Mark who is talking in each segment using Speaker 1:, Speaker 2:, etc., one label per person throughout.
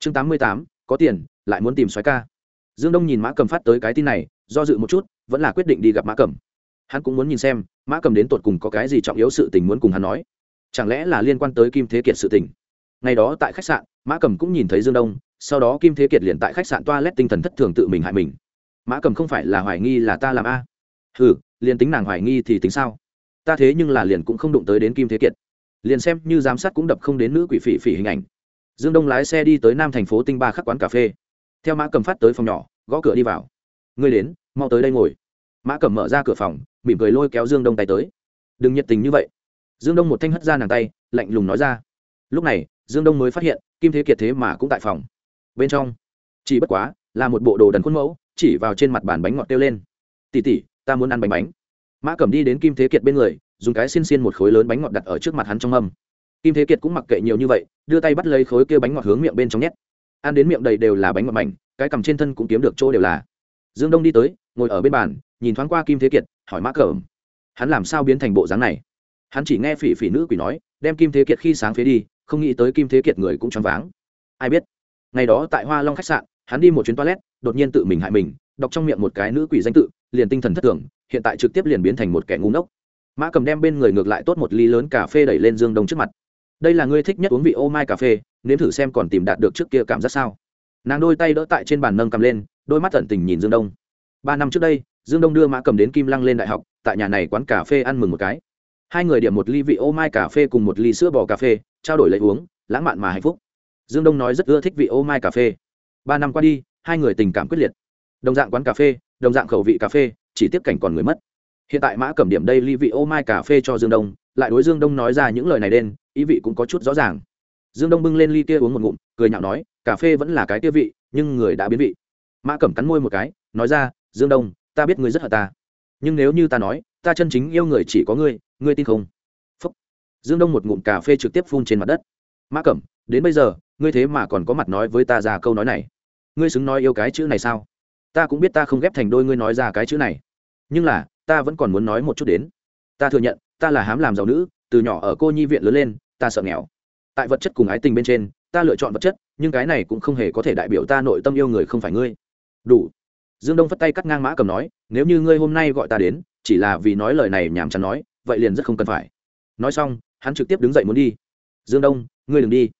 Speaker 1: chương tám mươi tám, có tiền, lại muốn tìm xoáy ca. Dương đông nhìn mã cầm phát tới cái tin này, do dự một chút, vẫn là quyết định đi gặp mã cầm hắn cũng muốn nhìn xem, mã cầm đến tột cùng có cái gì trọng yếu sự tình muốn cùng hắn nói. Chẳng lẽ là liên quan tới kim thế kiệt sự tình? Ngày đó tại khách sạn, mã cầm cũng nhìn thấy dương đông, sau đó kim thế kiệt liền tại khách sạn toa lét tinh thần thất thường tự mình hại mình. Mã cầm không phải là hoài nghi là ta làm a? Ừ liền tính nàng hoài nghi thì tính sao? Ta thế nhưng là liền cũng không đụng tới đến kim thế kiệt. Liền xem như giám sát cũng đập không đến nữ quỷ phỉ phỉ hình ảnh dương đông lái xe đi tới nam thành phố tinh ba khắc quán cà phê. Theo mã cầm phát tới phòng nhỏ, gõ cửa đi vào. Ngươi đến, mau tới đây ngồi. Mã cầm mở ra cửa phòng, mỉm cười lôi kéo dương đông tay tới. Đừng nhiệt tình như vậy. Dương đông một thanh hất ra nàng tay, lạnh lùng nói ra. Lúc này, dương đông mới phát hiện, kim thế kiệt thế mà cũng tại phòng. Bên trong, chỉ bất quá, là một bộ đồ đần khuôn mẫu, chỉ vào trên mặt bàn bánh ngọt kêu lên. Tỉ tỉ ta muốn ăn bánh bánh. Mã cầm đi đến kim thế kiệt bên người, dùng cái xiên xiên một khối lớn bánh ngọt đặt ở trước mặt hắn trong âm kim thế kiệt cũng mặc kệ nhiều như vậy, đưa tay bắt lấy khối kia bánh ngọt hướng miệng bên trong nhét. Ăn đến miệng đầy đều là bánh ngọt mảnh, cái cầm trên thân cũng kiếm được chỗ đều là. Dương đông đi tới, ngồi ở bên bàn, nhìn thoáng qua kim thế kiệt, hỏi mã cẩm, hắn làm sao biến thành bộ dáng này? Hắn chỉ nghe phỉ phỉ nữ quỷ nói, đem kim thế kiệt khi sáng phế đi, không nghĩ tới kim thế kiệt người cũng choáng váng. Ai biết, ngày đó tại hoa long khách sạn, hắn đi một chuyến toilet, đột nhiên tự mình hại mình, đọc trong miệng một cái nữ quỷ danh tự, liền tinh thần thất thường, hiện tại trực tiếp liền biến thành một kẻ ngu ngốc. Mã cầm đem bên người ngược lại tốt một ly lớn cà phê đẩy lên dương đông trước mặt đây là ngươi thích nhất uống vị ô mai cà phê, nếm thử xem còn tìm đạt được trước kia cảm giác sao. Nàng đôi tay đỡ tại trên bàn nâng cầm lên, đôi mắt tận tình nhìn dương đông. Ba năm trước đây, dương đông đưa mã cầm đến kim lăng lên đại học, tại nhà này quán cà phê ăn mừng một cái. Hai người điểm một ly vị ô mai cà phê cùng một ly sữa bò cà phê, trao đổi lấy uống, lãng mạn mà hạnh phúc. Dương đông nói rất ưa thích vị ô mai cà phê. Ba năm qua đi, hai người tình cảm quyết liệt. Đồng dạng quán cà phê, đồng dạng khẩu vị cà phê, chỉ tiếp cảnh còn người mất. Hiện tại mã cầm điểm đây ly vị ô mai cà phê cho dương đông lại đối dương đông nói ra những lời này đen, ý vị cũng có chút rõ ràng. Dương đông bưng lên ly kia uống một ngụm, cười nhạo nói, cà phê vẫn là cái kia vị, nhưng người đã biến vị. Mã cẩm cắn môi một cái, nói ra, dương đông, ta biết ngươi rất hận ta, nhưng nếu như ta nói, ta chân chính yêu người chỉ có ngươi ngươi tin không? Phúc. dương đông một ngụm cà phê trực tiếp phun trên mặt đất. Mã cẩm, đến bây giờ, ngươi thế mà còn có mặt nói với ta ra câu nói này. Ngươi xứng nói yêu cái chữ này sao? Ta cũng biết ta không ghép thành đôi ngươi nói ra cái chữ này, nhưng là, ta vẫn còn muốn nói một chút đến. Ta thừa nhận ta là hám làm giàu nữ, từ nhỏ ở cô nhi viện lớn lên, ta sợ nghèo. Tại vật chất cùng ái tình bên trên, ta lựa chọn vật chất, nhưng cái này cũng không hề có thể đại biểu ta nội tâm yêu người không phải ngươi. Đủ. Dương đông phất tay cắt ngang mã cầm nói, nếu như ngươi hôm nay gọi ta đến, chỉ là vì nói lời này nhảm chán nói, vậy liền rất không cần phải. Nói xong, hắn trực tiếp đứng dậy muốn đi. Dương đông, ngươi đừng đi.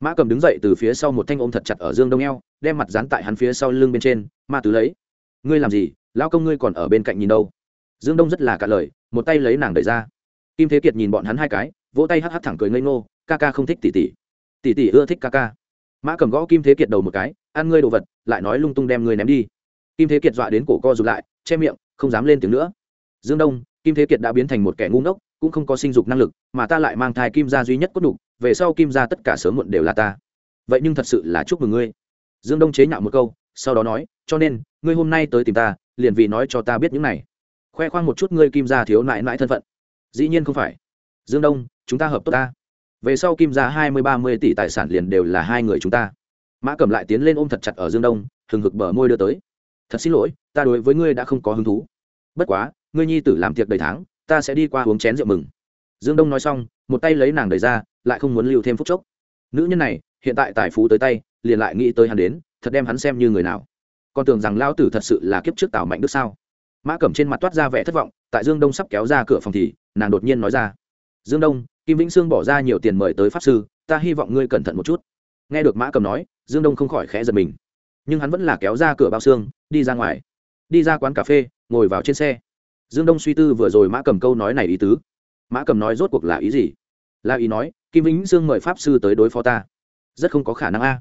Speaker 1: Mã cầm đứng dậy từ phía sau một thanh ôm thật chặt ở dương đông eo, đem mặt dán tại hắn phía sau lưng bên trên, ma tứ lấy. Ngươi làm gì? Lao công ngươi còn ở bên cạnh nhìn đâu? Dương đông rất là cả lời, một tay lấy nàng đẩy ra kim thế kiệt nhìn bọn hắn hai cái, vỗ tay hắc hắc thẳng cười ngây ngô, ca ca không thích tỷ tỷ. Tỷ tỷ ưa thích ca ca. Mã cầm gõ kim thế kiệt đầu một cái, ăn ngươi đồ vật, lại nói lung tung đem ngươi ném đi. Kim thế kiệt dọa đến cổ co rụt lại, che miệng, không dám lên tiếng nữa. Dương đông, kim thế kiệt đã biến thành một kẻ ngu ngốc, cũng không có sinh dục năng lực, mà ta lại mang thai kim gia duy nhất cốt đục về sau kim gia tất cả sớm muộn đều là ta. Vậy nhưng thật sự là chúc mừng ngươi. Dương đông chế nhạo một câu, sau đó nói, cho nên, ngươi hôm nay tới tìm ta, liền vì nói cho ta biết những này. Khoe khoang một chút ngươi kim gia thiếu nại nại thân phận dĩ nhiên không phải. Dương đông, chúng ta hợp tốt ta. Về sau kim gia hai mươi ba mươi tỷ tài sản liền đều là hai người chúng ta. Mã cầm lại tiến lên ôm thật chặt ở dương đông, hừng hực bờ môi đưa tới. Thật xin lỗi, ta đối với ngươi đã không có hứng thú. Bất quá, ngươi nhi tử làm tiệc đầy tháng, ta sẽ đi qua uống chén rượu mừng. Dương đông nói xong, một tay lấy nàng đẩy ra, lại không muốn lưu thêm phút chốc. Nữ nhân này, hiện tại tài phú tới tay, liền lại nghĩ tới hắn đến, thật đem hắn xem như người nào. Con tưởng rằng lao tử thật sự là kiếp trước tào mạnh đức sao? Mã cẩm trên mặt toát ra vẻ thất vọng, tại dương đông sắp kéo ra cửa phòng thì, nàng đột nhiên nói ra, dương đông, kim vĩnh sương bỏ ra nhiều tiền mời tới pháp sư, ta hy vọng ngươi cẩn thận một chút. Nghe được mã cầm nói, dương đông không khỏi khẽ giật mình. Nhưng hắn vẫn là kéo ra cửa bao xương, đi ra ngoài. Đi ra quán cà phê, ngồi vào trên xe. Dương đông suy tư vừa rồi mã cầm câu nói này ý tứ. Mã cầm nói rốt cuộc là ý gì? Là ý nói, kim vĩnh sương mời pháp sư tới đối phó ta. Rất không có khả năng a.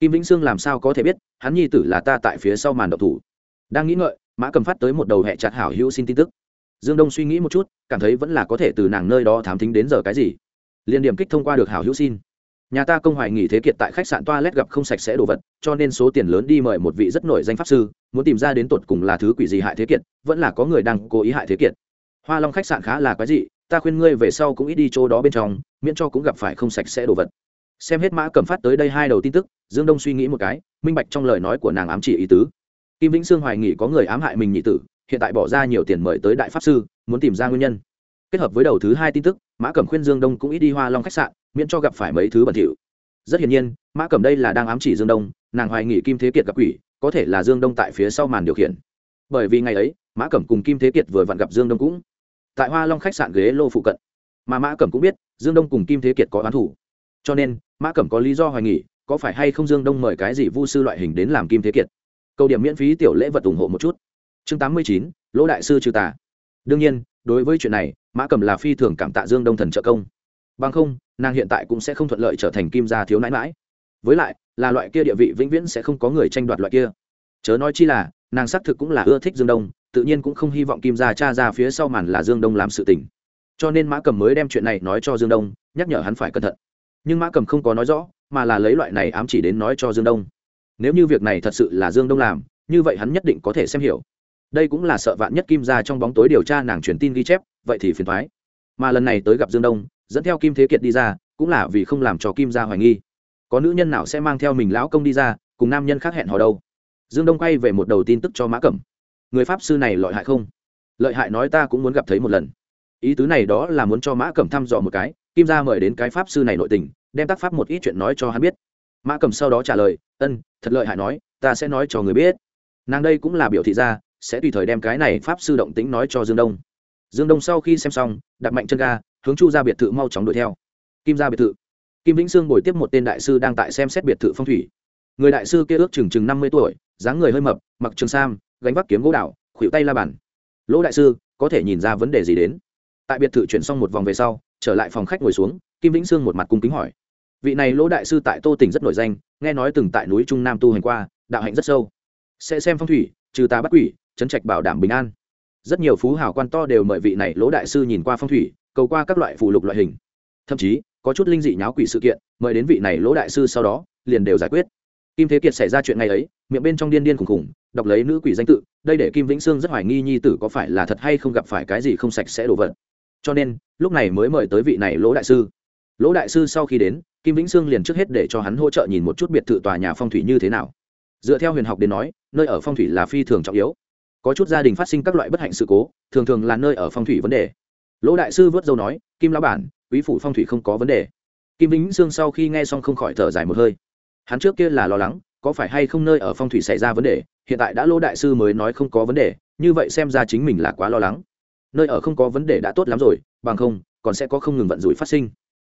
Speaker 1: Kim vĩnh sương làm sao có thể biết, hắn nhi tử là ta tại phía sau màn độc thủ. Đang nghĩ ngợi mã cầm phát tới một đầu hẹ chặt hảo hữu xin tin tức. Dương đông suy nghĩ một chút, cảm thấy vẫn là có thể từ nàng nơi đó thám thính đến giờ cái gì. Liên điểm kích thông qua được hảo hữu xin. Nhà ta công hoài nghỉ thế kiệt tại khách sạn toa lét gặp không sạch sẽ đồ vật, cho nên số tiền lớn đi mời một vị rất nổi danh pháp sư, muốn tìm ra đến tột cùng là thứ quỷ gì hại thế kiệt, vẫn là có người đang cố ý hại thế kiệt. Hoa long khách sạn khá là quái dị, ta khuyên ngươi về sau cũng ít đi chỗ đó bên trong, miễn cho cũng gặp phải không sạch sẽ đồ vật. Xem hết mã cầm phát tới đây hai đầu tin tức, dương đông suy nghĩ một cái, minh bạch trong lời nói của nàng ám chỉ ý tứ kim vĩnh sương hoài nghỉ có người ám hại mình nhị tử, hiện tại bỏ ra nhiều tiền mời tới đại pháp sư, muốn tìm ra nguyên nhân. Kết hợp với đầu thứ hai tin tức, mã cẩm khuyên dương đông cũng ít đi hoa long khách sạn, miễn cho gặp phải mấy thứ bẩn thỉu. Rất hiển nhiên, mã Cẩm đây là đang ám chỉ dương đông, nàng hoài nghị kim thế kiệt gặp quỷ, có thể là dương đông tại phía sau màn điều khiển. Bởi vì ngày ấy, mã cẩm cùng kim thế kiệt vừa vặn gặp dương đông cũng tại hoa long khách sạn ghế lô phụ cận. Mà mã cẩm cũng biết, dương đông cùng kim thế kiệt có oán thủ cho nên, mã cẩm có lý do hoài nghỉ có phải hay không dương đông mời cái gì vu sư loại hình đến làm kim thế kiệt câu điểm miễn phí tiểu lễ vật ủng hộ một chút. Chương tám mươi chín, lỗ đại sư trừ tà. Đương nhiên, đối với chuyện này, mã cẩm là phi thường cảm tạ dương đông thần trợ công. Bằng không, nàng hiện tại cũng sẽ không thuận lợi trở thành kim gia thiếu nãi mãi. Với lại, là loại kia địa vị vĩnh viễn sẽ không có người tranh đoạt loại kia. Chớ nói chi là, nàng xác thực cũng là ưa thích dương đông, tự nhiên cũng không hy vọng kim gia cha ra phía sau màn là dương đông làm sự tình. Cho nên mã cầm mới đem chuyện này nói cho dương đông, nhắc nhở hắn phải cẩn thận. Nhưng mã cầm không có nói rõ, mà là lấy loại này ám chỉ đến nói cho dương đông nếu như việc này thật sự là dương đông làm, như vậy hắn nhất định có thể xem hiểu. Đây cũng là sợ vạn nhất kim ra trong bóng tối điều tra nàng truyền tin ghi chép, vậy thì phiền thoái mà lần này tới gặp dương đông, dẫn theo kim thế kiệt đi ra, cũng là vì không làm cho kim ra hoài nghi. Có nữ nhân nào sẽ mang theo mình lão công đi ra, cùng nam nhân khác hẹn hò đâu? Dương đông quay về một đầu tin tức cho mã cẩm. Người pháp sư này lợi hại không? Lợi hại nói ta cũng muốn gặp thấy một lần. Ý tứ này đó là muốn cho mã cẩm thăm dò một cái, kim ra mời đến cái pháp sư này nội tình, đem tác pháp một ít chuyện nói cho hắn biết mã cẩm sau đó trả lời, ân, thật lợi hại nói, ta sẽ nói cho người biết. Nàng đây cũng là biểu thị ra, sẽ tùy thời đem cái này pháp sư động tính nói cho dương đông. Dương đông sau khi xem xong đặt mạnh chân ga, hướng chu ra biệt thự mau chóng đuổi theo. Kim ra biệt thự. Kim vĩnh sương ngồi tiếp một tên đại sư đang tại xem xét biệt thự phong thủy. Người đại sư kia ước chừng chừng năm mươi tuổi, dáng người hơi mập, mặc trường sam, gánh vác kiếm gỗ đảo, khuỷu tay la bàn. Lỗ đại sư, có thể nhìn ra vấn đề gì đến? Tại biệt thự chuyển xong một vòng về sau, trở lại phòng khách ngồi xuống, kim vĩnh sương một mặt cung kính hỏi vị này lỗ đại sư tại tô tỉnh rất nổi danh, nghe nói từng tại núi trung nam tu hành qua, đạo hạnh rất sâu. Sẽ xem phong thủy, trừ tà bắt quỷ, chấn trạch bảo đảm bình an. Rất nhiều phú hào quan to đều mời vị này lỗ đại sư nhìn qua phong thủy, cầu qua các loại phụ lục loại hình. Thậm chí, có chút linh dị nháo quỷ sự kiện, mời đến vị này lỗ đại sư sau đó, liền đều giải quyết. Kim thế kiệt xảy ra chuyện ngày ấy, miệng bên trong điên điên khùng khùng, đọc lấy nữ quỷ danh tự, đây để kim vĩnh sương rất hoài nghi nhi tử có phải là thật hay không gặp phải cái gì không sạch sẽ đổ vật. Cho nên, lúc này mới mời tới vị này lỗ đại sư. Lỗ đại sư sau khi đến kim vĩnh sương liền trước hết để cho hắn hỗ trợ nhìn một chút biệt thự tòa nhà phong thủy như thế nào. Dựa theo huyền học đến nói, nơi ở phong thủy là phi thường trọng yếu. Có chút gia đình phát sinh các loại bất hạnh sự cố, thường thường là nơi ở phong thủy vấn đề. Lỗ đại sư vớt dâu nói, kim lão bản, quý phủ phong thủy không có vấn đề. Kim vĩnh sương sau khi nghe xong không khỏi thở dài một hơi. Hắn trước kia là lo lắng, có phải hay không nơi ở phong thủy xảy ra vấn đề, hiện tại đã lỗ đại sư mới nói không có vấn đề, như vậy xem ra chính mình là quá lo lắng. Nơi ở không có vấn đề đã tốt lắm rồi, bằng không, còn sẽ có không ngừng vận rủi phát sinh.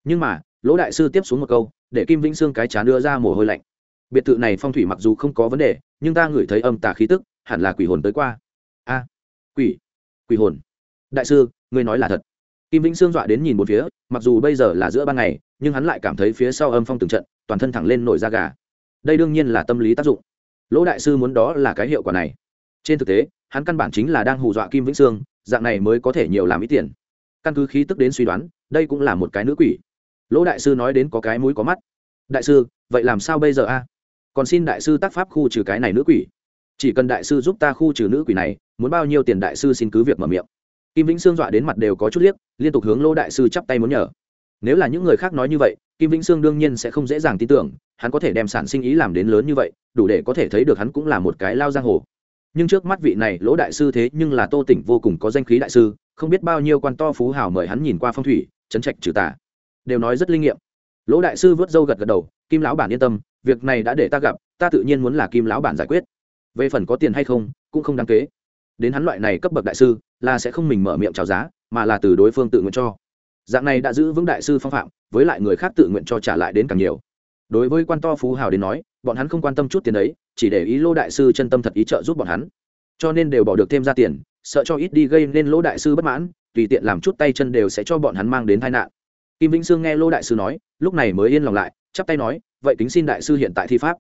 Speaker 1: Nhưng mà lỗ đại sư tiếp xuống một câu, để kim vĩnh sương cái chán đưa ra mồ hôi lạnh. Biệt thự này phong thủy mặc dù không có vấn đề, nhưng ta ngửi thấy âm tà khí tức, hẳn là quỷ hồn tới qua. A, quỷ quỷ hồn. Đại sư, ngươi nói là thật. Kim vĩnh sương dọa đến nhìn một phía, mặc dù bây giờ là giữa ban ngày, nhưng hắn lại cảm thấy phía sau âm phong từng trận, toàn thân thẳng lên nổi da gà. Đây đương nhiên là tâm lý tác dụng. Lỗ đại sư muốn đó là cái hiệu quả này. Trên thực tế, hắn căn bản chính là đang hù dọa kim vĩnh sương, dạng này mới có thể nhiều làm ít tiền. Căn cứ khí tức đến suy đoán, đây cũng là một cái nữ quỷ lỗ đại sư nói đến có cái mũi có mắt. Đại sư, vậy làm sao bây giờ a? Còn xin đại sư tác pháp khu trừ cái này nữ quỷ. Chỉ cần đại sư giúp ta khu trừ nữ quỷ này, muốn bao nhiêu tiền đại sư xin cứ việc mở miệng. Kim vĩnh sương dọa đến mặt đều có chút liếc, liên tục hướng lỗ đại sư chắp tay muốn nhờ. Nếu là những người khác nói như vậy, kim vĩnh sương đương nhiên sẽ không dễ dàng tin tưởng, hắn có thể đem sản sinh ý làm đến lớn như vậy, đủ để có thể thấy được hắn cũng là một cái lao giang hồ. Nhưng trước mắt vị này lỗ đại sư thế nhưng là tô tỉnh vô cùng có danh khí đại sư, không biết bao nhiêu quan to phú hào mời hắn nhìn qua phong thủy, chấn trạch trừ tà đều nói rất linh nghiệm. Lỗ đại sư vớt râu gật gật đầu, kim lão bản yên tâm, việc này đã để ta gặp, ta tự nhiên muốn là kim lão bản giải quyết. Về phần có tiền hay không, cũng không đáng kế. Đến hắn loại này cấp bậc đại sư, là sẽ không mình mở miệng chào giá, mà là từ đối phương tự nguyện cho. Dạng này đã giữ vững đại sư phong phạm, với lại người khác tự nguyện cho trả lại đến càng nhiều. Đối với quan to phú hào đến nói, bọn hắn không quan tâm chút tiền đấy, chỉ để ý lỗ đại sư chân tâm thật ý trợ giúp bọn hắn. Cho nên đều bỏ được thêm ra tiền, sợ cho ít đi gây nên lỗ đại sư bất mãn, tùy tiện làm chút tay chân đều sẽ cho bọn hắn mang đến tai nạn kim vĩnh sương nghe lỗ đại sư nói, lúc này mới yên lòng lại, chắp tay nói, vậy kính xin đại sư hiện tại thi pháp.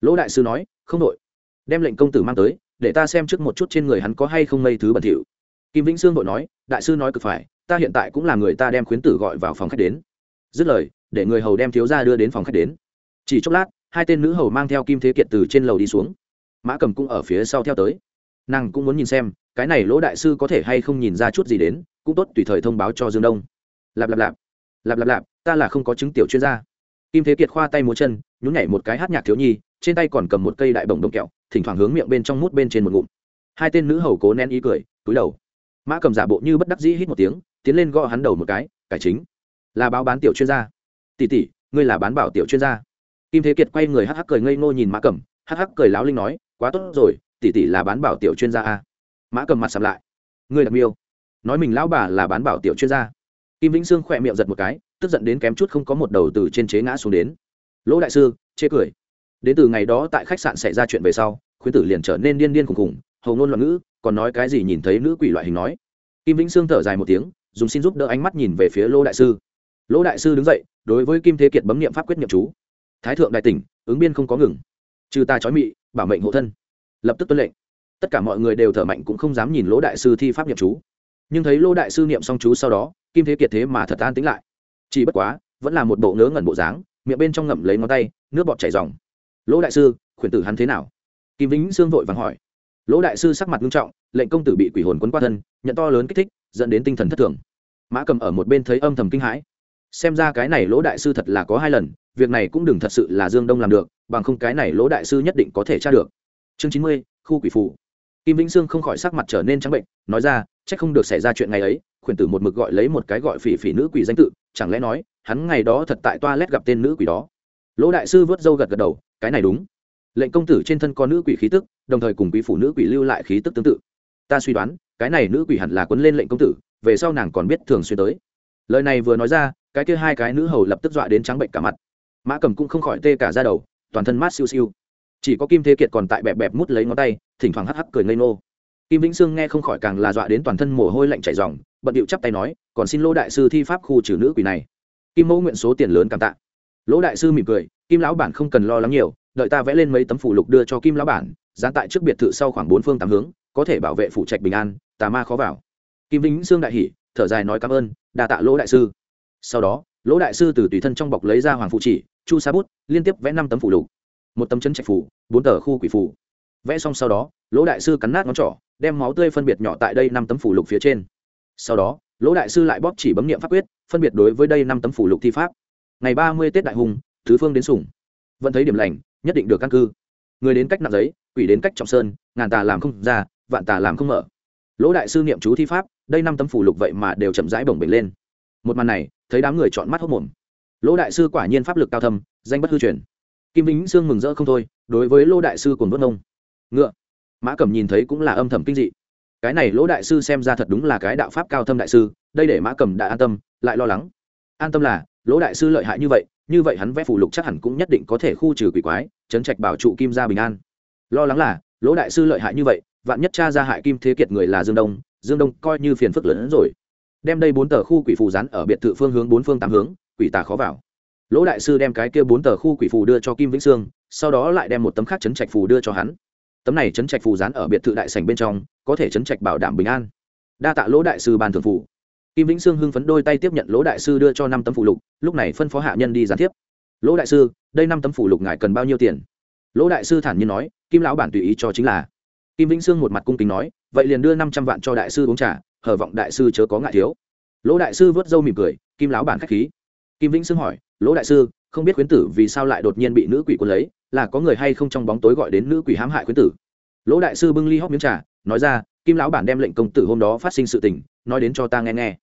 Speaker 1: Lỗ đại sư nói, không đội đem lệnh công tử mang tới, để ta xem trước một chút trên người hắn có hay không mây thứ bẩn thỉu. Kim vĩnh sương vội nói, đại sư nói cực phải, ta hiện tại cũng là người ta đem khuyến tử gọi vào phòng khách đến. Dứt lời, để người hầu đem thiếu gia đưa đến phòng khách đến. Chỉ chốc lát, hai tên nữ hầu mang theo kim thế kiệt từ trên lầu đi xuống. Mã cầm cũng ở phía sau theo tới. Nàng cũng muốn nhìn xem, cái này lỗ đại sư có thể hay không nhìn ra chút gì đến, cũng tốt tùy thời thông báo cho dương đông. Lạp lạp lạp lạp lạp lạp, ta là không có chứng tiểu chuyên gia. Kim thế kiệt khoa tay múa chân, nhún nhảy một cái hát nhạc thiếu nhi, trên tay còn cầm một cây đại bồng đồng kẹo, thỉnh thoảng hướng miệng bên trong mút bên trên một ngụm. Hai tên nữ hầu cố nén ý cười, túi đầu. Mã cầm giả bộ như bất đắc dĩ hít một tiếng, tiến lên gõ hắn đầu một cái, cải chính, là báo bán tiểu chuyên gia. Tỷ tỷ, ngươi là bán bảo tiểu chuyên gia. Kim thế kiệt quay người hắc hắc cười ngây ngô nhìn mã cầm, hắc hắc cười láo linh nói, quá tốt rồi, tỷ tỷ là bán bảo tiểu chuyên gia a mã cầm mặt sầm lại người đặc miêu, nói mình lão bà là bán bảo tiểu chuyên gia kim vĩnh sương khỏe miệng giật một cái, tức giận đến kém chút không có một đầu từ trên chế ngã xuống đến. Lỗ đại sư, chê cười. Đến từ ngày đó tại khách sạn xảy ra chuyện về sau, khuyến tử liền trở nên điên điên khùng khùng, hầu ngôn loạn ngữ, còn nói cái gì nhìn thấy nữ quỷ loại hình nói. Kim vĩnh sương thở dài một tiếng, dùng xin giúp đỡ ánh mắt nhìn về phía lỗ đại sư. Lỗ đại sư đứng dậy, đối với kim thế kiệt bấm nghiệm pháp quyết nhậm chú. Thái thượng đại tỉnh, ứng biên không có ngừng. Trừ ta chói mị, bảo mệnh hộ thân. Lập tức tuân lệnh. Tất cả mọi người đều thở mạnh cũng không dám nhìn lỗ đại sư thi pháp nhậm chú nhưng thấy lô đại sư niệm xong chú sau đó, kim thế kiệt thế mà thật an tính lại. Chỉ bất quá, vẫn là một bộ ngớ ngẩn bộ dáng, miệng bên trong ngậm lấy ngón tay, nước bọt chảy dòng lỗ đại sư, khuyển tử hắn thế nào? Kim vĩnh sương vội vàng hỏi. Lỗ đại sư sắc mặt nghiêm trọng, lệnh công tử bị quỷ hồn quấn qua thân, nhận to lớn kích thích, dẫn đến tinh thần thất thường. Mã cầm ở một bên thấy âm thầm kinh hãi. Xem ra cái này lỗ đại sư thật là có hai lần, việc này cũng đừng thật sự là dương đông làm được, bằng không cái này lỗ đại sư nhất định có thể tra được. Chương chín mươi, khu quỷ phủ kim vĩnh sương không khỏi sắc mặt trở nên trắng bệnh, nói ra Chắc không được xảy ra chuyện ngày ấy, khuyển tử một mực gọi lấy một cái gọi phỉ phỉ nữ quỷ danh tự, chẳng lẽ nói, hắn ngày đó thật tại toa lét gặp tên nữ quỷ đó. Lỗ đại sư vớt râu gật gật đầu, cái này đúng. Lệnh công tử trên thân có nữ quỷ khí tức, đồng thời cùng quý phủ nữ quỷ lưu lại khí tức tương tự. Ta suy đoán, cái này nữ quỷ hẳn là quấn lên lệnh công tử, về sau nàng còn biết thường xuyên tới. Lời này vừa nói ra, cái kia hai cái nữ hầu lập tức dọa đến trắng bệnh cả mặt. Mã cầm cũng không khỏi tê cả ra đầu, toàn thân mát siêu siêu. Chỉ có kim thế kiệt còn tại bẹp bẹp mút lấy ngón tay, thỉnh thoảng hắc hắc cười ngây ngô kim vĩnh sương nghe không khỏi càng là dọa đến toàn thân mồ hôi lạnh chảy dòng bận điệu chắp tay nói, còn xin lỗ đại sư thi pháp khu trừ nữ quỷ này. Kim mẫu nguyện số tiền lớn cảm tạ. Lỗ đại sư mỉm cười, kim lão bản không cần lo lắng nhiều, đợi ta vẽ lên mấy tấm phủ lục đưa cho kim lão bản, dán tại trước biệt thự sau khoảng bốn phương tám hướng, có thể bảo vệ phủ trạch bình an, tà ma khó vào. Kim vĩnh sương đại hỉ, thở dài nói cảm ơn, đa tạ lỗ đại sư. Sau đó, lỗ đại sư từ tùy thân trong bọc lấy ra hoàng phụ chỉ, chu sa bút, liên tiếp vẽ năm tấm phủ lục. Một tấm chấn trạch phủ, bốn tờ khu quỷ phủ. Vẽ xong sau đó, lỗ đại sư cắn nát ngón trỏ đem máu tươi phân biệt nhỏ tại đây năm tấm phủ lục phía trên. Sau đó, lỗ đại sư lại bóp chỉ bấm nghiệm pháp quyết, phân biệt đối với đây năm tấm phủ lục thi pháp. Ngày ba mươi tết đại hùng, thứ phương đến sủng. Vẫn thấy điểm lành, nhất định được căn cư người đến cách nặng giấy, quỷ đến cách trọng sơn, ngàn tà làm không ra, vạn tà làm không mở. Lỗ đại sư niệm chú thi pháp, đây năm tấm phủ lục vậy mà đều chậm rãi bổng bềnh lên. Một màn này, thấy đám người chọn mắt hốc mồm lỗ đại sư quả nhiên pháp lực cao thâm, danh bất hư truyền. Kim vĩnh sương mừng rỡ không thôi, đối với lỗ đại sư cùng vớt nông ngựa mã cẩm nhìn thấy cũng là âm thầm kinh dị. Cái này lỗ đại sư xem ra thật đúng là cái đạo pháp cao thâm đại sư, đây để mã cẩm đã an tâm, lại lo lắng. An tâm là, lỗ đại sư lợi hại như vậy như vậy hắn vẽ phủ lục chắc hẳn cũng nhất định có thể khu trừ quỷ quái, chấn trạch bảo trụ kim gia bình an. Lo lắng là, lỗ đại sư lợi hại như vậy, vạn nhất cha ra hại kim thế kiệt người là dương đông dương đông coi như phiền phức lớn hơn rồi. Đem đây bốn tờ khu quỷ phù rán ở biệt thự phương hướng bốn phương tám hướng, quỷ tà khó vào. Lỗ đại sư đem cái kia bốn tờ khu quỷ phù đưa cho kim vĩnh sương, sau đó lại đem một tấm khác chấn trạch phù đưa cho hắn tấm này chấn trạch phù dán ở biệt thự đại sảnh bên trong, có thể chấn trạch bảo đảm bình an. Đa tạ lỗ đại sư ban thường phủ kim vĩnh sương hưng phấn đôi tay tiếp nhận lỗ đại sư đưa cho năm tấm phụ lục, lúc này phân phó hạ nhân đi gián tiếp. Lỗ đại sư, đây năm tấm phụ lục ngài cần bao nhiêu tiền? Lỗ đại sư thản nhiên nói, kim lão bản tùy ý cho chính là. Kim vĩnh sương một mặt cung kính nói, vậy liền đưa năm trăm vạn cho đại sư uống trà, hờ vọng đại sư chớ có ngại thiếu. Lỗ đại sư vớt râu mỉm cười, kim lão bản k h á c h khí. Kim vĩnh sương hỏi, lỗ đại sư không biết khuyến tử vì sao lại đột nhiên bị nữ quỷ quân lấy, là có người hay không trong bóng tối gọi đến nữ quỷ hãm hại khuyến tử. Lỗ đại sư bưng ly hóc miếng trà, nói ra, kim lão bản đem lệnh công tử hôm đó phát sinh sự tình, nói đến cho ta nghe nghe.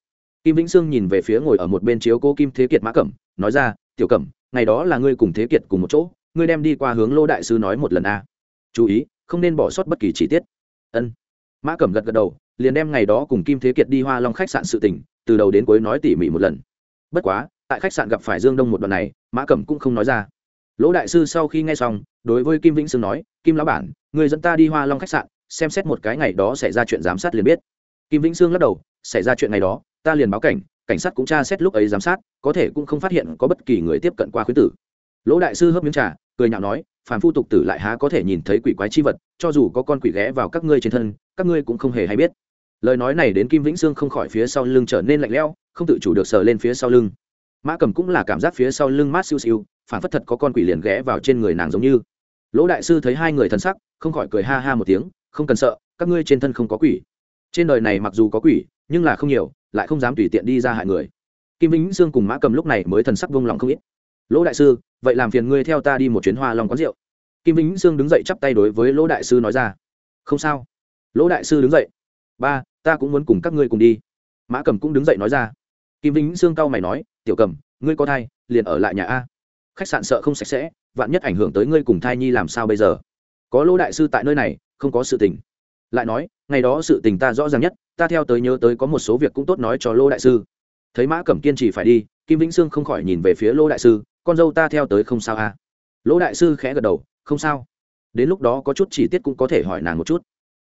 Speaker 1: Kim vĩnh sương nhìn về phía ngồi ở một bên chiếu cô kim thế kiệt mã cẩm, nói ra, tiểu cẩm, ngày đó là ngươi cùng thế kiệt cùng một chỗ, ngươi đem đi qua hướng lỗ đại sư nói một lần a. Chú ý, không nên bỏ sót bất kỳ chi tiết. Ân. Mã cẩm gật gật đầu, liền đem ngày đó cùng kim thế kiệt đi hoa long khách sạn sự tình, từ đầu đến cuối nói tỉ mỉ một lần. Bất quá tại khách sạn gặp phải dương đông một đoạn này, mã cẩm cũng không nói ra. Lỗ đại sư sau khi nghe xong, đối với kim vĩnh sương nói, kim lão bản, người dẫn ta đi hoa long khách sạn, xem xét một cái ngày đó xảy ra chuyện giám sát liền biết. Kim vĩnh sương lắc đầu, xảy ra chuyện ngày đó, ta liền báo cảnh cảnh sát cũng tra xét lúc ấy giám sát, có thể cũng không phát hiện có bất kỳ người tiếp cận qua khuyến tử. Lỗ đại sư hớp miếng trà, cười nhạo nói, phàm phu tục tử lại há có thể nhìn thấy quỷ quái chi vật, cho dù có con quỷ ghé vào các ngươi trên thân, các ngươi cũng không hề hay biết. Lời nói này đến kim vĩnh sương không khỏi phía sau lưng trở nên lạnh lẽo, không tự chủ được sờ lên phía sau lưng mã cầm cũng là cảm giác phía sau lưng mát siêu siêu phản phất thật có con quỷ liền ghé vào trên người nàng giống như. Lỗ đại sư thấy hai người thân sắc, không khỏi cười ha ha một tiếng, không cần sợ, các ngươi trên thân không có quỷ. Trên đời này mặc dù có quỷ, nhưng là không nhiều, lại không dám tùy tiện đi ra hại người. Kim vĩnh sương cùng mã cầm lúc này mới thần sắc vung lòng không ít. Lỗ đại sư, vậy làm phiền ngươi theo ta đi một chuyến hoa long quán rượu. Kim vĩnh sương đứng dậy chắp tay đối với lỗ đại sư nói ra. Không sao. Lỗ đại sư đứng dậy. Ba, ta cũng muốn cùng các ngươi cùng đi. Mã cầm cũng đứng dậy nói ra kim vĩnh sương cao mày nói, tiểu cầm, ngươi có thai, liền ở lại nhà a. Khách sạn sợ không sạch sẽ, vạn nhất ảnh hưởng tới ngươi cùng thai nhi làm sao bây giờ? Có lỗ đại sư tại nơi này, không có sự tình. Lại nói, ngày đó sự tình ta rõ ràng nhất, ta theo tới nhớ tới có một số việc cũng tốt nói cho lỗ đại sư. Thấy mã cẩm kiên trì phải đi, kim vĩnh sương không khỏi nhìn về phía lỗ đại sư, con dâu ta theo tới không sao à lỗ đại sư khẽ gật đầu, không sao. Đến lúc đó có chút chi tiết cũng có thể hỏi nàng một chút.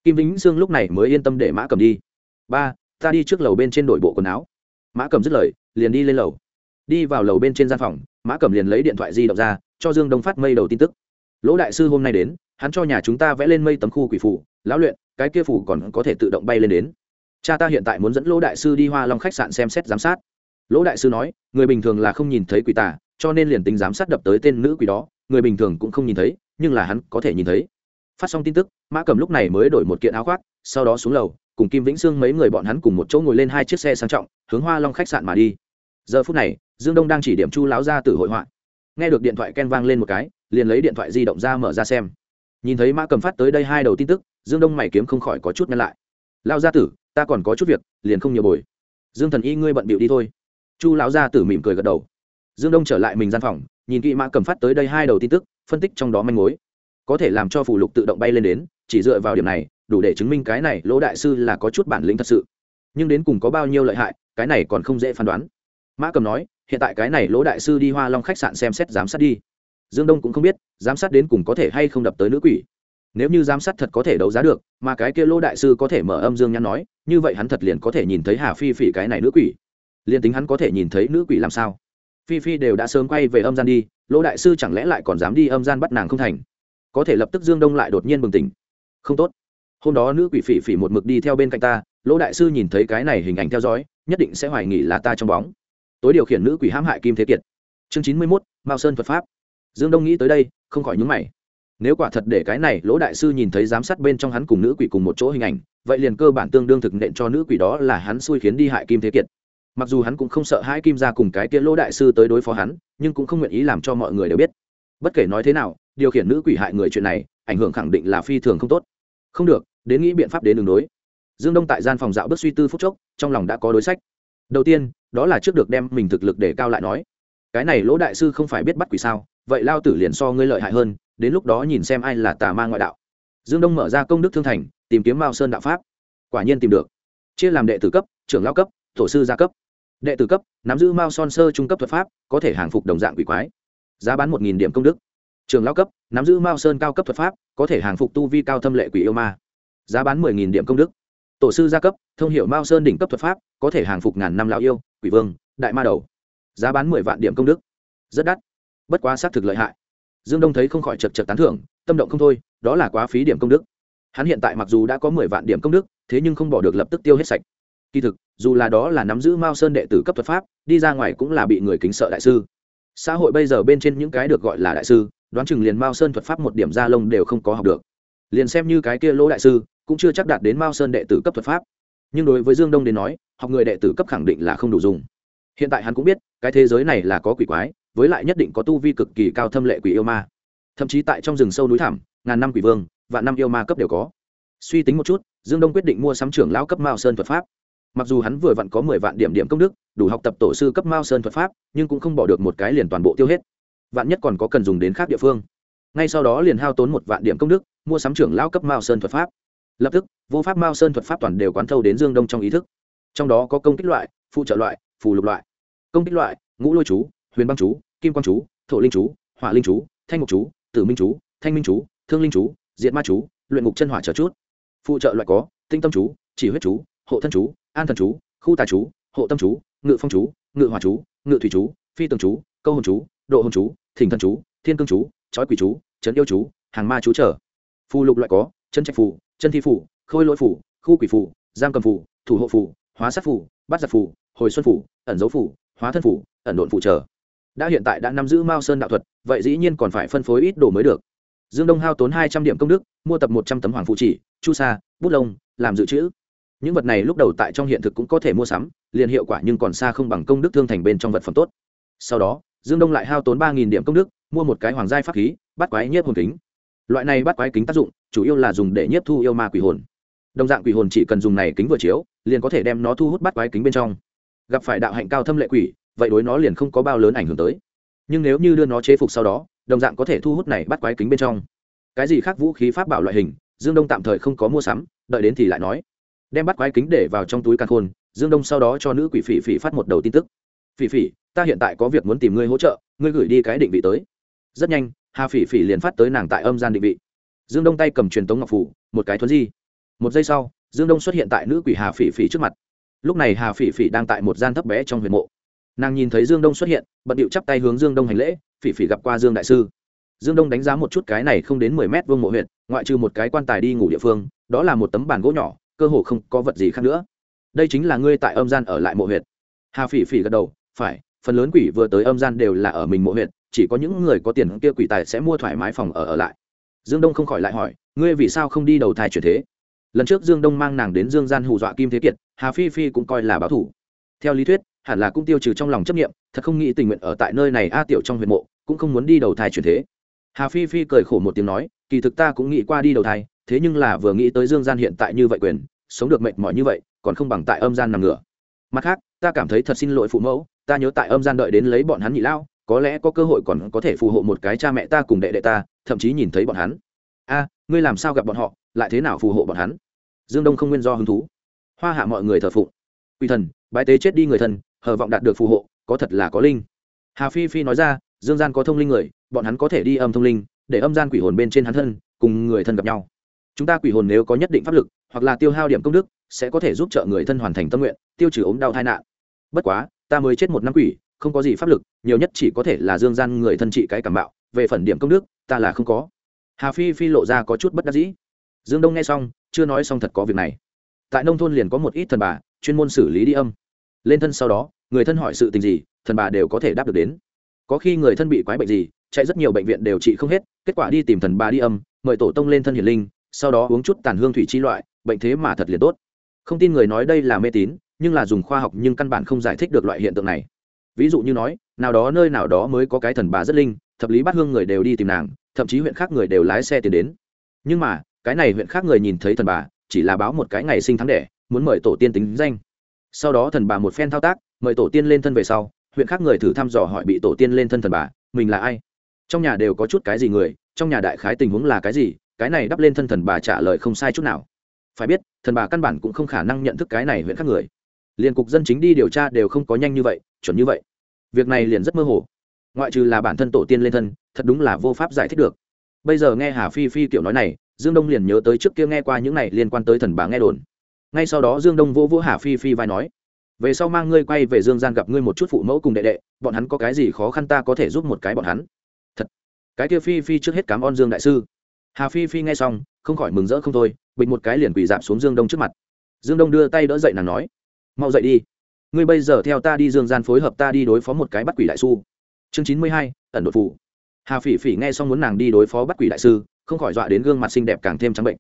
Speaker 1: Kim vĩnh sương lúc này mới yên tâm để mã cầm đi. Ba, ta đi trước lầu bên trên đội bộ quần áo mã cầm dứt lời, liền đi lên lầu. Đi vào lầu bên trên gian phòng, mã cầm liền lấy điện thoại di động ra, cho dương đông phát mây đầu tin tức. Lỗ đại sư, hôm nay đến, hắn cho nhà chúng ta vẽ lên mây tấm khu quỷ phủ, lão luyện, cái kia phủ còn có thể tự động bay lên đến. Cha ta hiện tại muốn dẫn lỗ đại sư đi hoa long khách sạn xem xét giám sát. Lỗ đại sư nói, người bình thường là không nhìn thấy quỷ tả cho nên liền tính giám sát đập tới tên nữ quỷ đó, người bình thường cũng không nhìn thấy, nhưng là hắn có thể nhìn thấy. Phát xong tin tức, mã cầm lúc này mới đổi một kiện áo khoác, sau đó xuống lầu cùng kim vĩnh sương mấy người bọn hắn cùng một chỗ ngồi lên hai chiếc xe sang trọng, hướng hoa long khách sạn mà đi. Giờ phút này, dương đông đang chỉ điểm chu láo ra từ hội họa. Nghe được điện thoại ken vang lên một cái, liền lấy điện thoại di động ra mở ra xem. Nhìn thấy mã cầm phát tới đây hai đầu tin tức, dương đông mày kiếm không khỏi có chút ngăn lại. Lao gia tử, ta còn có chút việc, liền không nhiều bồi. Dương thần y ngươi bận bịu đi thôi. Chu lão gia tử mỉm cười gật đầu. Dương đông trở lại mình gian phòng, nhìn kỹ mã cầm phát tới đây hai đầu tin tức, phân tích trong đó manh mối. Có thể làm cho phủ lục tự động bay lên đến, chỉ dựa vào điểm này đủ để chứng minh cái này lỗ đại sư là có chút bản lĩnh thật sự. Nhưng đến cùng có bao nhiêu lợi hại, cái này còn không dễ phán đoán. Mã cầm nói, hiện tại cái này lỗ đại sư đi hoa long khách sạn xem xét giám sát đi. Dương đông cũng không biết, giám sát đến cùng có thể hay không đập tới nữ quỷ. Nếu như giám sát thật có thể đấu giá được, mà cái kia lỗ đại sư có thể mở âm dương nhắn nói, như vậy hắn thật liền có thể nhìn thấy hà phi phỉ cái này nữ quỷ. Liền tính hắn có thể nhìn thấy nữ quỷ làm sao? Phi phi đều đã sớm quay về âm gian đi, lỗ đại sư chẳng lẽ lại còn dám đi âm gian bắt nàng không thành? Có thể lập tức dương đông lại đột nhiên bừng tỉnh. Không tốt hôm đó nữ quỷ phỉ phỉ một mực đi theo bên cạnh ta, lỗ đại sư nhìn thấy cái này hình ảnh theo dõi, nhất định sẽ hoài nghỉ là ta trong bóng. Tối điều khiển nữ quỷ hãm hại kim thế kiệt. Chương chín mươi mốt, mao sơn thuật pháp. Dương đông nghĩ tới đây, không khỏi nhúng mày. Nếu quả thật để cái này lỗ đại sư nhìn thấy giám sát bên trong hắn cùng nữ quỷ cùng một chỗ hình ảnh, vậy liền cơ bản tương đương thực nện cho nữ quỷ đó là hắn xui khiến đi hại kim thế kiệt. Mặc dù hắn cũng không sợ hai kim ra cùng cái kia lỗ đại sư tới đối phó hắn, nhưng cũng không nguyện ý làm cho mọi người đều biết. Bất kể nói thế nào, điều khiển nữ quỷ hại người chuyện này, ảnh hưởng khẳng định là phi thường không tốt không được, đến nghĩ biện pháp đến đường đối. Dương đông tại gian phòng dạo bước suy tư phút chốc, trong lòng đã có đối sách. Đầu tiên, đó là trước được đem mình thực lực để cao lại nói. Cái này lỗ đại sư không phải biết bắt quỷ sao, vậy lao tử liền so ngươi lợi hại hơn, đến lúc đó nhìn xem ai là tà ma ngoại đạo. Dương đông mở ra công đức thương thành, tìm kiếm mao sơn đạo pháp. Quả nhiên tìm được. Chia làm đệ tử cấp, trưởng lao cấp, tổ sư gia cấp. Đệ tử cấp, nắm giữ mao son sơ trung cấp thuật pháp, có thể hàng phục đồng dạng quỷ quái. Giá bán một điểm công đức trường lao cấp, nắm giữ mao sơn cao cấp thuật pháp, có thể hàng phục tu vi cao thâm lệ quỷ yêu ma. Giá bán mười nghìn điểm công đức. Tổ sư gia cấp, thông hiệu mao sơn đỉnh cấp thuật pháp, có thể hàng phục ngàn năm lão yêu, quỷ vương, đại ma đầu. Giá bán mười vạn điểm công đức. Rất đắt. Bất quá xác thực lợi hại. Dương đông thấy không khỏi chật chật tán thưởng, tâm động không thôi, đó là quá phí điểm công đức. Hắn hiện tại mặc dù đã có mười vạn điểm công đức, thế nhưng không bỏ được lập tức tiêu hết sạch. Kỳ thực, dù là đó là nắm giữ mao sơn đệ tử cấp thuật pháp, đi ra ngoài cũng là bị người kính sợ đại sư. Xã hội bây giờ bên trên những cái được gọi là đại sư đoán chừng liền mao sơn thuật pháp một điểm gia lông đều không có học được. Liền xem như cái kia lỗ đại sư, cũng chưa chắc đạt đến mao sơn đệ tử cấp thuật pháp. Nhưng đối với dương đông đến nói, học người đệ tử cấp khẳng định là không đủ dùng. Hiện tại hắn cũng biết, cái thế giới này là có quỷ quái, với lại nhất định có tu vi cực kỳ cao thâm lệ quỷ yêu ma. Thậm chí tại trong rừng sâu núi thảm ngàn năm quỷ vương và năm yêu ma cấp đều có. Suy tính một chút, dương đông quyết định mua sắm trưởng lão cấp mao sơn thuật pháp. Mặc dù hắn vừa vặn có mười vạn điểm điểm công đức, đủ học tập tổ sư cấp mao sơn thuật pháp, nhưng cũng không bỏ được một cái liền toàn bộ tiêu hết vạn nhất còn có cần dùng đến khác địa phương. Ngay sau đó liền hao tốn một vạn điểm công đức, mua sắm trưởng lão cấp mao sơn thuật pháp. Lập tức, vô pháp mao sơn thuật pháp toàn đều quán thâu đến dương đông trong ý thức. Trong đó có công kích loại, phụ trợ loại, phù lục loại. Công kích loại, ngũ lôi chú, huyền băng chú, kim quang chú, thổ linh chú, hỏa linh chú, thanh ngục chú, tử minh chú, thanh minh chú, thương linh chú diện ma chú, luyện ngục chân hỏa trở chút. Phụ trợ loại có, tinh tâm chú, chỉ huyết chú, hộ thân chú, an thần chú, khu tà chú, hộ tâm chú, ngự phong chú, ngự hỏa chú, ngự thủy chú, phi tường chú, câu hồn chú, độ hồn chú thỉnh thần chú, thiên cương chú trói quỷ chú, trấn yêu chú, hàng ma chú trở. Phù lục loại có, chân trạch phù, chân thi phù, khôi lỗi phù, khu quỷ phù, giam cầm phù, thủ hộ phù, hóa sát phù, bắt giặc phù, hồi xuân phù, ẩn dấu phù, hóa thân phù, ẩn độn phù trở. Đã hiện tại đã nắm giữ mao sơn đạo thuật, vậy dĩ nhiên còn phải phân phối ít đồ mới được. Dương đông hao tốn hai trăm điểm công đức, mua tập một trăm tấm hoàng phụ chỉ, chu sa, bút lông, làm dự trữ. Những vật này lúc đầu tại trong hiện thực cũng có thể mua sắm, liền hiệu quả nhưng còn xa không bằng công đức thương thành bên trong vật phẩm tốt. Sau đó dương đông lại hao tốn ba điểm công đức, mua một cái hoàng giai pháp khí, bắt quái nhiếp hồn kính. Loại này bắt quái kính tác dụng, chủ yếu là dùng để nhiếp thu yêu ma quỷ hồn. Đồng dạng quỷ hồn chỉ cần dùng này kính vừa chiếu, liền có thể đem nó thu hút bắt quái kính bên trong. Gặp phải đạo hạnh cao thâm lệ quỷ, vậy đối nó liền không có bao lớn ảnh hưởng tới. Nhưng nếu như đưa nó chế phục sau đó, đồng dạng có thể thu hút này bắt quái kính bên trong. Cái gì khác vũ khí pháp bảo loại hình, dương đông tạm thời không có mua sắm, đợi đến thì lại nói. Đem bắt quái kính để vào trong túi căn khôn, dương đông sau đó cho nữ quỷ phỉ phỉ phát một đầu tin tức phỉ phỉ, ta hiện tại có việc muốn tìm ngươi hỗ trợ, ngươi gửi đi cái định vị tới. Rất nhanh, hà phỉ phỉ liền phát tới nàng tại âm gian định vị. Dương đông tay cầm truyền tống ngọc phủ, một cái thuấn di. Một giây sau, dương đông xuất hiện tại nữ quỷ hà phỉ phỉ trước mặt. Lúc này hà phỉ phỉ đang tại một gian thấp bé trong huyền mộ. Nàng nhìn thấy dương đông xuất hiện, bận điệu chắp tay hướng dương đông hành lễ, phỉ phỉ gặp qua dương đại sư. Dương đông đánh giá một chút cái này không đến mười mét vương mộ huyện ngoại trừ một cái quan tài đi ngủ địa phương, đó là một tấm bàn gỗ nhỏ, cơ hồ không có vật gì khác nữa. Đây chính là ngươi tại âm gian ở lại mộ huyện hà phỉ phỉ gật đầu phải, phần lớn quỷ vừa tới âm gian đều là ở mình mộ huyện chỉ có những người có tiền kia quỷ tài sẽ mua thoải mái phòng ở ở lại. Dương đông không khỏi lại hỏi, ngươi vì sao không đi đầu thai chuyển thế? Lần trước dương đông mang nàng đến dương gian hù dọa kim thế kiệt, hà phi phi cũng coi là báo thủ. Theo lý thuyết, hẳn là cũng tiêu trừ trong lòng chấp nghiệm thật không nghĩ tình nguyện ở tại nơi này a tiểu trong huyện mộ, cũng không muốn đi đầu thai chuyển thế. Hà phi phi cười khổ một tiếng nói, kỳ thực ta cũng nghĩ qua đi đầu thai, thế nhưng là vừa nghĩ tới dương gian hiện tại như vậy quyền, sống được mệt mỏi như vậy, còn không bằng tại âm gian nằm ngửa. Mặt khác, ta cảm thấy thật xin lỗi phụ mẫu ta nhớ tại âm gian đợi đến lấy bọn hắn nhị lao, có lẽ có cơ hội còn có thể phù hộ một cái cha mẹ ta cùng đệ đệ ta, thậm chí nhìn thấy bọn hắn. A, ngươi làm sao gặp bọn họ, lại thế nào phù hộ bọn hắn? Dương đông không nguyên do hứng thú. Hoa hạ mọi người thờ phụng. Quỷ thần, bái tế chết đi người thần, hờ vọng đạt được phù hộ, có thật là có linh. Hà phi phi nói ra, dương gian có thông linh người, bọn hắn có thể đi âm thông linh, để âm gian quỷ hồn bên trên hắn thân, cùng người thân gặp nhau. Chúng ta quỷ hồn nếu có nhất định pháp lực, hoặc là tiêu hao điểm công đức, sẽ có thể giúp trợ người thân hoàn thành tâm nguyện, tiêu trừ ốm đau tai nạn. Bất quá ta mới chết một năm quỷ, không có gì pháp lực, nhiều nhất chỉ có thể là dương gian người thân trị cái cảm bạo, về phần điểm công đức, ta là không có. Hà phi phi lộ ra có chút bất đắc dĩ. Dương đông nghe xong, chưa nói xong thật có việc này. Tại nông thôn liền có một ít thần bà, chuyên môn xử lý đi âm. Lên thân sau đó, người thân hỏi sự tình gì, thần bà đều có thể đáp được đến. Có khi người thân bị quái bệnh gì, chạy rất nhiều bệnh viện đều trị không hết, kết quả đi tìm thần bà đi âm, mời tổ tông lên thân hiền linh, sau đó uống chút tàn hương thủy chi loại, bệnh thế mà thật liền tốt. Không tin người nói đây là mê tín nhưng là dùng khoa học nhưng căn bản không giải thích được loại hiện tượng này. Ví dụ như nói, nào đó nơi nào đó mới có cái thần bà rất linh, thập lý bát hương người đều đi tìm nàng, thậm chí huyện khác người đều lái xe tiến đến. Nhưng mà, cái này huyện khác người nhìn thấy thần bà, chỉ là báo một cái ngày sinh tháng đẻ, muốn mời tổ tiên tính danh. Sau đó thần bà một phen thao tác, mời tổ tiên lên thân về sau, huyện khác người thử thăm dò hỏi bị tổ tiên lên thân thần bà, mình là ai? Trong nhà đều có chút cái gì người, trong nhà đại khái tình huống là cái gì, cái này đắp lên thân thần bà trả lời không sai chút nào. Phải biết, thần bà căn bản cũng không khả năng nhận thức cái này huyện khác người liền cục dân chính đi điều tra đều không có nhanh như vậy, chuẩn như vậy. Việc này liền rất mơ hồ. Ngoại trừ là bản thân tổ tiên lên thân, thật đúng là vô pháp giải thích được. Bây giờ nghe hà phi phi kiểu nói này, dương đông liền nhớ tới trước kia nghe qua những này liên quan tới thần bà nghe đồn. Ngay sau đó dương đông vô vỗ hà phi phi vai nói, về sau mang ngươi quay về dương gian gặp ngươi một chút phụ mẫu cùng đệ đệ, bọn hắn có cái gì khó khăn ta có thể giúp một cái bọn hắn. Thật, cái kia phi phi trước hết cám ơn dương đại sư. Hà phi phi nghe xong, không khỏi mừng rỡ không thôi, bình một cái liền quỳ dạp xuống dương đông trước mặt. Dương đông đưa tay đỡ dậy nàng nói mau dậy đi. Ngươi bây giờ theo ta đi dương gian phối hợp ta đi đối phó một cái bắt quỷ đại Sư. chương chín mươi hai, ẩn đột phủ. Hà phỉ phỉ nghe xong muốn nàng đi đối phó bắt quỷ đại sư, không khỏi dọa đến gương mặt xinh đẹp càng thêm trắng bệnh.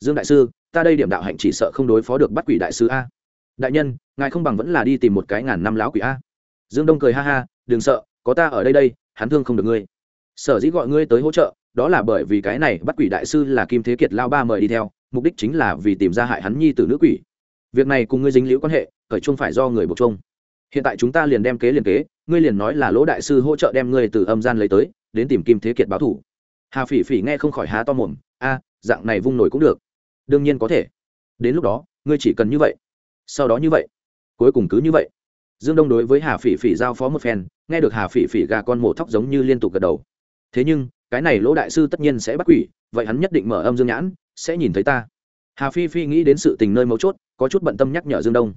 Speaker 1: Dương đại sư, ta đây điểm đạo hạnh chỉ sợ không đối phó được bắt quỷ đại sư a. Đại nhân, ngài không bằng vẫn là đi tìm một cái ngàn năm láo quỷ a. Dương đông cười ha ha, đừng sợ, có ta ở đây đây, hắn thương không được ngươi. Sở dĩ gọi ngươi tới hỗ trợ, đó là bởi vì cái này bắt quỷ đại sư là kim thế kiệt lao ba mời đi theo, mục đích chính là vì tìm ra hại hắn nhi từ nữ quỷ việc này cùng ngươi dính liễu quan hệ, khởi chung phải do người buộc chung hiện tại chúng ta liền đem kế liền kế, ngươi liền nói là lỗ đại sư hỗ trợ đem ngươi từ âm gian lấy tới, đến tìm kim thế kiệt báo thủ. Hà phỉ phỉ nghe không khỏi há to mồm, a, dạng này vung nổi cũng được. Đương nhiên có thể. Đến lúc đó, ngươi chỉ cần như vậy. Sau đó như vậy. Cuối cùng cứ như vậy. Dương đông đối với hà phỉ phỉ giao phó một phen, nghe được hà phỉ phỉ gà con mổ thóc giống như liên tục gật đầu. Thế nhưng, cái này lỗ đại sư tất nhiên sẽ bắt quỷ, vậy hắn nhất định mở âm dương nhãn, sẽ nhìn thấy ta hà phi phi nghĩ đến sự tình nơi mấu chốt, có chút bận tâm nhắc nhở dương đông.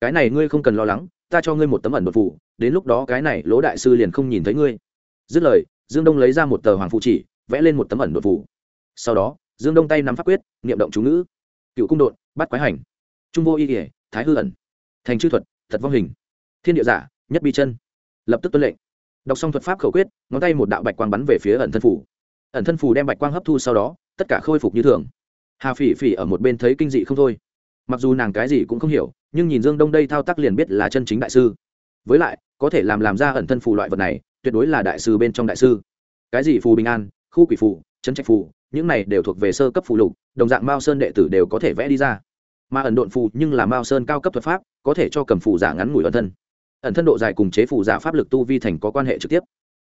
Speaker 1: Cái này ngươi không cần lo lắng, ta cho ngươi một tấm ẩn đột phủ đến lúc đó cái này lỗ đại sư liền không nhìn thấy ngươi. Dứt lời, dương đông lấy ra một tờ hoàng phụ chỉ, vẽ lên một tấm ẩn đột phủ sau đó, dương đông tay nắm pháp quyết, niệm động chú ngữ. Cựu cung đột bắt quái hành. Trung vô y kỉa thái hư ẩn. Thành chư thuật, thật vong hình. Thiên địa giả, nhất bi chân. Lập tức tuân lệnh. Đọc xong thuật pháp khẩu quyết, ngón tay một đạo bạch quang bắn về phía ẩn thân phủ ẩn thân phủ đem bạch quang hấp thu sau đó, tất cả khôi phục như thường hà phỉ phỉ ở một bên thấy kinh dị không thôi. Mặc dù nàng cái gì cũng không hiểu, nhưng nhìn dương đông đây thao tác liền biết là chân chính đại sư. Với lại, có thể làm làm ra ẩn thân phù loại vật này, tuyệt đối là đại sư bên trong đại sư. Cái gì phù bình an, khu quỷ phù chân trạch phù, những này đều thuộc về sơ cấp phù lục, đồng dạng mao sơn đệ tử đều có thể vẽ đi ra. Mà ẩn độn phù nhưng là mao sơn cao cấp thuật pháp, có thể cho cầm phù giả ngắn ngủi ẩn thân. Ẩn thân độ dài cùng chế phù giả pháp lực tu vi thành có quan hệ trực tiếp.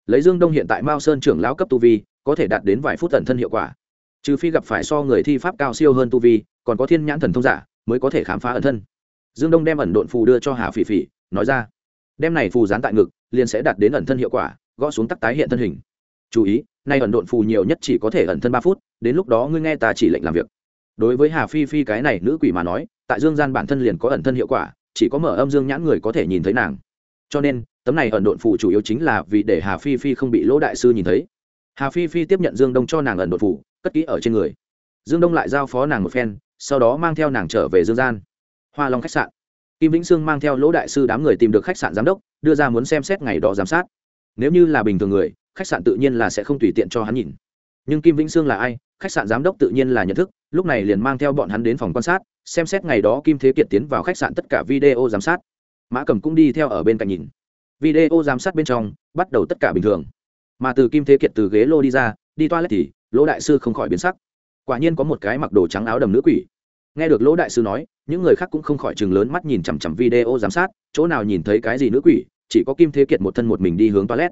Speaker 1: Lấy dương đông hiện tại mao sơn trưởng lão cấp tu vi, có thể đạt đến vài phút ẩn thân hiệu quả trừ phi gặp phải so người thi pháp cao siêu hơn tu vi, còn có thiên nhãn thần thông giả mới có thể khám phá ẩn thân. Dương đông đem ẩn độn phù đưa cho hà phỉ phỉ, nói ra, đem này phù dán tại ngực, liền sẽ đạt đến ẩn thân hiệu quả, gõ xuống tắc tái hiện thân hình. Chú ý, nay ẩn độn phù nhiều nhất chỉ có thể ẩn thân ba phút, đến lúc đó ngươi nghe ta chỉ lệnh làm việc. Đối với hà phi phi cái này nữ quỷ mà nói, tại dương gian bản thân liền có ẩn thân hiệu quả, chỉ có mở âm dương nhãn người có thể nhìn thấy nàng. Cho nên, tấm này ẩn độn phù chủ yếu chính là vì để hà phi phi không bị lỗ đại sư nhìn thấy hà phi phi tiếp nhận dương đông cho nàng ẩn đột phủ, cất kỹ ở trên người. Dương đông lại giao phó nàng một phen, sau đó mang theo nàng trở về dương gian. Hoa long khách sạn. Kim vĩnh sương mang theo lỗ đại sư đám người tìm được khách sạn giám đốc, đưa ra muốn xem xét ngày đó giám sát. Nếu như là bình thường người, khách sạn tự nhiên là sẽ không tùy tiện cho hắn nhìn. Nhưng kim vĩnh sương là ai, khách sạn giám đốc tự nhiên là nhận thức, lúc này liền mang theo bọn hắn đến phòng quan sát, xem xét ngày đó kim thế kiệt tiến vào khách sạn tất cả video giám sát. Mã cầm cũng đi theo ở bên cạnh nhìn. Video giám sát bên trong, bắt đầu tất cả bình thường mà từ kim thế kiệt từ ghế lô đi ra, đi toilet thì lỗ đại sư không khỏi biến sắc. Quả nhiên có một cái mặc đồ trắng áo đầm nữ quỷ. Nghe được lỗ đại sư nói, những người khác cũng không khỏi chừng lớn mắt nhìn chằm chằm video giám sát, chỗ nào nhìn thấy cái gì nữ quỷ, chỉ có kim thế kiệt một thân một mình đi hướng toilet.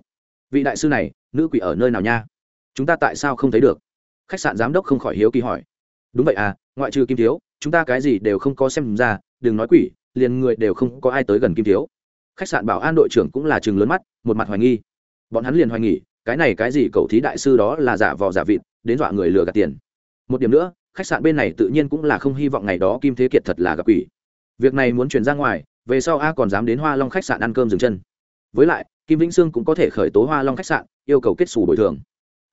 Speaker 1: Vị đại sư này, nữ quỷ ở nơi nào nha? Chúng ta tại sao không thấy được? Khách sạn giám đốc không khỏi hiếu kỳ hỏi. Đúng vậy à ngoại trừ kim thiếu, chúng ta cái gì đều không có xem ra, đừng nói quỷ, liền người đều không có ai tới gần kim thiếu. Khách sạn bảo an đội trưởng cũng là chừng lớn mắt, một mặt hoài nghi. Bọn hắn liền hoài nghi cái này cái gì cầu thí đại sư đó là giả vò giả vịt, đến dọa người lừa gạt tiền. Một điểm nữa, khách sạn bên này tự nhiên cũng là không hy vọng ngày đó kim thế kiệt thật là gặp quỷ. Việc này muốn truyền ra ngoài, về sau a còn dám đến hoa long khách sạn ăn cơm dừng chân. Với lại, kim vĩnh sương cũng có thể khởi tố hoa long khách sạn, yêu cầu kết xù bồi thường.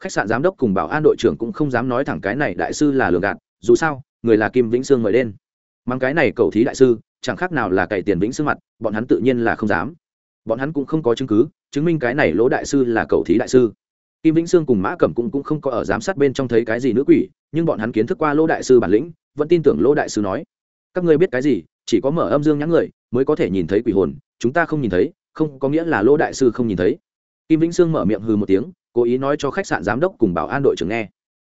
Speaker 1: Khách sạn giám đốc cùng bảo an đội trưởng cũng không dám nói thẳng cái này đại sư là lường gạt, dù sao, người là kim vĩnh sương mời đen. mang cái này cầu thí đại sư, chẳng khác nào là cậy tiền vĩnh sương mặt, bọn hắn tự nhiên là không dám bọn hắn cũng không có chứng cứ chứng minh cái này lỗ đại sư là cầu thí đại sư. Kim vĩnh sương cùng mã cẩm cũng, cũng không có ở giám sát bên trong thấy cái gì nữ quỷ nhưng bọn hắn kiến thức qua lỗ đại sư bản lĩnh vẫn tin tưởng lỗ đại sư nói. Các ngươi biết cái gì chỉ có mở âm dương nhãn người mới có thể nhìn thấy quỷ hồn chúng ta không nhìn thấy không có nghĩa là lỗ đại sư không nhìn thấy. Kim vĩnh sương mở miệng hừ một tiếng cố ý nói cho khách sạn giám đốc cùng bảo an đội trưởng nghe.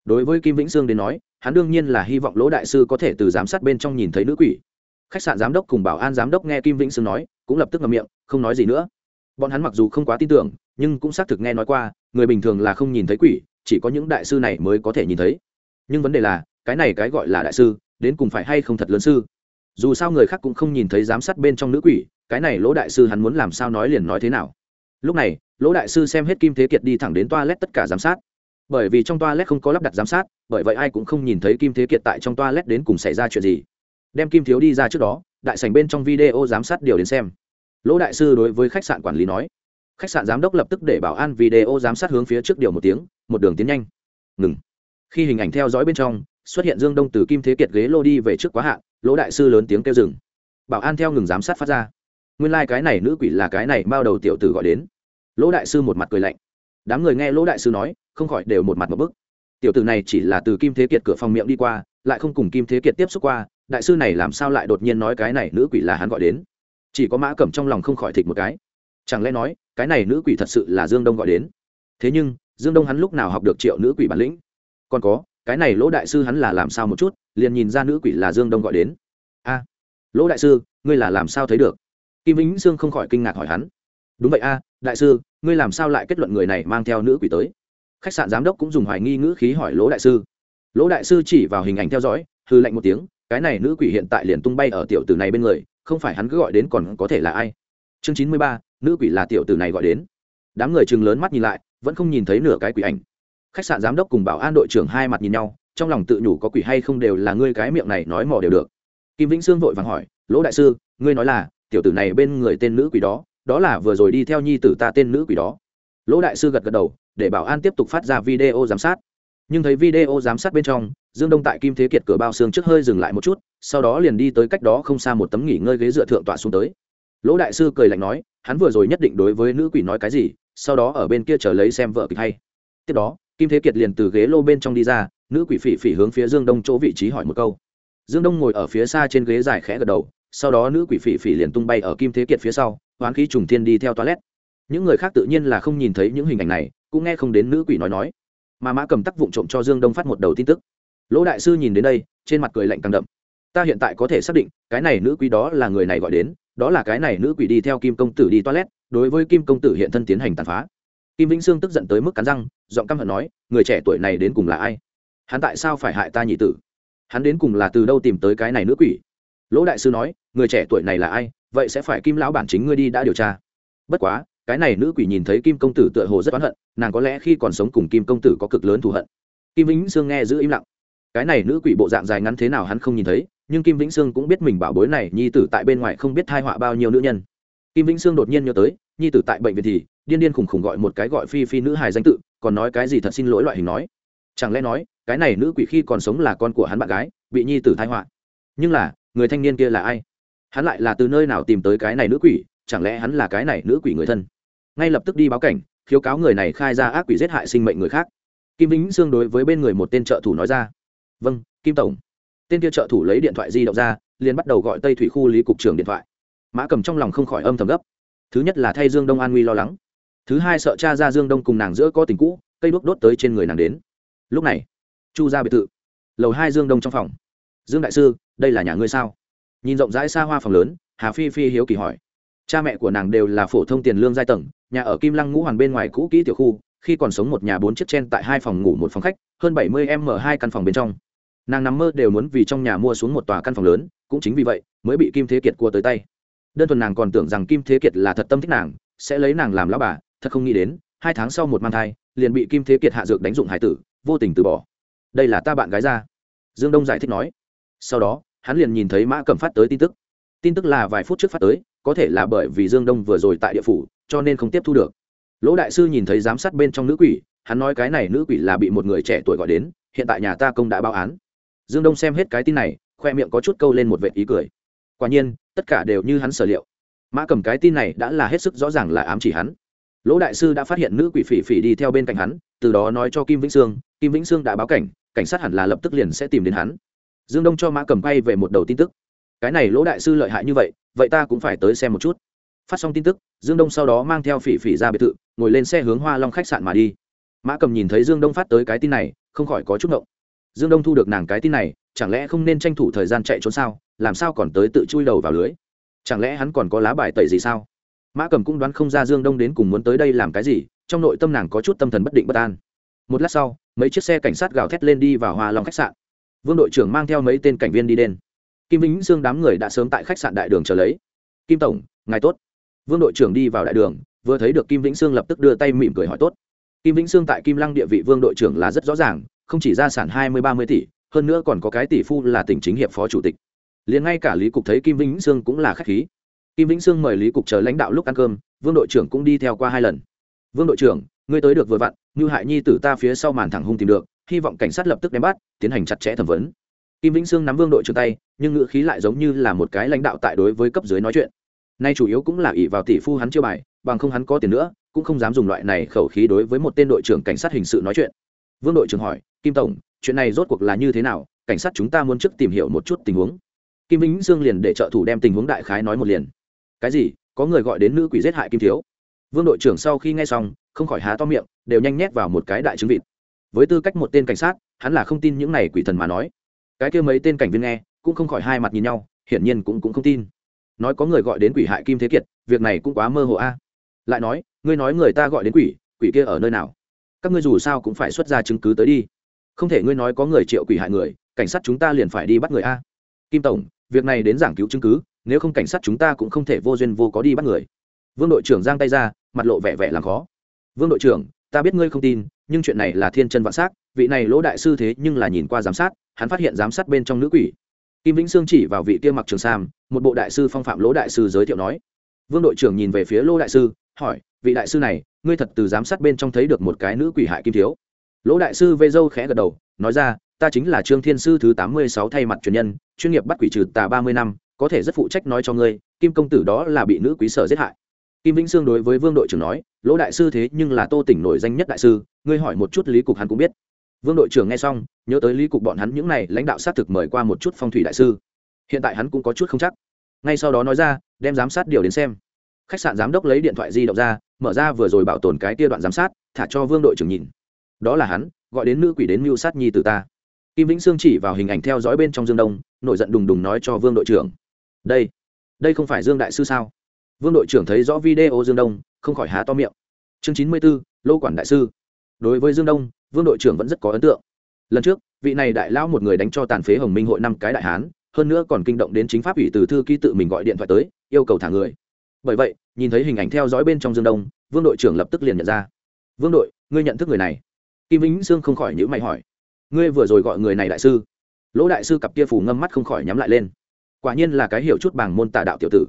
Speaker 1: Đối với kim vĩnh sương đến nói hắn đương nhiên là hy vọng lỗ đại sư có thể từ giám sát bên trong nhìn thấy nữ quỷ. Khách sạn giám đốc cùng bảo an giám đốc nghe kim vĩnh sương nói cũng lập tức ngậm miệng, không nói gì nữa. Bọn hắn mặc dù không quá tin tưởng, nhưng cũng xác thực nghe nói qua, người bình thường là không nhìn thấy quỷ, chỉ có những đại sư này mới có thể nhìn thấy. Nhưng vấn đề là, cái này cái gọi là đại sư, đến cùng phải hay không thật lớn sư? Dù sao người khác cũng không nhìn thấy giám sát bên trong nữ quỷ, cái này lỗ đại sư hắn muốn làm sao nói liền nói thế nào? Lúc này, lỗ đại sư xem hết kim thế kiệt đi thẳng đến toilet tất cả giám sát. Bởi vì trong toilet không có lắp đặt giám sát, bởi vậy ai cũng không nhìn thấy kim thế kiệt tại trong toilet đến cùng xảy ra chuyện gì. Đem kim thiếu đi ra trước đó đại sảnh bên trong video giám sát điều đến xem. Lỗ đại sư đối với khách sạn quản lý nói. Khách sạn giám đốc lập tức để bảo an video giám sát hướng phía trước điều một tiếng, một đường tiến nhanh. Ngừng. Khi hình ảnh theo dõi bên trong, xuất hiện dương đông từ kim thế kiệt ghế lô đi về trước quá hạn, lỗ đại sư lớn tiếng kêu dừng. Bảo an theo ngừng giám sát phát ra. Nguyên lai、like、cái này nữ quỷ là cái này bao đầu tiểu tử gọi đến. Lỗ đại sư một mặt cười lạnh. Đám người nghe lỗ đại sư nói, không khỏi đều một mặt một bức. Tiểu tử này chỉ là từ kim thế kiệt cửa phòng miệng đi qua, lại không cùng kim thế kiệt tiếp xúc qua đại sư này làm sao lại đột nhiên nói cái này nữ quỷ là hắn gọi đến? Chỉ có mã cẩm trong lòng không khỏi thịt một cái. Chẳng lẽ nói, cái này nữ quỷ thật sự là dương đông gọi đến? Thế nhưng, dương đông hắn lúc nào học được triệu nữ quỷ bản lĩnh? Còn có, cái này lỗ đại sư hắn là làm sao một chút, liền nhìn ra nữ quỷ là dương đông gọi đến? A, lỗ đại sư, ngươi là làm sao thấy được? Kim vĩnh sương không khỏi kinh ngạc hỏi hắn. Đúng vậy a, đại sư, ngươi làm sao lại kết luận người này mang theo nữ quỷ tới? Khách sạn giám đốc cũng dùng hoài nghi ngữ khí hỏi lỗ đại sư. Lỗ đại sư chỉ vào hình ảnh theo dõi hư lạnh một tiếng cái này nữ quỷ hiện tại liền tung bay ở tiểu tử này bên người, không phải hắn cứ gọi đến còn có thể là ai? Chương chín mươi ba, nữ quỷ là tiểu tử này gọi đến. Đám người chừng lớn mắt nhìn lại, vẫn không nhìn thấy nửa cái quỷ ảnh. Khách sạn giám đốc cùng bảo an đội trưởng hai mặt nhìn nhau, trong lòng tự nhủ có quỷ hay không đều là ngươi cái miệng này nói mò đều được. Kim vĩnh sương vội vàng hỏi, lỗ đại sư, ngươi nói là, tiểu tử này bên người tên nữ quỷ đó đó là vừa rồi đi theo nhi tử ta tên nữ quỷ đó. Lỗ đại sư gật gật đầu, để bảo an tiếp tục phát ra video giám sát. Nhưng thấy video giám sát bên trong dương đông tại kim thế kiệt cửa bao xương trước hơi dừng lại một chút, sau đó liền đi tới cách đó không xa một tấm nghỉ ngơi ghế dựa thượng tọa xuống tới. Lỗ đại sư cười lạnh nói, hắn vừa rồi nhất định đối với nữ quỷ nói cái gì, sau đó ở bên kia chờ lấy xem vợ kịch hay. Tiếp đó, kim thế kiệt liền từ ghế lô bên trong đi ra, nữ quỷ phỉ phỉ hướng phía dương đông chỗ vị trí hỏi một câu. Dương đông ngồi ở phía xa trên ghế dài khẽ gật đầu, sau đó nữ quỷ phỉ phỉ liền tung bay ở kim thế kiệt phía sau, hoán khí trùng thiên đi theo toilet. Những người khác tự nhiên là không nhìn thấy những hình ảnh này, cũng nghe không đến nữ quỷ nói nói. Mà mã cầm tắc vụng trộm cho dương đông phát một đầu tin tức lỗ đại sư nhìn đến đây, trên mặt cười lạnh càng đậm. Ta hiện tại có thể xác định, cái này nữ quỷ đó là người này gọi đến, đó là cái này nữ quỷ đi theo kim công tử đi toilet, đối với kim công tử hiện thân tiến hành tàn phá. Kim vĩnh sương tức giận tới mức cắn răng, giọng căm hận nói, người trẻ tuổi này đến cùng là ai? Hắn tại sao phải hại ta nhị tử? Hắn đến cùng là từ đâu tìm tới cái này nữ quỷ? Lỗ đại sư nói, người trẻ tuổi này là ai? Vậy sẽ phải kim lão bản chính ngươi đi đã điều tra. Bất quá, cái này nữ quỷ nhìn thấy kim công tử tựa hồ rất oán hận, nàng có lẽ khi còn sống cùng kim công tử có cực lớn thù hận. Kim vĩnh sương nghe giữ im lặng cái này nữ quỷ bộ dạng dài ngắn thế nào hắn không nhìn thấy, nhưng kim vĩnh sương cũng biết mình bảo bối này nhi tử tại bên ngoài không biết thai họa bao nhiêu nữ nhân. Kim vĩnh sương đột nhiên nhớ tới, nhi tử tại bệnh viện thì điên điên khùng khùng gọi một cái gọi phi phi nữ hài danh tự, còn nói cái gì thật xin lỗi loại hình nói. Chẳng lẽ nói, cái này nữ quỷ khi còn sống là con của hắn bạn gái, bị nhi tử thai họa? Nhưng là, người thanh niên kia là ai? Hắn lại là từ nơi nào tìm tới cái này nữ quỷ, chẳng lẽ hắn là cái này nữ quỷ người thân? Ngay lập tức đi báo cảnh, khiếu cáo người này khai ra ác quỷ giết hại sinh mệnh người khác. Kim vĩnh sương đối với bên người một tên trợ thủ nói ra vâng kim tổng. Tên kia trợ thủ lấy điện thoại di động ra, liền bắt đầu gọi tây thủy khu lý cục trưởng điện thoại. Mã cầm trong lòng không khỏi âm thầm gấp. Thứ nhất là thay dương đông an nguy lo lắng. Thứ hai sợ cha ra dương đông cùng nàng giữa có tình cũ, cây đuốc đốt tới trên người nàng đến. Lúc này, chu ra biệt thự, lầu hai dương đông trong phòng. Dương đại sư, đây là nhà ngươi sao? Nhìn rộng rãi xa hoa phòng lớn, hà phi phi hiếu kỳ hỏi. Cha mẹ của nàng đều là phổ thông tiền lương giai tầng, nhà ở kim lăng ngũ hoàn bên ngoài cũ kỹ tiểu khu khi còn sống một nhà bốn chiếc chen tại hai phòng ngủ một phòng khách, hơn bảy mươi m hai căn phòng bên trong. Nàng nằm mơ đều muốn vì trong nhà mua xuống một tòa căn phòng lớn, cũng chính vì vậy mới bị kim thế kiệt cua tới tay. Đơn thuần nàng còn tưởng rằng kim thế kiệt là thật tâm thích nàng, sẽ lấy nàng làm lão bà, thật không nghĩ đến, hai tháng sau một mang thai, liền bị kim thế kiệt hạ dược đánh dụng hải tử, vô tình từ bỏ. Đây là ta bạn gái ra. Dương đông giải thích nói. Sau đó, hắn liền nhìn thấy mã cẩm phát tới tin tức. Tin tức là vài phút trước phát tới, có thể là bởi vì dương đông vừa rồi tại địa phủ, cho nên không tiếp thu được lỗ đại sư nhìn thấy giám sát bên trong nữ quỷ, hắn nói cái này nữ quỷ là bị một người trẻ tuổi gọi đến, hiện tại nhà ta công đã báo án. Dương đông xem hết cái tin này, khoe miệng có chút câu lên một vệ ý cười. Quả nhiên, tất cả đều như hắn sở liệu. Mã cầm cái tin này đã là hết sức rõ ràng là ám chỉ hắn. Lỗ đại sư đã phát hiện nữ quỷ phỉ phỉ đi theo bên cạnh hắn, từ đó nói cho kim vĩnh sương, kim vĩnh sương đã báo cảnh cảnh sát hẳn là lập tức liền sẽ tìm đến hắn. Dương đông cho mã cầm quay về một đầu tin tức. Cái này lỗ đại sư lợi hại như vậy vậy ta cũng phải tới xem một chút phát xong tin tức, dương đông sau đó mang theo phỉ phỉ ra biệt thự, ngồi lên xe hướng hoa long khách sạn mà đi. Mã cầm nhìn thấy dương đông phát tới cái tin này, không khỏi có chút ngộng. Dương đông thu được nàng cái tin này, chẳng lẽ không nên tranh thủ thời gian chạy trốn sao? Làm sao còn tới tự chui đầu vào lưới? Chẳng lẽ hắn còn có lá bài tẩy gì sao? Mã cầm cũng đoán không ra dương đông đến cùng muốn tới đây làm cái gì, trong nội tâm nàng có chút tâm thần bất định bất an. Một lát sau, mấy chiếc xe cảnh sát gào thét lên đi vào hoa long khách sạn. Vương đội trưởng mang theo mấy tên cảnh viên đi đen kim vĩnh dương đám người đã sớm tại khách sạn đại đường chờ lấy. Kim tổng, ngài tốt vương đội trưởng đi vào đại đường, vừa thấy được kim vĩnh sương lập tức đưa tay mỉm cười hỏi tốt. Kim vĩnh sương tại kim lăng địa vị vương đội trưởng là rất rõ ràng, không chỉ gia sản hai mươi, ba mươi tỷ, hơn nữa còn có cái tỷ phu là tỉnh chính hiệp phó chủ tịch. Liền ngay cả lý cục thấy kim vĩnh sương cũng là khách khí. Kim vĩnh sương mời lý cục chờ lãnh đạo lúc ăn cơm, vương đội trưởng cũng đi theo qua hai lần. Vương đội trưởng, ngươi tới được vừa vặn như hại nhi tử ta phía sau màn thẳng hung tìm được, hy vọng cảnh sát lập tức đem bắt, tiến hành chặt chẽ thẩm vấn. Kim vĩnh sương nắm vương đội trưởng tay, nhưng ngữ khí lại giống như là một cái lãnh đạo tại đối với cấp dưới nói chuyện nay chủ yếu cũng là ỷ vào tỷ phu hắn chưa bài, bằng không hắn có tiền nữa, cũng không dám dùng loại này khẩu khí đối với một tên đội trưởng cảnh sát hình sự nói chuyện. Vương đội trưởng hỏi, kim tổng, chuyện này rốt cuộc là như thế nào? Cảnh sát chúng ta muốn trước tìm hiểu một chút tình huống. Kim vĩnh dương liền để trợ thủ đem tình huống đại khái nói một liền. Cái gì? Có người gọi đến nữ quỷ giết hại kim thiếu? Vương đội trưởng sau khi nghe xong, không khỏi há to miệng, đều nhanh nhét vào một cái đại trứng vịt. Với tư cách một tên cảnh sát, hắn là không tin những này quỷ thần mà nói. Cái kia mấy tên cảnh viên nghe, cũng không khỏi hai mặt nhìn nhau, hiển nhiên cũng cũng không tin nói có người gọi đến quỷ hại kim thế kiệt, việc này cũng quá mơ hồ a. Lại nói, ngươi nói người ta gọi đến quỷ quỷ kia ở nơi nào? Các ngươi dù sao cũng phải xuất ra chứng cứ tới đi. Không thể ngươi nói có người triệu quỷ hại người, cảnh sát chúng ta liền phải đi bắt người a. Kim tổng, việc này đến giảng cứu chứng cứ, nếu không cảnh sát chúng ta cũng không thể vô duyên vô có đi bắt người. Vương đội trưởng giang tay ra, mặt lộ vẻ vẻ làm khó. Vương đội trưởng, ta biết ngươi không tin, nhưng chuyện này là thiên chân vạn s á c vị này lỗ đại sư thế nhưng là nhìn qua giám sát, hắn phát hiện giám sát bên trong nữ quỷ kim vĩnh sương chỉ vào vị kia mặc trường sam, một bộ đại sư phong phạm lỗ đại sư giới thiệu nói. Vương đội trưởng nhìn về phía lỗ đại sư, hỏi, vị đại sư này, ngươi thật từ giám sát bên trong thấy được một cái nữ quỷ hại kim thiếu. Lỗ đại sư vê dâu khẽ gật đầu, nói ra, ta chính là trương thiên sư thứ tám mươi sáu thay mặt truyền nhân, chuyên nghiệp bắt quỷ trừ tà ba mươi năm, có thể rất phụ trách nói cho ngươi, kim công tử đó là bị nữ quý sở giết hại. Kim vĩnh sương đối với vương đội trưởng nói, lỗ đại sư thế nhưng là tô tỉnh nổi danh nhất đại sư, ngươi hỏi một chút lý cục hắn cũng biết vương đội trưởng nghe xong, nhớ tới lý cục bọn hắn những n à y lãnh đạo xác thực mời qua một chút phong thủy đại sư. Hiện tại hắn cũng có chút không chắc. Ngay sau đó nói ra, đem giám sát điều đến xem. Khách sạn giám đốc lấy điện thoại di động ra, mở ra vừa rồi bảo tồn cái tia đoạn giám sát, thả cho vương đội trưởng nhìn. Đó là hắn, gọi đến nữ quỷ đến mưu sát nhi từ ta. Kim vĩnh sương chỉ vào hình ảnh theo dõi bên trong dương đông, nổi giận đùng đùng nói cho vương đội trưởng. Đây đây không phải dương đại sư sao? Vương đội trưởng thấy rõ video dương đông, không khỏi há to miệng. Chương chín mươi b ố lô quản đại sư. Đối với dương đông vương đội trưởng vẫn rất có ấn tượng. Lần trước, vị này đại lao một người đánh cho tàn phế hồng minh hội năm cái đại hán, hơn nữa còn kinh động đến chính pháp ủy từ thư ký tự mình gọi điện thoại tới, yêu cầu thả người. Bởi vậy, nhìn thấy hình ảnh theo dõi bên trong dương đông, vương đội trưởng lập tức liền nhận ra. Vương đội, ngươi nhận thức người này? Kim vĩnh sương không khỏi nhữ mày hỏi. Ngươi vừa rồi gọi người này đại sư? Lỗ đại sư cặp kia phủ ngâm mắt không khỏi nhắm lại lên. Quả nhiên là cái hiểu chút bảng môn tà đạo tiểu tử.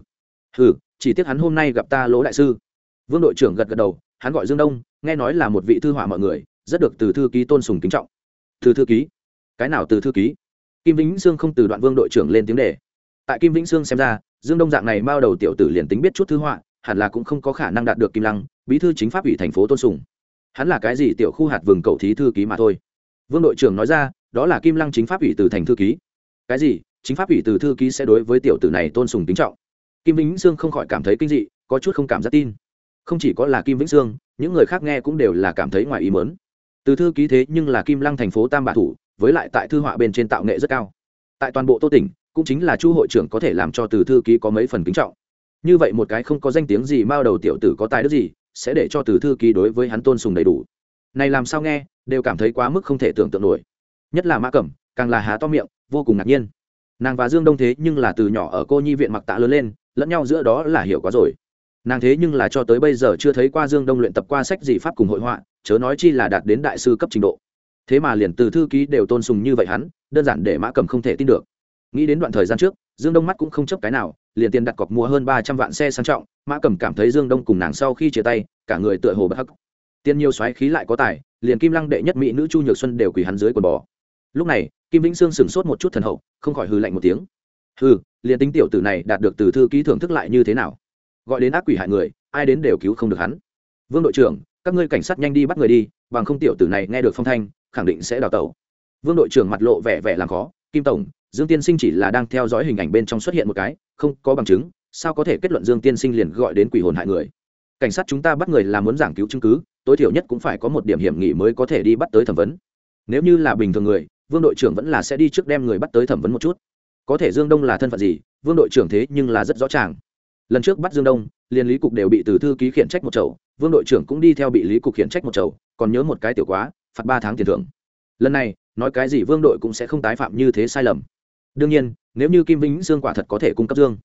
Speaker 1: Ừ chỉ tiếc hắn hôm nay gặp ta lỗ đại sư. Vương đội trưởng gật gật đầu, hắn gọi dương đông, nghe nói là một vị thư họa mọi người rất được từ thư ký tôn sùng kính trọng. Từ thư ký? Cái nào từ thư ký? Kim vĩnh sương không từ đoạn vương đội trưởng lên tiếng đề. Tại kim vĩnh sương xem ra, dương đông dạng này bao đầu tiểu tử liền tính biết chút thư họa, hẳn là cũng không có khả năng đạt được kim lăng, bí thư chính pháp ủy thành phố tôn sùng. Hắn là cái gì tiểu khu hạt vườn cầu thí thư ký mà thôi. Vương đội trưởng nói ra, đó là kim lăng chính pháp ủy từ thành thư ký. Cái gì? Chính pháp ủy từ thư ký sẽ đối với tiểu tử này tôn sùng kính trọng. Kim vĩnh sương không khỏi cảm thấy kinh dị, có chút không cảm giác tin. Không chỉ có là kim vĩnh sương, những người khác nghe cũng đều là cảm thấy ngoài ý mớn từ thư ký thế nhưng là kim lăng thành phố tam bạ thủ, với lại tại thư họa bên trên tạo nghệ rất cao. Tại toàn bộ tô tỉnh, cũng chính là chu hội trưởng có thể làm cho từ thư ký có mấy phần kính trọng. Như vậy một cái không có danh tiếng gì mao đầu tiểu tử có tài đức gì, sẽ để cho từ thư ký đối với hắn tôn sùng đầy đủ. Này làm sao nghe, đều cảm thấy quá mức không thể tưởng tượng nổi. Nhất là mã cẩm, càng là há to miệng, vô cùng ngạc nhiên. Nàng và dương đông thế nhưng là từ nhỏ ở cô nhi viện mặc tạ lớn lên, lẫn nhau giữa đó là hiểu quá rồi nàng thế nhưng là cho tới bây giờ chưa thấy qua dương đông luyện tập qua sách gì pháp cùng hội họa, chớ nói chi là đạt đến đại sư cấp trình độ. Thế mà liền từ thư ký đều tôn sùng như vậy hắn, đơn giản để mã cầm không thể tin được. Nghĩ đến đoạn thời gian trước, dương đông mắt cũng không chấp cái nào, liền tiền đặt cọc mua hơn ba trăm vạn xe sang trọng, mã cầm cảm thấy dương đông cùng nàng sau khi chia tay, cả người tựa hồ bất hắc. Tiền nhiều xoáy khí lại có tài, liền kim lăng đệ nhất mỹ nữ chu nhược xuân đều quỳ hắn dưới quần bò. Lúc này, kim vĩnh sương sửng sốt một chút thần hậu, không khỏi hư lạnh một tiếng. Hư liền tính tiểu tử này đạt được từ thư ký thưởng thức lại như thế nào? Gọi đến ác quỷ hại người, ai đến đều cứu không được hắn. Vương đội trưởng, các ngươi cảnh sát nhanh đi bắt người đi, bằng không tiểu tử này nghe được phong thanh, khẳng định sẽ đào tẩu. Vương đội trưởng mặt lộ vẻ vẻ làm khó, kim tổng, dương tiên sinh chỉ là đang theo dõi hình ảnh bên trong xuất hiện một cái, không có bằng chứng, sao có thể kết luận dương tiên sinh liền gọi đến quỷ hồn hại người? Cảnh sát chúng ta bắt người là muốn giảng cứu chứng cứ, tối thiểu nhất cũng phải có một điểm hiểm nghị mới có thể đi bắt tới thẩm vấn. Nếu như là bình thường người, vương đội trưởng vẫn là sẽ đi trước đem người bắt tới thẩm vấn một chút. Có thể dương đông là thân phận gì, vương đội trưởng thế nhưng là rất rõ ràng lần trước bắt dương đông liên lý cục đều bị từ thư ký khiển trách một chầu, vương đội trưởng cũng đi theo bị lý cục khiển trách một chầu, còn nhớ một cái tiểu quá, phạt ba tháng tiền thưởng. Lần này, nói cái gì vương đội cũng sẽ không tái phạm như thế sai lầm. Đương nhiên, nếu như kim vĩnh dương quả thật có thể cung cấp dương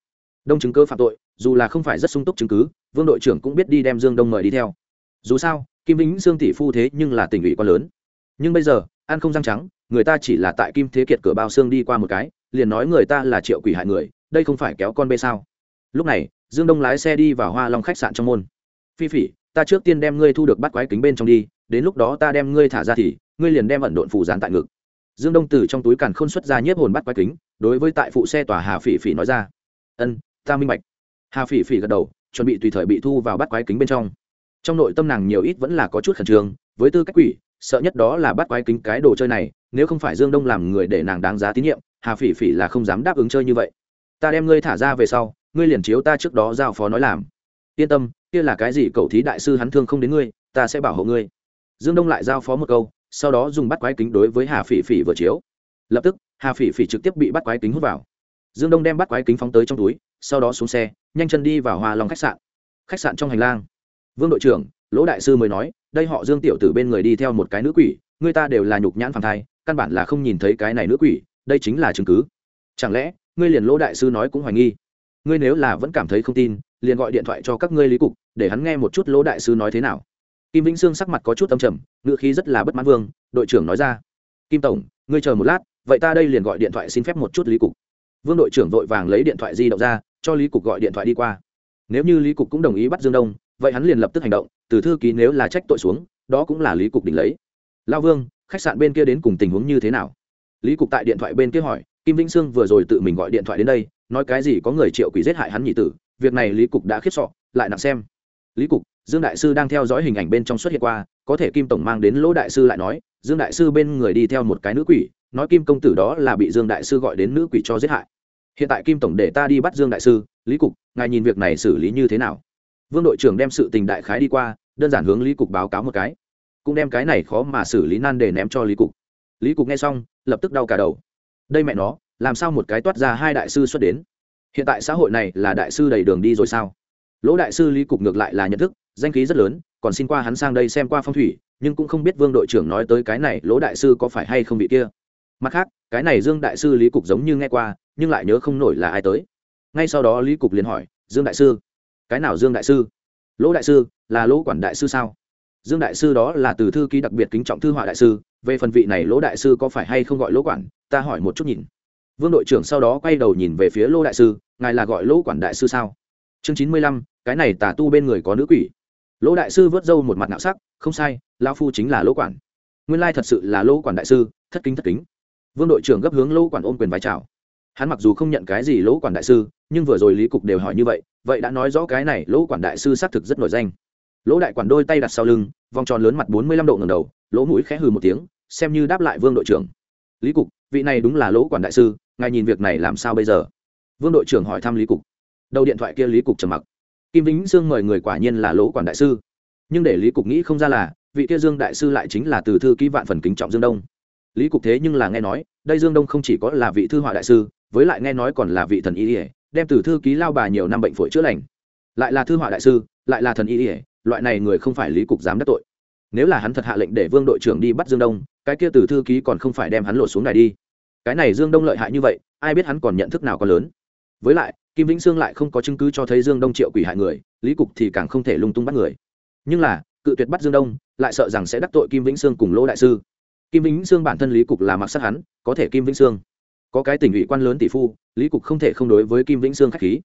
Speaker 1: đông chứng cơ phạm tội, dù là không phải rất sung túc chứng cứ, vương đội trưởng cũng biết đi đem dương đông mời đi theo. Dù sao, kim vĩnh dương tỷ phu thế nhưng là tỉnh ủy quá lớn. Nhưng bây giờ, ăn không răng trắng, người ta chỉ là tại kim thế kiệt cửa bao xương đi qua một cái, liền nói người ta là triệu quỷ hại người, đây không phải kéo con bê sao? Lúc này, dương đông lái xe đi vào hoa long khách sạn trong môn. Phi phỉ, ta trước tiên đem ngươi thu được bắt quái kính bên trong đi, đến lúc đó ta đem ngươi thả ra thì, ngươi liền đem ẩn độn phù dán tại ngực. Dương đông từ trong túi càn khôn xuất ra nhiếp hồn bắt quái kính, đối với tại phụ xe tòa hà phỉ phỉ nói ra, ân, ta minh bạch. Hà phỉ phỉ gật đầu, chuẩn bị tùy thời bị thu vào bắt quái kính bên trong. Trong nội tâm nàng nhiều ít vẫn là có chút khẩn trương, với tư cách quỷ, sợ nhất đó là bắt quái kính cái đồ chơi này, nếu không phải dương đông làm người để nàng đáng giá tín nhiệm, hà phỉ phỉ là không dám đáp ứng chơi như vậy. Ta đem ngươi thả ra về sau ngươi liền chiếu ta trước đó giao phó nói làm. Yên tâm, kia là cái gì cậu thí đại sư hắn thương không đến ngươi, ta sẽ bảo hộ ngươi. Dương đông lại giao phó một câu, sau đó dùng bắt quái kính đối với hà phỉ phỉ vừa chiếu. Lập tức, hà phỉ phỉ trực tiếp bị bắt quái kính hút vào. Dương đông đem bắt quái kính phóng tới trong túi, sau đó xuống xe, nhanh chân đi vào hoa long khách sạn. Khách sạn trong hành lang. Vương đội trưởng, lỗ đại sư mới nói, đây họ dương tiểu từ bên người đi theo một cái nữ quỷ, người ta đều là nhục nhãn phản thai, căn bản là không nhìn thấy cái này nữ quỷ, đây chính là chứng cứ. Chẳng lẽ, ngươi liền lỗ đại sư nói cũng hoài nghi? Ngươi nếu là vẫn cảm thấy không tin, liền gọi điện thoại cho các ngươi lý cục, để hắn nghe một chút lỗ đại sư nói thế nào. Kim vĩnh sương sắc mặt có chút âm trầm ngựa khí rất là bất mãn vương, đội trưởng nói ra. Kim tổng, ngươi chờ một lát, vậy ta đây liền gọi điện thoại xin phép một chút lý cục. Vương đội trưởng vội vàng lấy điện thoại di động ra, cho lý cục gọi điện thoại đi qua. Nếu như lý cục cũng đồng ý bắt dương đông, vậy hắn liền lập tức hành động, từ thư ký nếu là trách tội xuống, đó cũng là lý cục định lấy. Lao vương, khách sạn bên kia đến cùng tình huống như thế nào? Lý cục tại điện thoại bên kia hỏi, kim vĩnh sương vừa rồi tự mình gọi điện thoại đến đây nói cái gì có người triệu quỷ giết hại hắn nhị tử, việc này lý cục đã khiếp sọ lại nặng xem. Lý cục, dương đại sư đang theo dõi hình ảnh bên trong xuất hiện qua, có thể kim tổng mang đến lỗ đại sư lại nói, dương đại sư bên người đi theo một cái nữ quỷ, nói kim công tử đó là bị dương đại sư gọi đến nữ quỷ cho giết hại. Hiện tại kim tổng để ta đi bắt dương đại sư, lý cục, ngài nhìn việc này xử lý như thế nào? Vương đội trưởng đem sự tình đại khái đi qua, đơn giản hướng lý cục báo cáo một cái. Cũng đem cái này khó mà xử lý nan để ném cho lý cục. Lý cục nghe xong, lập tức đau cả đầu. Đây mẹ nó làm sao một cái toát ra hai đại sư xuất đến? Hiện tại xã hội này là đại sư đầy đường đi rồi sao? Lỗ đại sư lý cục ngược lại là nhận thức, danh khí rất lớn, còn xin qua hắn sang đây xem qua phong thủy, nhưng cũng không biết vương đội trưởng nói tới cái này lỗ đại sư có phải hay không bị kia. Mặt khác, cái này dương đại sư lý cục giống như nghe qua, nhưng lại nhớ không nổi là ai tới. Ngay sau đó lý cục liền hỏi, dương đại sư, cái nào dương đại sư? Lỗ đại sư, là lỗ quản đại sư sao? Dương đại sư đó là từ thư ký đặc biệt kính trọng thư họa đại sư, về phần vị này lỗ đại sư có phải hay không gọi lỗ quản, ta hỏi một chút nhìn vương đội trưởng sau đó quay đầu nhìn về phía Lô đại sư, ngài là gọi lỗ quản đại sư sao? Chương chín mươi lăm, cái này tà tu bên người có nữ quỷ. Lỗ đại sư vớt râu một mặt nạo sắc, không sai lao phu chính là lỗ quản. Nguyên lai thật sự là lỗ quản đại sư, thất kính thất kính. Vương đội trưởng gấp hướng lỗ quản ôm quyền vai trào hắn mặc dù không nhận cái gì lỗ quản đại sư, nhưng vừa rồi lý cục đều hỏi như vậy vậy đã nói rõ cái này lỗ quản đại sư xác thực rất nổi danh. Lỗ đại quản đôi tay đặt sau lưng, vòng tròn lớn mặt bốn mươi lăm độ ngầm đầu, lỗ mũi khẽ hừ một tiếng, xem như đáp lại vương đội trưởng. Lý cục, vị này đúng là lỗ quản đại sư ngài nhìn việc này làm sao bây giờ? Vương đội trưởng hỏi thăm lý cục. Đầu điện thoại kia lý cục trầm mặc. Kim vĩnh sương mời người quả nhiên là lỗ quản đại sư. Nhưng để lý cục nghĩ không ra là, vị kia dương đại sư lại chính là từ thư ký vạn phần kính trọng dương đông. Lý cục thế nhưng là nghe nói, đây dương đông không chỉ có là vị thư họa đại sư, với lại nghe nói còn là vị thần y ỉa đem từ thư ký lao bà nhiều năm bệnh phổi chữa lành. Lại là thư họa đại sư, lại là thần y ỉa loại này người không phải lý cục dám đắc tội. Nếu là hắn thật hạ lệnh để vương đội trưởng đi bắt dương đông, cái kia từ thư ký còn không phải đem hắn lột xuống đài đi cái này dương đông lợi hại như vậy, ai biết hắn còn nhận thức nào có lớn. Với lại, kim vĩnh sương lại không có chứng cứ cho thấy dương đông triệu quỷ hại người, lý cục thì càng không thể lung tung bắt người. Nhưng là, cự tuyệt bắt dương đông, lại sợ rằng sẽ đắc tội kim vĩnh sương cùng lỗ đại sư. Kim vĩnh sương bản thân lý cục là mặc sắc hắn, có thể kim vĩnh sương. Có cái tình ủy quan lớn tỷ phu, lý cục không thể không đối với kim vĩnh sương k h á c h khí.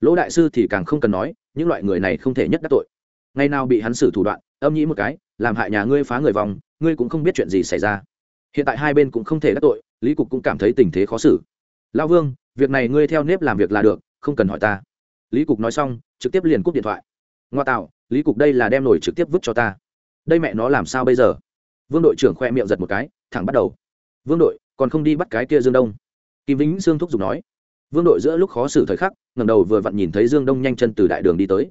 Speaker 1: Lỗ đại sư thì càng không cần nói, những loại người này không thể nhất đắc tội. Ngày nào bị hắn xử thủ đoạn, âm nhĩ một cái, làm hại nhà ngươi phá người vòng, ngươi cũng không biết chuyện gì xảy ra hiện tại hai bên cũng không thể đắc tội, lý cục cũng cảm thấy tình thế khó xử. Lao vương, việc này ngươi theo nếp làm việc là được, không cần hỏi ta. Lý cục nói xong, trực tiếp liền cúp điện thoại. Ngoa tạo, lý cục đây là đem nổi trực tiếp vứt cho ta. Đây mẹ nó làm sao bây giờ? Vương đội trưởng khoe miệng giật một cái, thẳng bắt đầu. Vương đội, còn không đi bắt cái kia dương đông? Kim vĩnh sương thúc giục nói. Vương đội giữa lúc khó xử thời khắc ngầm đầu vừa vặn nhìn thấy dương đông nhanh chân từ đại đường đi tới.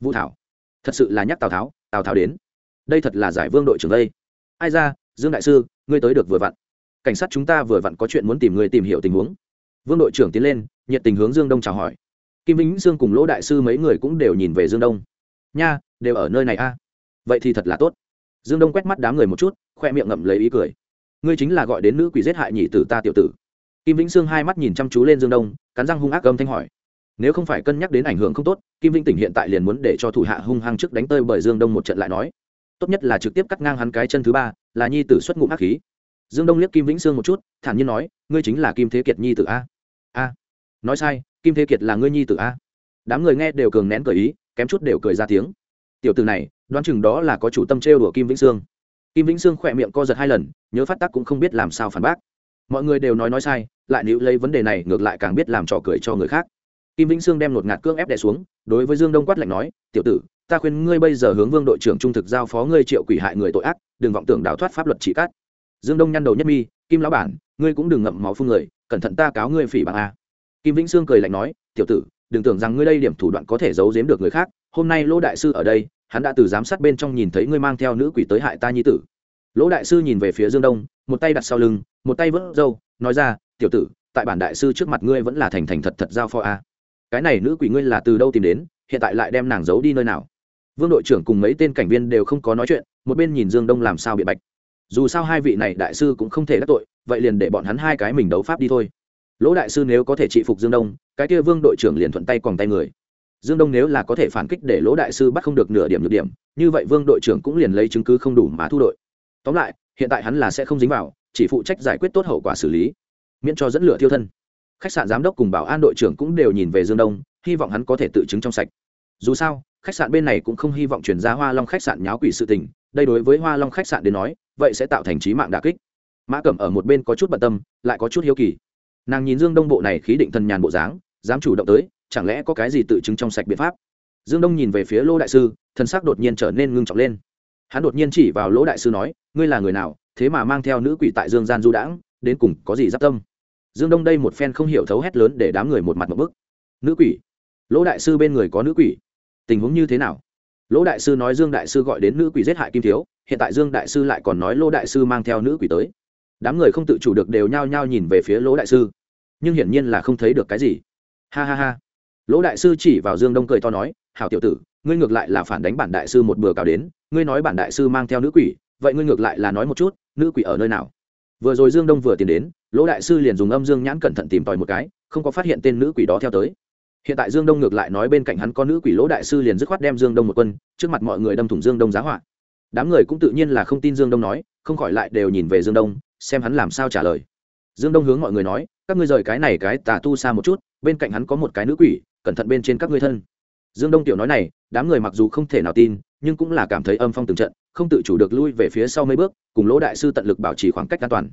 Speaker 1: Vũ thảo, thật sự là nhắc tào tháo tào tháo đến. Đây thật là giải vương đội trưởng đây. Ai ra dương đại sư, ngươi tới được vừa vặn. Cảnh sát chúng ta vừa vặn có chuyện muốn tìm người tìm hiểu tình huống. Vương đội trưởng tiến lên, nhiệt tình hướng dương đông chào hỏi. Kim vĩnh dương cùng lỗ đại sư mấy người cũng đều nhìn về dương đông. Nha, đều ở nơi này a. Vậy thì thật là tốt. Dương đông quét mắt đám người một chút, khoe miệng ngậm lấy ý cười. Ngươi chính là gọi đến nữ quỷ giết hại nhị tử ta tiểu tử. Kim vĩnh sương hai mắt nhìn chăm chú lên dương đông, cắn răng hung ác âm thanh hỏi. Nếu không phải cân nhắc đến ảnh hưởng không tốt, kim vĩnh tỉnh hiện tại liền muốn để cho thủ hạ hung hăng trước đánh tơi bởi dương đông một trận lại nói. Tốt nhất là trực tiếp cắt ngang hắn cái chân thứ ba là nhi tử xuất ngụm ác khí. Dương đông liếc kim vĩnh sương một chút, thản nhiên nói, ngươi chính là kim thế kiệt nhi tử a. A. Nói sai, kim thế kiệt là ngươi nhi tử a. Đám người nghe đều cường nén cởi ý, kém chút đều cười ra tiếng. Tiểu tử này, đoán chừng đó là có chủ tâm trêu đùa kim vĩnh sương. Kim vĩnh sương khỏe miệng co giật hai lần, nhớ phát tác cũng không biết làm sao phản bác. Mọi người đều nói nói sai, lại nếu lấy vấn đề này ngược lại càng biết làm trò cười cho người khác. Kim vĩnh sương đem lột ngạt cương ép đè xuống, đối với dương đông quát lạnh nói, tiểu tử, ta khuyên ngươi bây giờ hướng vương đội trưởng trung thực giao phó ngươi triệu quỷ hại người tội ác đừng vọng tưởng đào thoát pháp luật chỉ cát. Dương đông nhăn đầu nhất mi, kim lão bản, ngươi cũng đừng ngậm máu phun người, cẩn thận ta cáo ngươi phỉ bằng a. Kim vĩnh sương cười lạnh nói, tiểu tử, đừng tưởng rằng ngươi đây điểm thủ đoạn có thể giấu giếm được người khác, hôm nay lỗ đại sư ở đây, hắn đã từ giám sát bên trong nhìn thấy ngươi mang theo nữ quỷ tới hại ta nhi tử. Lỗ đại sư nhìn về phía dương đông, một tay đặt sau lưng, một tay vớt râu, nói ra, tiểu tử, tại bản đại sư trước mặt ngươi vẫn là thành thành thật thật giao pho a. Cái này nữ quỷ ngươi là từ đâu tìm đến, hiện tại lại đem nàng giấu đi nơi nào? Vương đội trưởng cùng mấy tên cảnh viên đều không có nói chuyện một bên nhìn dương đông làm sao bị bạch. Dù sao hai vị này đại sư cũng không thể đắc tội, vậy liền để bọn hắn hai cái mình đấu pháp đi thôi. Lỗ đại sư nếu có thể trị phục dương đông, cái kia vương đội trưởng liền thuận tay còn tay người. Dương đông nếu là có thể phản kích để lỗ đại sư bắt không được nửa điểm nhược điểm, như vậy vương đội trưởng cũng liền lấy chứng cứ không đủ mà thu đội. Tóm lại, hiện tại hắn là sẽ không dính vào, chỉ phụ trách giải quyết tốt hậu quả xử lý. Miễn cho dẫn lửa thiêu thân. Khách sạn giám đốc cùng bảo an đội trưởng cũng đều nhìn về dương đông, hy vọng hắn có thể tự chứng trong sạch. Dù sao khách sạn bên này cũng không hy vọng chuyển ra hoa long khách sạn nháo quỷ sự tình, đây đối với hoa long khách sạn đến nói, vậy sẽ tạo thành trí mạng đà kích. Mã cẩm ở một bên có chút bận tâm, lại có chút hiếu kỳ. Nàng nhìn dương đông bộ này khí định thần nhàn bộ dáng, dám chủ động tới, chẳng lẽ có cái gì tự chứng trong sạch biện pháp? Dương đông nhìn về phía lỗ đại sư thân xác đột nhiên trở nên ngưng trọng lên. Hắn đột nhiên chỉ vào lỗ đại sư nói, ngươi là người nào, thế mà mang theo nữ quỷ tại dương gian du đãng, đến cùng có gì giáp tâm? Dương đông đây một phen không hiểu thấu hét lớn để đám người một mặt một bức. Nữ quỷ? Lỗ đại sư bên người có nữ quỷ tình huống như thế nào? Lỗ đại sư nói dương đại sư gọi đến nữ quỷ giết hại kim thiếu, hiện tại dương đại sư lại còn nói lỗ đại sư mang theo nữ quỷ tới. Đám người không tự chủ được đều nhao nhao nhìn về phía lỗ đại sư. Nhưng hiển nhiên là không thấy được cái gì. Ha ha ha. Lỗ đại sư chỉ vào dương đông cười to nói, hảo tiểu tử, ngươi ngược lại là phản đánh bản đại sư một bừa cào đến, ngươi nói bản đại sư mang theo nữ quỷ, vậy ngươi ngược lại là nói một chút, nữ quỷ ở nơi nào? Vừa rồi dương đông vừa tiến đến, lỗ đại sư liền dùng âm dương nhãn cẩn thận tìm tòi một cái, không có phát hiện tên nữ quỷ đó theo tới hiện tại dương đông ngược lại nói bên cạnh hắn có nữ quỷ lỗ đại sư liền dứt khoát đem dương đông một quân, trước mặt mọi người đâm thủng dương đông giá họa. Đám người cũng tự nhiên là không tin dương đông nói, không khỏi lại đều nhìn về dương đông, xem hắn làm sao trả lời. Dương đông hướng mọi người nói, các ngươi rời cái này cái tà tu xa một chút, bên cạnh hắn có một cái nữ quỷ, cẩn thận bên trên các ngươi thân. Dương đông tiểu nói này, đám người mặc dù không thể nào tin, nhưng cũng là cảm thấy âm phong từng trận, không tự chủ được lui về phía sau mấy bước, cùng lỗ đại sư tận lực bảo trì khoảng cách an toàn.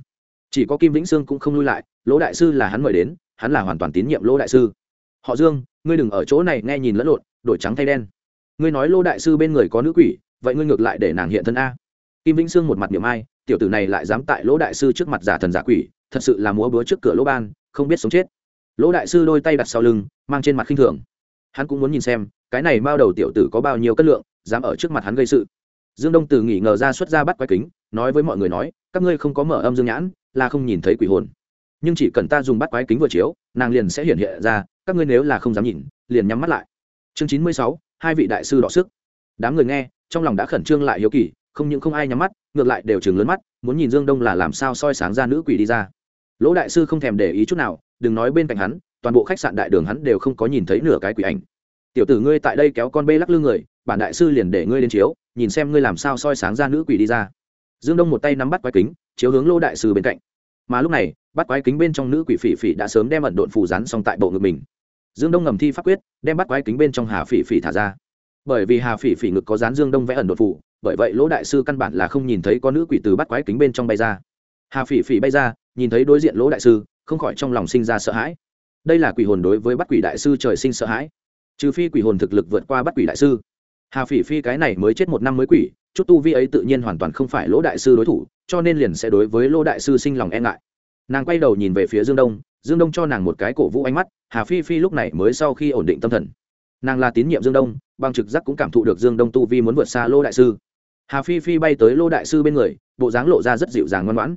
Speaker 1: Chỉ có kim vĩnh sương cũng không lui lại, lỗ đại sư là hắn mời đến, hắn là hoàn toàn tín nhiệm lỗ đại sư họ dương, ngươi đừng ở chỗ này nghe nhìn lẫn lộn, đổi trắng thay đen. Ngươi nói Lô đại sư bên người có nữ quỷ, vậy ngươi ngược lại để nàng hiện thân a. Kim vĩnh sương một mặt niệm ai, tiểu tử này lại dám tại lỗ đại sư trước mặt giả thần giả quỷ, thật sự là múa búa trước cửa lỗ ban, không biết sống chết. Lỗ đại sư đôi tay đặt sau lưng, mang trên mặt khinh thường. Hắn cũng muốn nhìn xem, cái này bao đầu tiểu tử có bao nhiêu cân lượng, dám ở trước mặt hắn gây sự. Dương đông từ nghỉ ngờ ra xuất ra bắt quái kính, nói với mọi người nói, các ngươi không có mở âm dương nhãn, là không nhìn thấy quỷ hồn. Nhưng chỉ cần ta dùng bắt quái kính vừa chiếu, nàng liền sẽ hiện hiện ra các ngươi nếu là không dám nhìn, liền nhắm mắt lại. Chương chín mươi sáu, hai vị đại sư đọ sức. Đám người nghe, trong lòng đã khẩn trương lại hiếu kỳ, không những không ai nhắm mắt, ngược lại đều chừng lớn mắt, muốn nhìn dương đông là làm sao soi sáng ra nữ quỷ đi ra. Lỗ đại sư không thèm để ý chút nào, đừng nói bên cạnh hắn, toàn bộ khách sạn đại đường hắn đều không có nhìn thấy nửa cái quỷ ảnh. Tiểu tử ngươi tại đây kéo con bê lắc lư người, bản đại sư liền để ngươi lên chiếu, nhìn xem ngươi làm sao soi sáng ra nữ quỷ đi ra. Dương đông một tay nắm bắt quái kính, chiếu hướng lô đại sư bên cạnh. Mà lúc này, bắt quái kính bên trong nữ quỷ phỉ phỉ đã sớm đem ẩn độn phù rắn xong tại bộ ngực mình dương đông ngầm thi pháp quyết, đem bắt quái kính bên trong hà phỉ phỉ thả ra. Bởi vì hà phỉ phỉ ngực có dán dương đông vẽ ẩn đột phủ bởi vậy lỗ đại sư căn bản là không nhìn thấy có nữ quỷ từ bắt quái kính bên trong bay ra. Hà phỉ phỉ bay ra, nhìn thấy đối diện lỗ đại sư, không khỏi trong lòng sinh ra sợ hãi. Đây là quỷ hồn đối với bắt quỷ đại sư trời sinh sợ hãi. Trừ phi quỷ hồn thực lực vượt qua bắt quỷ đại sư. Hà phỉ phi cái này mới chết một năm mới quỷ, chút tu vi ấy tự nhiên hoàn toàn không phải lỗ đại sư đối thủ, cho nên liền sẽ đối với lỗ đại sư sinh lòng e ngại. Nàng quay đầu nhìn về phía dương đông dương đông cho nàng một cái cổ vũ ánh mắt, hà phi phi lúc này mới sau khi ổn định tâm thần. Nàng là tín nhiệm dương đông bằng trực giác cũng cảm thụ được dương đông tu vi muốn vượt xa Lô đại sư. Hà phi phi bay tới Lô đại sư bên người, bộ dáng lộ ra rất dịu dàng ngoan ngoãn.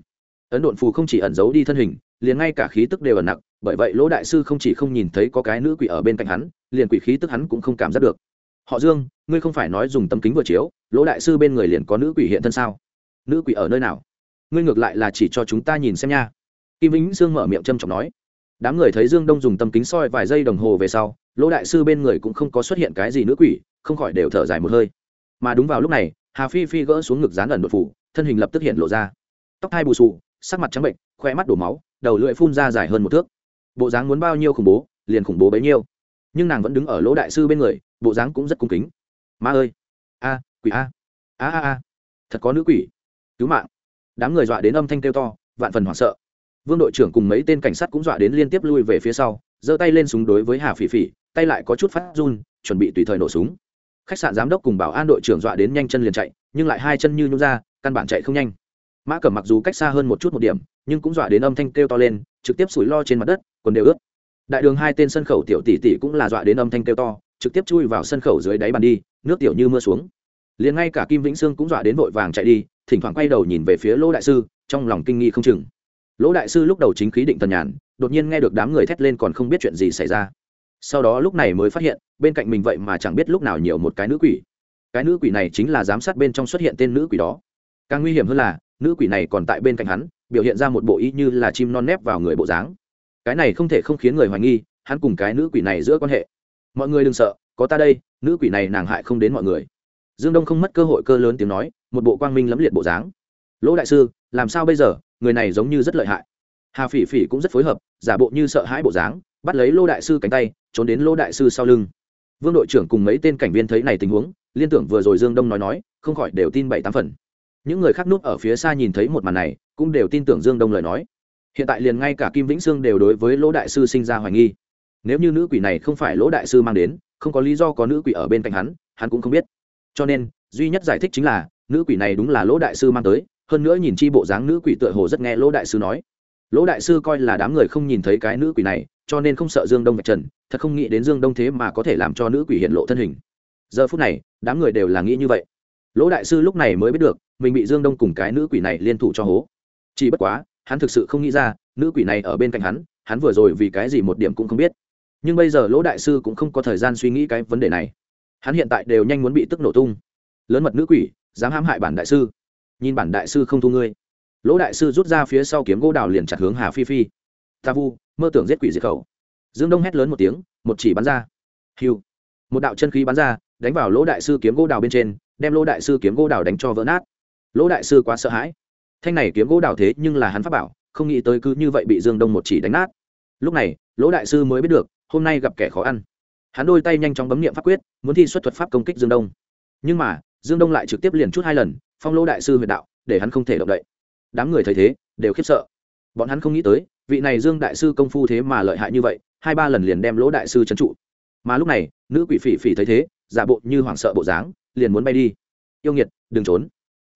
Speaker 1: Ấn độn phù không chỉ ẩn giấu đi thân hình, liền ngay cả khí tức đều ẩn nặng bởi vậy lỗ đại sư không chỉ không nhìn thấy có cái nữ quỷ ở bên cạnh hắn, liền quỷ khí tức hắn cũng không cảm giác được. Họ dương, ngươi không phải nói dùng tấm kính vừa chiếu lỗ đại sư bên người liền có nữ quỷ hiện thân sao? Nữ quỷ ở nơi nào? Ngươi ngược lại là chỉ cho chúng ta nhìn xem nha kim vĩnh sương mở miệng trâm trọng nói, đám người thấy dương đông dùng tâm kính soi vài giây đồng hồ về sau, lỗ đại sư bên người cũng không có xuất hiện cái gì nữ quỷ, không khỏi đều thở dài một hơi. Mà đúng vào lúc này, hà phi phi gỡ xuống ngực dán ẩn đột phủ, thân hình lập tức hiện lộ ra. Tóc hai bù sù sắc mặt trắng bệnh khoe mắt đổ máu, đầu lưỡi phun ra dài hơn một thước. Bộ dáng muốn bao nhiêu khủng bố, liền khủng bố bấy nhiêu. Nhưng nàng vẫn đứng ở lỗ đại sư bên người, bộ dáng cũng rất cung kính. Ma ơi, a, quỷ a a a a. Thật có nữ quỷ. Cứu mạng. Đám người dọa đến âm thanh kêu to, vạn phần hoảng sợ vương đội trưởng cùng mấy tên cảnh sát cũng dọa đến liên tiếp lui về phía sau, giơ tay lên súng đối với hà phỉ phỉ, tay lại có chút phát run, chuẩn bị tùy thời nổ súng. Khách sạn giám đốc cùng bảo an đội trưởng dọa đến nhanh chân liền chạy, nhưng lại hai chân như nhún ra, căn bản chạy không nhanh. Mã cẩm mặc dù cách xa hơn một chút một điểm, nhưng cũng dọa đến âm thanh kêu to lên, trực tiếp sủi lo trên mặt đất, quần đều ướt. Đại đường hai tên sân khẩu tiểu tỷ tỷ cũng là dọa đến âm thanh kêu to, trực tiếp chui vào sân khẩu dưới đáy bàn đi, nước tiểu như mưa xuống. Liền ngay cả kim vĩnh sương cũng dọa đến vội vàng chạy đi, thỉnh thoảng quay đầu nhìn về phía lỗ đại sư, trong lòng kinh nghi không chừng lỗ đại sư lúc đầu chính khí định tần nhàn, đột nhiên nghe được đám người thét lên còn không biết chuyện gì xảy ra. Sau đó lúc này mới phát hiện, bên cạnh mình vậy mà chẳng biết lúc nào nhiều một cái nữ quỷ. Cái nữ quỷ này chính là giám sát bên trong xuất hiện tên nữ quỷ đó. Càng nguy hiểm hơn là, nữ quỷ này còn tại bên cạnh hắn, biểu hiện ra một bộ ý như là chim non nép vào người bộ dáng. Cái này không thể không khiến người hoài nghi, hắn cùng cái nữ quỷ này giữa quan hệ. Mọi người đừng sợ, có ta đây, nữ quỷ này nàng hại không đến mọi người. Dương đông không mất cơ hội cơ lớn tiếng nói, một bộ quang minh lẫm liệt bộ dáng. Lỗ đại sư làm sao bây giờ, người này giống như rất lợi hại. Hà phỉ phỉ cũng rất phối hợp, giả bộ như sợ hãi bộ dáng, bắt lấy lô đại sư cánh tay, trốn đến lô đại sư sau lưng. Vương đội trưởng cùng mấy tên cảnh viên thấy này tình huống, liên tưởng vừa rồi dương đông nói nói, không khỏi đều tin bảy tám phần. Những người khác núp ở phía xa nhìn thấy một màn này, cũng đều tin tưởng dương đông lời nói. Hiện tại liền ngay cả kim vĩnh sương đều đối với lỗ đại sư sinh ra hoài nghi. Nếu như nữ quỷ này không phải lỗ đại sư mang đến, không có lý do có nữ quỷ ở bên cạnh hắn hắn cũng không biết. Cho nên, duy nhất giải thích chính là, nữ quỷ này đúng là lỗ đại sư mang tới hơn nữa nhìn chi bộ dáng nữ quỷ tựa hồ rất nghe lỗ đại sư nói. Lỗ đại sư coi là đám người không nhìn thấy cái nữ quỷ này, cho nên không sợ dương đông vạch trần, thật không nghĩ đến dương đông thế mà có thể làm cho nữ quỷ hiện lộ thân hình. Giờ phút này, đám người đều là nghĩ như vậy. Lỗ đại sư lúc này mới biết được, mình bị dương đông cùng cái nữ quỷ này liên thủ cho hố. Chỉ bất quá, hắn thực sự không nghĩ ra, nữ quỷ này ở bên cạnh hắn hắn vừa rồi vì cái gì một điểm cũng không biết. Nhưng bây giờ lỗ đại sư cũng không có thời gian suy nghĩ cái vấn đề này. Hắn hiện tại đều nhanh muốn bị tức nổ tung. Lớn mật nữ quỷ, dám hãm hại bản đại sư nhìn bản đại sư không thu ngươi. Lỗ đại sư rút ra phía sau kiếm gỗ đào liền chặt hướng hà phi phi. Ta vu, mơ tưởng giết quỷ diệt khẩu. Dương đông hét lớn một tiếng, một chỉ bắn ra. Hiu. Một đạo chân khí bắn ra, đánh vào lỗ đại sư kiếm gỗ đào bên trên, đem lỗ đại sư kiếm gỗ đào đánh cho vỡ nát. Lỗ đại sư quá sợ hãi. Thanh này kiếm gỗ đào thế nhưng là hắn pháp bảo, không nghĩ tới cứ như vậy bị dương đông một chỉ đánh nát. Lúc này, lỗ đại sư mới biết được, hôm nay gặp kẻ khó ăn. Hắn đôi tay nhanh chóng bấm nghiệm pháp quyết, muốn thi xuất thuật pháp công kích dương đông. Nhưng mà, dương đông lại trực tiếp liền chút hai lần phong lỗ đại sư huyệt đạo, để hắn không thể động đậy. Đám người thấy thế, đều khiếp sợ. Bọn hắn không nghĩ tới, vị này dương đại sư công phu thế mà lợi hại như vậy, hai ba lần liền đem lỗ đại sư trấn trụ. Mà lúc này, nữ quỷ phỉ phỉ thấy thế, giả bộ như hoảng sợ bộ dáng, liền muốn bay đi. Yêu nghiệt, đừng trốn.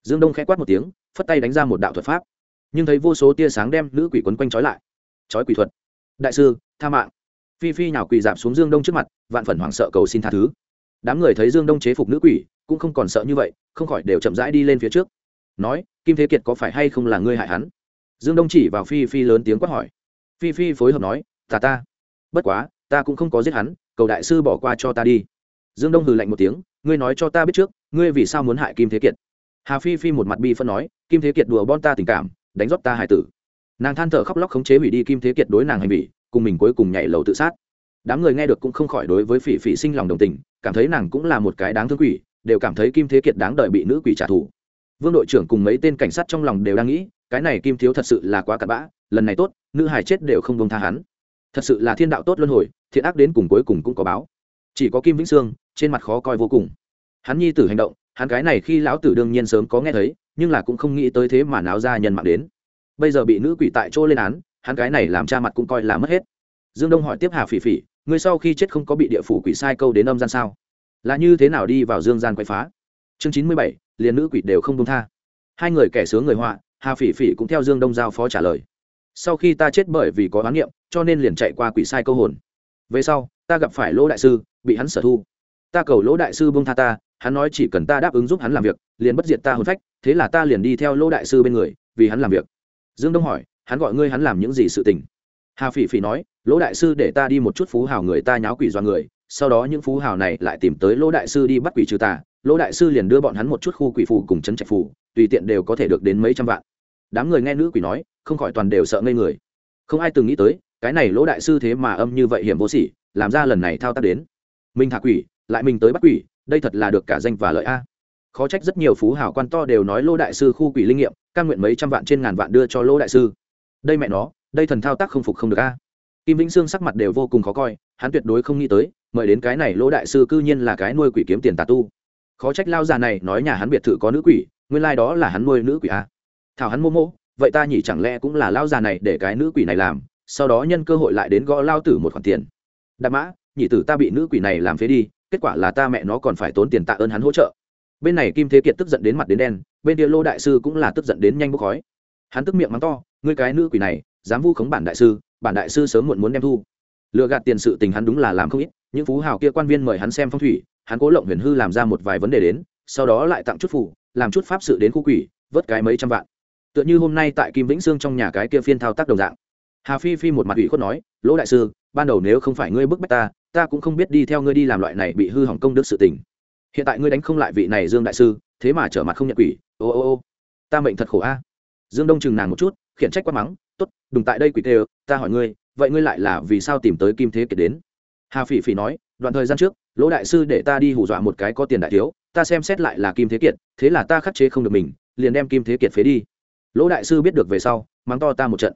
Speaker 1: Dương đông k h ẽ quát một tiếng, phất tay đánh ra một đạo thuật pháp. Nhưng thấy vô số tia sáng đem nữ quỷ quấn quanh trói lại. Trói quỷ thuật. Đại sư, tha mạng. Phi phi nào quỳ dạp xuống dương đông trước mặt, vạn phần hoảng sợ cầu xin tha thứ. Đám người thấy dương đông chế phục nữ quỷ cũng không còn sợ như vậy, không khỏi đều chậm rãi đi lên phía trước. Nói, kim thế kiệt có phải hay không là ngươi hại hắn? Dương đông chỉ vào phi phi lớn tiếng quát hỏi. Phi phi phối hợp nói ta ta, bất quá, ta cũng không có giết hắn, cầu đại sư bỏ qua cho ta đi. Dương đông hừ lạnh một tiếng, ngươi nói cho ta biết trước, ngươi vì sao muốn hại kim thế kiệt? Hà phi phi một mặt bi phân nói, kim thế kiệt đùa bon ta tình cảm, đánh rót ta hải tử. Nàng than thở khóc lóc khống chế hủy đi kim thế kiệt đối nàng hành vi, cùng mình cuối cùng nhảy lầu tự sát. Đám người nghe được cũng không khỏi đối với phỉ phỉ sinh lòng đồng tình, cảm thấy nàng cũng là một cái đáng thương quỷ đều cảm thấy kim thế kiệt đáng đợi bị nữ quỷ trả thù. Vương đội trưởng cùng mấy tên cảnh sát trong lòng đều đang nghĩ, cái này kim thiếu thật sự là quá cặn bã, lần này tốt, nữ hải chết đều không bông tha hắn. Thật sự là thiên đạo tốt luân hồi, thiện ác đến cùng cuối cùng cũng có báo. Chỉ có kim vĩnh sương, trên mặt khó coi vô cùng. Hắn nhi tử hành động, hắn cái này khi lão tử đương nhiên sớm có nghe thấy, nhưng là cũng không nghĩ tới thế mà náo ra nhân mạng đến. Bây giờ bị nữ quỷ tại chỗ lên án, hắn cái này làm cha mặt cũng coi là mất hết. Dương đông hỏi tiếp hà phỉ phỉ, ngươi sau khi chết không có bị địa phủ quỷ sai câu đến âm gian sao? Là như thế nào đi vào dương gian quay phá? Chương chín mươi bảy, liền nữ quỷ đều không công tha. Hai người kẻ sướng người họa, hà phỉ phỉ cũng theo dương đông giao phó trả lời. Sau khi ta chết bởi vì có oán niệm, cho nên liền chạy qua quỷ sai câu hồn. Về sau, ta gặp phải lỗ đại sư, bị hắn sở thu. Ta cầu lỗ đại sư bông tha ta, hắn nói chỉ cần ta đáp ứng giúp hắn làm việc, liền bất diệt ta hồn phách, thế là ta liền đi theo lỗ đại sư bên người, vì hắn làm việc. Dương đông hỏi, hắn gọi ngươi hắn làm những gì sự tình? Hà phỉ phỉ nói, lỗ đại sư để ta đi một chút phú hào người ta nháo quỷ do người sau đó những phú hào này lại tìm tới lỗ đại sư đi bắt quỷ trừ tà, lỗ đại sư liền đưa bọn hắn một chút khu quỷ phù cùng chấn trạch phù, tùy tiện đều có thể được đến mấy trăm vạn. Đám người nghe nữ quỷ nói, không khỏi toàn đều sợ ngây người. Không ai từng nghĩ tới, cái này lỗ đại sư thế mà âm như vậy hiểm vô sỉ, làm ra lần này thao tác đến. Mình thả quỷ, lại mình tới bắt quỷ, đây thật là được cả danh và lợi a. Khó trách rất nhiều phú hào quan to đều nói lỗ đại sư khu quỷ linh nghiệm căn nguyện mấy trăm vạn trên ngàn vạn đưa cho lỗ đại sư. Đây mẹ nó, đây thần thao tác không phục không được a. Kim vĩnh sương sắc mặt đều vô cùng khó coi, hắn tuyệt đối không nghĩ tới mời đến cái này lỗ đại sư cư nhiên là cái nuôi quỷ kiếm tiền tà tu. Khó trách lao già này nói nhà hắn biệt thự có nữ quỷ, nguyên lai、like、đó là hắn nuôi nữ quỷ à. Thảo hắn mô mô, vậy ta nhỉ chẳng lẽ cũng là lao già này để cái nữ quỷ này làm, sau đó nhân cơ hội lại đến gõ lao tử một khoản tiền. Đạp mã nhị tử ta bị nữ quỷ này làm phế đi, kết quả là ta mẹ nó còn phải tốn tiền tạ ơn hắn hỗ trợ. Bên này kim thế kiệt tức giận đến mặt đến đen, bên kia lô đại sư cũng là tức giận đến nhanh bốc khói. Hắn tức miệng mắng to, ngươi cái nữ quỷ này, dám vu khống bản đại sư, bản đại sư sớm muộn muốn đem thu lừa gạt tiền sự tình hắn đúng là làm không ít, những phú hào kia quan viên mời hắn xem phong thủy, hắn cố lộng huyền hư làm ra một vài vấn đề đến, sau đó lại tặng chút phủ làm chút pháp sự đến khu quỷ, vớt cái mấy trăm vạn. Tựa như hôm nay tại kim vĩnh sương trong nhà cái kia phiên thao tác đồng dạng. Hà phi phi một mặt ủy khuất nói, lỗ đại sư, ban đầu nếu không phải ngươi bức bách ta ta cũng không biết đi theo ngươi đi làm loại này bị hư hỏng công đức sự tình. Hiện tại ngươi đánh không lại vị này dương đại sư, thế mà trở mặt không nhận quỷ, ô ô ô, ta mệnh thật khổ a. Dương đông chừng nàng một chút, khiển trách quát mắng t ố t đừng tại đây quỷ tê, ta hỏi ngươi vậy ngươi lại là vì sao tìm tới kim thế kiệt đến? Hà phỉ phỉ nói, đoạn thời gian trước, lỗ đại sư để ta đi hù dọa một cái có tiền đại thiếu, ta xem xét lại là kim thế kiệt, thế là ta khắc chế không được mình, liền đem kim thế kiệt phế đi. Lỗ đại sư biết được về sau, mắng to ta một trận.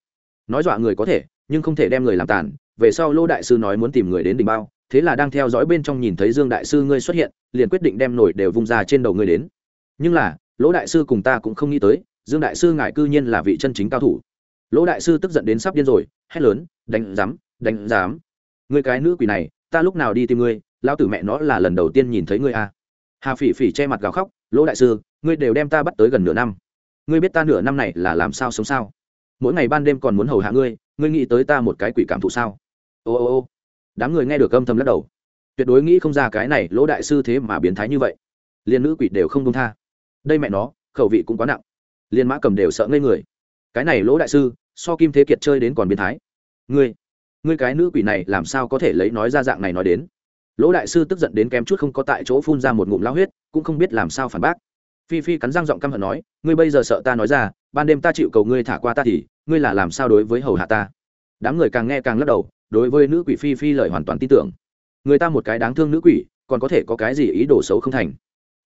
Speaker 1: Nói dọa người có thể, nhưng không thể đem người làm tàn, về sau lỗ đại sư nói muốn tìm người đến đỉnh bao, thế là đang theo dõi bên trong nhìn thấy dương đại sư ngươi xuất hiện, liền quyết định đem nổi đều vung ra trên đầu ngươi đến. Nhưng là, lỗ đại sư cùng ta cũng không nghĩ tới, dương đại sư ngài cư nhiên là vị chân chính cao thủ lỗ đại sư tức giận đến sắp điên rồi, hét lớn, đánh dám đánh dám người cái nữ quỷ này, ta lúc nào đi tìm ngươi lao tử mẹ nó là lần đầu tiên nhìn thấy ngươi à. hà phỉ phỉ che mặt gào khóc, lỗ đại sư, ngươi đều đem ta bắt tới gần nửa năm. Ngươi biết ta nửa năm này là làm sao sống sao? Mỗi ngày ban đêm còn muốn hầu hạ ngươi ngươi nghĩ tới ta một cái quỷ cảm thụ sao? Ô ô ô. Đám người nghe được âm thầm lắc đầu. Tuyệt đối nghĩ không ra cái này, lỗ đại sư thế mà biến thái như vậy. Liên nữ quỷ đều không công tha. Đây mẹ nó, khẩu vị cũng quá nặng. Liên mã cầm đều sợ ngây người cái này lỗ đại sư, so kim thế kiệt chơi đến còn biến thái. Ngươi ngươi cái nữ quỷ này làm sao có thể lấy nói ra dạng này nói đến? Lỗ đại sư tức giận đến kém chút không có tại chỗ phun ra một ngụm lao huyết, cũng không biết làm sao phản bác. Phi phi cắn răng giọng căm hận nói, ngươi bây giờ sợ ta nói ra, ban đêm ta chịu cầu ngươi thả qua ta thì, ngươi là làm sao đối với hầu hạ ta? Đám người càng nghe càng lắc đầu, đối với nữ quỷ phi phi lời hoàn toàn tin tưởng. Người ta một cái đáng thương nữ quỷ, còn có thể có cái gì ý đồ xấu không thành?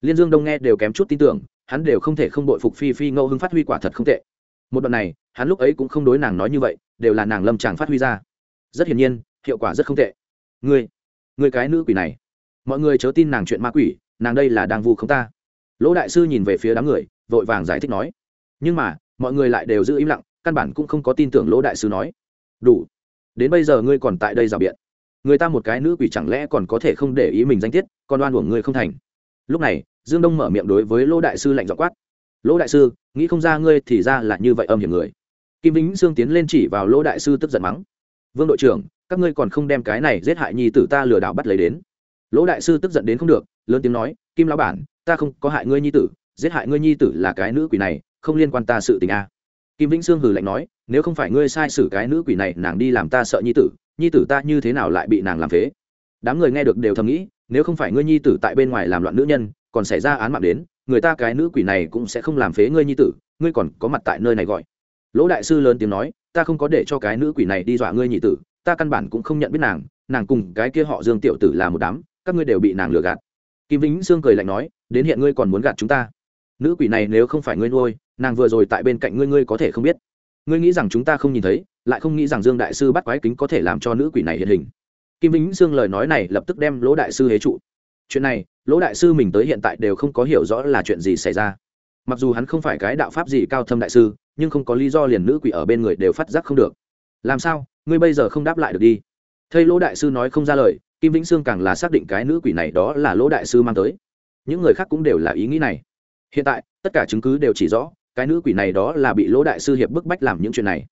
Speaker 1: Liên dương đông nghe đều kém chút tin tưởng, hắn đều không thể không đội phục phi phi ngẫu hưng phát huy quả thật không tệ một đoạn này, hắn lúc ấy cũng không đối nàng nói như vậy, đều là nàng lâm tràng phát huy ra. Rất hiển nhiên, hiệu quả rất không tệ. Ngươi ngươi cái nữ quỷ này. Mọi người chớ tin nàng chuyện ma quỷ, nàng đây là đang vu không ta. Lỗ đại sư nhìn về phía đám người, vội vàng giải thích nói. Nhưng mà, mọi người lại đều giữ im lặng, căn bản cũng không có tin tưởng lỗ đại sư nói. Đủ. Đến bây giờ ngươi còn tại đây rào biện. Người ta một cái nữ quỷ chẳng lẽ còn có thể không để ý mình danh tiết, còn đoan uổng ngươi không thành. Lúc này, dương đông mở miệng đối với lỗ đại sư lạnh dọ quát lỗ đại sư, nghĩ không ra ngươi thì ra là như vậy âm hiểm người. Kim vĩnh sương tiến lên chỉ vào lỗ đại sư tức giận mắng. Vương đội trưởng, các ngươi còn không đem cái này giết hại nhi tử ta lừa đảo bắt lấy đến. Lỗ đại sư tức giận đến không được, lớn tiếng nói, kim lão bản, ta không có hại ngươi nhi tử, giết hại ngươi nhi tử là cái nữ quỷ này, không liên quan ta sự tình a kim vĩnh sương hừ lạnh nói, nếu không phải ngươi sai sử cái nữ quỷ này, nàng đi làm ta sợ nhi tử nhi tử ta như thế nào lại bị nàng làm phế? Đám người nghe được đều thầm nghĩ, nếu không phải ngươi nhi tử tại bên ngoài làm loạn nữ nhân, còn xảy ra án mạng đến người ta cái nữ quỷ này cũng sẽ không làm phế ngươi nhi tử, ngươi còn có mặt tại nơi này gọi. Lỗ đại sư lớn tiếng nói, ta không có để cho cái nữ quỷ này đi dọa ngươi nhị tử, ta căn bản cũng không nhận biết nàng nàng cùng cái kia họ dương tiểu tử là một đám, các ngươi đều bị nàng lừa gạt. Kim vĩnh sương cười lạnh nói, đến hiện ngươi còn muốn gạt chúng ta. Nữ quỷ này nếu không phải ngươi nuôi, nàng vừa rồi tại bên cạnh ngươi ngươi có thể không biết. Ngươi nghĩ rằng chúng ta không nhìn thấy, lại không nghĩ rằng dương đại sư bắt quái kính có thể làm cho nữ quỷ này hiện hình. Kim vĩnh sương lời nói này lập tức đem lỗ đại sư hế trụ. Chuyện này lỗ đại sư mình tới hiện tại đều không có hiểu rõ là chuyện gì xảy ra. Mặc dù hắn không phải cái đạo pháp gì cao thâm đại sư, nhưng không có lý do liền nữ quỷ ở bên người đều phát giác không được. Làm sao? Ngươi bây giờ không đáp lại được đi. Thầy lỗ đại sư nói không ra lời, kim vĩnh sương càng là xác định cái nữ quỷ này đó là lỗ đại sư mang tới. Những người khác cũng đều là ý nghĩ này. Hiện tại, tất cả chứng cứ đều chỉ rõ, cái nữ quỷ này đó là bị lỗ đại sư hiệp bức bách làm những chuyện này.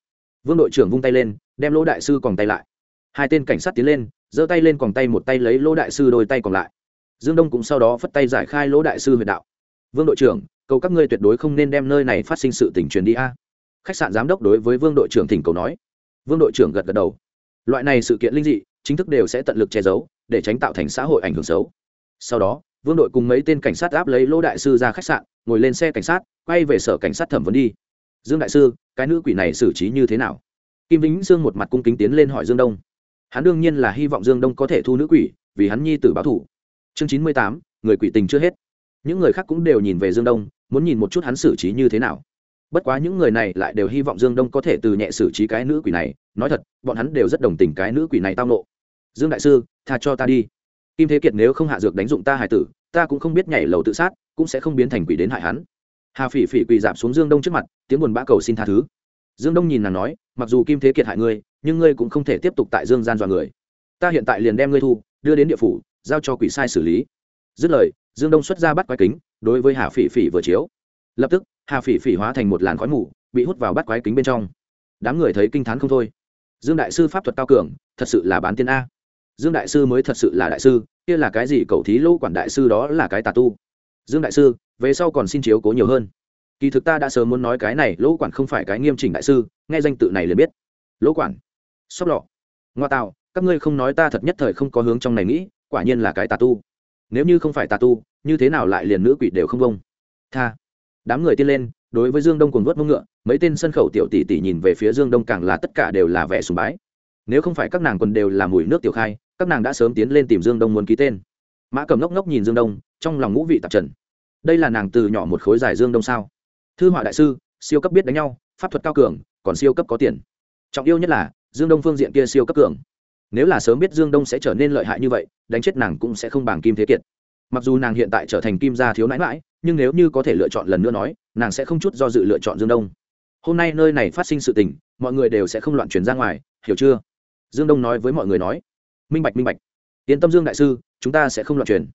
Speaker 1: Vương đội trưởng vung tay lên, đem lỗ đại sư còn tay lại. Hai tên cảnh sát tiến lên, giơ tay lên còn tay một tay lấy lỗ đại sư đôi tay còn lại dương đông cũng sau đó phất tay giải khai lỗ đại sư huyệt đạo. Vương đội trưởng, cầu các ngươi tuyệt đối không nên đem nơi này phát sinh sự tình truyền đi a. Khách sạn giám đốc đối với vương đội trưởng thỉnh cầu nói. Vương đội trưởng gật gật đầu. Loại này sự kiện linh dị, chính thức đều sẽ tận lực che giấu, để tránh tạo thành xã hội ảnh hưởng xấu. Sau đó, vương đội cùng mấy tên cảnh sát áp lấy lỗ đại sư ra khách sạn, ngồi lên xe cảnh sát, quay về sở cảnh sát thẩm vấn đi. Dương đại sư, cái nữ quỷ này xử trí như thế nào? Kim vĩnh dương một mặt cung kính tiến lên hỏi dương đông. Hắn đương nhiên là hy vọng dương đông có thể thu nữ quỷ, vì hắn nhi tử báo thủ chương chín mươi tám, người quỷ tình chưa hết. Những người khác cũng đều nhìn về dương đông, muốn nhìn một chút hắn xử trí như thế nào. Bất quá những người này lại đều hy vọng dương đông có thể từ nhẹ xử trí cái nữ quỷ này. Nói thật, bọn hắn đều rất đồng tình cái nữ quỷ này tao nộ. Dương đại sư, tha cho ta đi. Kim thế kiệt nếu không hạ dược đánh dụng ta hải tử, ta cũng không biết nhảy lầu tự sát, cũng sẽ không biến thành quỷ đến hại hắn. Hà phỉ phỉ quỳ dạp xuống dương đông trước mặt, tiếng buồn bã cầu xin tha thứ. Dương đông nhìn nàng nói, mặc dù kim thế kiệt hại ngươi, nhưng ngươi cũng không thể tiếp tục tại dương gian dọa người. Ta hiện tại liền đem ngươi thu, đưa đến địa phủ giao cho quỷ sai xử lý. Dứt lời, dương đông xuất ra bắt quái kính, đối với hà phỉ phỉ vừa chiếu. Lập tức, hà phỉ phỉ hóa thành một làn khói mù, bị hút vào bắt quái kính bên trong. Đám người thấy kinh t h á n không thôi. Dương đại sư pháp thuật cao cường, thật sự là bán tiên a. Dương đại sư mới thật sự là đại sư, kia là cái gì cầu thí lỗ quản đại sư đó là cái tà tu. Dương đại sư, về sau còn xin chiếu cố nhiều hơn. Kỳ thực ta đã sớm muốn nói cái này lỗ quản không phải cái nghiêm chỉnh đại sư, nghe danh tự này liền biết. Lỗ quản, sóc lọ. Ngoa tạo, các ngươi không nói ta thật nhất thời không có hướng trong này nghĩ quả nhiên là cái tà tu. Nếu như không phải tà tu, như thế nào lại liền nữ quỷ đều không bông tha. Đám người tiên lên, đối với dương đông cùng vớt mông ngựa, mấy tên sân khẩu tiểu tỷ tỷ nhìn về phía dương đông càng là tất cả đều là vẻ sùng bái. Nếu không phải các nàng còn đều là mùi nước tiểu khai, các nàng đã sớm tiến lên tìm dương đông muốn ký tên. Mã cầm ngốc ngốc nhìn dương đông, trong lòng ngũ vị tạp trần. Đây là nàng từ nhỏ một khối giải dương đông sao? Thư họa đại sư, siêu cấp biết đánh nhau, pháp thuật cao cường, còn siêu cấp có tiền. Trọng yêu nhất là, dương đông phương diện kia siêu cấp cường nếu là sớm biết dương đông sẽ trở nên lợi hại như vậy, đánh chết nàng cũng sẽ không bằng kim thế kiệt. Mặc dù nàng hiện tại trở thành kim gia thiếu nãi mãi nhưng nếu như có thể lựa chọn lần nữa nói, nàng sẽ không chút do dự lựa chọn dương đông. Hôm nay nơi này phát sinh sự tình, mọi người đều sẽ không loạn chuyển ra ngoài, hiểu chưa? Dương đông nói với mọi người nói. Minh bạch minh bạch. Yên tâm dương đại sư, chúng ta sẽ không loạn chuyển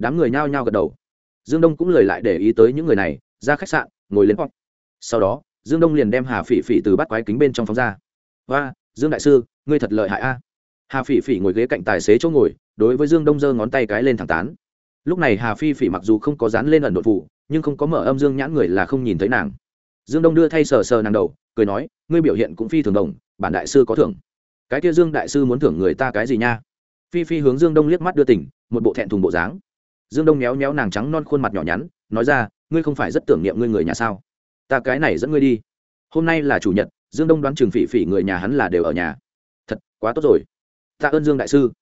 Speaker 1: đám người nhao nhao gật đầu. Dương đông cũng lời lại để ý tới những người này, ra khách sạn, ngồi lên pop. Sau đó, dương đông liền đem hà phỉ phỉ từ bắt quái kính bên trong phóng ra. Và dương đại sư, ngươi thật lợi hại a hà phỉ phỉ ngồi ghế cạnh tài xế chỗ ngồi, đối với dương đông giơ ngón tay cái lên thẳng tán. Lúc này hà phi phỉ mặc dù không có dán lên ẩn đột phụ, nhưng không có mở âm dương nhãn người là không nhìn thấy nàng. Dương đông đưa thay sờ sờ nàng đầu, cười nói, ngươi biểu hiện cũng phi thường đồng, bản đại sư có thưởng. Cái kia dương đại sư muốn thưởng người ta cái gì nha? Phi phi hướng dương đông liếc mắt đưa tỉnh một bộ thẹn thùng bộ dáng. Dương đông méo méo nàng trắng non khuôn mặt nhỏ nhắn, nói ra, ngươi không phải rất tưởng niệm ngươi người nhà sao? Ta cái này dẫn ngươi đi. Hôm nay là chủ nhật, dương đông đoán Trường phỉ phỉ người nhà hắn là đều ở nhà. Thật, quá tốt rồi tạ ơn dương đại sư.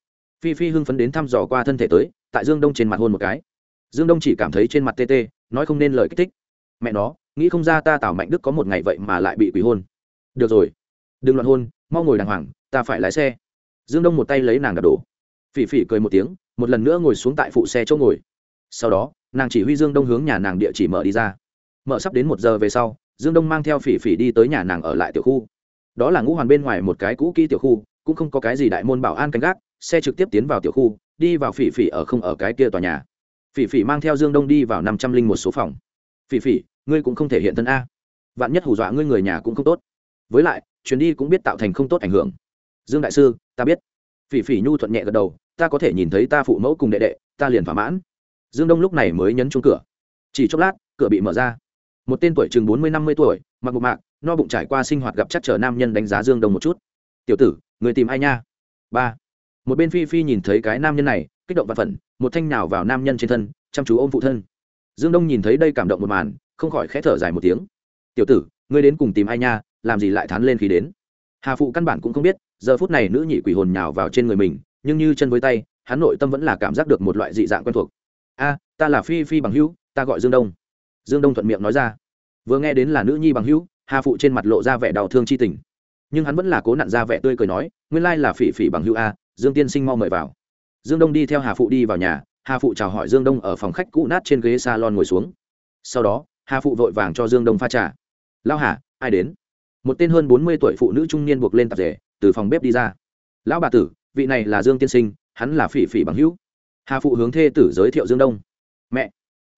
Speaker 1: Phi phi hưng phấn đến thăm dò qua thân thể tới, tại dương đông trên mặt hôn một cái. Dương đông chỉ cảm thấy trên mặt tê tê, nói không nên lời kích thích. Mẹ nó, nghĩ không ra ta tảo mạnh đức có một ngày vậy mà lại bị quỷ hôn. Được rồi. Đừng loạn hôn, mau ngồi đàng hoàng, ta phải lái xe. Dương đông một tay lấy nàng đạp đổ. Phỉ phỉ cười một tiếng, một lần nữa ngồi xuống tại phụ xe chỗ ngồi. Sau đó, nàng chỉ huy dương đông hướng nhà nàng địa chỉ mở đi ra. Mở sắp đến một giờ về sau, dương đông mang theo phỉ phỉ đi tới nhà nàng ở lại tiểu khu. Đó là ngũ hoàn bên ngoài một cái cũ kỹ tiểu khu cũng không có cái gì đại môn bảo an canh gác, xe trực tiếp tiến vào tiểu khu, đi vào phỉ phỉ ở không ở cái kia tòa nhà. Phỉ phỉ mang theo dương đông đi vào năm trăm linh một số phòng. Phỉ phỉ, ngươi cũng không thể hiện thân a. Vạn nhất hù dọa ngươi người nhà cũng không tốt. Với lại, chuyến đi cũng biết tạo thành không tốt ảnh hưởng. Dương đại sư, ta biết. Phỉ phỉ nhu thuận nhẹ gật đầu, ta có thể nhìn thấy ta phụ mẫu cùng đệ đệ, ta liền thỏa mãn. Dương đông lúc này mới nhấn chung cửa. Chỉ chốc lát, cửa bị mở ra. Một tên tuổi chừng bốn mươi năm mươi tuổi, mặc bộ mạc, no bụng trải qua sinh hoạt gặp chắc chờ nam nhân đánh giá dương đông một chút. Tiểu tử người tìm ai nha? Ba. Một bên phi phi nhìn thấy cái nam nhân này, kích động và phận một thanh nào vào nam nhân trên thân, chăm chú ôm phụ thân. Dương đông nhìn thấy đây cảm động một màn, không khỏi khẽ thở dài một tiếng. Tiểu tử, ngươi đến cùng tìm ai nha, làm gì lại thán lên khi đến? Hà phụ căn bản cũng không biết, giờ phút này nữ nhị quỷ hồn nhào vào trên người mình, nhưng như chân với tay, hắn nội tâm vẫn là cảm giác được một loại dị dạng quen thuộc. A, ta là phi phi bằng hữu, ta gọi dương đông. Dương đông thuận miệng nói ra. Vừa nghe đến là nữ nhi bằng hữu, hà phụ trên mặt lộ ra vẻ đau thương c h i tình nhưng hắn vẫn là cố nặn ra vẻ tươi cười nói, nguyên lai là phỉ phỉ bằng hữu a, dương tiên sinh mau mời vào. Dương đông đi theo hà phụ đi vào nhà, hà phụ chào hỏi dương đông ở phòng khách cũ nát trên ghế salon ngồi xuống. Sau đó, hà phụ vội vàng cho dương đông pha trà. Lao hà, ai đến? Một tên hơn bốn mươi tuổi phụ nữ trung niên buộc lên tạp rể từ phòng bếp đi ra. Lão bà tử, vị này là dương tiên sinh, hắn là phỉ phỉ bằng hữu. Hà phụ hướng thê tử giới thiệu dương đông. Mẹ.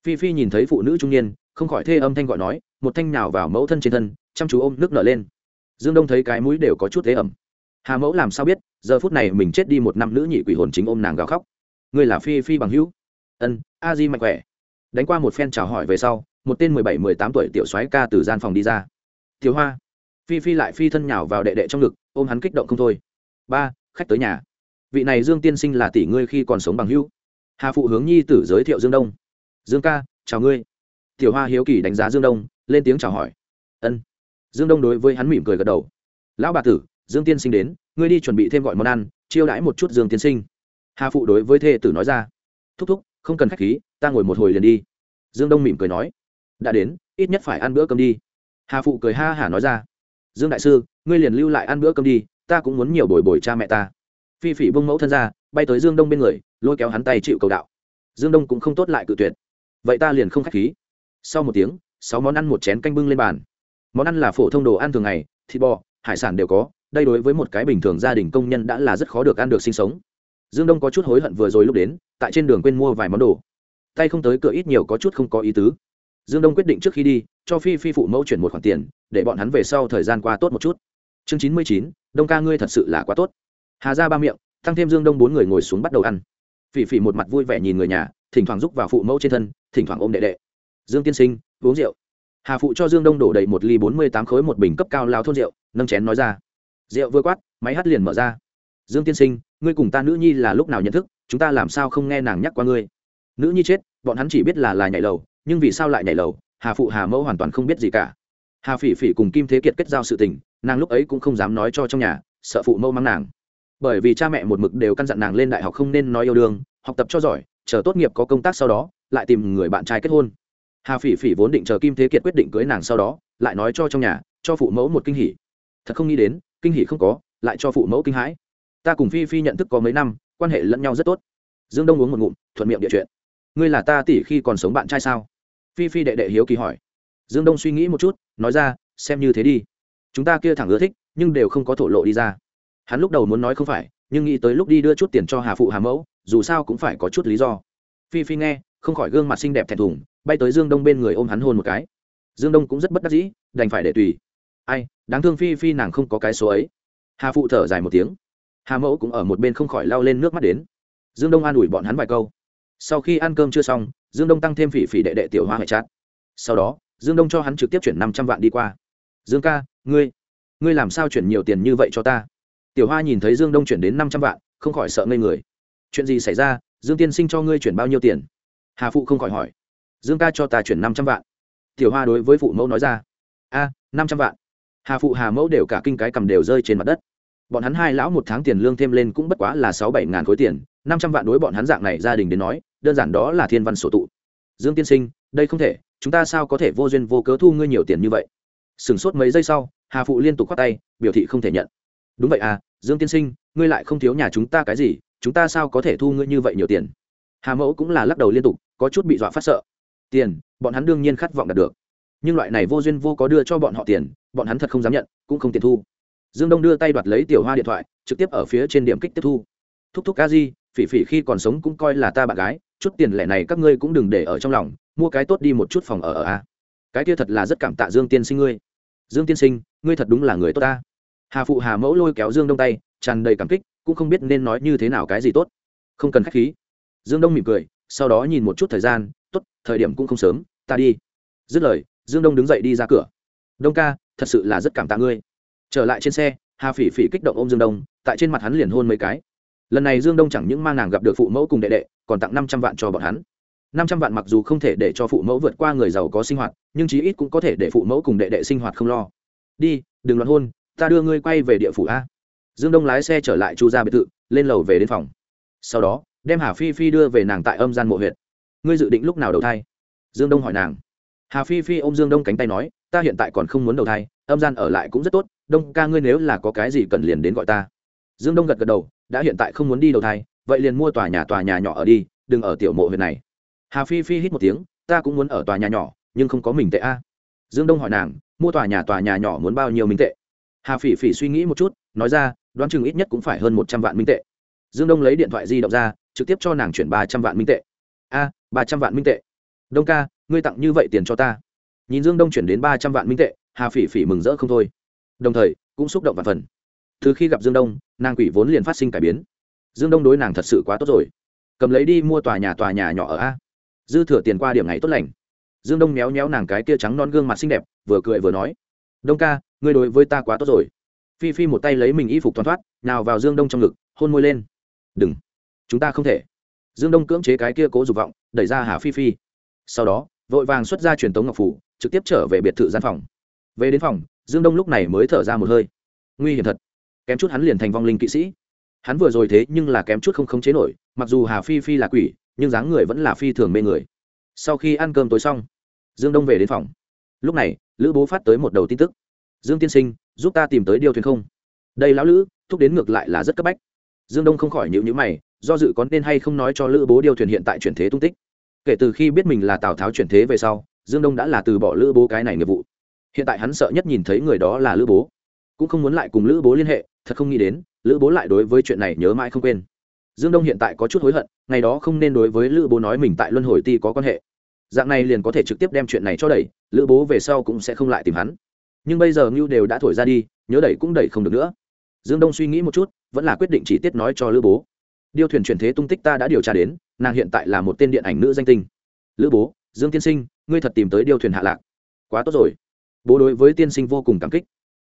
Speaker 1: Phi phi nhìn thấy phụ nữ trung niên, không khỏi thê âm thanh gọi nói, một thanh nào vào mẫu thân trên thân, chăm chú ôm nước nở lên dương đông thấy cái mũi đều có chút thế ẩm. Hà mẫu làm sao biết, giờ phút này mình chết đi một năm nữ nhị quỷ hồn chính ôm nàng gào khóc. Người là phi phi bằng hữu. Ân, a di mạnh khỏe. Đánh qua một phen chào hỏi về sau, một tên mười bảy, mười tám tuổi tiểu soái ca từ gian phòng đi ra. Thiếu hoa. Phi phi lại phi thân nhào vào đệ đệ trong ngực, ôm hắn kích động không thôi. Ba, khách tới nhà. Vị này dương tiên sinh là tỷ ngươi khi còn sống bằng hữu. Hà phụ hướng nhi tử giới thiệu dương đông. Dương ca, chào ngươi. Tiểu hoa hiếu kỳ đánh giá dương đông, lên tiếng chào hỏi. Ân dương đông đối với hắn mỉm cười gật đầu. Lão bà tử, dương tiên sinh đến, ngươi đi chuẩn bị thêm gọi món ăn, chiêu đãi một chút dương tiên sinh. Hà phụ đối với thê tử nói ra. Thúc thúc, không cần k h á c h khí, ta ngồi một hồi liền đi. Dương đông mỉm cười nói. Đã đến, ít nhất phải ăn bữa cơm đi. Hà phụ cười ha hả nói ra. Dương đại sư, ngươi liền lưu lại ăn bữa cơm đi, ta cũng muốn nhiều bồi bồi cha mẹ ta. Phi phỉ bông mẫu thân ra, bay tới dương đông bên người, lôi kéo hắn tay chịu cầu đạo. Dương đông cũng không tốt lại cự tuyệt. Vậy ta liền không k h á c h khí. Sau một tiếng, sáu món ăn một chén canh bưng lên bàn món ăn là phổ thông đồ ăn thường ngày, thịt bò, hải sản đều có, đây đối với một cái bình thường gia đình công nhân đã là rất khó được ăn được sinh sống. Dương đông có chút hối hận vừa rồi lúc đến, tại trên đường quên mua vài món đồ. Tay không tới cửa ít nhiều có chút không có ý tứ. Dương đông quyết định trước khi đi, cho phi phi phụ mẫu chuyển một khoản tiền, để bọn hắn về sau thời gian qua tốt một chút. Chương chín mươi chín, đông ca ngươi thật sự là quá tốt. Hà ra ba miệng, tăng thêm dương đông bốn người ngồi xuống bắt đầu ăn. Phỉ phỉ một mặt vui vẻ nhìn người nhà, thỉnh thoảng giúp vào phụ mẫu trên thân, thỉnh thoảng ôm đệ đệ. Dương tiên sinh, uống rượu hà phụ cho dương đông đổ đầy một ly bốn mươi tám khối một bình cấp cao lao thôn rượu, nâng chén nói ra. Rượu vừa quát, máy hát liền mở ra. Dương tiên sinh, ngươi cùng ta nữ nhi là lúc nào nhận thức, chúng ta làm sao không nghe nàng nhắc qua ngươi? Nữ nhi chết, bọn hắn chỉ biết là là nhảy lầu, nhưng vì sao lại nhảy lầu, hà phụ hà mẫu hoàn toàn không biết gì cả. Hà phỉ phỉ cùng kim thế kiệt kết giao sự tình, nàng lúc ấy cũng không dám nói cho trong nhà, sợ phụ mẫu mắng nàng. Bởi vì cha mẹ một mực đều căn dặn nàng lên đại học không nên nói yêu đương, học tập cho giỏi, chờ tốt nghiệp có công tác sau đó, lại tìm người bạn trai kết hôn hà phỉ phỉ vốn định chờ kim thế kiệt quyết định cưới nàng sau đó lại nói cho trong nhà cho phụ mẫu một kinh hỉ thật không nghĩ đến kinh hỉ không có lại cho phụ mẫu kinh hãi ta cùng phi phi nhận thức có mấy năm quan hệ lẫn nhau rất tốt dương đông uống một ngụm thuận miệng địa chuyện ngươi là ta tỷ khi còn sống bạn trai sao phi phi đệ đệ hiếu kỳ hỏi dương đông suy nghĩ một chút nói ra xem như thế đi chúng ta kia thẳng ưa thích nhưng đều không có thổ lộ đi ra hắn lúc đầu muốn nói không phải nhưng nghĩ tới lúc đi đưa chút tiền cho hà phụ hà mẫu dù sao cũng phải có chút lý do phi phi nghe không khỏi gương mặt xinh đẹp thẹn thùng, bay tới dương đông bên người ôm hắn hôn một cái. Dương đông cũng rất bất đắc dĩ, đành phải để tùy. Ai, đáng thương phi phi nàng không có cái số ấy. Hà phụ thở dài một tiếng. Hà mẫu cũng ở một bên không khỏi lao lên nước mắt đến. Dương đông an ủi bọn hắn vài câu. Sau khi ăn cơm chưa xong, dương đông tăng thêm phỉ phỉ đệ đệ tiểu hoa hệ chát. Sau đó, dương đông cho hắn trực tiếp chuyển năm trăm vạn đi qua. Dương ca, ngươi ngươi làm sao chuyển nhiều tiền như vậy cho ta? Tiểu hoa nhìn thấy dương đông chuyển đến năm trăm vạn, không khỏi sợ ngây người. Chuyện gì xảy ra? Dương tiên sinh cho ngươi chuyển bao nhiêu tiền? Hà phụ không khỏi hỏi. Dương ca cho ta chuyển năm trăm vạn. Tiểu hoa đối với phụ mẫu nói ra. A, năm trăm vạn. Hà phụ, hà mẫu đều cả kinh cái cầm đều rơi trên mặt đất. Bọn hắn hai lão một tháng tiền lương thêm lên cũng bất quá là sáu bảy ngàn khối tiền. Năm trăm vạn đối bọn hắn dạng này gia đình đến nói, đơn giản đó là thiên văn sổ tụ. Dương tiên sinh, đây không thể. Chúng ta sao có thể vô duyên vô cớ thu ngươi nhiều tiền như vậy? Sửng sốt mấy giây sau, hà phụ liên tục khoát tay, biểu thị không thể nhận. Đúng vậy à dương tiên sinh, ngươi lại không thiếu nhà chúng ta cái gì? Chúng ta sao có thể thu ngươi như vậy nhiều tiền? Hà mẫu cũng là lắc đầu liên tục có chút bị dọa phát sợ. Tiền, bọn hắn đương nhiên khát vọng đạt được. Nhưng loại này vô duyên vô có đưa cho bọn họ tiền, bọn hắn thật không dám nhận, cũng không tiền thu. Dương đông đưa tay đoạt lấy tiểu hoa điện thoại, trực tiếp ở phía trên điểm kích tiếp thu. Thúc thúc ca di, phỉ phỉ khi còn sống cũng coi là ta bạn gái, chút tiền lẻ này các ngươi cũng đừng để ở trong lòng, mua cái tốt đi một chút phòng ở ở a. Cái kia thật là rất cảm tạ dương tiên sinh ngươi. Dương tiên sinh, ngươi thật đúng là người tốt ta. Hà phụ hà mẫu lôi kéo dương đông tay, tràn đầy cảm kích, cũng không biết nên nói như thế nào cái gì tốt. Không cần k h á c h khí. Dương đông mỉm cười sau đó nhìn một chút thời gian t ố t thời điểm cũng không sớm, ta đi. Dứt lời, dương đông đứng dậy đi ra cửa. Đông ca, thật sự là rất cảm tạ ngươi. Trở lại trên xe, hà phỉ phỉ kích động ô m dương đông, tại trên mặt hắn liền hôn mấy cái. Lần này dương đông chẳng những mang nàng gặp được phụ mẫu cùng đệ đệ, còn tặng năm trăm vạn cho bọn hắn. Năm trăm vạn mặc dù không thể để cho phụ mẫu vượt qua người giàu có sinh hoạt, nhưng chí ít cũng có thể để phụ mẫu cùng đệ đệ sinh hoạt không lo. Đi, đừng loạn hôn, ta đưa ngươi quay về địa phủ a. Dương đông lái xe trở lại chu gia biệt thự, lên lầu về đến phòng. Sau đó đem hà phi phi đưa về nàng tại âm gian mộ huyện ngươi dự định lúc nào đầu thai? Dương đông hỏi nàng. Hà phi phi ô m dương đông cánh tay nói, ta hiện tại còn không muốn đầu thai, âm gian ở lại cũng rất tốt, đông ca ngươi nếu là có cái gì cần liền đến gọi ta. Dương đông gật gật đầu, đã hiện tại không muốn đi đầu thai, vậy liền mua tòa nhà tòa nhà nhỏ ở đi, đừng ở tiểu mộ huyện này. Hà phi phi hít một tiếng, ta cũng muốn ở tòa nhà nhỏ, nhưng không có mình tệ a. Dương đông hỏi nàng, mua tòa nhà tòa nhà nhỏ muốn bao nhiêu minh tệ? Hà phỉ phỉ suy nghĩ một chút, nói ra, đoán chừng ít nhất cũng phải hơn một trăm vạn minh tệ. Dương đông lấy điện thoại di động ra trực tiếp cho nàng chuyển ba trăm vạn minh tệ. A, ba trăm vạn minh tệ. Đông ca, ngươi tặng như vậy tiền cho ta. Nhìn dương đông chuyển đến ba trăm vạn minh tệ, hà phỉ phỉ mừng rỡ không thôi. Đồng thời, cũng xúc động và phần. Từ khi gặp dương đông, nàng quỷ vốn liền phát sinh cải biến. Dương đông đối nàng thật sự quá tốt rồi. Cầm lấy đi mua tòa nhà tòa nhà nhỏ ở a. Dư thừa tiền qua điểm ngày tốt lành. Dương đông méo méo nàng cái kia trắng non gương mặt xinh đẹp, vừa cười vừa nói. Đông ca, ngươi đối với ta quá tốt rồi. Phi phi một tay lấy mình y phục toàn thoát, nào vào dương đông trong ngực, hôn môi lên. Đừng chúng ta không thể. Dương đông cưỡng chế cái kia cố dục vọng, đẩy ra hà phi phi. Sau đó, vội vàng xuất ra truyền tống ngọc phủ, trực tiếp trở về biệt thự gian phòng. Về đến phòng, dương đông lúc này mới thở ra một hơi. Nguy hiểm thật. Kém chút hắn liền thành vong linh kỵ sĩ. Hắn vừa rồi thế nhưng là kém chút không khống chế nổi, mặc dù hà phi phi là quỷ, nhưng dáng người vẫn là phi thường mê người. Sau khi ăn cơm tối xong, dương đông về đến phòng. Lúc này, lữ bố phát tới một đầu tin tức. Dương tiên sinh, giúp ta tìm tới điêu thuyền không? Đây lão lữ, thúc đến ngược lại là rất cấp bách. Dương đông không khỏi nhịu nhữ mày do dự có nên hay không nói cho lữ bố điêu thuyền hiện tại chuyển thế tung tích. Kể từ khi biết mình là tào tháo chuyển thế về sau, dương đông đã là từ bỏ lữ bố cái này nghiệp vụ. Hiện tại hắn sợ nhất nhìn thấy người đó là lữ bố. Cũng không muốn lại cùng lữ bố liên hệ, thật không nghĩ đến, lữ bố lại đối với chuyện này nhớ mãi không quên. Dương đông hiện tại có chút hối hận, ngày đó không nên đối với lữ bố nói mình tại luân hồi ti có quan hệ. Dạng này liền có thể trực tiếp đem chuyện này cho đẩy, lữ bố về sau cũng sẽ không lại tìm hắn. Nhưng bây giờ ngưu đều đã thổi ra đi, nhớ đẩy cũng đẩy không được nữa. Dương đông suy nghĩ một chút, vẫn là quyết định chỉ tiết nói cho lữ bố điêu thuyền chuyển thế tung tích ta đã điều tra đến, nàng hiện tại là một tên điện ảnh nữ danh tinh. Lữ bố, dương tiên sinh, ngươi thật tìm tới điêu thuyền hạ lạc. Quá tốt rồi. Bố đối với tiên sinh vô cùng cảm kích.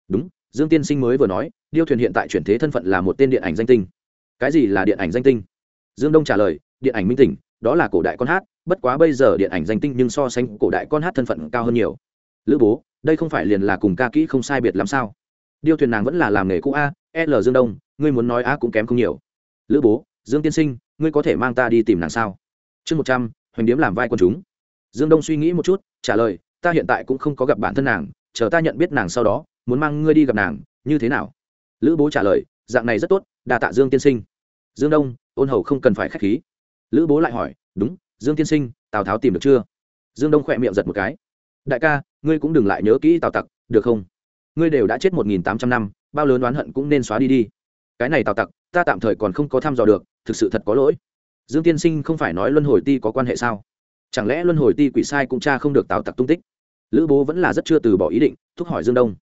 Speaker 1: Đúng, dương tiên sinh mới vừa nói, điêu thuyền hiện tại chuyển thế thân phận là một tên điện ảnh danh tinh. Cái gì là điện ảnh danh tinh? Dương đông trả lời, điện ảnh minh tỉnh, đó là cổ đại con hát, bất quá bây giờ điện ảnh danh tinh nhưng so sánh cổ đại con hát thân phận cao hơn nhiều. Lữ bố, đây không phải liền là cùng ca kỹ không sai biệt làm sao? Điêu thuyền nàng vẫn là làm nghề cũ a, l dương đông, ngươi muốn nói a cũng kém không nhiều. Lữ bố dương tiên sinh, ngươi có thể mang ta đi tìm nàng sao? Chương một trăm, hoành điếm làm vai quân chúng. Dương đông suy nghĩ một chút, trả lời, ta hiện tại cũng không có gặp bản thân nàng, chờ ta nhận biết nàng sau đó, muốn mang ngươi đi gặp nàng, như thế nào? Lữ bố trả lời, dạng này rất tốt đà tạ dương tiên sinh. Dương đông, ôn hầu không cần phải k h á c h khí. Lữ bố lại hỏi, đúng, dương tiên sinh, tào tháo tìm được chưa? Dương đông khỏe miệng giật một cái. Đại ca, ngươi cũng đừng lại nhớ kỹ tào tặc, được không? Ngươi đều đã chết một nghìn tám trăm năm, bao lớn oán hận cũng nên xóa đi đi. Cái này tào tặc, ta tạm thời còn không có thăm dò được thực sự thật có lỗi. Dương tiên sinh không phải nói luân hồi ti có quan hệ sao? Chẳng lẽ luân hồi ti quỷ sai cũng cha không được tào tặc tung tích? Lữ bố vẫn là rất chưa từ bỏ ý định, thúc hỏi dương đông.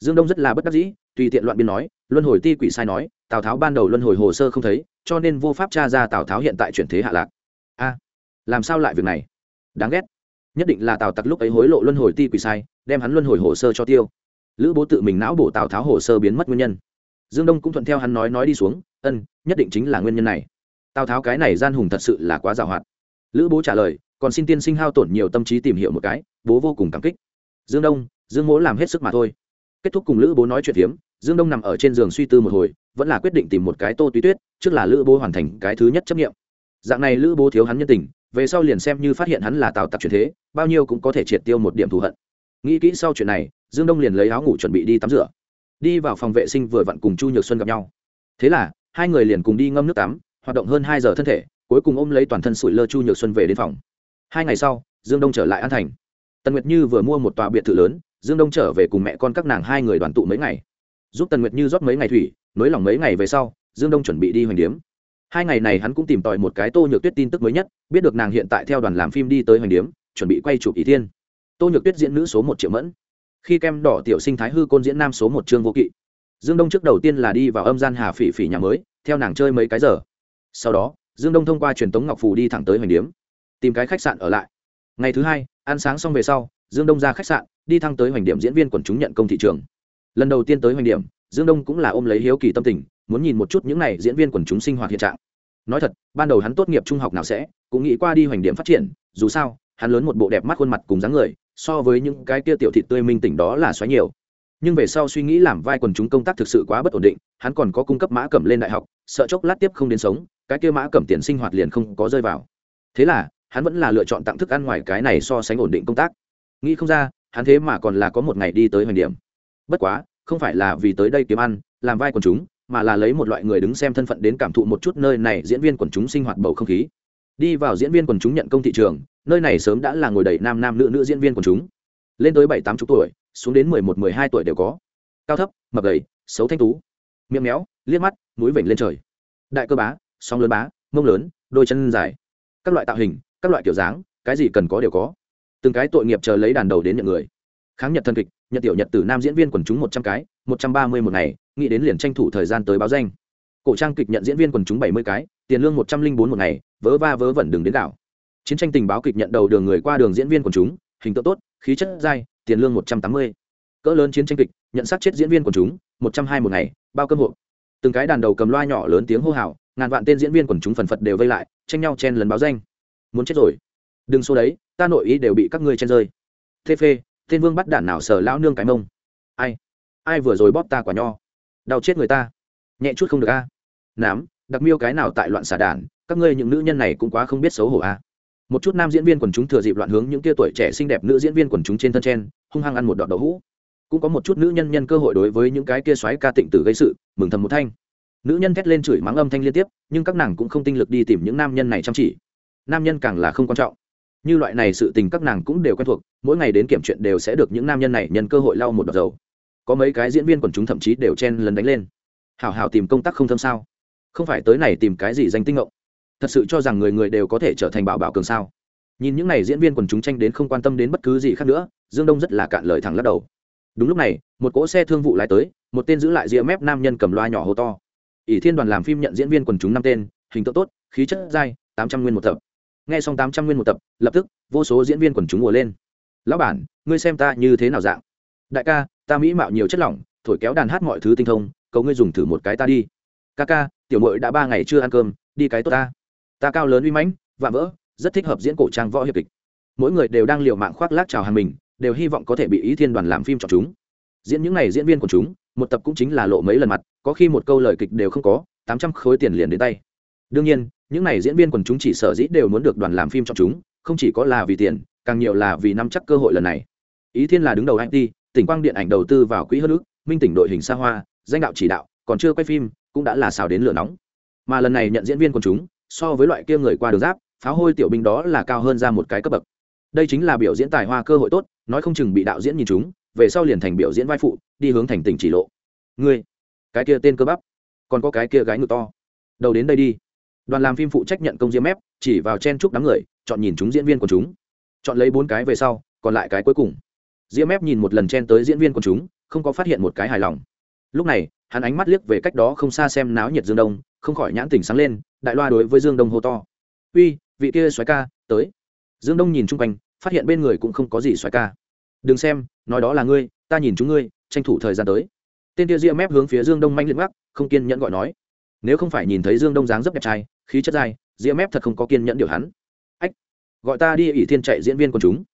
Speaker 1: Dương đông rất là bất đắc dĩ, tùy tiện loạn biên nói, luân hồi ti quỷ sai nói, tào tháo ban đầu luân hồi hồ sơ không thấy, cho nên vô pháp cha ra tào tháo hiện tại chuyển thế hạ lạc. A, làm sao lại việc này? Đáng ghét. Nhất định là tào tặc lúc ấy hối lộ luân hồi ti quỷ sai, đem hắn luân hồi hồ sơ cho tiêu. Lữ bố tự mình não bổ tào tháo hồ sơ biến mất nguyên nhân. Dương đông cũng thuận theo hắn nói nói đi xuống ân, nhất định chính là nguyên nhân này. Tào tháo cái này gian hùng thật sự là quá giàu hoạt lữ bố trả lời, còn xin tiên sinh hao tổn nhiều tâm trí tìm hiểu một cái, bố vô cùng cảm kích. Dương đông, dương mỗ làm hết sức mà thôi. Kết thúc cùng lữ bố nói chuyện phiếm, dương đông nằm ở trên giường suy tư một hồi, vẫn là quyết định tìm một cái tô túy tuyết, trước là lữ bố hoàn thành cái thứ nhất chấp nghiệm. Dạng này lữ bố thiếu hắn nhân tình, về sau liền xem như phát hiện hắn là tào tặc truyền thế, bao nhiêu cũng có thể triệt tiêu một điểm thù hận. Nghĩ kỹ sau chuyện này, dương đông liền lấy áo ngủ chuẩn bị đi tắm rửa. Đi vào phòng vệ sinh vừa vặn cùng chu nhược xuân gặp nhau. Thế là hai người liền cùng đi ngâm nước tắm, hoạt động hơn hai giờ thân thể, cuối cùng ôm lấy toàn thân sủi lơ chu nhược xuân về đến phòng. Hai ngày sau, dương đông trở lại an thành. Tần nguyệt như vừa mua một tòa biệt thự lớn, dương đông trở về cùng mẹ con các nàng hai người đoàn tụ mấy ngày. Giúp tần nguyệt như rót mấy ngày thủy nới lỏng mấy ngày về sau, dương đông chuẩn bị đi hoành điếm. Hai ngày này hắn cũng tìm tòi một cái tô nhược tuyết tin tức mới nhất, biết được nàng hiện tại theo đoàn làm phim đi tới hoành điếm, chuẩn bị quay chụp ý thiên. Tô nhược tuyết diễn nữ số một triệu mẫn. Khi kem đỏ tiểu sinh thái hư côn diễn nam số một trương vô kỵ dương đông trước đầu tiên là đi vào âm gian hà phỉ phỉ nhà mới, theo nàng chơi mấy cái giờ. Sau đó, dương đông thông qua truyền tống ngọc phù đi thẳng tới hoành điếm, tìm cái khách sạn ở lại. Ngày thứ hai, ăn sáng xong về sau, dương đông ra khách sạn, đi thăng tới hoành điểm diễn viên quần chúng nhận công thị trường. Lần đầu tiên tới hoành điểm dương đông cũng là ôm lấy hiếu kỳ tâm tình, muốn nhìn một chút những n à y diễn viên quần chúng sinh hoạt hiện trạng. Nói thật, ban đầu hắn tốt nghiệp trung học nào sẽ, cũng nghĩ qua đi hoành điểm phát triển, dù sao, hắn lớn một bộ đẹp mắt khuôn mặt cùng dáng người, so với những cái kia tiểu thị tươi minh tỉnh đó là xoáy nhiều nhưng về sau suy nghĩ làm vai quần chúng công tác thực sự quá bất ổn định, hắn còn có cung cấp mã cẩm lên đại học, sợ chốc lát tiếp không đến sống, cái kia mã cẩm tiền sinh hoạt liền không có rơi vào. Thế là, hắn vẫn là lựa chọn tặng thức ăn ngoài cái này so sánh ổn định công tác. Nghĩ không ra, hắn thế mà còn là có một ngày đi tới hoành điểm. Bất quá, không phải là vì tới đây kiếm ăn, làm vai quần chúng, mà là lấy một loại người đứng xem thân phận đến cảm thụ một chút nơi này diễn viên quần chúng sinh hoạt bầu không khí. Đi vào diễn viên quần chúng nhận công thị trường, nơi này sớm đã là ngồi đầy nam nam nữ nữ diễn viên quần chúng. Lên tới bảy tám chục tuổi xuống đến mười một, mười hai tuổi đều có. Cao thấp, mập gầy xấu thanh tú. Miệng méo, liếc mắt mũi vểnh lên trời. Đại cơ bá song lớn bá, mông lớn, đôi chân dài. Các loại tạo hình, các loại kiểu dáng, cái gì cần có đều có. Từng cái tội nghiệp chờ lấy đàn đầu đến nhận người. Kháng nhật thân kịch, nhật tiểu nhật từ nam diễn viên quần chúng một trăm cái, một trăm ba mươi một ngày, nghĩ đến liền tranh thủ thời gian tới báo danh. Cổ trang kịch nhận diễn viên quần chúng bảy mươi cái, tiền lương một trăm linh bốn một ngày, vớ va vớ vẩn đừng đến đảo. Chiến tranh tình báo kịch nhận đầu đường người qua đường diễn viên quần chúng, hình tượng tốt, khí chất dai tiền lương một trăm tám mươi. Cỡ lớn chiến tranh kịch, nhận sát chết diễn viên quần chúng, một trăm hai một ngày, bao cơm hộ từng cái đàn đầu cầm loa nhỏ lớn tiếng hô hào, ngàn vạn tên diễn viên quần chúng phần phật đều vây lại, tranh nhau chen lần báo danh. Muốn chết rồi. Đừng số đấy, ta nội ý đều bị các ngươi chen rơi. Thế phê, tên vương bắt đản nào sở lão nương cái mông? Ai? Ai vừa rồi bóp ta quả nho? Đau chết người ta. Nhẹ chút không được a. Nám, đặc miêu cái nào tại loạn xả đản các ngươi những nữ nhân này cũng quá không biết xấu hổ a một chút nam diễn viên quần chúng thừa dịp loạn hướng những tia tuổi trẻ xinh đẹp nữ diễn viên quần chúng trên thân chen hung hăng ăn một đọt đậu hũ. Cũng có một chút nữ nhân nhân cơ hội đối với những cái kia xoáy ca tịnh tử gây sự, mừng thầm một thanh. Nữ nhân thét lên chửi mắng âm thanh liên tiếp, nhưng các nàng cũng không tinh lực đi tìm những nam nhân này chăm chỉ. Nam nhân càng là không quan trọng. Như loại này sự tình các nàng cũng đều quen thuộc, mỗi ngày đến kiểm chuyện đều sẽ được những nam nhân này nhân cơ hội lau một đợt dầu. Có mấy cái diễn viên quần chúng thậm chí đều chen lần đánh lên. Hảo hảo tìm công tác không thâm sao? Không phải tới này tìm cái gì danh tinh ngộng? Thật sự cho rằng người người đều có thể trở thành bảo bảo cường sao? Nhìn những n à y diễn viên quần chúng tranh đến không quan tâm đến bất cứ gì khác nữa, dương đông rất là cạn lời thẳng lắc đầu. Đúng lúc này, một cỗ xe thương vụ lái tới, một tên giữ lại ria mép nam nhân cầm loa nhỏ hô to. Ỷ thiên đoàn làm phim nhận diễn viên quần chúng năm tên, hình tượng tốt, khí chất dai, tám trăm nguyên một tập. Nghe xong tám trăm nguyên một tập, lập tức, vô số diễn viên quần chúng mùa lên. Lão bản, ngươi xem ta như thế nào dạng? Đại ca, ta mỹ mạo nhiều chất lỏng, thổi kéo đàn hát mọi thứ tinh thông, cầu ngươi dùng thử một cái ta đi. Ca ca, tiểu mội đã ba ngày chưa ăn cơm, đi cái tốt ta ta cao lớn uy mãnh, vạm vỡ, rất thích hợp diễn cổ trang võ hiệp kịch. Mỗi người đều đang liều mạng khoác lác chào hàng mình, đều hy vọng có thể bị ý thiên đoàn làm phim chọn chúng. Diễn những n à y diễn viên của chúng, một tập cũng chính là lộ mấy lần mặt, có khi một câu lời kịch đều không có, tám trăm khối tiền liền đến tay. Đương nhiên, những n à y diễn viên quần chúng chỉ sở dĩ đều muốn được đoàn làm phim chọn chúng, không chỉ có là vì tiền, càng nhiều là vì nắm chắc cơ hội lần này. Ý thiên là đứng đầu it tỉnh quang điện ảnh đầu tư vào quỹ hơn ước, minh tỉnh đội hình xa hoa, danh đạo chỉ đạo, còn chưa quay phim, cũng đã là xào đến lửa nóng. Mà lần này nhận diễn viên quần chúng so với loại kia người qua đường giáp, pháo hôi tiểu binh đó là cao hơn ra một cái cấp bậc. Đây chính là biểu diễn tài hoa cơ hội tốt, nói không chừng bị đạo diễn nhìn chúng, về sau liền thành biểu diễn vai phụ, đi hướng thành tỉnh chỉ lộ. Ngươi, cái kia tên cơ bắp, còn có cái kia gái ngực to. Đầu đến đây đi. Đoàn làm phim phụ trách nhận công diêm ép, chỉ vào chen chúc đám người, chọn nhìn chúng diễn viên của chúng. Chọn lấy bốn cái về sau, còn lại cái cuối cùng. Diêm ép nhìn một lần chen tới diễn viên của chúng, không có phát hiện một cái hài lòng. Lúc này hắn ánh mắt liếc về cách đó không xa xem náo nhiệt dương đông, không khỏi nhãn tỉnh sáng lên, đại loa đối với dương đông hô to. Uy, vị kia xoáy ca, tới. Dương đông nhìn chung quanh, phát hiện bên người cũng không có gì xoáy ca. Đừng xem, nói đó là ngươi, ta nhìn chúng ngươi, tranh thủ thời gian tới. Tên kia ria mép hướng phía dương đông manh liệt mắc không kiên nhẫn gọi nói. Nếu không phải nhìn thấy dương đông dáng rất đẹp trai, khí chất dai ria mép thật không có kiên nhẫn điều hắn. Ách, gọi ta đi ỷ thiên chạy diễn viên của chúng.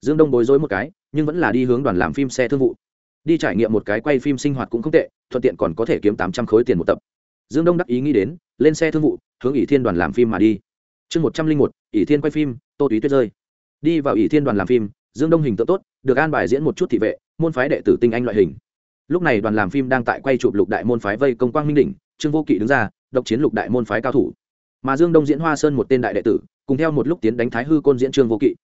Speaker 1: Dương đông bối rối một cái, nhưng vẫn là đi hướng đoàn làm phim xe thương vụ đi trải nghiệm một cái quay phim sinh hoạt cũng không tệ, thuận tiện còn có thể kiếm tám trăm khối tiền một tập. Dương đông đắc ý nghĩ đến, lên xe thương vụ, hướng ỷ thiên đoàn làm phim mà đi. Chương một trăm linh một, ỷ thiên quay phim, tô túy tuyết rơi. Đi vào ỷ thiên đoàn làm phim, dương đông hình tượng tốt, được an bài diễn một chút thị vệ, môn phái đệ tử tinh anh loại hình. Lúc này đoàn làm phim đang tại quay chụp lục đại môn phái vây công quang minh đỉnh, trương vô kỵ đứng ra, độc chiến lục đại môn phái cao thủ. Mà dương đông diễn hoa sơn một tên đại đệ tử, cùng theo một lúc tiến đánh thái hư côn diễn trương vô kỵ.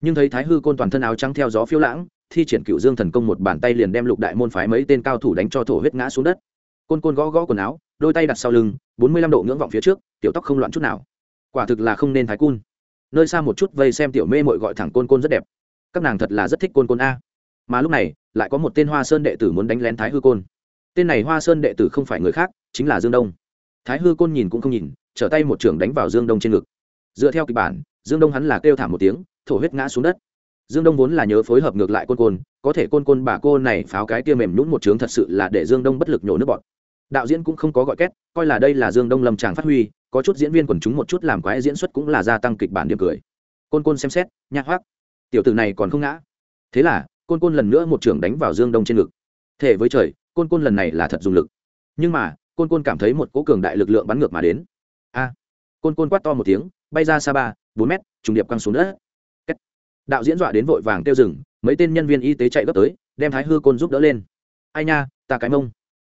Speaker 1: Nhưng thấy thái hư côn toàn thân áo trắng theo gió phiêu lãng thi triển cựu dương thần công một bàn tay liền đem lục đại môn phái mấy tên cao thủ đánh cho thổ huyết ngã xuống đất. Côn côn gõ gõ quần áo, đôi tay đặt sau lưng, bốn mươi lăm độ ngưỡng vọng phía trước, tiểu tóc không loạn chút nào. Quả thực là không nên thái cun. Nơi xa một chút vây xem tiểu mê mội gọi thẳng côn côn rất đẹp. Các nàng thật là rất thích côn côn a. Mà lúc này, lại có một tên hoa sơn đệ tử muốn đánh lén thái hư côn. Tên này hoa sơn đệ tử không phải người khác, chính là dương đông. Thái hư côn nhìn cũng không nhìn, trở tay một trưởng đánh vào dương đông trên ngực. Dựa theo kịch bản, dương đông hắn là kêu thảm một tiếng, thổ huyết ngã xuống đất dương đông vốn là nhớ phối hợp ngược lại côn côn, có thể côn côn bà cô này pháo cái kia mềm nhún một chướng thật sự là để dương đông bất lực nhổ nước bọt. Đạo diễn cũng không có gọi két, coi là đây là dương đông lâm tràng phát huy, có chút diễn viên quần chúng một chút làm quái diễn xuất cũng là gia tăng kịch bản điểm cười. Côn côn xem xét, nhạc hoác tiểu tử này còn không ngã. Thế là, côn côn lần nữa một trưởng đánh vào dương đông trên ngực. Thể với trời, côn côn lần này là thật dùng lực. Nhưng mà, côn côn cảm thấy một cỗ cường đại lực lượng bắn ngược mà đến. A. Côn côn quát to một tiếng, bay ra xa ba, bốn mét, trùng điệp quăng xuống đất đạo diễn dọa đến vội vàng tiêu rừng mấy tên nhân viên y tế chạy gấp tới, đem thái hư côn giúp đỡ lên. Ai nha, ta cái mông.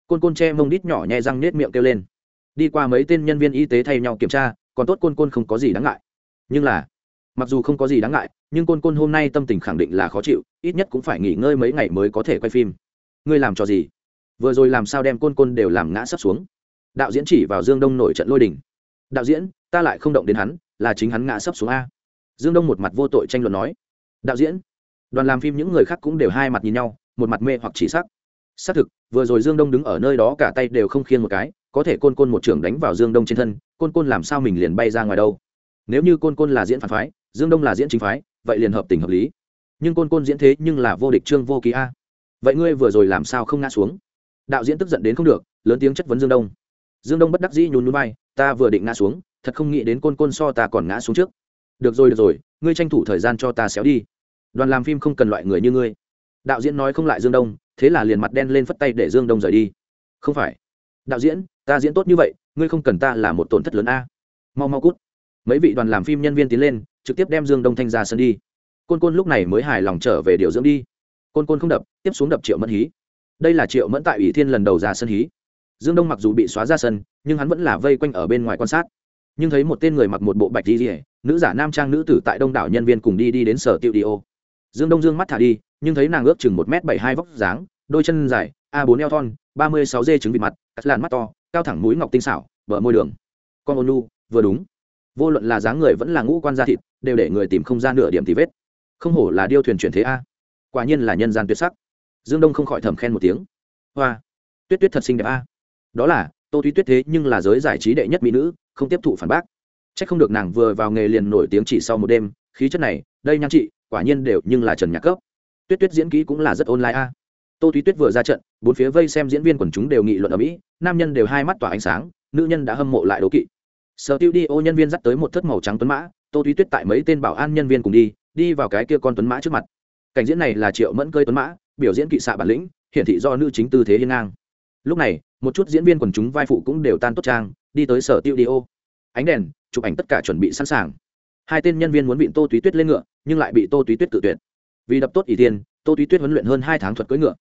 Speaker 1: Côn côn che mông đít nhỏ nhẹ răng nết miệng kêu lên. Đi qua mấy tên nhân viên y tế thay nhau kiểm tra, còn tốt côn côn không có gì đáng ngại. Nhưng là, mặc dù không có gì đáng ngại, nhưng côn côn hôm nay tâm tình khẳng định là khó chịu, ít nhất cũng phải nghỉ ngơi mấy ngày mới có thể quay phim. Ngươi làm cho gì? Vừa rồi làm sao đem côn côn đều làm ngã sấp xuống? Đạo diễn chỉ vào dương đông nổi trận lôi đình. Đạo diễn, ta lại không động đến hắn, là chính hắn ngã sấp xuống a. Dương đông một mặt vô tội tranh luận nói đạo diễn. Đoàn làm phim những người khác cũng đều hai mặt nhìn nhau, một mặt mê hoặc chỉ sắc. Xác thực, vừa rồi dương đông đứng ở nơi đó cả tay đều không khiêng một cái, có thể côn côn một trưởng đánh vào dương đông trên thân, côn côn làm sao mình liền bay ra ngoài đâu? Nếu như côn côn là diễn phản phái, dương đông là diễn chính phái, vậy liền hợp tình hợp lý. Nhưng côn côn diễn thế nhưng là vô địch trương vô ký a. Vậy ngươi vừa rồi làm sao không ngã xuống? Đạo diễn tức giận đến không được, lớn tiếng chất vấn dương đông. Dương đông bất đắc dĩ nhún núi bay ta vừa định ngã xuống, thật không nghĩ đến côn côn so ta còn ngã xuống trước. Được rồi được rồi, ngươi tranh thủ thời gian cho ta xéo đi đoàn làm phim không cần loại người như ngươi. Đạo diễn nói không lại dương đông, thế là liền mặt đen lên phất tay để dương đông rời đi. Không phải. Đạo diễn, ta diễn tốt như vậy, ngươi không cần ta là một tổn thất lớn a. Mau mau cút. Mấy vị đoàn làm phim nhân viên tiến lên, trực tiếp đem dương đông thanh ra sân đi. Côn côn lúc này mới hài lòng trở về điều dưỡng đi. Côn côn không đập, tiếp xuống đập triệu mẫn hí. Đây là triệu mẫn tại ủy thiên lần đầu ra sân hí. Dương đông mặc dù bị xóa ra sân, nhưng hắn vẫn là vây quanh ở bên ngoài quan sát. Nhưng thấy một tên người mặc một bộ bạch di rỉa nữ giả nam trang nữ tử tại đông đảo nhân viên cùng đi đi đến sở tiệu đi ô dương đông dương mắt thả đi, nhưng thấy nàng ước chừng một m bảy hai vóc dáng, đôi chân dài, a bốn eo thon, ba mươi sáu dê trứng vịt mặt, cắt làn mắt to, cao thẳng mũi ngọc tinh xảo, bờ môi đường. Con ôn nu, vừa đúng. Vô luận là dáng người vẫn là ngũ quan da thịt, đều để người tìm không ra nửa điểm thì vết. Không hổ là điêu thuyền chuyển thế a. Quả nhiên là nhân gian tuyệt sắc. Dương đông không khỏi thầm khen một tiếng. Hoa, tuyết tuyết thật xinh đẹp a. Đó là, tô tuy tuyết thế nhưng là giới giải trí đệ nhất mỹ nữ, không tiếp thụ phản bác. C h ắ c không được nàng vừa vào nghề liền nổi tiếng chỉ sau một đêm khí chất này, đây nhan trị, quả nhiên đều nhưng là trần nhạc cấp tuyết tuyết diễn kỹ cũng là rất online a. Tô thúy tuyết vừa ra trận, bốn phía vây xem diễn viên quần chúng đều nghị luận ở mỹ, nam nhân đều hai mắt tỏa ánh sáng, nữ nhân đã hâm mộ lại đố kỵ. Sở tiêu đi ô nhân viên dắt tới một thất màu trắng tuấn mã, tô thúy tuyết tại mấy tên bảo an nhân viên cùng đi đi vào cái kia con tuấn mã trước mặt. Cảnh diễn này là triệu mẫn cơi tuấn mã, biểu diễn kỵ xạ bản lĩnh, hiển thị do nữ chính tư thế hiên ngang. Lúc này, một chút diễn viên quần chúng vai phụ cũng đều tan tốt trang, đi tới sở tiêu đi ô. Ánh đèn, chụp ảnh tất cả chuẩn bị sẵn sàng hai tên nhân viên muốn bị tô túy tuyết lên ngựa, nhưng lại bị tô túy tuyết tự tuyệt. Vì đập tốt ỷ tiên tô túy tuyết huấn luyện hơn hai tháng thuật cưỡi ngựa.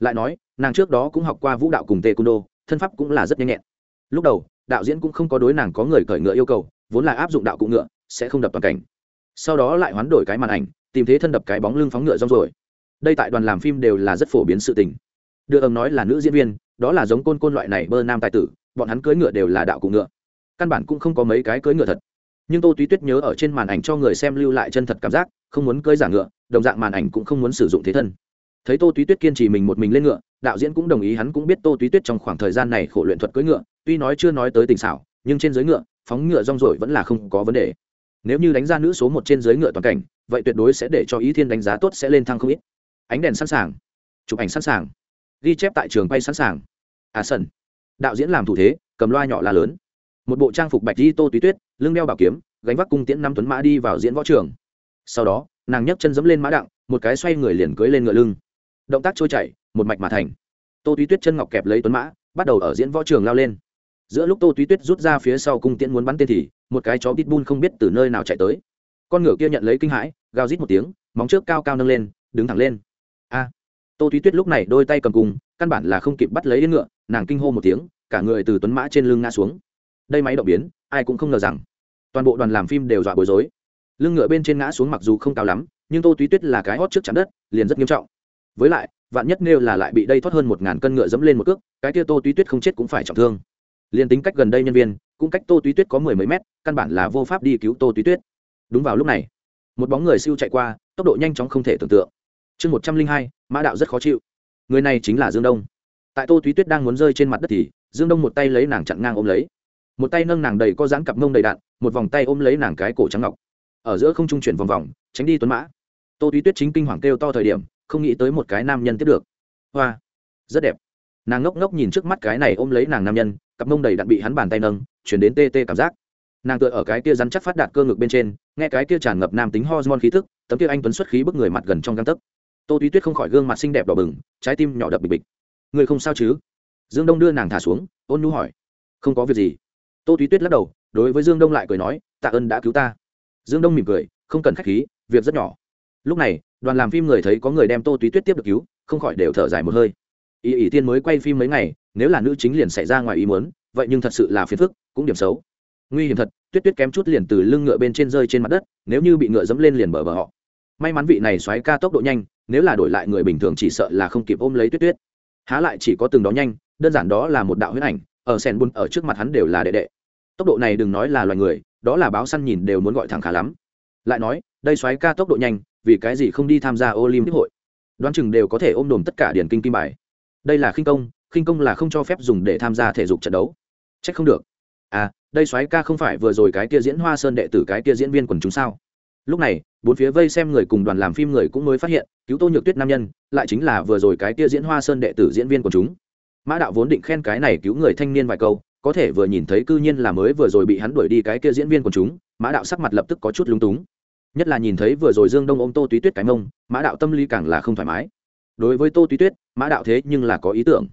Speaker 1: Lại nói, nàng trước đó cũng học qua vũ đạo cùng tê cung đô thân pháp cũng là rất nhanh nhẹn. Lúc đầu, đạo diễn cũng không có đối nàng có người cởi ngựa yêu cầu, vốn là áp dụng đạo cụ ngựa, sẽ không đập toàn cảnh. Sau đó lại hoán đổi cái màn ảnh, tìm thế thân đập cái bóng lưng phóng ngựa rong rồi đây tại đoàn làm phim đều là rất phổ biến sự tình. Đưa ầm nói là nữ diễn viên, đó là giống côn côn loại này bơ nam tài tử, bọn hắn cưỡi ngựa đều là đạo cụ ngựa. Căn bản cũng không có mấy cái cưỡi ngựa thật nhưng tô túy tuyết nhớ ở trên màn ảnh cho người xem lưu lại chân thật cảm giác, không muốn cơi giả ngựa, đồng dạng màn ảnh cũng không muốn sử dụng thế thân. Thấy tô túy tuyết kiên trì mình một mình lên ngựa, đạo diễn cũng đồng ý hắn cũng biết tô túy tuyết trong khoảng thời gian này khổ luyện thuật cưỡi ngựa, tuy nói chưa nói tới tình xảo, nhưng trên dưới ngựa, phóng ngựa rong rồi vẫn là không có vấn đề. Nếu như đánh ra nữ số một trên dưới ngựa toàn cảnh, vậy tuyệt đối sẽ để cho ý thiên đánh giá tốt sẽ lên thăng không ít. Ánh đèn sẵn sàng. Chụp ảnh sẵn sàng. Ghi chép tại trường bay sẵn sàng. À sân đạo diễn làm thủ thế, cầm loa nhỏ là lớn một bộ trang phục bạch di tô túy tuyết, lưng đeo bảo kiếm, gánh vác cung tiễn năm tuấn mã đi vào diễn võ trường. Sau đó, nàng nhấc chân dẫm lên mã đặng, một cái xoay người liền cưới lên ngựa lưng. Động tác trôi chảy, một mạch mà thành. Tô túy tuyết chân ngọc kẹp lấy tuấn mã, bắt đầu ở diễn võ trường lao lên. Giữa lúc tô túy tuyết rút ra phía sau cung tiễn muốn bắn tên thì, một cái chó bít bun không biết từ nơi nào chạy tới. Con ngựa kia nhận lấy kinh hãi, gào rít một tiếng, móng trước cao cao nâng lên, đứng thẳng lên. A! Tô túy tuyết lúc này đôi tay cầm cung, căn bản là không kịp bắt lấy yên ngựa, nàng kinh hô một tiếng, cả người từ tuấn mã trên lưng ngã xuống đây máy động biến, ai cũng không ngờ rằng toàn bộ đoàn làm phim đều dọa bối rối. Lưng ngựa bên trên ngã xuống mặc dù không cao lắm, nhưng tô túy tuyết là cái hót trước chắn đất, liền rất nghiêm trọng. Với lại, vạn nhất nêu là lại bị đây thoát hơn một ngàn cân ngựa dẫm lên một cước, cái kia tô túy tuyết không chết cũng phải trọng thương. Liền tính cách gần đây nhân viên, cũng cách tô túy tuyết có mười mấy mét, căn bản là vô pháp đi cứu tô túy tuyết. Đúng vào lúc này, một bóng người siêu chạy qua, tốc độ nhanh chóng không thể tưởng tượng. Chương một trăm linh hai, mã đạo rất khó chịu. Người này chính là dương đông. Tại tô túy tuyết đang muốn rơi trên mặt đất thì, dương đông một tay lấy nàng chặn ngang ôm lấy một tay nâng nàng đầy có dáng cặp mông đầy đạn, một vòng tay ôm lấy nàng cái cổ trắng ngọc. Ở giữa không trung chuyển vòng vòng, tránh đi tuấn mã. Tô túy tuyết chính kinh hoàng kêu to thời điểm, không nghĩ tới một cái nam nhân tiếp được. Hoa, rất đẹp. Nàng ngốc ngốc nhìn trước mắt cái này ôm lấy nàng nam nhân, cặp mông đầy đạn bị hắn bàn tay nâng, chuyển đến tê tê cảm giác. Nàng tựa ở cái kia rắn chắc phát đạt cơ ngực bên trên, nghe cái kia tràn ngập nam tính hormone khí thức, tấm kia anh tuấn xuất khí bức người mặt gần trong găng tấc. Tô túy tuyết không khỏi gương mặt xinh đẹp đỏ bừng, trái tim nhỏ đập bịch bịch. Người không sao chứ? Dương đông đưa nàng thả xuống, ôn nhu hỏi. Không có việc gì tô túy tuyết lắc đầu, đối với dương đông lại cười nói, tạ ơn đã cứu ta. Dương đông mỉm cười, không cần k h á c h khí, việc rất nhỏ. Lúc này, đoàn làm phim người thấy có người đem tô túy tuyết tiếp được cứu, không khỏi đều thở dài một hơi. Ý ý tiên mới quay phim mấy ngày, nếu là nữ chính liền xảy ra ngoài ý muốn, vậy nhưng thật sự là phiền phức, cũng điểm xấu. Nguy hiểm thật, tuyết tuyết kém chút liền từ lưng ngựa bên trên rơi trên mặt đất, nếu như bị ngựa dẫm lên liền bờ bờ họ. May mắn vị này xoáy ca tốc độ nhanh, nếu là đổi lại người bình thường chỉ sợ là không kịp ôm lấy tuyết tuyết. Há lại chỉ có từng đó nhanh, đơn giản đó là một đạo huyết ảnh, ở sen bun ở trước mặt hắn đều là đệ đệ tốc độ này đừng nói là loài người, đó là báo săn nhìn đều muốn gọi thẳng khá lắm. Lại nói, đây xoáy ca tốc độ nhanh, vì cái gì không đi tham gia olympic hội? Đoán chừng đều có thể ôm đồm tất cả điển kinh kim bài. Đây là khinh công khinh công là không cho phép dùng để tham gia thể dục trận đấu. Trách không được. À đây xoáy ca không phải vừa rồi cái kia diễn hoa sơn đệ tử cái kia diễn viên quần chúng sao? Lúc này, bốn phía vây xem người cùng đoàn làm phim người cũng mới phát hiện, cứu tô nhược tuyết nam nhân, lại chính là vừa rồi cái kia diễn hoa sơn đệ tử diễn viên quần chúng. Mã đạo vốn định khen cái này cứu người thanh niên vài câu có thể vừa nhìn thấy cư nhiên là mới vừa rồi bị hắn đuổi đi cái kia diễn viên của chúng, mã đạo sắc mặt lập tức có chút lúng túng. Nhất là nhìn thấy vừa rồi dương đông ôm tô túy tuyết cái mông, mã đạo tâm lý càng là không thoải mái. Đối với tô túy tuyết, mã đạo thế nhưng là có ý tưởng.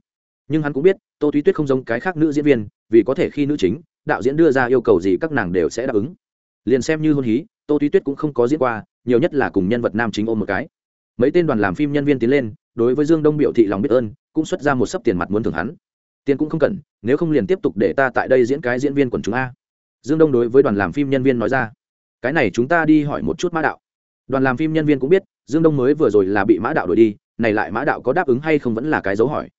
Speaker 1: Nhưng hắn cũng biết, tô túy tuyết không giống cái khác nữ diễn viên, vì có thể khi nữ chính, đạo diễn đưa ra yêu cầu gì các nàng đều sẽ đáp ứng. Liền xem như hôn hí, tô túy tuyết cũng không có diễn qua, nhiều nhất là cùng nhân vật nam chính ôm một cái. Mấy tên đoàn làm phim nhân viên tiến lên, đối với dương đông biểu thị lòng biết ơn, cũng xuất ra một sấp tiền mặt muốn thưởng hắn tiền cũng không cần, nếu không liền tiếp tục để ta tại đây diễn cái diễn viên quần chúng a. Dương đông đối với đoàn làm phim nhân viên nói ra. Cái này chúng ta đi hỏi một chút mã đạo. Đoàn làm phim nhân viên cũng biết, dương đông mới vừa rồi là bị mã đạo đuổi đi, này lại mã đạo có đáp ứng hay không vẫn là cái dấu hỏi.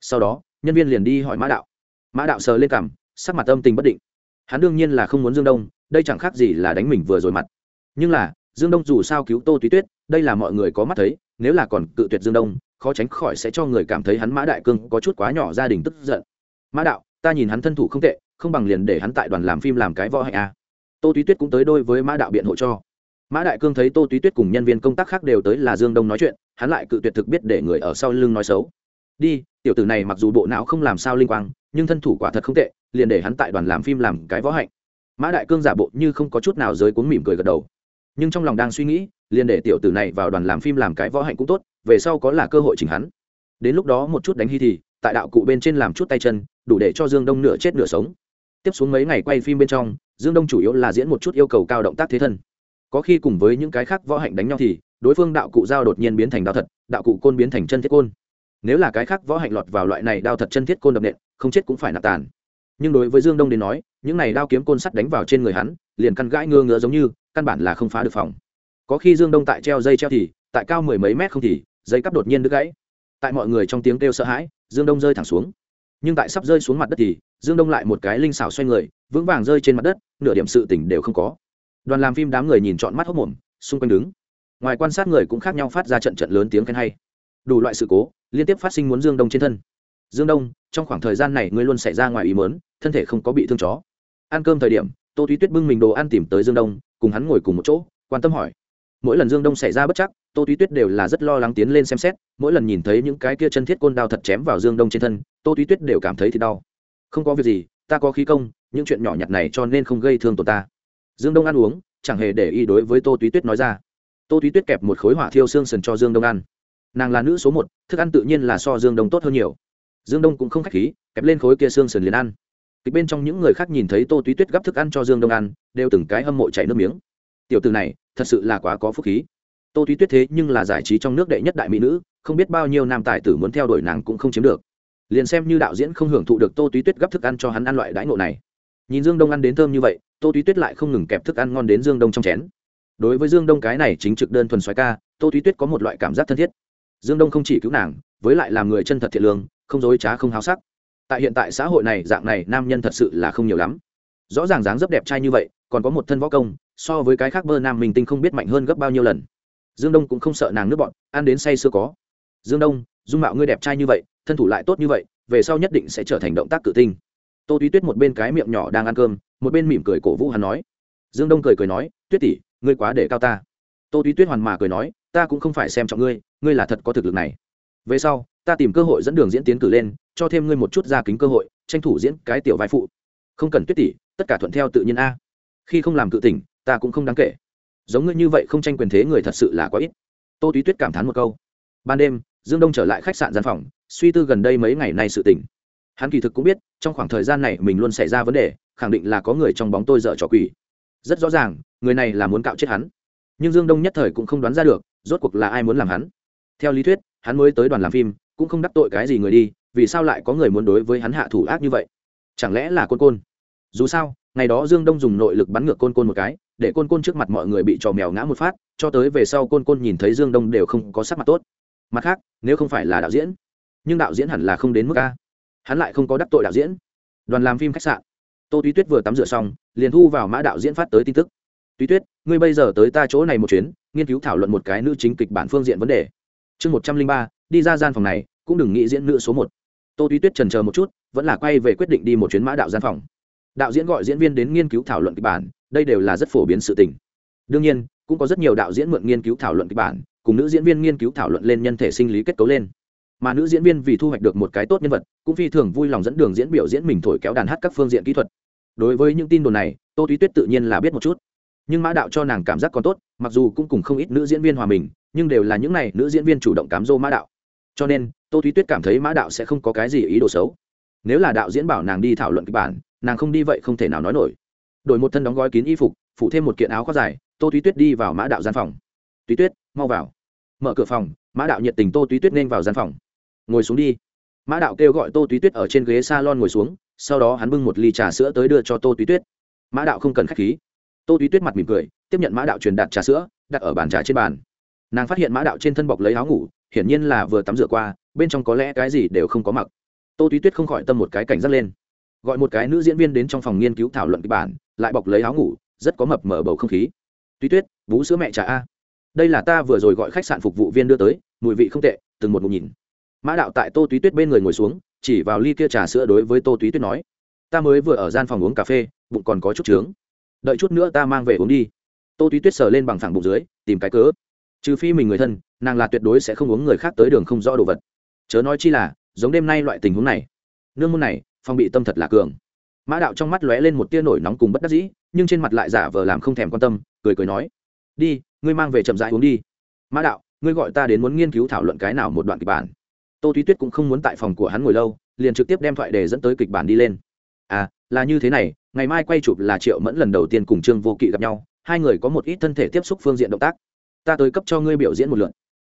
Speaker 1: Sau đó, nhân viên liền đi hỏi mã đạo. Mã đạo sờ lên cằm, sắc mặt âm tình bất định. Hắn đương nhiên là không muốn dương đông, đây chẳng khác gì là đánh mình vừa rồi mặt. Nhưng là, dương đông dù sao cứu tô túy tuyết, đây là mọi người có mắt thấy nếu là còn cự tuyệt dương đông, khó tránh khỏi sẽ cho người cảm thấy hắn mã đại cương có chút quá nhỏ gia đình tức giận. Mã đạo, ta nhìn hắn thân thủ không tệ, không bằng liền để hắn tại đoàn làm phim làm cái võ hạnh a. Tô túy tuyết cũng tới đôi với mã đạo biện hộ cho. Mã đại cương thấy tô túy tuyết cùng nhân viên công tác khác đều tới là dương đông nói chuyện, hắn lại cự tuyệt thực biết để người ở sau lưng nói xấu. Đi, tiểu tử này mặc dù bộ não không làm sao linh quang, nhưng thân thủ quả thật không tệ, liền để hắn tại đoàn làm phim làm cái võ hạnh. Mã đại cương giả bộ như không có chút nào giới cuốn mỉm cười gật đầu nhưng trong lòng đang suy nghĩ, liền để tiểu tử này vào đoàn làm phim làm cái võ hạnh cũng tốt, về sau có là cơ hội chỉnh hắn. Đến lúc đó một chút đánh hy thì, tại đạo cụ bên trên làm chút tay chân, đủ để cho dương đông nửa chết nửa sống. Tiếp xuống mấy ngày quay phim bên trong, dương đông chủ yếu là diễn một chút yêu cầu cao động tác thế thân. Có khi cùng với những cái khác võ hạnh đánh nhau thì, đối phương đạo cụ dao đột nhiên biến thành đao thật, đạo cụ côn biến thành chân thiết côn. Nếu là cái khác võ hạnh lọt vào loại này đao thật chân thiết côn đập nện, không chết cũng phải nạp tàn. Nhưng đối với dương đông đến nói, những này đao kiếm côn sắt đánh vào trên người hắn, liền căn gãi ngơ ngứa giống như căn bản là không phá được phòng. Có khi dương đông tại treo dây treo thì, tại cao mười mấy mét không thì, dây cắp đột nhiên đứt gãy. Tại mọi người trong tiếng kêu sợ hãi, dương đông rơi thẳng xuống. Nhưng tại sắp rơi xuống mặt đất thì, dương đông lại một cái linh xảo xoay người, vững vàng rơi trên mặt đất, nửa điểm sự tỉnh đều không có. Đoàn làm phim đám người nhìn trọn mắt hốc mồm, xung quanh đứng. Ngoài quan sát người cũng khác nhau phát ra trận trận lớn tiếng khen hay. Đủ loại sự cố, liên tiếp phát sinh muốn dương đông trên thân. Dương đông, trong khoảng thời gian này ngươi luôn xảy ra ngoài ý mớn thân thể không có bị thương chó. Ăn cơm thời điểm, tô Thúy tuyết bưng mình đồ ăn tìm tới dương đông cùng hắn ngồi cùng một chỗ, quan tâm hỏi. Mỗi lần dương đông xảy ra bất chắc, tô túy tuyết đều là rất lo lắng tiến lên xem xét, mỗi lần nhìn thấy những cái kia chân thiết côn đao thật chém vào dương đông trên thân, tô túy tuyết đều cảm thấy thì đau. Không có việc gì, ta có khí công, những chuyện nhỏ nhặt này cho nên không gây thương tổn ta. Dương đông ăn uống, chẳng hề để ý đối với tô túy tuyết nói ra. Tô túy tuyết kẹp một khối hỏa thiêu xương sần cho dương đông ăn. Nàng là nữ số một, thức ăn tự nhiên là so dương đông tốt hơn nhiều. Dương đông cũng không k h á c h khí, kẹp lên khối kia xương sần liền ăn kịch bên trong những người khác nhìn thấy tô túy tuyết gắp thức ăn cho dương đông ăn đều từng cái hâm mộ chảy nước miếng. Tiểu từ này, thật sự là quá có phúc khí. Tô túy tuyết thế nhưng là giải trí trong nước đệ nhất đại mỹ nữ, không biết bao nhiêu nam tài tử muốn theo đuổi nàng cũng không chiếm được. Liền xem như đạo diễn không hưởng thụ được tô túy tuyết gắp thức ăn cho hắn ăn loại đãi ngộ này. Nhìn dương đông ăn đến thơm như vậy, tô túy tuyết lại không ngừng kẹp thức ăn ngon đến dương đông trong chén. Đối với dương đông cái này chính trực đơn thuần xoái ca, tô túy tuyết có một loại cảm giác thân thiết. Dương đông không chỉ cứu nàng, với lại làm người chân thật thiện lương, không dối trá không háo sắc tại hiện tại xã hội này, dạng này, nam nhân thật sự là không nhiều lắm. Rõ ràng dáng dấp đẹp trai như vậy, còn có một thân võ công, so với cái khác bơ nam mình tinh không biết mạnh hơn gấp bao nhiêu lần. Dương đông cũng không sợ nàng nước bọn, ăn đến say sưa có. Dương đông, dung mạo ngươi đẹp trai như vậy, thân thủ lại tốt như vậy, về sau nhất định sẽ trở thành động tác cự tinh. Tô túy tuyết một bên cái miệng nhỏ đang ăn cơm, một bên mỉm cười cổ vũ hắn nói. Dương đông cười cười nói, tuyết tỷ, ngươi quá để cao ta. Tô túy tuyết hoàn mà cười nói, ta cũng không phải xem trọng ngươi ngươi là thật có thực lực này. Về sau ta tìm cơ hội dẫn đường diễn tiến cử lên, cho thêm ngươi một chút ra kính cơ hội, tranh thủ diễn cái tiểu vai phụ. Không cần tuyết tỷ tất cả thuận theo tự nhiên a. Khi không làm cự tỉnh ta cũng không đáng kể. Giống ngươi như vậy không tranh quyền thế người thật sự là quá ít. Tô túy tuyết cảm thán một câu. Ban đêm, dương đông trở lại khách sạn gian phòng, suy tư gần đây mấy ngày nay sự tỉnh hắn kỳ thực cũng biết, trong khoảng thời gian này mình luôn xảy ra vấn đề, khẳng định là có người trong bóng tôi dở trò quỷ. Rất rõ ràng, người này là muốn cạo chết hắn. Nhưng dương đông nhất thời cũng không đoán ra được, rốt cuộc là ai muốn làm hắn. Theo lý thuyết, hắn mới tới đoàn làm phim cũng không đắc tội cái gì người đi, vì sao lại có người muốn đối với hắn hạ thủ ác như vậy? Chẳng lẽ là côn côn? Dù sao, ngày đó dương đông dùng nội lực bắn ngược côn côn một cái, để côn côn trước mặt mọi người bị trò mèo ngã một phát, cho tới về sau côn côn nhìn thấy dương đông đều không có sắc mặt tốt. Mặt khác, nếu không phải là đạo diễn, nhưng đạo diễn hẳn là không đến mức a. Hắn lại không có đắc tội đạo diễn. Đoàn làm phim khách sạn. Tô túy tuyết vừa tắm rửa xong, liền thu vào mã đạo diễn phát tới tin tức. Túy tuyết, ngươi bây giờ tới ta chỗ này một chuyến, nghiên cứu thảo luận một cái nữ chính kịch bản phương diện vấn đề. Chương một trăm linh ba đi ra gian phòng này, cũng đừng nghĩ diễn nữ số một. Tô túy tuyết trần chờ một chút, vẫn là quay về quyết định đi một chuyến mã đạo gian phòng. Đạo diễn gọi diễn viên đến nghiên cứu thảo luận kịch bản, đây đều là rất phổ biến sự tình. Đương nhiên, cũng có rất nhiều đạo diễn mượn nghiên cứu thảo luận kịch bản, cùng nữ diễn viên nghiên cứu thảo luận lên nhân thể sinh lý kết cấu lên. Mà nữ diễn viên vì thu hoạch được một cái tốt nhân vật, cũng phi thường vui lòng dẫn đường diễn biểu diễn mình thổi kéo đàn hát các phương diện kỹ thuật. Đối với những tin đồn này, tô túy tuyết tự nhiên là biết một chút. Nhưng mã đạo cho nàng cảm giác còn tốt, mặc dù cũng cùng không ít nữ diễn viên hòa mình, nhưng đều là những n à y nữ diễn viên chủ động cám dô mã đạo cho nên, tô thúy tuyết cảm thấy mã đạo sẽ không có cái gì ý đồ xấu. Nếu là đạo diễn bảo nàng đi thảo luận kịch bản, nàng không đi vậy không thể nào nói nổi. Đổi một thân đóng gói kín y phục, phủ thêm một kiện áo khoác dài, tô thúy tuyết đi vào mã đạo gian phòng. Túy tuyết, mau vào. Mở cửa phòng, mã đạo nhiệt tình tô túy tuyết nên vào gian phòng. Ngồi xuống đi. Mã đạo kêu gọi tô túy tuyết ở trên ghế s a lon ngồi xuống, sau đó hắn bưng một ly trà sữa tới đưa cho tô túy tuyết. Mã đạo không cần k h á c h khí. Tô túy tuyết mặt mỉm cười, tiếp nhận mã đạo truyền đạt trà sữa, đặt ở bàn trà trên bàn. Nàng phát hiện mã đạo trên thân bọc lấy áo ngủ hiển nhiên là vừa tắm rửa qua, bên trong có lẽ cái gì đều không có mặc. Tô túy tuyết không khỏi tâm một cái cảnh giác lên. Gọi một cái nữ diễn viên đến trong phòng nghiên cứu thảo luận kịch bản, lại bọc lấy áo ngủ, rất có mập mở bầu không khí. Túy tuyết vú sữa mẹ trà a. Đây là ta vừa rồi gọi khách sạn phục vụ viên đưa tới, mùi vị không tệ, từng một ngụm nhìn. Mã đạo tại tô túy tuyết bên người ngồi xuống, chỉ vào ly kia trà sữa đối với tô túy tuyết nói, ta mới vừa ở gian phòng uống cà phê, bụng còn có chút trướng. Đợi chút nữa ta mang về uống đi. Tô túy tuyết sờ lên bằng thẳng bụng dưới, tìm cái cớ trừ phi mình người thân, nàng là tuyệt đối sẽ không uống người khác tới đường không rõ đồ vật. Chớ nói chi là, giống đêm nay loại tình huống này, nương môn này phong bị tâm thật là cường. Mã đạo trong mắt lóe lên một tia nổi nóng cùng bất đắc dĩ, nhưng trên mặt lại giả vờ làm không thèm quan tâm, cười cười nói, đi, ngươi mang về chậm rãi uống đi. Mã đạo, ngươi gọi ta đến muốn nghiên cứu thảo luận cái nào một đoạn kịch bản. Tô túy tuyết cũng không muốn tại phòng của hắn ngồi lâu, liền trực tiếp đem thoại đề dẫn tới kịch bản đi lên. À là như thế này, ngày mai quay chụp là triệu mẫn lần đầu tiên cùng trương vô kỵ gặp nhau, hai người có một ít thân thể tiếp xúc phương diện động tác ta tới cấp cho ngươi biểu diễn một lượt.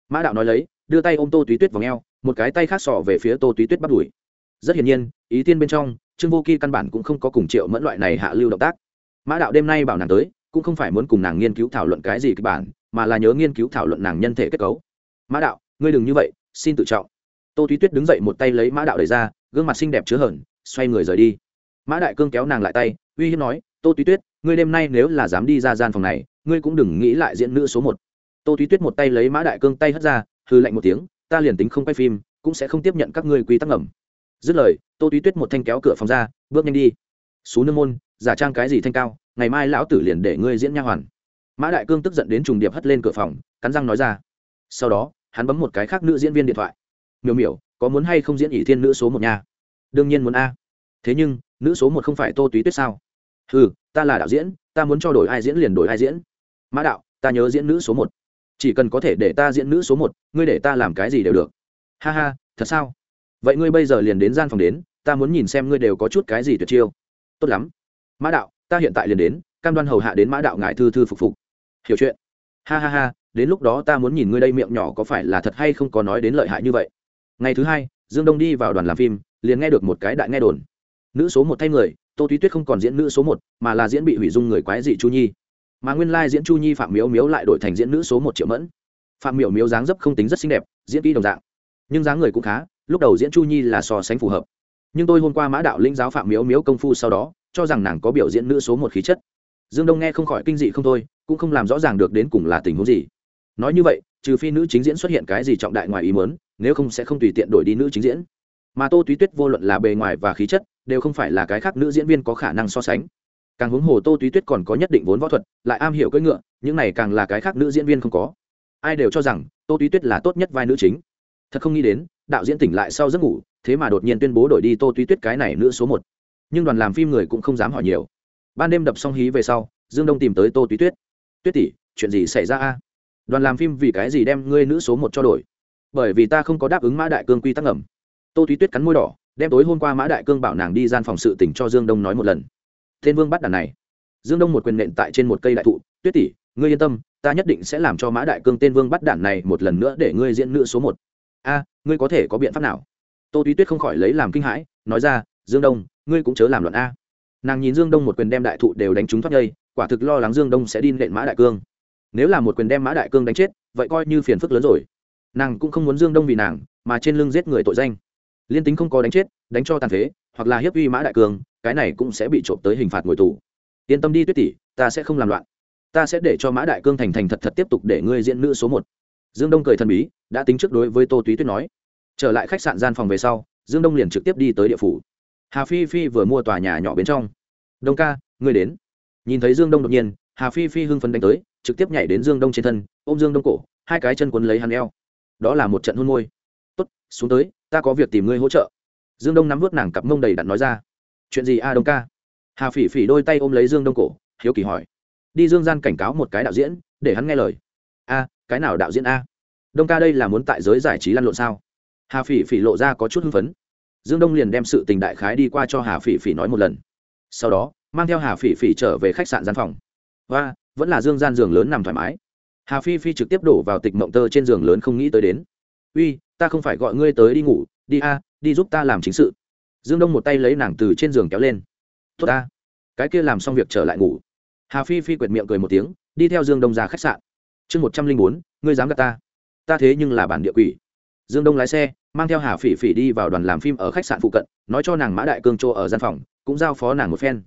Speaker 1: Mã đạo nói lấy, đưa tay ôm tô túy tuyết vào ngheo một cái tay khác sỏ về phía tô túy tuyết bắt đùi. Rất hiển nhiên, ý tiên bên trong, trương vô kỳ căn bản cũng không có cùng triệu mẫn loại này hạ lưu động tác. Mã đạo đêm nay bảo nàng tới, cũng không phải muốn cùng nàng nghiên cứu thảo luận cái gì kịch bản, mà là nhớ nghiên cứu thảo luận nàng nhân thể kết cấu. Mã đạo, ngươi đừng như vậy, xin tự trọng. Tô túy tuyết đứng dậy một tay lấy mã đạo đẩy ra, gương mặt xinh đẹp chứa hởn xoay người rời đi. Mã đại cương kéo nàng lại tay, uy hiếp nói, tô túy tuyết, ngươi đêm nay nếu là dám đi ra gian phòng này, ngươi cũng đừng nghĩ lại diễn nữ số một tô thúy tuyết một tay lấy mã đại cương tay hất ra hư lạnh một tiếng, ta liền tính không quay phim, cũng sẽ không tiếp nhận các ngươi quy tắc ngầm. Dứt lời, tô thúy tuyết một thanh kéo cửa phòng ra, bước nhanh đi. Xú nương môn, giả trang cái gì thanh cao, ngày mai lão tử liền để ngươi diễn nha hoàn. Mã đại cương tức giận đến trùng điệp hất lên cửa phòng, cắn răng nói ra. Sau đó, hắn bấm một cái khác nữ diễn viên điện thoại. Miểu miểu, có muốn hay không diễn ỷ thiên nữ số một nhà đương nhiên muốn a. Thế nhưng, nữ số một không phải tô túy tuyết sao? Ừ ta là đạo diễn, ta muốn cho đổi ai diễn liền đổi ai diễn. Mã đạo, ta nhớ diễn nữ số một chỉ cần có thể để ta diễn nữ số một, ngươi để ta làm cái gì đều được. Ha ha, thật sao? Vậy ngươi bây giờ liền đến gian phòng đến, ta muốn nhìn xem ngươi đều có chút cái gì tuyệt chiêu. Tốt lắm. Mã đạo, ta hiện tại liền đến, cam đoan hầu hạ đến mã đạo ngài thư thư phục phục. Hiểu chuyện. Ha ha ha, đến lúc đó ta muốn nhìn ngươi đây miệng nhỏ có phải là thật hay không có nói đến lợi hại như vậy. Ngày thứ hai, dương đông đi vào đoàn làm phim, liền nghe được một cái đại nghe đồn. Nữ số một thay người, tô túy tuyết không còn diễn nữ số một, mà là diễn bị hủy dung người quái dị chu nhi mà nguyên lai diễn chu nhi phạm miếu miếu lại đổi thành diễn nữ số một triệu mẫn. Phạm Miểu miếu dáng dấp không tính rất xinh đẹp, diễn kỹ đồng dạng. Nhưng dáng người cũng khá, lúc đầu diễn chu nhi là so sánh phù hợp. Nhưng tôi hôm qua mã đạo linh giáo phạm miếu miếu công phu sau đó, cho rằng nàng có biểu diễn nữ số một khí chất. Dương đông nghe không khỏi kinh dị không thôi, cũng không làm rõ ràng được đến cùng là tình huống gì. Nói như vậy, trừ phi nữ chính diễn xuất hiện cái gì trọng đại ngoài ý mớn nếu không sẽ không tùy tiện đổi đi nữ chính diễn. Mà tô túy tuyết vô luận là bề ngoài và khí chất, đều không phải là cái khác nữ diễn viên có khả năng so sánh càng huống hồ tô túy tuyết còn có nhất định vốn võ thuật, lại am hiểu cưỡi ngựa, những này càng là cái khác nữ diễn viên không có. Ai đều cho rằng tô túy tuyết là tốt nhất vai nữ chính. Thật không nghĩ đến, đạo diễn tỉnh lại sau giấc ngủ, thế mà đột nhiên tuyên bố đổi đi tô túy tuyết cái này nữ số một. Nhưng đoàn làm phim người cũng không dám hỏi nhiều. Ban đêm đập xong hí về sau, dương đông tìm tới tô túy tuyết. Tuyết tỷ, chuyện gì xảy ra a? Đoàn làm phim vì cái gì đem ngươi nữ số một cho đổi? Bởi vì ta không có đáp ứng mã đại cương quy tắc ngầm. Tô túy tuyết cắn môi đỏ, đem tối hôm qua mã đại cương bảo nàng đi gian phòng sự tỉnh cho dương đông nói một lần tên vương bắt đàn này. Dương đông một quyền nện tại trên một cây đại thụ, tuyết tỷ, ngươi yên tâm, ta nhất định sẽ làm cho mã đại cương tên vương bắt đản này một lần nữa để ngươi diễn nữ số một. A, ngươi có thể có biện pháp nào? Tô túy tuyết không khỏi lấy làm kinh hãi, nói ra, dương đông, ngươi cũng chớ làm luận a. Nàng nhìn dương đông một quyền đem đại thụ đều đánh trúng thoát nhây quả thực lo lắng dương đông sẽ đi nện mã đại cương. Nếu là một quyền đem mã đại cương đánh chết, vậy coi như phiền phức lớn rồi. Nàng cũng không muốn dương đông vì nàng, mà trên lưng giết người tội danh. Liên tính không có đánh chết, đánh cho tàn phế, hoặc là hiếp uy mã đại cương cái này cũng sẽ bị trộm tới hình phạt ngồi tù. Yên tâm đi tuyết tỷ, ta sẽ không làm loạn. Ta sẽ để cho mã đại cương thành thành thật thật tiếp tục để ngươi diễn nữ số một. Dương đông cười thần bí, đã tính trước đối với tô túy tuyết nói. Trở lại khách sạn gian phòng về sau, dương đông liền trực tiếp đi tới địa phủ. Hà phi phi vừa mua tòa nhà nhỏ bên trong. Đông ca, ngươi đến. Nhìn thấy dương đông đột nhiên, hà phi phi hưng phấn đánh tới, trực tiếp nhảy đến dương đông trên thân, ôm dương đông cổ, hai cái chân quấn lấy hắn eo. Đó là một trận hôn môi. Tốt, xuống tới, ta có việc tìm ngươi hỗ trợ. Dương đông nắm vớt nàng cặp mông đầy đặn nói ra chuyện gì a đông ca? Hà phỉ phỉ đôi tay ôm lấy dương đông cổ, hiếu kỳ hỏi. Đi dương gian cảnh cáo một cái đạo diễn, để hắn nghe lời. A, cái nào đạo diễn a? Đông ca đây là muốn tại giới giải trí lăn lộn sao? Hà phỉ phỉ lộ ra có chút hưng phấn. Dương đông liền đem sự tình đại khái đi qua cho hà phỉ phỉ nói một lần. Sau đó, mang theo hà phỉ phỉ trở về khách sạn gian phòng. Và, vẫn là dương gian giường lớn nằm thoải mái. Hà phi phi trực tiếp đổ vào tịch mộng tơ trên giường lớn không nghĩ tới đến. Uy, ta không phải gọi ngươi tới đi ngủ, đi a, đi giúp ta làm chính sự dương đông một tay lấy nàng từ trên giường kéo lên. Tốt ta, cái kia làm xong việc trở lại ngủ. Hà phi phi quệt miệng cười một tiếng, đi theo dương đông ra khách sạn. Chương một trăm linh bốn, ngươi dám gặp ta? Ta thế nhưng là bản địa quỷ. Dương đông lái xe, mang theo hà phỉ phỉ đi vào đoàn làm phim ở khách sạn phụ cận, nói cho nàng mã đại cương chỗ ở gian phòng, cũng giao phó nàng một phen.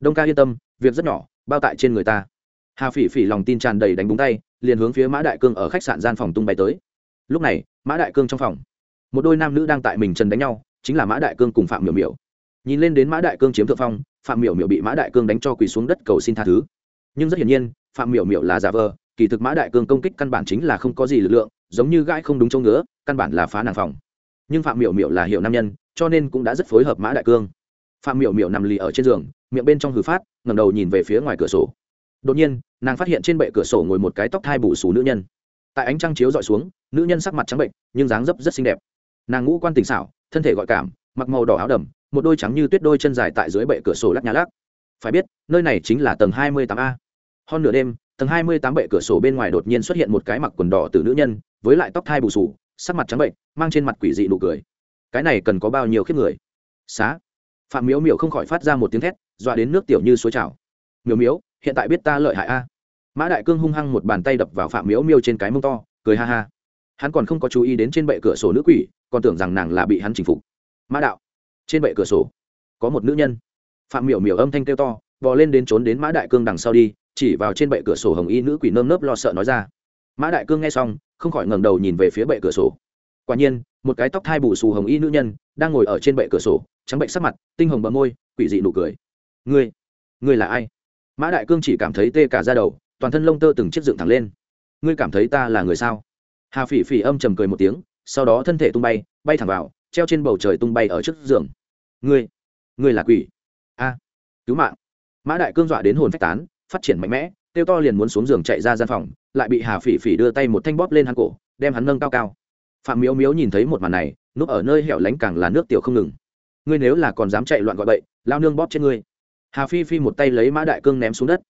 Speaker 1: Đông ca yên tâm, việc rất nhỏ, bao tại trên người ta. Hà phỉ phỉ lòng tin tràn đầy đánh búng tay, liền hướng phía mã đại cương ở khách sạn gian phòng tung bay tới. Lúc này, mã đại cương trong phòng, một đôi nam nữ đang tại mình trần đánh nhau chính là mã đại cương cùng phạm miểu miểu. Nhìn lên đến mã đại cương chiếm thượng phong, phạm miểu miểu bị mã đại cương đánh cho quỳ xuống đất cầu xin tha thứ. Nhưng rất hiển nhiên, phạm miểu miểu là giả vờ, kỳ thực mã đại cương công kích căn bản chính là không có gì lực lượng, giống như gãi không đúng chỗ ngứa, căn bản là phá nàng phòng. Nhưng phạm miểu miểu là hiệu nam nhân, cho nên cũng đã rất phối hợp mã đại cương. Phạm miểu miểu nằm lì ở trên giường, miệng bên trong hử phát ngầm đầu nhìn về phía ngoài cửa sổ. Đột nhiên, nàng phát hiện trên bệ cửa sổ ngồi một cái tóc thai bù xù nữ nhân. Tại ánh trăng chiếu dọi xuống, nữ nhân sắc mặt trắng bệnh, nhưng dáng dấp rất xinh đẹp nàng ngũ quan tình xảo, thân thể gọi cảm, mặc màu đỏ áo đầm, một đôi trắng như tuyết đôi chân dài tại dưới bệ cửa sổ lắc nhà lắc. Phải biết, nơi này chính là tầng hai mươi tám a. Hơn nửa đêm, tầng hai mươi tám bệ cửa sổ bên ngoài đột nhiên xuất hiện một cái mặc quần đỏ từ nữ nhân, với lại tóc thai bù sù, sắc mặt trắng bệnh, mang trên mặt quỷ dị nụ cười. Cái này cần có bao nhiêu khiếp người? Xá. Phạm miếu miểu không khỏi phát ra một tiếng thét, dọa đến nước tiểu như suối trào. Miếu miếu, hiện tại biết ta lợi hại a. Mã đại cương hung hăng một bàn tay đập vào phạm miếu miêu trên cái mông to, cười ha ha hắn còn không có chú ý đến trên bệ cửa sổ nữ quỷ, còn tưởng rằng nàng là bị hắn chinh phục. Mã đạo, trên bệ cửa sổ, có một nữ nhân. Phạm miểu miểu âm thanh kêu to, vò lên đến trốn đến mã đại cương đằng sau đi, chỉ vào trên bệ cửa sổ hồng y nữ quỷ nơm nớp lo sợ nói ra. Mã đại cương nghe xong, không khỏi ngẩng đầu nhìn về phía bệ cửa sổ. Quả nhiên, một cái tóc thai bù xù hồng y nữ nhân đang ngồi ở trên bệ cửa sổ, trắng bệnh sắc mặt, tinh hồng bờ môi, quỷ dị nụ cười. Ngươi ngươi là ai? Mã đại cương chỉ cảm thấy tê cả ra đầu, toàn thân lông tơ từng chiếc dựng thẳng lên. Ngươi cảm thấy ta là người sao? Hà phỉ phỉ âm trầm cười một tiếng, sau đó thân thể tung bay bay thẳng vào, treo trên bầu trời tung bay ở trước giường. Ngươi ngươi là quỷ. A, cứu mạng. Mã đại cương dọa đến hồn phách tán, phát triển mạnh mẽ tiêu to liền muốn xuống giường chạy ra gian phòng, lại bị hà phỉ phỉ đưa tay một thanh bóp lên hắn cổ, đem hắn nâng cao cao. Phạm miếu miếu nhìn thấy một màn này, núp ở nơi hẻo lánh càng là nước tiểu không ngừng. Ngươi nếu là còn dám chạy loạn gọi bậy, lao nương bóp trên ngươi. Hà phi phi một tay lấy mã đại cương ném xuống đất.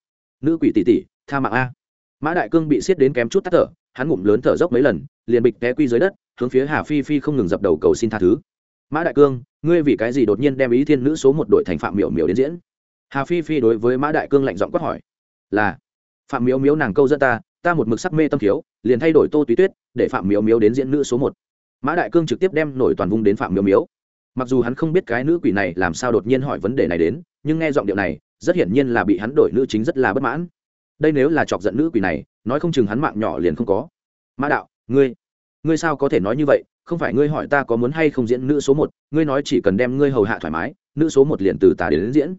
Speaker 1: Nữ quỷ tỷ tỷ, tha mạng a. Mã đại cương bị xiết đến kém chút tắt thở hắn ngụm lớn thở dốc mấy lần, liền bịch té quy dưới đất, hướng phía hà phi phi không ngừng dập đầu cầu xin tha thứ. Mã đại cương, ngươi vì cái gì đột nhiên đem ý thiên nữ số một đội thành phạm miểu miểu đến diễn? Hà phi phi đối với mã đại cương lạnh giọng quát hỏi. Là, phạm miếu miếu nàng câu dẫn ta ta một mực sắc mê tâm thiếu, liền thay đổi tô túy tuyết để phạm miếu miếu đến diễn nữ số một. Mã đại cương trực tiếp đem nổi toàn vung đến phạm miếu miếu mặc dù hắn không biết cái nữ quỷ này làm sao đột nhiên hỏi vấn đề này đến, nhưng nghe giọng điệu này, rất hiển nhiên là bị hắn đổi nữ chính rất là bất mãn. Đây nếu là chọc giận nữ quỷ này nói không chừng hắn mạng nhỏ liền không có. Mã đạo ngươi ngươi sao có thể nói như vậy? Không phải ngươi hỏi ta có muốn hay không diễn nữ số một? Ngươi nói chỉ cần đem ngươi hầu hạ thoải mái nữ số một liền từ tà đến, đến diễn.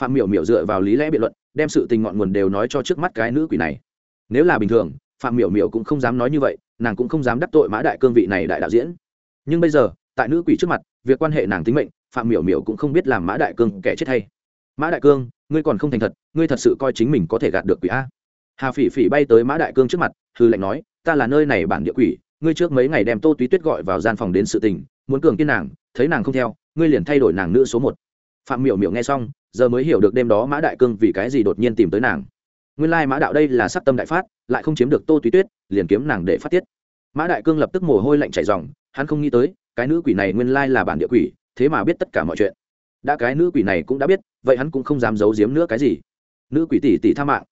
Speaker 1: Phạm miểu miểu dựa vào lý lẽ biện luận đem sự tình ngọn nguồn đều nói cho trước mắt cái nữ quỷ này. Nếu là bình thường phạm miểu miểu cũng không dám nói như vậy nàng cũng không dám đắc tội mã đại cương vị này đại đạo diễn. Nhưng bây giờ tại nữ quỷ trước mặt việc quan hệ nàng tính mệnh phạm miểu miểu cũng không biết làm mã đại cương kẻ chết hay. Mã đại cương ngươi còn không thành thật ngươi thật sự coi chính mình có thể gạt được quỷ a hà phỉ phỉ bay tới mã đại cương trước mặt hư lệnh nói, ta là nơi này bản địa quỷ, ngươi trước mấy ngày đem tô túy tuyết gọi vào gian phòng đến sự tình, muốn cường kiên nàng, thấy nàng không theo, ngươi liền thay đổi nàng nữ số một. Phạm miểu miểu nghe xong, giờ mới hiểu được đêm đó mã đại cương vì cái gì đột nhiên tìm tới nàng. Nguyên lai mã đạo đây là sắc tâm đại phát, lại không chiếm được tô túy tuyết, liền kiếm nàng để phát tiết. Mã đại cương lập tức mồ hôi lạnh chảy dòng hắn không nghĩ tới, cái nữ quỷ này nguyên lai là bản địa quỷ, thế mà biết tất cả mọi chuyện. Đã cái nữ quỷ này cũng đã biết, vậy hắn cũng không dám giấu giếm nữa cái gì. Nữ quỷ tỷ tỷ tha mạng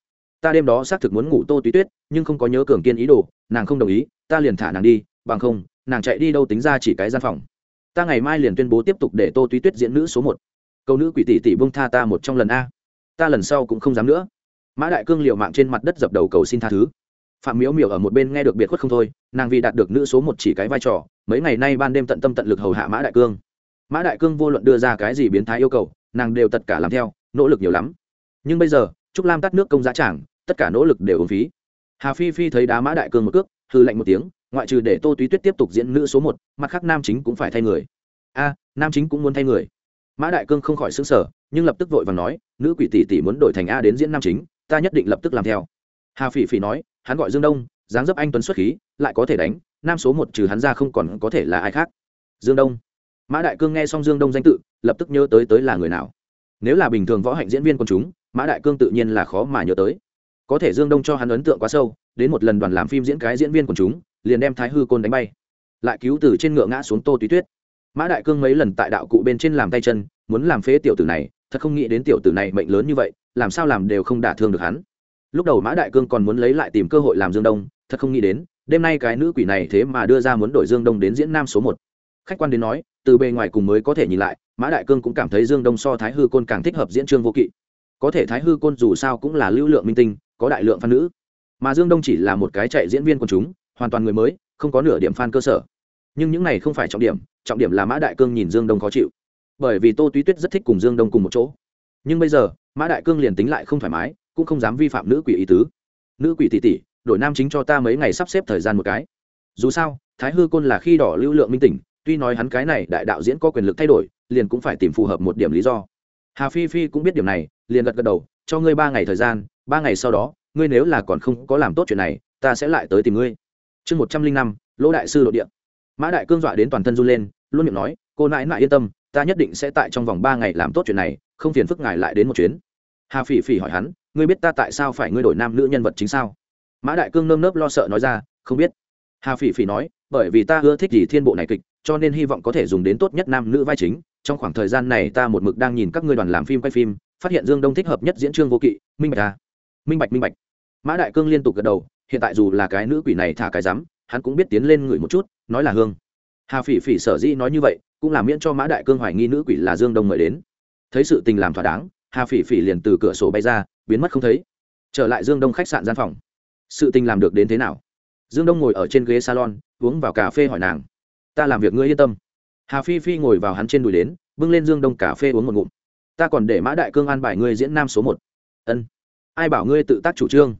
Speaker 1: ta đêm đó xác thực muốn ngủ tô túy tuyết, nhưng không có nhớ cường kiên ý đồ, nàng không đồng ý, ta liền thả nàng đi, bằng không, nàng chạy đi đâu tính ra chỉ cái gian phòng. Ta ngày mai liền tuyên bố tiếp tục để tô túy tuyết diễn nữ số một. Câu nữ quỷ tỷ tỷ bông tha ta một trong lần a. Ta lần sau cũng không dám nữa. Mã đại cương liều mạng trên mặt đất dập đầu cầu xin tha thứ. Phạm miễu miểu ở một bên nghe được biệt khuất không thôi, nàng vì đạt được nữ số một chỉ cái vai trò, mấy ngày nay ban đêm tận tâm tận lực hầu hạ mã đại cương. Mã đại cương vô luận đưa ra cái gì biến thái yêu cầu, nàng đều tất cả làm theo, nỗ lực nhiều lắm. Nhưng bây giờ, trúc lam tắt nước công giá trảng tất cả nỗ lực đều ứng phí. Hà phi phi thấy đá mã đại cương một cước hư lạnh một tiếng, ngoại trừ để tô túy tuyết tiếp tục diễn nữ số một, mặt khác nam chính cũng phải thay người. A, nam chính cũng muốn thay người. Mã đại cương không khỏi xứng sở nhưng lập tức vội và nói, nữ quỷ tỷ tỷ muốn đổi thành a đến diễn nam chính, ta nhất định lập tức làm theo. Hà phỉ phỉ nói, hắn gọi dương đông, dáng dấp anh tuấn xuất khí, lại có thể đánh, nam số một trừ hắn ra không còn có thể là ai khác. Dương đông. Mã đại cương nghe xong dương đông danh tự, lập tức nhớ tới tới là người nào. Nếu là bình thường võ hạnh diễn viên quần chúng, mã đại cương tự nhiên là khó mà nhớ tới có thể dương đông cho hắn ấn tượng quá sâu, đến một lần đoàn làm phim diễn cái diễn viên của chúng, liền đem thái hư côn đánh bay. Lại cứu từ trên ngựa ngã xuống tô túy tuyết. Mã đại cương mấy lần tại đạo cụ bên trên làm tay chân, muốn làm phế tiểu tử này, thật không nghĩ đến tiểu tử này mệnh lớn như vậy, làm sao làm đều không đả thương được hắn. Lúc đầu mã đại cương còn muốn lấy lại tìm cơ hội làm dương đông, thật không nghĩ đến, đêm nay cái nữ quỷ này thế mà đưa ra muốn đổi dương đông đến diễn nam số một. Khách quan đến nói, từ bề ngoài cùng mới có thể nhìn lại, mã đại cương cũng cảm thấy dương đông so thái hư côn càng thích hợp diễn trương vô kỵ. Có thể thái hư côn dù sao cũng là lưu lượng minh tinh có đại lượng fan nữ. Mà dương đông chỉ là một cái chạy diễn viên quần chúng, hoàn toàn người mới, không có nửa điểm fan cơ sở. Nhưng những này không phải trọng điểm trọng điểm là mã đại cương nhìn dương đông khó chịu. Bởi vì tô túy tuyết rất thích cùng dương đông cùng một chỗ. Nhưng bây giờ, mã đại cương liền tính lại không thoải mái, cũng không dám vi phạm nữ quỷ ý tứ. Nữ quỷ tỷ tỷ, đổi nam chính cho ta mấy ngày sắp xếp thời gian một cái. Dù sao, thái hư côn là khi đỏ lưu lượng minh tỉnh, tuy nói hắn cái này đại đạo diễn có quyền lực thay đổi, liền cũng phải tìm phù hợp một điểm lý do. Hà phi phi cũng biết điểm này, liền gật gật đầu cho ngươi ba ngày thời gian, ba ngày sau đó, ngươi nếu là còn không có làm tốt chuyện này, ta sẽ lại tới tìm ngươi. Chương một trăm linh năm, lỗ đại sư nội địa. Mã đại cương dọa đến toàn thân run lên, luôn miệng nói, cô nãi nãi yên tâm, ta nhất định sẽ tại trong vòng ba ngày làm tốt chuyện này, không phiền phức ngài lại đến một chuyến. Hà phỉ phỉ hỏi hắn, ngươi biết ta tại sao phải ngươi đổi nam nữ nhân vật chính sao? Mã đại cương nơm nớp lo sợ nói ra, không biết. Hà phỉ phỉ nói, bởi vì ta ưa thích gì thiên bộ này kịch, cho nên hy vọng có thể dùng đến tốt nhất nam nữ vai chính. Trong khoảng thời gian này ta một mực đang nhìn các ngươi đoàn làm phim quay phim phát hiện dương đông thích hợp nhất diễn trương vô kỵ, minh bạch ta minh bạch minh bạch. Mã đại cương liên tục gật đầu, hiện tại dù là cái nữ quỷ này thả cái rắm, hắn cũng biết tiến lên ngửi một chút, nói là hương. Hà phỉ phỉ sở dĩ nói như vậy, cũng là miễn cho mã đại cương hoài nghi nữ quỷ là dương đông mời đến. Thấy sự tình làm thỏa đáng, hà phỉ phỉ liền từ cửa sổ bay ra, biến mất không thấy. Trở lại dương đông khách sạn gian phòng. Sự tình làm được đến thế nào? Dương đông ngồi ở trên ghế salon, uống vào cà phê hỏi nàng. Ta làm việc, ngươi yên tâm. Hà phi phi ngồi vào hắn trên đùi đến, bưng lên dương đông cà phê uống một ngụm ta còn để mã đại cương an bài ngươi diễn nam số một. Ân. Ai bảo ngươi tự tác chủ trương?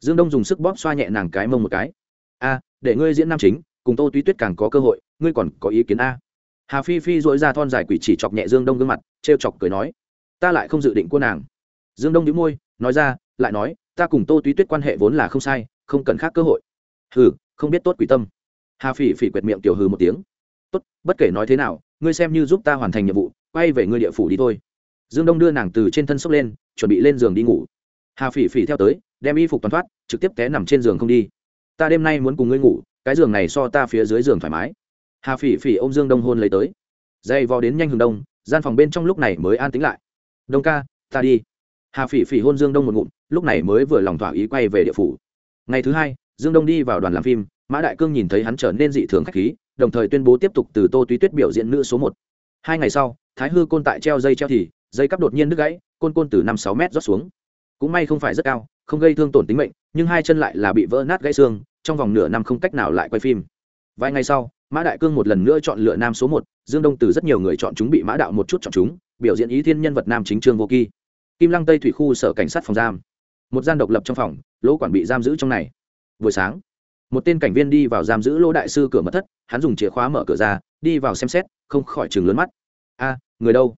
Speaker 1: Dương đông dùng sức bóp xoa nhẹ nàng cái mông một cái. A, để ngươi diễn nam chính, cùng tô túy tuyết càng có cơ hội, ngươi còn có ý kiến a. Hà phi phi dội ra thon dài quỷ chỉ chọc nhẹ dương đông gương mặt t r e o chọc cười nói, ta lại không dự định cô nàng. Dương đông nhíu môi, nói ra, lại nói, ta cùng tô túy tuyết quan hệ vốn là không sai, không cần khác cơ hội. Hừ, không biết tốt quỷ tâm. Hà phỉ phỉ quệt miệng tiểu hừ một tiếng. Tốt, bất kể nói thế nào, ngươi xem như giúp ta hoàn thành nhiệm vụ, quay về ngươi địa phủ đi thôi dương đông đưa nàng từ trên thân sốc lên, chuẩn bị lên giường đi ngủ. Hà phỉ phỉ theo tới, đem y phục toàn thoát, trực tiếp té nằm trên giường không đi. Ta đêm nay muốn cùng ngươi ngủ, cái giường này so ta phía dưới giường thoải mái. Hà phỉ phỉ ô m dương đông hôn lấy tới. Dây vò đến nhanh hừng đông, gian phòng bên trong lúc này mới an tính lại. Đông ca, ta đi. Hà phỉ phỉ hôn dương đông một ngụm, lúc này mới vừa lòng thỏa ý quay về địa phủ. Ngày thứ hai, dương đông đi vào đoàn làm phim, mã đại cương nhìn thấy hắn trở nên dị thường k h á c h khí, đồng thời tuyên bố tiếp tục từ tô túy tuyết biểu diễn nữ số một. Hai ngày sau, thái hư côn tại treo dây treo thì dây cắp đột nhiên đứt gãy, côn côn từ năm sáu mét rót xuống. Cũng may không phải rất cao, không gây thương tổn tính mệnh, nhưng hai chân lại là bị vỡ nát gãy xương, trong vòng nửa năm không cách nào lại quay phim. Vài ngày sau, mã đại cương một lần nữa chọn lựa nam số một, dương đông từ rất nhiều người chọn chúng bị mã đạo một chút chọn chúng, biểu diễn ý thiên nhân vật nam chính trương vô kỳ. Kim lăng tây thủy khu sở cảnh sát phòng giam. Một gian độc lập trong phòng, lỗ quản bị giam giữ trong này. Buổi sáng, một tên cảnh viên đi vào giam giữ lỗ đại sư cửa mật thất, hắn dùng chìa khóa mở cửa ra, đi vào xem xét, không khỏi chừng lớn mắt. A, người đâu?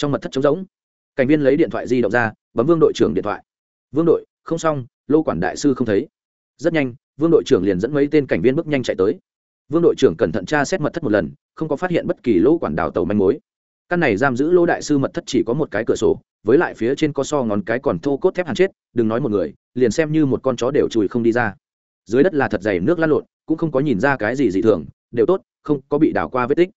Speaker 1: Trong mật thất trống rỗng. Cảnh viên lấy điện thoại di động ra, bấm vương đội trưởng điện thoại. Vương đội, không xong, lô quản đại sư không thấy. Rất nhanh, vương đội trưởng liền dẫn mấy tên cảnh viên bước nhanh chạy tới. Vương đội trưởng cẩn thận tra xét mật thất một lần, không có phát hiện bất kỳ lỗ quản đào tàu manh mối. Căn này giam giữ lỗ đại sư mật thất chỉ có một cái cửa sổ, với lại phía trên có so ngón cái còn thô cốt thép hàn chết, đừng nói một người, liền xem như một con chó đều chùi không đi ra. Dưới đất là thật dày nước lăn lộn, cũng không có nhìn ra cái gì dị thường, đều tốt, không có bị đào qua vết tích.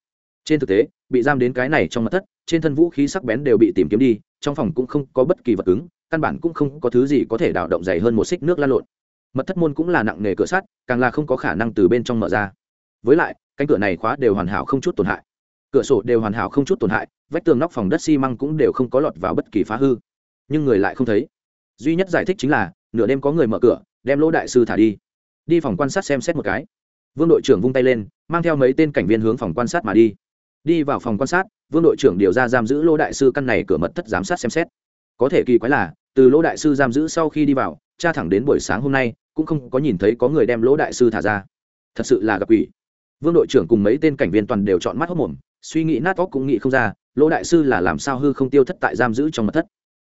Speaker 1: Trên thực tế bị giam đến cái này trong mật thất, trên thân vũ khí sắc bén đều bị tìm kiếm đi, trong phòng cũng không có bất kỳ vật cứng, căn bản cũng không có thứ gì có thể đào động dày hơn một xích nước lan lộn. Mật thất môn cũng là nặng nghề cửa sắt, càng là không có khả năng từ bên trong mở ra. Với lại, cánh cửa này khóa đều hoàn hảo không chút tổn hại. Cửa sổ đều hoàn hảo không chút tổn hại, vách tường nóc phòng đất xi măng cũng đều không có lọt vào bất kỳ phá hư. Nhưng người lại không thấy. Duy nhất giải thích chính là, nửa đêm có người mở cửa, đem lỗ đại sư thả đi. Đi phòng quan sát xem xét một cái. Vương đội trưởng vung tay lên, mang theo mấy tên cảnh viên hướng phòng quan sát mà đi đi vào phòng quan sát, vương đội trưởng điều ra giam giữ lỗ đại sư căn này cửa mật thất giám sát xem xét. Có thể kỳ quái là, từ lỗ đại sư giam giữ sau khi đi vào, cha thẳng đến buổi sáng hôm nay, cũng không có nhìn thấy có người đem lỗ đại sư thả ra. Thật sự là gặp ủy vương đội trưởng cùng mấy tên cảnh viên toàn đều chọn mắt hốc mồm suy nghĩ nát óc cũng nghĩ không ra lỗ đại sư là làm sao hư không tiêu thất tại giam giữ trong mật thất.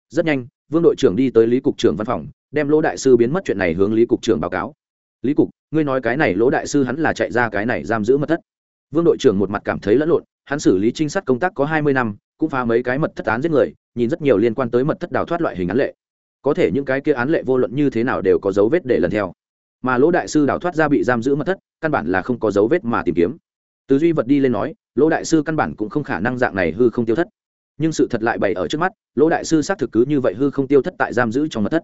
Speaker 1: Rất nhanh, vương đội trưởng đi tới lý cục trưởng văn phòng, đem lỗ đại sư biến mất chuyện này hướng lý cục trưởng báo cáo. Lý cục, ngươi nói cái này lỗ đại sư hắn là chạy ra cái này giam giữ mật thất. Vương đội trưởng một mặt cảm thấy lẫn lộn hắn xử lý trinh sát công tác có hai mươi năm, cũng phá mấy cái mật thất án giết người, nhìn rất nhiều liên quan tới mật thất đào thoát loại hình án lệ. Có thể những cái kia án lệ vô luận như thế nào đều có dấu vết để lần theo. Mà lỗ đại sư đào thoát ra bị giam giữ mật thất, căn bản là không có dấu vết mà tìm kiếm. Từ duy vật đi lên nói, lỗ đại sư căn bản cũng không khả năng dạng này hư không tiêu thất. Nhưng sự thật lại bày ở trước mắt, lỗ đại sư xác thực cứ như vậy hư không tiêu thất tại giam giữ trong mật thất.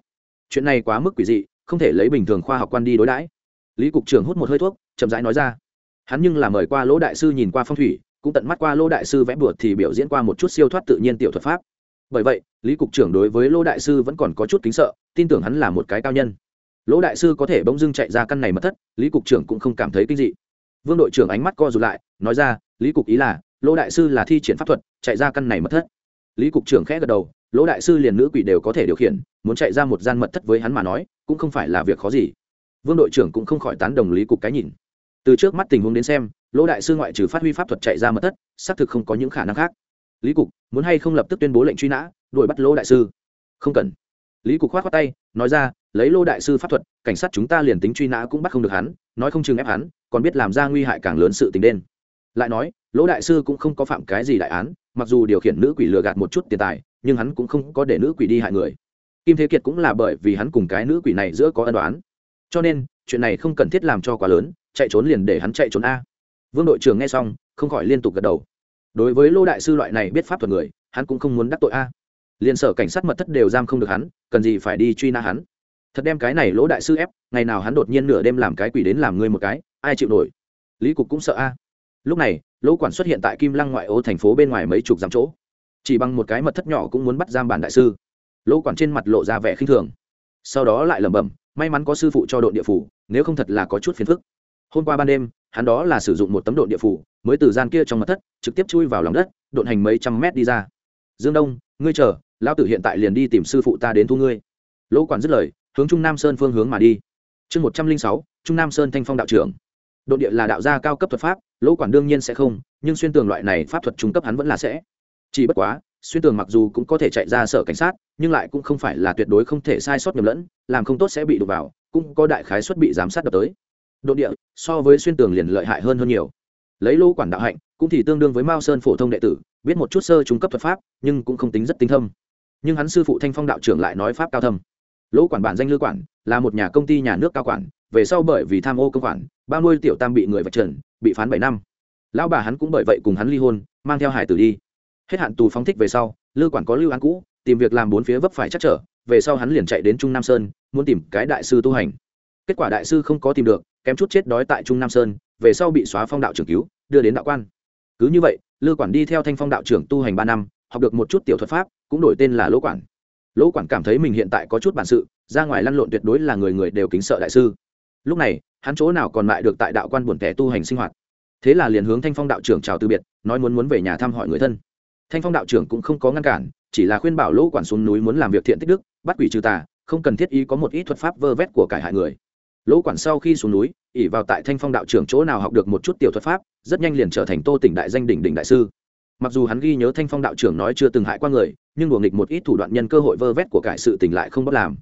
Speaker 1: Chuyện này quá mức quỷ dị, không thể lấy bình thường khoa học quan đi đối đãi. Lý cục trưởng hút một hơi thuốc, chậm rãi nói ra. Hắn nhưng là mời qua lỗ đại sư nhìn qua phong thủy cũng tận mắt qua Lô đại sư vẽ bùa thì biểu diễn qua một chút siêu thoát tự nhiên tiểu thuật pháp. Bởi vậy, lý cục trưởng đối với Lô đại sư vẫn còn có chút kính sợ, tin tưởng hắn là một cái cao nhân. Lỗ đại sư có thể bỗng dưng chạy ra căn này mất thất, lý cục trưởng cũng không cảm thấy kinh dị. Vương đội trưởng ánh mắt co rụt lại, nói ra, lý cục ý là lỗ đại sư là thi triển pháp thuật, chạy ra căn này mất thất. Lý cục trưởng khẽ gật đầu lỗ đại sư liền nữ quỷ đều có thể điều khiển, muốn chạy ra một gian mật thất với hắn mà nói, cũng không phải là việc khó gì. Vương đội trưởng cũng không khỏi tán đồng lý cục cái nhìn. Từ trước mắt tình huống đến xem lỗ đại sư ngoại trừ phát huy pháp thuật chạy ra mất thất, xác thực không có những khả năng khác. Lý cục, muốn hay không lập tức tuyên bố lệnh truy nã, đuổi bắt lỗ đại sư? Không cần. Lý cục khoát khoát tay, nói ra, lấy lô đại sư pháp thuật, cảnh sát chúng ta liền tính truy nã cũng bắt không được hắn, nói không chừng ép hắn, còn biết làm ra nguy hại càng lớn sự tình đen. Lại nói, lỗ đại sư cũng không có phạm cái gì đại án, mặc dù điều khiển nữ quỷ lừa gạt một chút tiền tài, nhưng hắn cũng không có để nữ quỷ đi hại người. Kim thế kiệt cũng là bởi vì hắn cùng cái nữ quỷ này giữa có ân đoán cho nên, chuyện này không cần thiết làm cho quá lớn, chạy trốn liền để hắn chạy trốn a vương đội trưởng nghe xong, không khỏi liên tục gật đầu. Đối với lô đại sư loại này biết pháp thuật người, hắn cũng không muốn đắc tội a. Liền sở cảnh sát mật thất đều giam không được hắn, cần gì phải đi truy nã hắn? Thật đem cái này lỗ đại sư ép, ngày nào hắn đột nhiên nửa đêm làm cái quỷ đến làm ngươi một cái, ai chịu nổi? Lý cục cũng sợ a. Lúc này, lỗ quản xuất hiện tại kim lăng ngoại ô thành phố bên ngoài mấy chục dặm chỗ. Chỉ bằng một cái mật thất nhỏ cũng muốn bắt giam bản đại sư. Lỗ quản trên mặt lộ ra vẻ khinh thường. Sau đó lại lẩm bẩm, may mắn có sư phụ cho đội địa phủ, nếu không thật là có chút phiền phức. Hôm qua ban đêm hắn đó là sử dụng một tấm độn địa phủ, mới từ gian kia trong mật thất, trực tiếp chui vào lòng đất, độn hành mấy trăm mét đi ra. Dương đông, ngươi chờ, lão tử hiện tại liền đi tìm sư phụ ta đến thu ngươi. Lỗ quản dứt lời, hướng trung nam sơn phương hướng mà đi. Chương một trăm linh sáu, trung nam sơn thanh phong đạo trưởng. Độn địa là đạo gia cao cấp thuật pháp, lỗ quản đương nhiên sẽ không, nhưng xuyên tường loại này pháp thuật trung cấp hắn vẫn là sẽ. Chỉ bất quá, xuyên tường mặc dù cũng có thể chạy ra sở cảnh sát, nhưng lại cũng không phải là tuyệt đối không thể sai sót nhầm lẫn, làm không tốt sẽ bị đụng vào, cũng có đại khái suất bị giám sát đập tới độ địa, so với xuyên tường liền lợi hại hơn hơn nhiều. Lấy lô quản đạo hạnh, cũng thì tương đương với mao sơn phổ thông đệ tử, biết một chút sơ trung cấp thuật pháp, nhưng cũng không tính rất tinh thâm. Nhưng hắn sư phụ thanh phong đạo trưởng lại nói pháp cao thâm. Lỗ quản bản danh lư quản, là một nhà công ty nhà nước cao quản, về sau bởi vì tham ô công quản, ba nuôi tiểu tam bị người vạch trần, bị phán bảy năm. Lão bà hắn cũng bởi vậy cùng hắn ly hôn, mang theo hải tử đi. Hết hạn tù phóng thích về sau, lư quản có lưu án cũ, tìm việc làm bốn phía vấp phải chắc trở, về sau hắn liền chạy đến trung nam sơn, muốn tìm cái đại sư tu hành kết quả đại sư không có tìm được, kém chút chết đói tại trung nam sơn, về sau bị xóa phong đạo trưởng cứu, đưa đến đạo quan. Cứ như vậy, lư quản đi theo thanh phong đạo trưởng tu hành ba năm, học được một chút tiểu thuật pháp, cũng đổi tên là lỗ quản. Lỗ quản cảm thấy mình hiện tại có chút bản sự, ra ngoài lăn lộn tuyệt đối là người người đều kính sợ đại sư. Lúc này, hắn chỗ nào còn lại được tại đạo quan buồn tẻ tu hành sinh hoạt. Thế là liền hướng thanh phong đạo trưởng chào từ biệt, nói muốn muốn về nhà thăm hỏi người thân. Thanh phong đạo trưởng cũng không có ngăn cản, chỉ là khuyên bảo lỗ quản xuống núi muốn làm việc thiện tích đức, bắt quỷ trừ tà, không cần thiết ý có một ít thuật pháp vơ vét của cải hại người lỗ quản sau khi xuống núi, ỉ vào tại thanh phong đạo trưởng chỗ nào học được một chút tiểu thuật pháp, rất nhanh liền trở thành tô tỉnh đại danh đỉnh đỉnh đại sư. Mặc dù hắn ghi nhớ thanh phong đạo trưởng nói chưa từng hại qua người, nhưng đùa nghịch một ít thủ đoạn nhân cơ hội vơ vét của cải sự tỉnh lại không bất làm.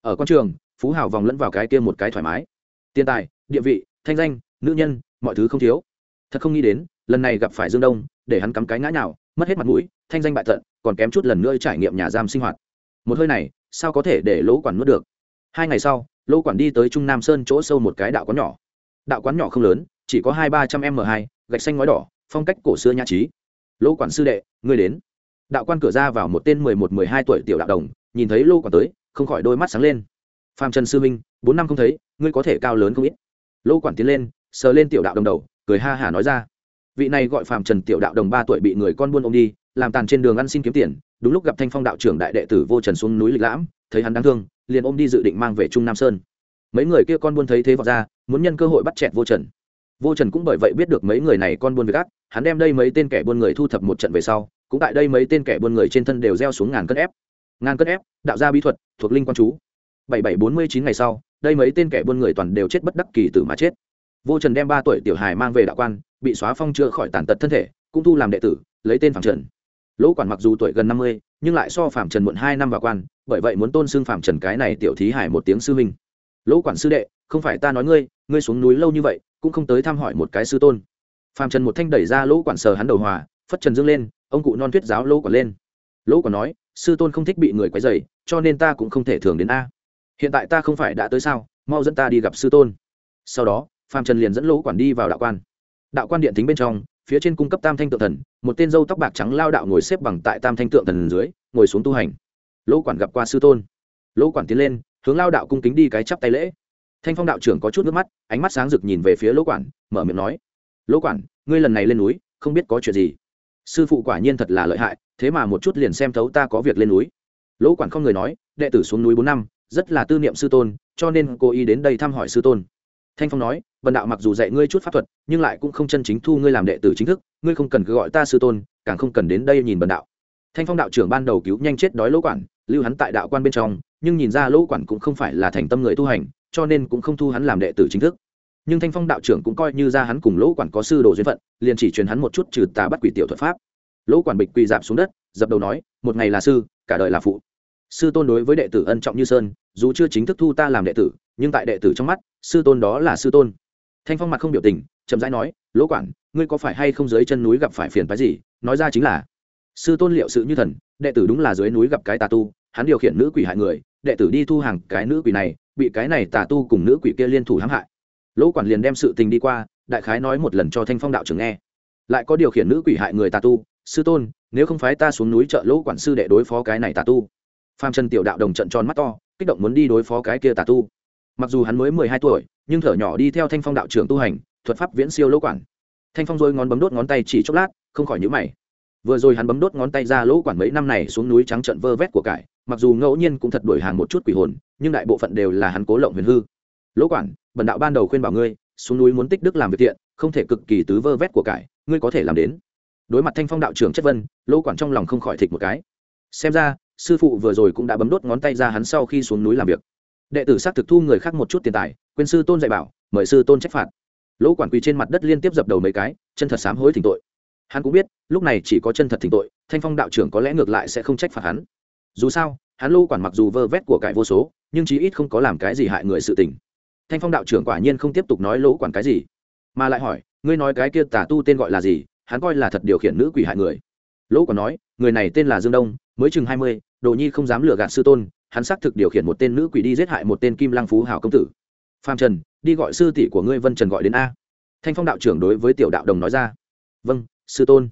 Speaker 1: Ở quan trường, phú hào vòng lẫn vào cái kia một cái thoải mái. Tiền tài, địa vị, thanh danh, nữ nhân, mọi thứ không thiếu. Thật không nghĩ đến, lần này gặp phải dương đông, để hắn cắm cái ngã nào mất hết mặt mũi, thanh danh bại tận, còn kém chút lần nữa trải nghiệm nhà giam sinh hoạt. Một hơi này, sao có thể để lỗ quản nuốt được? Hai ngày sau Lô quản đi tới trung nam sơn chỗ sâu một cái đạo quán nhỏ. Đạo quán nhỏ không lớn, chỉ có hai ba trăm m hai, gạch xanh ngói đỏ, phong cách cổ xưa nhã trí. Lô quản sư đệ, ngươi đến. Đạo quan cửa ra vào một tên mười một, mười hai tuổi tiểu đạo đồng, nhìn thấy lô quản tới, không khỏi đôi mắt sáng lên. Phạm trần sư minh, bốn năm không thấy, ngươi có thể cao lớn không ít. Lô quản tiến lên, sờ lên tiểu đạo đồng đầu, cười ha hả nói ra. Vị này gọi phạm trần tiểu đạo đồng ba tuổi bị người con buôn ôm đi, làm tàn trên đường ăn xin kiếm tiền, đúng lúc gặp thanh phong đạo trưởng đại đệ tử vô trần xuống núi lịch lãm, thấy hắn đáng thương liền ôm đi dự định mang về trung nam sơn. Mấy người kia con buôn thấy thế vọt ra, muốn nhân cơ hội bắt chẹt vô trần. Vô trần cũng bởi vậy biết được mấy người này con buôn việc ác, hắn đem đây mấy tên kẻ buôn người thu thập một trận về sau, cũng tại đây mấy tên kẻ buôn người trên thân đều gieo xuống ngàn cân ép. Ngàn cân ép, đạo gia bí thuật, thuộc linh quan chú. Bảy bảy bốn mươi chín ngày sau, đây mấy tên kẻ buôn người toàn đều chết bất đắc kỳ tử mà chết. Vô trần đem ba tuổi tiểu hài mang về đạo quan, bị xóa phong chữa khỏi tàn tật thân thể, cũng thu làm đệ tử, lấy tên phạm trần lỗ quản mặc dù tuổi gần năm mươi, nhưng lại so phạm trần muộn hai năm vào quan, bởi vậy muốn tôn xưng phạm trần cái này tiểu thí hải một tiếng sư minh lỗ quản sư đệ, không phải ta nói ngươi ngươi xuống núi lâu như vậy, cũng không tới thăm hỏi một cái sư tôn. Phạm trần một thanh đẩy ra lỗ quản sờ hắn đầu hòa, phất trần dương lên, ông cụ non thuyết giáo lỗ quản lên. Lỗ quản nói, sư tôn không thích bị người quấy dày cho nên ta cũng không thể thường đến a. Hiện tại ta không phải đã tới sao, mau dẫn ta đi gặp sư tôn. Sau đó, phạm trần liền dẫn lỗ quản đi vào đạo quan. Đạo quan điện thính bên trong phía trên cung cấp tam thanh tượng thần, một tên dâu tóc bạc trắng lao đạo ngồi xếp bằng tại tam thanh tượng thần dưới, ngồi xuống tu hành. Lỗ quản gặp qua sư tôn. Lỗ quản tiến lên, hướng lao đạo cung kính đi cái chắp tay lễ. Thanh phong đạo trưởng có chút nước mắt, ánh mắt sáng rực nhìn về phía lỗ quản, mở miệng nói. Lỗ quản, ngươi lần này lên núi, không biết có chuyện gì? Sư phụ quả nhiên thật là lợi hại, thế mà một chút liền xem thấu ta có việc lên núi. Lỗ quản không người nói, đệ tử xuống núi bốn năm, rất là tư niệm sư tôn, cho nên cô ý đến đây thăm hỏi sư tôn thanh phong nói vần đạo mặc dù dạy ngươi chút pháp thuật, nhưng lại cũng không chân chính thu ngươi làm đệ tử chính thức, ngươi không cần cứ gọi ta sư tôn, càng không cần đến đây nhìn bần đạo. Thanh phong đạo trưởng ban đầu cứu nhanh chết đói lỗ quản, lưu hắn tại đạo quan bên trong, nhưng nhìn ra lỗ quản cũng không phải là thành tâm người tu hành, cho nên cũng không thu hắn làm đệ tử chính thức. Nhưng thanh phong đạo trưởng cũng coi như ra hắn cùng lỗ quản có sư đồ duyên phận, liền chỉ truyền hắn một chút trừ tà bắt quỷ tiểu thuật pháp. Lỗ quản bịch quỳ dạp xuống đất, dập đầu nói, một ngày là sư, cả đời là phụ. Sư tôn đối với đệ tử ân trọng như sơn, dù chưa chính thức thu ta làm đệ tử nhưng tại đệ tử trong mắt, sư tôn đó là sư tôn. Thanh phong mặt không biểu tình, chậm rãi nói, lỗ quản, ngươi có phải hay không dưới chân núi gặp phải phiền phái gì? Nói ra chính là. Sư tôn liệu sự như thần, đệ tử đúng là dưới núi gặp cái tà tu, hắn điều khiển nữ quỷ hại người, đệ tử đi thu hàng cái nữ quỷ này, bị cái này tà tu cùng nữ quỷ kia liên thủ hãm hại. Lỗ quản liền đem sự tình đi qua, đại khái nói một lần cho thanh phong đạo trưởng nghe. Lại có điều khiển nữ quỷ hại người tà tu, sư tôn, nếu không phái ta xuống núi chợ lỗ quản sư đệ đối phó cái này tà tu. Pham trần tiểu đạo đồng trận tròn mắt to, kích động muốn đi đối phó cái kia tà tu mặc dù hắn mới mười hai tuổi, nhưng thở nhỏ đi theo thanh phong đạo trưởng tu hành, thuật pháp viễn siêu lỗ quản. Thanh phong dôi ngón bấm đốt ngón tay chỉ chốc lát, không khỏi nhữ mày. Vừa rồi hắn bấm đốt ngón tay ra lỗ quản mấy năm này xuống núi trắng trận vơ vét của cải, mặc dù ngẫu nhiên cũng thật đổi hàng một chút quỷ hồn, nhưng đại bộ phận đều là hắn cố lộng huyền hư. Lỗ quản, bần đạo ban đầu khuyên bảo ngươi, xuống núi muốn tích đức làm việc thiện, không thể cực kỳ tứ vơ vét của cải, ngươi có thể làm đến. Đối mặt thanh phong đạo trưởng chất vân, lỗ quản trong lòng không khỏi thịt một cái. Xem ra, sư phụ vừa rồi cũng đã bấm đốt ngón tay ra hắn sau khi xuống núi làm việc đệ tử xác thực thu người khác một chút tiền tài, quên sư tôn dạy bảo, mời sư tôn trách phạt. Lỗ quản quỳ trên mặt đất liên tiếp dập đầu mấy cái, chân thật sám hối thỉnh tội. Hắn cũng biết, lúc này chỉ có chân thật thỉnh tội, thanh phong đạo trưởng có lẽ ngược lại sẽ không trách phạt hắn. Dù sao, hắn lô quản mặc dù vơ vét của cải vô số, nhưng chí ít không có làm cái gì hại người sự tình. Thanh phong đạo trưởng quả nhiên không tiếp tục nói lỗ quản cái gì, mà lại hỏi, ngươi nói cái kia tà tu tên gọi là gì? Hắn coi là thật điều khiển nữ quỷ hại người. Lỗ quản nói, người này tên là dương đông, mới chừng hai mươi, đồ nhi không dám lừa gạt sư tôn hắn xác thực điều khiển một tên nữ quỷ đi giết hại một tên kim lang phú hào công tử. Phạm trần, đi gọi sư tỷ của ngươi vân trần gọi đến a. Thanh phong đạo trưởng đối với tiểu đạo đồng nói ra. Vâng sư tôn.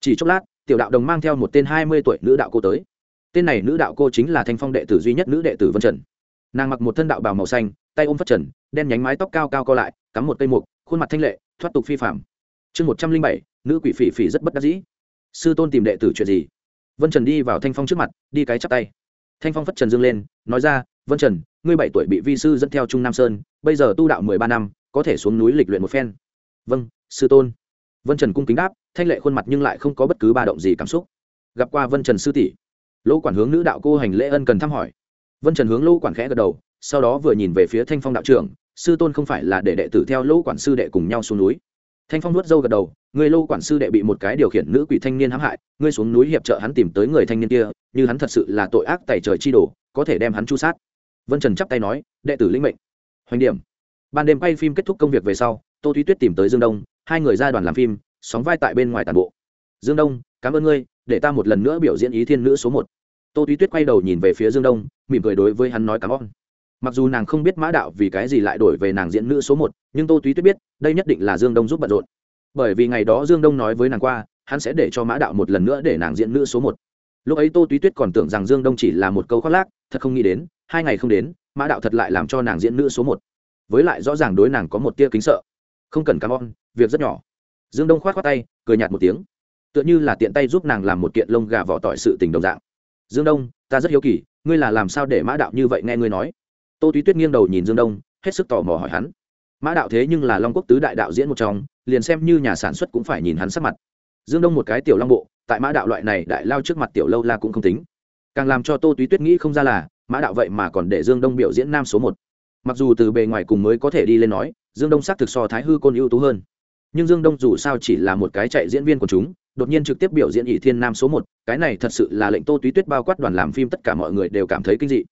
Speaker 1: Chỉ chốc lát, tiểu đạo đồng mang theo một tên hai mươi tuổi nữ đạo cô tới. Tên này nữ đạo cô chính là thanh phong đệ tử duy nhất nữ đệ tử vân trần. Nàng mặc một thân đạo bào màu xanh, tay ôm phất trần, đen nhánh mái tóc cao cao co lại, cắm một cây mục, khuôn mặt thanh lệ, thoát tục phi phạm chương một trăm linh bảy, nữ quỷ phỉ phỉ rất bất đắc dĩ. Sư tôn tìm đệ tử chuyện gì? Vân trần đi vào thanh phong trước mặt, đi cái chắp tay thanh phong phất trần dương lên, nói ra, vân trần, ngươi bảy tuổi bị vi sư dẫn theo trung nam sơn, bây giờ tu đạo mười ba năm, có thể xuống núi lịch luyện một phen. Vâng sư tôn. Vân trần cung kính đáp, thanh lệ khuôn mặt nhưng lại không có bất cứ ba động gì cảm xúc. Gặp qua vân trần sư tỷ lỗ quản hướng nữ đạo cô hành lễ ân cần thăm hỏi. Vân trần hướng lỗ quản khẽ gật đầu, sau đó vừa nhìn về phía thanh phong đạo trưởng, sư tôn không phải là để đệ tử theo lỗ quản sư đệ cùng nhau xuống núi thanh phong nuốt dâu gật đầu người lô quản sư đệ bị một cái điều khiển nữ quỷ thanh niên hãm hại, ngươi xuống núi hiệp trợ hắn tìm tới người thanh niên kia, như hắn thật sự là tội ác tại trời chi đồ, có thể đem hắn chu sát. Vân trần chắp tay nói, đệ tử linh mệnh. Hoành điểm. Ban đêm quay phim kết thúc công việc về sau, tô thúy tuyết tìm tới dương đông, hai người ra đoàn làm phim, sóng vai tại bên ngoài tàn bộ. Dương đông, cảm ơn ngươi, để ta một lần nữa biểu diễn ý thiên nữ số một. Tô thúy tuyết quay đầu nhìn về phía dương đông, mỉm cười đối với hắn nói cảm ơn. Mặc dù nàng không biết mã đạo vì cái gì lại đổi về nàng diễn nữ số một, nhưng tô thúy tuyết biết đây nhất định là dương đông giúp bận rộn. Bởi vì ngày đó dương đông nói với nàng qua, hắn sẽ để cho mã đạo một lần nữa để nàng diễn nữ số một. Lúc ấy tô túy tuyết còn tưởng rằng dương đông chỉ là một câu khoác lác, thật không nghĩ đến, hai ngày không đến, mã đạo thật lại làm cho nàng diễn nữ số một. Với lại rõ ràng đối nàng có một tia kính sợ. Không cần cam on việc rất nhỏ. Dương đông k h o á t khoác tay, cười nhạt một tiếng. Tựa như là tiện tay giúp nàng làm một kiện lông gà vỏ tỏi sự tình đồng dạng. Dương đông, ta rất hiếu kỳ, ngươi là làm sao để mã đạo như vậy nghe ngươi nói? Tô túy tuyết nghiêng đầu nhìn dương đông, hết sức tò mò hỏi hắn mã đạo thế nhưng là long quốc tứ đại đạo diễn một trong, liền xem như nhà sản xuất cũng phải nhìn hắn sắc mặt. Dương đông một cái tiểu long bộ, tại mã đạo loại này đại lao trước mặt tiểu lâu la cũng không tính. Càng làm cho tô túy tuyết nghĩ không ra là, mã đạo vậy mà còn để dương đông biểu diễn nam số một. Mặc dù từ bề ngoài cùng mới có thể đi lên nói, dương đông xác thực so thái hư côn ưu tú hơn. Nhưng dương đông dù sao chỉ là một cái chạy diễn viên của chúng, đột nhiên trực tiếp biểu diễn ỷ thiên nam số một, cái này thật sự là lệnh tô túy tuyết bao quát đoàn làm phim tất cả mọi người đều cảm thấy kinh dị.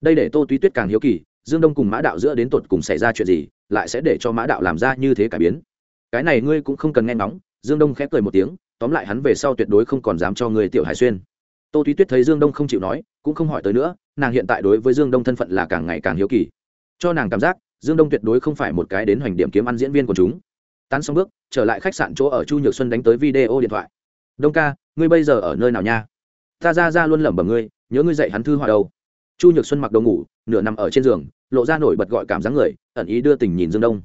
Speaker 1: Đây để tô túy tuyết càng hiếu kỳ, dương đông cùng mã đạo giữa đến tột cùng xảy ra chuyện gì lại sẽ để cho mã đạo làm ra như thế cải biến. Cái này ngươi cũng không cần nghe nóng dương đông khép cười một tiếng, tóm lại hắn về sau tuyệt đối không còn dám cho người tiểu hải xuyên. Tô thúy tuyết thấy dương đông không chịu nói, cũng không hỏi tới nữa, nàng hiện tại đối với dương đông thân phận là càng ngày càng hiếu kỳ. Cho nàng cảm giác, dương đông tuyệt đối không phải một cái đến hoành điểm kiếm ăn diễn viên của chúng. Tán xong bước, trở lại khách sạn chỗ ở chu nhược xuân đánh tới video điện thoại. Đông ca, ngươi bây giờ ở nơi nào nha? Ta ra ra luôn lẩm bẩm ngươi, nhớ ngươi dạy hắn thư họa đâu. Chu nhược xuân mặc đồ ngủ, nửa nằm ở trên giường lộ ra nổi bật gọi cảm giác người, ẩn ý đưa tình nhìn dương đông.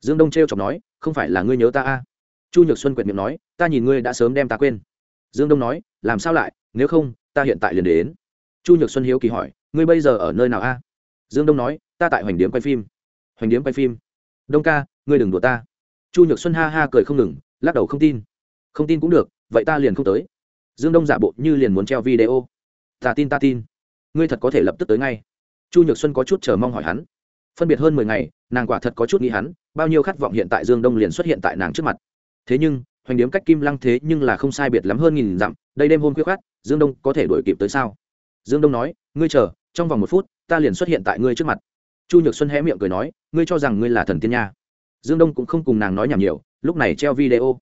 Speaker 1: Dương đông t r e o chọc nói, không phải là ngươi nhớ ta a? À. chu nhược xuân quyệt miệng nói, ta nhìn ngươi đã sớm đem ta quên. Dương đông nói, làm sao lại? Nếu không, ta hiện tại liền đến. Chu nhược xuân hiếu kỳ hỏi, ngươi bây giờ ở nơi nào a? Dương đông nói, ta tại hoành điếm quay phim. Hoành điếm quay phim? Đông ca, ngươi đừng đùa ta. Chu nhược xuân ha ha cười không ngừng, lắc đầu không tin. Không tin cũng được, vậy ta liền không tới. Dương đông giả bộ như liền muốn treo video. Ta tin ta tin. Ngươi thật có thể lập tức tới ngay chu nhược xuân có chút chờ mong hỏi hắn. Phân biệt hơn mười ngày, nàng quả thật có chút nghĩ hắn, bao nhiêu khát vọng hiện tại dương đông liền xuất hiện tại nàng trước mặt. Thế nhưng, hoành điếm cách kim lăng thế nhưng là không sai biệt lắm hơn nghìn dặm, đây đêm hôm khuya khát dương đông có thể đuổi kịp tới sao? Dương đông nói, ngươi chờ, trong vòng một phút, ta liền xuất hiện tại ngươi trước mặt. Chu nhược xuân hé miệng cười nói, ngươi cho rằng ngươi là thần tiên nha? Dương đông cũng không cùng nàng nói nhảm nhiều, lúc này treo video.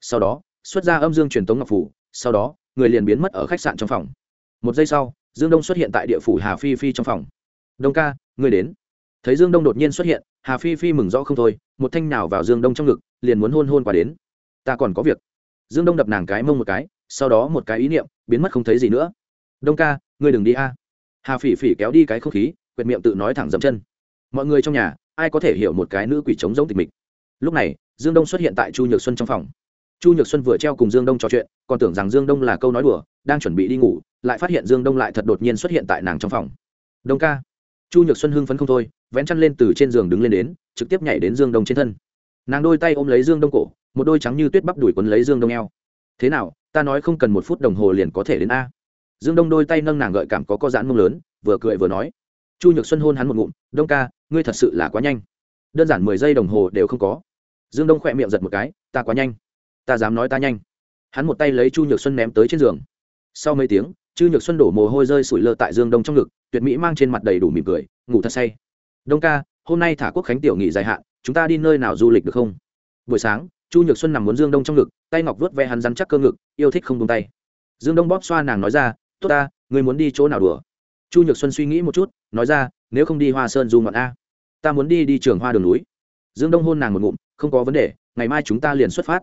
Speaker 1: Sau đó, xuất ra âm dương truyền tống ngọc phủ, sau đó, người liền biến mất ở khách sạn trong phòng. Một giây sau, dương đông xuất hiện tại địa phủ hà phi phi trong phòng đông ca, ngươi đến. Thấy dương đông đột nhiên xuất hiện, hà phi phi mừng rõ không thôi, một thanh nào vào dương đông trong ngực, liền muốn hôn hôn qua đến. Ta còn có việc. Dương đông đập nàng cái mông một cái, sau đó một cái ý niệm, biến mất không thấy gì nữa. Đông ca, ngươi đừng đi a. Hà phỉ phỉ kéo đi cái không khí quyệt miệng tự nói thẳng dậm chân. Mọi người trong nhà, ai có thể hiểu một cái nữ quỷ trống giống tịch mịch? Lúc này, dương đông xuất hiện tại chu nhược xuân trong phòng. Chu nhược xuân vừa treo cùng dương đông trò chuyện, còn tưởng rằng dương đông là câu nói đùa, đang chuẩn bị đi ngủ, lại phát hiện dương đông lại thật đột nhiên xuất hiện tại nàng trong phòng. Đông ca chu nhược xuân hưng phấn không thôi, vén chăn lên từ trên giường đứng lên đến, trực tiếp nhảy đến dương đông trên thân. Nàng đôi tay ôm lấy dương đông cổ, một đôi trắng như tuyết bắp đuổi quấn lấy dương đông eo. Thế nào, ta nói không cần một phút đồng hồ liền có thể đến a? Dương đông đôi tay nâng nàng gợi cảm có co giãn mông lớn, vừa cười vừa nói. Chu nhược xuân hôn hắn một ngụm, đông ca, ngươi thật sự là quá nhanh. Đơn giản mười giây đồng hồ đều không có. Dương đông khỏe miệng giật một cái, ta quá nhanh. Ta dám nói ta nhanh. Hắn một tay lấy chu nhược xuân ném tới trên giường. Sau mấy tiếng, chu nhược xuân đổ mồ hôi rơi sủi lơ tại dương đông trong ngực tuyệt mỹ mang trên mặt đầy đủ mỉm cười, ngủ thật say. Đông ca, hôm nay thả quốc khánh tiểu nghỉ dài hạn, chúng ta đi nơi nào du lịch được không? Buổi sáng, chu nhược xuân nằm muốn dương đông trong ngực, tay ngọc vớt ve hắn rắn chắc cơ ngực, yêu thích không tung tay. Dương đông bóp xoa nàng nói ra, tốt ta người muốn đi chỗ nào đùa? Chu nhược xuân suy nghĩ một chút, nói ra, nếu không đi hoa sơn du ngọn a. Ta muốn đi đi trường hoa đường núi. Dương đông hôn nàng một ngụm, không có vấn đề, ngày mai chúng ta liền xuất phát.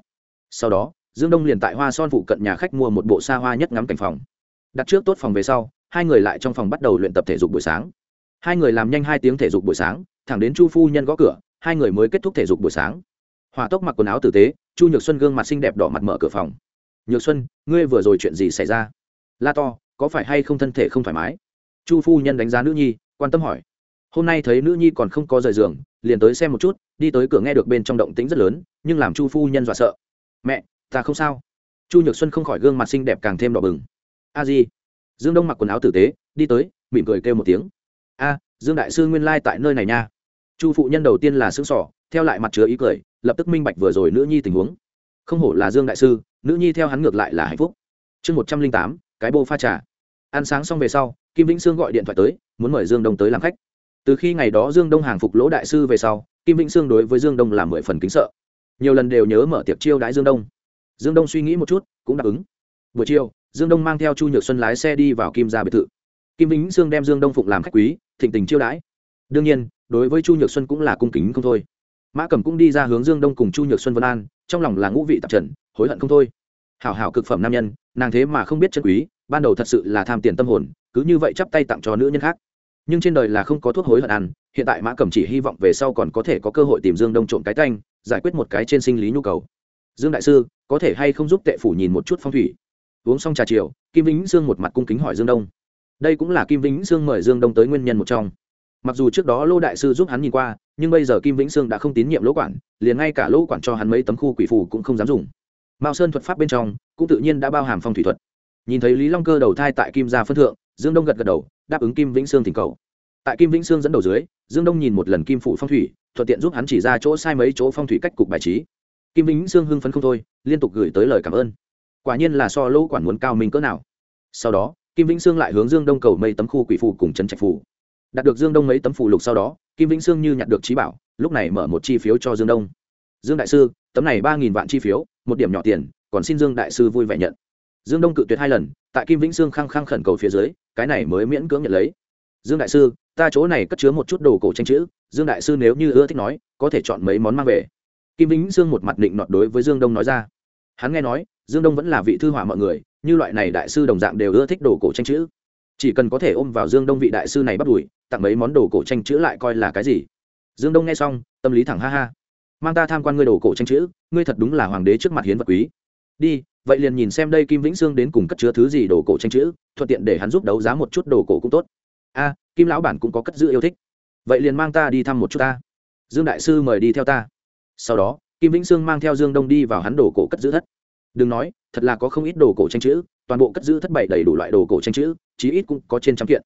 Speaker 1: Sau đó, dương đông liền tại hoa son phụ cận nhà khách mua một bộ xa hoa nhất ngắm cảnh phòng. Đặt trước tốt phòng về sau hai người lại trong phòng bắt đầu luyện tập thể dục buổi sáng. Hai người làm nhanh hai tiếng thể dục buổi sáng, thẳng đến chu phu nhân gõ cửa, hai người mới kết thúc thể dục buổi sáng. Hòa tốc mặc quần áo tử tế, chu nhược xuân gương mặt xinh đẹp đỏ mặt mở cửa phòng. Nhược xuân, ngươi vừa rồi chuyện gì xảy ra? La to, có phải hay không thân thể không thoải mái? Chu phu nhân đánh giá nữ nhi, quan tâm hỏi. Hôm nay thấy nữ nhi còn không có rời giường, liền tới xem một chút, đi tới cửa nghe được bên trong động tĩnh rất lớn, nhưng làm chu phu nhân dọa sợ. Mẹ, ta không sao. Chu nhược xuân không khỏi gương mặt xinh đẹp càng thêm đỏ bừng. A di dương đông mặc quần áo tử tế, đi tới, mỉm cười kêu một tiếng. A, dương đại sư nguyên lai tại nơi này nha. Chu phụ nhân đầu tiên là xương sỏ theo lại mặt chứa ý cười, lập tức minh bạch vừa rồi nữ nhi tình huống. Không hổ là dương đại sư, nữ nhi theo hắn ngược lại là hạnh phúc. Chương một trăm linh tám, cái bô pha trà. Ăn sáng xong về sau, kim vĩnh sương gọi điện thoại tới, muốn mời dương đông tới làm khách. Từ khi ngày đó dương đông hàng phục lỗ đại sư về sau, kim vĩnh sương đối với dương đông làm mười phần kính sợ. Nhiều lần đều nhớ mở tiệc chiêu đãi dương đông. Dương đông suy nghĩ một chút, cũng đáp ứng. Buổi chiều dương đông mang theo chu nhược xuân lái xe đi vào kim gia biệt thự. Kim vĩnh sương đem dương đông phụng làm khách quý, thịnh tình chiêu đãi. Đương nhiên, đối với chu nhược xuân cũng là cung kính không thôi. Mã cầm cũng đi ra hướng dương đông cùng chu nhược xuân vân an, trong lòng là ngũ vị tạp trần, hối hận không thôi. Hảo hảo cực phẩm nam nhân, nàng thế mà không biết chân quý, ban đầu thật sự là tham tiền tâm hồn, cứ như vậy chắp tay tặng cho nữ nhân khác. Nhưng trên đời là không có thuốc hối hận ăn, hiện tại mã cầm chỉ hy vọng về sau còn có thể có cơ hội tìm dương đông trộm cái canh giải quyết một cái trên sinh lý nhu cầu. Dương đại sư, có thể hay không giúp tệ phủ nhìn một chút phong thủy? Uống xong trà chiều, kim vĩnh sương một mặt cung kính hỏi dương đông. Đây cũng là kim vĩnh sương mời dương đông tới nguyên nhân một trong. Mặc dù trước đó lô đại sư giúp hắn nhìn qua, nhưng bây giờ kim vĩnh sương đã không tín nhiệm lỗ quản, liền ngay cả lỗ quản cho hắn mấy tấm khu quỷ phù cũng không dám dùng. Mao sơn thuật pháp bên trong, cũng tự nhiên đã bao hàm phong thủy thuật. Nhìn thấy lý long cơ đầu thai tại kim gia phân thượng, dương đông gật gật đầu, đáp ứng kim vĩnh sương thỉnh cầu. Tại kim vĩnh sương dẫn đầu dưới, dương đông nhìn một lần kim phủ phong thủy, thuận tiện giúp hắn chỉ ra chỗ sai mấy chỗ phong thủy cách cục bài trí. Kim vĩnh sương hưng phấn không thôi, liên tục gửi tới lời cảm ơn quả nhiên là so lỗ quản muốn cao minh cỡ nào. Sau đó, kim vĩnh sương lại hướng dương đông cầu mấy tấm khu quỷ phù cùng trấn trạch phù. Đạt được dương đông mấy tấm phù lục sau đó, kim vĩnh sương như nhặt được trí bảo, lúc này mở một chi phiếu cho dương đông. Dương đại sư, tấm này ba nghìn vạn chi phiếu, một điểm nhỏ tiền, còn xin dương đại sư vui vẻ nhận. Dương đông cự tuyệt hai lần, tại kim vĩnh sương khăng khăng khẩn cầu phía dưới, cái này mới miễn cưỡng nhận lấy. Dương đại sư, ta chỗ này cất chứa một chút đồ cổ tranh chữ, dương đại sư nếu như ưa thích nói, có thể chọn mấy món mang về. Kim vĩnh sương một mặt định nọt đối với dương đông nói ra hắn nghe nói, dương đông vẫn là vị thư họa mọi người, như loại này đại sư đồng dạng đều ưa thích đồ cổ tranh chữ. Chỉ cần có thể ôm vào dương đông vị đại sư này bắt đuổi, tặng mấy món đồ cổ tranh chữ lại coi là cái gì? Dương đông nghe xong, tâm lý thẳng ha ha. Mang ta tham quan ngươi đồ cổ tranh chữ, ngươi thật đúng là hoàng đế trước mặt hiến vật quý. Đi, vậy liền nhìn xem đây kim vĩnh sương đến cùng cất chứa thứ gì đồ cổ tranh chữ, thuận tiện để hắn giúp đấu giá một chút đồ cổ cũng tốt. A, kim lão bản cũng có cất giữ yêu thích. Vậy liền mang ta đi thăm một chút ta. Dương đại sư mời đi theo ta. Sau đó kim vĩnh sương mang theo dương đông đi vào hắn đồ cổ cất giữ thất. Đừng nói, thật là có không ít đồ cổ tranh chữ, toàn bộ cất giữ thất bày đầy đủ loại đồ cổ tranh chữ, chí ít cũng có trên trăm kiện.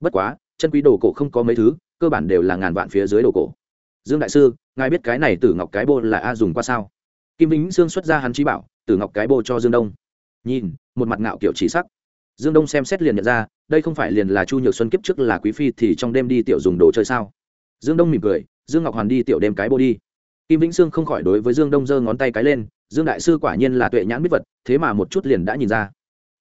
Speaker 1: Bất quá, chân quý đồ cổ không có mấy thứ, cơ bản đều là ngàn vạn phía dưới đồ cổ. Dương đại sư, ngài biết cái này tử ngọc cái bô là a dùng qua sao? Kim vĩnh sương xuất ra hắn trí bảo, tử ngọc cái bô cho dương đông. Nhìn, một mặt ngạo kiểu chỉ sắc. Dương đông xem xét liền nhận ra, đây không phải liền là chu nhược xuân kiếp trước là quý phi thì trong đêm đi tiểu dùng đồ chơi sao? Dương đông mỉm cười, dương ngọc hoàn đi tiểu đêm cái bô đi kim vĩnh sương không khỏi đối với dương đông giơ ngón tay cái lên, dương đại sư quả nhiên là tuệ nhãn biết vật, thế mà một chút liền đã nhìn ra.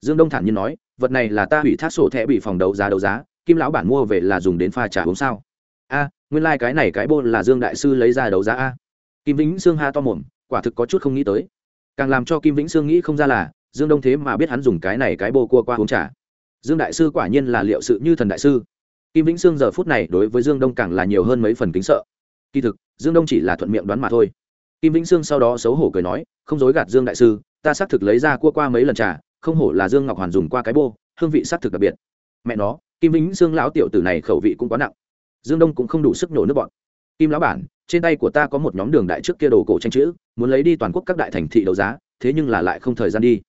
Speaker 1: Dương đông thản nhiên nói, vật này là ta hủy thác sổ thẻ bị phòng đấu giá đấu giá, kim lão bản mua về là dùng đến pha trà uống sao? A, nguyên lai、like、cái này cái bô là dương đại sư lấy ra đấu giá a. Kim vĩnh sương ha to mồm, quả thực có chút không nghĩ tới. Càng làm cho kim vĩnh sương nghĩ không ra là, dương đông thế mà biết hắn dùng cái này cái bô cua qua uống trà. Dương đại sư quả nhiên là liệu sự như thần đại sư. Kim vĩnh sương giờ phút này đối với dương đông càng là nhiều hơn mấy phần kính sợ kỳ thực, dương đông chỉ là thuận miệng đoán mà thôi. Kim vĩnh sương sau đó xấu hổ cười nói, không dối gạt dương đại sư, ta xác thực lấy ra cua qua mấy lần trà, không hổ là dương ngọc hoàn dùng qua cái bô, hương vị xác thực đặc biệt. Mẹ nó, kim vĩnh sương lão tiểu tử này khẩu vị cũng quá nặng. Dương đông cũng không đủ sức nổ nước bọn. Kim lão bản, trên tay của ta có một nhóm đường đại trước kia đồ cổ tranh chữ, muốn lấy đi toàn quốc các đại thành thị đấu giá, thế nhưng là lại không thời gian đi.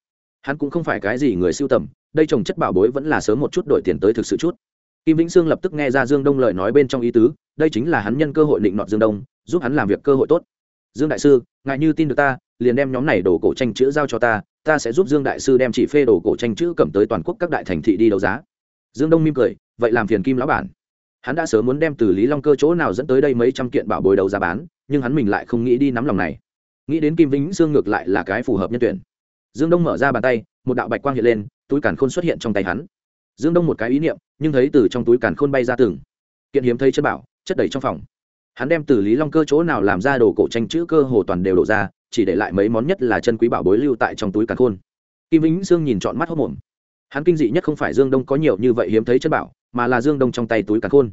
Speaker 1: Hắn cũng không phải cái gì người siêu tầm, đây trồng chất bảo bối vẫn là sớm một chút đổi tiền tới thực sự chút kim vĩnh sương lập tức nghe ra dương đông lời nói bên trong ý tứ, đây chính là hắn nhân cơ hội định nọt dương đông, giúp hắn làm việc cơ hội tốt. Dương đại sư ngại như tin được ta, liền đem nhóm này đồ cổ tranh chữ giao cho ta ta sẽ giúp dương đại sư đem chỉ phê đồ cổ tranh chữ cầm tới toàn quốc các đại thành thị đi đấu giá. Dương đông mỉm cười, vậy làm phiền kim lão bản. Hắn đã sớm muốn đem từ lý long cơ chỗ nào dẫn tới đây mấy trăm kiện bảo bối đấu giá bán, nhưng hắn mình lại không nghĩ đi nắm lòng này. Nghĩ đến kim vĩnh dương ngược lại là cái phù hợp nhân tuyển. Dương đông mở ra bàn tay, một đạo bạch quang hiện lên, túi càn khôn xuất hiện trong tay hắn dương đông một cái ý niệm, nhưng thấy từ trong túi càn khôn bay ra từng. Kiện hiếm thấy chất bảo, chất đầy trong phòng. Hắn đem từ lý long cơ chỗ nào làm ra đồ cổ tranh chữ cơ hồ toàn đều đổ ra, chỉ để lại mấy món nhất là chân quý bảo bối lưu tại trong túi càn khôn. Kim vĩnh dương nhìn trọn mắt hốc mồm. Hắn kinh dị nhất không phải dương đông có nhiều như vậy hiếm thấy chất bảo, mà là dương đông trong tay túi càn khôn.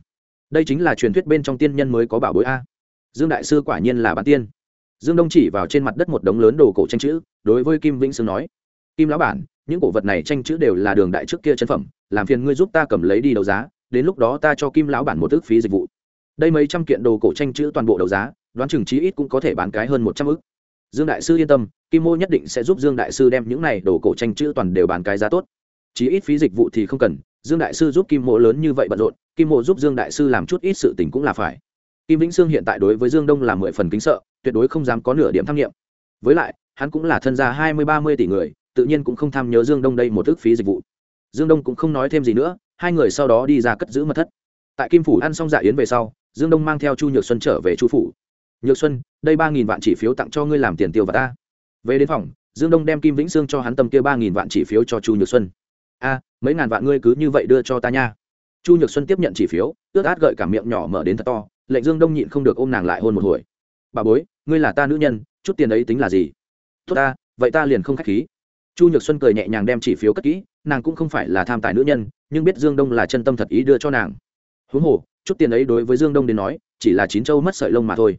Speaker 1: Đây chính là truyền thuyết bên trong tiên nhân mới có bảo bối a. Dương đại sư quả nhiên là bán tiên. Dương đông chỉ vào trên mặt đất một đống lớn đồ cổ tranh chữ, đối với kim vĩnh sương nói, kim lão bản, những cổ vật này tranh chữ đều là đường đại trước kia chân phẩm làm phiền ngươi giúp ta cầm lấy đi đấu giá, đến lúc đó ta cho kim lão bản một ước phí dịch vụ. Đây mấy trăm kiện đồ cổ tranh chữ toàn bộ đấu giá, đoán chừng chí ít cũng có thể bán cái hơn một trăm ước. Dương đại sư yên tâm, kim mô nhất định sẽ giúp dương đại sư đem những này đồ cổ tranh chữ toàn đều bán cái giá tốt. Chí ít phí dịch vụ thì không cần, dương đại sư giúp kim Mô lớn như vậy bận rộn, kim Mô giúp dương đại sư làm chút ít sự tình cũng là phải. Kim vĩnh sương hiện tại đối với dương đông là mười phần kính sợ, tuyệt đối không dám có nửa điểm tham nghiệm. Với lại, hắn cũng là thân gia hai mươi ba mươi tỷ người, tự nhiên cũng không tham nhớ dương đông đây một ước phí dịch vụ dương đông cũng không nói thêm gì nữa, hai người sau đó đi ra cất giữ mật thất. Tại kim phủ ăn xong dạ yến về sau, dương đông mang theo chu nhược xuân trở về chu phủ. Nhược xuân, đây ba nghìn vạn chỉ phiếu tặng cho ngươi làm tiền tiêu và ta. Về đến phòng, dương đông đem kim vĩnh sương cho hắn tầm kia ba nghìn vạn chỉ phiếu cho chu nhược xuân. A, mấy ngàn vạn ngươi cứ như vậy đưa cho ta nha. Chu nhược xuân tiếp nhận chỉ phiếu, ướt át gợi cả miệng nhỏ mở đến thật to, lệnh dương đông nhịn không được ôm nàng lại hôn một hồi. Bà bối, ngươi là ta nữ nhân, chút tiền ấy tính là gì? Tốt ta, vậy ta liền không k h á c h khí chu nhược xuân cười nhẹ nhàng đem chỉ phiếu cất kỹ, nàng cũng không phải là tham tài nữ nhân, nhưng biết dương đông là chân tâm thật ý đưa cho nàng. Huống hồ, chút tiền ấy đối với dương đông đến nói, chỉ là chín châu mất sợi lông mà thôi.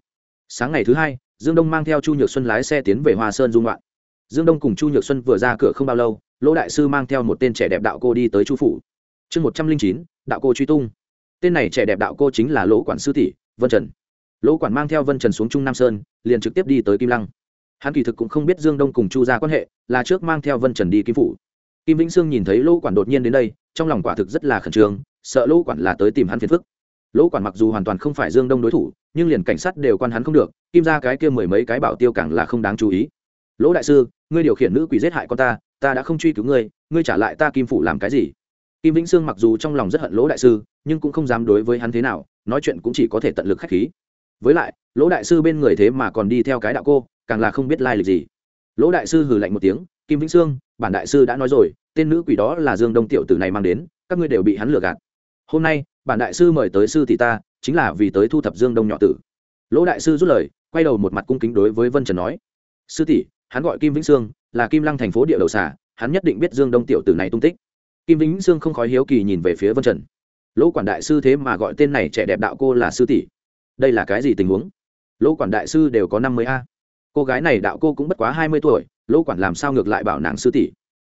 Speaker 1: Sáng ngày thứ hai, dương đông mang theo chu nhược xuân lái xe tiến về hoa sơn dung loạn. Dương đông cùng chu nhược xuân vừa ra cửa không bao lâu, lỗ đại sư mang theo một tên trẻ đẹp đạo cô đi tới chu phủ. Chương một trăm linh chín, đạo cô truy tung. Tên này trẻ đẹp đạo cô chính là lỗ quản sư tỷ, vân trần. Lỗ quản mang theo vân trần xuống trung nam sơn, liền trực tiếp đi tới kim lăng hắn kỳ thực cũng không biết dương đông cùng chu ra quan hệ, là trước mang theo vân trần đi kim phủ. Kim vĩnh sương nhìn thấy lỗ quản đột nhiên đến đây, trong lòng quả thực rất là khẩn trương, sợ lỗ quản là tới tìm hắn phiền phức. Lỗ quản mặc dù hoàn toàn không phải dương đông đối thủ, nhưng liền cảnh sát đều quan hắn không được, kim ra cái kia mười mấy cái bảo tiêu càng là không đáng chú ý. Lỗ đại sư, ngươi điều khiển nữ quỷ giết hại con ta ta đã không truy cứu ngươi ngươi trả lại ta kim phủ làm cái gì? Kim vĩnh sương mặc dù trong lòng rất hận lỗ đại sư, nhưng cũng không dám đối với hắn thế nào, nói chuyện cũng chỉ có thể tận lực k h á c h khí. Với lại, lỗ đại sư bên người thế mà còn đi theo cái đạo cô càng là không biết lai lịch gì. Lỗ đại sư hừ lạnh một tiếng, kim vĩnh sương, bản đại sư đã nói rồi, tên nữ quỷ đó là dương đông tiểu tử này mang đến, các ngươi đều bị hắn lừa gạt. Hôm nay, bản đại sư mời tới sư thị ta, chính là vì tới thu thập dương đông nhỏ tử. Lỗ đại sư rút lời, quay đầu một mặt cung kính đối với vân trần nói, sư tỷ, hắn gọi kim vĩnh sương, là kim lăng thành phố địa đầu xả hắn nhất định biết dương đông tiểu tử này tung tích. Kim vĩnh sương không khói hiếu kỳ nhìn về phía vân trần. Lỗ quản đại sư thế mà gọi tên này trẻ đẹp đạo cô là sư tỷ? Đây là cái gì tình huống? Lỗ quản đại sư đều có năm mươi a cô gái này đạo cô cũng bất quá hai mươi tuổi, lỗ quản làm sao ngược lại bảo nàng sư tỷ.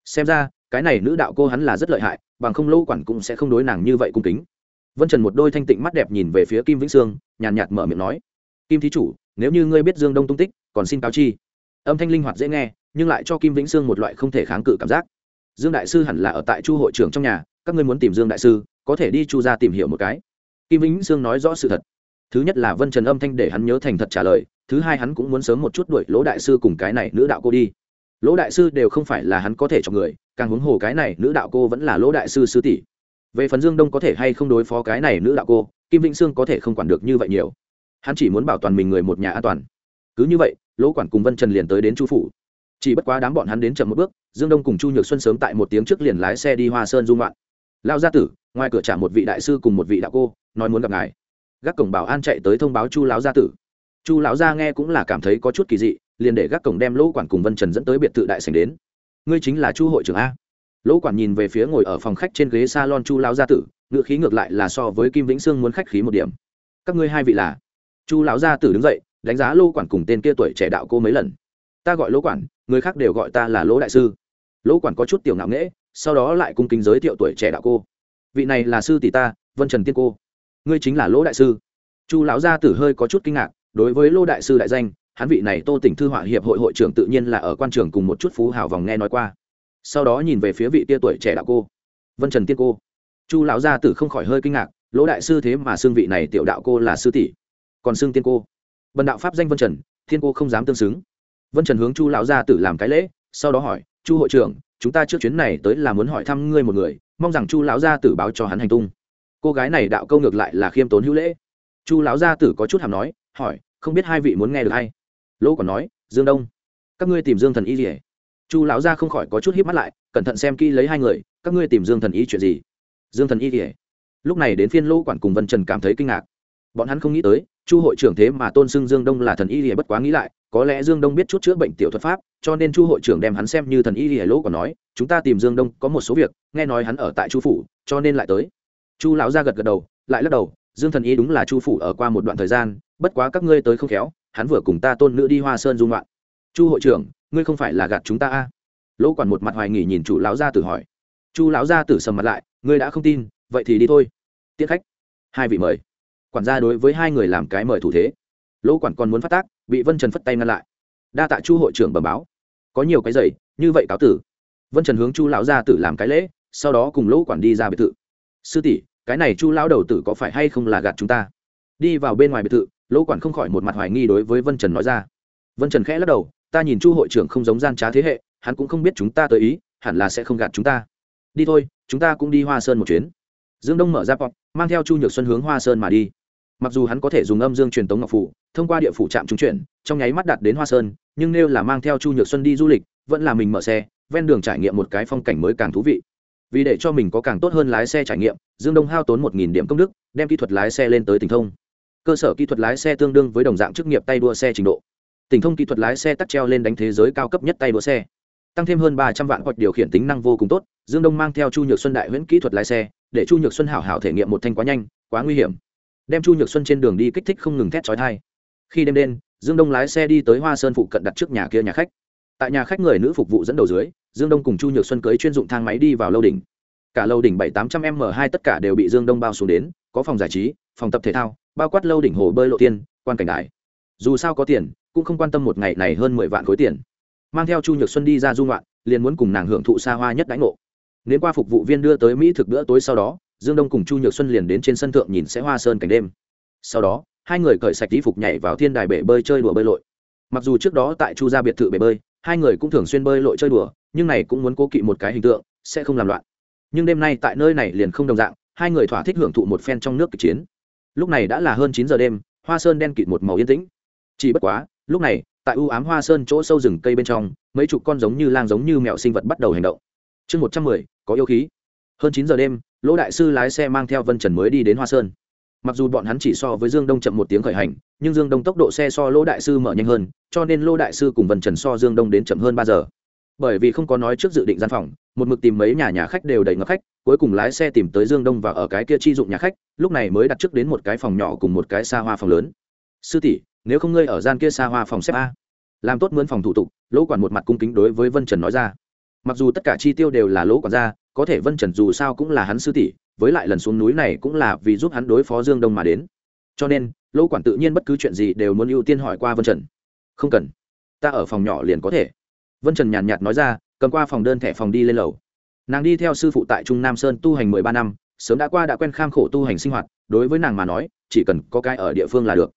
Speaker 1: Xem ra, cái này nữ đạo cô hắn là rất lợi hại, bằng không lỗ quản cũng sẽ không đối nàng như vậy cung kính. Vân trần một đôi thanh tịnh mắt đẹp nhìn về phía kim vĩnh sương, nhàn nhạt mở miệng nói, kim thí chủ, nếu như ngươi biết dương đông tung tích, còn xin cáo chi. Âm thanh linh hoạt dễ nghe, nhưng lại cho kim vĩnh sương một loại không thể kháng cự cảm giác. Dương đại sư hẳn là ở tại chu hội trưởng trong nhà, các ngươi muốn tìm dương đại sư, có thể đi chu ra tìm hiểu một cái. Kim vĩnh sương nói rõ sự thật thứ nhất là vân trần âm thanh để hắn nhớ thành thật trả lời, thứ hai hắn cũng muốn sớm một chút đuổi lỗ đại sư cùng cái này nữ đạo cô đi. Lỗ đại sư đều không phải là hắn có thể chọn người, càng huống hồ cái này nữ đạo cô vẫn là lỗ đại sư sư tỷ. Về phần dương đông có thể hay không đối phó cái này nữ đạo cô, kim vĩnh sương có thể không quản được như vậy nhiều. Hắn chỉ muốn bảo toàn mình người một nhà an toàn. Cứ như vậy, lỗ quản cùng vân trần liền tới đến chu phủ. Chỉ bất quá đám bọn hắn đến chậm một bước, dương đông cùng chu nhược xuân sớm tại một tiếng trước liền lái xe đi hoa sơn dung loạn lao gia tử, ngoài cửa trả một vị đại sư cùng một vị đạo cô, nói muốn gặp ngài gác cổng bảo an chạy tới thông báo chu lão gia tử. Chu lão gia nghe cũng là cảm thấy có chút kỳ dị, liền để gác cổng đem lỗ quản cùng vân trần dẫn tới biệt thự đại sành đến. Ngươi chính là chu hội trưởng a. Lỗ quản nhìn về phía ngồi ở phòng khách trên ghế salon chu lão gia tử, ngựa khí ngược lại là so với kim vĩnh sương muốn khách khí một điểm. Các ngươi hai vị là? Chu lão gia tử đứng dậy, đánh giá lỗ quản cùng tên kia tuổi trẻ đạo cô mấy lần. Ta gọi lỗ quản, người khác đều gọi ta là lỗ đại sư. Lỗ quản có chút tiểu ngạo nghễ, sau đó lại cung kính giới thiệu tuổi trẻ đạo cô. Vị này là sư tỷ ta, vân trần tiên cô ngươi chính là lỗ đại sư. Chu lão gia tử hơi có chút kinh ngạc, đối với lỗ đại sư đại danh, hắn vị này tô tỉnh thư họa hiệp hội hội trưởng tự nhiên là ở quan trường cùng một chút phú hào vòng nghe nói qua. Sau đó nhìn về phía vị tia tuổi trẻ đạo cô, vân trần tiên cô. Chu lão gia tử không khỏi hơi kinh ngạc, lỗ đại sư thế mà xương vị này tiểu đạo cô là sư tỷ, còn xương tiên cô. Bần đạo pháp danh vân trần thiên cô không dám tương xứng. Vân trần hướng chu lão gia tử làm cái lễ, sau đó hỏi, chu hội trưởng, chúng ta trước chuyến này tới là muốn hỏi thăm ngươi một người, mong rằng chu lão gia tử báo cho hắn hành tung cô gái này đạo câu ngược lại là khiêm tốn hữu lễ. Chu lão gia tử có chút hàm nói, hỏi, không biết hai vị muốn nghe được hay? Lỗ còn nói, dương đông. Các ngươi tìm dương thần y gì chu lão gia không khỏi có chút hít mắt lại, cẩn thận xem kỹ lấy hai người, các ngươi tìm dương thần y chuyện gì? Dương thần y gì lúc này đến phiên lỗ quản cùng vân trần cảm thấy kinh ngạc. Bọn hắn không nghĩ tới, chu hội trưởng thế mà tôn xưng dương đông là thần y lìa bất quá nghĩ lại, có lẽ dương đông biết chút chữa bệnh tiểu thuật pháp, cho nên chu hội trưởng đem hắn xem như thần y gì. lỗ còn nói, chúng ta tìm dương đông có một số việc, nghe nói hắn ở tại chu phủ, cho nên lại tới chu lão ra gật gật đầu, lại lắc đầu, dương thần y đúng là chu phủ ở qua một đoạn thời gian, bất quá các ngươi tới không khéo, hắn vừa cùng ta tôn nữ đi hoa sơn dung loạn chu hội trưởng, ngươi không phải là gạt chúng ta a? À? lỗ quản một mặt hoài nghỉ nhìn chủ lão gia tử hỏi. Chu lão gia tử sầm mặt lại, ngươi đã không tin, vậy thì đi thôi. Tiết khách. Hai vị mời. Quản gia đối với hai người làm cái mời thủ thế. Lỗ quản còn muốn phát tác, bị vân trần phất tay ngăn lại. Đa tạ chu hội trưởng bẩm báo. Có nhiều cái giày như vậy cáo tử. Vân trần hướng chu lão gia tử làm cái lễ, sau đó cùng lỗ quản đi ra biệt thự sư tỷ, cái này chu lão đầu tử có phải hay không là gạt chúng ta? Đi vào bên ngoài biệt thự, lỗ quản không khỏi một mặt hoài nghi đối với vân trần nói ra. Vân trần khẽ lắc đầu, ta nhìn chu hội trưởng không giống gian trá thế hệ, hắn cũng không biết chúng ta tới ý, hẳn là sẽ không gạt chúng ta. Đi thôi, chúng ta cũng đi hoa sơn một chuyến. Dương đông mở ra pop, mang theo chu nhược xuân hướng hoa sơn mà đi. Mặc dù hắn có thể dùng âm dương truyền tống ngọc phủ, thông qua địa phủ trạm trung chuyển, trong nháy mắt đặt đến hoa sơn, nhưng nếu là mang theo chu nhược xuân đi du lịch, vẫn là mình mở xe, ven đường trải nghiệm một cái phong cảnh mới càng thú vị vì để cho mình có càng tốt hơn lái xe trải nghiệm, dương đông hao tốn một điểm công đức, đem kỹ thuật lái xe lên tới tỉnh thông. Cơ sở kỹ thuật lái xe tương đương với đồng dạng chức nghiệp tay đua xe trình độ. Tỉnh thông kỹ thuật lái xe tắt treo lên đánh thế giới cao cấp nhất tay đua xe. Tăng thêm hơn ba trăm vạn hoặc điều khiển tính năng vô cùng tốt, dương đông mang theo chu nhược xuân đại huyễn kỹ thuật lái xe, để chu nhược xuân hảo hảo thể nghiệm một thanh quá nhanh, quá nguy hiểm. Đem chu nhược xuân trên đường đi kích thích không ngừng thét trói thai khi đêm đen, dương đông lái xe đi tới hoa sơn phụ cận đặt trước nhà kia nhà khách tại nhà khách người nữ phục vụ dẫn đầu dưới, dương đông cùng chu nhược xuân cưới chuyên dụng thang máy đi vào lâu đỉnh. Cả lâu đỉnh bảy tám trăm m hai tất cả đều bị dương đông bao xuống đến, có phòng giải trí, phòng tập thể thao, bao quát lâu đỉnh hồ bơi lộ tiên, quan cảnh đại dù sao có tiền, cũng không quan tâm một ngày này hơn mười vạn khối tiền. Mang theo chu nhược xuân đi ra dung loạn liền muốn cùng nàng hưởng thụ xa hoa nhất đánh ngộ. Nếu qua phục vụ viên đưa tới mỹ thực bữa tối sau đó, dương đông cùng chu nhược xuân liền đến trên sân thượng nhìn sẽ hoa sơn cảnh đêm. Sau đó, hai người cởi sạch tí phục nhảy vào thiên đài bể bơi chơi đùa bơi lội. Mặc dù trước đó tại chu gia biệt thự bể bơi hai người cũng thường xuyên bơi lội chơi đùa, nhưng này cũng muốn cố kỵ một cái hình tượng, sẽ không làm loạn. Nhưng đêm nay tại nơi này liền không đồng dạng, hai người thỏa thích hưởng thụ một phen trong nước kịch chiến. Lúc này đã là hơn chín giờ đêm, hoa sơn đen kịt một màu yên tĩnh. Chỉ bất quá, lúc này, tại u ám hoa sơn chỗ sâu rừng cây bên trong, mấy chục con giống như lang giống như mẹo sinh vật bắt đầu hành động. Chương một trăm mười, có yêu khí. Hơn chín giờ đêm, lỗ đại sư lái xe mang theo vân trần mới đi đến hoa sơn mặc dù bọn hắn chỉ so với dương đông chậm một tiếng khởi hành, nhưng dương đông tốc độ xe so lỗ đại sư mở nhanh hơn, cho nên lỗ đại sư cùng vân trần so dương đông đến chậm hơn ba giờ. Bởi vì không có nói trước dự định gian phòng, một mực tìm mấy nhà nhà khách đều đầy ngập khách, cuối cùng lái xe tìm tới dương đông và ở cái kia chi dụng nhà khách, lúc này mới đặt trước đến một cái phòng nhỏ cùng một cái xa hoa phòng lớn. Sư tỷ, nếu không ngươi ở gian kia xa hoa phòng xếp a. Làm tốt mướn phòng thủ tục, lỗ quản một mặt cung kính đối với vân trần nói ra. Mặc dù tất cả chi tiêu đều là lỗ quản ra có thể vân trần dù sao cũng là hắn sư tỷ với lại lần xuống núi này cũng là vì giúp hắn đối phó dương đông mà đến. Cho nên lỗ quản tự nhiên bất cứ chuyện gì đều muốn ưu tiên hỏi qua vân trần. Không cần. Ta ở phòng nhỏ liền có thể. Vân trần nhàn nhạt nói ra, cầm qua phòng đơn thẻ phòng đi lên lầu. Nàng đi theo sư phụ tại trung nam sơn tu hành mười ba năm, sớm đã qua đã quen kham khổ tu hành sinh hoạt, đối với nàng mà nói, chỉ cần có cái ở địa phương là được.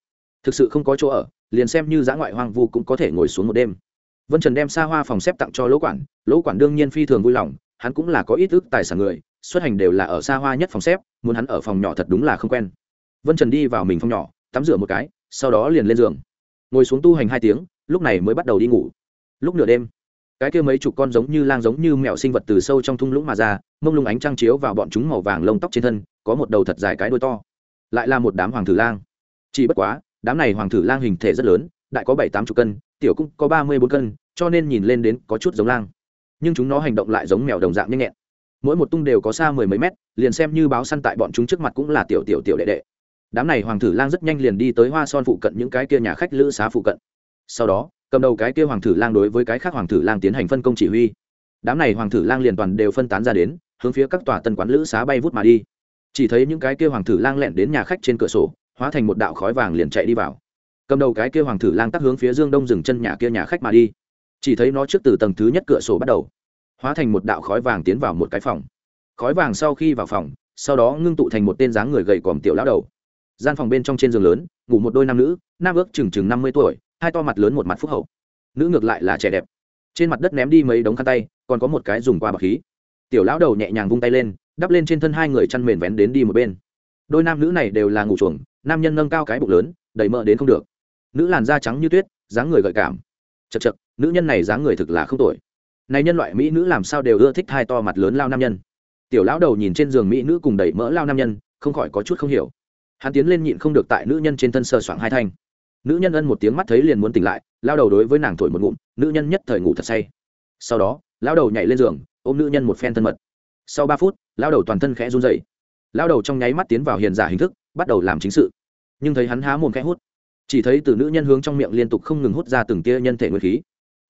Speaker 1: Thực sự không có chỗ ở, liền xem như giã ngoại hoang vu cũng có thể ngồi xuống một đêm. Vân trần đem xa hoa phòng xếp tặng cho lỗ quản. Lỗ quản đương nhiên phi thường vui lòng, hắn cũng là có ít ước tài sản người xuất hành đều là ở xa hoa nhất phòng xếp, muốn hắn ở phòng nhỏ thật đúng là không quen. Vân trần đi vào mình phòng nhỏ, tắm rửa một cái, sau đó liền lên giường. Ngồi xuống tu hành hai tiếng, lúc này mới bắt đầu đi ngủ. Lúc nửa đêm, cái kia mấy chục con giống như lang giống như mèo sinh vật từ sâu trong thung lũng mà ra, mông lung ánh trăng chiếu vào bọn chúng màu vàng lông tóc trên thân, có một đầu thật dài cái đuôi to. Lại là một đám hoàng thử lang. Chỉ bất quá, đám này hoàng thử lang hình thể rất lớn, đại có bảy tám chục cân, tiểu cũng có ba mươi bốn cân, cho nên nhìn lên đến có chút giống lang. Nhưng chúng nó hành động lại giống mèo đồng dạng nhanh nhẹn mỗi một tung đều có xa mười mấy mét, liền xem như báo săn tại bọn chúng trước mặt cũng là tiểu tiểu tiểu đệ đệ. Đám này hoàng thử lang rất nhanh liền đi tới hoa son phụ cận những cái kia nhà khách lữ xá phụ cận. Sau đó, cầm đầu cái kia hoàng thử lang đối với cái khác hoàng thử lang tiến hành phân công chỉ huy. Đám này hoàng thử lang liền toàn đều phân tán ra đến, hướng phía các tòa tân quán lữ xá bay vút mà đi. Chỉ thấy những cái kia hoàng thử lang lẹn đến nhà khách trên cửa sổ, hóa thành một đạo khói vàng liền chạy đi vào. Cầm đầu cái kia hoàng thử lang tắt hướng phía dương đông dừng chân nhà kia nhà khách mà đi. Chỉ thấy nó trước từ tầng thứ nhất cửa sổ bắt đầu hóa thành một đạo khói vàng tiến vào một cái phòng. Khói vàng sau khi vào phòng, sau đó ngưng tụ thành một tên dáng người gầy còm tiểu lão đầu. Gian phòng bên trong trên giường lớn, ngủ một đôi nam nữ, nam ước chừng chừng năm mươi tuổi, hai to mặt lớn một mặt phúc hậu. Nữ ngược lại là trẻ đẹp. Trên mặt đất ném đi mấy đống khăn tay, còn có một cái dùng qua bọc khí. Tiểu lão đầu nhẹ nhàng vung tay lên, đắp lên trên thân hai người chăn mền vén đến đi một bên. Đôi nam nữ này đều là ngủ chuồng, nam nhân nâng cao cái bụng lớn, đầy mỡ đến không được. Nữ làn da trắng như tuyết, dáng người gợi cảm. Chật chật, nữ nhân này dáng người thực là không tội này nhân loại mỹ nữ làm sao đều ưa thích hai to mặt lớn lao nam nhân. Tiểu lão đầu nhìn trên giường mỹ nữ cùng đẩy mỡ lao nam nhân, không khỏi có chút không hiểu. Hắn tiến lên nhịn không được tại nữ nhân trên thân sờ soạng hai thanh. Nữ nhân ân một tiếng mắt thấy liền muốn tỉnh lại, lao đầu đối với nàng thổi một ngụm, nữ nhân nhất thời ngủ thật say. Sau đó lao đầu nhảy lên giường, ôm nữ nhân một phen thân mật. Sau ba phút lao đầu toàn thân khẽ run dậy lao đầu trong nháy mắt tiến vào hiền giả hình thức, bắt đầu làm chính sự. Nhưng thấy hắn há mồm khẽ hút. Chỉ thấy từ nữ nhân hướng trong miệng liên tục không ngừng hút ra từng tia nhân thể nguyên khí.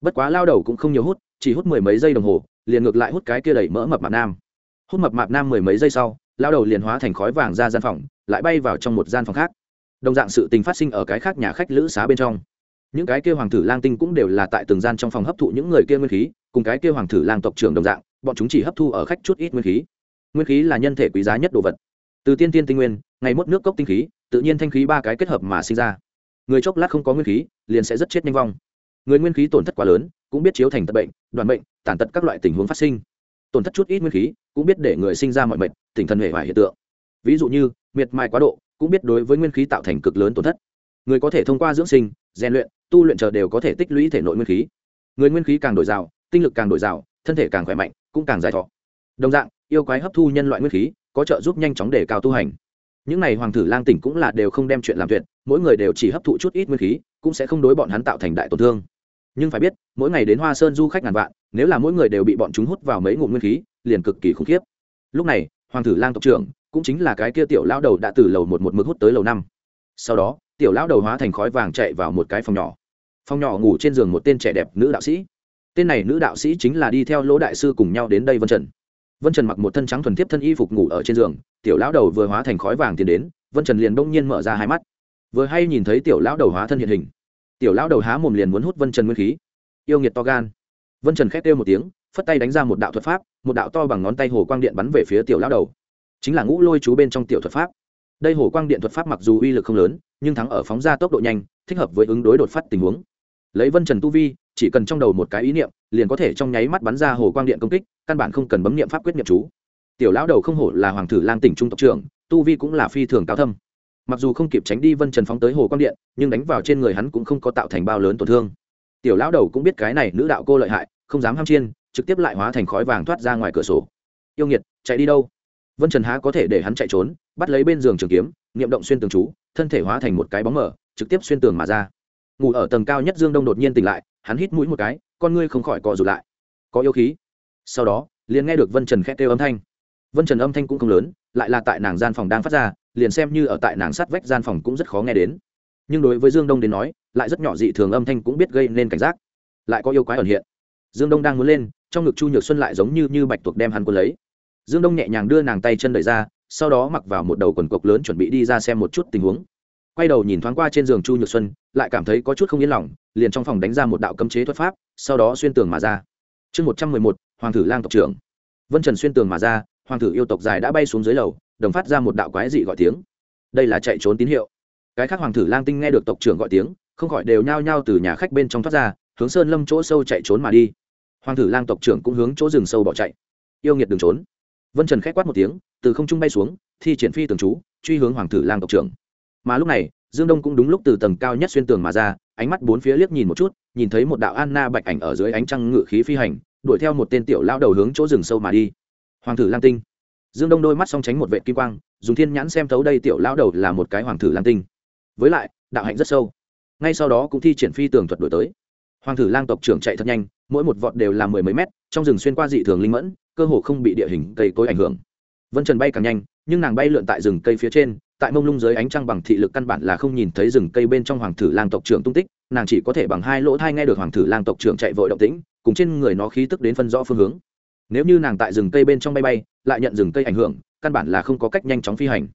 Speaker 1: Bất quá lao đầu cũng không nhiều hút chỉ hút mười mấy giây đồng hồ, liền ngược lại hút cái kia đẩy mỡ mập mạp nam. Hút mập mạp nam mười mấy giây sau lao đầu liền hóa thành khói vàng ra gian phòng, lại bay vào trong một gian phòng khác. Đồng dạng sự tình phát sinh ở cái khác nhà khách lữ xá bên trong. Những cái kia hoàng thử lang tinh cũng đều là tại từng gian trong phòng hấp thụ những người kia nguyên khí, cùng cái kia hoàng thử lang tộc trưởng đồng dạng, bọn chúng chỉ hấp thu ở khách chút ít nguyên khí. Nguyên khí là nhân thể quý giá nhất đồ vật. Từ tiên tiên tinh nguyên, ngày mốt nước cốc tinh khí, tự nhiên thanh khí ba cái kết hợp mà sinh ra. Người chốc lát không có nguyên khí, liền sẽ rất chết nhanh vong. Người nguyên khí tổn thất quá lớn cũng biết chiếu thành tật bệnh, đoàn bệnh, tàn tật các loại tình huống phát sinh. Tổn thất chút ít nguyên khí, cũng biết để người sinh ra mọi mệnh tinh thần hệ hoại hiện tượng. Ví dụ như, miệt mài quá độ, cũng biết đối với nguyên khí tạo thành cực lớn tổn thất. Người có thể thông qua dưỡng sinh, rèn luyện, tu luyện chờ đều có thể tích lũy thể nội nguyên khí. Người nguyên khí càng đổi rào tinh lực càng đổi rào thân thể càng khỏe mạnh, cũng càng dài thọ. Đồng dạng, yêu quái hấp thu nhân loại nguyên khí, có trợ giúp nhanh chóng để cao tu hành. Những này hoàng thử lang tỉnh cũng là đều không đem chuyện làm tuyệt, mỗi người đều chỉ hấp thụ chút ít nguyên khí, cũng sẽ không đối bọn hắn tạo thành đại tổn thương nhưng phải biết, mỗi ngày đến hoa sơn du khách ngàn vạn, nếu là mỗi người đều bị bọn chúng hút vào mấy ngụm nguyên khí, liền cực kỳ khủng khiếp. Lúc này, hoàng thử lang tộc trưởng, cũng chính là cái kia tiểu lão đầu đã từ lầu một một mực hút tới lầu năm. Sau đó, tiểu lão đầu hóa thành khói vàng chạy vào một cái phòng nhỏ. Phòng nhỏ ngủ trên giường một tên trẻ đẹp nữ đạo sĩ. Tên này nữ đạo sĩ chính là đi theo lỗ đại sư cùng nhau đến đây vân trần. Vân trần mặc một thân trắng thuần thiếp thân y phục ngủ ở trên giường, tiểu lão đầu vừa hóa thành khói vàng tiến đến, vân trần liền đông nhiên mở ra hai mắt. Vừa hay nhìn thấy tiểu lão đầu hóa thân hiện hình tiểu lão đầu há mồm liền muốn hút vân trần nguyên khí. Yêu nghiệt to gan. Vân trần khét kêu một tiếng, phất tay đánh ra một đạo thuật pháp, một đạo to bằng ngón tay hồ quang điện bắn về phía tiểu lão đầu. Chính là ngũ lôi chú bên trong tiểu thuật pháp. Đây hồ quang điện thuật pháp mặc dù uy lực không lớn, nhưng thắng ở phóng ra tốc độ nhanh, thích hợp với ứng đối đột phát tình huống. Lấy vân trần tu vi, chỉ cần trong đầu một cái ý niệm, liền có thể trong nháy mắt bắn ra hồ quang điện công kích, căn bản không cần bấm niệm pháp quyết niệm chú. Tiểu lão đầu không hổ là hoàng thử lang tỉnh trung tộc trưởng, tu vi cũng là phi thường cao thâm mặc dù không kịp tránh đi vân trần phóng tới hồ quang điện, nhưng đánh vào trên người hắn cũng không có tạo thành bao lớn tổn thương. Tiểu lão đầu cũng biết cái này nữ đạo cô lợi hại, không dám ham chiên, trực tiếp lại hóa thành khói vàng thoát ra ngoài cửa sổ. Yêu nghiệt, chạy đi đâu? Vân trần há có thể để hắn chạy trốn, bắt lấy bên giường trường kiếm, niệm động xuyên tường chú, thân thể hóa thành một cái bóng mở trực tiếp xuyên tường mà ra. Ngủ ở tầng cao nhất dương đông đột nhiên tỉnh lại, hắn hít mũi một cái, con ngươi không khỏi cọ rụt lại. Có yêu khí. Sau đó, liền nghe được vân trần khét kêu âm thanh. Vân trần âm thanh cũng không lớn, lại là tại nàng gian phòng đang phát ra liền xem như ở tại nàng sát vách gian phòng cũng rất khó nghe đến. Nhưng đối với dương đông đến nói, lại rất nhỏ dị thường âm thanh cũng biết gây nên cảnh giác. Lại có yêu quái ẩn hiện. Dương đông đang muốn lên, trong ngực chu nhược xuân lại giống như như bạch tuộc đem hắn quân lấy. Dương đông nhẹ nhàng đưa nàng tay chân đẩy ra, sau đó mặc vào một đầu quần cộc lớn chuẩn bị đi ra xem một chút tình huống. Quay đầu nhìn thoáng qua trên giường chu nhược xuân, lại cảm thấy có chút không yên lòng, liền trong phòng đánh ra một đạo cấm chế thuật pháp, sau đó xuyên tường mà ra. Chương một trăm mười một, hoàng thử lang tộc trưởng. Vân trần xuyên tường mà ra, hoàng thử yêu tộc dài đã bay xuống dưới lầu đồng phát ra một đạo quái dị gọi tiếng. Đây là chạy trốn tín hiệu. Cái khác hoàng thử lang tinh nghe được tộc trưởng gọi tiếng, không khỏi đều nhao nhao từ nhà khách bên trong thoát ra, hướng sơn lâm chỗ sâu chạy trốn mà đi. Hoàng thử lang tộc trưởng cũng hướng chỗ rừng sâu bỏ chạy. Yêu nghiệt đường trốn. Vân trần k h á c quát một tiếng, từ không trung bay xuống, thi triển phi tường chú, truy hướng hoàng thử lang tộc trưởng. Mà lúc này, dương đông cũng đúng lúc từ tầng cao nhất xuyên tường mà ra, ánh mắt bốn phía liếc nhìn một chút, nhìn thấy một đạo anna bạch ảnh ở dưới ánh trăng ngự khí phi hành, đuổi theo một tên tiểu lao đầu hướng chỗ rừng sâu mà đi. Hoàng thử lang tinh dương đông đôi mắt song tránh một vệ kim quang, dùng thiên nhãn xem thấu đây tiểu lão đầu là một cái hoàng thử lang tinh. Với lại, đạo hạnh rất sâu. Ngay sau đó cũng thi triển phi tường thuật đổi tới. Hoàng thử lang tộc trưởng chạy thật nhanh, mỗi một vọt đều là mười mấy mét, trong rừng xuyên qua dị thường linh mẫn, cơ hồ không bị địa hình cây cối ảnh hưởng. Vân trần bay càng nhanh, nhưng nàng bay lượn tại rừng cây phía trên, tại mông lung dưới ánh trăng bằng thị lực căn bản là không nhìn thấy rừng cây bên trong hoàng thử lang tộc trưởng tung tích, nàng chỉ có thể bằng hai lỗ thai nghe được hoàng thử lang tộc trưởng chạy vội động tĩnh, cùng trên người nó khí tức đến phân rõ phương hướng nếu như nàng tại rừng cây bên trong bay bay, lại nhận rừng cây ảnh hưởng, căn bản là không có cách nhanh chóng phi hành.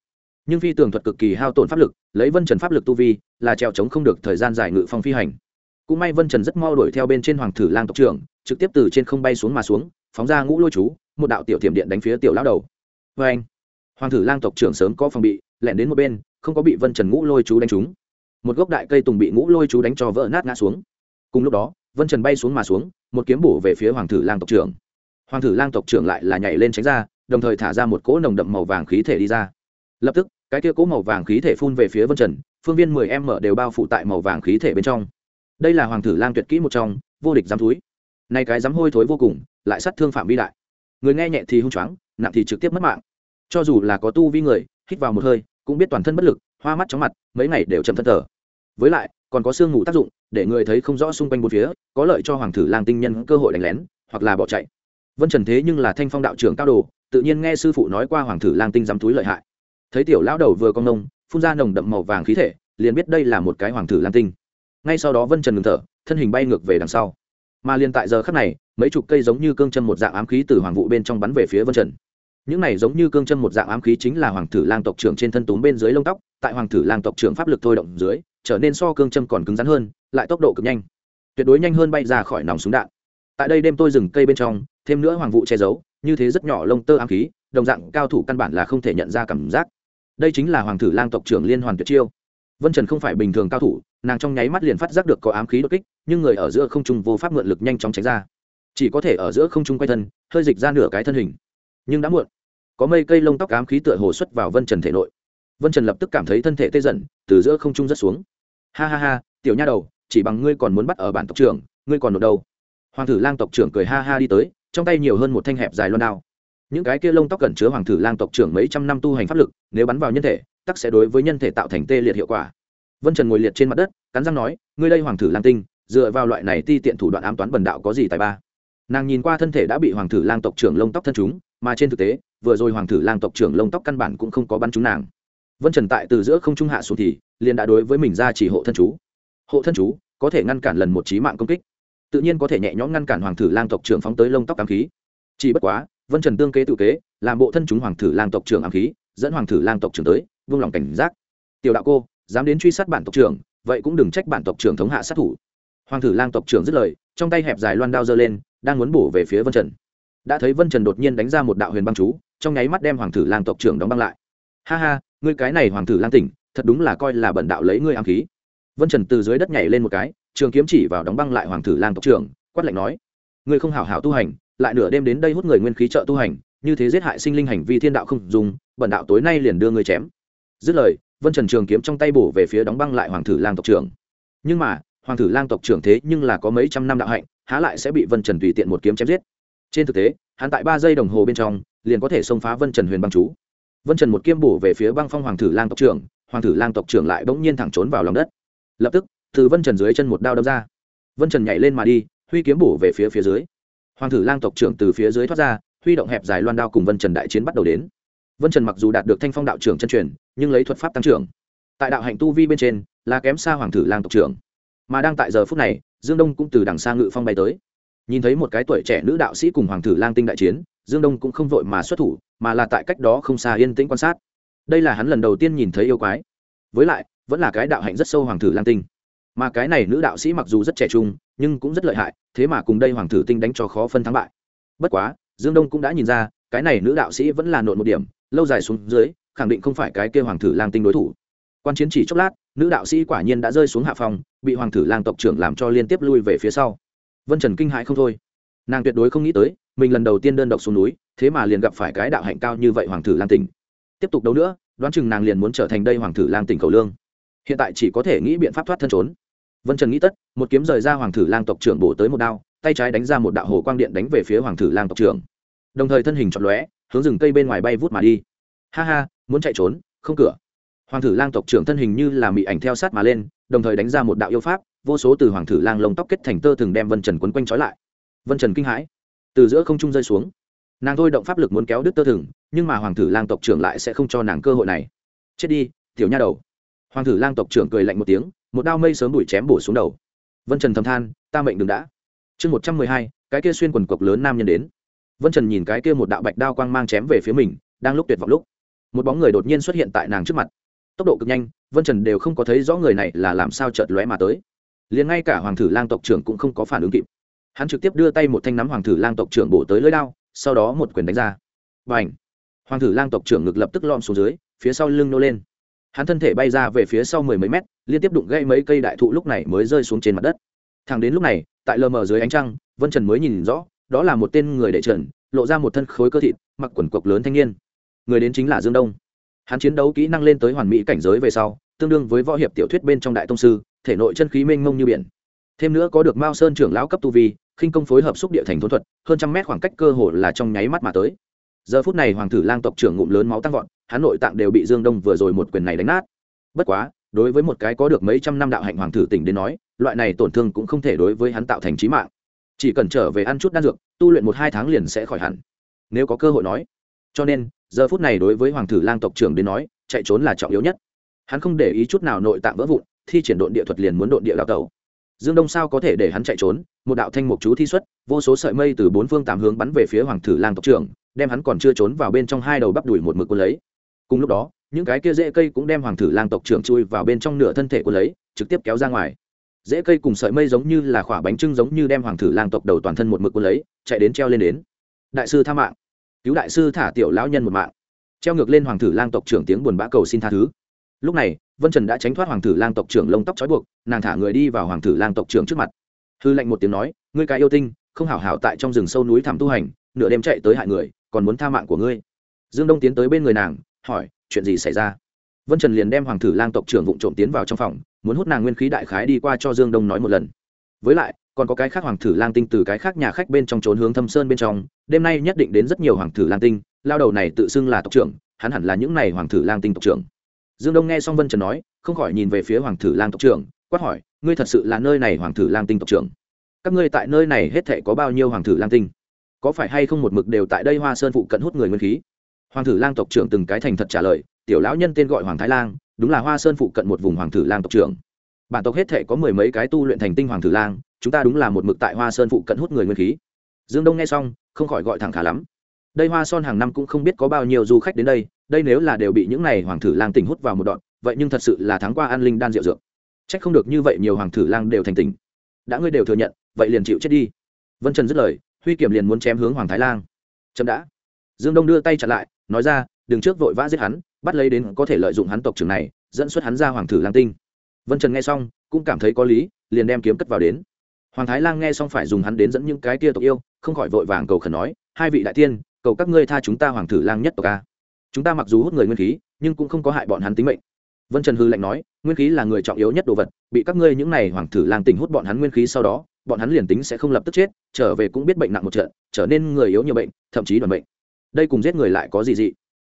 Speaker 1: Nhưng phi tường thuật cực kỳ hao tổn pháp lực, lấy vân trần pháp lực tu vi, là trèo trống không được thời gian dài ngự phong phi hành. Cũng may vân trần rất mau đuổi theo bên trên hoàng thử lang tộc trưởng, trực tiếp từ trên không bay xuống mà xuống, phóng ra ngũ lôi chú, một đạo tiểu thiểm điện đánh phía tiểu lão đầu. Vê anh, hoàng thử lang tộc trưởng sớm có phòng bị, lẻn đến một bên, không có bị vân trần ngũ lôi chú đánh trúng. Một gốc đại cây tùng bị ngũ lôi chú đánh cho vỡ nát ngã xuống. Cùng lúc đó, vân trần bay xuống mà xuống, một kiếm bổ về phía hoàng thử lang tộc trưởng hoàng thử lang tộc trưởng lại là nhảy lên tránh ra, đồng thời thả ra một cỗ nồng đậm màu vàng khí thể đi ra. Lập tức, cái kia cỗ màu vàng khí thể phun về phía vân trần, phương viên mười em mở đều bao phủ tại màu vàng khí thể bên trong. Đây là hoàng thử lang tuyệt kỹ một trong, vô địch dám thúi nay cái dám hôi thối vô cùng, lại sát thương phạm vi đại. Người nghe nhẹ thì hung choáng, nặng thì trực tiếp mất mạng. Cho dù là có tu vi người, hít vào một hơi, cũng biết toàn thân bất lực, hoa mắt chóng mặt, mấy ngày đều chậm thân thở. Với lại, còn có sương ngủ tác dụng, để người thấy không rõ xung quanh bốn phía, có lợi cho hoàng thử lang tinh nhân cơ hội đánh lén, hoặc là bỏ chạy vân trần thế nhưng là thanh phong đạo trưởng cao đồ, tự nhiên nghe sư phụ nói qua hoàng thử lang tinh dám túi lợi hại. Thấy tiểu lão đầu vừa con nông phun ra nồng đậm màu vàng khí thể, liền biết đây là một cái hoàng thử lang tinh. Ngay sau đó vân trần ngừng thở, thân hình bay ngược về đằng sau. Mà liền tại giờ khắc này, mấy chục cây giống như cương chân một dạng ám khí từ hoàng vụ bên trong bắn về phía vân trần. Những này giống như cương chân một dạng ám khí chính là hoàng thử lang tộc trưởng trên thân túm bên dưới lông tóc, tại hoàng thử lang tộc trưởng pháp lực thôi động dưới, trở nên so cương châm còn cứng rắn hơn, lại tốc độ cực nhanh. Tuyệt đối nhanh hơn bay ra khỏi nòng súng đạn tại đây đêm tôi dừng cây bên trong, thêm nữa hoàng vụ che giấu, như thế rất nhỏ lông tơ ám khí, đồng dạng cao thủ căn bản là không thể nhận ra cảm giác. Đây chính là hoàng thử lang tộc trưởng liên hoàn tuyệt chiêu. Vân trần không phải bình thường cao thủ, nàng trong nháy mắt liền phát giác được có ám khí đột kích, nhưng người ở giữa không trung vô pháp mượn lực nhanh chóng tránh ra. Chỉ có thể ở giữa không trung quay thân, hơi dịch ra nửa cái thân hình. Nhưng đã muộn. Có mây cây lông tóc ám khí tựa hồ xuất vào vân trần thể nội. Vân trần lập tức cảm thấy thân thể tê dần, từ giữa không trung rất xuống. Ha ha ha, tiểu nha đầu, chỉ bằng ngươi còn muốn bắt ở bản tộc trưởng, ngươi còn nộp đâu? Hoàng thử lang tộc trưởng cười ha ha đi tới, trong tay nhiều hơn một thanh hẹp dài loan đao. Những cái kia lông tóc cẩn chứa hoàng thử lang tộc trưởng mấy trăm năm tu hành pháp lực, nếu bắn vào nhân thể, tắc sẽ đối với nhân thể tạo thành tê liệt hiệu quả. Vân trần ngồi liệt trên mặt đất, cắn răng nói, ngươi đây hoàng thử lang tinh, dựa vào loại này ti tiện thủ đoạn ám toán bần đạo có gì tài ba? Nàng nhìn qua thân thể đã bị hoàng thử lang tộc trưởng lông tóc thân chúng mà trên thực tế, vừa rồi hoàng thử lang tộc trưởng lông tóc căn bản cũng không có bắn chúng nàng. Vân trần tại từ giữa không trung hạ xuống thì, liền đã đối với mình ra chỉ hộ thân chú. Hộ thân chú, có thể ngăn cản lần một trí mạng công kích tự nhiên có thể nhẹ nhõm ngăn cản hoàng thử lang tộc trưởng phóng tới lông tóc ám khí. Chỉ bất quá, vân trần tương kế tự kế, làm bộ thân chúng hoàng thử lang tộc trưởng ám khí, dẫn hoàng thử lang tộc trưởng tới vung lòng cảnh giác. Tiểu đạo cô, dám đến truy sát bản tộc trưởng, vậy cũng đừng trách bản tộc trưởng thống hạ sát thủ. Hoàng thử lang tộc trưởng dứt lời, trong tay hẹp dài loan đao giơ lên, đang muốn bổ về phía vân trần. Đã thấy vân trần đột nhiên đánh ra một đạo huyền băng chú, trong nháy mắt đem hoàng thử lang tộc trưởng đóng băng lại. Ha ha, ngươi cái này hoàng thử lang tỉnh, thật đúng là coi là bẩn đạo lấy ngươi ám khí. Vân trần từ dưới đất nhảy lên một cái trường kiếm chỉ vào đóng băng lại hoàng thử lang tộc trưởng, quát lạnh nói, ngươi không hảo hảo tu hành, lại nửa đêm đến đây hút người nguyên khí trợ tu hành, như thế giết hại sinh linh hành vi thiên đạo không dùng, bẩn đạo tối nay liền đưa ngươi chém. Dứt lời, vân trần trường kiếm trong tay bổ về phía đóng băng lại hoàng thử lang tộc trưởng. Nhưng mà, hoàng thử lang tộc trưởng thế nhưng là có mấy trăm năm đạo hạnh, há lại sẽ bị vân trần tùy tiện một kiếm chém giết. Trên thực tế, hắn tại ba giây đồng hồ bên trong, liền có thể xông phá vân trần huyền băng chú. Vân trần một kiếm bổ về phía băng phong hoàng thử lang tộc trưởng, hoàng thử lang tộc trưởng lại bỗng nhiên thẳng trốn vào lòng đất. Lập tức từ vân trần dưới chân một đao đâm ra vân trần nhảy lên mà đi huy kiếm bổ về phía phía dưới hoàng thử lang tộc trưởng từ phía dưới thoát ra huy động hẹp dài loan đao cùng vân trần đại chiến bắt đầu đến vân trần mặc dù đạt được thanh phong đạo trưởng chân truyền nhưng lấy thuật pháp tăng trưởng tại đạo hạnh tu vi bên trên là kém xa hoàng thử lang tộc trưởng mà đang tại giờ phút này dương đông cũng từ đằng xa ngự phong bay tới nhìn thấy một cái tuổi trẻ nữ đạo sĩ cùng hoàng thử lang tinh đại chiến dương đông cũng không vội mà xuất thủ mà là tại cách đó không xa yên tĩnh quan sát đây là hắn lần đầu tiên nhìn thấy yêu quái với lại vẫn là cái đạo hạnh rất sâu hoàng thử lang tinh mà cái này nữ đạo sĩ mặc dù rất trẻ trung, nhưng cũng rất lợi hại, thế mà cùng đây hoàng thử tinh đánh cho khó phân thắng bại. Bất quá, dương đông cũng đã nhìn ra, cái này nữ đạo sĩ vẫn là nộn một điểm, lâu dài xuống dưới, khẳng định không phải cái kia hoàng thử lang tinh đối thủ. Quan chiến chỉ chốc lát, nữ đạo sĩ quả nhiên đã rơi xuống hạ phòng, bị hoàng thử lang tộc trưởng làm cho liên tiếp lui về phía sau. Vân trần kinh hãi không thôi. Nàng tuyệt đối không nghĩ tới, mình lần đầu tiên đơn độc xuống núi, thế mà liền gặp phải cái đạo hạnh cao như vậy hoàng thử lang tỉnh tiếp tục đấu nữa, đoán chừng nàng liền muốn trở thành đây hoàng thử lang tỉnh cầu lương. Hiện tại chỉ có thể nghĩ biện pháp thoát thân trốn vân trần nghĩ tất, một kiếm rời ra hoàng thử lang tộc trưởng bổ tới một đao, tay trái đánh ra một đạo hồ quang điện đánh về phía hoàng thử lang tộc trưởng. Đồng thời thân hình chọn lóe, hướng rừng cây bên ngoài bay vút mà đi. Ha ha, muốn chạy trốn, không cửa. Hoàng thử lang tộc trưởng thân hình như là mị ảnh theo sát mà lên, đồng thời đánh ra một đạo yêu pháp, vô số từ hoàng thử lang lông tóc kết thành tơ thường đem vân trần quấn quanh trói lại. Vân trần kinh hãi. Từ giữa không trung rơi xuống. Nàng thôi động pháp lực muốn kéo đứt tơ thừng, nhưng mà hoàng thử lang tộc trưởng lại sẽ không cho nàng cơ hội này. Chết đi, tiểu nha đầu. Hoàng thử lang tộc trưởng cười lạnh một tiếng một đao mây sớm đuổi chém bổ xuống đầu. Vân trần thầm than ta mệnh đừng đã. Chương một trăm mười hai cái kia xuyên quần cộc lớn nam nhân đến. Vân trần nhìn cái kia một đạo bạch đao quang mang chém về phía mình đang lúc tuyệt vọng lúc một bóng người đột nhiên xuất hiện tại nàng trước mặt. Tốc độ cực nhanh vân trần đều không có thấy rõ người này là làm sao chợt lóe mà tới. Liền ngay cả hoàng thử lang tộc trưởng cũng không có phản ứng kịp. Hắn trực tiếp đưa tay một thanh nắm hoàng thử lang tộc trưởng bổ tới lưỡi đao sau đó một quyền đánh ra. Bành, hoàng thử lang tộc trưởng ngực lập tức lom xuống dưới phía sau lưng nô lên. Hắn thân thể bay ra về phía sau mười mấy mét liên tiếp đụng gãy mấy cây đại thụ lúc này mới rơi xuống trên mặt đất. Thẳng đến lúc này, tại lờ mờ dưới ánh trăng, vân trần mới nhìn rõ, đó là một tên người đệ trần, lộ ra một thân khối cơ thịt, mặc quần cộc lớn thanh niên. Người đến chính là dương đông. Hắn chiến đấu kỹ năng lên tới hoàn mỹ cảnh giới về sau, tương đương với võ hiệp tiểu thuyết bên trong đại tông sư, thể nội chân khí mênh mông như biển. Thêm nữa có được mao sơn trưởng lão cấp tu vi, khinh công phối hợp xúc địa thành thốn thuật, hơn trăm mét khoảng cách cơ hồ là trong nháy mắt mà tới. Giờ phút này hoàng tử lang tộc trưởng ngụm lớn máu tăng vọt, hắn nội tạng đều bị dương đông vừa rồi một quyền này đánh nát. Bất quá đối với một cái có được mấy trăm năm đạo hạnh hoàng tử tỉnh đến nói, loại này tổn thương cũng không thể đối với hắn tạo thành trí mạng. Chỉ cần trở về ăn chút đan dược, tu luyện một hai tháng liền sẽ khỏi hẳn. Nếu có cơ hội nói. Cho nên, giờ phút này đối với hoàng tử lang tộc trưởng đến nói, chạy trốn là trọng yếu nhất. Hắn không để ý chút nào nội tạng vỡ vụn, thi triển độn địa thuật liền muốn độn địa đào tẩu. Dương đông sao có thể để hắn chạy trốn? Một đạo thanh mục chú thi xuất, vô số sợi mây từ bốn phương tám hướng bắn về phía hoàng tử lang tộc trưởng, đem hắn còn chưa trốn vào bên trong hai đầu bắp đùi một mực quân lấy. Cùng lúc đó những cái kia dễ cây cũng đem hoàng Thử lang tộc trưởng chui vào bên trong nửa thân thể của lấy, trực tiếp kéo ra ngoài. Dễ cây cùng sợi mây giống như là khỏa bánh trưng giống như đem hoàng Thử lang tộc đầu toàn thân một mực của lấy, chạy đến treo lên đến. Đại sư tha mạng. Cứu đại sư thả tiểu lão nhân một mạng. Treo ngược lên hoàng Thử lang tộc trưởng tiếng buồn bã cầu xin tha thứ. Lúc này, vân trần đã tránh thoát hoàng Thử lang tộc trưởng lông tóc trói buộc, nàng thả người đi vào hoàng Thử lang tộc trưởng trước mặt. Hư lệnh một tiếng nói, ngươi cái yêu tinh, không hảo hảo tại trong rừng sâu núi thảm tu hành, nửa đêm chạy tới hại người, còn muốn tha mạng của ngươi. Dương đông tiến tới bên người nàng, hỏi chuyện gì xảy ra? Vân trần liền đem hoàng tử lang tộc trưởng vụng trộm tiến vào trong phòng, muốn hút nàng nguyên khí đại khái đi qua cho dương đông nói một lần. Với lại, còn có cái khác hoàng tử lang tinh từ cái khác nhà khách bên trong trốn hướng thâm sơn bên trong, đêm nay nhất định đến rất nhiều hoàng tử lang tinh, lao đầu này tự xưng là tộc trưởng, hắn hẳn là những này hoàng tử lang tinh tộc trưởng. Dương đông nghe xong vân trần nói, không khỏi nhìn về phía hoàng tử lang tộc trưởng, quát hỏi, ngươi thật sự là nơi này hoàng tử lang tinh tộc trưởng? Các ngươi tại nơi này hết thể có bao nhiêu hoàng tử lang tinh? Có phải hay không một mực đều tại đây hoa sơn phụ cận hút người nguyên khí? Hoàng tử lang tộc trưởng từng cái thành thật trả lời, tiểu lão nhân tên gọi hoàng thái lang, đúng là hoa sơn phụ cận một vùng hoàng tử lang tộc trưởng. Bản tộc hết thể có mười mấy cái tu luyện thành tinh hoàng tử lang, chúng ta đúng là một mực tại hoa sơn phụ cận hút người nguyên khí. Dương đông nghe xong, không khỏi gọi thẳng khả lắm. Đây hoa son hàng năm cũng không biết có bao nhiêu du khách đến đây đây nếu là đều bị những này hoàng tử lang tỉnh hút vào một đoạn, vậy nhưng thật sự là tháng qua an linh đan rượu dược. Trách không được như vậy nhiều hoàng tử lang đều thành tình đã ngươi đều thừa nhận, vậy liền chịu chết đi. Vân trần dứt lời, huy kiểm liền muốn chém hướng hoàng thái lang. Chậm đã. Dương đông đưa tay chặn lại nói ra, đừng trước vội vã giết hắn, bắt lấy đến có thể lợi dụng hắn tộc trưởng này, dẫn xuất hắn ra hoàng Thử lang tinh. Vân trần nghe xong, cũng cảm thấy có lý, liền đem kiếm cất vào đến. Hoàng thái lang nghe xong phải dùng hắn đến dẫn những cái kia tộc yêu, không khỏi vội vàng cầu khẩn nói, hai vị đại tiên, cầu các ngươi tha chúng ta hoàng Thử lang nhất tộc a. Chúng ta mặc dù hút người nguyên khí, nhưng cũng không có hại bọn hắn tính mệnh. Vân trần hư lạnh nói, nguyên khí là người trọng yếu nhất đồ vật, bị các ngươi những này hoàng Thử lang tình hút bọn hắn nguyên khí sau đó, bọn hắn liền tính sẽ không lập tức chết, trở về cũng biết bệnh nặng một trận, trở nên người yếu nhiều bệnh, thậm chí đoàn bệnh đây cùng giết người lại có gì dị.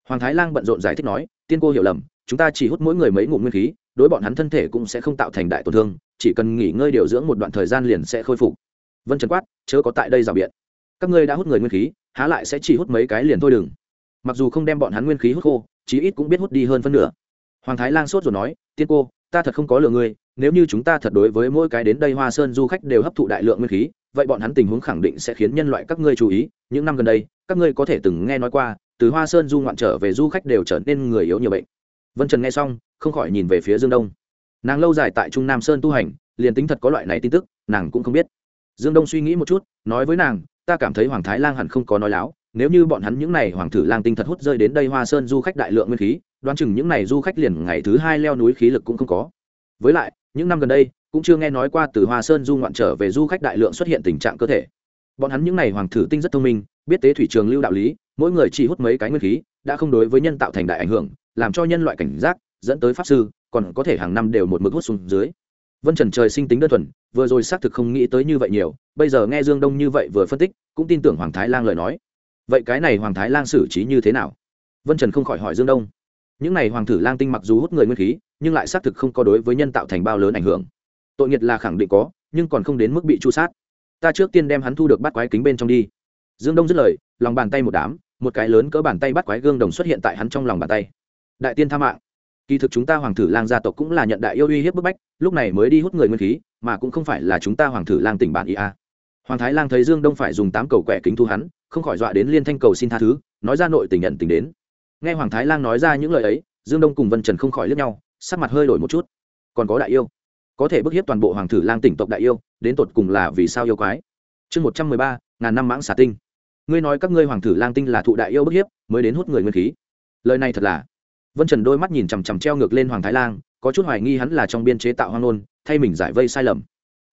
Speaker 1: Hoàng thái lang bận rộn giải thích nói, tiên cô hiểu lầm, chúng ta chỉ hút mỗi người mấy ngụm nguyên khí, đối bọn hắn thân thể cũng sẽ không tạo thành đại tổn thương, chỉ cần nghỉ ngơi điều dưỡng một đoạn thời gian liền sẽ khôi phục. Vân trần quát, chớ có tại đây rào biện. Các ngươi đã hút người nguyên khí, há lại sẽ chỉ hút mấy cái liền thôi đừng. Mặc dù không đem bọn hắn nguyên khí hút khô, chí ít cũng biết hút đi hơn phân nửa. Hoàng thái lang sốt rồi nói, tiên cô, ta thật không có lừa ngươi, nếu như chúng ta thật đối với mỗi cái đến đây hoa sơn du khách đều hấp thụ đại lượng nguyên khí vậy bọn hắn tình huống khẳng định sẽ khiến nhân loại các ngươi chú ý. Những năm gần đây, các ngươi có thể từng nghe nói qua, từ hoa sơn du ngoạn trở về du khách đều trở nên người yếu nhiều bệnh. Vân trần nghe xong, không khỏi nhìn về phía dương đông. Nàng lâu dài tại trung nam sơn tu hành, liền tính thật có loại này tin tức, nàng cũng không biết. Dương đông suy nghĩ một chút, nói với nàng, ta cảm thấy hoàng thái lang hẳn không có nói láo. Nếu như bọn hắn những n à y hoàng thử lang tinh thật hút rơi đến đây hoa sơn du khách đại lượng nguyên khí, đoán chừng những n à y du khách liền ngày thứ hai leo núi khí lực cũng không có. Với lại, những năm gần đây cũng chưa nghe nói qua từ hoa sơn du ngoạn trở về du khách đại lượng xuất hiện tình trạng cơ thể. Bọn hắn những n à y hoàng thử tinh rất thông minh, biết tế thủy trường lưu đạo lý, mỗi người chỉ hút mấy cái nguyên khí, đã không đối với nhân tạo thành đại ảnh hưởng, làm cho nhân loại cảnh giác, dẫn tới pháp sư, còn có thể hàng năm đều một mực hút xuống dưới. Vân trần trời sinh tính đơn thuần, vừa rồi xác thực không nghĩ tới như vậy nhiều, bây giờ nghe dương đông như vậy vừa phân tích, cũng tin tưởng hoàng thái lang lời nói. Vậy cái này hoàng thái lang xử trí như thế nào? Vân trần không khỏi hỏi dương đông. Những này hoàng thử lang tinh mặc dù hút người nguyên khí, nhưng lại xác thực không có đối với nhân tạo thành bao lớn ảnh hưởng tội nghiệt là khẳng định có, nhưng còn không đến mức bị chu sát. Ta trước tiên đem hắn thu được bắt quái kính bên trong đi. Dương đông dứt lời, lòng bàn tay một đám, một cái lớn cỡ bàn tay bắt quái gương đồng xuất hiện tại hắn trong lòng bàn tay. Đại tiên tha mạng. Kỳ thực chúng ta hoàng thử lang gia tộc cũng là nhận đại yêu uy hiếp bức bách, lúc này mới đi hút người nguyên khí, mà cũng không phải là chúng ta hoàng thử lang tỉnh bản ý a. Hoàng thái lang thấy dương đông phải dùng tám cầu quẻ kính thu hắn, không khỏi dọa đến liên thanh cầu xin tha thứ, nói ra nội tình nhận tình đến. Nghe hoàng thái lang nói ra những lời ấy, dương đông cùng vân trần không khỏi lướt nhau, sắc mặt hơi đổi một chút. Còn có đại yêu có thể bức hiếp toàn bộ hoàng thử lang tỉnh tộc đại yêu, đến tột cùng là vì sao yêu quái? Chương một trăm mười ba, ngàn năm mãng xà tinh. Ngươi nói các ngươi hoàng thử lang tinh là thụ đại yêu bức hiếp, mới đến hút người nguyên khí. Lời này thật là. Vân trần đôi mắt nhìn chằm chằm treo ngược lên hoàng thái lang, có chút hoài nghi hắn là trong biên chế tạo hoang nôn thay mình giải vây sai lầm.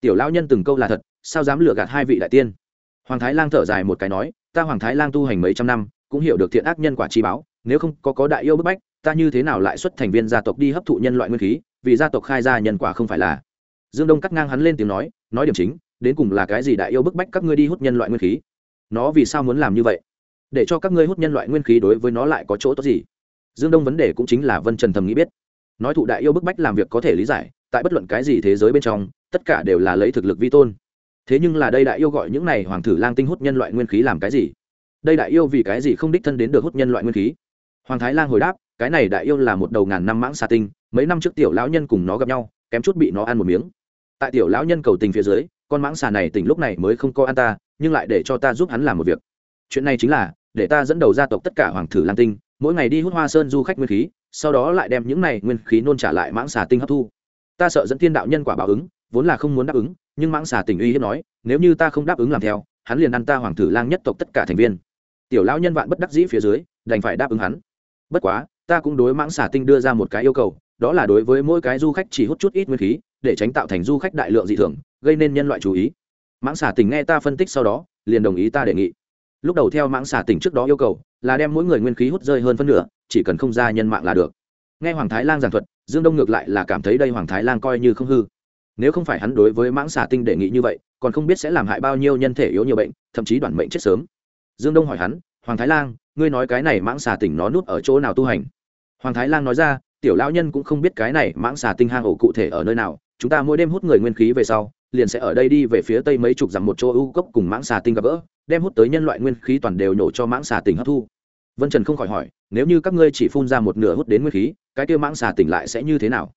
Speaker 1: Tiểu lão nhân từng câu là thật, sao dám lừa gạt hai vị đại tiên? Hoàng thái lang thở dài một cái nói, ta hoàng thái lang tu hành mấy trăm năm, cũng hiểu được thiện ác nhân quả chi báo, nếu không có có đại yêu bức bách, ta như thế nào lại xuất thành viên gia tộc đi hấp thụ nhân loại nguyên khí? Vì gia tộc khai ra nhân quả không phải là. Dương đông cắt ngang hắn lên tiếng nói nói điểm chính, đến cùng là cái gì đại yêu bức bách các ngươi đi hút nhân loại nguyên khí? Nó vì sao muốn làm như vậy? Để cho các ngươi hút nhân loại nguyên khí đối với nó lại có chỗ tốt gì? Dương đông vấn đề cũng chính là vân trần thầm nghĩ biết. Nói thụ đại yêu bức bách làm việc có thể lý giải, tại bất luận cái gì thế giới bên trong, tất cả đều là lấy thực lực vi tôn. Thế nhưng là đây đại yêu gọi những này hoàng thử lang tinh hút nhân loại nguyên khí làm cái gì? Đây đại yêu vì cái gì không đích thân đến được hút nhân loại nguyên khí? Hoàng thái lang hồi đáp, cái này đại yêu là một đầu ngàn năm mãng xà tinh mấy năm trước tiểu lão nhân cùng nó gặp nhau, kém chút bị nó ăn một miếng. Tại tiểu lão nhân cầu tình phía dưới, con mãng xà này tỉnh lúc này mới không có ăn ta, nhưng lại để cho ta giúp hắn làm một việc. Chuyện này chính là, để ta dẫn đầu gia tộc tất cả hoàng thử lang tinh, mỗi ngày đi hút hoa sơn du khách nguyên khí, sau đó lại đem những này nguyên khí nôn trả lại mãng xà tinh hấp thu. Ta sợ dẫn thiên đạo nhân quả báo ứng, vốn là không muốn đáp ứng, nhưng mãng xà tình uy hiếp nói, nếu như ta không đáp ứng làm theo, hắn liền ăn ta hoàng thử lang nhất tộc tất cả thành viên. Tiểu lão nhân vạn bất đắc dĩ phía dưới, đành phải đáp ứng hắn. Bất quá, ta cũng đối mãng xà tinh đưa ra một cái yêu cầu đó là đối với mỗi cái du khách chỉ hút chút ít nguyên khí, để tránh tạo thành du khách đại lượng dị thường, gây nên nhân loại chú ý. Mãng xà tỉnh nghe ta phân tích sau đó, liền đồng ý ta đề nghị. Lúc đầu theo mãng xà tỉnh trước đó yêu cầu, là đem mỗi người nguyên khí hút rơi hơn phân nửa, chỉ cần không ra nhân mạng là được. Nghe hoàng thái lang giảng thuật, dương đông ngược lại là cảm thấy đây hoàng thái lang coi như không hư. Nếu không phải hắn đối với mãng xà tinh đề nghị như vậy, còn không biết sẽ làm hại bao nhiêu nhân thể yếu nhiều bệnh, thậm chí đoạn mệnh chết sớm. Dương đông hỏi hắn, hoàng thái lang, ngươi nói cái này mãng xà tỉnh nó núp ở chỗ nào tu hành? Hoàng thái lang nói ra tiểu lão nhân cũng không biết cái này mãng xà tinh hang ổ cụ thể ở nơi nào, chúng ta mỗi đêm hút người nguyên khí về sau, liền sẽ ở đây đi về phía tây mấy chục dặm một chỗ ưu cốc cùng mãng xà tinh gặp gỡ, đem hút tới nhân loại nguyên khí toàn đều nhổ cho mãng xà tỉnh hấp thu. Vân trần không khỏi hỏi, nếu như các ngươi chỉ phun ra một nửa hút đến nguyên khí, cái kia mãng xà tỉnh lại sẽ như thế nào?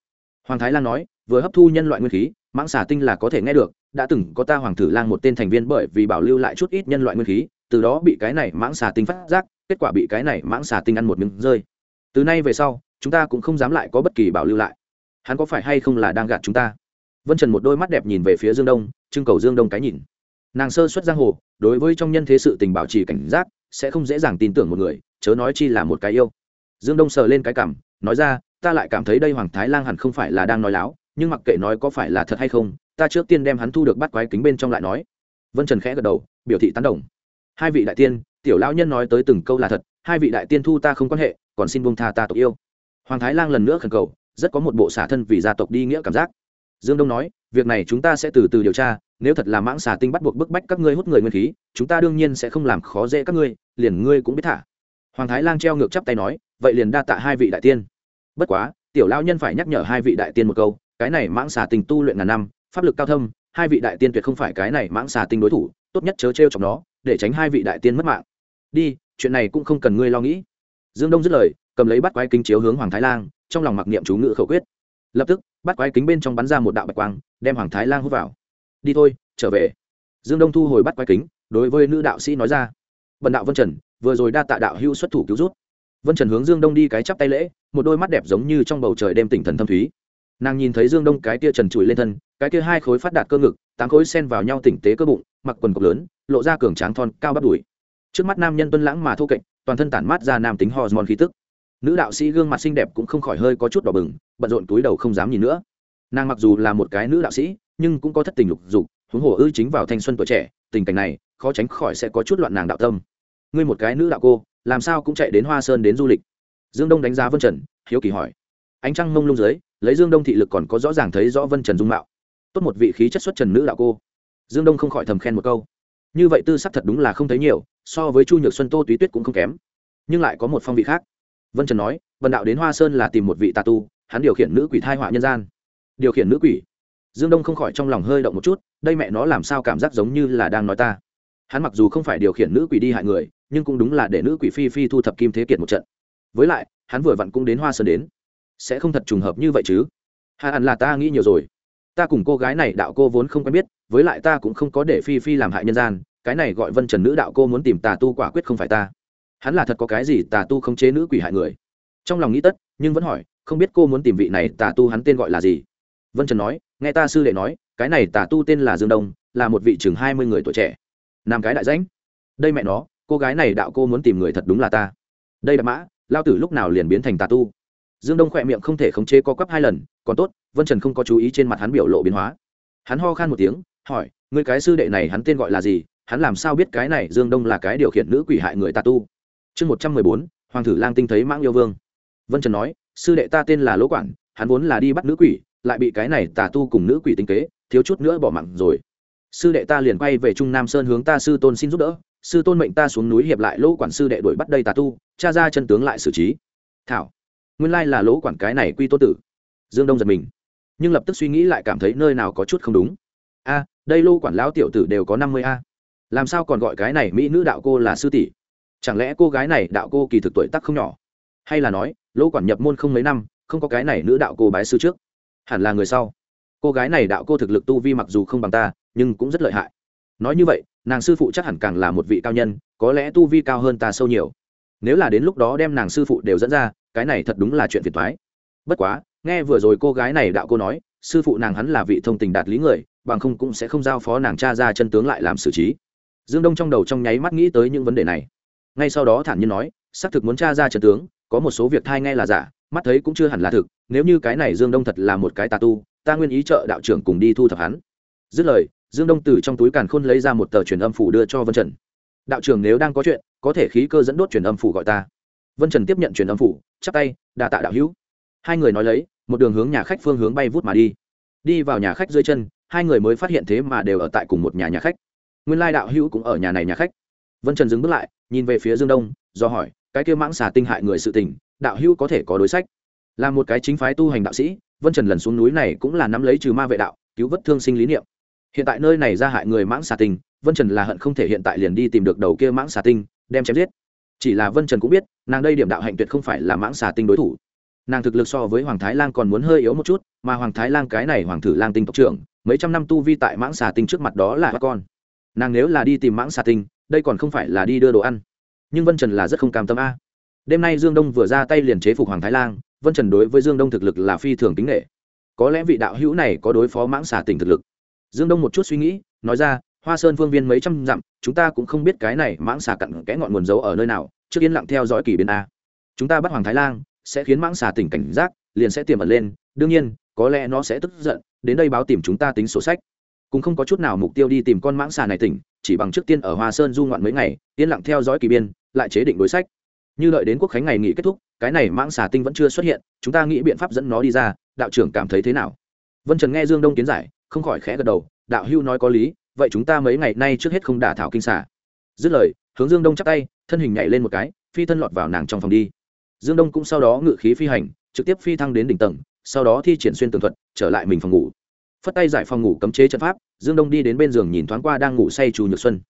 Speaker 1: Hoàng thái lan nói, vừa hấp thu nhân loại nguyên khí, mãng xà tinh là có thể nghe được, đã từng có ta hoàng Thử lang một tên thành viên bởi vì bảo lưu lại chút ít nhân loại nguyên khí, từ đó bị cái này mãng xà tinh phát giác, kết quả bị cái này mãng xà tinh ăn một miếng rơi từ nay về sau, chúng ta cũng không dám lại có bất kỳ bảo lưu lại. Hắn có phải hay không là đang gạt chúng ta? Vân trần một đôi mắt đẹp nhìn về phía dương đông, trưng cầu dương đông cái nhìn. Nàng sơ xuất giang hồ, đối với trong nhân thế sự tình bảo trì cảnh giác, sẽ không dễ dàng tin tưởng một người, chớ nói chi là một cái yêu. Dương đông sờ lên cái cảm, nói ra, ta lại cảm thấy đây hoàng thái lang hẳn không phải là đang nói láo, nhưng mặc kệ nói có phải là thật hay không, ta trước tiên đem hắn thu được bắt quái kính bên trong lại nói. Vân trần khẽ gật đầu, biểu thị tán đồng. Hai vị đại tiên, tiểu lão nhân nói tới từng câu là thật, hai vị đại tiên thu ta không quan hệ còn xin buông tha ta tộc yêu. Hoàng thái lang lần nữa khẩn cầu, rất có một bộ xả thân vì gia tộc đi nghĩa cảm giác. Dương đông nói, việc này chúng ta sẽ từ từ điều tra, nếu thật là mãng xà tinh bắt buộc bức bách các ngươi hút người nguyên khí, chúng ta đương nhiên sẽ không làm khó dễ các ngươi, liền ngươi cũng biết thả. Hoàng thái lang treo ngược chắp tay nói, vậy liền đa tạ hai vị đại tiên. Bất quá, tiểu lao nhân phải nhắc nhở hai vị đại tiên một câu, cái này mãng xà tinh tu luyện ngàn năm, pháp lực cao thâm, hai vị đại tiên tuyệt không phải cái này mãng xà tinh đối thủ, tốt nhất chớ t r e o trong đó để tránh hai vị đại tiên mất mạng. Đi, chuyện này cũng không cần ngươi lo nghĩ dương đông dứt lời, cầm lấy bắt quái kính chiếu hướng hoàng thái lang, trong lòng mặc niệm chú ngự khẩu quyết. Lập tức, bắt quái kính bên trong bắn ra một đạo bạch quang, đem hoàng thái lang hút vào. Đi thôi, trở về. Dương đông thu hồi bắt quái kính, đối với nữ đạo sĩ nói ra. Bần đạo vân trần, vừa rồi đa tạ đạo hữu xuất thủ cứu rút vân trần hướng dương đông đi cái chắp tay lễ, một đôi mắt đẹp giống như trong bầu trời đêm tỉnh thần thâm thúy. Nàng nhìn thấy dương đông cái kia trần trụi lên thân, cái kia hai khối phát đạt cơ ngực, tám khối sen vào nhau tỉnh tế cơ bụng, mặc quần cộc lớn, lộ ra cường tráng thon cao bắp đùi. Trước mắt nam nhân tuân lãng mà thô kệch toàn thân tản mát ra nam tính hormone khí tức. Nữ đạo sĩ gương mặt xinh đẹp cũng không khỏi hơi có chút đỏ bừng, bận rộn túi đầu không dám nhìn nữa. Nàng mặc dù là một cái nữ đạo sĩ, nhưng cũng có thất tình lục dục, huống hồ ư chính vào thanh xuân tuổi trẻ, tình cảnh này, khó tránh khỏi sẽ có chút loạn nàng đạo tâm. Ngươi một cái nữ đạo cô, làm sao cũng chạy đến hoa sơn đến du lịch? Dương đông đánh giá vân trần, hiếu kỳ hỏi. Ánh trăng mông lung dưới, lấy dương đông thị lực còn có rõ ràng thấy rõ vân trần dung mạo. Tốt một vị khí chất xuất trần nữ đạo cô. Dương đông không khỏi thầm khen một câu như vậy tư sắc thật đúng là không thấy nhiều, so với chu nhược xuân, tô túy tuyết cũng không kém. Nhưng lại có một phong vị khác. Vân trần nói vần đạo đến hoa sơn là tìm một vị tà tu, hắn điều khiển nữ quỷ thai họa nhân gian. Điều khiển nữ quỷ? Dương đông không khỏi trong lòng hơi động một chút, đây mẹ nó làm sao cảm giác giống như là đang nói ta? Hắn mặc dù không phải điều khiển nữ quỷ đi hại người, nhưng cũng đúng là để nữ quỷ phi phi thu thập kim thế kiệt một trận. Với lại, hắn vừa vặn cũng đến hoa sơn đến. Sẽ không thật trùng hợp như vậy chứ? Hà hẳn là ta nghĩ nhiều rồi ta cùng cô gái này đạo cô vốn không quen biết, với lại ta cũng không có để phi phi làm hại nhân gian, cái này gọi vân trần nữ đạo cô muốn tìm tà tu quả quyết không phải ta. Hắn là thật có cái gì tà tu không chế nữ quỷ hại người? Trong lòng nghĩ tất, nhưng vẫn hỏi, không biết cô muốn tìm vị này tà tu hắn tên gọi là gì? Vân trần nói, nghe ta sư đệ nói, cái này tà tu tên là dương đông, là một vị chừng hai mươi người tuổi trẻ. Nam cái đại danh đây mẹ nó, cô gái này đạo cô muốn tìm người thật đúng là ta. Đây là mã, lao tử lúc nào liền biến thành tà tu? Dương đông khỏe miệng không thể khống chế co quắp hai lần, còn tốt, vân trần không có chú ý trên mặt hắn biểu lộ biến hóa. Hắn ho khan một tiếng, hỏi người cái sư đệ này hắn tên gọi là gì? Hắn làm sao biết cái này dương đông là cái điều khiển nữ quỷ hại người tà tu? Chương một trăm mười bốn, hoàng thử lang tinh thấy mãng yêu vương. Vân trần nói, sư đệ ta tên là lỗ quản hắn vốn là đi bắt nữ quỷ, lại bị cái này tà tu cùng nữ quỷ tinh kế, thiếu chút nữa bỏ mạng rồi. Sư đệ ta liền quay về trung nam sơn hướng ta sư tôn xin giúp đỡ, sư tôn mệnh ta xuống núi hiệp lại lỗ quản sư đệ đuổi bắt đây tà tu, cha ra chân tướng lại xử trí. Thảo nguyên lai là lỗ quản cái này quy tô tử. Dương đông giật mình, nhưng lập tức suy nghĩ lại cảm thấy nơi nào có chút không đúng. A, đây lô quản lão tiểu tử đều có năm mươi a. Làm sao còn gọi cái này mỹ nữ đạo cô là sư tỷ? Chẳng lẽ cô gái này đạo cô kỳ thực tuổi tắc không nhỏ? Hay là nói, lỗ quản nhập môn không mấy năm, không có cái này nữ đạo cô bái sư trước? Hẳn là người sau. Cô gái này đạo cô thực lực tu vi mặc dù không bằng ta, nhưng cũng rất lợi hại. Nói như vậy, nàng sư phụ chắc hẳn càng là một vị cao nhân, có lẽ tu vi cao hơn ta sâu nhiều. Nếu là đến lúc đó đem nàng sư phụ đều dẫn ra cái này thật đúng là chuyện phiền toái. Bất quá, nghe vừa rồi cô gái này đạo cô nói, sư phụ nàng hắn là vị thông tình đạt lý người, bằng không cũng sẽ không giao phó nàng cha ra chân tướng lại làm xử trí. Dương đông trong đầu trong nháy mắt nghĩ tới những vấn đề này. Ngay sau đó thản nhiên nói, xác thực muốn cha ra chân tướng, có một số việc thai nghe là giả, mắt thấy cũng chưa hẳn là thực, nếu như cái này dương đông thật là một cái tà tu, ta nguyên ý trợ đạo trưởng cùng đi thu thập hắn. Dứt lời, dương đông từ trong túi càn khôn lấy ra một tờ truyền âm phủ đưa cho vân trần. Đạo trưởng nếu đang có chuyện, có thể khí cơ dẫn đốt truyền âm phủ gọi ta vân trần tiếp nhận truyền âm phủ, chắp tay đà tạ đạo hữu. Hai người nói lấy, một đường hướng nhà khách phương hướng bay vút mà đi. Đi vào nhà khách dưới chân, hai người mới phát hiện thế mà đều ở tại cùng một nhà nhà khách. Nguyên lai đạo hữu cũng ở nhà này nhà khách. Vân trần dừng bước lại, nhìn về phía dương đông, do hỏi, cái kia mãng xà tinh hại người sự tình, đạo hữu có thể có đối sách? Là một cái chính phái tu hành đạo sĩ, vân trần lần xuống núi này cũng là nắm lấy trừ ma vệ đạo, cứu vất thương sinh lý niệm. Hiện tại nơi này ra hại người mãng xà tinh, vân trần là hận không thể hiện tại liền đi tìm được đầu kia mãng xà tinh, đem chém giết chỉ là vân trần cũng biết, nàng đây điểm đạo hạnh tuyệt không phải là mãng xà tinh đối thủ. Nàng thực lực so với hoàng thái lan còn muốn hơi yếu một chút, mà hoàng thái lan cái này hoàng thử lang tinh tộc trưởng, mấy trăm năm tu vi tại mãng xà tinh trước mặt đó là các con. Nàng nếu là đi tìm mãng xà tinh, đây còn không phải là đi đưa đồ ăn. Nhưng vân trần là rất không cam tâm a. Đêm nay dương đông vừa ra tay liền chế phục hoàng thái lan, vân trần đối với dương đông thực lực là phi thường tính nghệ có lẽ vị đạo hữu này có đối phó mãng xà tình thực lực. Dương đông một chút suy nghĩ, nói ra hoa sơn phương viên mấy trăm dặm, chúng ta cũng không biết cái này mãng xà cặn kẽ ngọn nguồn dấu ở nơi nào, trước yên lặng theo dõi kỳ biến a. Chúng ta bắt hoàng thái lan sẽ khiến mãng xà tỉnh cảnh giác, liền sẽ tiềm ẩn lên, đương nhiên, có lẽ nó sẽ tức giận, đến đây báo tìm chúng ta tính sổ sách. Cũng không có chút nào mục tiêu đi tìm con mãng xà này tỉnh, chỉ bằng trước tiên ở hoa sơn du ngoạn mấy ngày, yên lặng theo dõi kỳ biên lại chế định đối sách. Như đợi đến quốc khánh ngày nghỉ kết thúc, cái này mãng xà tinh vẫn chưa xuất hiện, chúng ta nghĩ biện pháp dẫn nó đi ra, đạo trưởng cảm thấy thế nào? Vân trần nghe dương đông kiến giải, không khỏi khẽ gật đầu, đạo hưu nói có lý vậy chúng ta mấy ngày nay trước hết không đả thảo kinh xà. Dứt lời, hướng dương đông chắc tay, thân hình nhảy lên một cái, phi thân lọt vào nàng trong phòng đi. Dương đông cũng sau đó ngự khí phi hành, trực tiếp phi thăng đến đỉnh tầng, sau đó thi triển xuyên tường thuật, trở lại mình phòng ngủ. Phất tay giải phòng ngủ cấm chế trận pháp, dương đông đi đến bên giường nhìn thoáng qua đang ngủ say trù nhược xuân.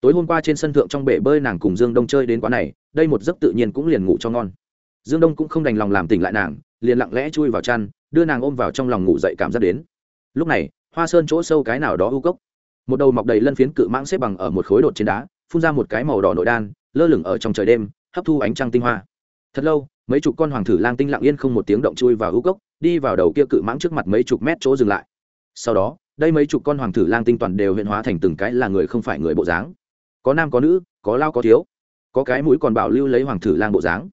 Speaker 1: Tối hôm qua trên sân thượng trong bể bơi nàng cùng dương đông chơi đến quá này, đây một giấc tự nhiên cũng liền ngủ cho ngon. Dương đông cũng không đành lòng làm tỉnh lại nàng, liền lặng lẽ chui vào chăn, đưa nàng ôm vào trong lòng ngủ dậy cảm giác đến. Lúc này, hoa sơn chỗ sâu cái nào đó u cốc một đầu mọc đầy lân phiến cự mãng xếp bằng ở một khối đột trên đá, phun ra một cái màu đỏ nội đan, lơ lửng ở trong trời đêm, hấp thu ánh trăng tinh hoa. Thật lâu, mấy chục con hoàng thử lang tinh lặng yên không một tiếng động chui vào u cốc, đi vào đầu kia cự mãng trước mặt mấy chục mét chỗ dừng lại. Sau đó, đây mấy chục con hoàng thử lang tinh toàn đều hiện hóa thành từng cái là người không phải người bộ dáng. Có nam có nữ, có lao có thiếu. Có cái mũi còn bảo lưu lấy hoàng thử lang bộ dáng.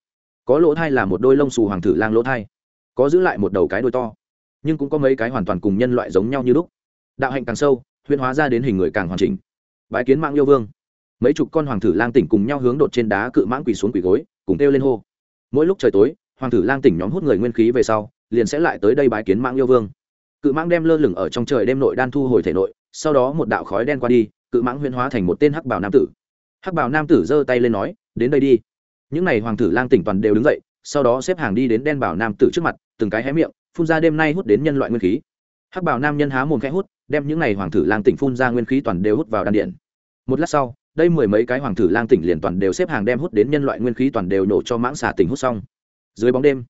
Speaker 1: Có lỗ thai là một đôi lông xù hoàng thử lang lỗ thai. Có giữ lại một đầu cái đôi to. Nhưng cũng có mấy cái hoàn toàn cùng nhân loại giống nhau như lúc. Đạo hạnh càng sâu Huyễn hóa ra đến hình người càng hoàn chỉnh. Bái kiến mạng yêu vương. Mấy chục con hoàng thử lang tỉnh cùng nhau hướng đột trên đá cự mãng quỳ xuống quỳ gối, cùng kêu lên hô. Mỗi lúc trời tối, hoàng thử lang tỉnh nhóm hút người nguyên khí về sau, liền sẽ lại tới đây bái kiến mãng yêu vương. Cự mãng đem lơ lửng ở trong trời đêm nội đan thu hồi thể nội, sau đó một đạo khói đen qua đi, cự mãng huyễn hóa thành một tên hắc bảo nam tử. Hắc bảo nam tử giơ tay lên nói, đến đây đi. Những n à y hoàng tử lang tỉnh toàn đều đứng dậy, sau đó xếp hàng đi đến đen bảo nam tử trước mặt, từng cái hé miệng, phun ra đêm nay hút đến nhân loại nguyên khí. Hắc bảo nam nhân há mồm khẽ hút đem những này hoàng thử lang tỉnh phun ra nguyên khí toàn đều hút vào đan điện. Một lát sau, đây mười mấy cái hoàng thử lang tỉnh liền toàn đều xếp hàng đem hút đến nhân loại nguyên khí toàn đều nổ cho mãng xà tỉnh hút xong. Dưới bóng đêm,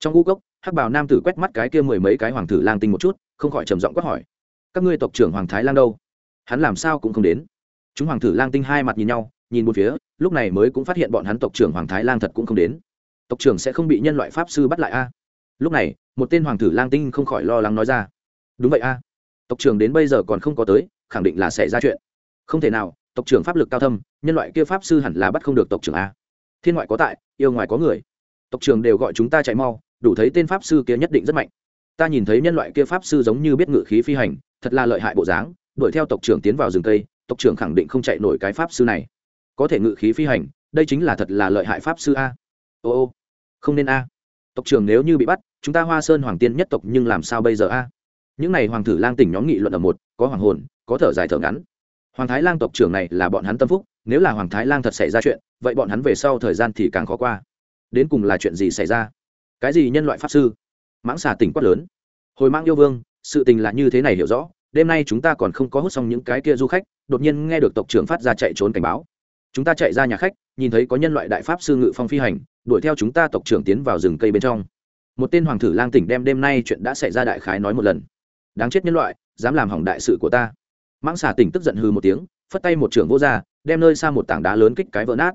Speaker 1: trong ngũ cốc, hắc bảo nam tử quét mắt cái kia mười mấy cái hoàng thử lang tinh một chút, không khỏi trầm giọng quát hỏi, các ngươi tộc trưởng hoàng thái lang đâu? Hắn làm sao cũng không đến. Chúng hoàng thử lang tinh hai mặt nhìn nhau, nhìn một phía, lúc này mới cũng phát hiện bọn hắn tộc trưởng hoàng thái lang thật cũng không đến. Tộc trưởng sẽ không bị nhân loại pháp sư bắt lại a? Lúc này, một tên hoàng thử lang tinh không khỏi lo lắng nói ra, đúng vậy a tộc trưởng đến bây giờ còn không có tới khẳng định là sẽ ra chuyện. Không thể nào tộc trưởng pháp lực cao thâm nhân loại kia pháp sư hẳn là bắt không được tộc trưởng a. Thiên ngoại có tại yêu ngoài có người. Tộc trưởng đều gọi chúng ta chạy mau đủ thấy tên pháp sư kia nhất định rất mạnh. Ta nhìn thấy nhân loại kia pháp sư giống như biết ngự khí phi hành thật là lợi hại bộ dáng đuổi theo tộc trưởng tiến vào rừng tây, tộc trưởng khẳng định không chạy nổi cái pháp sư này. Có thể ngự khí phi hành đây chính là thật là lợi hại pháp sư a. Ô ô không nên a. Tộc trưởng nếu như bị bắt chúng ta hoa sơn hoàng tiên nhất tộc nhưng làm sao bây giờ a? Những n à y hoàng thử lang tỉnh nhóm nghị luận ở một, có hoàng hồn, có thở dài thở ngắn. Hoàng thái lang tộc trưởng này là bọn hắn tâm phúc, nếu là hoàng thái lang thật xảy ra chuyện, vậy bọn hắn về sau thời gian thì càng khó qua. Đến cùng là chuyện gì xảy ra? Cái gì nhân loại pháp sư? Mãng xà tỉnh quát lớn. Hồi mãng yêu vương, sự tình là như thế này hiểu rõ, đêm nay chúng ta còn không có hút xong những cái kia du khách, đột nhiên nghe được tộc trưởng phát ra chạy trốn cảnh báo. Chúng ta chạy ra nhà khách, nhìn thấy có nhân loại đại pháp sư ngự phong phi hành, đuổi theo chúng ta tộc trưởng tiến vào rừng cây bên trong. Một tên hoàng thử lang tỉnh đem đêm nay chuyện đã xảy ra đại khái nói một lần đáng chết nhân loại dám làm hỏng đại sự của ta. Mãng xà tỉnh tức giận hư một tiếng phất tay một trưởng vô ra, đem nơi xa một tảng đá lớn kích cái vỡ nát.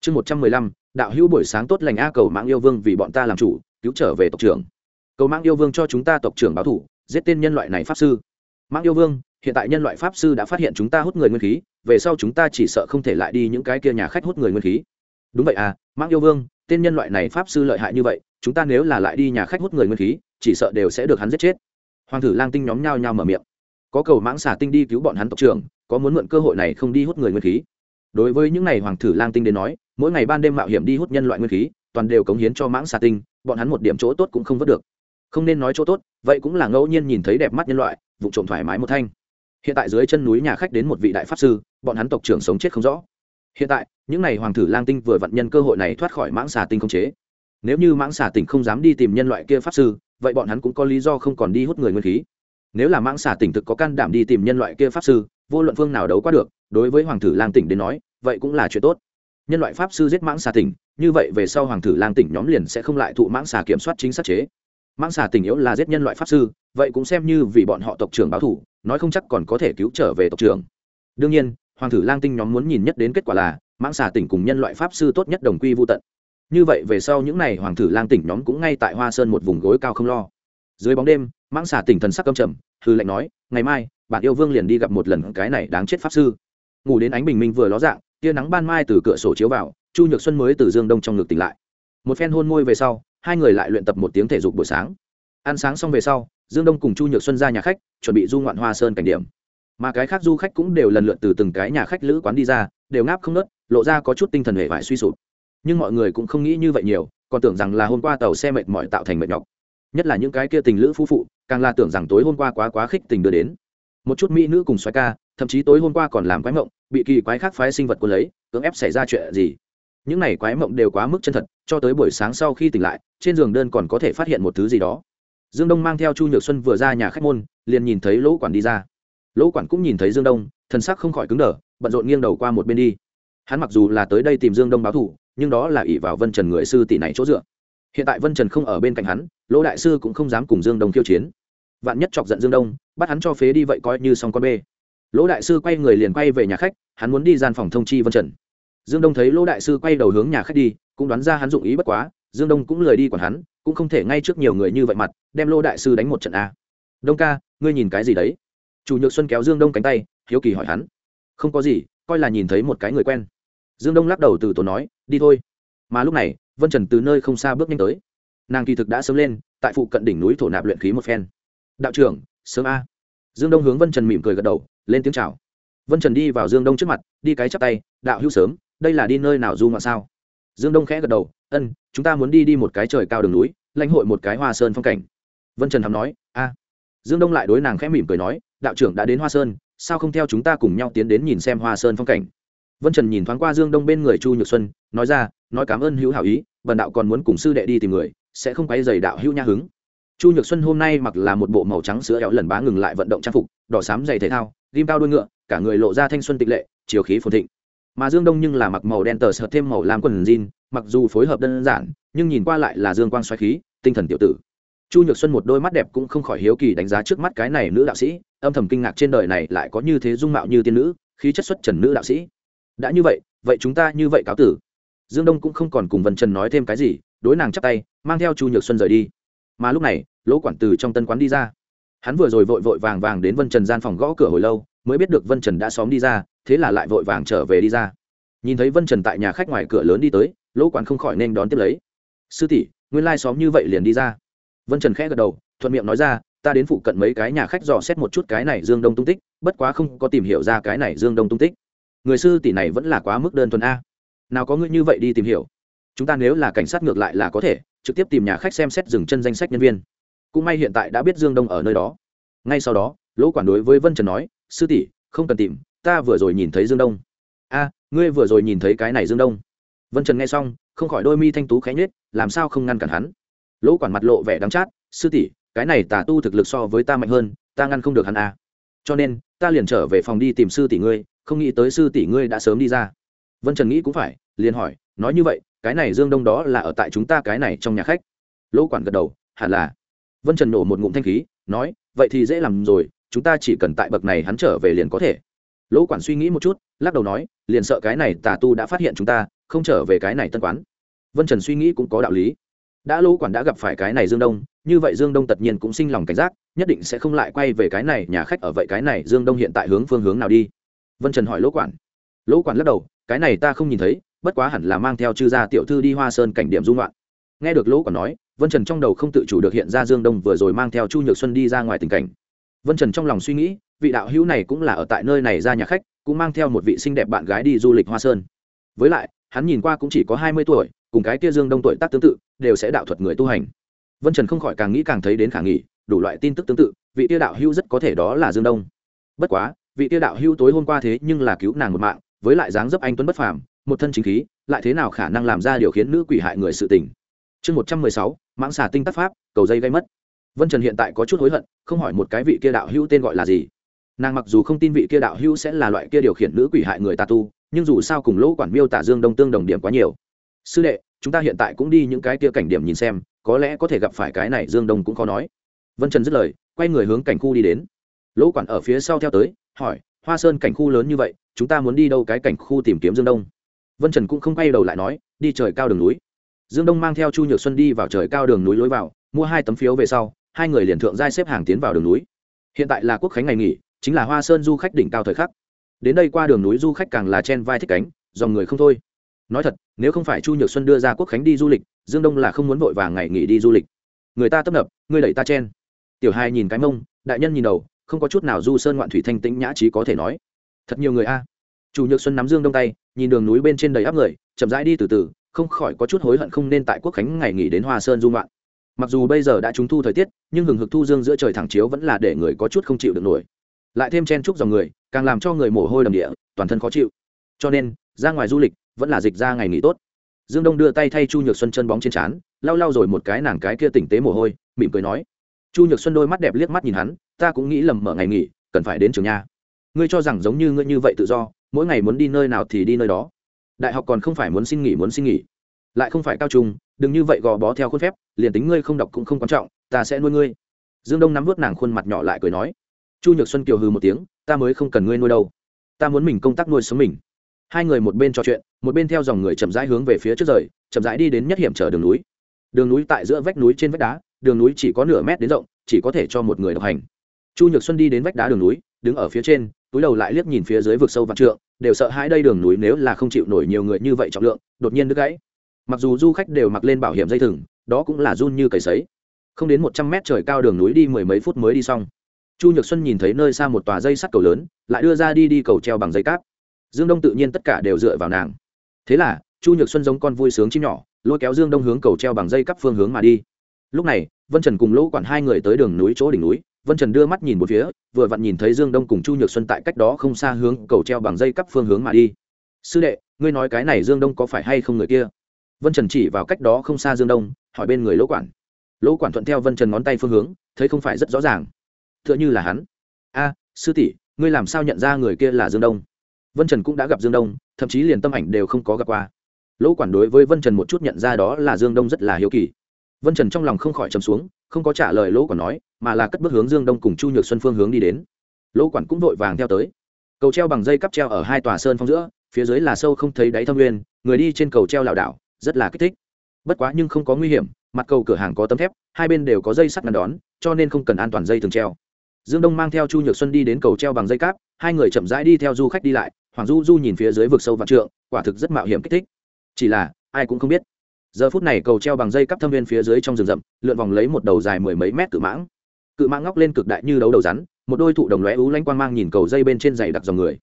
Speaker 1: Chương một trăm mười lăm đạo hữu buổi sáng tốt lành a cầu mạng yêu vương vì bọn ta làm chủ cứu trở về tộc trưởng. Cầu mạng yêu vương cho chúng ta tộc trưởng báo thủ giết tên nhân loại này pháp sư. Mạng yêu vương hiện tại nhân loại pháp sư đã phát hiện chúng ta hút người nguyên khí về sau chúng ta chỉ sợ không thể lại đi những cái kia nhà khách hút người nguyên khí. Đúng vậy à mạng yêu vương tên nhân loại này pháp sư lợi hại như vậy chúng ta nếu là lại đi nhà khách hút người nguyên khí chỉ sợ đều sẽ được hắn giết chết hoàng thử lang tinh nhóm nhao nhao mở miệng. Có cầu mãng Xà tinh đi cứu bọn hắn tộc trưởng, có muốn mượn cơ hội này không đi hút người nguyên khí. Đối với những n à y hoàng thử lang tinh đến nói, mỗi ngày ban đêm mạo hiểm đi hút nhân loại nguyên khí, toàn đều cống hiến cho mãng xà tinh, bọn hắn một điểm chỗ tốt cũng không vớt được. Không nên nói chỗ tốt, vậy cũng là ngẫu nhiên nhìn thấy đẹp mắt nhân loại, vụ trộm thoải mái một thanh. Hiện tại dưới chân núi nhà khách đến một vị đại pháp sư, bọn hắn tộc trưởng sống chết không rõ. Hiện tại, những n à y hoàng thử lang tinh vừa vặn nhân cơ hội này thoát khỏi mãng xà tinh không chế nếu như mãng xà Tỉnh không dám đi tìm nhân loại kia pháp sư, vậy bọn hắn cũng có lý do không còn đi hút người nguyên khí. Nếu là mãng xà tỉnh thực có can đảm đi tìm nhân loại kia pháp sư, vô luận phương nào đấu qua được, đối với hoàng thử lang tỉnh đến nói, vậy cũng là chuyện tốt. Nhân loại pháp sư giết mãng xà tỉnh, như vậy về sau hoàng thử lang tỉnh nhóm liền sẽ không lại thụ mãng xà kiểm soát chính xác chế. Mãng xà tỉnh yếu là giết nhân loại pháp sư, vậy cũng xem như vì bọn họ tộc trưởng báo thủ nói không chắc còn có thể cứu trở về tộc trưởng. Đương nhiên, hoàng thử lang tinh nhóm muốn nhìn nhất đến kết quả là, mãng xà tỉnh cùng nhân loại pháp sư tốt nhất đồng quy vô tận như vậy về sau những n à y hoàng thử lang tỉnh nhóm cũng ngay tại hoa sơn một vùng gối cao không lo. Dưới bóng đêm, mãng xà tỉnh thần sắc câm trầm hư lệnh nói, ngày mai, bạn yêu vương liền đi gặp một lần cái này đáng chết pháp sư. Ngủ đến ánh bình minh vừa ló dạng, tia nắng ban mai từ cửa sổ chiếu vào, chu nhược xuân mới từ dương đông trong ngực tỉnh lại. Một phen hôn môi về sau, hai người lại luyện tập một tiếng thể dục buổi sáng. Ăn sáng xong về sau, dương đông cùng chu nhược xuân ra nhà khách, chuẩn bị du ngoạn hoa sơn cảnh điểm. Mà cái khác du khách cũng đều lần lượt từ từng cái nhà khách lữ quán đi ra, đều ngáp không nớt lộ ra có chút tinh thần hệ vải suy sụp nhưng mọi người cũng không nghĩ như vậy nhiều, còn tưởng rằng là hôm qua tàu xe mệt mỏi tạo thành mệt nhọc. Nhất là những cái kia tình lữ phú phụ, càng là tưởng rằng tối hôm qua quá quá khích tình đưa đến. Một chút mỹ nữ cùng xoáy ca, thậm chí tối hôm qua còn làm quái mộng, bị kỳ quái khác phái sinh vật quân lấy, cưỡng ép xảy ra chuyện gì. Những này quái mộng đều quá mức chân thật, cho tới buổi sáng sau khi tỉnh lại, trên giường đơn còn có thể phát hiện một thứ gì đó. Dương đông mang theo chu nhược xuân vừa ra nhà khách môn, liền nhìn thấy lỗ quản đi ra. Lỗ quản cũng nhìn thấy dương đông thân sắc không khỏi cứng đờ, bận rộn nghiêng đầu qua một bên đi. Hắn mặc dù là tới đây tìm dương đông báo thủ nhưng đó là ỷ vào vân trần người sư tỷ này chỗ dựa. Hiện tại vân trần không ở bên cạnh hắn lỗ đại sư cũng không dám cùng dương đông khiêu chiến. Vạn nhất chọc giận dương đông, bắt hắn cho phế đi vậy coi như xong con bê. Lỗ đại sư quay người liền quay về nhà khách, hắn muốn đi gian phòng thông chi vân trần. Dương đông thấy lỗ đại sư quay đầu hướng nhà khách đi, cũng đoán ra hắn dụng ý bất quá, dương đông cũng lời đi còn hắn, cũng không thể ngay trước nhiều người như vậy mặt, đem lỗ đại sư đánh một trận a. Đông ca, ngươi nhìn cái gì đấy? Chủ nhược xuân kéo dương đông cánh tay, hiếu kỳ hỏi hắn. Không có gì, coi là nhìn thấy một cái người quen dương đông lắc đầu từ tốn nói, đi thôi. Mà lúc này, vân trần từ nơi không xa bước nhanh tới. Nàng kỳ thực đã sớm lên, tại phụ cận đỉnh núi thổ nạp luyện khí một phen. Đạo trưởng, sớm a. Dương đông hướng vân trần mỉm cười gật đầu, lên tiếng chào. Vân trần đi vào dương đông trước mặt, đi cái chắp tay, đạo hữu sớm, đây là đi nơi nào du ngoạn sao? Dương đông khẽ gật đầu, ân, chúng ta muốn đi đi một cái trời cao đường núi, lãnh hội một cái hoa sơn phong cảnh. Vân trần thắm nói, a. Dương đông lại đối nàng khẽ mỉm cười nói, đạo trưởng đã đến hoa sơn, sao không theo chúng ta cùng nhau tiến đến nhìn xem hoa sơn phong cảnh? Vân trần nhìn thoáng qua dương đông bên người chu nhược xuân, nói ra, nói cảm ơn hữu hảo ý bần đạo còn muốn cùng sư đệ đi tìm người, sẽ không quay dày đạo hữu nha hứng. Chu nhược xuân hôm nay mặc là một bộ màu trắng sữa éo lần bá ngừng lại vận động trang phục, đỏ xám giày thể thao, ghim cao đôi ngựa, cả người lộ ra thanh xuân tịch lệ, chiều khí phồn thịnh. Mà dương đông nhưng là mặc màu đen tờ sợ thêm màu lam quần jean, mặc dù phối hợp đơn giản, nhưng nhìn qua lại là dương quang xoáy khí, tinh thần tiểu tử. Chu nhược xuân một đôi mắt đẹp cũng không khỏi hiếu kỳ đánh giá trước mắt cái này nữ đạo sĩ, âm thầm kinh ngạc trên đời này lại có như thế dung mạo như tiên nữ, khí chất xuất trần nữ đạo sĩ đã như vậy vậy chúng ta như vậy cáo tử. Dương đông cũng không còn cùng vân trần nói thêm cái gì, đối nàng chắp tay, mang theo chu nhược xuân rời đi. Mà lúc này, lỗ quản từ trong tân quán đi ra. Hắn vừa rồi vội vội vàng vàng đến vân trần gian phòng gõ cửa hồi lâu, mới biết được vân trần đã xóm đi ra, thế là lại vội vàng trở về đi ra. Nhìn thấy vân trần tại nhà khách ngoài cửa lớn đi tới, lỗ quản không khỏi nên đón tiếp lấy. Sư tỷ, nguyên lai xóm như vậy liền đi ra. Vân trần khẽ gật đầu, thuận miệng nói ra, ta đến phụ cận mấy cái nhà khách dò xét một chút cái này dương đông tung tích, bất quá không có tìm hiểu ra cái này dương đông tung tích người sư tỷ này vẫn là quá mức đơn thuần a. Nào có ngươi như vậy đi tìm hiểu. Chúng ta nếu là cảnh sát ngược lại là có thể, trực tiếp tìm nhà khách xem xét dừng chân danh sách nhân viên. Cũng may hiện tại đã biết dương đông ở nơi đó. Ngay sau đó, lỗ quản đối với vân trần nói, sư tỷ, không cần tìm, ta vừa rồi nhìn thấy dương đông. A, ngươi vừa rồi nhìn thấy cái này dương đông? Vân trần nghe xong, không khỏi đôi mi thanh tú khẽ nhết làm sao không ngăn cản hắn? Lỗ quản mặt lộ vẻ đắng chát, sư tỷ, cái này tà tu thực lực so với ta mạnh hơn, ta ngăn không được hắn a. Cho nên, ta liền trở về phòng đi tìm sư tỷ ngươi không nghĩ tới sư tỷ ngươi đã sớm đi ra. Vân trần nghĩ cũng phải, liền hỏi, nói như vậy, cái này dương đông đó là ở tại chúng ta cái này trong nhà khách. Lỗ quản gật đầu, hẳn là. Vân trần nổ một ngụm thanh khí, nói, vậy thì dễ làm rồi, chúng ta chỉ cần tại bậc này hắn trở về liền có thể. Lỗ quản suy nghĩ một chút, lắc đầu nói, liền sợ cái này tà tu đã phát hiện chúng ta, không trở về cái này tân quán. Vân trần suy nghĩ cũng có đạo lý. Đã lỗ quản đã gặp phải cái này dương đông, như vậy dương đông tất nhiên cũng sinh lòng cảnh giác, nhất định sẽ không lại quay về cái này nhà khách ở vậy cái này dương đông hiện tại hướng phương hướng nào đi vân trần hỏi lỗ quản. Lỗ quản lắc đầu, cái này ta không nhìn thấy, bất quá hẳn là mang theo chư gia tiểu thư đi hoa sơn cảnh điểm dung loạn. Nghe được lỗ quản nói, vân trần trong đầu không tự chủ được hiện ra dương đông vừa rồi mang theo chu nhược xuân đi ra ngoài tình cảnh. Vân trần trong lòng suy nghĩ, vị đạo hữu này cũng là ở tại nơi này ra nhà khách, cũng mang theo một vị xinh đẹp bạn gái đi du lịch hoa sơn. Với lại, hắn nhìn qua cũng chỉ có hai mươi tuổi, cùng cái kia dương đông tuổi tác tương tự, đều sẽ đạo thuật người tu hành. Vân trần không khỏi càng nghĩ càng thấy đến khả nghỉ đủ loại tin tức tương tự, vị tiêu đạo hữu rất có thể đó là dương đông. Bất quá vị tiêu đạo hưu tối hôm qua thế nhưng là cứu nàng một mạng, với lại dáng dấp anh tuấn bất phàm, một thân chính khí, lại thế nào khả năng làm ra điều khiến nữ quỷ hại người sự tình? Chương một trăm mười sáu, mãng xà tinh tác pháp, cầu dây gây mất. Vân trần hiện tại có chút hối hận, không hỏi một cái vị kia đạo hữu tên gọi là gì. Nàng mặc dù không tin vị kia đạo hữu sẽ là loại kia điều khiển nữ quỷ hại người tà tu, nhưng dù sao cùng lỗ quản miêu tả dương đông tương đồng điểm quá nhiều. Sư đệ, chúng ta hiện tại cũng đi những cái kia cảnh điểm nhìn xem, có lẽ có thể gặp phải cái này dương đông cũng khó nói. Vân trần dứt lời, quay người hướng cảnh khu đi đến. Lỗ quản ở phía sau theo tới hỏi, hoa sơn cảnh khu lớn như vậy, chúng ta muốn đi đâu cái cảnh khu tìm kiếm dương đông? Vân trần cũng không quay đầu lại nói, đi trời cao đường núi. Dương đông mang theo chu nhược xuân đi vào trời cao đường núi lối vào, mua hai tấm phiếu về sau, hai người liền thượng giai xếp hàng tiến vào đường núi. Hiện tại là quốc khánh ngày nghỉ, chính là hoa sơn du khách đỉnh cao thời khắc. Đến đây qua đường núi du khách càng là chen vai thích cánh, dòng người không thôi. Nói thật, nếu không phải chu nhược xuân đưa ra quốc khánh đi du lịch, dương đông là không muốn vội vàng ngày nghỉ đi du lịch. Người ta tấp nập, người đẩy ta chen. Tiểu hai nhìn cái mông, đại nhân nhìn đầu không có chút nào du sơn ngoạn thủy thanh tĩnh nhã trí có thể nói. Thật nhiều người a. Chủ nhược xuân nắm dương đông tay, nhìn đường núi bên trên đầy áp người, chậm rãi đi từ từ, không khỏi có chút hối hận không nên tại quốc khánh ngày nghỉ đến hoa sơn du ngoạn. Mặc dù bây giờ đã trúng thu thời tiết, nhưng hừng hực thu dương giữa trời thẳng chiếu vẫn là để người có chút không chịu được nổi. Lại thêm chen chúc dòng người, càng làm cho người mồ hôi đầm địa, toàn thân khó chịu. Cho nên, ra ngoài du lịch, vẫn là dịch ra ngày nghỉ tốt. Dương đông đưa tay thay chu nhược xuân chân bóng trên trán, lau lau rồi một cái nàng cái kia tỉnh tế mồ hôi, mỉm cười nói. Chu nhược xuân đôi mắt đẹp liếc mắt nhìn hắn ta cũng nghĩ lầm mở ngày nghỉ, cần phải đến trường nha. Ngươi cho rằng giống như ngươi như vậy tự do, mỗi ngày muốn đi nơi nào thì đi nơi đó. Đại học còn không phải muốn xin nghỉ muốn xin nghỉ. Lại không phải cao trung, đừng như vậy gò bó theo khuôn phép, liền tính ngươi không đọc cũng không quan trọng, ta sẽ nuôi ngươi. Dương đông nắm vớt nàng khuôn mặt nhỏ lại cười nói. Chu nhược xuân kiều hừ một tiếng, ta mới không cần ngươi nuôi đâu. Ta muốn mình công tác nuôi sống mình. Hai người một bên trò chuyện, một bên theo dòng người chậm rãi hướng về phía trước rời, chậm rãi đi đến nhất hiểm trở đường núi. Đường núi tại giữa vách núi trên vách đá, đường núi chỉ có nửa mét đến rộng, chỉ có thể cho một người độc hành chu nhược xuân đi đến vách đá đường núi, đứng ở phía trên, túi đầu lại liếc nhìn phía dưới vực sâu vạn trượng, đều sợ hãi đây đường núi nếu là không chịu nổi nhiều người như vậy trọng lượng, đột nhiên đứt gãy. Mặc dù du khách đều mặc lên bảo hiểm dây thừng, đó cũng là run như cầy sấy. Không đến một trăm mét trời cao đường núi đi mười mấy phút mới đi xong. Chu nhược xuân nhìn thấy nơi xa một tòa dây sắt cầu lớn, lại đưa ra đi đi cầu treo bằng dây cáp. Dương đông tự nhiên tất cả đều dựa vào nàng. Thế là, chu nhược xuân giống con vui sướng chim nhỏ, lôi kéo dương đông hướng cầu treo bằng dây cắp phương hướng mà đi. Lúc này, vân trần cùng lỗ quản hai người tới đường núi chỗ đỉnh núi vân trần đưa mắt nhìn một phía, vừa vặn nhìn thấy dương đông cùng chu nhược xuân tại cách đó không xa hướng cầu treo bằng dây cắp phương hướng mà đi. Sư đệ, ngươi nói cái này dương đông có phải hay không người kia? Vân trần chỉ vào cách đó không xa dương đông, hỏi bên người lỗ quản. Lỗ quản thuận theo vân trần ngón tay phương hướng, thấy không phải rất rõ ràng. T h ư ợ n h ư là hắn. A, sư tỷ, ngươi làm sao nhận ra người kia là dương đông? Vân trần cũng đã gặp dương đông, thậm chí liền tâm ảnh đều không có gặp qua. Lỗ quản đối với vân trần một chút nhận ra đó là dương đông rất là hiếu kỳ. Vân trần trong lòng không khỏi trầm xuống không có trả lời lỗ quản nói, mà là cất bước hướng dương đông cùng chu nhược xuân phương hướng đi đến. Lỗ quản cũng vội vàng theo tới. Cầu treo bằng dây cắp treo ở hai tòa sơn phong giữa, phía dưới là sâu không thấy đáy thâm nguyên, người đi trên cầu treo lảo đảo, rất là kích thích. Bất quá nhưng không có nguy hiểm, mặt cầu cửa hàng có tấm thép, hai bên đều có dây sắt ngăn đón, cho nên không cần an toàn dây thường treo. Dương đông mang theo chu nhược xuân đi đến cầu treo bằng dây cáp, hai người chậm rãi đi theo du khách đi lại, hoàng du du nhìn phía dưới vực sâu vạn trượng, quả thực rất mạo hiểm kích thích. Chỉ là, ai cũng không biết giờ phút này cầu treo bằng dây cắp thâm viên phía dưới trong rừng rậm, lượn vòng lấy một đầu dài mười mấy mét cự mãng. Cự mãng ngóc lên cực đại như đấu đầu rắn, một đôi thụ đồng lóe ú lanh quang mang nhìn cầu dây bên trên dày đặc dòng người.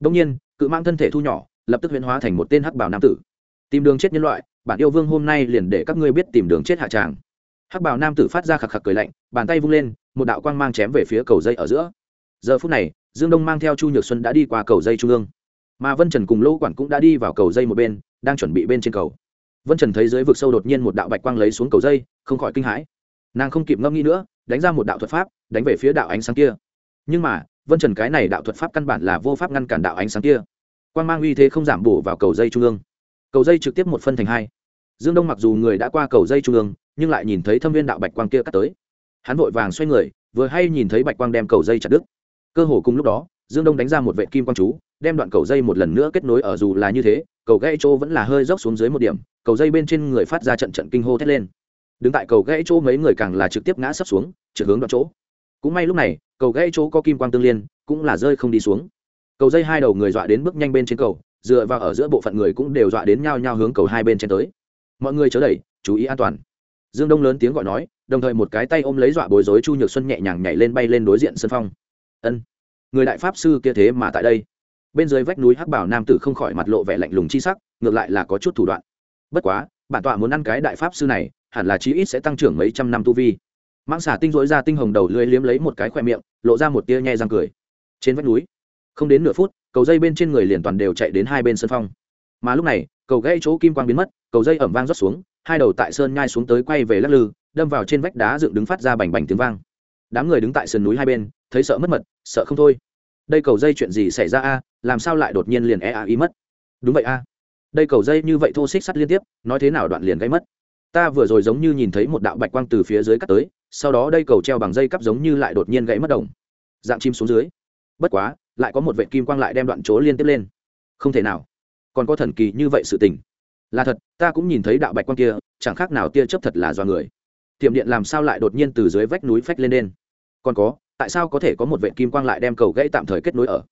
Speaker 1: Đông nhiên, cự mãng thân thể thu nhỏ, lập tức huyễn hóa thành một tên hắc bảo nam tử. Tìm đường chết nhân loại bản yêu vương hôm nay liền để các ngươi biết tìm đường chết hạ tràng. Hắc bảo nam tử phát ra khạc khạc cười lạnh, bàn tay vung lên, một đạo quang mang chém về phía cầu dây ở giữa. Giờ phút này, dương đông mang theo chu nhược xuân đã đi qua cầu dây trung ương. Mà vân trần cùng lỗ quản cũng đã đi vào cầu dây một bên, đang chuẩn bị bên trên cầu vân trần thấy dưới vực sâu đột nhiên một đạo bạch quang lấy xuống cầu dây, không khỏi kinh hãi. Nàng không kịp ngâm nghĩ nữa, đánh ra một đạo thuật pháp, đánh về phía đạo ánh sáng kia. Nhưng mà, vân trần cái này đạo thuật pháp căn bản là vô pháp ngăn cản đạo ánh sáng kia. Quang mang uy thế không giảm bổ vào cầu dây trung ương. Cầu dây trực tiếp một phân thành hai. Dương đông mặc dù người đã qua cầu dây trung ương, nhưng lại nhìn thấy thâm viên đạo bạch quang kia cắt tới. Hắn vội vàng xoay người, vừa hay nhìn thấy bạch quang đem cầu dây chặt đứt. Cơ hồ cùng lúc đó, dương đông đánh ra một vệ kim quang chú, đem đoạn cầu dây một lần nữa kết nối ở dù là như thế, cầu gãy chỗ vẫn là hơi dốc xuống dưới một điểm cầu dây bên trên người phát ra trận trận kinh hô thét lên. Đứng tại cầu gãy chỗ mấy người càng là trực tiếp ngã sấp xuống, trượt hướng đoạn chỗ. Cũng may lúc này, cầu gãy chỗ có kim quang tương liên, cũng là rơi không đi xuống. Cầu dây hai đầu người dọa đến bước nhanh bên trên cầu, dựa vào ở giữa bộ phận người cũng đều dọa đến nhau nhau hướng cầu hai bên trên tới. Mọi người chớ đẩy chú ý an toàn. Dương đông lớn tiếng gọi nói, đồng thời một cái tay ôm lấy dọa bối rối chu nhược xuân nhẹ nhàng nhảy lên bay lên đối diện sân phong. Ân, người đại pháp sư kia thế mà tại đây. Bên dưới vách núi hắc bảo nam tử không khỏi mặt lộ vẻ lạnh lùng chi sắc, ngược lại là có chút thủ đoạn bất quá, bản tọa muốn ăn cái đại pháp sư này, hẳn là chí ít sẽ tăng trưởng mấy trăm năm tu vi. Mãng xả tinh dối ra tinh hồng đầu lưỡi liếm lấy một cái khoe miệng, lộ ra một tia nhe răng cười. Trên vách núi, không đến nửa phút, cầu dây bên trên người liền toàn đều chạy đến hai bên sân phong. Mà lúc này, cầu gãy chỗ kim quang biến mất, cầu dây ẩm vang rót xuống, hai đầu tại sơn nhai xuống tới quay về lắc lư, đâm vào trên vách đá dựng đứng phát ra bành bành tiếng vang. Đám người đứng tại sườn núi hai bên, thấy sợ mất mật, sợ không thôi. Đây cầu dây chuyện gì xảy ra a, làm sao lại đột nhiên liền e a ý mất? Đúng vậy a đây cầu dây như vậy thô xích sắt liên tiếp, nói thế nào đoạn liền gây mất. Ta vừa rồi giống như nhìn thấy một đạo bạch quang từ phía dưới cắt tới, sau đó đây cầu treo bằng dây cắp giống như lại đột nhiên gãy mất đồng. Dạng chim xuống dưới. Bất quá, lại có một vệ kim quang lại đem đoạn chỗ liên tiếp lên. Không thể nào. Còn có thần kỳ như vậy sự tình. Là thật, ta cũng nhìn thấy đạo bạch quang kia, chẳng khác nào tia chấp thật là do người. Tiệm điện làm sao lại đột nhiên từ dưới vách núi phách lên đen? Còn có, tại sao có thể có một vệ kim quang lại đem cầu gãy tạm thời kết nối ở?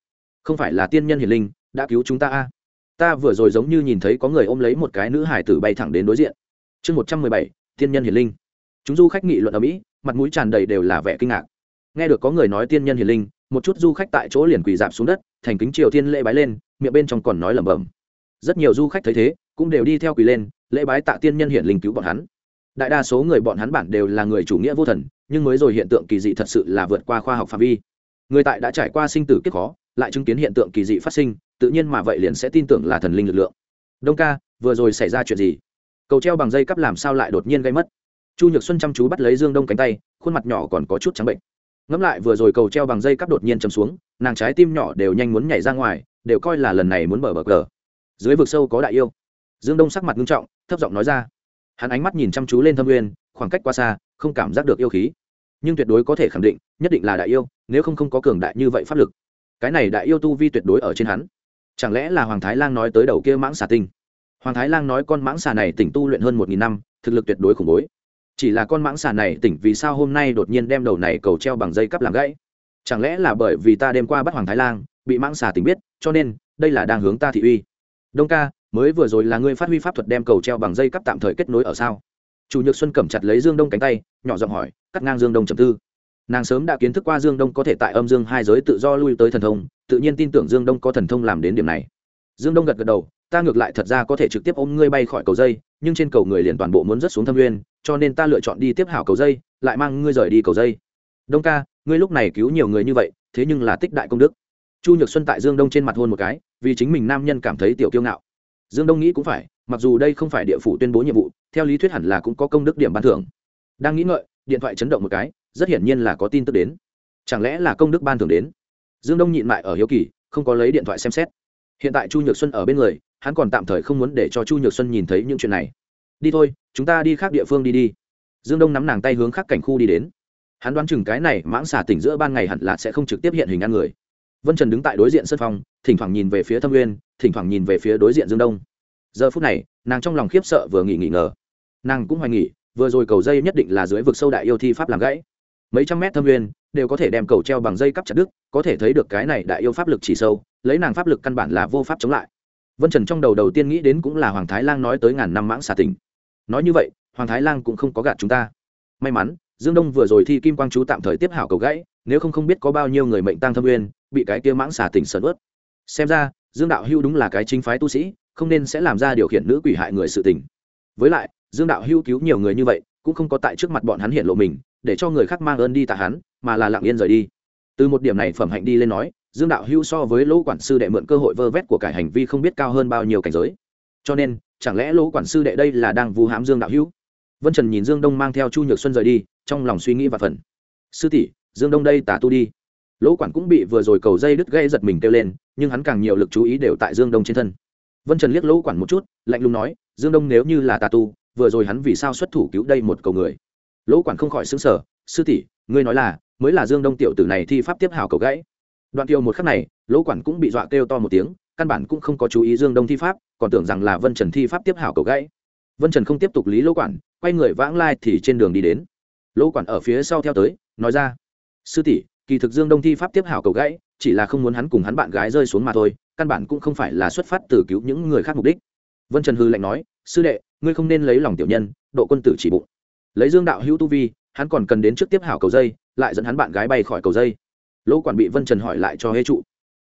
Speaker 1: Không phải là tiên nhân hiền linh, đã cứu chúng ta a? Ta vừa rồi giống như nhìn thấy có người ôm lấy một cái nữ hải tử bay thẳng đến đối diện. Chương một trăm mười bảy, tiên nhân hiền linh. Chúng du khách nghị luận ở mỹ, mặt mũi tràn đầy đều là vẻ kinh ngạc. Nghe được có người nói tiên nhân hiền linh, một chút du khách tại chỗ liền quỳ dạp xuống đất, thành kính triều tiên lễ bái lên, miệng bên trong còn nói lẩm bẩm. Rất nhiều du khách thấy thế, cũng đều đi theo quỳ lên, lễ bái tạ tiên nhân hiển linh cứu bọn hắn. Đại đa số người bọn hắn bản đều là người chủ nghĩa vô thần, nhưng mới rồi hiện tượng kỳ dị thật sự là vượt qua khoa học phạm vi. Người tại đã trải qua sinh tử kiếp khó, lại chứng kiến hiện tượng kỳ dị phát sinh tự nhiên mà vậy liền sẽ tin tưởng là thần linh lực lượng. Đông ca, vừa rồi xảy ra chuyện gì? Cầu treo bằng dây cắp làm sao lại đột nhiên gây mất? Chu nhược xuân chăm chú bắt lấy dương đông cánh tay, khuôn mặt nhỏ còn có chút trắng bệnh. Ngẫm lại vừa rồi cầu treo bằng dây cắp đột nhiên chầm xuống, nàng trái tim nhỏ đều nhanh muốn nhảy ra ngoài, đều coi là lần này muốn mở bờ cờ. Dưới vực sâu có đại yêu. Dương đông sắc mặt nghiêm trọng, thấp giọng nói ra. Hắn ánh mắt nhìn chăm chú lên thâm uyên khoảng cách quá xa, không cảm giác được yêu khí. Nhưng tuyệt đối có thể khẳng định, nhất định là đại yêu, nếu không không có cường đại như vậy pháp lực. Cái này đại yêu tu vi tuyệt đối ở trên hắn chẳng lẽ là hoàng thái lang nói tới đầu kia mãng xà tinh? Hoàng thái lang nói con mãng xà này tỉnh tu luyện hơn một nghìn năm, thực lực tuyệt đối khủng bố. chỉ là con mãng xà này tỉnh vì sao hôm nay đột nhiên đem đầu này cầu treo bằng dây cắp làm gãy? Chẳng lẽ là bởi vì ta đêm qua bắt hoàng thái lang, bị mãng xà tỉnh biết, cho nên, đây là đang hướng ta thị uy. Đông ca, mới vừa rồi là ngươi phát huy pháp thuật đem cầu treo bằng dây cắp tạm thời kết nối ở sao? Chủ nhược xuân cầm chặt lấy dương đông cánh tay, nhỏ giọng hỏi, cắt ngang dương đông trầm tư. Nàng sớm đã kiến thức qua dương đông có thể tại âm dương hai giới tự do lui tới thần thông tự nhiên tin tưởng dương đông có thần thông làm đến điểm này. Dương đông gật gật đầu, ta ngược lại thật ra có thể trực tiếp ôm ngươi bay khỏi cầu dây, nhưng trên cầu người liền toàn bộ muốn rớt xuống thâm nguyên, cho nên ta lựa chọn đi tiếp hảo cầu dây, lại mang ngươi rời đi cầu dây. Đông ca, ngươi lúc này cứu nhiều người như vậy, thế nhưng là tích đại công đức. Chu nhược xuân tại dương đông trên mặt hôn một cái, vì chính mình nam nhân cảm thấy tiểu kiêu ngạo. Dương đông nghĩ cũng phải, mặc dù đây không phải địa phủ tuyên bố nhiệm vụ, theo lý thuyết hẳn là cũng có công đức điểm ban thưởng. Đang nghĩ ngợi, điện thoại chấn động một cái, rất hiển nhiên là có tin tức đến. Chẳng lẽ là công đức ban thưởng đến? Dương đông nhịn mại ở hiếu kỳ, không có lấy điện thoại xem xét. Hiện tại chu nhược xuân ở bên người, hắn còn tạm thời không muốn để cho chu nhược xuân nhìn thấy những chuyện này. Đi thôi, chúng ta đi khác địa phương đi đi. Dương đông nắm nàng tay hướng khác cảnh khu đi đến. Hắn đoán chừng cái này mãng xả tỉnh giữa ban ngày hẳn là sẽ không trực tiếp hiện hình ăn người. Vân trần đứng tại đối diện sân phong thỉnh thoảng nhìn về phía thâm nguyên, thỉnh thoảng nhìn về phía đối diện dương đông. Giờ phút này, nàng trong lòng khiếp sợ vừa nghỉ nghỉ ngờ. Nàng cũng hoài nghỉ vừa rồi cầu dây nhất định là dưới vực sâu đại yêu thi pháp làm gãy mấy trăm mét thâm nguyên, đều có thể đem cầu treo bằng dây cắp chặt đứt, có thể thấy được cái này đại yêu pháp lực chỉ sâu, lấy nàng pháp lực căn bản là vô pháp chống lại. Vân trần trong đầu đầu tiên nghĩ đến cũng là hoàng thái lang nói tới ngàn năm mãng xà tình. nói như vậy, hoàng thái lang cũng không có gạt chúng ta. May mắn, dương đông vừa rồi thi kim quang chú tạm thời tiếp hảo cầu gãy, nếu không không biết có bao nhiêu người mệnh tăng thâm nguyên, bị cái kia mãng xà tình sờn ướt. Xem ra, dương đạo hưu đúng là cái chính phái tu sĩ, không nên sẽ làm ra điều khiển nữ quỷ hại người sự tình. Với lại, dương đạo hưu cứu nhiều người như vậy, cũng không có tại trước mặt bọn hắn hiện lộ mình để cho người khác mang ơn đi tạ hắn, mà là lặng yên rời đi. Từ một điểm này phẩm hạnh đi lên nói, dương đạo hưu so với lỗ quản sư đệ mượn cơ hội vơ vét của cải hành vi không biết cao hơn bao nhiêu cảnh giới. Cho nên, chẳng lẽ lỗ quản sư đệ đây là đang vu hãm dương đạo hưu vân trần nhìn dương đông mang theo chu nhược xuân rời đi, trong lòng suy nghĩ và phần. Sư tỷ, dương đông đây tả tu đi. Lỗ quản cũng bị vừa rồi cầu dây đứt gây giật mình kêu lên, nhưng hắn càng nhiều lực chú ý đều tại dương đông trên thân. Vân trần liếc lỗ quản một chút, lạnh lùng nói, dương đông nếu như là tà tu, vừa rồi hắn vì sao xuất thủ cứu đây một cầu người? Lỗ quản không khỏi xứng sở sư tỷ, ngươi nói là, mới là dương đông tiểu tử này thi pháp tiếp hào cầu gãy. Đoạn Tiêu một khắc này, lỗ quản cũng bị dọa kêu to một tiếng, căn bản cũng không có chú ý dương đông thi pháp, còn tưởng rằng là vân trần thi pháp tiếp hảo cầu gãy. Vân trần không tiếp tục lý lỗ quản, quay người vãng lai thì trên đường đi đến. Lỗ quản ở phía sau theo tới, nói ra, sư tỷ, kỳ thực dương đông thi pháp tiếp hảo cầu gãy, chỉ là không muốn hắn cùng hắn bạn gái rơi xuống mà thôi, căn bản cũng không phải là xuất phát từ cứu những người khác mục đích. Vân trần hư lạnh nói, sư đệ, ngươi không nên lấy lòng tiểu nhân, độ quân tử chỉ bụng lấy dương đạo hữu tu vi, hắn còn cần đến trước tiếp hảo cầu dây, lại dẫn hắn bạn gái bay khỏi cầu dây. Lỗ quản bị vân trần hỏi lại cho hê trụ.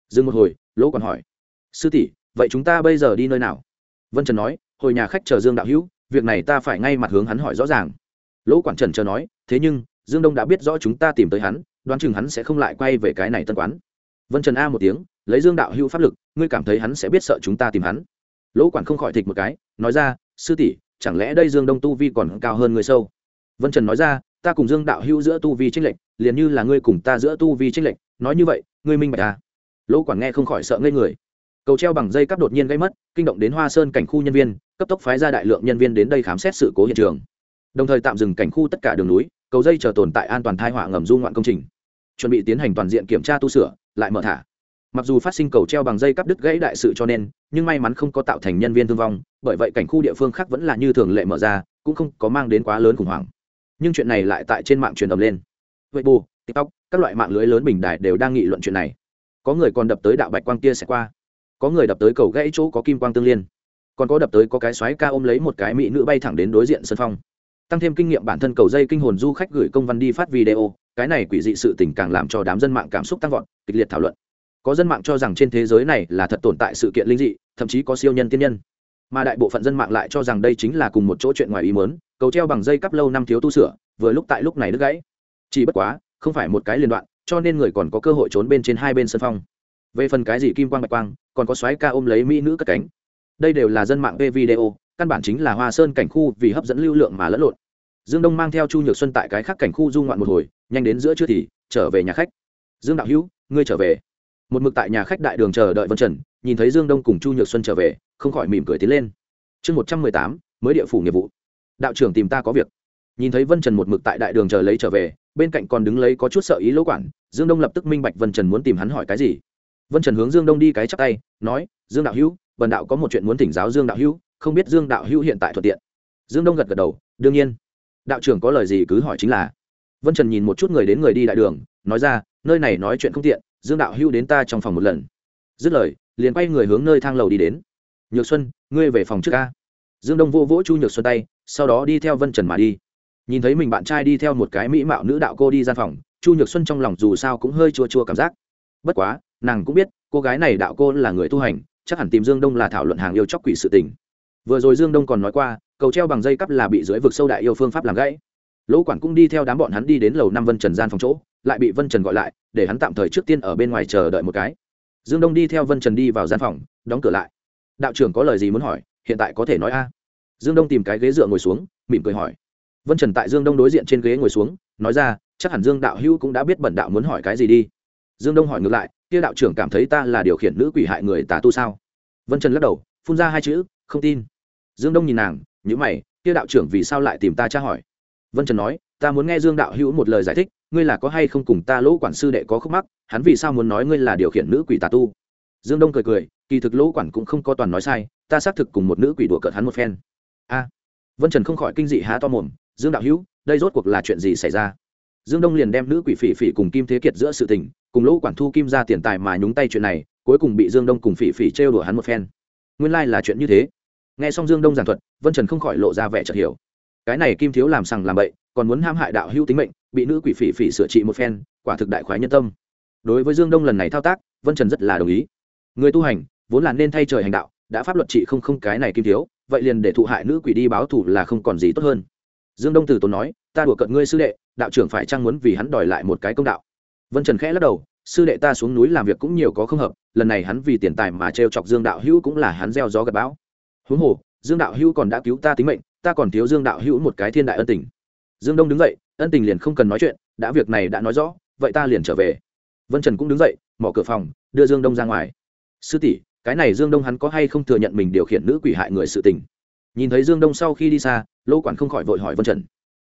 Speaker 1: Dừng một hồi, lỗ quản hỏi. Sư tỷ, vậy chúng ta bây giờ đi nơi nào? Vân trần nói, hồi nhà khách chờ dương đạo hữu, việc này ta phải ngay mặt hướng hắn hỏi rõ ràng. Lỗ quản trần chờ nói, thế nhưng, dương đông đã biết rõ chúng ta tìm tới hắn, đoán chừng hắn sẽ không lại quay về cái này tân quán. Vân trần a một tiếng, lấy dương đạo hữu pháp lực, ngươi cảm thấy hắn sẽ biết sợ chúng ta tìm hắn. Lỗ quản không khỏi thịt một cái, nói ra, sư tỷ, chẳng lẽ đây dương đông tu vi còn cao hơn người sâu? Vân trần nói ra, ta cùng dương đạo hữu giữa tu vi tranh lệch, liền như là ngươi cùng ta giữa tu vi tranh lệch. Nói như vậy, ngươi minh bạch à? Lỗ quản nghe không khỏi sợ ngây người. Cầu treo bằng dây cắp đột nhiên gây mất, kinh động đến hoa sơn cảnh khu nhân viên, cấp tốc phái ra đại lượng nhân viên đến đây khám xét sự cố hiện trường. Đồng thời tạm dừng cảnh khu tất cả đường núi, cầu dây chờ tồn tại an toàn thai họa ngầm du ngoạn công trình. Chuẩn bị tiến hành toàn diện kiểm tra tu sửa, lại mở thả. Mặc dù phát sinh cầu treo bằng dây cắp đứt gãy đại sự cho nên, nhưng may mắn không có tạo thành nhân viên thương vong, bởi vậy cảnh khu địa phương khác vẫn là như thường lệ mở ra, cũng không có mang đến quá lớn khủng hoảng nhưng chuyện này lại tại trên mạng truyền ầm lên. Vậy bù tiktok, các loại mạng lưới lớn bình đại đều đang nghị luận chuyện này. Có người còn đập tới đạo bạch quang kia sẽ qua. Có người đập tới cầu gãy chỗ có kim quang tương liên. Còn có đập tới có cái xoáy ca ôm lấy một cái mỹ nữ bay thẳng đến đối diện sân phong. Tăng thêm kinh nghiệm bản thân cầu dây kinh hồn du khách gửi công văn đi phát video, cái này quỷ dị sự tình càng làm cho đám dân mạng cảm xúc tăng vọt, kịch liệt thảo luận. Có dân mạng cho rằng trên thế giới này là thật tồn tại sự kiện linh dị, thậm chí có siêu nhân tiên nhân. Mà đại bộ phận dân mạng lại cho rằng đây chính là cùng một chỗ chuyện ngoài ý mớn cầu treo bằng dây cắp lâu năm thiếu tu sửa, vừa lúc tại lúc này đứt gãy. Chỉ bất quá, không phải một cái liên đoạn, cho nên người còn có cơ hội trốn bên trên hai bên sân phong. Về phần cái gì kim quang bạch quang, còn có xoáy ca ôm lấy mỹ nữ cất cánh. Đây đều là dân mạng v video, căn bản chính là hoa sơn cảnh khu vì hấp dẫn lưu lượng mà lẫn lộn. Dương đông mang theo chu nhược xuân tại cái khác cảnh khu du ngoạn một hồi, nhanh đến giữa trưa thì trở về nhà khách. Dương đạo hữu, ngươi trở về. Một mực tại nhà khách đại đường chờ đợi vân trần, nhìn thấy dương đông cùng chu nhược xuân trở về, không khỏi mỉm cười tiến lên. Chương một trăm mười tám, mới địa phủ nghiệp vụ đạo trưởng tìm ta có việc. Nhìn thấy vân trần một mực tại đại đường chờ lấy trở về, bên cạnh còn đứng lấy có chút sợ ý lỗ quản, dương đông lập tức minh bạch vân trần muốn tìm hắn hỏi cái gì. Vân trần hướng dương đông đi cái chắc tay, nói, dương đạo hữu vần đạo có một chuyện muốn thỉnh giáo dương đạo hữu, không biết dương đạo hữu hiện tại thuận tiện. Dương đông gật gật đầu, đương nhiên. Đạo trưởng có lời gì cứ hỏi chính là. Vân trần nhìn một chút người đến người đi đại đường, nói ra, nơi này nói chuyện không tiện, dương đạo hữu đến ta trong phòng một lần. Dứt lời, liền quay người hướng nơi thang lầu đi đến. Nhược xuân, ngươi về phòng trước ca dương đông vô vỗ chu nhược xuân tay, sau đó đi theo vân trần mà đi. Nhìn thấy mình bạn trai đi theo một cái mỹ mạo nữ đạo cô đi gian phòng, chu nhược xuân trong lòng dù sao cũng hơi chua chua cảm giác. Bất quá, nàng cũng biết, cô gái này đạo cô là người tu hành, chắc hẳn tìm dương đông là thảo luận hàng yêu chóc quỷ sự tình. Vừa rồi dương đông còn nói qua, cầu treo bằng dây cắp là bị dưới vực sâu đại yêu phương pháp làm gãy. Lỗ quản cũng đi theo đám bọn hắn đi đến lầu năm vân trần gian phòng chỗ, lại bị vân trần gọi lại, để hắn tạm thời trước tiên ở bên ngoài chờ đợi một cái. Dương đông đi theo vân trần đi vào gian phòng, đóng cửa lại. Đạo trưởng có lời gì muốn hỏi? Hiện tại có thể nói a. Dương đông tìm cái ghế dựa ngồi xuống, mỉm cười hỏi. Vân trần tại dương đông đối diện trên ghế ngồi xuống, nói ra, chắc hẳn dương đạo hữu cũng đã biết bẩn đạo muốn hỏi cái gì đi. Dương đông hỏi ngược lại, kia đạo trưởng cảm thấy ta là điều khiển nữ quỷ hại người tà tu sao? Vân trần lắc đầu, phun ra hai chữ, không tin. Dương đông nhìn nàng nhữ mày, kia đạo trưởng vì sao lại tìm ta tra hỏi? Vân trần nói, ta muốn nghe dương đạo hữu một lời giải thích, ngươi là có hay không cùng ta lỗ quản sư đệ có khúc mắc, hắn vì sao muốn nói ngươi là điều khiển nữ quỷ tà tu? Dương đông cười cười, kỳ thực lỗ quản cũng không có toàn nói sai, ta xác thực cùng một nữ quỷ đùa cợt hắn một phen. A. Vân trần không khỏi kinh dị há to mồm, dương đạo hữu, đây rốt cuộc là chuyện gì xảy ra? Dương đông liền đem nữ quỷ phỉ phỉ cùng kim thế kiệt giữa sự tình, cùng lỗ quản thu kim ra tiền tài mà nhúng tay chuyện này, cuối cùng bị dương đông cùng phỉ phỉ trêu đùa hắn một phen. Nguyên lai、like、là chuyện như thế. N g h e xong dương đông giảng thuật, vân trần không khỏi lộ ra vẻ chợt hiểu. Cái này kim thiếu làm sằng làm bậy, còn muốn ham hại đạo hữu tính mệnh, bị nữ quỷ phỉ phỉ sửa trị một phen, quả thực đại khoái nhân tâm. Đối với dương đông lần này thao tác, vân trần rất là đồng ý người tu hành, vốn là nên thay trời hành đạo, đã pháp luật trị không không cái này kim thiếu, vậy liền để thụ hại nữ quỷ đi báo thù là không còn gì tốt hơn. Dương đông Tử tốn nói, ta đùa cận ngươi sư đệ, đạo trưởng phải chăng muốn vì hắn đòi lại một cái công đạo? Vân trần khẽ lắc đầu, sư đệ ta xuống núi làm việc cũng nhiều có không hợp, lần này hắn vì tiền tài mà t chọc dương đạo hữu cũng là hắn gieo gió gặp bão. Huống hồ, dương đạo hữu còn đã cứu ta tính mệnh, ta còn thiếu dương đạo hữu một cái thiên đại ân tình. Dương đông đứng dậy, ân tình liền không cần nói chuyện, đã việc này đã nói rõ, vậy ta liền trở về. Vân trần cũng đứng dậy, mở cửa phòng, đưa dương đông ra ngoài sư tỷ, cái này dương đông hắn có hay không thừa nhận mình điều khiển nữ quỷ hại người sự tình? Nhìn thấy dương đông sau khi đi xa, lô quản không khỏi vội hỏi vân trần.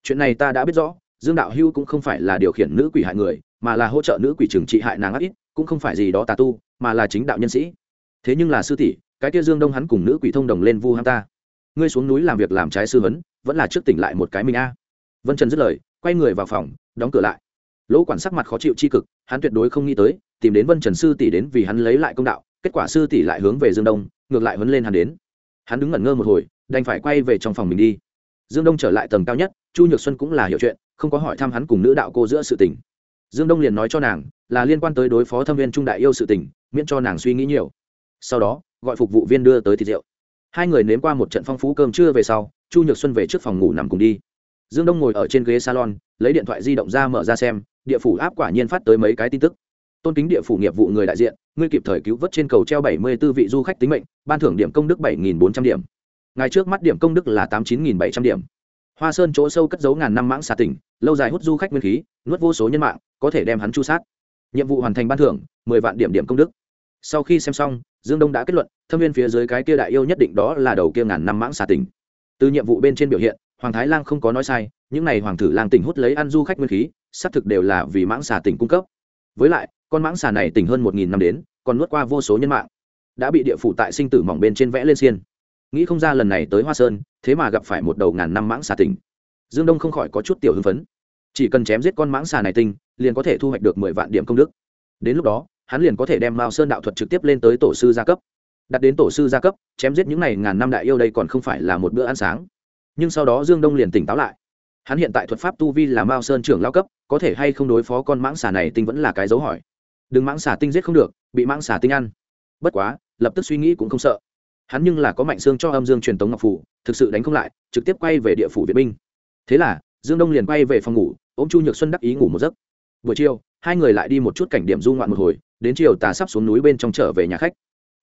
Speaker 1: Chuyện này ta đã biết rõ, dương đạo hưu cũng không phải là điều khiển nữ quỷ hại người, mà là hỗ trợ nữ quỷ trừng trị hại nàng ác ít, cũng không phải gì đó tà tu, mà là chính đạo nhân sĩ. Thế nhưng là sư tỷ, cái kia dương đông hắn cùng nữ quỷ thông đồng lên vu ham ta. Ngươi xuống núi làm việc làm trái sư vấn vẫn là trước tỉnh lại một cái mình a. Vân trần dứt lời, quay người vào phòng, đóng cửa lại. Lỗ quản sắc mặt khó chịu c cực, hắn tuyệt đối không nghĩ tới, tìm đến vân trần sư tỷ đến vì hắn lấy lại công đạo kết quả sư tỷ lại hướng về dương đông, ngược lại huấn lên hắn đến. Hắn đứng ngẩn ngơ một hồi, đành phải quay về trong phòng mình đi. Dương đông trở lại tầng cao nhất, chu nhược xuân cũng là hiểu chuyện, không có hỏi thăm hắn cùng nữ đạo cô giữa sự tình. Dương đông liền nói cho nàng là liên quan tới đối phó thâm viên trung đại yêu sự tình, miễn cho nàng suy nghĩ nhiều. Sau đó, gọi phục vụ viên đưa tới thịt rượu. Hai người nếm qua một trận phong phú cơm trưa về sau, chu nhược xuân về trước phòng ngủ nằm cùng đi. Dương đông ngồi ở trên ghế salon, lấy điện thoại di động ra mở ra xem, địa phủ áp quả nhiên phát tới mấy cái tin tức. Tôn kính địa phủ nghiệp vụ người đại diện ngươi kịp thời cứu vớt trên cầu treo bảy mươi 74 vị du khách tính mệnh, ban thưởng điểm công đức bảy nghìn bốn trăm điểm. Ngày trước mắt điểm công đức là tám chín nghìn bảy trăm điểm. Hoa sơn chỗ sâu cất giấu ngàn năm mãng xà tỉnh, lâu dài hút du khách nguyên khí, nuốt vô số nhân mạng, có thể đem hắn chu sát. Nhiệm vụ hoàn thành ban thưởng, mười vạn điểm điểm công đức. Sau khi xem xong, dương đông đã kết luận, thâm viên phía dưới cái kia đại yêu nhất định đó là đầu kia ngàn năm mãng xà tỉnh. Từ nhiệm vụ bên trên biểu hiện, hoàng thái lang không có nói sai, những này hoàng thử lang tỉnh hút lấy ăn du khách nguyên khí, xác thực đều là vì mãng xà tỉnh cung cấp. Với lại con mãng xà này tỉnh hơn một nghìn năm đến, còn nuốt qua vô số nhân mạng, đã bị địa phủ tại sinh tử mỏng bên trên vẽ lên xiên. Nghĩ không ra lần này tới hoa sơn, thế mà gặp phải một đầu ngàn năm mãng xà tỉnh. Dương đông không khỏi có chút tiểu hưng phấn. Chỉ cần chém giết con mãng xà này tinh, liền có thể thu hoạch được mười vạn điểm công đức. Đến lúc đó, hắn liền có thể đem mao sơn đạo thuật trực tiếp lên tới tổ sư gia cấp. Đặt đến tổ sư gia cấp, chém giết những n à y ngàn năm đại yêu đây còn không phải là một bữa ăn sáng. Nhưng sau đó dương đông liền tỉnh táo lại. Hắn hiện tại thuật pháp tu vi là mao sơn trưởng lao cấp, có thể hay không đối phó con mãng xà này tinh vẫn là cái dấu hỏi đừng mãng xà tinh giết không được, bị mãng xà tinh ăn. Bất quá, lập tức suy nghĩ cũng không sợ. Hắn nhưng là có mạnh xương cho âm dương truyền tống ngọc phủ, thực sự đánh không lại, trực tiếp quay về địa phủ viện binh. Thế là, dương đông liền quay về phòng ngủ ô m chu nhược xuân đắc ý ngủ một giấc. Buổi chiều, hai người lại đi một chút cảnh điểm du ngoạn một hồi, đến chiều tà sắp xuống núi bên trong trở về nhà khách.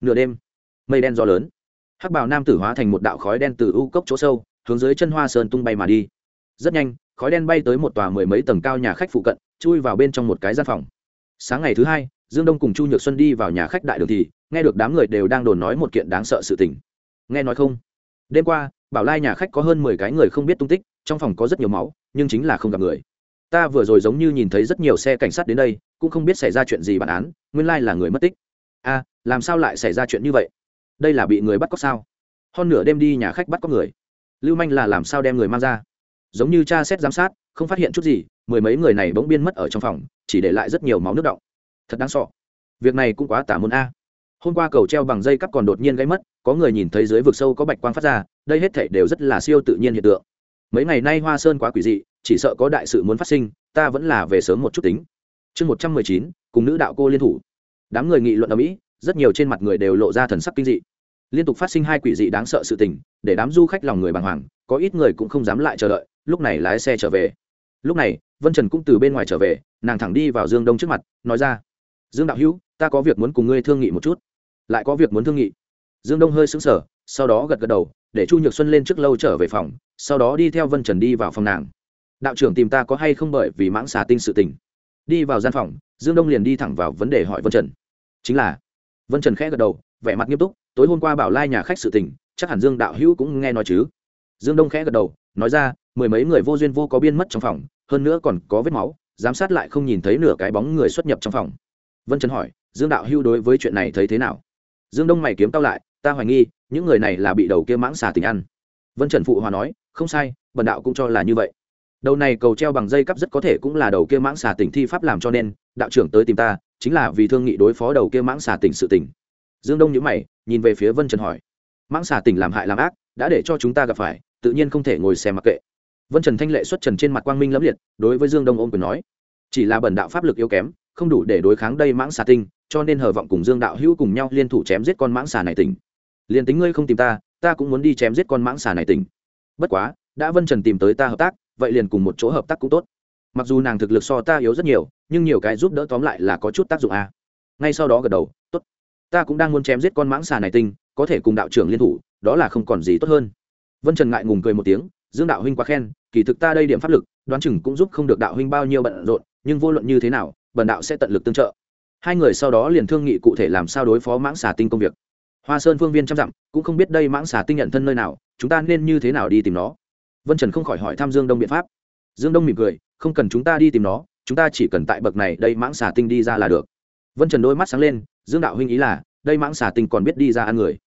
Speaker 1: Nửa đêm, mây đen gió lớn. Hắc bào nam tử hóa thành một đạo khói đen từ u cốc chỗ sâu, hướng dưới chân hoa sơn tung bay mà đi. Rất nhanh, khói đen bay tới một tòa mười mấy tầng cao nhà khách phụ cận, chui vào bên trong một cái gian phòng sáng ngày thứ hai, dương đông cùng chu nhược xuân đi vào nhà khách đại đường thì, nghe được đám người đều đang đồn nói một kiện đáng sợ sự tình. Nghe nói không? Đêm qua, bảo lai nhà khách có hơn mười cái người không biết tung tích, trong phòng có rất nhiều máu, nhưng chính là không gặp người. Ta vừa rồi giống như nhìn thấy rất nhiều xe cảnh sát đến đây, cũng không biết xảy ra chuyện gì bản án, nguyên lai là người mất tích. A làm sao lại xảy ra chuyện như vậy? Đây là bị người bắt cóc sao? Hơn nửa đêm đi nhà khách bắt cóc người. Lưu manh là làm sao đem người mang ra? Giống như cha xét giám sát, không phát hiện chút gì mười mấy người này bỗng biên mất ở trong phòng, chỉ để lại rất nhiều máu nước động thật đáng sọ việc này cũng quá tả môn a. Hôm qua cầu treo bằng dây cắp còn đột nhiên gây mất, có người nhìn thấy dưới vực sâu có bạch quang phát ra, đây hết thể đều rất là siêu tự nhiên hiện tượng. Mấy ngày nay hoa sơn quá quỷ dị, chỉ sợ có đại sự muốn phát sinh, ta vẫn là về sớm một chút tính. Chương một trăm mười chín, cùng nữ đạo cô liên thủ. Đám người nghị luận ở mỹ rất nhiều trên mặt người đều lộ ra thần sắc kinh dị. Liên tục phát sinh hai quỷ dị đáng sợ sự tình, để đám du khách lòng người bàng hoàng, có ít người cũng không dám lại chờ đợi, lúc này lái xe trở về lúc này, vân trần cũng từ bên ngoài trở về, nàng thẳng đi vào dương đông trước mặt, nói ra, dương đạo hữu, ta có việc muốn cùng ngươi thương nghị một chút. Lại có việc muốn thương nghị? Dương đông hơi sững sờ, sau đó gật gật đầu, để chu nhược xuân lên trước lâu trở về phòng, sau đó đi theo vân trần đi vào phòng nàng. Đạo trưởng tìm ta có hay không bởi vì mãng xà tinh sự tình? Đi vào gian phòng, dương đông liền đi thẳng vào vấn đề hỏi vân trần. Chính là. Vân trần khẽ gật đầu, vẻ mặt nghiêm túc, tối hôm qua bảo lai nhà khách sự tình, chắc hẳn dương đạo hữu cũng nghe nói chứ dương đông khẽ gật đầu, nói ra, mười mấy người vô duyên vô có biên mất trong phòng, hơn nữa còn có vết máu, giám sát lại không nhìn thấy nửa cái bóng người xuất nhập trong phòng. Vân trần hỏi, dương đạo Hưu đối với chuyện này thấy thế nào? Dương đông mày kiếm tao lại, ta hoài nghi, những người này là bị đầu kia mãng xà tình ăn. Vân trần phụ hòa nói, không sai, bần đạo cũng cho là như vậy. Đầu này cầu treo bằng dây cắp rất có thể cũng là đầu kia mãng xà tỉnh thi pháp làm cho nên, đạo trưởng tới tìm ta, chính là vì thương nghị đối phó đầu kia mãng xà tỉnh sự tỉnh dương đông nhữ mày, nhìn về phía vân trần hỏi, mãng xà tỉnh làm hại làm ác, đã để cho chúng ta gặp phải tự nhiên không thể ngồi xem mặc kệ. Vân trần thanh lệ xuất trần trên mặt quang minh lẫm liệt, đối với dương đông ôm quyền nói, chỉ là bẩn đạo pháp lực yếu kém, không đủ để đối kháng đây mãng xà tinh, cho nên hờ vọng cùng dương đạo hữu cùng nhau liên thủ chém giết con mãng xà này tỉnh. Liền tính ngươi không tìm ta ta cũng muốn đi chém giết con mãng xà này tỉnh. Bất quá, đã vân trần tìm tới ta hợp tác, vậy liền cùng một chỗ hợp tác cũng tốt. Mặc dù nàng thực lực so ta yếu rất nhiều, nhưng nhiều cái giúp đỡ tóm lại là có chút tác dụng a ngay sau đó gật đầu, tốt, ta cũng đang muốn chém giết con mãng xà này tinh có thể cùng đạo trưởng liên thủ, đó là không còn gì tốt hơn vân trần ngại ngùng cười một tiếng, dương đạo huynh quá khen, kỳ thực ta đây điểm pháp lực, đoán chừng cũng giúp không được đạo huynh bao nhiêu bận rộn, nhưng vô luận như thế nào, bần đạo sẽ tận lực tương trợ. Hai người sau đó liền thương nghị cụ thể làm sao đối phó mãng xà tinh công việc. Hoa sơn phương viên trăm dặm, cũng không biết đây mãng xà tinh nhận thân nơi nào, chúng ta nên như thế nào đi tìm nó? Vân trần không khỏi hỏi thăm dương đông biện pháp. Dương đông mỉm cười, không cần chúng ta đi tìm nó, chúng ta chỉ cần tại bậc này đây mãng xà tinh đi ra là được. Vân trần đôi mắt sáng lên, dương đạo huynh ý là, đây mãng xà tinh còn biết đi ra ăn người.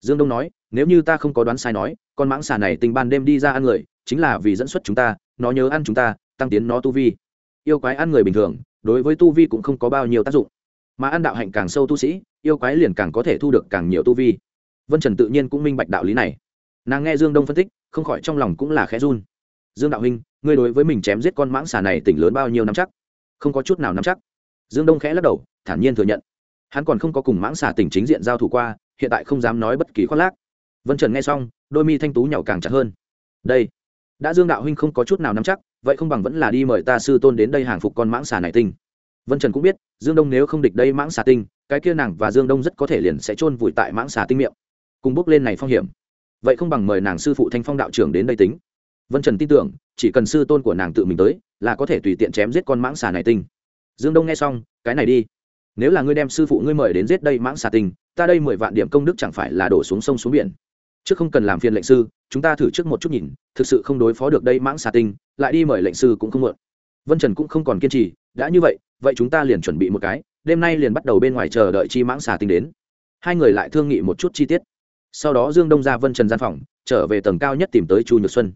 Speaker 1: Dương đông nói nếu như ta không có đoán sai nói, con mãng xà này tình ban đêm đi ra ăn người, chính là vì dẫn xuất chúng ta, nó nhớ ăn chúng ta, tăng tiến nó tu vi. Yêu quái ăn người bình thường, đối với tu vi cũng không có bao nhiêu tác dụng. Mà ăn đạo hạnh càng sâu tu sĩ, yêu quái liền càng có thể thu được càng nhiều tu vi. Vân trần tự nhiên cũng minh bạch đạo lý này. Nàng nghe dương đông phân tích, không khỏi trong lòng cũng là khẽ run. Dương đạo huynh, ngươi đối với mình chém giết con mãng xà này tỉnh lớn bao nhiêu năm chắc? Không có chút nào nắm chắc. Dương đông khẽ lắc đầu, thản nhiên thừa nhận. Hắn còn không có cùng mãng xà tỉnh chính diện giao thủ qua, hiện tại không dám nói bất kỳ khoác lác vân trần nghe xong, đôi mi thanh tú nhậu càng chặt hơn. Đây, đã dương đạo huynh không có chút nào nắm chắc, vậy không bằng vẫn là đi mời ta sư tôn đến đây hàng phục con mãng xà này tinh. Vân trần cũng biết, dương đông nếu không địch đây mãng xà tinh, cái kia nàng và dương đông rất có thể liền sẽ chôn vùi tại mãng xà tinh miệng. Cùng bước lên này phong hiểm. Vậy không bằng mời nàng sư phụ thanh phong đạo trưởng đến đây tính. Vân trần tin tưởng, chỉ cần sư tôn của nàng tự mình tới, là có thể tùy tiện chém giết con mãng xà này tinh. Dương đông nghe xong, cái này đi. Nếu là ngươi đem sư phụ ngươi mời đến giết đây mãng xà tinh, ta đây mười vạn điểm công đức chẳng phải là đổ xuống sông xuống biển trước không cần làm phiền lệnh sư, chúng ta thử trước một chút nhìn, thực sự không đối phó được đây mãng xà tinh, lại đi mời lệnh sư cũng không mượn vân trần cũng không còn kiên trì, đã như vậy vậy chúng ta liền chuẩn bị một cái, đêm nay liền bắt đầu bên ngoài chờ đợi chi mãng xà tinh đến. Hai người lại thương nghị một chút chi tiết. Sau đó dương đông ra vân trần gian phòng, trở về tầng cao nhất tìm tới chu nhược xuân.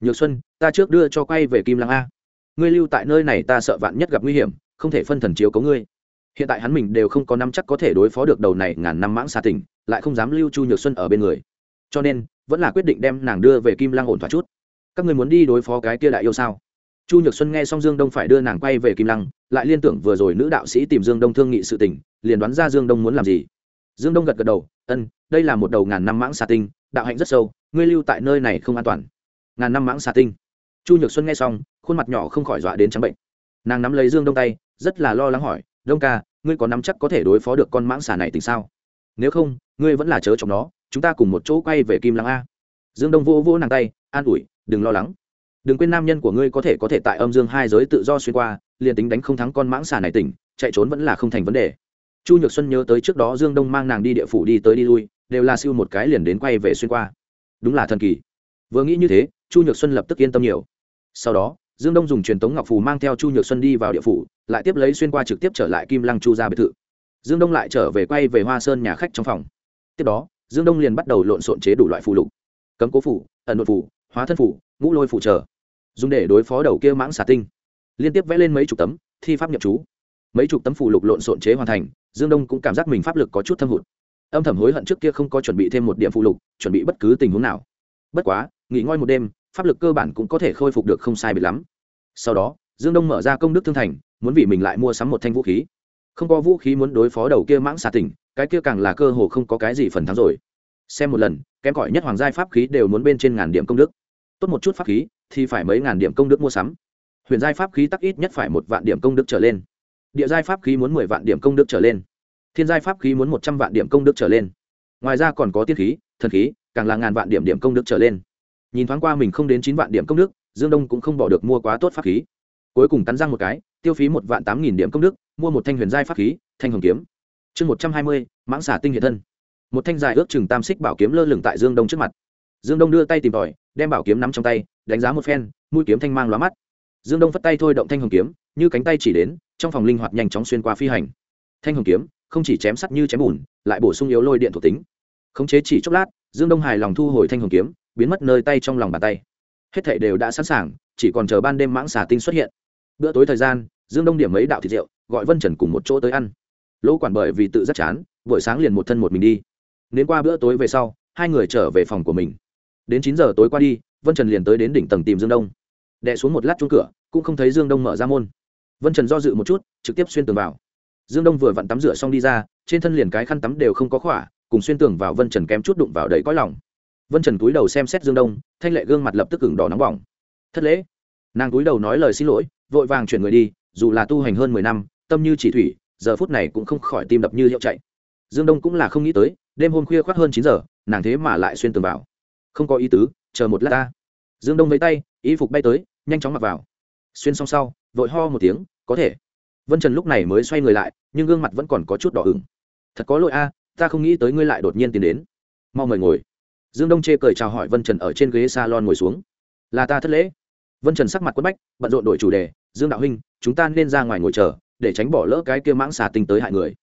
Speaker 1: Nhược xuân, ta trước đưa cho quay về kim lăng a. Ngươi lưu tại nơi này ta sợ vạn nhất gặp nguy hiểm, không thể phân thần chiếu cấu ngươi. Hiện tại hắn mình đều không có năm chắc có thể đối phó được đầu này ngàn năm mãng xà tỉnh lại không dám lưu chu nhược xuân ở bên người cho nên, vẫn là quyết định đem nàng đưa về kim lăng ổn thỏa chút. Các người muốn đi đối phó cái kia đại yêu sao? Chu nhược xuân nghe xong dương đông phải đưa nàng quay về kim lăng, lại liên tưởng vừa rồi nữ đạo sĩ tìm dương đông thương nghị sự tình, liền đoán ra dương đông muốn làm gì. Dương đông gật gật đầu, ân, đây là một đầu ngàn năm mãng xà tinh, đạo hạnh rất sâu, ngươi lưu tại nơi này không an toàn. Ngàn năm mãng xà tinh. Chu nhược xuân nghe xong, khuôn mặt nhỏ không khỏi dọa đến trắng bệnh. Nàng nắm lấy dương đông tay, rất là lo lắng hỏi, đông ca, ngươi có nắm chắc có thể đối phó được con mãng xà này tình sao? Nếu không, ngươi vẫn là chớ trong nó chúng ta cùng một chỗ quay về kim lăng a. Dương đông vô vô nàng tay, an ủi, đừng lo lắng. Đừng quên nam nhân của ngươi có thể có thể tại âm dương hai giới tự do xuyên qua, liền tính đánh không thắng con mãng xà này tỉnh, chạy trốn vẫn là không thành vấn đề. Chu nhược xuân nhớ tới trước đó dương đông mang nàng đi địa phủ đi tới đi lui, đều là siêu một cái liền đến quay về xuyên qua. Đúng là thần kỳ. Vừa nghĩ như thế, chu nhược xuân lập tức yên tâm nhiều. Sau đó, dương đông dùng truyền tống ngọc phù mang theo chu nhược xuân đi vào địa phủ, lại tiếp lấy xuyên qua trực tiếp trở lại kim lăng chu ra biệt thự. Dương đông lại trở về quay về hoa sơn nhà khách trong phòng. Tiếp đó dương đông liền bắt đầu lộn xộn chế đủ loại phù lục. Cấm cố phủ, ẩn nội phủ, hóa thân phủ, ngũ lôi phủ trở. Dùng để đối phó đầu kia mãng xà tinh. Liên tiếp vẽ lên mấy chục tấm, thi pháp nhập chú. Mấy chục tấm phù lục lộn xộn chế hoàn thành, dương đông cũng cảm giác mình pháp lực có chút thâm hụt. Âm thầm hối hận trước kia không có chuẩn bị thêm một điểm phù lục, chuẩn bị bất cứ tình huống nào. Bất quá, nghỉ ngơi một đêm, pháp lực cơ bản cũng có thể khôi phục được không sai bị lắm. Sau đó, dương đông mở ra công đức thương thành, muốn vì mình lại mua sắm một thanh vũ khí. Không có vũ khí muốn đối phó đầu kia mãng xà tỉnh cái kia càng là cơ hồ không có cái gì phần thắng rồi. Xem một lần, kém cỏi nhất hoàng giai pháp khí đều muốn bên trên ngàn điểm công đức. Tốt một chút pháp khí, thì phải mấy ngàn điểm công đức mua sắm. Huyền giai pháp khí tắc ít nhất phải một vạn điểm công đức trở lên. Địa giai pháp khí muốn mười vạn điểm công đức trở lên. Thiên giai pháp khí muốn một trăm vạn điểm công đức trở lên. Ngoài ra còn có tiên khí, thần khí, càng là ngàn vạn điểm điểm công đức trở lên. Nhìn thoáng qua mình không đến chín vạn điểm công đức, dương đông cũng không bỏ được mua quá tốt pháp khí. Cuối cùng cắn răng một cái, tiêu phí một vạn tám nghìn điểm công đức, mua một thanh huyền giai pháp khí, thanh hồng kiếm chương một trăm hai mươi, mãng xả tinh hiện thân. Một thanh dài ước chừng tam xích bảo kiếm lơ lửng tại dương đông trước mặt. Dương đông đưa tay tìm tòi, đem bảo kiếm nắm trong tay, đánh giá một phen, mũi kiếm thanh mang lóa mắt. Dương đông phất tay thôi động thanh hồng kiếm, như cánh tay chỉ đến, trong phòng linh hoạt nhanh chóng xuyên qua phi hành. Thanh hồng kiếm, không chỉ chém sắt như chém bùn, lại bổ sung yếu lôi điện thuộc tính. Khống chế chỉ chốc lát, dương đông hài lòng thu hồi thanh hồng kiếm, biến mất nơi tay trong lòng bàn tay. Hết thảy đều đã sẵn sàng, chỉ còn chờ ban đêm mãng xà tinh xuất hiện. Bữa tối thời gian, dương đông điểm mấy đạo thịt rượu, gọi vân trần cùng một chỗ tới ăn lỗ quản bởi vì tự rất chán, buổi sáng liền một thân một mình đi. Đến qua bữa tối về sau, hai người trở về phòng của mình. Đến chín giờ tối qua đi, vân trần liền tới đến đỉnh tầng tìm dương đông. Đẻ xuống một lát chung cửa, cũng không thấy dương đông mở ra môn. Vân trần do dự một chút, trực tiếp xuyên tường vào. Dương đông vừa vặn tắm rửa xong đi ra, trên thân liền cái khăn tắm đều không có khỏa, cùng xuyên tường vào vân trần kém chút đụng vào đầy cõi lòng. Vân trần túi đầu xem xét dương đông, thanh lệ gương mặt lập tức cứng đỏ nóng bỏng. Thất lễ. Nàng túi đầu nói lời xin lỗi, vội vàng chuyển người đi, dù là tu hành hơn mười năm, tâm như chỉ thủy giờ phút này cũng không khỏi tim đập như hiệu chạy. Dương đông cũng là không nghĩ tới, đêm hôm khuya khoác hơn chín giờ, nàng thế mà lại xuyên tường vào. Không có ý tứ, chờ một lát ta. Dương đông lấy tay, y phục bay tới, nhanh chóng mặc vào. Xuyên xong sau, vội ho một tiếng, có thể. Vân trần lúc này mới xoay người lại, nhưng gương mặt vẫn còn có chút đỏ ửng. Thật có lỗi a, ta không nghĩ tới ngươi lại đột nhiên tiến đến. Mau mời ngồi. Dương đông chê cười chào hỏi vân trần ở trên ghế s a lon ngồi xuống. Là ta thất lễ. Vân trần sắc mặt quất bách, bận rộn đổi chủ đề, dương đạo huynh, chúng ta nên ra ngoài ngồi chờ để tránh bỏ lỡ cái kia mãng xà tinh tới hại người.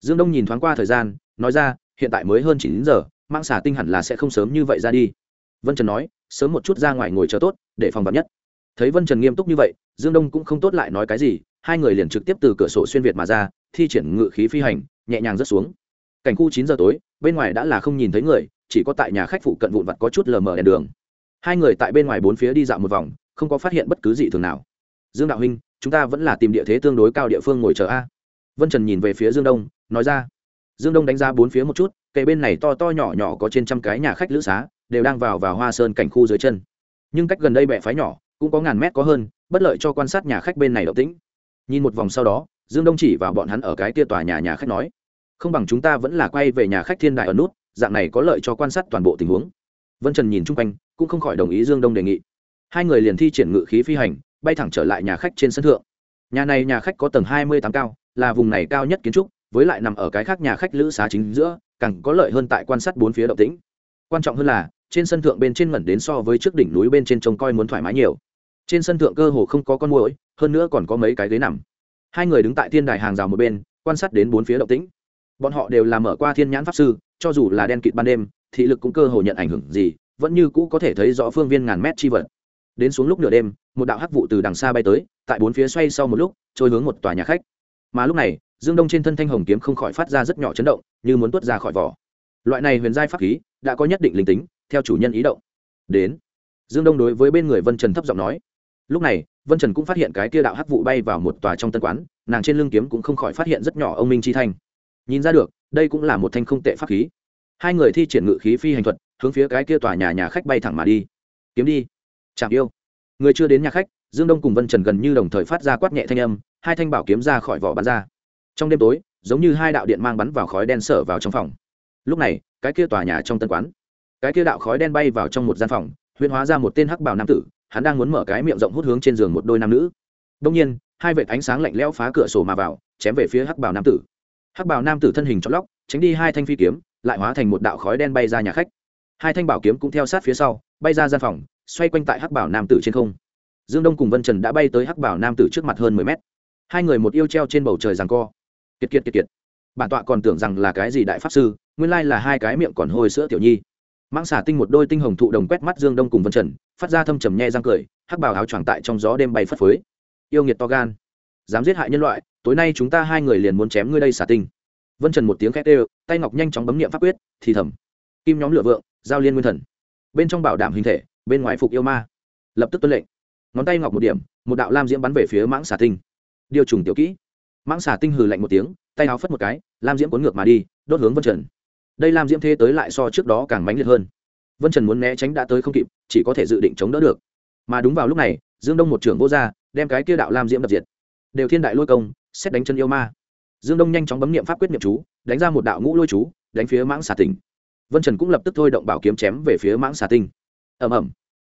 Speaker 1: Dương đông nhìn thoáng qua thời gian, nói ra, hiện tại mới hơn chín giờ, mãng xà tinh hẳn là sẽ không sớm như vậy ra đi. Vân trần nói, sớm một chút ra ngoài ngồi chờ tốt, để phòng vật nhất. Thấy vân trần nghiêm túc như vậy, dương đông cũng không tốt lại nói cái gì, hai người liền trực tiếp từ cửa sổ xuyên việt mà ra, thi triển ngự khí phi hành, nhẹ nhàng rớt xuống. Cảnh khu chín giờ tối, bên ngoài đã là không nhìn thấy người, chỉ có tại nhà khách phụ cận vụn vặt có chút lờ mờ đèn đường. Hai người tại bên ngoài bốn phía đi dạo một vòng, không có phát hiện bất cứ gì thường nào. Dương đạo huynh chúng ta vẫn là tìm địa thế tương đối cao địa phương ngồi chờ a. Vân trần nhìn về phía dương đông, nói ra. Dương đông đánh ra bốn phía một chút cây bên này to to nhỏ nhỏ có trên trăm cái nhà khách lữ xá, đều đang vào vào hoa sơn cảnh khu dưới chân. Nhưng cách gần đây bẹ phái nhỏ, cũng có ngàn mét có hơn, bất lợi cho quan sát nhà khách bên này động tĩnh. Nhìn một vòng sau đó, dương đông chỉ vào bọn hắn ở cái tia tòa nhà nhà khách nói. Không bằng chúng ta vẫn là quay về nhà khách thiên đại ở nút, dạng này có lợi cho quan sát toàn bộ tình huống. Vân trần nhìn chung quanh, cũng không khỏi đồng ý dương đông đề nghị. Hai người liền thi triển ngự khí phi hành bay thẳng trở lại nhà khách trên sân thượng. Nhà này nhà khách có tầng hai mươi tám cao, là vùng này cao nhất kiến trúc, với lại nằm ở cái khác nhà khách lữ xá chính giữa, càng có lợi hơn tại quan sát bốn phía động tĩnh. Quan trọng hơn là, trên sân thượng bên trên ngẩn đến so với trước đỉnh núi bên trên trông coi muốn thoải mái nhiều. Trên sân thượng cơ hồ không có con muỗi, hơn nữa còn có mấy cái ghế nằm. Hai người đứng tại thiên đài hàng rào một bên, quan sát đến bốn phía động tĩnh. Bọn họ đều làm mở qua thiên nhãn pháp sư, cho dù là đen kịt ban đêm, thị lực cũng cơ hồ nhận ảnh hưởng gì, vẫn như cũ có thể thấy rõ phương viên ngàn mét chi vật đến xuống lúc nửa đêm, một đạo hắc vụ từ đằng xa bay tới, tại bốn phía xoay sau một lúc, trôi hướng một tòa nhà khách. Mà lúc này, dương đông trên thân thanh hồng kiếm không khỏi phát ra rất nhỏ chấn động, như muốn tuốt ra khỏi vỏ. Loại này huyền giai pháp khí, đã có nhất định linh tính, theo chủ nhân ý động. Đến. Dương đông đối với bên người vân trần thấp giọng nói. Lúc này, vân trần cũng phát hiện cái kia đạo hắc vụ bay vào một tòa trong tân quán, nàng trên lưng kiếm cũng không khỏi phát hiện rất nhỏ ông minh chi thanh. Nhìn ra được, đây cũng là một thanh không tệ pháp khí. Hai người thi triển ngự khí phi hành thuật, hướng phía cái kia tòa nhà nhà khách bay thẳng mà đi. Kiếm đi chạm yêu. Người chưa đến nhà khách, dương đông cùng vân trần gần như đồng thời phát ra quát nhẹ thanh âm, hai thanh bảo kiếm ra khỏi vỏ bắn ra. Trong đêm tối, giống như hai đạo điện mang bắn vào khói đen sở vào trong phòng. Lúc này, cái kia tòa nhà trong tân quán, cái kia đạo khói đen bay vào trong một gian phòng huyên hóa ra một tên hắc bảo nam tử, hắn đang muốn mở cái miệng rộng hút hướng trên giường một đôi nam nữ. Đông nhiên, hai vệt ánh sáng lạnh lẽo phá cửa sổ mà vào, chém về phía hắc bảo nam tử. Hắc bảo nam tử thân hình chót lóc tránh đi hai thanh phi kiếm, lại hóa thành một đạo khói đen bay ra nhà khách. Hai thanh bảo kiếm cũng theo sát phía sau, bay ra gian phòng xoay quanh tại hắc bảo nam tử trên không. Dương đông cùng vân trần đã bay tới hắc bảo nam tử trước mặt hơn mười mét. Hai người một yêu treo trên bầu trời rằng co. Kiệt kiệt kiệt kiệt. Bản tọa còn tưởng rằng là cái gì đại pháp sư, nguyên lai là hai cái miệng còn hôi sữa tiểu nhi. Mang xả tinh một đôi tinh hồng thụ đồng quét mắt dương đông cùng vân trần, phát ra thâm trầm nhe răng cười, hắc bảo áo choàng tại trong gió đêm bay phất phới. Yêu nghiệt to gan. Dám giết hại nhân loại, tối nay chúng ta hai người liền muốn chém ngươi đây xả tinh. Vân trần một tiếng khét ê tay ngọc nhanh chóng bấm nghiệm pháp quyết, thì thầm. Kim nhóm lửa vượng, giao liên nguyên thần. Bên trong bảo đảm hình thể bên ngoài phục yêu ma. Lập tức tuân lệnh. Ngón tay ngọc một điểm, một đạo lam diễm bắn về phía mãng xà tinh. Điều trùng tiểu kỹ. Mãng xà tinh hừ lạnh một tiếng, tay áo phất một cái, lam diễm cuốn ngược mà đi, đốt hướng vân trần. Đây lam diễm thế tới lại so trước đó càng mãnh liệt hơn. Vân trần muốn né tránh đã tới không kịp, chỉ có thể dự định chống đỡ được. Mà đúng vào lúc này, dương đông một trưởng vô r đem cái kia đạo lam diễm đập diệt. Đều thiên đại lôi công, xét đánh chân yêu ma. Dương đông nhanh chóng bấm n i ệ m pháp quyết n i ệ m chú, đánh ra một đạo ngũ lôi chú, đánh phía mãng xà tinh. Vân trần cũng lập tức thôi động bảo kiếm chém về phía mãng xà tinh ầm ầm,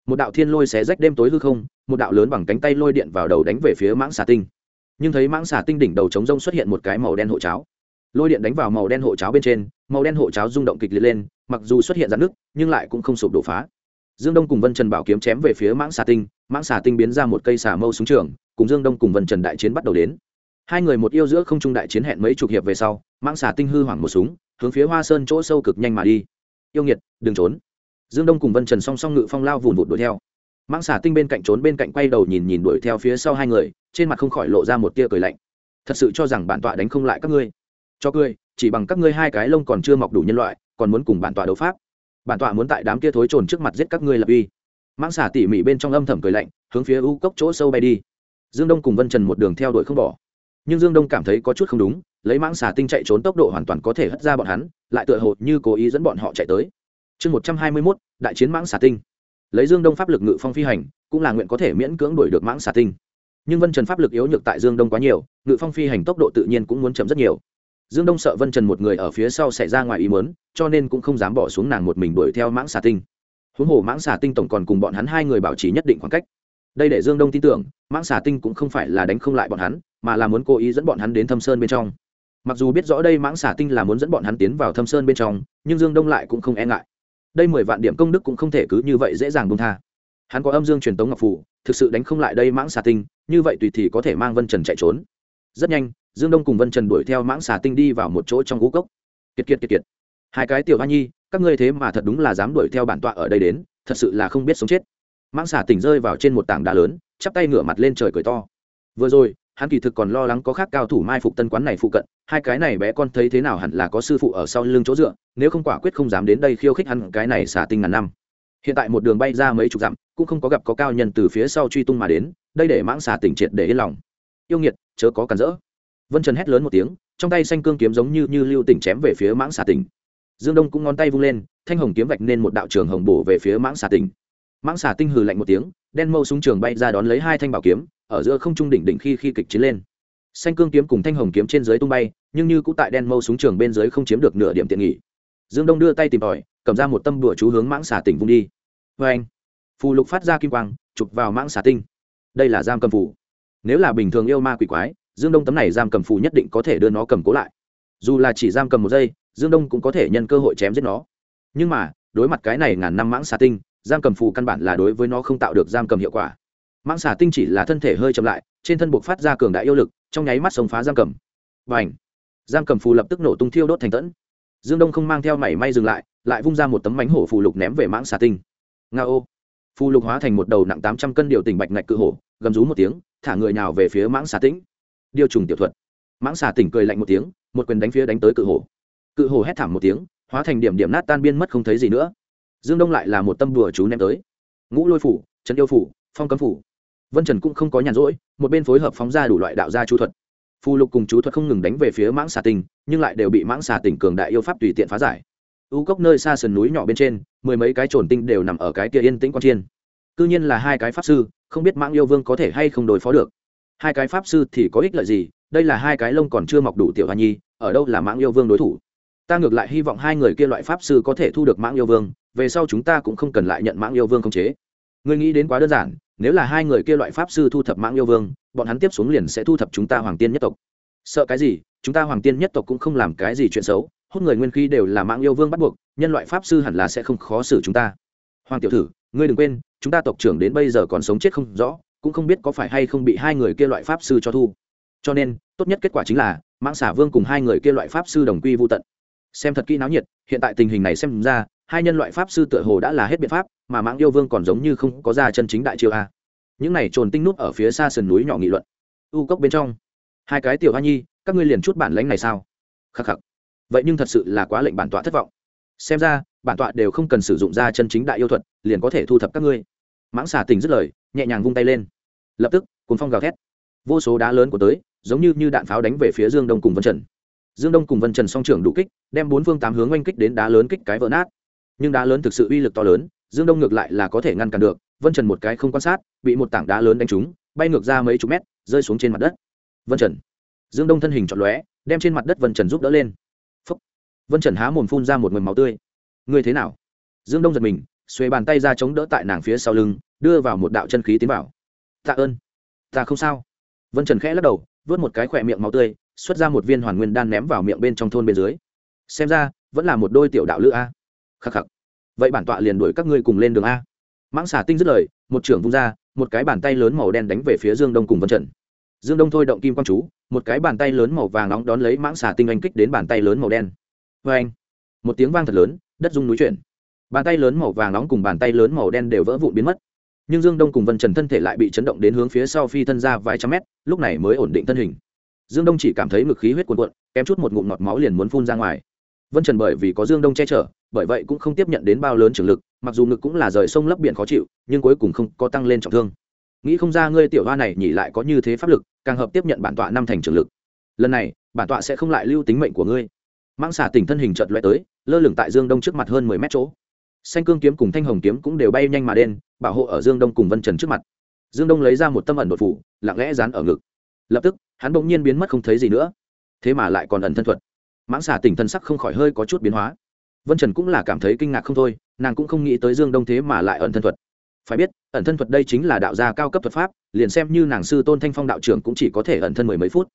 Speaker 1: một đạo thiên lôi xé rách đêm tối hư không một đạo lớn bằng cánh tay lôi điện vào đầu đánh về phía mãng xà tinh. Nhưng thấy mãng xà tinh đỉnh đầu chống rông xuất hiện một cái màu đen hộ cháo. Lôi điện đánh vào màu đen hộ cháo bên trên màu đen hộ cháo rung động kịch liệt lên mặc dù xuất hiện rắn nước nhưng lại cũng không sụp đổ phá. Dương đông cùng vân trần bảo kiếm chém về phía mãng xà tinh mãng xà tinh biến ra một cây xà mâu súng trường cùng dương đông cùng vân trần đại chiến bắt đầu đến. Hai người một yêu giữa không trung đại chiến hẹn mấy chục hiệp về sau mãng xà tinh hư hoảng một súng hướng phía hoa sơn chỗ sâu cực nhanh mà đi. Yêu nghiệt đừng trốn dương đông cùng vân trần song song ngự phong lao vùn vụt đuổi theo. Mãng xà tinh bên cạnh trốn bên cạnh quay đầu nhìn nhìn đuổi theo phía sau hai người, trên mặt không khỏi lộ ra một tia cười lạnh. Thật sự cho rằng bản tọa đánh không lại các ngươi. Cho cười, chỉ bằng các ngươi hai cái lông còn chưa mọc đủ nhân loại, còn muốn cùng bản tọa đấu pháp. Bản tọa muốn tại đám kia thối trồn trước mặt giết các ngươi lập uy. Mãng xà tỉ mỉ bên trong âm thầm cười lạnh, hướng phía u cốc chỗ sâu bay đi. Dương đông cùng vân trần một đường theo đuổi không bỏ. Nhưng dương đông cảm thấy có chút không đúng, lấy mãng xà tinh chạy trốn tốc độ hoàn toàn có thể hất ra bọn hắn, lại tựa hồ như cố ý dẫn bọn họ chạy tới chương một trăm hai mươi mốt, đại chiến mãng xà tinh. Lấy dương đông pháp lực ngự phong phi hành, cũng là nguyện có thể miễn cưỡng đuổi được mãng xà tinh. Nhưng vân trần pháp lực yếu nhược tại dương đông quá nhiều, ngự phong phi hành tốc độ tự nhiên cũng muốn chậm rất nhiều. Dương đông sợ vân trần một người ở phía sau xảy ra ngoài ý muốn, cho nên cũng không dám bỏ xuống nàng một mình đuổi theo mãng xà tinh. Huống hồ mãng xà tinh tổng còn cùng bọn hắn hai người bảo trì nhất định khoảng cách. Đây để dương đông tin tưởng, mãng xà tinh cũng không phải là đánh không lại bọn hắn, mà là muốn cố ý dẫn bọn hắn đến thâm sơn bên trong. Mặc dù biết rõ đây mãng xà tinh là muốn dẫn bọn hắn tiến vào thâm sơn bên trong, nhưng dương đông lại cũng không e ngại đây mười vạn điểm công đức cũng không thể cứ như vậy dễ dàng bông tha. Hắn có âm dương truyền tống ngọc phủ thực sự đánh không lại đây mãng xà tinh, như vậy tùy thì có thể mang vân trần chạy trốn. Rất nhanh, dương đông cùng vân trần đuổi theo mãng xà tinh đi vào một chỗ trong ngũ cốc. Kiệt kiệt kiệt kiệt. Hai cái tiểu hoa nhi, các ngươi thế mà thật đúng là dám đuổi theo bản tọa ở đây đến, thật sự là không biết sống chết. Mãng xà tỉnh rơi vào trên một tảng đá lớn, chắp tay ngửa mặt lên trời cười to. Vừa rồi hắn kỳ thực còn lo lắng có khác cao thủ mai phục tân quán này phụ cận, hai cái này bé con thấy thế nào hẳn là có sư phụ ở sau lưng chỗ dựa, nếu không quả quyết không dám đến đây khiêu khích hắn cái này xả tinh ngàn năm. Hiện tại một đường bay ra mấy chục dặm, cũng không có gặp có cao nhân từ phía sau truy tung mà đến, đây để mãng xà tỉnh triệt để yên lòng. Yêu nghiệt, chớ có cản rỡ. Vân trần hét lớn một tiếng, trong tay xanh cương kiếm giống như như lưu tỉnh chém về phía mãng xà tỉnh. Dương đông cũng ngón tay vung lên, thanh hồng kiếm vạch nên một đạo trường hồng bổ về phía mãng xà tỉnh. Mãng xà tinh hừ lạnh một tiếng, đen mâu súng trường bay ra đón lấy hai thanh bảo kiếm ở giữa không trung đỉnh đỉnh khi khi kịch chiến lên. Xanh cương kiếm cùng thanh hồng kiếm trên dưới tung bay, nhưng như cũng tại đen mâu súng trường bên dưới không chiếm được nửa điểm tiện nghỉ dương đông đưa tay tìm tòi, cầm ra một tâm đùa chú hướng mãng xà tỉnh vung đi. Vê anh, phù lục phát ra kim quang, chụp vào mãng xà tinh. Đây là giam cầm phù. Nếu là bình thường yêu ma quỷ quái, dương đông tấm này giam cầm phù nhất định có thể đưa nó cầm cố lại. Dù là chỉ giam cầm một giây, dương đông cũng có thể nhân cơ hội chém giết nó. Nhưng mà, đối mặt cái này ngàn năm mãng xà tinh, giam cầm phù căn bản là đối với nó không tạo được giam cầm hiệu quả mãng xà tinh chỉ là thân thể hơi chậm lại, trên thân buộc phát ra cường đại yêu lực, trong nháy mắt sống phá giam cầm. Và ảnh giam cầm phù lập tức nổ tung thiêu đốt thành tẫn. Dương đông không mang theo mảy may dừng lại lại vung ra một tấm mánh hổ phù lục ném về mãng xà tinh. Nga ô! Phù lục hóa thành một đầu nặng tám trăm cân điều tỉnh bạch ngạch cự hổ, gầm rú một tiếng, thả người nào về phía mãng xà tĩnh điều trùng tiểu thuật. Mãng xà tỉnh cười lạnh một tiếng, một quyền đánh phía đánh tới cự hổ. Cự hổ hét thảm một tiếng, hóa thành điểm điểm nát tan biên mất không thấy gì nữa. Dương đông lại là một tâm đùa chú ném tới. Ngũ lôi phủ, trấn yêu phủ, phong cấm phủ vân trần cũng không có nhàn rỗi, một bên phối hợp phóng ra đủ loại đạo gia chú thuật. Phù lục cùng chú thuật không ngừng đánh về phía mãng xà tình, nhưng lại đều bị mãng xà tỉnh cường đại yêu pháp tùy tiện phá giải. U cốc nơi xa sườn núi nhỏ bên trên, mười mấy cái trồn tinh đều nằm ở cái kia yên tĩnh quan chiên cứ nhiên là hai cái pháp sư, không biết mãng yêu vương có thể hay không đối phó được. Hai cái pháp sư thì có ích lợi gì, đây là hai cái lông còn chưa mọc đủ tiểu hoa nhi, ở đâu là mãng yêu vương đối thủ? Ta ngược lại hy vọng hai người kia loại pháp sư có thể thu được mãng yêu vương, về sau chúng ta cũng không cần lại nhận mãng yêu vương khống chế. Ngươi nghĩ đến quá đơn giản nếu là hai người kia loại pháp sư thu thập mãng yêu vương, bọn hắn tiếp xuống liền sẽ thu thập chúng ta hoàng tiên nhất tộc. Sợ cái gì? Chúng ta hoàng tiên nhất tộc cũng không làm cái gì chuyện xấu, hút người nguyên khí đều là mãng yêu vương bắt buộc, nhân loại pháp sư hẳn là sẽ không khó xử chúng ta. Hoàng tiểu thử ngươi đừng quên, chúng ta tộc trưởng đến bây giờ còn sống chết không rõ, cũng không biết có phải hay không bị hai người kia loại pháp sư cho thu. Cho nên, tốt nhất kết quả chính là, mãng xả vương cùng hai người kia loại pháp sư đồng quy vô tận. Xem thật kỹ náo nhiệt, hiện tại tình hình này xem ra hai nhân loại pháp sư tựa hồ đã là hết biện pháp, mà mãng yêu vương còn giống như không có ra chân chính đại chiêu a. Những này trồn tinh nút ở phía xa sườn núi nhỏ nghị luận. U cốc bên trong. Hai cái tiểu hoa nhi, các ngươi liền chút bản lãnh này sao? Khắc khắc. Vậy nhưng thật sự là quá lệnh bản tọa thất vọng. Xem ra, bản tọa đều không cần sử dụng ra chân chính đại yêu thuật, liền có thể thu thập các ngươi. Mãng xà tình dứt lời, nhẹ nhàng vung tay lên. Lập tức cuốn phong gào thét. Vô số đá lớn của tới, giống như như đạn pháo đánh về phía dương đông cùng vân trần. Dương đông cùng vân trần song trưởng đủ kích, đem bốn phương tám hướng oanh kích đến đá lớn kích cái vỡ nát nhưng đá lớn thực sự uy lực to lớn, dương đông ngược lại là có thể ngăn cản được, vân trần một cái không quan sát, bị một tảng đá lớn đánh trúng, bay ngược ra mấy chục mét, rơi xuống trên mặt đất. Vân trần. Dương đông thân hình chọn lóe, đem trên mặt đất vân trần giúp đỡ lên. Phúc. vân trần há mồm phun ra một mầm máu tươi. Ngươi thế nào? Dương đông giật mình xuê bàn tay ra chống đỡ tại nàng phía sau lưng, đưa vào một đạo chân khí tiến vào. Tạ ơn. Ta không sao. Vân trần khẽ lắc đầu, vớt một cái khỏe miệng máu tươi, xuất ra một viên hoàn nguyên đan ném vào miệng bên trong thôn bên dưới. Xem ra, vẫn là một đôi tiểu đạo lữ a khắc khắc. Vậy bản tọa liền đuổi các ngươi cùng lên đường a. Mãng xà tinh dứt lời, một trưởng vung ra, một cái bàn tay lớn màu đen đánh về phía dương đông cùng vân trần. Dương đông thôi động kim quang chú, một cái bàn tay lớn màu vàng nóng đón lấy mãng xà tinh anh kích đến bàn tay lớn màu đen. Vê anh một tiếng vang thật lớn, đất rung núi chuyển. Bàn tay lớn màu vàng nóng cùng bàn tay lớn màu đen đều vỡ vụn biến mất. Nhưng dương đông cùng vân trần thân thể lại bị chấn động đến hướng phía sau phi thân ra vài trăm mét, lúc này mới ổn định thân hình. Dương đông chỉ cảm thấy ngực khí huyết cuồn cuộn, kém chút một ngụm ngọt máu liền muốn phun ra ngoài vân trần bởi vì có dương đông che chở, bởi vậy cũng không tiếp nhận đến bao lớn trường lực, mặc dù ngực cũng là rời sông lấp biển khó chịu, nhưng cuối cùng không có tăng lên trọng thương. Nghĩ không ra ngươi tiểu hoa này nhỉ lại có như thế pháp lực, càng hợp tiếp nhận bản tọa năm thành trường lực. Lần này, bản tọa sẽ không lại lưu tính mệnh của ngươi. Mang xà tỉnh thân hình chợt loại tới, lơ lửng tại dương đông trước mặt hơn mười mét chỗ. Xanh cương kiếm cùng thanh hồng kiếm cũng đều bay nhanh mà đen bảo hộ ở dương đông cùng vân trần trước mặt. Dương đông lấy ra một tâm ẩn đột phủ, lặng lẽ dán ở ngực. Lập tức, hắn bỗng nhiên biến mất không thấy gì nữa. Thế mà lại còn ẩn thân thuật mãng xà tỉnh thân sắc không khỏi hơi có chút biến hóa. Vân trần cũng là cảm thấy kinh ngạc không thôi, nàng cũng không nghĩ tới dương đông thế mà lại ẩn thân thuật. Phải biết, ẩn thân thuật đây chính là đạo gia cao cấp thuật pháp, liền xem như nàng sư tôn thanh phong đạo trưởng cũng chỉ có thể ẩn thân mười mấy phút.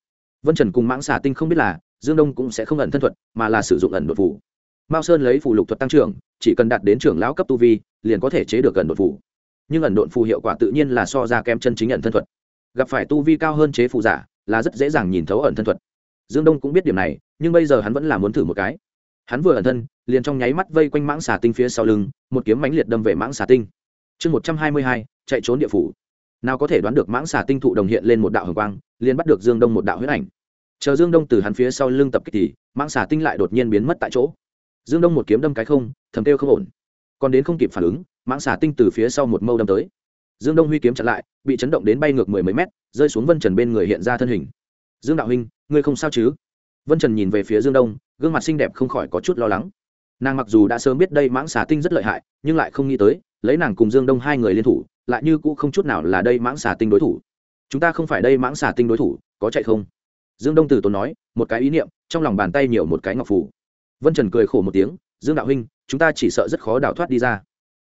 Speaker 1: Vân trần cùng mãng xà tinh không biết là, dương đông cũng sẽ không ẩn thân thuật, mà là sử dụng ẩn đột phủ mao sơn lấy phủ lục thuật tăng trưởng, chỉ cần đạt đến trưởng lão cấp tu vi, liền có thể chế được ẩn đột phủ nhưng ẩn đột phù hiệu quả tự nhiên là so ra kém chân chính ẩn thân thuật. Gặp phải tu vi cao hơn chế phù giả, là rất dễ dàng nhìn thấu ẩn thân thuật dương đông cũng biết điểm này, nhưng bây giờ hắn vẫn là muốn thử một cái. Hắn vừa ẩn thân, liền trong nháy mắt vây quanh mãng xà tinh phía sau lưng, một kiếm mãnh liệt đâm về mãng xà tinh. Chương một trăm hai mươi hai, chạy trốn địa phủ. Nào có thể đoán được mãng xà tinh thụ đồng hiện lên một đạo hồng quang, liền bắt được dương đông một đạo huyết ảnh. Chờ dương đông từ hắn phía sau lưng tập kích thì, mãng xà tinh lại đột nhiên biến mất tại chỗ. Dương đông một kiếm đâm cái không, thầm kêu không ổn. Còn đến không kịp phản ứng, mãng xà tinh từ phía sau một mâu đâm tới. Dương đông huy kiếm chặn lại, bị chấn động đến bay ngược mười mấy mét, rơi xuống vân trần bên người hiện ra thân hình dương đạo huynh, ngươi không sao chứ? Vân trần nhìn về phía dương đông, gương mặt xinh đẹp không khỏi có chút lo lắng. Nàng mặc dù đã sớm biết đây mãng xà tinh rất lợi hại, nhưng lại không nghĩ tới, lấy nàng cùng dương đông hai người liên thủ, lại như cũ không chút nào là đây mãng xà tinh đối thủ. Chúng ta không phải đây mãng xà tinh đối thủ, có chạy không? Dương đông từ tốn nói, một cái ý niệm, trong lòng bàn tay nhiều một cái ngọc phủ. Vân trần cười khổ một tiếng, dương đạo huynh, chúng ta chỉ sợ rất khó đào thoát đi ra.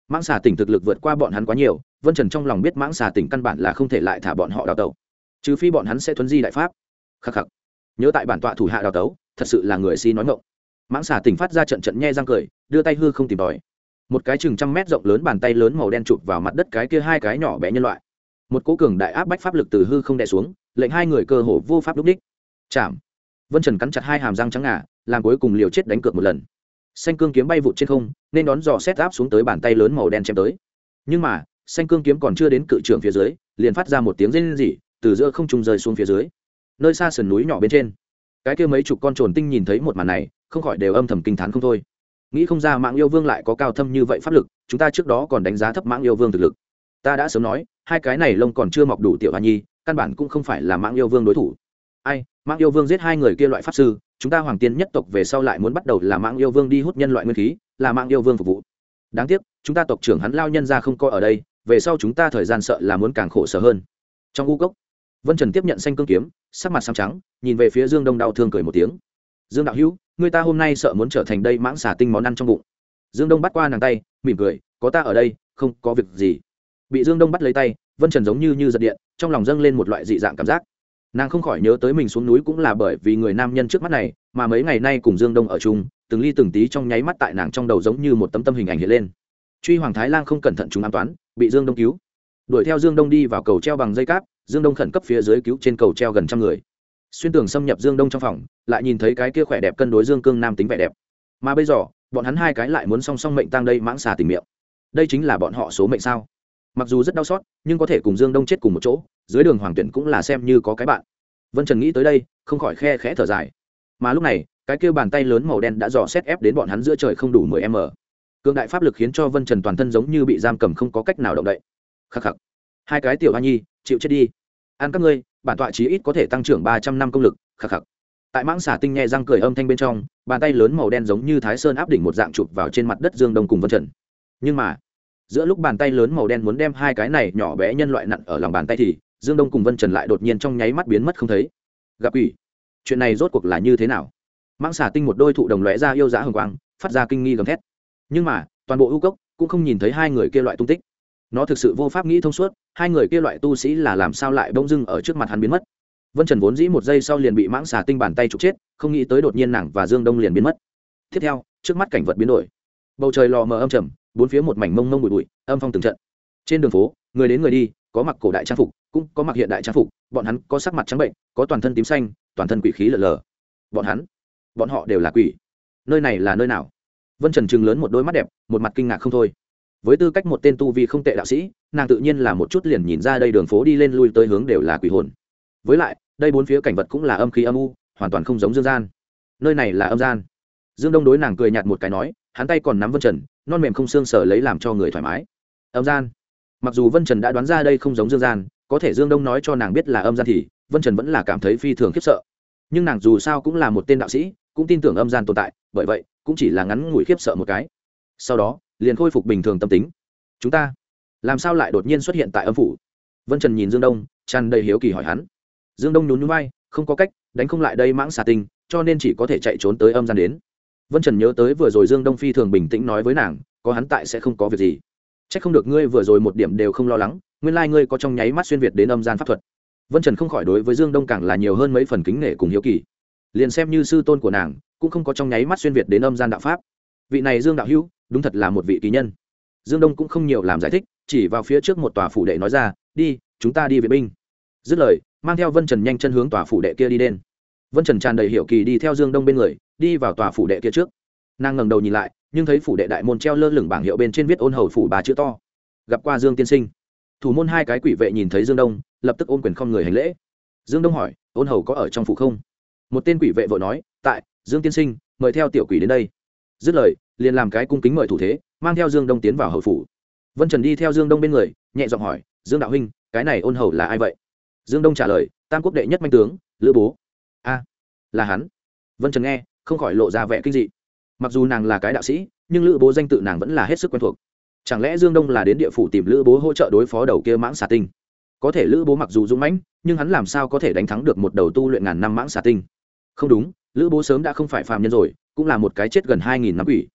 Speaker 1: Mãng xà tỉnh thực lực vượt qua bọn hắn quá nhiều, vân trần trong lòng biết mãng xà tỉnh căn bản là không thể lại thả bọn họ đào tẩu. Trừ phi bọn hắn sẽ thuấn di đại pháp khắc khắc. Nhớ tại bản tọa thủ hạ đào tấu, thật sự là người si nói ngộng mãng xà tỉnh phát ra trận trận nhe răng cười, đưa tay hư không tìm tòi. Một cái chừng trăm mét rộng lớn bàn tay lớn màu đen chụp vào mặt đất cái kia hai cái nhỏ bé nhân loại. Một cố cường đại áp bách pháp lực từ hư không đè xuống, lệnh hai người cơ hồ vô pháp đúc đích. Chạm. Vân trần cắn chặt hai hàm răng trắng ngà, làm cuối cùng liều chết đánh cược một lần. Xanh cương kiếm bay vụt trên không, nên đón dò xét áp xuống tới bàn tay lớn màu đen chém tới. Nhưng mà, xanh cương kiếm còn chưa đến cự trường phía dưới, liền phát ra một tiếng rên rỉ, từ giữa không trung rơi xuống phía dưới nơi xa sườn núi nhỏ bên trên. Cái kia mấy chục con trồn tinh nhìn thấy một màn này, không khỏi đều âm thầm kinh t h á n không thôi. Nghĩ không ra mạng yêu vương lại có cao thâm như vậy pháp lực, chúng ta trước đó còn đánh giá thấp mạng yêu vương thực lực. Ta đã sớm nói, hai cái này lông còn chưa mọc đủ tiểu hoa nhi, căn bản cũng không phải là mạng yêu vương đối thủ. Ai, mạng yêu vương giết hai người kia loại pháp sư, chúng ta hoàng tiên nhất tộc về sau lại muốn bắt đầu là mạng yêu vương đi hút nhân loại nguyên khí, là mạng yêu vương phục vụ. Đáng tiếc, chúng ta tộc trưởng hắn lao nhân ra không coi ở đây, về sau chúng ta thời gian sợ là muốn càng khổ sở hơn. Trong u cốc vân trần tiếp nhận xanh cương kiếm, sắc mặt xám trắng, nhìn về phía dương đông đau thương cười một tiếng. Dương đạo hữu, người ta hôm nay sợ muốn trở thành đây mãng xả tinh món ăn trong bụng. Dương đông bắt qua nàng tay, mỉm cười, có ta ở đây, không có việc gì. Bị dương đông bắt lấy tay, vân trần giống như như giật điện, trong lòng dâng lên một loại dị dạng cảm giác. Nàng không khỏi nhớ tới mình xuống núi cũng là bởi vì người nam nhân trước mắt này, mà mấy ngày nay cùng dương đông ở chung, từng ly từng tí trong nháy mắt tại nàng trong đầu giống như một tấm tâm hình ảnh hiện lên. Truy hoàng thái lan không cẩn thận chúng an toán, bị dương đông cứu. Đuổi theo dương đông đi vào cầu treo bằng dây cáp dương đông khẩn cấp phía dưới cứu trên cầu treo gần trăm người. Xuyên tường xâm nhập dương đông trong phòng, lại nhìn thấy cái kia khỏe đẹp cân đối dương cương nam tính vẻ đẹp. Mà bây giờ, bọn hắn hai cái lại muốn song song mệnh tăng đây mãng xà tình miệng. Đây chính là bọn họ số mệnh sao? Mặc dù rất đau xót, nhưng có thể cùng dương đông chết cùng một chỗ, dưới đường hoàng tuyển cũng là xem như có cái bạn. Vân trần nghĩ tới đây, không khỏi khe khẽ thở dài. Mà lúc này, cái kia bàn tay lớn màu đen đã dò xét ép đến bọn hắn giữa trời không đủ mười m. Cương đại pháp lực khiến cho vân trần toàn thân giống như bị giam cầm không có cách nào động đậy. Khắc khắc. Hai cái tiểu hoa nhi chịu chết đi. Ăn các ngươi, bản tọa chí ít có thể tăng trưởng ba trăm năm công lực, khắc khắc. Tại mãng xả tinh nhẹ răng cười âm thanh bên trong, bàn tay lớn màu đen giống như thái sơn áp đỉnh một dạng chụp vào trên mặt đất dương đông cùng vân trần. Nhưng mà, giữa lúc bàn tay lớn màu đen muốn đem hai cái này nhỏ bé nhân loại nặn ở lòng bàn tay thì, dương đông cùng vân trần lại đột nhiên trong nháy mắt biến mất không thấy. Gặp ủy chuyện này rốt cuộc là như thế nào? Mãng xả tinh một đôi thụ đồng lóe ra yêu giá hồng quang, phát ra kinh nghi gầm thét. Nhưng mà, toàn bộ ưu cốc cũng không nhìn thấy hai người kia loại tung tích. Nó thực sự vô pháp nghĩ thông suốt hai người kia loại tu sĩ là làm sao lại bỗng dưng ở trước mặt hắn biến mất? Vân trần vốn dĩ một giây sau liền bị mãng xà tinh bàn tay trục chết, không nghĩ tới đột nhiên nàng và dương đông liền biến mất. Tiếp theo, trước mắt cảnh vật biến đổi. Bầu trời lò mờ âm trầm, bốn phía một mảnh mông mông bụi bụi, âm phong từng trận. Trên đường phố, người đến người đi, có mặc cổ đại trang phục, cũng có mặc hiện đại trang phục, bọn hắn có sắc mặt trắng bệnh, có toàn thân tím xanh, toàn thân quỷ khí lờ lờ. Bọn hắn, bọn họ đều là quỷ. Nơi này là nơi nào? Vân trần chừng lớn một đôi mắt đẹp, một mặt kinh ngạc không thôi với tư cách một tên tu vi không tệ đạo sĩ, nàng tự nhiên là một chút liền nhìn ra đây đường phố đi lên lui tới hướng đều là quỷ hồn. Với lại, đây bốn phía cảnh vật cũng là âm khí âm u, hoàn toàn không giống dương gian. Nơi này là âm gian. Dương đông đối nàng cười nhạt một cái nói, hắn tay còn nắm vân trần, non mềm không xương sở lấy làm cho người thoải mái. Âm gian. Mặc dù vân trần đã đoán ra đây không giống dương gian, có thể dương đông nói cho nàng biết là âm gian thì, vân trần vẫn là cảm thấy phi thường khiếp sợ. Nhưng nàng dù sao cũng là một tên đạo sĩ, cũng tin tưởng âm gian tồn tại, bởi vậy, cũng chỉ là ngắn ngủi khiếp sợ một cái. Sau đó liền khôi phục bình thường tâm tính. Chúng ta, làm sao lại đột nhiên xuất hiện tại âm phủ? Vân trần nhìn dương đông, tràn đầy hiếu kỳ hỏi hắn. Dương đông nhún nhún vai, không có cách, đánh không lại đây mãng xà tinh, cho nên chỉ có thể chạy trốn tới âm gian đến. Vân trần nhớ tới vừa rồi dương đông phi thường bình tĩnh nói với nàng, có hắn tại sẽ không có việc gì. C h ắ c không được ngươi vừa rồi một điểm đều không lo lắng, nguyên lai、like、ngươi có trong nháy mắt xuyên việt đến âm gian pháp thuật. Vân trần không khỏi đối với dương đông càng là nhiều hơn mấy phần kính nể cùng hiếu kỳ. Liền xem như sư tôn của nàng, cũng không có trong nháy mắt xuyên việt đến âm gian đạo pháp. Vị này dương đạo hữu đúng thật là một vị kỳ nhân. Dương đông cũng không nhiều làm giải thích, chỉ vào phía trước một tòa phủ đệ nói ra, đi, chúng ta đi vệ binh. Dứt lời, mang theo vân trần nhanh chân hướng tòa phủ đệ kia đi đen vân trần tràn đầy hiểu kỳ đi theo dương đông bên người, đi vào tòa phủ đệ kia trước. Nàng ngẩng đầu nhìn lại, nhưng thấy phủ đệ đại môn treo lơ lửng bảng hiệu bên trên viết ôn hầu phủ ba chữ to. Gặp qua dương tiên sinh. Thủ môn hai cái quỷ vệ nhìn thấy dương đông, lập tức ôn quyền không người hành lễ. Dương đông hỏi, ôn hầu có ở trong phủ không? Một tên quỷ vệ vội nói, tại, dương tiên sinh, mời theo tiểu quỷ đến đây. Dứt lời liền làm cái cung kính mời thủ thế, mang theo dương đông tiến vào hầu phủ. Vân trần đi theo dương đông bên người, nhẹ giọng hỏi, dương đạo huynh, cái này ôn hầu là ai vậy? Dương đông trả lời, tam quốc đệ nhất manh tướng, lữ bố. A, là hắn. Vân trần nghe, không khỏi lộ ra vẻ kinh dị. Mặc dù nàng là cái đạo sĩ, nhưng lữ bố danh tự nàng vẫn là hết sức quen thuộc. Chẳng lẽ dương đông là đến địa phủ tìm lữ bố hỗ trợ đối phó đầu kia mãng xà tinh? Có thể lữ bố mặc dù dũng mãnh, nhưng hắn làm sao có thể đánh thắng được một đầu tu luyện ngàn năm mãng xà tinh? Không đúng, lữ bố sớm đã không phải phàm nhân rồi, cũng là một cái chết gần hai nghìn năm quỷ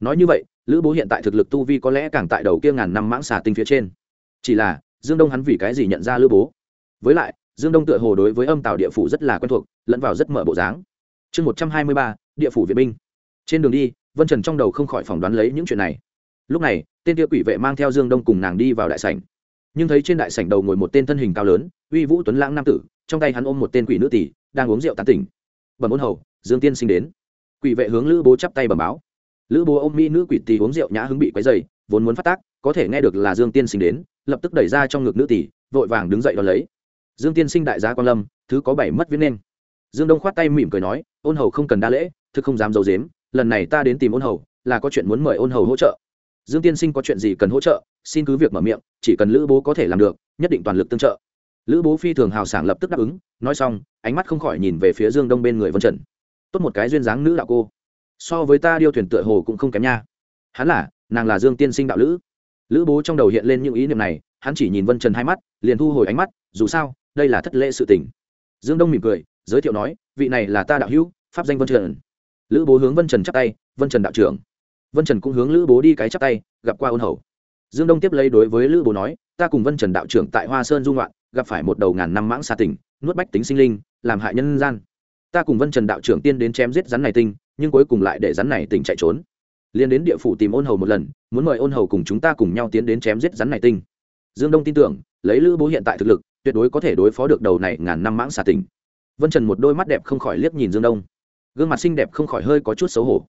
Speaker 1: nói như vậy, lữ bố hiện tại thực lực tu vi có lẽ càng tại đầu kia ngàn năm mãng xà tinh phía trên. Chỉ là, dương đông hắn vì cái gì nhận ra lữ bố? Với lại, dương đông tựa hồ đối với âm tàu địa phủ rất là quen thuộc, lẫn vào rất mở bộ dáng. Chương một trăm hai mươi ba, địa phủ viện binh. Trên đường đi, vân trần trong đầu không khỏi phỏng đoán lấy những chuyện này. Lúc này, tên địa quỷ vệ mang theo dương đông cùng nàng đi vào đại sảnh. Nhưng thấy trên đại sảnh đầu ngồi một tên thân hình cao lớn, uy vũ tuấn lãng nam tử, trong tay hắn ôm một tên quỷ nữ tỷ, đang uống rượu tán tỉnh. Bẩm ôn hầu, dương tiên sinh đến. Quỷ vệ hướng lữ bố chắp tay bẩm báo lữ bố ôm mỹ nữ quỷ tì uống rượu nhã hứng bị quấy dày vốn muốn phát tác, có thể nghe được là dương tiên sinh đến, lập tức đẩy ra trong ngực nữ tỷ vội vàng đứng dậy đón lấy. Dương tiên sinh đại gia quan lâm, thứ có bảy mất viết nên. Dương đông khoát tay mỉm cười nói, ôn hầu không cần đa lễ thứ không dám d i ấ u dếm lần này ta đến tìm ôn hầu, là có chuyện muốn mời ôn hầu hỗ trợ. Dương tiên sinh có chuyện gì cần hỗ trợ, xin cứ việc mở miệng, chỉ cần lữ bố có thể làm được, nhất định toàn lực tương trợ. Lữ bố phi thường hào sảng lập tức đáp ứng, nói xong, ánh mắt không khỏi nhìn về phía dương đông bên người vân trần. Tốt một cái duyên dáng nữ đạo cô so với ta điêu thuyền tựa hồ cũng không kém nha. Hắn là, nàng là dương tiên sinh đạo lữ. Lữ bố trong đầu hiện lên những ý niệm này, hắn chỉ nhìn vân trần hai mắt, liền thu hồi ánh mắt, dù sao, đây là thất lễ sự tình. Dương đông mỉm cười, giới thiệu nói, vị này là ta đạo hữu, pháp danh vân trần. Lữ bố hướng vân trần chắp tay, vân trần đạo trưởng. Vân trần cũng hướng lữ bố đi cái chắp tay, gặp qua ôn hầu. Dương đông tiếp lấy đối với lữ bố nói, ta cùng vân trần đạo trưởng tại hoa sơn dung loạn gặp phải một đầu ngàn năm mãng xa tỉnh nuốt bách tính sinh linh, làm hại nhân gian ta cùng vân trần đạo trưởng tiên đến chém giết rắn này tinh, nhưng cuối cùng lại để rắn này tỉnh chạy trốn. Liên đến địa phủ tìm ôn hầu một lần, muốn mời ôn hầu cùng chúng ta cùng nhau tiến đến chém giết rắn này tinh. Dương đông tin tưởng, lấy lữ bố hiện tại thực lực, tuyệt đối có thể đối phó được đầu này ngàn năm mãng xà tỉnh vân trần một đôi mắt đẹp không khỏi liếc nhìn dương đông. Gương mặt xinh đẹp không khỏi hơi có chút xấu hổ.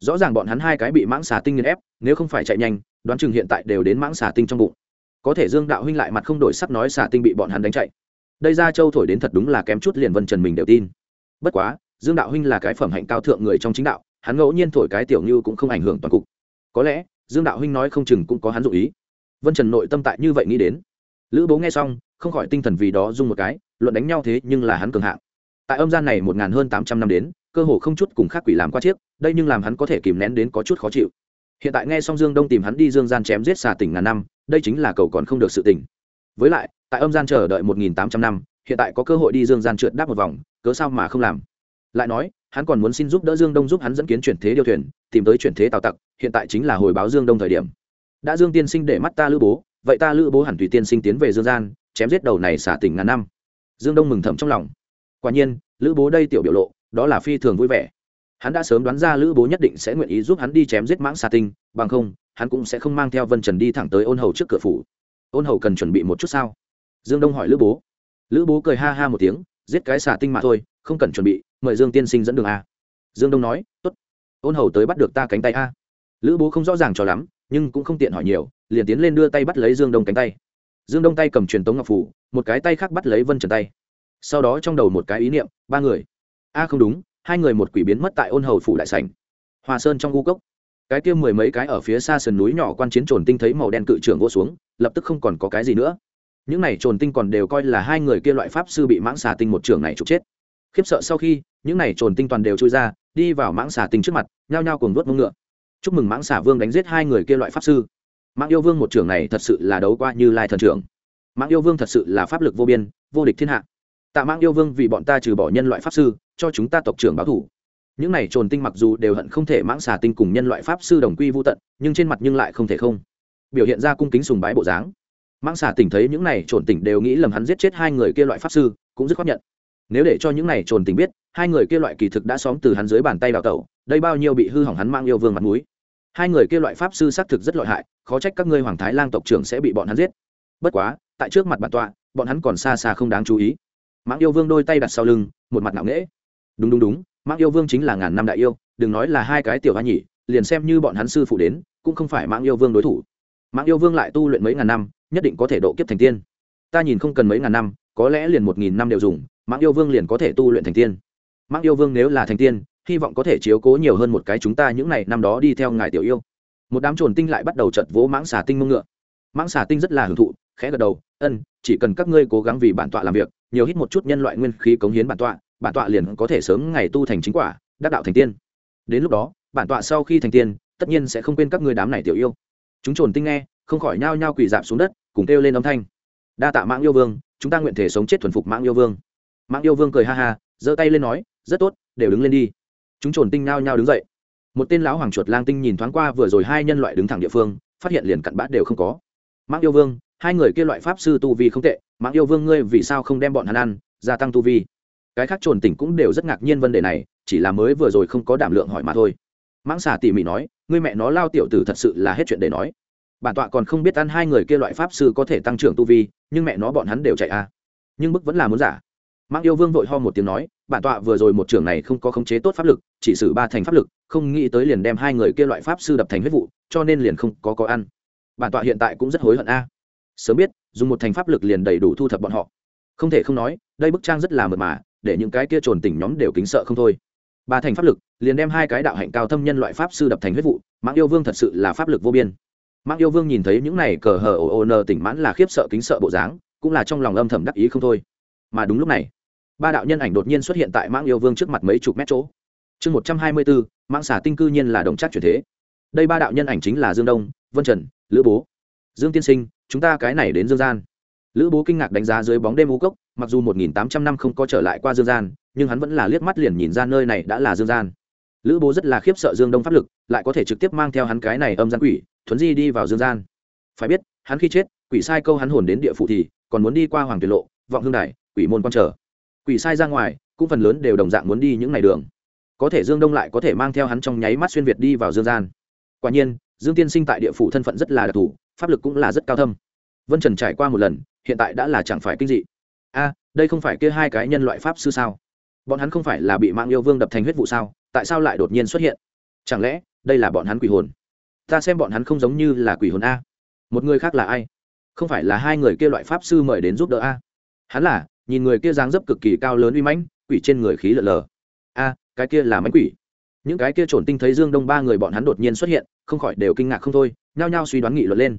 Speaker 1: Rõ ràng bọn hắn hai cái bị mãng xà tinh nghiền ép, nếu không phải chạy nhanh, đoán chừng hiện tại đều đến mãng xà tinh trong bụng. Có thể dương đạo huynh lại mặt không đổi sắc nói xà tinh bị bọn hắn đánh chạy. Đây ra châu thổi đến thật đúng là kém chút liền vân trần mình đều tin bất quá, dương đạo huynh là cái phẩm hạnh cao thượng người trong chính đạo, hắn ngẫu nhiên thổi cái tiểu như cũng không ảnh hưởng toàn cục. Có lẽ, dương đạo huynh nói không chừng cũng có hắn dụ ý. Vân trần nội tâm tại như vậy nghĩ đến. Lữ bố nghe xong, không khỏi tinh thần vì đó dung một cái, luận đánh nhau thế nhưng là hắn cường hạng. Tại âm gian này một ngàn hơn tám trăm năm đến, cơ hồ không chút cùng khác quỷ làm qua chiếc, đây nhưng làm hắn có thể kìm nén đến có chút khó chịu. Hiện tại nghe xong dương đông tìm hắn đi dương gian chém giết xà tỉnh ngàn năm, đây chính là cầu còn không được sự tỉnh. Với lại, tại âm gian chờ đợi một nghìn tám trăm năm, hiện tại có cơ hội đi dương gian trượt đáp một vòng cớ sao mà không làm? Lại nói, hắn còn muốn xin giúp đỡ dương đông giúp hắn dẫn kiến chuyển thế điều thuyền, tìm tới chuyển thế tào tặc, hiện tại chính là hồi báo dương đông thời điểm. Đã dương tiên sinh để mắt ta lữ bố, vậy ta lữ bố hẳn tùy tiên sinh tiến về dương gian, chém giết đầu này xả tỉnh ngàn năm. Dương đông mừng thầm trong lòng. Quả nhiên, lữ bố đây tiểu biểu lộ, đó là phi thường vui vẻ. Hắn đã sớm đoán ra lữ bố nhất định sẽ nguyện ý giúp hắn đi chém giết mãng xà tinh, bằng không, hắn cũng sẽ không mang theo vân trần đi thẳng tới ôn hầu trước cửa phủ. Ôn hầu cần chuẩn bị một chút sao? Dương đông hỏi lữ bố. Lữ bố cười ha ha một tiếng giết cái xà tinh mà thôi, không cần chuẩn bị, mời dương tiên sinh dẫn đường a. Dương đông nói t ố t ôn hầu tới bắt được ta cánh tay a. Lữ bố không rõ ràng cho lắm, nhưng cũng không tiện hỏi nhiều, liền tiến lên đưa tay bắt lấy dương đông cánh tay. Dương đông tay cầm truyền tống ngọc phủ, một cái tay khác bắt lấy vân trần tay. Sau đó trong đầu một cái ý niệm, ba người. A, không đúng, hai người một quỷ biến mất tại ôn hầu phủ đại sảnh. Hòa sơn trong gu cốc. Cái kia mười mấy cái ở phía xa sườn núi nhỏ quan chiến trồn tinh thấy màu đen cự trưởng vô xuống, lập tức không còn có cái gì nữa những này trồn tinh còn đều coi là hai người kia loại pháp sư bị mãng xà tinh một trường này trục chết. Khiếp sợ sau khi, những này trồn tinh toàn đều trôi ra, đi vào mãng xà tinh trước mặt, nhao nhao cùng vớt mông ngựa. Chúc mừng mãng xà vương đánh giết hai người kia loại pháp sư. Mãng yêu vương một trường này thật sự là đấu qua như lai thần trưởng. Mãng yêu vương thật sự là pháp lực vô biên, vô địch thiên hạ. Tạ mãng yêu vương vì bọn ta trừ bỏ nhân loại pháp sư, cho chúng ta tộc trưởng báo thủ. Những này trồn tinh mặc dù đều hận không thể mãng xà tinh cùng nhân loại pháp sư đồng quy vô tận, nhưng trên mặt nhưng lại không thể không biểu hiện ra cung kính sùng bái bộ dáng mãng xà tỉnh thấy những này trồn tỉnh đều nghĩ lầm hắn giết chết hai người kia loại pháp sư, cũng rất khó nhận. Nếu để cho những này trồn tỉnh biết, hai người kia loại kỳ thực đã xóm từ hắn dưới bàn tay đào tẩu, đây bao nhiêu bị hư hỏng hắn mang yêu vương mặt mũi. Hai người kia loại pháp sư xác thực rất lợi hại, khó trách các ngươi hoàng thái lang tộc trưởng sẽ bị bọn hắn giết. Bất quá, tại trước mặt bản tọa, bọn hắn còn xa xa không đáng chú ý. Mãng yêu vương đôi tay đặt sau lưng, một mặt nặng nễ đúng đúng đúng, mãng yêu vương chính là ngàn năm đại yêu, đừng nói là hai cái tiểu hoa nhỉ, liền xem như bọn hắn sư phụ đến, cũng không phải mãng yêu vương đối thủ. Mãng yêu vương lại tu luyện mấy ngàn năm nhất định có thể độ kiếp thành tiên. Ta nhìn không cần mấy ngàn năm, có lẽ liền một nghìn năm đều dùng, mãng yêu vương liền có thể tu luyện thành tiên. Mãng yêu vương nếu là thành tiên, hy vọng có thể chiếu cố nhiều hơn một cái chúng ta những ngày năm đó đi theo ngài tiểu yêu. Một đám trồn tinh lại bắt đầu chật vỗ mãng xà tinh mông ngựa. Mãng xà tinh rất là hưởng thụ, khẽ gật đầu, ân, chỉ cần các ngươi cố gắng vì bản tọa làm việc, nhiều hít một chút nhân loại nguyên khí cống hiến bản tọa bản tọa liền có thể sớm ngày tu thành chính quả, đắc đạo thành tiên. Đến lúc đó, bản tọa sau khi thành tiên, tất nhiên sẽ không quên các ngươi đám này tiểu yêu. Chúng trồn tinh nghe, không khỏi nhao nhao quỳ dạp xuống đất cùng kêu lên âm thanh. Đa tạ mạng yêu vương, chúng ta nguyện thể sống chết thuần phục mạng yêu vương. Mạng yêu vương cười ha ha, giơ tay lên nói, rất tốt, đều đứng lên đi. Chúng trồn tinh nao nhao đứng dậy. Một tên lão hoàng chuột lang tinh nhìn thoáng qua vừa rồi hai nhân loại đứng thẳng địa phương, phát hiện liền cặn bát đều không có. Mạng yêu vương, hai người kia loại pháp sư tu vi không tệ mạng yêu vương ngươi vì sao không đem bọn hắn ăn, gia tăng tu vi? Cái khác trồn tỉnh cũng đều rất ngạc nhiên vấn đề này, chỉ là mới vừa rồi không có đảm lượng hỏi mà thôi. Mãng xà tỉ mỉ nói, ngươi mẹ nó lao tiểu tử thật sự là hết chuyện để nói bản tọa còn không biết ăn hai người kia loại pháp sư có thể tăng trưởng tu vi, nhưng mẹ nó bọn hắn đều chạy a. Nhưng bức vẫn là muốn giả. Mang yêu vương vội ho một tiếng nói, bản tọa vừa rồi một trưởng này không có khống chế tốt pháp lực, chỉ xử ba thành pháp lực, không nghĩ tới liền đem hai người kia loại pháp sư đập thành huyết vụ, cho nên liền không có có ăn. Bản tọa hiện tại cũng rất hối hận a. Sớm biết, dùng một thành pháp lực liền đầy đủ thu thập bọn họ. Không thể không nói, đây bức trang rất là mượt mà, để những cái kia trồn tỉnh nhóm đều kính sợ không thôi. Ba thành pháp lực, liền đem hai cái đạo hạnh cao thâm nhân loại pháp sư đập thành huyết vụ mạng yêu vương thật sự là pháp lực vô biên mạng yêu vương nhìn thấy những này cờ hờ ồ ồ nờ tỉnh mãn là khiếp sợ kính sợ bộ dáng, cũng là trong lòng âm thầm đắc ý không thôi. Mà đúng lúc này, ba đạo nhân ảnh đột nhiên xuất hiện tại mạng yêu vương trước mặt mấy chục mét chỗ. Chương một trăm hai mươi bốn mạng xả tinh cư nhiên là đồng chắc chuyển thế. Đây ba đạo nhân ảnh chính là dương đông, vân trần, lữ bố. Dương tiên sinh, chúng ta cái này đến dương gian. Lữ bố kinh ngạc đánh giá dưới bóng đêm u cốc, mặc dù một nghìn tám trăm năm không có trở lại qua dương gian, nhưng hắn vẫn là liếc mắt liền nhìn ra nơi này đã là dương gian. Lữ bố rất là khiếp sợ dương đông pháp lực, lại có thể trực tiếp mang theo hắn cái này âm gian quỷ thuấn di đi vào dương gian. Phải biết, hắn khi chết, quỷ sai câu hắn hồn đến địa phủ thì, còn muốn đi qua hoàng tuyệt lộ, vọng hương đài, quỷ môn quan trở. Quỷ sai ra ngoài, cũng phần lớn đều đồng dạng muốn đi những ngày đường. Có thể dương đông lại có thể mang theo hắn trong nháy mắt xuyên việt đi vào dương gian. Quả nhiên, dương tiên sinh tại địa phủ thân phận rất là đặc thù, pháp lực cũng là rất cao thâm. Vân trần trải qua một lần, hiện tại đã là chẳng phải kinh dị. A, đây không phải kia hai cái nhân loại pháp sư sao? Bọn hắn không phải là bị mạng yêu vương đập thành huyết vụ sao? Tại sao lại đột nhiên xuất hiện? Chẳng lẽ, đây là bọn hắn quỷ hồn? Ta xem bọn hắn không giống như là quỷ hồn a. Một người khác là ai? Không phải là hai người kia loại pháp sư mời đến giúp đỡ a. Hắn là, nhìn người kia dáng dấp cực kỳ cao lớn uy mãnh, quỷ trên người khí lợn lờ. A, cái kia là mãnh quỷ. Những cái kia trồn tinh thấy dương đông ba người bọn hắn đột nhiên xuất hiện, không khỏi đều kinh ngạc không thôi, nhao nhao suy đoán nghị luận lên.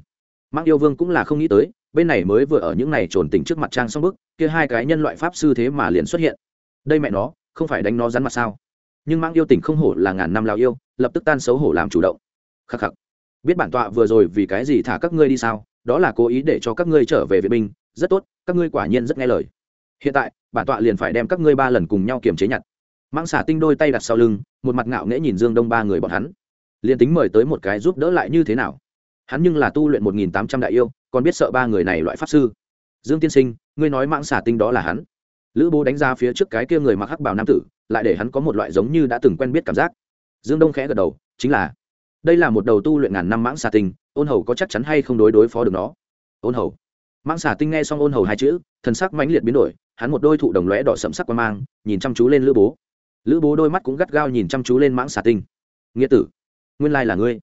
Speaker 1: Mang yêu vương cũng là không nghĩ tới, bên này mới vừa ở những này trồn tỉnh trước mặt trang xong bức, kia hai cái nhân loại pháp sư thế mà liền xuất hiện. Đây mẹ nó, không phải đánh nó rắn mặt sao? Nhưng mang yêu tỉnh không hổ là ngàn năm lào yêu, lập tức tan xấu hổ làm chủ động. Khắc khắc biết bản tọa vừa rồi vì cái gì thả các ngươi đi sao? Đó là cố ý để cho các ngươi trở về vệ binh. Rất tốt, các ngươi quả nhiên rất nghe lời. Hiện tại, bản tọa liền phải đem các ngươi ba lần cùng nhau kiềm chế nhặt. Mang xả tinh đôi tay đặt sau lưng, một mặt ngạo nghễ nhìn dương đông ba người bọn hắn. Liền tính mời tới một cái giúp đỡ lại như thế nào? Hắn nhưng là tu luyện một nghìn tám trăm đại yêu, còn biết sợ ba người này loại pháp sư. Dương tiên sinh, ngươi nói mạng xả tinh đó là hắn. Lữ bố đánh ra phía trước cái kia người mặc hắc bảo nam tử, lại để hắn có một loại giống như đã từng quen biết cảm giác. Dương đông khẽ gật đầu, chính là đây là một đầu tu luyện ngàn năm mãng xà tinh, ôn hầu có chắc chắn hay không đối đối phó được nó? Ôn hầu. Mãng xà tinh nghe xong ôn hầu hai chữ, thần sắc mãnh liệt biến đổi, hắn một đôi thụ đồng lóe đỏ sẫm sắc qua mang, nhìn chăm chú lên lữ bố. Lữ bố đôi mắt cũng gắt gao nhìn chăm chú lên mãng xà tinh. Nghĩa tử, nguyên lai là ngươi.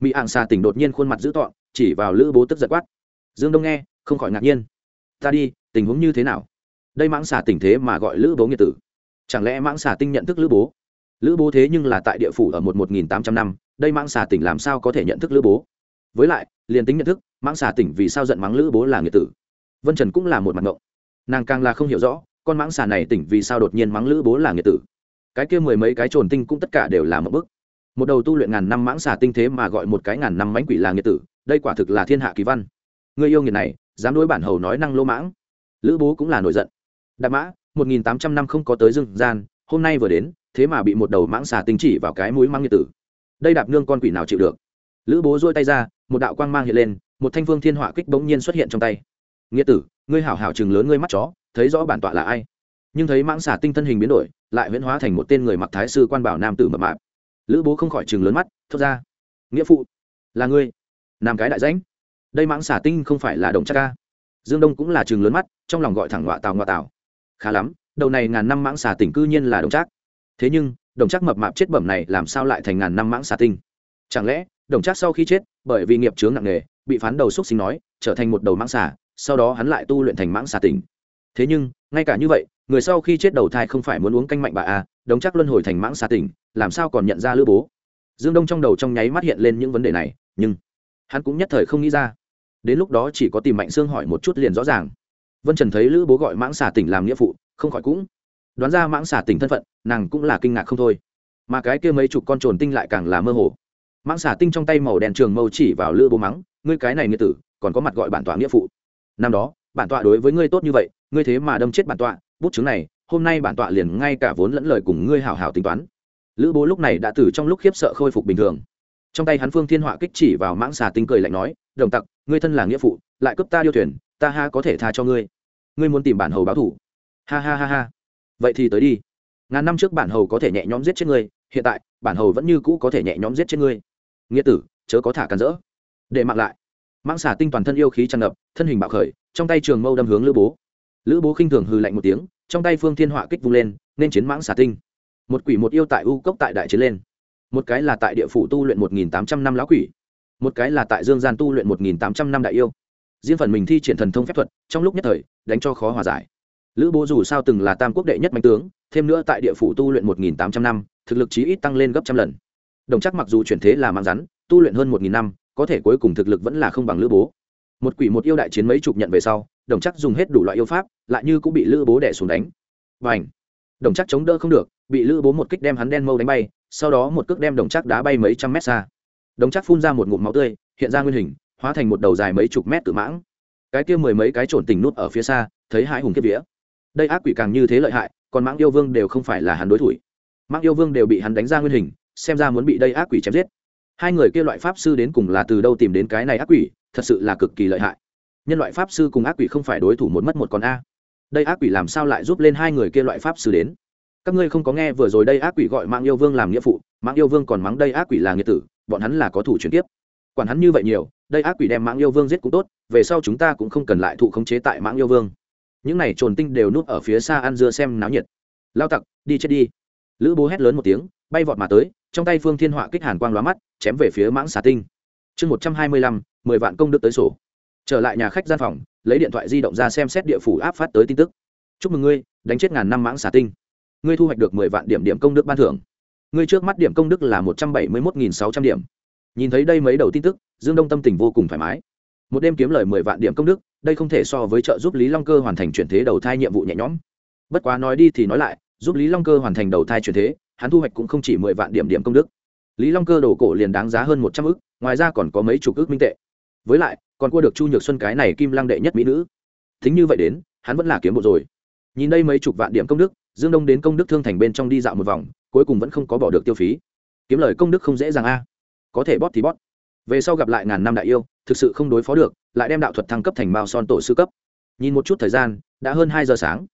Speaker 1: Mỹ ạng xà tỉnh đột nhiên khuôn mặt dữ tọn chỉ vào lữ bố tức giật quát. Dương đông nghe, không khỏi ngạc nhiên. Ta đi, tình huống như thế nào? Đây mãng xà tỉnh thế mà gọi lữ bố nghĩa tử. Chẳng lẽ mãng xà tinh nhận thức lữ bố? Lữ bố thế nhưng là tại địa phủ ở một một nghìn tám trăm năm, đây mãng xà tỉnh làm sao có thể nhận thức lữ bố? Với lại, liền tính nhận thức, mãng xà tỉnh vì sao giận mắng lữ bố là nghĩa tử? Vân trần cũng là một mặt ngộng. Nàng càng là không hiểu rõ, con mãng xà này tỉnh vì sao đột nhiên mắng lữ bố là nghĩa tử? Cái kia mười mấy cái trồn tinh cũng tất cả đều là một bức. Một đầu tu luyện ngàn năm mãng xà tinh thế mà gọi một cái ngàn năm mánh quỷ là nghĩa tử, đây quả thực là thiên hạ kỳ văn. Người yêu nghiệt này, dám đối bản hầu nói năng lỗ mãng. Lữ bố cũng là nổi giận. Đạp mã, một nghìn tám trăm năm không có tới dương gian, hôm nay vừa đến thế mà bị một đầu mãng xà tinh chỉ vào cái mũi măng nghiệt tử. Đây đạp nương con quỷ nào chịu được? Lữ bố dôi tay ra, một đạo quang mang hiện lên, một thanh phương thiên hỏa kích bỗng nhiên xuất hiện trong tay. Nghĩa tử, ngươi hảo hảo chừng lớn ngươi mắt chó, thấy rõ bản tọa là ai? Nhưng thấy mãng xà tinh thân hình biến đổi, lại huyễn hóa thành một tên người mặc thái sư quan bảo nam tử mập mạp. Lữ bố không khỏi chừng lớn mắt, thốt ra, nghĩa phụ, là ngươi, nam cái đại danh đây mãng xà tinh không phải là đồng chắc ca. Dương đông cũng là chừng lớn mắt, trong lòng gọi thẳng ngọa tào ngọa tào. Khá lắm, đầu này ngàn năm mãng xà tỉnh cư nhiên là đồng trác thế nhưng, đồng trác mập mạp chết bẩm này làm sao lại thành ngàn năm mãng xà tinh? Chẳng lẽ, đồng trác sau khi chết, bởi vì nghiệp chướng nặng nề, bị phán đầu xúc sinh nói, trở thành một đầu mãng xà, sau đó hắn lại tu luyện thành mãng xà tỉnh. Thế nhưng, ngay cả như vậy, người sau khi chết đầu thai không phải muốn uống canh mạnh bà à đồng chắc luân hồi thành mãng xà tỉnh, làm sao còn nhận ra lữ bố? Dương đông trong đầu trong nháy mắt hiện lên những vấn đề này, nhưng hắn cũng nhất thời không nghĩ ra. Đến lúc đó chỉ có tìm mạnh xương hỏi một chút liền rõ ràng. Vân trần thấy lữ bố gọi mãng xà tỉnh làm nghĩa phụ, không khỏi cũng đoán ra mãng xà tình thân phận, nàng cũng là kinh ngạc không thôi. Mà cái kia mấy chục con trồn tinh lại càng là mơ hồ. Mãng xà tinh trong tay màu đèn trường mâu chỉ vào lữ bố mắng, ngươi cái này nghĩa tử, còn có mặt gọi bản tọa nghĩa phụ. Năm đó, bản tọa đối với ngươi tốt như vậy, ngươi thế mà đâm chết bản tọa, bút chứng này, hôm nay bản tọa liền ngay cả vốn lẫn lời cùng ngươi hảo hảo tính toán. Lữ bố lúc này đã từ trong lúc khiếp sợ khôi phục bình thường. Trong tay hắn phương thiên họa kích chỉ vào mãng xà tinh cười lạnh nói, đồng tặc, ngươi thân là nghĩa phụ, lại cướp ta điêu thuyền, ta ha có thể tha cho ngươi. Ngươi muốn tìm bản hầu báo thủ. Ha ha ha ha vậy thì tới đi. Ngàn năm trước bản hầu có thể nhẹ nhõm giết chết ngươi, hiện tại, bản hầu vẫn như cũ có thể nhẹ nhõm giết chết ngươi. Nghĩa tử, chớ có thả càn rỡ. Để mặc lại. Mãng xà tinh toàn thân yêu khí tràn ngập, thân hình bạo khởi, trong tay trường mâu đâm hướng lữ bố. Lữ bố khinh thường hừ lạnh một tiếng, trong tay phương thiên họa kích vung lên, nên chiến mãng xà tinh. Một quỷ một yêu tại u cốc tại đại chiến lên. Một cái là tại địa phủ tu luyện một nghìn tám trăm năm lão quỷ. Một cái là tại dương gian tu luyện một nghìn tám trăm năm đại yêu. Riêng phần mình thi triển thần thông phép thuật, trong lúc nhất thời, đánh cho khó hòa giải lữ bố dù sao từng là tam quốc đệ nhất mạnh tướng, thêm nữa tại địa phủ tu luyện một nghìn tám trăm năm, thực lực chí ít tăng lên gấp trăm lần. Đồng chắc mặc dù chuyển thế là mạng rắn, tu luyện hơn một nghìn năm, có thể cuối cùng thực lực vẫn là không bằng lữ bố. Một quỷ một yêu đại chiến mấy chục nhận về sau, đồng chắc dùng hết đủ loại yêu pháp, lại như cũng bị lữ bố đẻ xuống đánh. Và ảnh đồng chắc chống đỡ không được, bị lữ bố một kích đem hắn đen mâu đánh bay, sau đó một cước đem đồng chắc đá bay mấy trăm mét xa. Đồng chắc phun ra một ngụm máu tươi, hiện ra nguyên hình, hóa thành một đầu dài mấy chục mét tự mãng. Cái kia mười mấy cái trồn tình nút ở phía xa, thấy hai hùng kiếp vía đây ác quỷ càng như thế lợi hại, còn mãng yêu vương đều không phải là hắn đối thủ. Mãng yêu vương đều bị hắn đánh ra nguyên hình, xem ra muốn bị đây ác quỷ chém giết. Hai người kia loại pháp sư đến cùng là từ đâu tìm đến cái này ác quỷ, thật sự là cực kỳ lợi hại. Nhân loại pháp sư cùng ác quỷ không phải đối thủ một mất một con a. Đây ác quỷ làm sao lại giúp lên hai người kia loại pháp sư đến? Các ngươi không có nghe vừa rồi đây ác quỷ gọi mạng yêu vương làm nghĩa phụ mạng yêu vương còn mắng đây ác quỷ là nghĩa tử, bọn hắn là có thủ chuyển tiếp quản hắn như vậy nhiều, đây ác quỷ đem mạng yêu vương giết cũng tốt, về sau chúng ta cũng không cần lại thụ khống chế tại mạng yêu vương những này trồn tinh đều núp ở phía xa ăn dưa xem náo nhiệt. Lao tặc, đi chết đi. Lữ bố hét lớn một tiếng, bay vọt mà tới, trong tay phương thiên họa kích hàn quang lóa mắt, chém về phía mãng xà tinh. Chương một trăm hai mươi lăm, mười vạn công đức tới sổ. Trở lại nhà khách gian phòng, lấy điện thoại di động ra xem xét địa phủ áp phát tới tin tức. Chúc mừng ngươi, đánh chết ngàn năm mãng xà tinh. Ngươi thu hoạch được mười vạn điểm điểm công đức ban thưởng. Ngươi trước mắt điểm công đức là một trăm bảy mươi một nghìn sáu trăm điểm. Nhìn thấy đây mấy đầu tin tức, dương đông tâm tình vô cùng thoải mái. Một đêm kiếm lời mười vạn điểm công đức đây không thể so với trợ giúp lý long cơ hoàn thành chuyển thế đầu thai nhiệm vụ nhẹ nhõm. Bất quá nói đi thì nói lại giúp lý long cơ hoàn thành đầu thai chuyển thế hắn thu hoạch cũng không chỉ mười vạn điểm điểm công đức. Lý long cơ đồ cổ liền đáng giá hơn một trăm ước ngoài ra còn có mấy chục ước minh tệ. Với lại còn cua được chu nhược xuân cái này kim lăng đệ nhất mỹ nữ. Thính như vậy đến hắn vẫn là kiếm bộ rồi. Nhìn đây mấy chục vạn điểm công đức dương đông đến công đức thương thành bên trong đi dạo một vòng cuối cùng vẫn không có bỏ được tiêu phí. Kiếm lời công đức không dễ dàng a. Có thể bóp thì bóp, về sau gặp lại ngàn năm đại yêu thực sự không đối phó được, lại đem đạo thuật thăng cấp thành mao son tổ sư cấp. Nhìn một chút thời gian, đã hơn hai giờ sáng.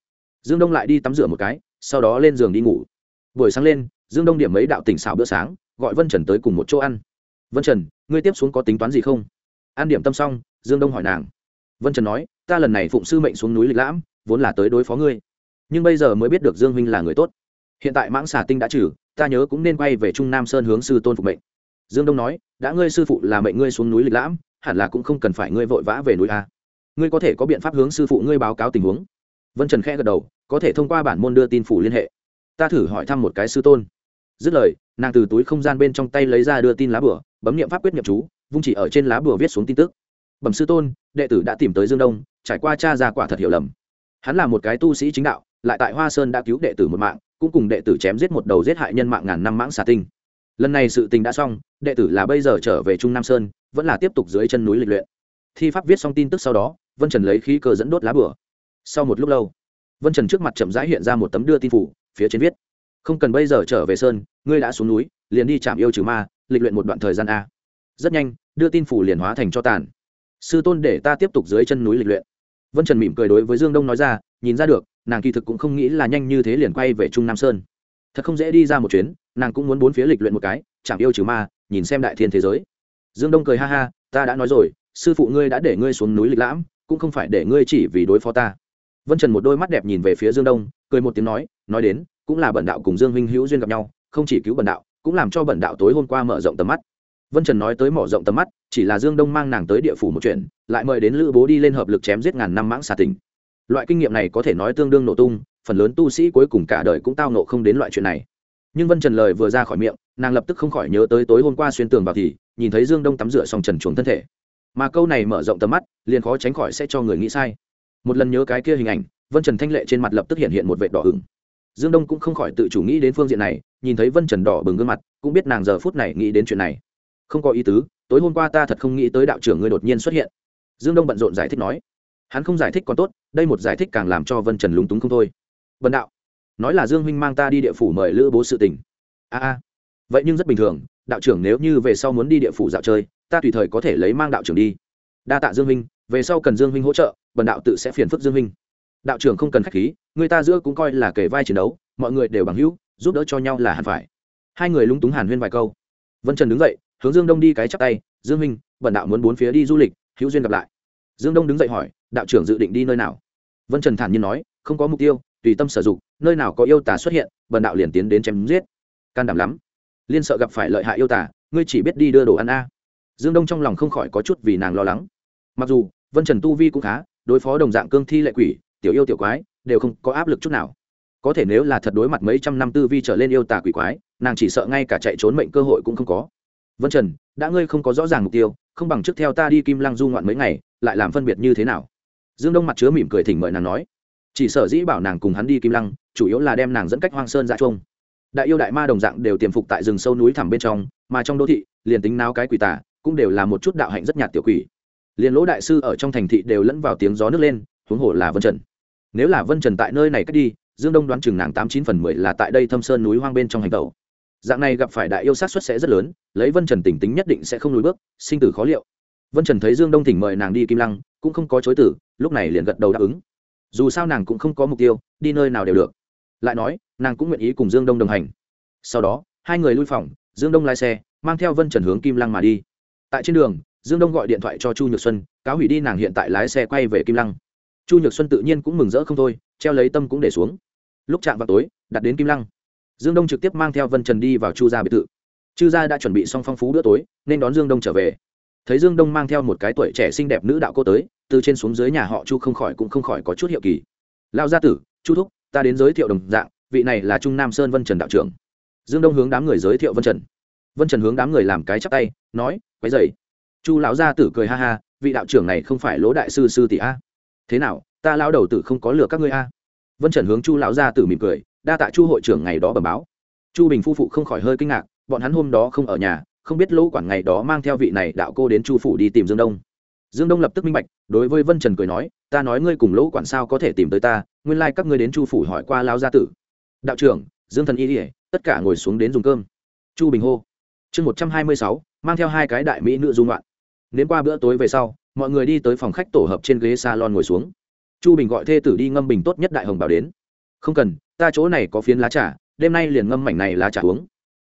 Speaker 1: Dương đông lại đi tắm rửa một cái, sau đó lên giường đi ngủ. Buổi sáng lên, dương đông điểm mấy đạo tỉnh xảo bữa sáng, gọi vân trần tới cùng một chỗ ăn. Vân trần, ngươi tiếp xuống có tính toán gì không? Ăn điểm tâm xong, dương đông hỏi nàng. Vân trần nói, ta lần này phụng sư mệnh xuống núi lịch lãm, vốn là tới đối phó ngươi. Nhưng bây giờ mới biết được dương huynh là người tốt. Hiện tại mãng xà tinh đã trừ, ta nhớ cũng nên quay về trung nam sơn hướng sư tôn phục mệnh. Dương đông nói, đã ngươi sư phụ là mệnh ngươi xuống núi lịch lãm hẳn là cũng không cần phải ngươi vội vã về núi a. Ngươi có thể có biện pháp hướng sư phụ ngươi báo cáo tình huống. Vân trần khẽ gật đầu, có thể thông qua bản môn đưa tin phủ liên hệ. Ta thử hỏi thăm một cái sư tôn. Dứt lời, nàng từ túi không gian bên trong tay lấy ra đưa tin lá bửa bấm niệm pháp quyết nhậm chú, vung chỉ ở trên lá bửa viết xuống tin tức. Bẩm sư tôn, đệ tử đã tìm tới dương đông, trải qua cha ra quả thật hiểu lầm. Hắn là một cái tu sĩ chính đạo, lại tại hoa sơn đã cứu đệ tử một mạng, cũng cùng đệ tử chém giết một đầu giết hại nhân mạng ngàn năm mãng xà tinh. Lần này sự tình đã xong, đệ tử là bây giờ trở về trung nam sơn vẫn là tiếp tục dưới chân núi lịch luyện. Thi pháp viết xong tin tức sau đó, vân trần lấy khí cơ dẫn đốt lá bửa sau một lúc lâu, vân trần trước mặt chậm rãi hiện ra một tấm đưa tin phủ, phía trên viết, không cần bây giờ trở về sơn, ngươi đã xuống núi, liền đi chạm yêu trừ ma, lịch luyện một đoạn thời gian a. Rất nhanh, đưa tin phủ liền hóa thành cho tàn. Sư tôn để ta tiếp tục dưới chân núi lịch luyện. Vân trần mỉm cười đối với dương đông nói ra, nhìn ra được, nàng kỳ thực cũng không nghĩ là nhanh như thế liền quay về trung nam sơn. Thật không dễ đi ra một chuyến, nàng cũng muốn bốn phía lịch luyện một cái chạm yêu trừ ma, nhìn xem đại thiên thế giới dương đông cười ha ha, ta đã nói rồi, sư phụ ngươi đã để ngươi xuống núi lịch lãm, cũng không phải để ngươi chỉ vì đối phó ta. Vân trần một đôi mắt đẹp nhìn về phía dương đông, cười một tiếng nói nói đến, cũng là bẩn đạo cùng dương huynh hữu duyên gặp nhau, không chỉ cứu bẩn đạo, cũng làm cho bẩn đạo tối hôm qua mở rộng tầm mắt. Vân trần nói tới mở rộng tầm mắt, chỉ là dương đông mang nàng tới địa phủ một chuyện, lại mời đến lữ bố đi lên hợp lực chém giết ngàn năm mãng xà tình. Loại kinh nghiệm này có thể nói tương đương nổ tung, phần lớn tu sĩ cuối cùng cả đời cũng tao nộ không đến loại chuyện này. Nhưng vân trần lời vừa ra khỏi miệng nàng lập tức không khỏi nhớ tới tối hôm qua xuyên tường vào thì, nhìn thấy dương đông tắm rửa xong trần chuồng thân thể. Mà câu này mở rộng tầm mắt, liền khó tránh khỏi sẽ cho người nghĩ sai. Một lần nhớ cái kia hình ảnh, vân trần thanh lệ trên mặt lập tức hiện hiện một vệt đỏ ửng. Dương đông cũng không khỏi tự chủ nghĩ đến phương diện này, nhìn thấy vân trần đỏ bừng gương mặt, cũng biết nàng giờ phút này nghĩ đến chuyện này. Không có ý tứ, tối hôm qua ta thật không nghĩ tới đạo trưởng ngươi đột nhiên xuất hiện. Dương đông bận rộn giải thích nói. Hắn không giải thích còn tốt, đây một giải thích càng làm cho vân trần lúng túng không thôi. Vân đạo, nói là dương huynh mang ta đi địa phủ mời lữ bố sự tình. A a vậy nhưng rất bình thường, đạo trưởng nếu như về sau muốn đi địa phủ dạo chơi, ta tùy thời có thể lấy mang đạo trưởng đi. Đa tạ dương minh về sau cần dương minh hỗ trợ, bần đạo tự sẽ phiền phức dương minh đạo trưởng không cần khách khí, người ta giữa cũng coi là kể vai chiến đấu, mọi người đều bằng hữu, giúp đỡ cho nhau là hẳn phải. Hai người lúng túng hàn huyên vài câu. Vân trần đứng dậy, hướng dương đông đi cái chắp tay, dương minh bần đạo muốn bốn phía đi du lịch, hữu duyên gặp lại. Dương đông đứng dậy hỏi, đạo trưởng dự định đi nơi nào? Vân trần thản nhiên nói, không có mục tiêu, tùy tâm sử dụng, nơi nào có yêu tả xuất hiện, bần đạo liền tiến đến chém giết. Can đảm lắm liên sợ gặp phải lợi hại yêu tả ngươi chỉ biết đi đưa đồ ăn a. Dương đông trong lòng không khỏi có chút vì nàng lo lắng. Mặc dù, vân trần tu vi cũng khá, đối phó đồng dạng cương thi lệ quỷ, tiểu yêu tiểu quái, đều không có áp lực chút nào. Có thể nếu là thật đối mặt mấy trăm năm tư vi trở lên yêu tà quỷ quái, nàng chỉ sợ ngay cả chạy trốn mệnh cơ hội cũng không có. Vân trần, đã ngươi không có rõ ràng mục tiêu, không bằng trước theo ta đi kim lăng du ngoạn mấy ngày, lại làm phân biệt như thế nào? Dương đông mặt chứa mỉm cười thỉnh mời nàng nói. Chỉ sở dĩ bảo nàng cùng hắn đi kim lăng, chủ yếu là đem nàng dẫn cách hoang sơn ra chuông đại yêu đại ma đồng dạng đều tiềm phục tại rừng sâu núi thẳm bên trong, mà trong đô thị, liền tính náo cái quỷ tả cũng đều là một chút đạo hạnh rất nhạt tiểu quỷ. Liền lỗ đại sư ở trong thành thị đều lẫn vào tiếng gió nước lên, huống hồ là vân trần. Nếu là vân trần tại nơi này cách đi, dương đông đoán chừng nàng tám chín phần mười là tại đây thâm sơn núi hoang bên trong hành tàu dạng này gặp phải đại yêu sát xuất sẽ rất lớn, lấy vân trần tỉnh tính nhất định sẽ không lùi bước, sinh tử khó liệu. Vân trần thấy dương đông thỉnh mời nàng đi kim lăng, cũng không có chối tử lúc này liền gật đầu đáp ứng. Dù sao nàng cũng không có mục tiêu, đi nơi nào đều được lại nói, nàng cũng nguyện ý cùng dương đông đồng hành. Sau đó, hai người lui phòng, dương đông lái xe, mang theo vân trần hướng kim lăng mà đi. Tại trên đường, dương đông gọi điện thoại cho chu nhược xuân, cáo hủy đi nàng hiện tại lái xe quay về kim lăng. Chu nhược xuân tự nhiên cũng mừng rỡ không thôi, treo lấy tâm cũng để xuống. Lúc chạm vào tối, đặt đến kim lăng. Dương đông trực tiếp mang theo vân trần đi vào chu gia biệt thự. Chư gia đã chuẩn bị xong phong phú bữa tối, nên đón dương đông trở về. Thấy dương đông mang theo một cái tuổi trẻ xinh đẹp nữ đạo cô tới, từ trên xuống dưới nhà họ chu không khỏi cũng không khỏi có chút hiệu kỳ. Lao gia tử, chu thúc ta đến giới thiệu đồng dạng, vị này là trung nam sơn vân trần đạo trưởng. Dương đông hướng đám người giới thiệu vân trần. Vân trần hướng đám người làm cái chắp tay, nói quái dày chu lão gia tử cười ha ha, vị đạo trưởng này không phải lỗ đại sư sư tỷ a? Thế nào, ta lão đầu tử không có lừa các ngươi a? Vân trần hướng chu lão gia tử mỉm cười, đa tạ chu hội trưởng ngày đó bẩm báo. Chu bình phu phụ không khỏi hơi kinh ngạc, bọn hắn hôm đó không ở nhà, không biết lỗ quản ngày đó mang theo vị này đạo cô đến chu phủ đi tìm dương đông. Dương đông lập tức minh bạch, đối với vân trần cười nói, ta nói ngươi cùng lỗ quản sao có thể tìm tới ta nguyên lai các ngươi đến chu phủ hỏi qua lão gia tử. Đạo trưởng, dương thần y ỉa tất cả ngồi xuống đến dùng cơm. Chu bình hô. Chương một trăm hai mươi sáu, mang theo hai cái đại mỹ nữ dung loạn đến qua bữa tối về sau, mọi người đi tới phòng khách tổ hợp trên ghế salon ngồi xuống. Chu bình gọi thê tử đi ngâm bình tốt nhất đại hồng bảo đến. Không cần, ta chỗ này có phiến lá trà, đêm nay liền ngâm mảnh này lá trà uống.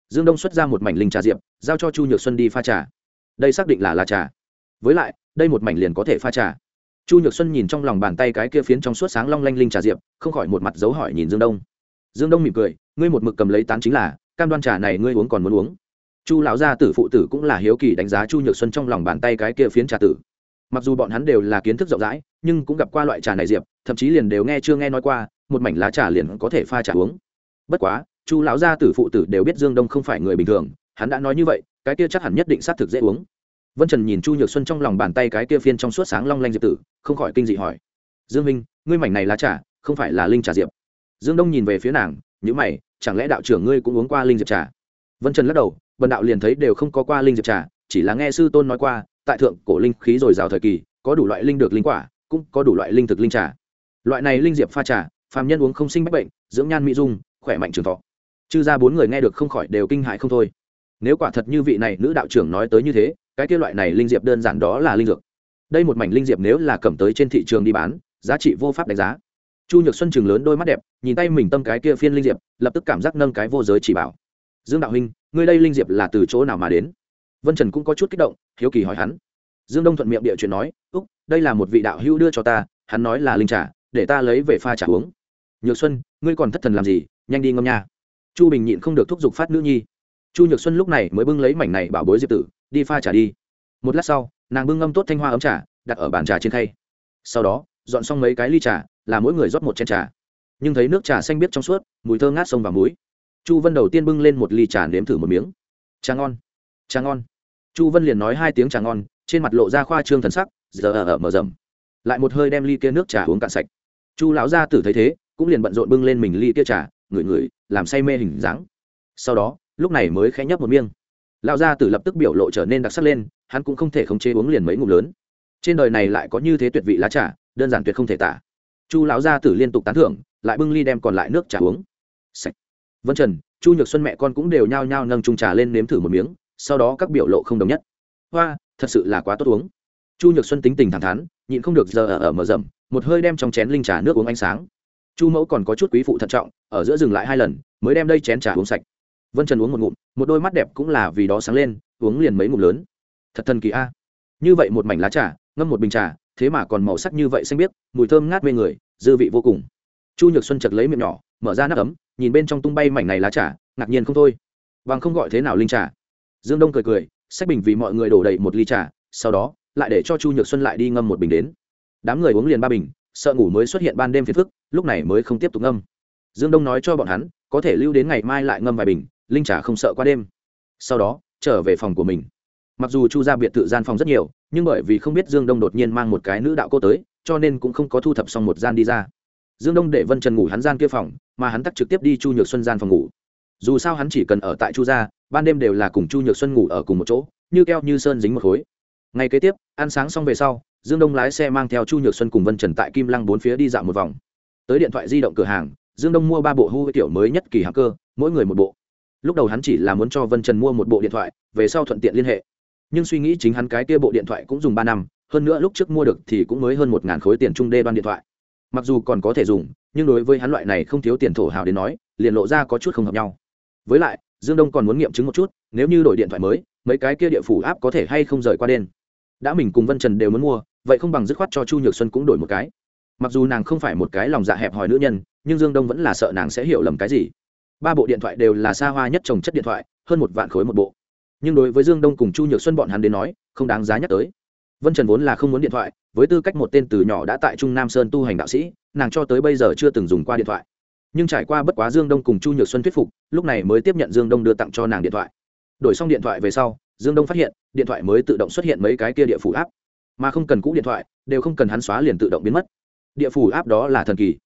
Speaker 1: Dương đông xuất ra một mảnh linh trà diệp, giao cho chu nhược xuân đi pha trà. Đây xác định là lá trà. Với lại, đây một mảnh liền có thể pha trà chu nhược xuân nhìn trong lòng bàn tay cái kia phiến trong suốt sáng long lanh linh trà diệp, không khỏi một mặt dấu hỏi nhìn dương đông. Dương đông mỉm cười, ngươi một mực cầm lấy tán chính là, cam đoan trà này ngươi uống còn muốn uống. Chu lão gia tử phụ tử cũng là hiếu kỳ đánh giá chu nhược xuân trong lòng bàn tay cái kia phiến trà tử. Mặc dù bọn hắn đều là kiến thức rộng rãi, nhưng cũng gặp qua loại trà này diệp, thậm chí liền đều nghe chưa nghe nói qua, một mảnh lá trà liền có thể pha trà uống. Bất quá, chu lão gia tử phụ tử đều biết dương đông không phải người bình thường, hắn đã nói như vậy, cái kia chắc hẳn nhất định xác thực dễ uống vân trần nhìn chu nhược xuân trong lòng bàn tay cái kia phiên trong suốt sáng long lanh diệp tử, không khỏi kinh dị hỏi, dương minh, ngươi mảnh này lá trà, không phải là linh trà diệp? Dương đông nhìn về phía nàng, nhữ mày, chẳng lẽ đạo trưởng ngươi cũng uống qua linh diệp trà? Vân trần lắc đầu vần đạo liền thấy đều không có qua linh diệp trà, chỉ là nghe sư tôn nói qua, tại thượng cổ linh khí dồi dào thời kỳ, có đủ loại linh được linh quả, cũng có đủ loại linh thực linh trà. Loại này linh diệp pha trà, phàm nhân uống không sinh bách bệnh, dưỡng nhan mỹ dung, khỏe mạnh trường thọ. Chư ra bốn người nghe được không khỏi đều kinh hại không thôi. Nếu quả thật như vị này nữ đạo trưởng nói tới như thế cái kia loại này linh diệp đơn giản đó là linh dược. Đây một mảnh linh diệp nếu là cầm tới trên thị trường đi bán, giá trị vô pháp đánh giá. Chu nhược xuân chừng lớn đôi mắt đẹp, nhìn tay mình tâm cái kia phiên linh diệp, lập tức cảm giác nâng cái vô giới chỉ bảo. Dương đạo huynh, ngươi đây linh diệp là từ chỗ nào mà đến? Vân trần cũng có chút kích động, hiếu kỳ hỏi hắn. Dương đông thuận miệng địa chuyện nói, úc, đây là một vị đạo hữu đưa cho ta, hắn nói là linh trà, để ta lấy về pha trà uống. Nhược xuân, ngươi còn thất thần làm gì? Nhanh đi ngâm nha. Chu bình nhịn không được thúc giục phát nữ nhi. Chu nhược xuân lúc này mới bưng lấy mảnh này bảo bối diệp tử đi pha trà đi. Một lát sau, nàng bưng ngâm tốt thanh hoa ấm trà, đặt ở bàn trà trên khay. Sau đó, dọn xong mấy cái ly trà, là mỗi người rót một chén trà. Nhưng thấy nước trà xanh biếc trong suốt, mùi thơ ngát sông và muối chu vân đầu tiên bưng lên một ly trà nếm thử một miếng. Trà ngon trà ngon. Chu vân liền nói hai tiếng trà ngon, trên mặt lộ ra khoa trương thần sắc, giờ ở ở mở rầm. Lại một hơi đem ly kia nước trà uống cạn sạch. Chu lão gia tử thấy thế, cũng liền bận rộn bưng lên mình ly kia trà, ngửi ngửi, làm say mê hình dáng. Sau đó, lúc này mới khẽ nhấp một miếng lão gia tử lập tức biểu lộ trở nên đặc sắc lên hắn cũng không thể khống chế uống liền mấy ngụm lớn. Trên đời này lại có như thế tuyệt vị lá trà đơn giản tuyệt không thể tả. Chu lão gia tử liên tục tán thưởng lại bưng ly đem còn lại nước trà uống. Sạch. Vân trần chu nhược xuân mẹ con cũng đều nhao nhao nâng chung trà lên nếm thử một miếng sau đó các biểu lộ không đồng nhất. Hoa thật sự là quá tốt uống. Chu nhược xuân tính tình thẳng thắn nhịn không được giờ ở, ở mở rầm một hơi đem trong chén linh trà nước uống ánh sáng. Chu mẫu còn có chút quý phụ thận trọng ở giữa dừng lại hai lần mới đem đây chén trà uống sạch vân trần uống một ngụm, một đôi mắt đẹp cũng là vì đó sáng lên, uống liền mấy ngụm lớn. Thật thần kỳ a. Như vậy một mảnh lá trà, ngâm một bình trà, thế mà còn màu sắc như vậy xanh biếc, mùi thơm ngát mê người, dư vị vô cùng. Chu nhược xuân chật lấy miệng nhỏ, mở ra nắp ấm, nhìn bên trong tung bay mảnh này lá trà, ngạc nhiên không thôi. Bằng không gọi thế nào linh trà? Dương đông cười cười sách bình vì mọi người đổ đầy một ly trà, sau đó, lại để cho chu nhược xuân lại đi ngâm một bình đến. Đám người uống liền ba bình, sợ ngủ mới xuất hiện ban đêm phiền phức, lúc này mới không tiếp tục ngâm. Dương đông nói cho bọn hắn, có thể lưu đến ngày mai lại ngâm vài bình linh trà không sợ qua đêm. Sau đó, trở về phòng của mình. Mặc dù chu ra biệt thự gian phòng rất nhiều, nhưng bởi vì không biết dương đông đột nhiên mang một cái nữ đạo cô tới, cho nên cũng không có thu thập xong một gian đi ra. Dương đông để vân trần ngủ hắn gian kia phòng, mà hắn tắt trực tiếp đi chu nhược xuân gian phòng ngủ. Dù sao hắn chỉ cần ở tại chu gia, ban đêm đều là cùng chu nhược xuân ngủ ở cùng một chỗ, như keo như sơn dính một khối. Ngày kế tiếp, ăn sáng xong về sau, dương đông lái xe mang theo chu nhược xuân cùng vân trần tại kim lăng bốn phía đi dạo một vòng. Tới điện thoại di động cửa hàng, dương đông mua ba bộ hu tiểu mới nhất kỳ hạng cơ, mỗi người một bộ lúc đầu hắn chỉ là muốn cho vân trần mua một bộ điện thoại, về sau thuận tiện liên hệ. Nhưng suy nghĩ chính hắn cái kia bộ điện thoại cũng dùng ba năm, hơn nữa lúc trước mua được thì cũng mới hơn một ngàn khối tiền trung đê đoan điện thoại. Mặc dù còn có thể dùng, nhưng đối với hắn loại này không thiếu tiền thổ hào đến nói, liền lộ ra có chút không hợp nhau. Với lại, dương đông còn muốn nghiệm chứng một chút, nếu như đổi điện thoại mới, mấy cái kia địa phủ áp có thể hay không rời qua đen đã mình cùng vân trần đều muốn mua, vậy không bằng dứt khoát cho chu nhược xuân cũng đổi một cái. Mặc dù nàng không phải một cái lòng dạ hẹp hòi nữ nhân, nhưng dương đông vẫn là sợ nàng sẽ hiểu lầm cái gì ba bộ điện thoại đều là xa hoa nhất trồng chất điện thoại, hơn một vạn khối một bộ. Nhưng đối với dương đông cùng chu nhược xuân bọn hắn đến nói, không đáng giá nhắc tới. Vân trần vốn là không muốn điện thoại, với tư cách một tên từ nhỏ đã tại trung nam sơn tu hành đạo sĩ, nàng cho tới bây giờ chưa từng dùng qua điện thoại. Nhưng trải qua bất quá dương đông cùng chu nhược xuân thuyết phục, lúc này mới tiếp nhận dương đông đưa tặng cho nàng điện thoại. Đổi xong điện thoại về sau, dương đông phát hiện, điện thoại mới tự động xuất hiện mấy cái kia địa phủ áp mà không cần cũ điện thoại, đều không cần hắn xóa liền tự động biến mất. Địa phủ áp đó là thần kỳ.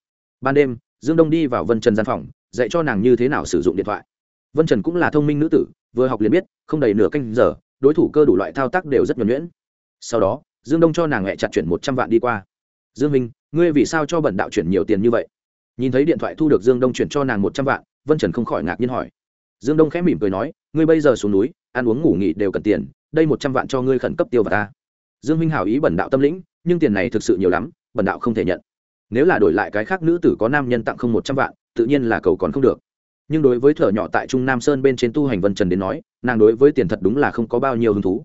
Speaker 1: Ban đêm, dương đông đi vào vân trần gian phòng dạy cho nàng như thế nào sử dụng điện thoại. Vân trần cũng là thông minh nữ tử, vừa học liền biết, không đầy nửa canh giờ, đối thủ cơ đủ loại thao tác đều rất nhuẩn nhuyễn. Sau đó, dương đông cho nàng hẹ chặt chuyển một trăm vạn đi qua. Dương minh, ngươi vì sao cho bẩn đạo chuyển nhiều tiền như vậy? Nhìn thấy điện thoại thu được dương đông chuyển cho nàng một trăm vạn, vân trần không khỏi ngạc nhiên hỏi. Dương đông khẽ mỉm cười nói, ngươi bây giờ xuống núi, ăn uống ngủ nghỉ đều cần tiền, đây một trăm vạn cho ngươi khẩn cấp tiêu vào ta. Dương minh hảo ý bẩn đạo tâm lĩnh, nhưng tiền này thực sự nhiều lắm, bẩn đạo không thể nhận nếu là đổi lại cái khác nữ tử có nam nhân tặng không một trăm vạn, tự nhiên là cầu còn không được. Nhưng đối với thở nhỏ tại trung nam sơn bên trên tu hành vân trần đến nói, nàng đối với tiền thật đúng là không có bao nhiêu hứng thú.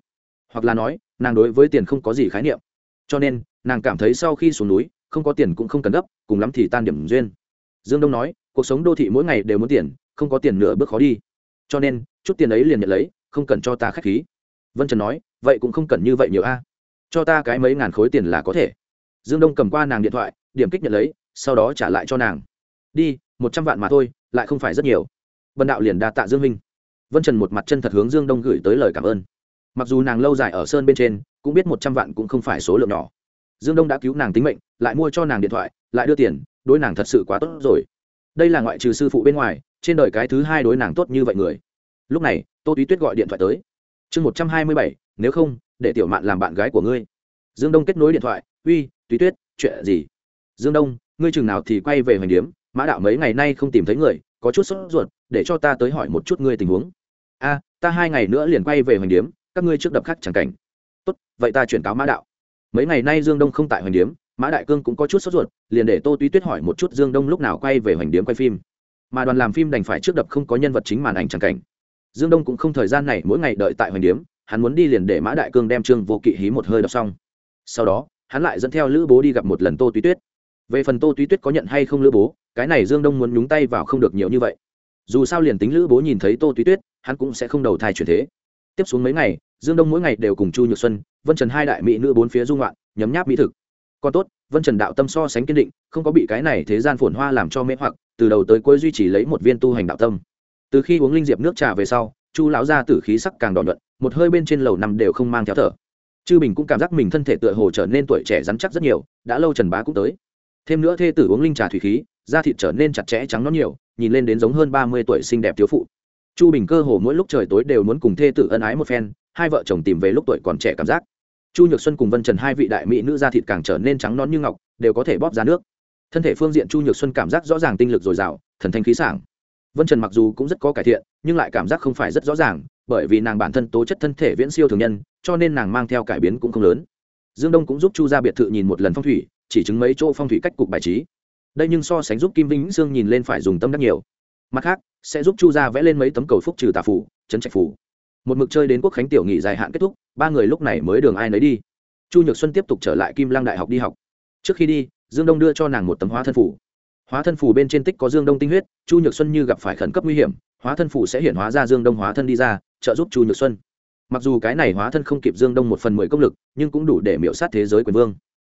Speaker 1: Hoặc là nói, nàng đối với tiền không có gì khái niệm. Cho nên, nàng cảm thấy sau khi xuống núi, không có tiền cũng không cần gấp, cùng lắm thì tan điểm duyên. Dương đông nói, cuộc sống đô thị mỗi ngày đều muốn tiền, không có tiền nửa bước khó đi. Cho nên, chút tiền ấy liền nhận lấy, không cần cho ta k h á c h khí. Vân trần nói, vậy cũng không cần như vậy nhiều a. Cho ta cái mấy ngàn khối tiền là có thể dương đông cầm qua nàng điện thoại, điểm kích nhận lấy, sau đó trả lại cho nàng. Đi, một trăm vạn mà thôi, lại không phải rất nhiều. Vân đạo liền đa tạ dương minh. Vân trần một mặt chân thật hướng dương đông gửi tới lời cảm ơn. Mặc dù nàng lâu dài ở sơn bên trên, cũng biết một trăm vạn cũng không phải số lượng nhỏ. Dương đông đã cứu nàng tính mệnh, lại mua cho nàng điện thoại, lại đưa tiền, đối nàng thật sự quá tốt rồi. Đây là ngoại trừ sư phụ bên ngoài, trên đời cái thứ hai đối nàng tốt như vậy người. Lúc này, tô túy tuyết gọi điện thoại tới. Chương một trăm hai mươi bảy, nếu không, để tiểu mạn làm bạn gái của ngươi. Dương đông kết nối điện thoại, uy túy tuyết, chuyện gì? Dương đông, ngươi chừng nào thì quay về hoành điếm? Mã đạo mấy ngày nay không tìm thấy người, có chút sốt ruột, để cho ta tới hỏi một chút ngươi tình huống. A, ta hai ngày nữa liền quay về hoành điếm, các ngươi trước đập khắc chẳng cảnh. Tốt, vậy ta chuyển cáo mã đạo. Mấy ngày nay dương đông không tại hoành điếm, mã đại cương cũng có chút sốt ruột, liền để tô túy tuyết hỏi một chút dương đông lúc nào quay về hoành điếm quay phim. Mà đoàn làm phim đành phải trước đập không có nhân vật chính màn ảnh chẳng cảnh. Dương đông cũng không thời gian này, mỗi ngày đợi tại hoành điếm, hắn muốn đi liền để mã đại cương đem trương vô kỵ hí một hơi đọc xong. Sau đó hắn lại dẫn theo lữ bố đi gặp một lần tô túy tuyết. Về phần tô túy tuyết có nhận hay không lữ bố, cái này dương đông muốn nhúng tay vào không được nhiều như vậy. Dù sao liền tính lữ bố nhìn thấy tô túy tuyết, hắn cũng sẽ không đầu thai chuyển thế. Tiếp xuống mấy ngày, dương đông mỗi ngày đều cùng chu nhược xuân, vân trần hai đại mỹ nữ bốn phía dung loạn nhấm nháp mỹ thực. Còn tốt, vân trần đạo tâm so sánh kiên định, không có bị cái này thế gian phồn hoa làm cho mễ hoặc, từ đầu tới cuối duy trì lấy một viên tu hành đạo tâm. Từ khi uống linh diệp nước trà về sau, chu lão ra tử khí sắc càng đỏ nhuận, một hơi bên trên lầu nằm đều không mang theo thở chư bình cũng cảm giác mình thân thể tựa hồ trở nên tuổi trẻ rắn chắc rất nhiều, đã lâu trần bá cũng tới. Thêm nữa thê tử uống linh trà thủy khí, da thịt trở nên chặt chẽ trắng nó nhiều, nhìn lên đến giống hơn ba mươi tuổi xinh đẹp thiếu phụ. Chu bình cơ hồ mỗi lúc trời tối đều muốn cùng thê tử ân ái một phen, hai vợ chồng tìm về lúc tuổi còn trẻ cảm giác. Chu nhược xuân cùng vân trần hai vị đại mỹ nữ da thịt càng trở nên trắng non như ngọc, đều có thể bóp ra nước. Thân thể phương diện chu nhược xuân cảm giác rõ ràng tinh lực dồi dào, thần thanh khí sảng. Vân trần mặc dù cũng rất có cải thiện, nhưng lại cảm giác không phải rất rõ ràng bởi vì nàng bản thân tố chất thân thể viễn siêu thường nhân, cho nên nàng mang theo cải biến cũng không lớn. Dương đông cũng giúp chu ra biệt thự nhìn một lần phong thủy, chỉ chứng mấy chỗ phong thủy cách cục bài trí. Đây nhưng so sánh giúp kim vĩnh sương nhìn lên phải dùng tâm đắc nhiều. Mặt khác, sẽ giúp chu ra vẽ lên mấy tấm cầu phúc trừ tà phủ trấn trạch phủ một mực chơi đến quốc khánh tiểu nghỉ dài hạn kết thúc, ba người lúc này mới đường ai nấy đi. Chu nhược xuân tiếp tục trở lại kim lăng đại học đi học. Trước khi đi, dương đông đưa cho nàng một tấm hóa thân phủ hóa thân phủ bên trên tích có dương đông tinh huyết, chu nhược xuân như gặp phải khẩn cấp nguy hiểm hóa thân phủ sẽ hiện hóa ra dương đông hóa thân đi ra, trợ giúp chu nhược xuân. Mặc dù cái này hóa thân không kịp dương đông một phần mười công lực, nhưng cũng đủ để miễu sát thế giới quyền vương.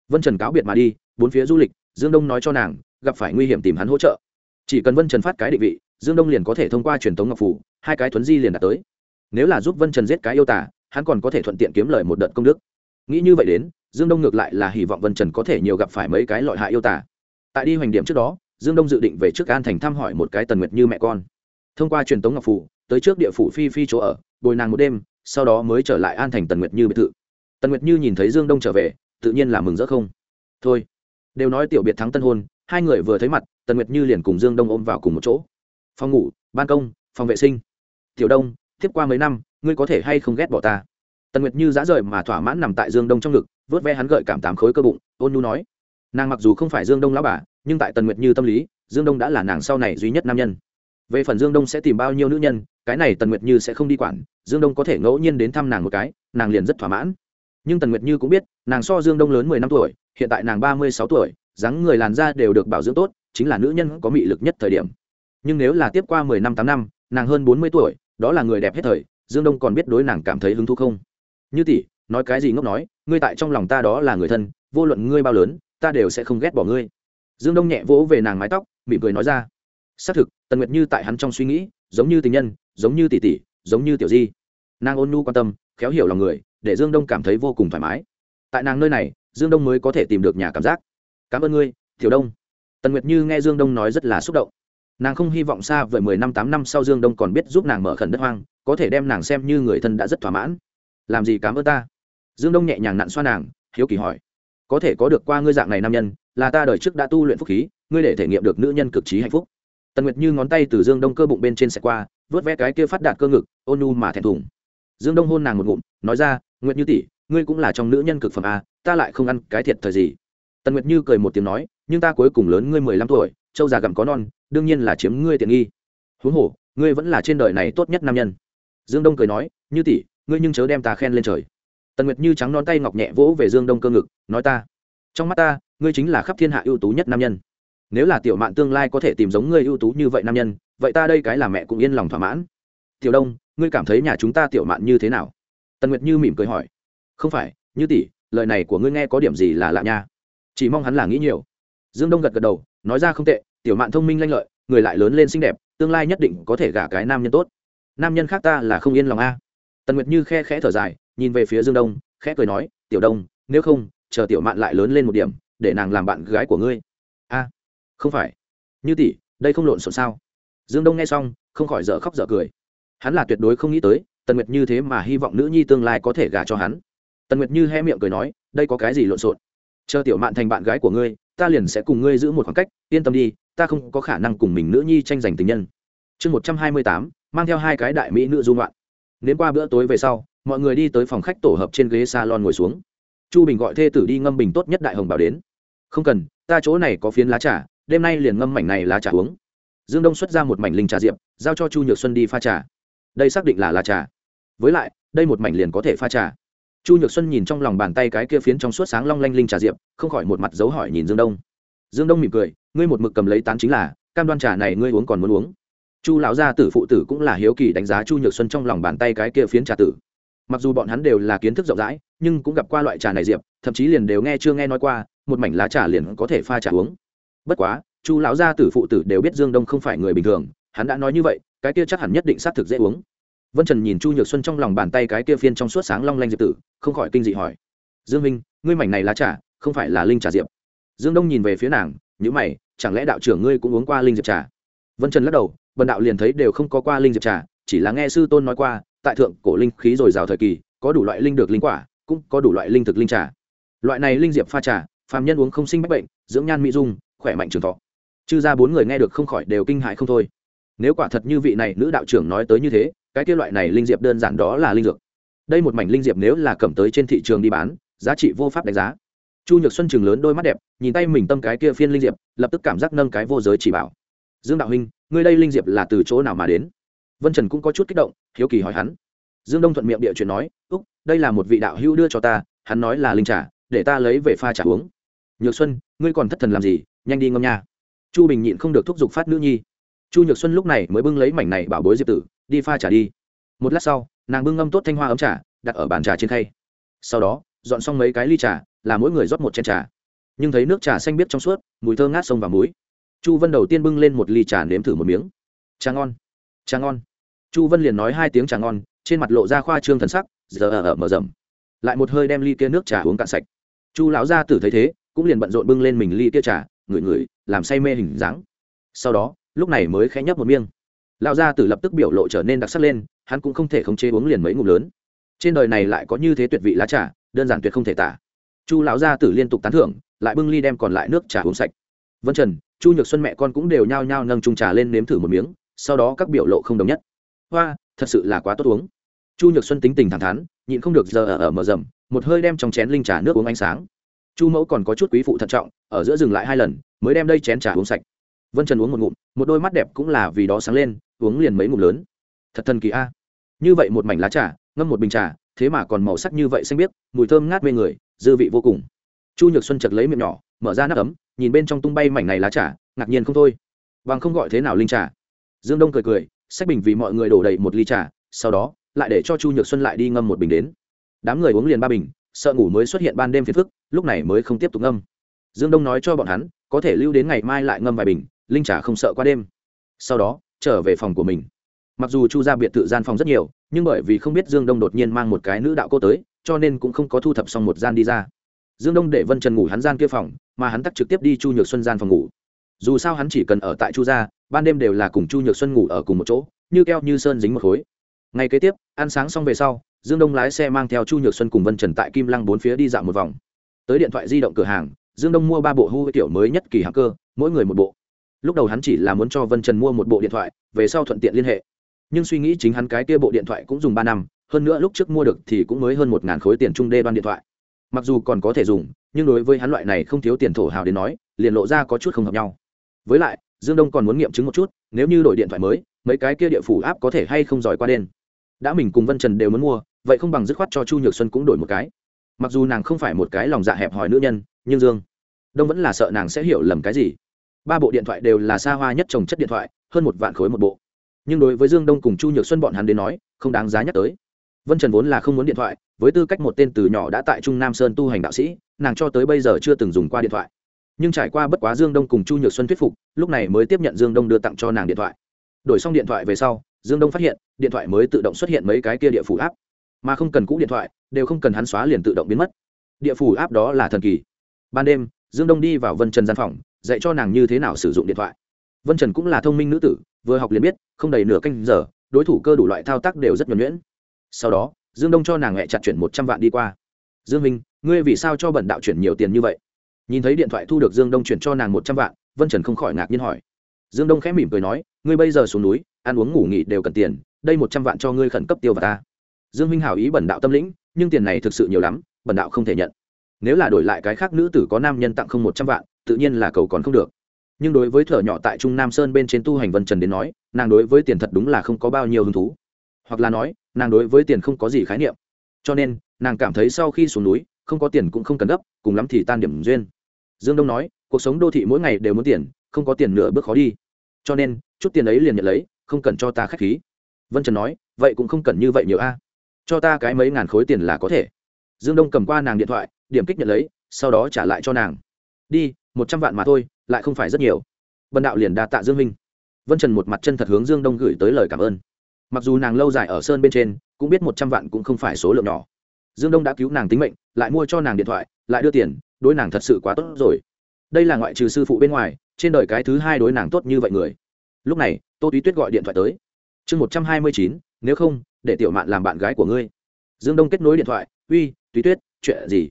Speaker 1: Vân trần cáo biệt mà đi, bốn phía du lịch, dương đông nói cho nàng, gặp phải nguy hiểm tìm hắn hỗ trợ. Chỉ cần vân trần phát cái định vị, dương đông liền có thể thông qua truyền thống ngọc phủ, hai cái thuấn di liền đạt tới. Nếu là giúp vân trần giết cái yêu tả hắn còn có thể thuận tiện kiếm lời một đợt công đức. Nghĩ như vậy đến, dương đông ngược lại là hy vọng vân trần có thể nhiều gặp phải mấy cái loại hại yêu tả tại đi hoành điểm trước đó, dương đông dự định về trước an thành thăm hỏi một cái tần nguyệt như mẹ con thông qua truyền tống ngọc phủ, tới trước địa phủ phi phi chỗ ở, bồi nàng một đêm, sau đó mới trở lại an thành tần nguyệt như biệt thự. Tần nguyệt như nhìn thấy dương đông trở về, tự nhiên là mừng rỡ không. Thôi, đều nói tiểu biệt thắng tân hôn, hai người vừa thấy mặt, tần nguyệt như liền cùng dương đông ôm vào cùng một chỗ. Phòng ngủ, ban công, phòng vệ sinh. Tiểu đông tiếp qua mấy năm, ngươi có thể hay không ghét bỏ ta? Tần nguyệt như dã rời mà thỏa mãn nằm tại dương đông trong ngực, vớt ve hắn gợi cảm tám khối cơ bụng, ôn nu nói. Nàng mặc dù không phải dương đông lão bà, nhưng tại tần nguyệt như tâm lý, dương đông đã là nàng sau này duy nhất nam nhân về phần dương đông sẽ tìm bao nhiêu nữ nhân, cái này tần nguyệt như sẽ không đi quản, dương đông có thể ngẫu nhiên đến thăm nàng một cái, nàng liền rất thỏa mãn. Nhưng tần nguyệt như cũng biết, nàng so dương đông lớn mười năm tuổi, hiện tại nàng ba mươi sáu tuổi, dáng người làn da đều được bảo dưỡng tốt, chính là nữ nhân có mị lực nhất thời điểm. Nhưng nếu là tiếp qua mười năm tám năm, nàng hơn bốn mươi tuổi, đó là người đẹp hết thời, dương đông còn biết đối nàng cảm thấy hứng thú không? Như tỷ, nói cái gì ngốc nói, ngươi tại trong lòng ta đó là người thân, vô luận ngươi bao lớn, ta đều sẽ không ghét bỏ ngươi. Dương đông nhẹ vỗ về nàng mái tóc, mỉm cười nói ra xác thực, tần nguyệt như tại hắn trong suy nghĩ, giống như tình nhân, giống như tỷ tỷ, giống như tiểu di. Nàng ôn nhu quan tâm, khéo hiểu lòng người, để dương đông cảm thấy vô cùng thoải mái. Tại nàng nơi này, dương đông mới có thể tìm được nhà cảm giác. Cảm ơn ngươi, tiểu đông. Tần nguyệt như nghe dương đông nói rất là xúc động. Nàng không hy vọng xa vời mười năm, tám năm sau dương đông còn biết giúp nàng mở khẩn đất hoang, có thể đem nàng xem như người thân đã rất thỏa mãn. Làm gì cảm ơn ta? Dương đông nhẹ nhàng nặn xoa nàng, hiếu kỳ hỏi. Có thể có được qua ngươi dạng này nam nhân, là ta đời trước đã tu luyện phúc khí, ngươi để thể nghiệm được nữ nhân cực trí hạnh phúc tần nguyệt như ngón tay từ dương đông cơ bụng bên trên xẹt qua, vớt ve cái kia phát đạt cơ ngực, ôn nu mà thẹn thùng. Dương đông hôn nàng một ngụm, nói ra, nguyệt như tỷ, ngươi cũng là trong nữ nhân cực phẩm a, ta lại không ăn cái thiệt thời gì. Tần nguyệt như cười một tiếng nói, nhưng ta cuối cùng lớn ngươi mười lăm tuổi châu già gặm có non, đương nhiên là chiếm ngươi tiện nghi. Huống hồ, ngươi vẫn là trên đời này tốt nhất nam nhân. Dương đông cười nói, như tỷ, ngươi nhưng chớ đem ta khen lên trời. Tần nguyệt như trắng non tay ngọc nhẹ vỗ về dương đông cơ ngực, nói ta, trong mắt ta, ngươi chính là khắp thiên hạ ưu tú nhất nam nhân nếu là tiểu mạn tương lai có thể tìm giống ngươi ưu tú như vậy nam nhân, vậy ta đây cái là mẹ cũng yên lòng thỏa mãn. Tiểu đông, ngươi cảm thấy nhà chúng ta tiểu mạn như thế nào? Tần nguyệt như mỉm cười hỏi. Không phải, như tỷ, lời này của ngươi nghe có điểm gì là lạ nha? Chỉ mong hắn là nghĩ nhiều. Dương đông gật gật đầu, nói ra không tệ, tiểu mạn thông minh lanh lợi, người lại lớn lên xinh đẹp, tương lai nhất định có thể gả cái nam nhân tốt. Nam nhân khác ta là không yên lòng a. Tần nguyệt như khe khẽ thở dài, nhìn về phía dương đông, khẽ cười nói, tiểu đông, nếu không, chờ tiểu mạn lại lớn lên một điểm, để nàng làm bạn gái của ngươi. A không phải. Như tỷ, đây không lộn xộn sao? Dương đông nghe xong, không khỏi dở khóc dở cười. Hắn là tuyệt đối không nghĩ tới, tần nguyệt như thế mà hy vọng nữ nhi tương lai có thể gả cho hắn. Tần nguyệt như hé miệng cười nói, đây có cái gì lộn xộn? Chờ tiểu mạn thành bạn gái của ngươi, ta liền sẽ cùng ngươi giữ một khoảng cách, yên tâm đi, ta không có khả năng cùng mình nữ nhi tranh giành tình nhân. Chương một trăm hai mươi tám, mang theo hai cái đại mỹ nữ dung loạn đến qua bữa tối về sau, mọi người đi tới phòng khách tổ hợp trên ghế salon ngồi xuống. Chu bình gọi thê tử đi ngâm bình tốt nhất đại hồng bảo đến. Không cần, ta chỗ này có phiến lá trà đêm nay liền ngâm mảnh này lá trà uống. Dương đông xuất ra một mảnh linh trà diệp, giao cho chu nhược xuân đi pha trà. Đây xác định là lá trà. Với lại, đây một mảnh liền có thể pha trà. Chu nhược xuân nhìn trong lòng bàn tay cái kia phiến trong suốt sáng long lanh linh trà diệp, không khỏi một mặt dấu hỏi nhìn dương đông. Dương đông mỉm cười, ngươi một mực cầm lấy tán chính là, cam đoan trà này ngươi uống còn muốn uống. Chu lão gia tử phụ tử cũng là hiếu kỳ đánh giá chu nhược xuân trong lòng bàn tay cái kia phiến trà tử. Mặc dù bọn hắn đều là kiến thức rộng rãi, nhưng cũng gặp qua loại trà này diệp, thậm chí liền đều nghe chưa nghe nói qua, một mảnh lá trà liền có thể pha trà uống bất quá, chu lão gia tử phụ tử đều biết dương đông không phải người bình thường, hắn đã nói như vậy, cái kia chắc hẳn nhất định xác thực dễ uống. Vân trần nhìn chu nhược xuân trong lòng bàn tay cái kia phiên trong suốt sáng long lanh diệp tử, không khỏi kinh dị hỏi. Dương minh, ngươi mảnh này lá trà, không phải là linh trà diệp. Dương đông nhìn về phía nàng nhữ mày, chẳng lẽ đạo trưởng ngươi cũng uống qua linh diệp trà? Vân trần lắc đầu, bần đạo liền thấy đều không có qua linh diệp trà, chỉ là nghe sư tôn nói qua, tại thượng cổ linh khí dồi dào thời kỳ, có đủ loại linh được linh quả, cũng có đủ loại linh thực linh trà. Loại này linh diệp pha trà, phàm nhân uống không sinh bách bệnh, dưỡng nhan mỹ dung khỏe mạnh trường thọ. Chư ra bốn người nghe được không khỏi đều kinh hại không thôi. Nếu quả thật như vị này nữ đạo trưởng nói tới như thế, cái kia loại này linh diệp đơn giản đó là linh dược. Đây một mảnh linh diệp nếu là cầm tới trên thị trường đi bán, giá trị vô pháp đánh giá. Chu nhược xuân chừng lớn đôi mắt đẹp, nhìn tay mình tâm cái kia phiên linh diệp, lập tức cảm giác nâng cái vô giới chỉ bảo. Dương đạo huynh, ngươi đây linh diệp là từ chỗ nào mà đến? Vân trần cũng có chút kích động, hiếu kỳ hỏi hắn. Dương đông thuận miệng địa chuyện nói, úc, đây là một vị đạo hữu đưa cho ta, hắn nói là linh trà, để ta lấy về pha trà uống nhược xuân, ngươi còn thất thần làm gì? Nhanh đi ngâm nha. Chu bình nhịn không được thúc giục phát nữ nhi. Chu nhược xuân lúc này mới bưng lấy mảnh này bảo bối diệp tử, đi pha trà đi. Một lát sau, nàng bưng ngâm tốt thanh hoa ấm trà, đặt ở bàn trà trên khay. Sau đó, dọn xong mấy cái ly trà, là mỗi người rót một chén trà. Nhưng thấy nước trà xanh biếc trong suốt, mùi thơ ngát sông và muối chu vân đầu tiên bưng lên một ly trà nếm thử một miếng. Trà ngon trà ngon. Chu vân liền nói hai tiếng trà ngon, trên mặt lộ ra khoa trương thần sắc, giờ ở ở mở rầm lại một hơi đem ly kia nước trà uống cạn sạch. Chu lão gia tử thấy thế cũng liền bận rộn bưng lên mình ly kia trà ngửi ngửi làm say mê hình dáng. Sau đó lúc này mới khẽ nhấp một miếng. Lão gia tử lập tức biểu lộ trở nên đặc sắc lên hắn cũng không thể khống chế uống liền mấy ngụm lớn. Trên đời này lại có như thế tuyệt vị lá trà đơn giản tuyệt không thể tả. Chu lão gia tử liên tục tán thưởng lại bưng ly đem còn lại nước trà uống sạch. Vân trần chu nhược xuân mẹ con cũng đều nhao nhao nâng chung trà lên nếm thử một miếng sau đó các biểu lộ không đồng nhất. Hoa thật sự là quá tốt uống. Chu nhược xuân tính tình thẳng thắn nhịn không được giờ ở, ở mở rầm một hơi đem trong chén linh trà nước uống ánh sáng chu mẫu còn có chút quý phụ thận trọng, ở giữa dừng lại hai lần, mới đem đây chén trà uống sạch. Vân trần uống một ngụm, một đôi mắt đẹp cũng là vì đó sáng lên, uống liền mấy ngụm lớn. Thật thần kỳ a. Như vậy một mảnh lá trà, ngâm một bình trà, thế mà còn màu sắc như vậy xanh biếc, mùi thơm ngát mê người, dư vị vô cùng. Chu nhược xuân chật lấy miệng nhỏ, mở ra nắp ấm, nhìn bên trong tung bay mảnh này lá trà, ngạc nhiên không thôi. Bằng không gọi thế nào linh trà? Dương đông cười cười sách bình vì mọi người đổ đầy một ly trà, sau đó, lại để cho chu nhược xuân lại đi ngâm một bình đến. Đám người uống liền ba bình, sợ ngủ mới xuất hiện ban đêm phiền phức lúc này mới không tiếp tục ngâm. Dương đông nói cho bọn hắn, có thể lưu đến ngày mai lại ngâm vài bình, linh trà không sợ qua đêm. Sau đó, trở về phòng của mình. Mặc dù chu ra biệt thự gian phòng rất nhiều, nhưng bởi vì không biết dương đông đột nhiên mang một cái nữ đạo cô tới, cho nên cũng không có thu thập xong một gian đi ra. Dương đông để vân trần ngủ hắn gian kia phòng, mà hắn tắt trực tiếp đi chu nhược xuân gian phòng ngủ. Dù sao hắn chỉ cần ở tại chu gia, ban đêm đều là cùng chu nhược xuân ngủ ở cùng một chỗ, như keo như sơn dính một khối. Ngày kế tiếp, ăn sáng xong về sau, dương đông lái xe mang theo chu nhược xuân cùng vân trần tại kim lăng bốn phía đi dạo một vòng tới điện thoại di động cửa hàng, dương đông mua ba bộ hu kiểu mới nhất kỳ hạng cơ, mỗi người một bộ. Lúc đầu hắn chỉ là muốn cho vân trần mua một bộ điện thoại, về sau thuận tiện liên hệ. Nhưng suy nghĩ chính hắn cái kia bộ điện thoại cũng dùng ba năm, hơn nữa lúc trước mua được thì cũng mới hơn một ngàn khối tiền trung đê đoan điện thoại. Mặc dù còn có thể dùng, nhưng đối với hắn loại này không thiếu tiền thổ hào đến nói, liền lộ ra có chút không hợp nhau. Với lại, dương đông còn muốn nghiệm chứng một chút, nếu như đổi điện thoại mới, mấy cái kia địa phủ áp có thể hay không giỏi qua đen. Đã mình cùng vân trần đều muốn mua, vậy không bằng dứt khoát cho chu nhược xuân cũng đổi một cái mặc dù nàng không phải một cái lòng dạ hẹp hòi nữ nhân, nhưng dương đông vẫn là sợ nàng sẽ hiểu lầm cái gì. Ba bộ điện thoại đều là xa hoa nhất trồng chất điện thoại, hơn một vạn khối một bộ. Nhưng đối với dương đông cùng chu nhược xuân bọn hắn đến nói, không đáng giá nhắc tới. Vân trần vốn là không muốn điện thoại, với tư cách một tên từ nhỏ đã tại trung nam sơn tu hành đạo sĩ, nàng cho tới bây giờ chưa từng dùng qua điện thoại. Nhưng trải qua bất quá dương đông cùng chu nhược xuân thuyết phục, lúc này mới tiếp nhận dương đông đưa tặng cho nàng điện thoại. Đổi xong điện thoại về sau, dương đông phát hiện, điện thoại mới tự động xuất hiện mấy cái kia địa phủ áp mà không cần cũ điện thoại đều không cần hắn xóa liền tự động biến mất. Địa phủ áp đó là thần kỳ. Ban đêm, dương đông đi vào vân trần gian phòng, dạy cho nàng như thế nào sử dụng điện thoại. Vân trần cũng là thông minh nữ tử, vừa học liền biết, không đầy nửa canh giờ, đối thủ cơ đủ loại thao tác đều rất nhuẩn nhuyễn. Sau đó, dương đông cho nàng hẹ chặt chuyển một trăm vạn đi qua. Dương minh, ngươi vì sao cho bẩn đạo chuyển nhiều tiền như vậy? Nhìn thấy điện thoại thu được dương đông chuyển cho nàng một trăm vạn, vân trần không khỏi ngạc nhiên hỏi. Dương đông khẽ mỉm cười nói, ngươi bây giờ xuống núi, ăn uống ngủ nghỉ đều cần tiền, đây một trăm vạn cho ngươi khẩn cấp tiêu vào ta. Dương minh hảo ý bẩn đạo tâm lĩnh nhưng tiền này thực sự nhiều lắm, bần đạo không thể nhận. Nếu là đổi lại cái khác nữ tử có nam nhân tặng không một trăm vạn, tự nhiên là cầu còn không được. Nhưng đối với thở nhỏ tại trung nam sơn bên trên tu hành vân trần đến nói, nàng đối với tiền thật đúng là không có bao nhiêu hứng thú. Hoặc là nói, nàng đối với tiền không có gì khái niệm. Cho nên, nàng cảm thấy sau khi xuống núi, không có tiền cũng không cần gấp, cùng lắm thì tan điểm duyên. Dương đông nói, cuộc sống đô thị mỗi ngày đều muốn tiền, không có tiền nửa bước khó đi. Cho nên, chút tiền ấy liền nhận lấy, không cần cho ta k h á c h khí. Vân trần nói, vậy cũng không cần như vậy nhiều a cho ta cái mấy ngàn khối tiền là có thể. Dương đông cầm qua nàng điện thoại, điểm kích nhận lấy, sau đó trả lại cho nàng. Đi, một trăm vạn mà thôi, lại không phải rất nhiều. Vân đạo liền đa tạ dương minh. Vân trần một mặt chân thật hướng dương đông gửi tới lời cảm ơn. Mặc dù nàng lâu dài ở sơn bên trên, cũng biết một trăm vạn cũng không phải số lượng nhỏ. Dương đông đã cứu nàng tính mệnh, lại mua cho nàng điện thoại, lại đưa tiền, đối nàng thật sự quá tốt rồi. Đây là ngoại trừ sư phụ bên ngoài, trên đời cái thứ hai đối nàng tốt như vậy người. Lúc này, tô túy tuyết gọi điện thoại tới. Chương một trăm hai mươi chín, nếu không để tiểu mạn làm bạn gái của ngươi. Dương đông kết nối điện thoại, uy túy tuyết, chuyện gì?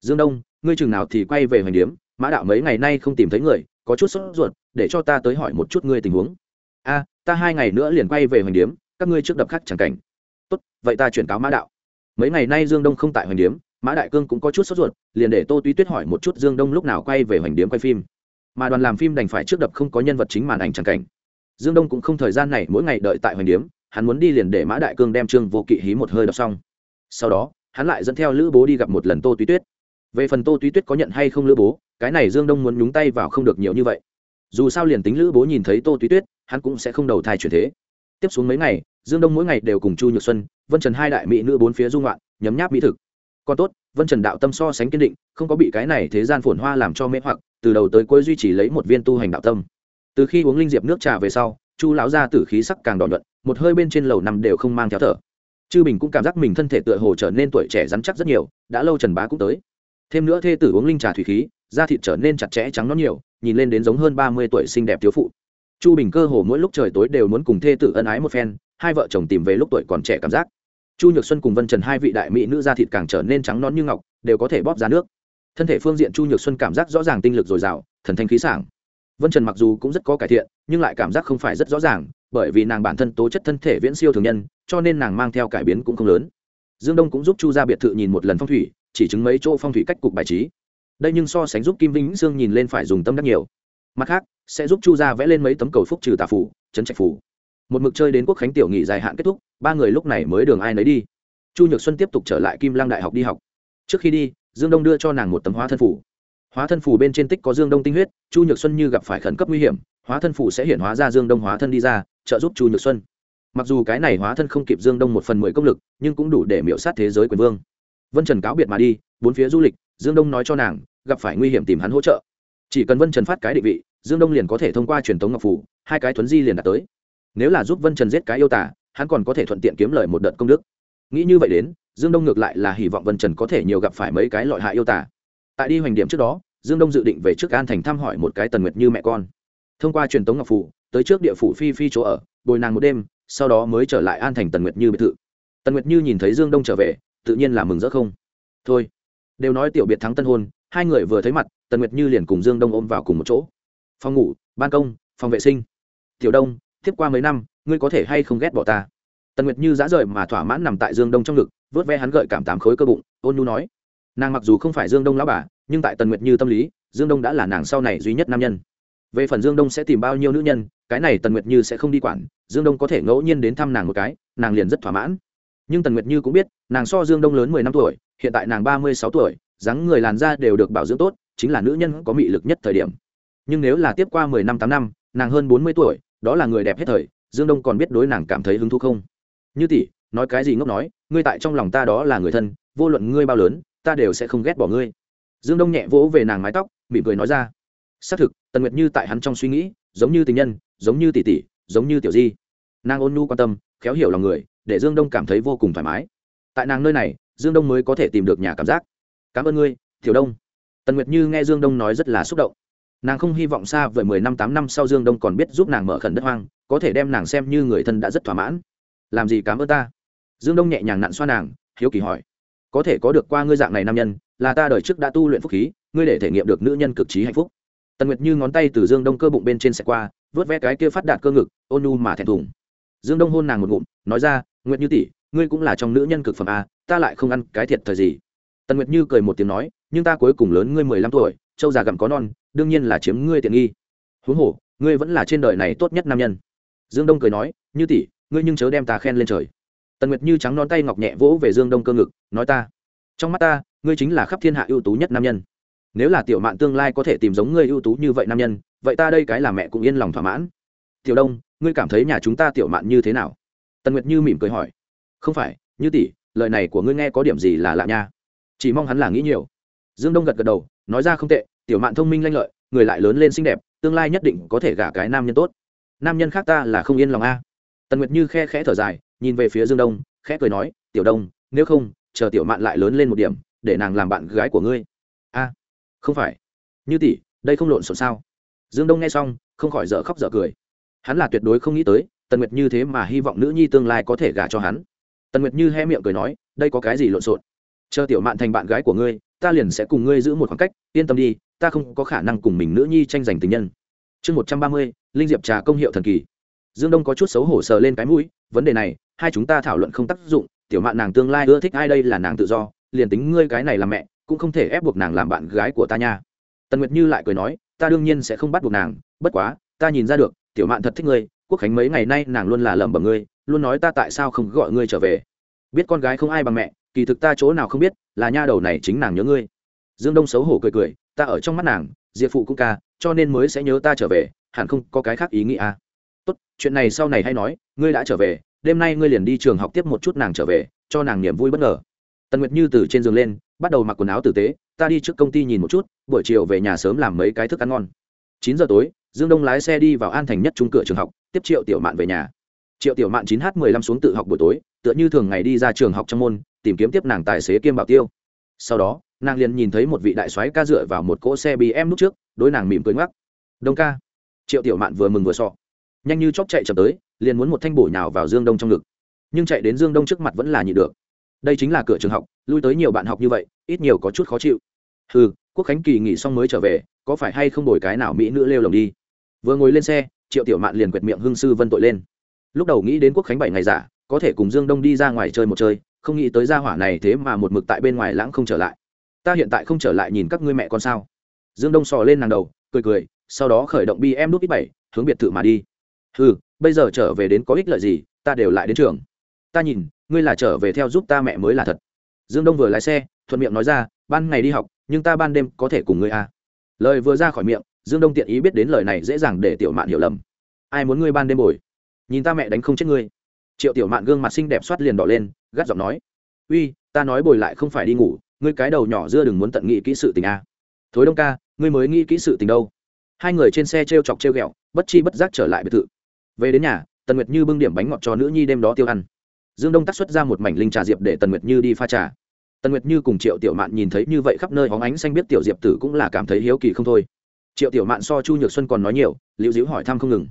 Speaker 1: Dương đông, ngươi chừng nào thì quay về hoành điếm, mã đạo mấy ngày nay không tìm thấy người, có chút sốt ruột, để cho ta tới hỏi một chút ngươi tình huống. A, ta hai ngày nữa liền quay về hoành điếm, các ngươi trước đập khắc chẳng cảnh. Tốt, vậy ta chuyển cáo mã đạo. Mấy ngày nay dương đông không tại hoành điếm, mã đại cương cũng có chút sốt ruột, liền để tô túy tuyết hỏi một chút dương đông lúc nào quay về hoành điếm quay phim. Mà đoàn làm phim đành phải trước đập không có nhân vật chính màn ảnh chẳng cảnh. Dương đông cũng không thời gian này mỗi ngày đợi tại hoành điếm hắn muốn đi liền để mã đại cương đem trương vô kỵ hí một hơi đọc xong. Sau đó, hắn lại dẫn theo lữ bố đi gặp một lần tô túy tuyết. Về phần tô túy tuyết có nhận hay không lữ bố, cái này dương đông muốn nhúng tay vào không được nhiều như vậy. Dù sao liền tính lữ bố nhìn thấy tô túy tuyết, hắn cũng sẽ không đầu thai chuyển thế. Tiếp xuống mấy ngày, dương đông mỗi ngày đều cùng chu nhược xuân, vân trần hai đại mỹ nữ bốn phía dung loạn nhấm nháp mỹ thực. Còn tốt, vân trần đạo tâm so sánh kiên định, không có bị cái này thế gian phồn hoa làm cho mê hoặc, từ đầu tới cuối duy trì lấy một viên tu hành đạo tâm. Từ khi uống linh diệp nước trà về sau chu lão gia tử khí sắc càng đỏ nhuận, một hơi bên trên lầu nằm đều không mang theo thở. Chư bình cũng cảm giác mình thân thể tựa hồ trở nên tuổi trẻ rắn chắc rất nhiều, đã lâu trần bá cũng tới. Thêm nữa thê tử uống linh trà thủy khí, da thịt trở nên chặt chẽ trắng nó nhiều, nhìn lên đến giống hơn ba mươi tuổi xinh đẹp thiếu phụ. Chu bình cơ hồ mỗi lúc trời tối đều muốn cùng thê tử ân ái một phen, hai vợ chồng tìm về lúc tuổi còn trẻ cảm giác. Chu nhược xuân cùng vân trần hai vị đại mỹ nữ da thịt càng trở nên trắng non như ngọc, đều có thể bóp ra nước. Thân thể phương diện chu nhược xuân cảm giác rõ ràng tinh lực dồi dào, thần thanh khí sảng vân trần mặc dù cũng rất có cải thiện, nhưng lại cảm giác không phải rất rõ ràng, bởi vì nàng bản thân tố chất thân thể viễn siêu thường nhân, cho nên nàng mang theo cải biến cũng không lớn. Dương đông cũng giúp chu ra biệt thự nhìn một lần phong thủy, chỉ chứng mấy chỗ phong thủy cách cục bài trí. Đây nhưng so sánh giúp kim vĩnh dương nhìn lên phải dùng tâm đắc nhiều. Mặt khác, sẽ giúp chu gia vẽ lên mấy tấm cầu phúc trừ tà phủ trấn trạch phủ một mực chơi đến quốc khánh tiểu nghỉ dài hạn kết thúc, ba người lúc này mới đường ai nấy đi. Chu nhược xuân tiếp tục trở lại kim lang đại học đi học. Trước khi đi, dương đông đưa cho nàng một tấm hóa thân phủ hóa thân phủ bên trên tích có dương đông tinh huyết, chu nhược xuân như gặp phải khẩn cấp nguy hiểm, hóa thân phủ sẽ hiện hóa ra dương đông hóa thân đi ra, trợ giúp chu nhược xuân. Mặc dù cái này hóa thân không kịp dương đông một phần mười công lực, nhưng cũng đủ để miễu sát thế giới quyền vương. Vân trần cáo biệt mà đi, bốn phía du lịch, dương đông nói cho nàng, gặp phải nguy hiểm tìm hắn hỗ trợ. Chỉ cần vân trần phát cái định vị, dương đông liền có thể thông qua truyền thống ngọc phủ hai cái thuấn di liền đạt tới. Nếu là giúp vân trần giết cái yêu tả hắn còn có thể thuận tiện kiếm lời một đợt công đức. Nghĩ như vậy đến, dương đông ngược lại là hy vọng vân trần có thể nhiều gặp phải mấy cái loại hại yêu tả tại đi hoành điểm trước đó, dương đông dự định về trước an thành thăm hỏi một cái tần nguyệt như mẹ con. Thông qua truyền thống ngọc phủ tới trước địa phủ phi phi chỗ ở, bồi nàng một đêm, sau đó mới trở lại an thành tần nguyệt như biệt thự. Tần nguyệt như nhìn thấy dương đông trở về, tự nhiên là mừng rỡ không. Thôi. Đều nói tiểu biệt thắng tân hôn, hai người vừa thấy mặt, tần nguyệt như liền cùng dương đông ôm vào cùng một chỗ. Phòng ngủ, ban công, phòng vệ sinh. Tiểu đông, tiếp qua mấy năm, ngươi có thể hay không ghét bỏ ta? Tần nguyệt như dã rời mà thỏa mãn nằm tại dương đông trong ngực vớt ve hắn gợi cảm tám khối cơ bụng, ôn nhu nói nàng mặc dù không phải dương đông lão bà nhưng tại tần nguyệt như tâm lý dương đông đã là nàng sau này duy nhất nam nhân về phần dương đông sẽ tìm bao nhiêu nữ nhân cái này tần nguyệt như sẽ không đi quản dương đông có thể ngẫu nhiên đến thăm nàng một cái nàng liền rất thỏa mãn nhưng tần nguyệt như cũng biết nàng so dương đông lớn mười năm tuổi hiện tại nàng ba mươi sáu tuổi dáng người làn da đều được bảo dưỡng tốt chính là nữ nhân có mị lực nhất thời điểm nhưng nếu là tiếp qua mười năm tám năm nàng hơn bốn mươi tuổi đó là người đẹp hết thời dương đông còn biết đối nàng cảm thấy hứng thú không như tỷ nói cái gì ngốc nói ngươi tại trong lòng ta đó là người thân vô luận ngươi bao lớn ta đều sẽ không ghét bỏ ngươi. Dương đông nhẹ vỗ về nàng mái tóc, mỉm cười nói ra. Xác thực, tần nguyệt như tại hắn trong suy nghĩ, giống như tình nhân, giống như tỷ tỷ, giống như tiểu di. Nàng ôn nhu quan tâm, khéo hiểu lòng người, để dương đông cảm thấy vô cùng thoải mái. Tại nàng nơi này, dương đông mới có thể tìm được nhà cảm giác. Cảm ơn ngươi, tiểu đông. Tần nguyệt như nghe dương đông nói rất là xúc động. Nàng không hy vọng xa vời mười năm, tám năm sau dương đông còn biết giúp nàng mở khẩn đất hoang, có thể đem nàng xem như người thân đã rất thỏa mãn. Làm gì cảm ơn ta? Dương đông nhẹ nhàng nặn xoa nàng, hiếu kỳ hỏi có thể có được qua ngươi dạng này nam nhân, là ta đời trước đã tu luyện phúc khí, ngươi để thể nghiệm được nữ nhân cực trí hạnh phúc. Tần nguyệt như ngón tay từ dương đông cơ bụng bên trên xẻ qua, vớt vé cái kia phát đạt cơ ngực, ôn nu mà thẹn thùng. Dương đông hôn nàng một ngụm, nói ra, nguyệt như tỷ, ngươi cũng là trong nữ nhân cực phẩm a, ta lại không ăn cái thiệt thời gì. Tần nguyệt như cười một tiếng nói, nhưng ta cuối cùng lớn ngươi mười lăm tuổi châu già gặm có non, đương nhiên là chiếm ngươi tiện nghi. Huống hồ, ngươi vẫn là trên đời này tốt nhất nam nhân. Dương đông cười nói, như tỷ, ngươi nhưng chớ đem ta khen lên trời tần nguyệt như trắng non tay ngọc nhẹ vỗ về dương đông cơ ngực, nói ta, trong mắt ta, ngươi chính là khắp thiên hạ ưu tú nhất nam nhân. Nếu là tiểu mạn tương lai có thể tìm giống ngươi ưu tú như vậy nam nhân, vậy ta đây cái là mẹ cũng yên lòng thỏa mãn. Tiểu đông, ngươi cảm thấy nhà chúng ta tiểu mạn như thế nào? Tần nguyệt như mỉm cười hỏi. Không phải, như tỷ, lời này của ngươi nghe có điểm gì là lạ nha. Chỉ mong hắn là nghĩ nhiều. Dương đông gật gật đầu, nói ra không tệ, tiểu mạn thông minh lanh lợi, người lại lớn lên xinh đẹp, tương lai nhất định có thể gả cái nam nhân tốt. Nam nhân khác ta là không yên lòng a. Tần nguyệt như khe khẽ thở dài nhìn về phía dương đông, khẽ cười nói, tiểu đông, nếu không, chờ tiểu mạn lại lớn lên một điểm, để nàng làm bạn gái của ngươi. A, không phải. Như tỷ, đây không lộn xộn sao? Dương đông nghe xong, không khỏi dở khóc dở cười. Hắn là tuyệt đối không nghĩ tới, tần nguyệt như thế mà hy vọng nữ nhi tương lai có thể gả cho hắn. Tần nguyệt như hé miệng cười nói, đây có cái gì lộn xộn? Chờ tiểu mạn thành bạn gái của ngươi, ta liền sẽ cùng ngươi giữ một khoảng cách, yên tâm đi, ta không có khả năng cùng mình nữ nhi tranh giành tình nhân. Chương một trăm ba mươi, linh diệp trà công hiệu thần kỳ dương đông có chút xấu hổ sờ lên cái mũi, vấn đề này, hai chúng ta thảo luận không tác dụng, tiểu mạn nàng tương lai ưa thích ai đây là nàng tự do, liền tính ngươi cái này là mẹ, cũng không thể ép buộc nàng làm bạn gái của ta nha. Tần nguyệt như lại cười nói, ta đương nhiên sẽ không bắt buộc nàng, bất quá, ta nhìn ra được, tiểu mạn thật thích ngươi, quốc khánh mấy ngày nay nàng luôn là lẩm bẩm ngươi, luôn nói ta tại sao không gọi ngươi trở về. Biết con gái không ai bằng mẹ, kỳ thực ta chỗ nào không biết, là nha đầu này chính nàng nhớ ngươi. Dương đông xấu hổ cười cười, ta ở trong mắt nàng, diệp phụ cũng ca, cho nên mới sẽ nhớ ta trở về, hẳn không có cái khác ý nghĩa à chuyện này sau này hay nói, ngươi đã trở về, đêm nay ngươi liền đi trường học tiếp một chút nàng trở về, cho nàng niềm vui bất ngờ. Tần nguyệt như từ trên giường lên, bắt đầu mặc quần áo tử tế, ta đi trước công ty nhìn một chút, buổi chiều về nhà sớm làm mấy cái thức ăn ngon. Chín giờ tối, dương đông lái xe đi vào an thành nhất trung cửa trường học, tiếp triệu tiểu mạn về nhà. Triệu tiểu mạn chín h mười lăm xuống tự học buổi tối, tựa như thường ngày đi ra trường học trong môn, tìm kiếm tiếp nàng tài xế kiêm bảo tiêu. Sau đó, nàng liền nhìn thấy một vị đại soái ca dựa vào một cỗ xe bị em nút trước, đối nàng mỉm cười ngoắc. Đông ca. Triệu tiểu mạn vừa mừng vừa sọ nhanh như chóc chạy chậm tới, liền muốn một thanh bổ nhào vào dương đông trong ngực. Nhưng chạy đến dương đông trước mặt vẫn là nhịn được. Đây chính là cửa trường học, lui tới nhiều bạn học như vậy, ít nhiều có chút khó chịu. Ừ quốc khánh kỳ nghỉ xong mới trở về, có phải hay không đổi cái nào mỹ nữ lêu lồng đi? Vừa ngồi lên xe, triệu tiểu mạn liền quệt miệng hương sư vân tội lên. Lúc đầu nghĩ đến quốc khánh bảy ngày giả, có thể cùng dương đông đi ra ngoài chơi một chơi, không nghĩ tới gia hỏa này thế mà một mực tại bên ngoài lãng không trở lại. Ta hiện tại không trở lại nhìn các ngươi mẹ con sao? Dương đông sò lên nàng đầu, cười cười, sau đó khởi động bi em nút ít bảy, hướng biệt thự mà đi ừ bây giờ trở về đến có ích lợi gì, ta đều lại đến trường. Ta nhìn, ngươi là trở về theo giúp ta mẹ mới là thật. Dương đông vừa lái xe, thuận miệng nói ra, ban ngày đi học, nhưng ta ban đêm có thể cùng ngươi à. lời vừa ra khỏi miệng, dương đông tiện ý biết đến lời này dễ dàng để tiểu mạn hiểu lầm. Ai muốn ngươi ban đêm bồi? Nhìn ta mẹ đánh không chết ngươi. Triệu tiểu mạn gương mặt xinh đẹp soát liền đỏ lên, gắt giọng nói, uy, ta nói bồi lại không phải đi ngủ, ngươi cái đầu nhỏ dưa đừng muốn tận nghị kỹ sự tình a à. thối đông ca, ngươi mới nghĩ kỹ sự tình đâu. Hai người trên xe t r e o chọc t r e o g ẹ o bất chi bất giác trở lại biệt thự về đến nhà, tần nguyệt như bưng điểm bánh ngọt cho nữ nhi đêm đó tiêu ăn. Dương đông tác xuất ra một mảnh linh trà diệp để tần nguyệt như đi pha trà. Tần nguyệt như cùng triệu tiểu mạn nhìn thấy như vậy khắp nơi hóng ánh xanh biết tiểu diệp tử cũng là cảm thấy hiếu kỳ không thôi. Triệu tiểu mạn so chu nhược xuân còn nói nhiều, liễu diễu hỏi thăm không ngừng.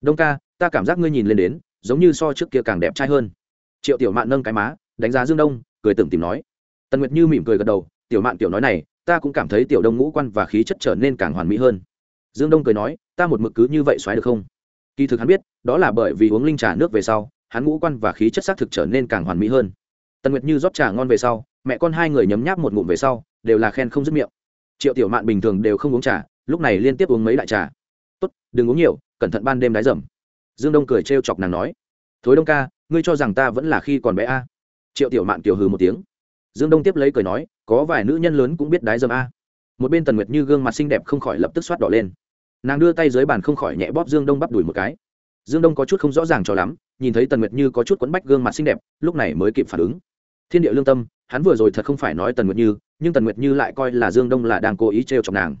Speaker 1: Đông ca, ta cảm giác ngươi nhìn lên đến, giống như so trước kia càng đẹp trai hơn. Triệu tiểu mạn nâng cái má, đánh giá dương đông, cười tưởng tìm nói. Tần nguyệt như mỉm cười gật đầu, tiểu mạn tiểu nói này, ta cũng cảm thấy tiểu đông ngũ quan và khí chất trở nên càng hoàn mỹ hơn. Dương đông cười nói, ta một mực cứ như vậy xoáy được không? Kỳ thực hắn biết, đó là bởi vì uống linh trà nước về sau, hắn ngũ quan và khí chất xác thực trở nên càng hoàn mỹ hơn. Tần nguyệt như rót trà ngon về sau, mẹ con hai người nhấm nháp một ngụm về sau, đều là khen không dứt miệng. Triệu tiểu mạn bình thường đều không uống trà, lúc này liên tiếp uống mấy đại trà. Tốt, đừng uống nhiều, cẩn thận ban đêm đái dầm. Dương đông cười trêu chọc nàng nói. Thối đông ca, ngươi cho rằng ta vẫn là khi còn bé a? Triệu tiểu mạn tiểu hừ một tiếng. Dương đông tiếp lấy cười nói, có vài nữ nhân lớn cũng biết đái dầm a. Một bên tần nguyệt như gương mặt xinh đẹp không khỏi lập tức xoát đỏ lên nàng đưa tay dưới bàn không khỏi nhẹ bóp dương đông bắp đùi một cái. Dương đông có chút không rõ ràng cho lắm, nhìn thấy tần nguyệt như có chút quấn bách gương mặt xinh đẹp, lúc này mới kịp phản ứng. Thiên địa lương tâm, hắn vừa rồi thật không phải nói tần nguyệt như, nhưng tần nguyệt như lại coi là dương đông là đang cố ý trêu chọc nàng.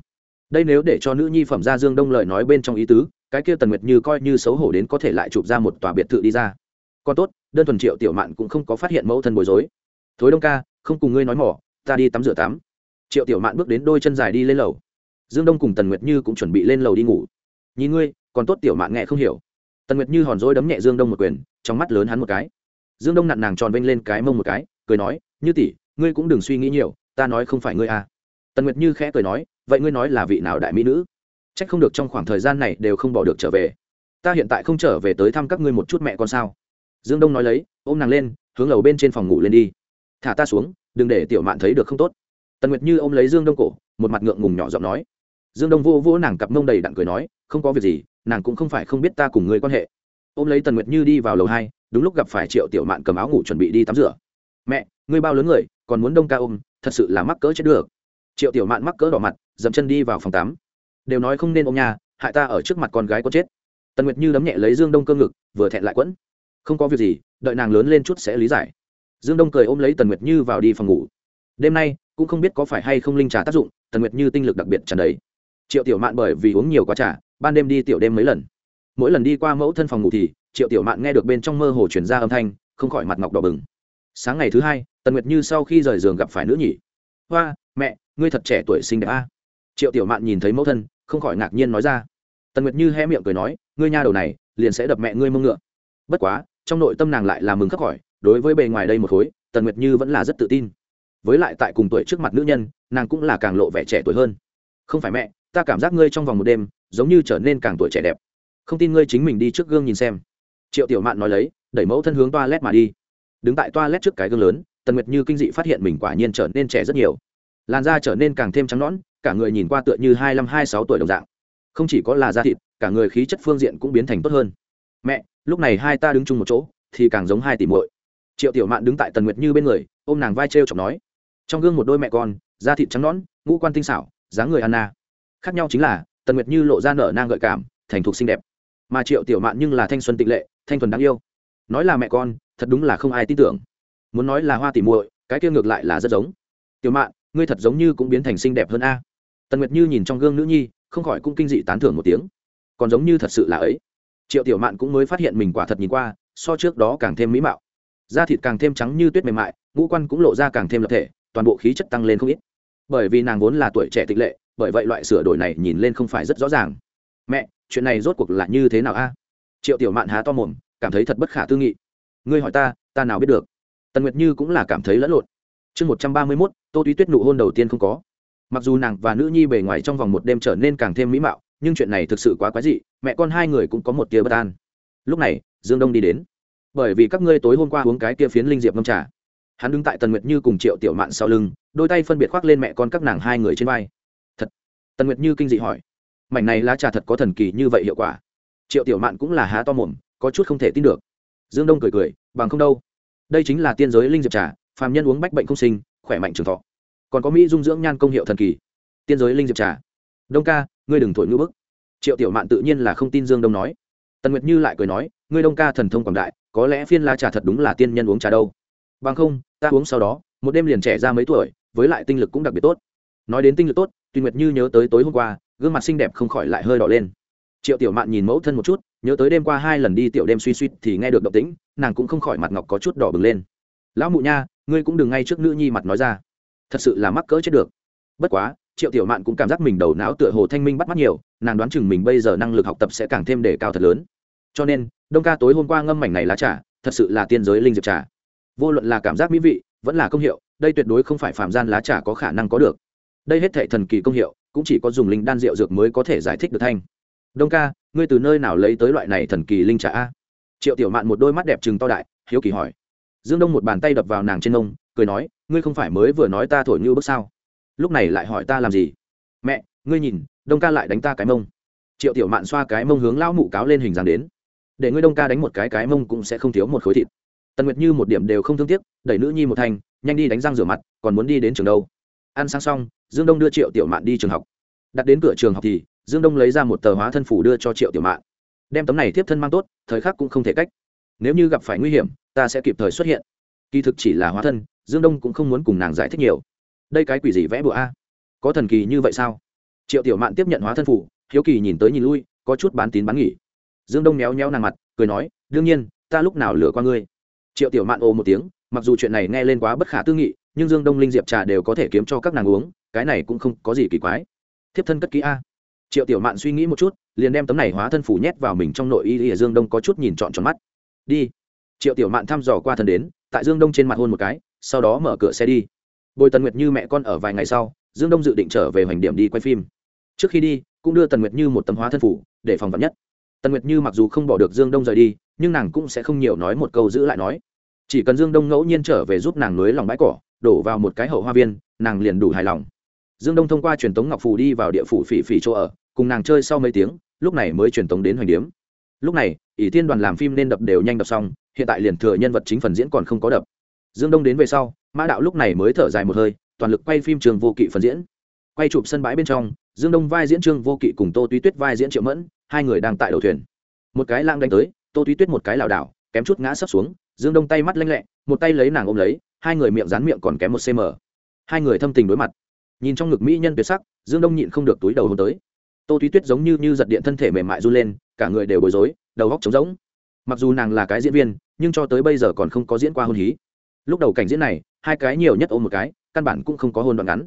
Speaker 1: Đây nếu để cho nữ nhi phẩm ra dương đông lời nói bên trong ý tứ, cái kia tần nguyệt như coi như xấu hổ đến có thể lại chụp ra một tòa biệt thự đi ra. Còn tốt, đơn thuần triệu tiểu mạn cũng không có phát hiện mẫu thân bối rối. Thối đông ca, không cùng ngươi nói mỏ, ta đi tắm rửa tắm. Triệu tiểu mạn bước đến đôi chân dài đi lên lầu dương đông cùng tần nguyệt như cũng chuẩn bị lên lầu đi ngủ. Nhìn ngươi, còn tốt tiểu mạng nghe không hiểu. Tần nguyệt như hòn rối đấm nhẹ dương đông một quyền, trong mắt lớn hắn một cái. Dương đông nặn nàng tròn vênh lên cái mông một cái, cười nói, như tỷ, ngươi cũng đừng suy nghĩ nhiều, ta nói không phải ngươi à. Tần nguyệt như khẽ cười nói, vậy ngươi nói là vị nào đại mỹ nữ? C h ắ c không được trong khoảng thời gian này đều không bỏ được trở về. Ta hiện tại không trở về tới thăm các ngươi một chút mẹ con sao? Dương đông nói lấy, ôm nàng lên, hướng lầu bên trên phòng ngủ lên đi. Thả ta xuống, đừng để tiểu mạn thấy được không tốt. Tần nguyệt như ôm lấy dương đông cổ, một mặt ngượng ngùng nhỏ giọng nói dương đông vô vỗ nàng cặp mông đầy đặn cười nói, không có việc gì, nàng cũng không phải không biết ta cùng người quan hệ. Ôm lấy tần nguyệt như đi vào lầu hai, đúng lúc gặp phải triệu tiểu mạn cầm áo ngủ chuẩn bị đi tắm rửa. Mẹ, ngươi bao lớn người, còn muốn đông ca ôm, thật sự là mắc cỡ chết được. Triệu tiểu mạn mắc cỡ đỏ mặt, dậm chân đi vào phòng tắm. Đều nói không nên ôm nhà hại ta ở trước mặt con gái có chết. Tần nguyệt như đấm nhẹ lấy dương đông cơ ngực, vừa thẹn lại quẫn. Không có việc gì, đợi nàng lớn lên chút sẽ lý giải. Dương đông cười ôm lấy tần nguyệt như vào đi phòng ngủ. Đêm nay, cũng không biết có phải hay không linh trà tác dụng, tần nguyệt như tinh lực đặc biệt tràn đầy triệu tiểu mạn bởi vì uống nhiều quá trà, ban đêm đi tiểu đêm mấy lần. Mỗi lần đi qua mẫu thân phòng ngủ thì, triệu tiểu mạn nghe được bên trong mơ hồ chuyển ra âm thanh, không khỏi mặt ngọc đỏ bừng. Sáng ngày thứ hai, tần nguyệt như sau khi rời giường gặp phải nữ nhỉ hoa, mẹ, ngươi thật trẻ tuổi xinh đẹp a. Triệu tiểu mạn nhìn thấy mẫu thân, không khỏi ngạc nhiên nói ra. Tần nguyệt như hé miệng cười nói, ngươi nha đầu này, liền sẽ đập mẹ ngươi mông ngựa. Bất quá, trong nội tâm nàng lại là mừng khắc khỏi, đối với bề ngoài đây một khối, tần nguyệt như vẫn là rất tự tin. Với lại tại cùng tuổi trước mặt nữ nhân, nàng cũng là càng lộ vẻ trẻ tuổi hơn. Không phải mẹ ta cảm giác ngươi trong vòng một đêm, giống như trở nên càng tuổi trẻ đẹp. Không tin ngươi chính mình đi trước gương nhìn xem. Triệu tiểu mạn nói lấy, đẩy mẫu thân hướng toa mà đi. Đứng tại toa trước cái gương lớn, tần nguyệt như kinh dị phát hiện mình quả nhiên trở nên trẻ rất nhiều. Làn da trở nên càng thêm trắng nõn, cả người nhìn qua tựa như hai mươi hai sáu tuổi đồng dạng. Không chỉ có là da thịt, cả người khí chất phương diện cũng biến thành tốt hơn. Mẹ, lúc này hai ta đứng chung một chỗ, thì càng giống hai tỷ muội. Triệu tiểu mạn đứng tại tần nguyệt như bên người, ôm nàng vai t r chọc nói. Trong gương một đôi mẹ con, da thịt trắng nõn, ngũ quan tinh xảo, dáng người anna khác nhau chính là, tần nguyệt như lộ ra nở nang gợi cảm, thành thục xinh đẹp. Mà triệu tiểu mạn nhưng là thanh xuân tịnh lệ, thanh thuần đáng yêu. Nói là mẹ con, thật đúng là không ai tin tưởng. Muốn nói là hoa tỉ muội, cái kia ngược lại là rất giống. Tiểu mạn, ngươi thật giống như cũng biến thành xinh đẹp hơn a. Tần nguyệt như nhìn trong gương nữ nhi, không khỏi cũng kinh dị tán thưởng một tiếng. Còn giống như thật sự là ấy. Triệu tiểu mạn cũng mới phát hiện mình quả thật nhìn qua, so trước đó càng thêm mỹ mạo. Da thịt càng thêm trắng như tuyết mềm mại, ngũ quan cũng lộ ra càng thêm lập thể, toàn bộ khí chất tăng lên không ít. Bởi vì nàng vốn là tuổi trẻ tịch lệ bởi vậy loại sửa đổi này nhìn lên không phải rất rõ ràng. Mẹ, chuyện này rốt cuộc là như thế nào a? Triệu tiểu mạn há to mồm, cảm thấy thật bất khả tư nghị. Ngươi hỏi ta ta nào biết được? Tần nguyệt như cũng là cảm thấy lẫn lộn. Chương một trăm ba mươi mốt, tô túy tuyết nụ hôn đầu tiên không có. Mặc dù nàng và nữ nhi bề ngoài trong vòng một đêm trở nên càng thêm mỹ mạo, nhưng chuyện này thực sự quá quái dị, mẹ con hai người cũng có một tia bất an. Lúc này, dương đông đi đến. Bởi vì các ngươi tối hôm qua uống cái kia phiến linh diệp ngâm trà. Hắn đứng tại tần nguyệt như cùng triệu tiểu mạn sau lưng, đôi tay phân biệt khoác lên mẹ con các nàng hai người trên vai tần nguyệt như kinh dị hỏi, mảnh này lá trà thật có thần kỳ như vậy hiệu quả? Triệu tiểu mạn cũng là há to mồm, có chút không thể tin được. Dương đông cười cười, bằng không đâu. Đây chính là tiên giới linh diệp trà, phàm nhân uống bách bệnh không sinh, khỏe mạnh trường thọ. Còn có mỹ dung dưỡng nhan công hiệu thần kỳ. Tiên giới linh diệp trà. Đông ca, ngươi đừng thổi ngữ bức. Triệu tiểu mạn tự nhiên là không tin dương đông nói. Tần nguyệt như lại cười nói, ngươi đông ca thần thông quảng đại, có lẽ phiên la trà thật đúng là tiên nhân uống trà đâu. Bằng không, ta uống sau đó, một đêm liền trẻ ra mấy tuổi, với lại tinh lực cũng đặc biệt tốt. Nói đến tinh lực tốt tuy nguyệt như nhớ tới tối hôm qua, gương mặt xinh đẹp không khỏi lại hơi đỏ lên. Triệu tiểu mạn nhìn mẫu thân một chút, nhớ tới đêm qua hai lần đi tiểu đêm suy suy thì nghe được động tĩnh, nàng cũng không khỏi mặt ngọc có chút đỏ bừng lên. Lão mụ nha, ngươi cũng đừng ngay trước nữ nhi mặt nói ra. Thật sự là mắc cỡ chết được. Bất quá, triệu tiểu mạn cũng cảm giác mình đầu não tựa hồ thanh minh bắt mắt nhiều, nàng đoán chừng mình bây giờ năng lực học tập sẽ càng thêm đề cao thật lớn. Cho nên, đông ca tối hôm qua ngâm mảnh này lá trà, thật sự là tiên giới linh diệp trà. Vô luận là cảm giác mỹ vị, vẫn là công hiệu, đây tuyệt đối không phải phạm gian lá trà có khả năng có được đây hết thệ thần kỳ công hiệu, cũng chỉ có dùng linh đan rượu dược mới có thể giải thích được thanh. Đông ca, ngươi từ nơi nào lấy tới loại này thần kỳ linh trà a? Triệu tiểu mạn một đôi mắt đẹp trừng to đại, hiếu kỳ hỏi. Dương đông một bàn tay đập vào nàng trên nông cười nói, ngươi không phải mới vừa nói ta thổi như bước sao? Lúc này lại hỏi ta làm gì? Mẹ, ngươi nhìn, đông ca lại đánh ta cái mông. Triệu tiểu mạn xoa cái mông hướng lão mụ cáo lên hình dáng đến. Để ngươi đông ca đánh một cái cái mông cũng sẽ không thiếu một khối thịt. Tần nguyệt như một điểm đều không thương tiếc, đẩy nữ nhi một thành, nhanh đi đánh răng rửa mặt, còn muốn đi đến trường đâu. Ăn sáng xong dương đông đưa triệu tiểu mạn đi trường học. Đặt đến cửa trường học thì, dương đông lấy ra một tờ hóa thân phủ đưa cho triệu tiểu mạn. Đem tấm này tiếp thân mang tốt, thời khắc cũng không thể cách. Nếu như gặp phải nguy hiểm, ta sẽ kịp thời xuất hiện. Kỳ thực chỉ là hóa thân, dương đông cũng không muốn cùng nàng giải thích nhiều. Đây cái quỷ gì vẽ bùa a? Có thần kỳ như vậy sao? Triệu tiểu mạn tiếp nhận hóa thân phủ, hiếu kỳ nhìn tới nhìn lui, có chút bán tín bán nghỉ dương đông méo méo nàng mặt, cười nói, đương nhiên, ta lúc nào lừa qua ngươi? Triệu tiểu mạn ồ một tiếng, mặc dù chuyện này nghe lên quá bất khả tư nghị, nhưng dương đông linh diệp trà đều có thể kiếm cho các nàng uống cái này cũng không có gì kỳ quái. Thiếp thân cất kỹ a. Triệu tiểu mạn suy nghĩ một chút, liền đem tấm này hóa thân phủ nhét vào mình trong nội y ỉa dương đông có chút nhìn trọn tròn mắt. Đi. Triệu tiểu mạn thăm dò qua thân đến, tại dương đông trên mặt hôn một cái, sau đó mở cửa xe đi. Bồi tần nguyệt như mẹ con ở vài ngày sau, dương đông dự định trở về hoành điểm đi quay phim. Trước khi đi, cũng đưa tần nguyệt như một tấm hóa thân phủ, để phòng vật nhất. Tần nguyệt như mặc dù không bỏ được dương đông rời đi, nhưng nàng cũng sẽ không nhiều nói một câu giữ lại nói. Chỉ cần dương đông ngẫu nhiên trở về giúp nàng nối lòng bãi cỏ, đổ vào một cái hậu hoa viên, nàng liền đủ hài lòng dương đông thông qua truyền tống ngọc phù đi vào địa phủ phỉ phỉ chỗ ở, cùng nàng chơi sau mấy tiếng, lúc này mới truyền tống đến hoành điếm. Lúc này, ỷ thiên đoàn làm phim nên đập đều nhanh đập xong, hiện tại liền thừa nhân vật chính phần diễn còn không có đập. Dương đông đến về sau, mã đạo lúc này mới thở dài một hơi, toàn lực quay phim trường vô kỵ phần diễn. Quay chụp sân bãi bên trong, dương đông vai diễn trương vô kỵ cùng tô túy tuyết vai diễn triệu mẫn, hai người đang tại đầu thuyền. Một cái lang đánh tới, tô túy tuyết một cái lảo đảo, kém chút ngã sấp xuống, dương đông tay mắt lanh lẹ, một tay lấy nàng ôm lấy, hai người miệng dán miệng còn kém một cm hai người thâm tình đối mặt nhìn trong ngực mỹ nhân tuyệt sắc, dương đông nhịn không được túi đầu hôn tới. Tô túy tuyết giống như như giật điện thân thể mềm mại run lên, cả người đều bối rối, đầu góc trống rỗng. Mặc dù nàng là cái diễn viên, nhưng cho tới bây giờ còn không có diễn qua hôn hí. Lúc đầu cảnh diễn này, hai cái nhiều nhất ôm một cái, căn bản cũng không có hôn đoạn ngắn.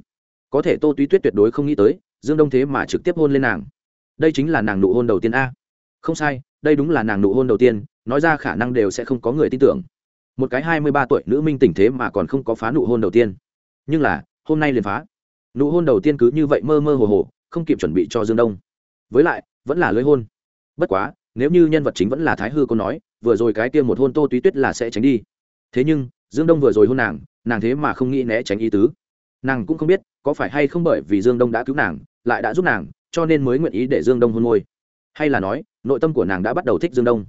Speaker 1: Có thể tô túy tuyết tuyệt đối không nghĩ tới, dương đông thế mà trực tiếp hôn lên nàng. Đây chính là nàng nụ hôn đầu tiên a. Không sai, đây đúng là nàng nụ hôn đầu tiên, nói ra khả năng đều sẽ không có người tin tưởng. Một cái hai mươi ba tuổi nữ minh tình thế mà còn không có phá nụ hôn đầu tiên. Nhưng là, hôm nay liền phá nụ hôn đầu tiên cứ như vậy mơ mơ hồ hồ, không kịp chuẩn bị cho dương đông. Với lại, vẫn là lưới hôn. Bất quá, nếu như nhân vật chính vẫn là thái hư cô nói, vừa rồi cái kia một hôn tô túy tuyết là sẽ tránh đi. Thế nhưng, dương đông vừa rồi hôn nàng nàng thế mà không nghĩ né tránh ý tứ. Nàng cũng không biết, có phải hay không bởi vì dương đông đã cứu nàng, lại đã giúp nàng, cho nên mới nguyện ý để dương đông hôn môi. Hay là nói, nội tâm của nàng đã bắt đầu thích dương đông.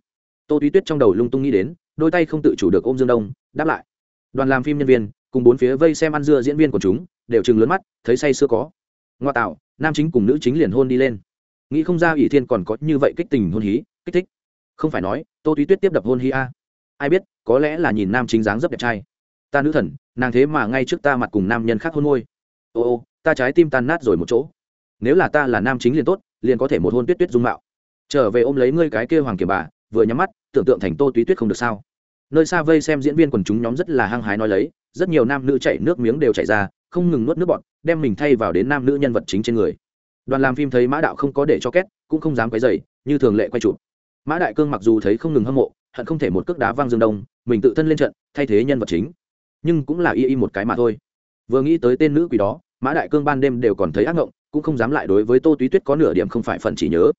Speaker 1: Tô túy tuyết trong đầu lung tung nghĩ đến, đôi tay không tự chủ được ôm dương đông, đáp lại. Đoàn làm phim nhân viên, cùng bốn phía vây xem ăn dưa diễn viên của chúng đều chừng lớn mắt, thấy say sưa có. Ngoa tạo, nam chính cùng nữ chính liền hôn đi lên. Nghĩ không ra ỷ thiên còn có như vậy kích tình hôn hí, kích thích. Không phải nói, tô túy tuyết tiếp đập hôn hí a. Ai biết, có lẽ là nhìn nam chính dáng dấp đẹp trai. Ta nữ thần, nàng thế mà ngay trước ta mặt cùng nam nhân khác hôn môi. Ô ô, ta trái tim tan nát rồi một chỗ. Nếu là ta là nam chính liền tốt, liền có thể một hôn tuyết tuyết dung mạo. Trở về ôm lấy ngươi cái kia hoàng kiểm bà, vừa nhắm mắt, tưởng tượng thành tô túy tuyết không được sao. Nơi xa vây xem diễn viên quần chúng nhóm rất là hăng hái nói lấy, rất nhiều nam nữ chảy nước miếng đều chảy ra không ngừng nuốt nước bọn đem mình thay vào đến nam nữ nhân vật chính trên người. Đoàn làm phim thấy mã đạo không có để cho két, cũng không dám quấy dày như thường lệ quay chụp. Mã đại cương mặc dù thấy không ngừng hâm mộ, hận không thể một cước đá văng dương đông, mình tự thân lên trận, thay thế nhân vật chính. Nhưng cũng là y y một cái mà thôi. Vừa nghĩ tới tên nữ quỷ đó, mã đại cương ban đêm đều còn thấy ác ngộng, cũng không dám lại đối với tô túy tuyết có nửa điểm không phải phần chỉ nhớ.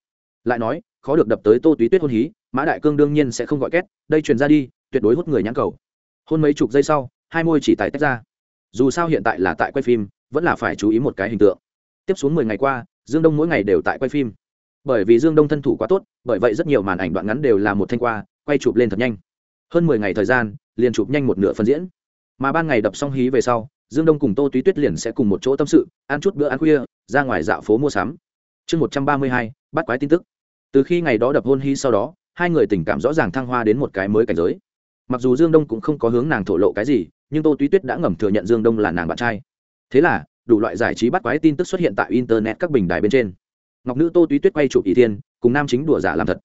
Speaker 1: Lại nói, khó được đập tới tô túy tuyết hôn hí, mã đại cương đương nhiên sẽ không gọi két, đây truyền ra đi, tuyệt đối hút người nhãn cầu. Hôn mấy chục giây sau, hai môi chỉ tại tách ra dù sao hiện tại là tại quay phim, vẫn là phải chú ý một cái hình tượng. Tiếp xuống mười ngày qua, dương đông mỗi ngày đều tại quay phim. Bởi vì dương đông thân thủ quá tốt, bởi vậy rất nhiều màn ảnh đoạn ngắn đều là một thanh qua, quay chụp lên thật nhanh. Hơn mười ngày thời gian, liền chụp nhanh một nửa phân diễn. Mà ban ngày đập xong hí về sau, dương đông cùng tô túy tuyết liền sẽ cùng một chỗ tâm sự, ăn chút bữa ăn khuya, ra ngoài dạo phố mua sắm. Chương một trăm ba mươi hai, bắt quái tin tức. Từ khi ngày đó đập hôn hí sau đó, hai người tình cảm rõ ràng thăng hoa đến một cái mới cảnh giới. Mặc dù dương đông cũng không có hướng nàng thổ lộ cái gì nhưng tô túy tuyết đã ngầm thừa nhận dương đông là nàng bạn trai thế là đủ loại giải trí bắt quái tin tức xuất hiện tại internet các bình đài bên trên ngọc nữ tô túy tuyết quay chụp ý thiên cùng nam chính đùa giả làm thật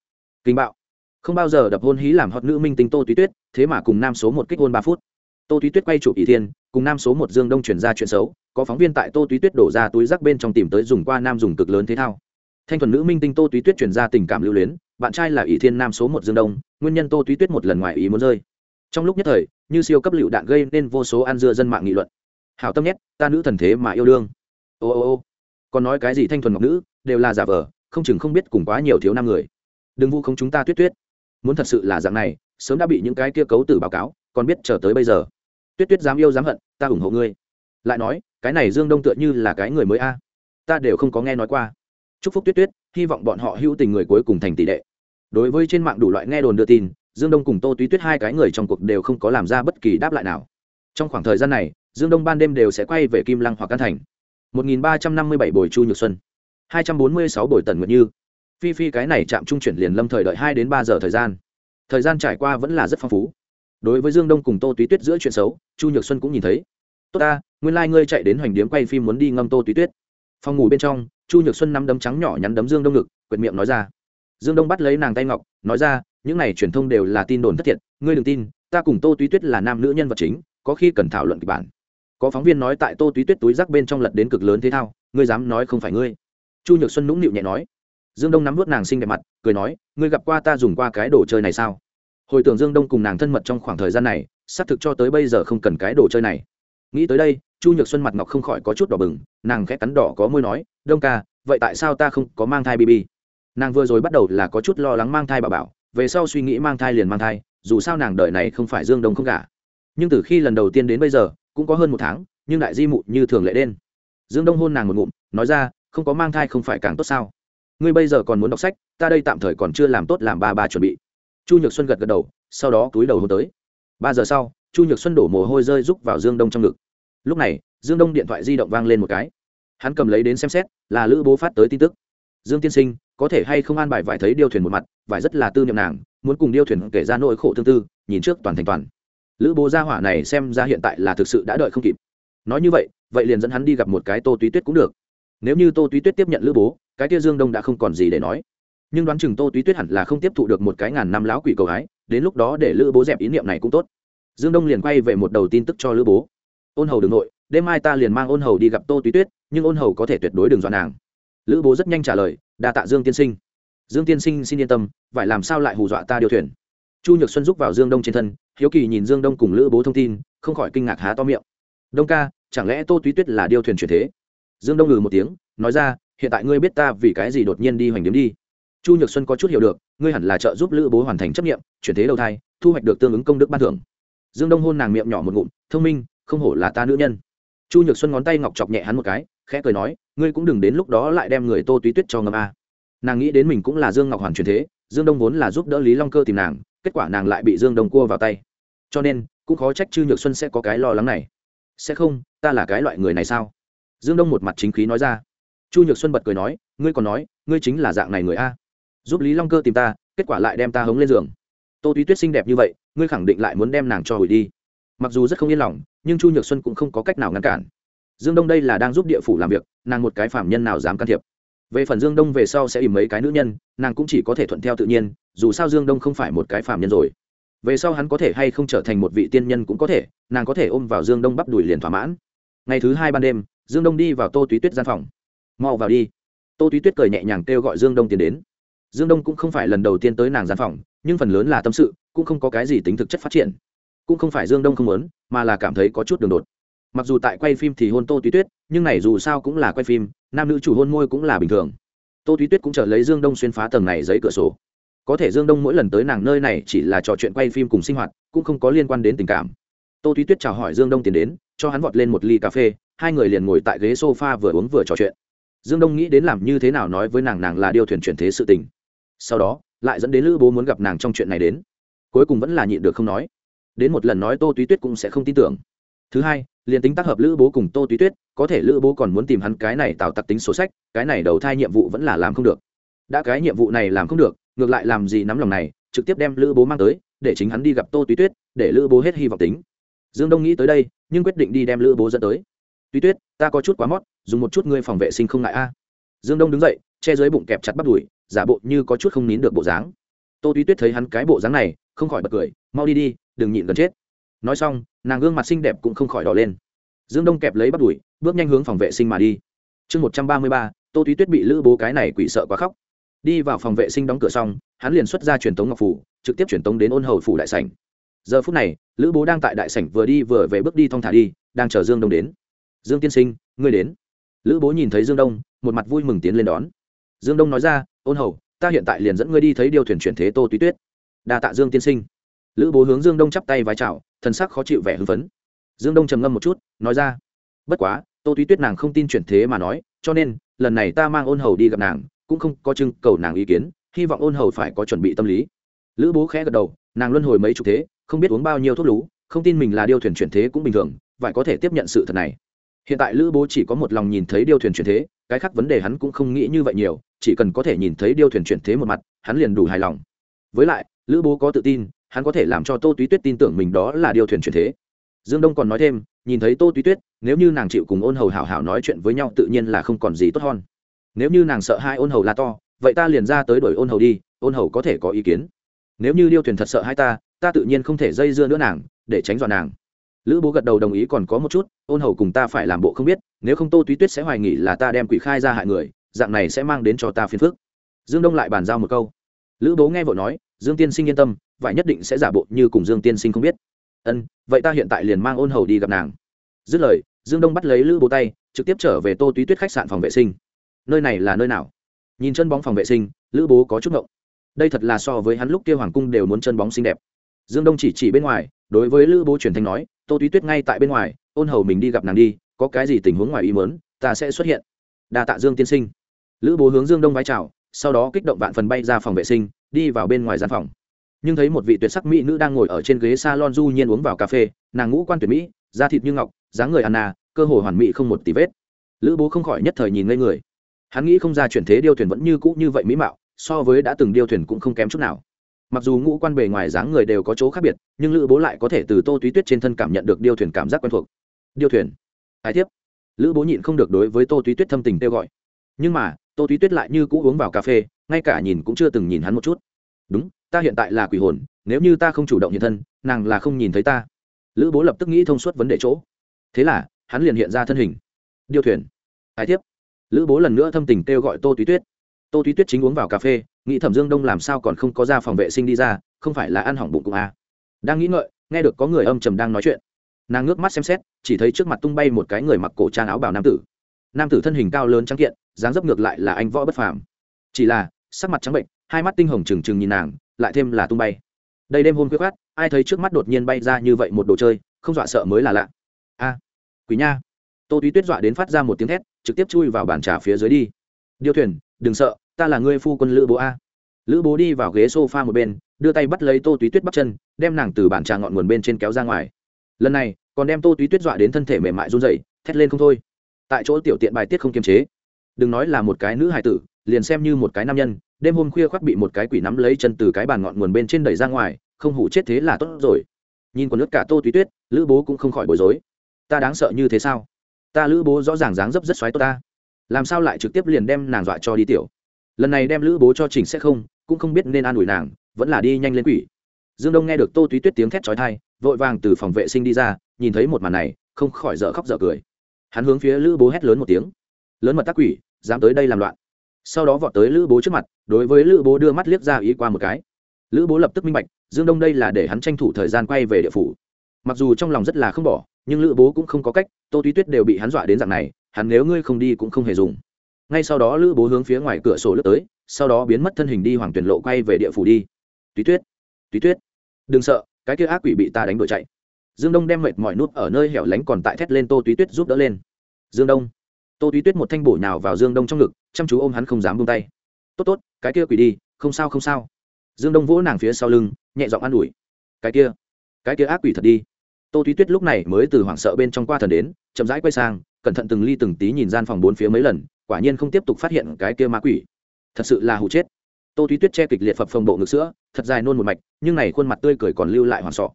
Speaker 1: kinh bạo không bao giờ đập hôn hí làm hot nữ minh tinh tô túy tuyết thế mà cùng nam số một kích hôn ba phút tô túy tuyết quay chụp ý thiên cùng nam số một dương đông chuyển ra chuyện xấu có phóng viên tại tô túy tuyết đổ ra túi rác bên trong tìm tới dùng qua nam dùng cực lớn thế thao thanh thuần nữ minh tinh tô túy tuyết chuyển ra tình cảm lưu luyến bạn trai là ỷ thiên nam số một dương đông nguyên nhân tô túy tuyết một lần ngoài ý muốn rơi trong lúc nhất thời, như siêu cấp lựu đạn gây nên vô số ăn dưa dân mạng nghị luận. Hảo tâm nhét ta nữ thần thế mà yêu đương. Ô ô ô. Còn nói cái gì thanh thuần ngọc nữ, đều là giả vờ, không chừng không biết cùng quá nhiều thiếu nam người. Đừng vu không chúng ta tuyết tuyết. Muốn thật sự là dạng này, sớm đã bị những cái kia cấu tử báo cáo, còn biết chờ tới bây giờ. Tuyết tuyết dám yêu dám hận, ta ủng hộ ngươi. Lại nói, cái này dương đông tựa như là cái người mới a. Ta đều không có nghe nói qua. Chúc phúc tuyết tuyết, hy vọng bọn họ hữu tình người cuối cùng thành tỷ đệ. Đối với trên mạng đủ loại nghe đồn đưa tin dương đông cùng tô túy tuyết hai cái người trong cuộc đều không có làm ra bất kỳ đáp lại nào. Trong khoảng thời gian này, dương đông ban đêm đều sẽ quay về kim lăng hoặc căn thành. 1357 bồi chu nhược xuân. 246 bồi tần nguyệt như. Phi phi cái này chạm trung chuyển liền lâm thời đợi hai đến ba giờ thời gian. Thời gian trải qua vẫn là rất phong phú. Đối với dương đông cùng tô túy tuyết giữa chuyện xấu, chu nhược xuân cũng nhìn thấy. Tốt ta, nguyên lai、like、ngươi chạy đến hoành điếm quay phim muốn đi ngâm tô túy tuyết. Phòng ngủ bên trong, chu nhược xuân nắm đấm trắng nhỏ nhắn đấm dương đông ngực quyệt miệng nói ra. Dương đông bắt lấy nàng tay ngọc, nói ra những này truyền thông đều là tin đồn thất thiệt, ngươi đừng tin, ta cùng tô túy tuyết là nam nữ nhân vật chính, có khi cần thảo luận kịch bản. Có phóng viên nói tại tô túy tuyết túi rác bên trong lật đến cực lớn thế thao, ngươi dám nói không phải ngươi? Chu nhược xuân nũng nịu nhẹ nói. Dương đông nắm vút nàng xinh đẹp mặt, cười nói, ngươi gặp qua ta dùng qua cái đồ chơi này sao? Hồi tưởng dương đông cùng nàng thân mật trong khoảng thời gian này, xác thực cho tới bây giờ không cần cái đồ chơi này. Nghĩ tới đây, chu nhược xuân mặt ngọc không khỏi có chút đỏ bừng, nàng khẽ cắn đỏ có môi nói, đông ca, vậy tại sao ta không có mang thai bb nàng vừa rồi bắt đầu là có chút lo lắng mang thai bà bảo về sau suy nghĩ mang thai liền mang thai, dù sao nàng đợi này không phải dương đông không cả nhưng từ khi lần đầu tiên đến bây giờ, cũng có hơn một tháng, nhưng đại di mụ như thường lệ đen. Dương đông hôn nàng một ngụm, nói ra, không có mang thai không phải càng tốt sao? Ngươi bây giờ còn muốn đọc sách, ta đây tạm thời còn chưa làm tốt làm ba ba chuẩn bị. Chu nhược xuân gật gật đầu, sau đó túi đầu hôn tới. Ba giờ sau, chu nhược xuân đổ mồ hôi rơi rúc vào dương đông trong ngực. Lúc này, dương đông điện thoại di động vang lên một cái. Hắn cầm lấy đến xem xét, là lữ bố phát tới tin tức. Dương tiên sinh có thể hay không an bài vải thấy điêu thuyền một mặt vải rất là tư niệm nàng, muốn cùng điêu thuyền kể ra nỗi khổ tương tư, nhìn trước toàn thành toàn. Lữ bố gia hỏa này xem ra hiện tại là thực sự đã đợi không kịp. Nói như vậy vậy liền dẫn hắn đi gặp một cái tô túy tuyết cũng được. Nếu như tô túy tuyết tiếp nhận lữ bố, cái kia dương đông đã không còn gì để nói. Nhưng đoán chừng tô túy tuyết hẳn là không tiếp thụ được một cái ngàn năm láo quỷ cầu hái, đến lúc đó để lữ bố dẹp ý niệm này cũng tốt. Dương đông liền quay về một đầu tin tức cho lữ bố. Ôn hầu đường nội, đêm mai ta liền mang ôn hầu đi gặp tô túy tuyết, nhưng ôn hầu có thể tuyệt đối đừng dọa nàng. Lữ bố rất nhanh trả lời đa tạ dương tiên sinh. Dương tiên sinh xin yên tâm phải làm sao lại hù dọa ta điều thuyền? Chu nhược xuân giúp vào dương đông trên thân, hiếu kỳ nhìn dương đông cùng lữ bố thông tin, không khỏi kinh ngạc há to miệng. Đông ca, chẳng lẽ tô túy tuyết là điêu thuyền chuyển thế? Dương đông ngừ một tiếng, nói ra, hiện tại ngươi biết ta vì cái gì đột nhiên đi hoành điếm đi. Chu nhược xuân có chút hiểu được, ngươi hẳn là trợ giúp lữ bố hoàn thành chấp nghiệm, chuyển thế đầu thai, thu hoạch được tương ứng công đức ban thưởng. Dương đông hôn nàng miệng nhỏ một ngụm, thông minh, không hổ là ta nữ nhân chu nhược xuân ngón tay ngọc chọc nhẹ hắn một cái, khẽ cười nói, ngươi cũng đừng đến lúc đó lại đem người tô túy tuyết cho ngâm a. Nàng nghĩ đến mình cũng là dương ngọc hoàn truyền thế, dương đông vốn là giúp đỡ lý long cơ tìm nàng, kết quả nàng lại bị dương đông cua vào tay. Cho nên, cũng khó trách chư nhược xuân sẽ có cái lo lắng này. Sẽ không, ta là cái loại người này sao? Dương đông một mặt chính khí nói ra. Chu nhược xuân bật cười nói, ngươi còn nói, ngươi chính là dạng này người a. Giúp lý long cơ tìm ta, kết quả lại đem ta hống lên giường. Tô túy tuyết xinh đẹp như vậy, ngươi khẳng định lại muốn đem nàng cho hủy đi mặc dù rất không yên lòng, nhưng chu nhược xuân cũng không có cách nào ngăn cản. Dương đông đây là đang giúp địa phủ làm việc, nàng một cái phạm nhân nào dám can thiệp. Về phần dương đông về sau sẽ ìm mấy cái nữ nhân, nàng cũng chỉ có thể thuận theo tự nhiên, dù sao dương đông không phải một cái phạm nhân rồi. Về sau hắn có thể hay không trở thành một vị tiên nhân cũng có thể, nàng có thể ôm vào dương đông bắp đùi liền thỏa mãn. Ngày thứ hai ban đêm, dương đông đi vào tô túy tuyết gian phòng. Mau vào đi. Tô túy tuyết cười nhẹ nhàng kêu gọi dương đông tiến đến. Dương đông cũng không phải lần đầu tiên tới nàng gian phòng, nhưng phần lớn là tâm sự, cũng không có cái gì tính thực chất phát triển cũng không phải dương đông không muốn, mà là cảm thấy có chút đường đột. Mặc dù tại quay phim thì hôn tô túy tuyết, nhưng này dù sao cũng là quay phim, nam nữ chủ hôn môi cũng là bình thường. Tô túy tuyết cũng chờ lấy dương đông xuyên phá tầng này giấy cửa sổ. Có thể dương đông mỗi lần tới nàng nơi này chỉ là trò chuyện quay phim cùng sinh hoạt, cũng không có liên quan đến tình cảm. Tô túy tuyết chào hỏi dương đông tiến đến, cho hắn vọt lên một ly cà phê, hai người liền ngồi tại ghế s o f a vừa uống vừa trò chuyện. Dương đông nghĩ đến làm như thế nào nói với nàng nàng là điều thuyền chuyển thế sự tình. Sau đó, lại dẫn đến lữ bố muốn gặp nàng trong chuyện này đến. Cuối cùng vẫn là nhịn được không nói đến một lần nói tô túy tuyết cũng sẽ không tin tưởng. Thứ hai, liền tính tác hợp lữ bố cùng tô túy tuyết, có thể lữ bố còn muốn tìm hắn cái này tạo tặc tính số sách, cái này đầu thai nhiệm vụ vẫn là làm không được. Đã cái nhiệm vụ này làm không được, ngược lại làm gì nắm lòng này, trực tiếp đem lữ bố mang tới, để chính hắn đi gặp tô túy tuyết, để lữ bố hết hy vọng tính. Dương đông nghĩ tới đây, nhưng quyết định đi đem lữ bố dẫn tới. Túy tuyết, ta có chút quá mót, dùng một chút ngươi phòng vệ sinh không ngại a. Dương đông đứng dậy, che dưới bụng kẹp chặt bắt đùi, giả bộ như có chút không nín được bộ dáng. Tô túy tuyết thấy hắn cái bộ dáng này, không khỏi bật cười, mau đi đi đừng nhịn gần chết. Nói xong, nàng gương mặt xinh đẹp cũng không khỏi đỏ lên. Dương đông kẹp lấy bắt đùi, bước nhanh hướng phòng vệ sinh mà đi. Chương một trăm ba mươi ba, tô túy tuyết bị lữ bố cái này quỷ sợ quá khóc. Đi vào phòng vệ sinh đóng cửa xong, hắn liền xuất ra truyền tống ngọc phủ, trực tiếp truyền tống đến ôn hầu phủ đại sảnh. Giờ phút này, lữ bố đang tại đại sảnh vừa đi vừa về bước đi thong thả đi, đang chờ dương đông đến. Dương tiên sinh, ngươi đến. Lữ bố nhìn thấy dương đông, một mặt vui mừng tiến lên đón. Dương đông nói ra, ôn hầu, ta hiện tại liền dẫn ngươi đi thấy điều thuyền chuyển thế tô túy tuyết. Đa tạ dương tiên sinh lữ bố hướng dương đông chắp tay vái chào, thần sắc khó chịu vẻ hưng phấn. Dương đông trầm ngâm một chút, nói ra, bất quá, tô túy tuyết nàng không tin chuyển thế mà nói, cho nên, lần này ta mang ôn hầu đi gặp nàng, cũng không có trưng cầu nàng ý kiến, hy vọng ôn hầu phải có chuẩn bị tâm lý. Lữ bố khẽ gật đầu, nàng luân hồi mấy chục thế, không biết uống bao nhiêu thuốc lú, không tin mình là điêu thuyền chuyển thế cũng bình thường vậy có thể tiếp nhận sự thật này. Hiện tại lữ bố chỉ có một lòng nhìn thấy điêu thuyền chuyển thế, cái khác vấn đề hắn cũng không nghĩ như vậy nhiều, chỉ cần có thể nhìn thấy điêu thuyền chuyển thế một mặt, hắn liền đủ hài lòng. Với lại, lữ bố có tự tin hắn có thể làm cho tô túy tuyết tin tưởng mình đó là điều thuyền chuyển thế. Dương đông còn nói thêm, nhìn thấy tô túy tuyết, nếu như nàng chịu cùng ôn hầu hảo hảo nói chuyện với nhau tự nhiên là không còn gì tốt hơn. Nếu như nàng sợ hai ôn hầu là to, vậy ta liền ra tới đổi ôn hầu đi, ôn hầu có thể có ý kiến. Nếu như điêu thuyền thật sợ hai ta ta tự nhiên không thể dây dưa nữa nàng, để tránh dọa nàng. Lữ bố gật đầu đồng ý còn có một chút, ôn hầu cùng ta phải làm bộ không biết, nếu không tô túy tuyết sẽ hoài nghỉ là ta đem quỷ khai ra hại người, dạng này sẽ mang đến cho ta phiền phức. Dương đông lại bàn giao một câu. Lữ bố nghe vợ nói, dương tiên sinh yên tâm vậy nhất định sẽ giả bộ như cùng dương tiên sinh không biết. Ân, vậy ta hiện tại liền mang ôn hầu đi gặp nàng. Dứt lời, dương đông bắt lấy lữ bố tay, trực tiếp trở về tô túy tuyết khách sạn phòng vệ sinh. Nơi này là nơi nào? Nhìn chân bóng phòng vệ sinh, lữ bố có chút ngộng. Đây thật là so với hắn lúc kia hoàng cung đều muốn chân bóng xinh đẹp. Dương đông chỉ chỉ bên ngoài, đối với lữ bố truyền thanh nói, tô túy tuyết ngay tại bên ngoài, ôn hầu mình đi gặp nàng đi, có cái gì tình huống ngoài ý mớn ta sẽ xuất hiện. Đa tạ dương tiên sinh. Lữ bố hướng dương đông vai trào sau đó kích động vạn phần bay ra phòng vệ sinh, đi vào bên ngoài gian phòng nhưng thấy một vị tuyệt sắc mỹ nữ đang ngồi ở trên ghế salon du nhiên uống vào cà phê, nàng ngũ quan tuyệt mỹ, da thịt như ngọc, dáng người anna, cơ hồ hoàn mỹ không một tí vết. Lữ bố không khỏi nhất thời nhìn ngây người. Hắn nghĩ không ra chuyển thế điêu thuyền vẫn như cũ như vậy mỹ mạo, so với đã từng điêu thuyền cũng không kém chút nào. Mặc dù ngũ quan bề ngoài dáng người đều có chỗ khác biệt, nhưng lữ bố lại có thể từ tô túy tuyết trên thân cảm nhận được điêu thuyền cảm giác quen thuộc. Điêu thuyền. Ai tiếp lữ bố nhịn không được đối với tô túy tuyết thâm tình kêu gọi. Nhưng mà, tô túy tuyết lại như cũ uống vào cà phê, ngay cả nhìn cũng chưa từng nhìn hắn một chút đúng, ta hiện tại là quỷ hồn, nếu như ta không chủ động hiện thân, nàng là không nhìn thấy ta. Lữ bố lập tức nghĩ thông suốt vấn đề chỗ. Thế là, hắn liền hiện ra thân hình. Điêu thuyền. Ai tiếp lữ bố lần nữa thâm tình kêu gọi tô túy tuyết. Tô túy tuyết chính uống vào cà phê, nghĩ thẩm dương đông làm sao còn không có ra phòng vệ sinh đi ra, không phải là ăn hỏng bụng cụ à. đang nghĩ ngợi, nghe được có người âm trầm đang nói chuyện. Nàng ngước mắt xem xét, chỉ thấy trước mặt tung bay một cái người mặc cổ trang áo bào nam tử. Nam tử thân hình cao lớn trắng kiện, dáng dấp ngược lại là anh võ bất phàm. Chỉ là sắc mặt trắng bệnh, hai mắt tinh hồng trừng trừng nhìn nàng, lại thêm là tung bay. Đây đêm hôm quyết khát ai thấy trước mắt đột nhiên bay ra như vậy một đồ chơi, không dọa sợ mới là lạ. A quý nha. Tô túy tuyết dọa đến phát ra một tiếng thét, trực tiếp chui vào bàn trà phía dưới đi. Điêu thuyền, đừng sợ, ta là ngươi phu quân lữ bố a. Lữ bố đi vào ghế s o f a một bên, đưa tay bắt lấy tô túy tuyết bắt chân, đem nàng từ bàn trà ngọn nguồn bên trên kéo ra ngoài. Lần này, còn đem tô túy tuyết dọa đến thân thể mềm mại run dậy thét lên không thôi. Tại chỗ tiểu tiện bài tiết không kiềm chế. Đừng nói là một cái nữ hài tử liền xem như một cái nam nhân, đêm hôm khuya khoác bị một cái quỷ nắm lấy chân từ cái bàn ngọn nguồn bên trên đẩy ra ngoài, không hủ chết thế là tốt rồi. Nhìn còn nước cả tô túy tuyết, lữ bố cũng không khỏi bối rối. Ta đáng sợ như thế sao? Ta lữ bố rõ ràng dáng dấp rất xoáy tốt ta. Làm sao lại trực tiếp liền đem nàng dọa cho đi tiểu? Lần này đem lữ bố cho chỉnh sẽ không, cũng không biết nên an ủi nàng, vẫn là đi nhanh lên quỷ. Dương đông nghe được tô túy tuyết tiếng thét trói thai vội vàng từ phòng vệ sinh đi ra, nhìn thấy một màn này, không khỏi dở khóc dở cười. Hắn hướng phía lữ bố hét lớn một tiếng. Lớn mật tác quỷ, dám tới đây làm loạn sau đó vọt tới lữ bố trước mặt, đối với lữ bố đưa mắt liếc ra ý qua một cái. Lữ bố lập tức minh bạch, dương đông đây là để hắn tranh thủ thời gian quay về địa phủ. Mặc dù trong lòng rất là không bỏ, nhưng lữ bố cũng không có cách, tô túy tuyết đều bị hắn dọa đến dạng này, hắn nếu ngươi không đi cũng không hề dùng. Ngay sau đó lữ bố hướng phía ngoài cửa sổ lướt tới, sau đó biến mất thân hình đi hoàng tuyển lộ quay về địa phủ đi. Túy tuyết túy tuyết, đừng sợ, cái kia ác quỷ bị ta đánh đuổi chạy. Dương đông đem mệt mọi nút ở nơi hẻo lánh còn tại thét lên tô túy tuyết giúp đỡ lên. Dương đông tô túy tuyết một thanh bổ nhào vào dương đông trong ngực, chăm chú ôm hắn không dám bông tay. Tốt tốt, cái kia quỷ đi, không sao không sao. Dương đông vỗ nàng phía sau lưng, nhẹ giọng an ủi. Cái kia cái kia ác quỷ thật đi. Tô túy tuyết lúc này mới từ hoảng sợ bên trong qua thần đến, chậm rãi quay sang, cẩn thận từng ly từng tí nhìn gian phòng bốn phía mấy lần, quả nhiên không tiếp tục phát hiện cái kia ma quỷ. Thật sự là hụ chết. Tô túy tuyết che kịch liệt phập phồng bộ ngực sữa, thật dài nôn một mạch, nhưng này khuôn mặt tươi cười còn lưu lại hoảng sọ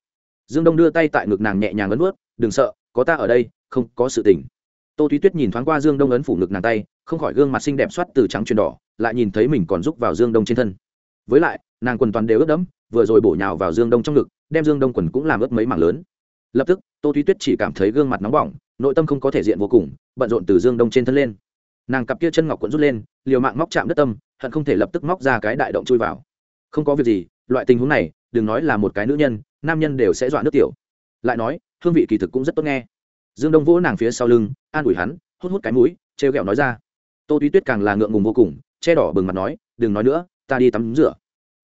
Speaker 1: dương đông đưa tay tại ngực nàng nhẹ nhàng ấn ướt đừng sợ, có ta ở đây, không có sự tình tô túy tuyết nhìn thoáng qua dương đông ấn phủ ngực nàng tay, không khỏi gương mặt xinh đẹp soát từ trắng chuyển đỏ, lại nhìn thấy mình còn rúc vào dương đông trên thân. Với lại, nàng quần toàn đều ướt đẫm, vừa rồi bổ nhào vào dương đông trong ngực, đem dương đông quần cũng làm ướt mấy mảng lớn. Lập tức, tô túy tuyết chỉ cảm thấy gương mặt nóng bỏng, nội tâm không có thể diện vô cùng, bận rộn từ dương đông trên thân lên. Nàng cặp kia chân ngọc quẫn rút lên, liều mạng móc chạm đất tâm, hận không thể lập tức móc ra cái đại động chui vào. Không có việc gì, loại tình huống này, đừng nói là một cái nữ nhân, nam nhân đều sẽ dọa nước tiểu. Lại nói, hương vị kỳ thực cũng rất tốt nghe dương đông vỗ nàng phía sau lưng, an ủi hắn, hút hút cái mũi, trêu ghẹo nói ra. Tô túy tuyết càng là ngượng ngùng vô cùng, che đỏ bừng mặt nói, đừng nói nữa, ta đi tắm rửa.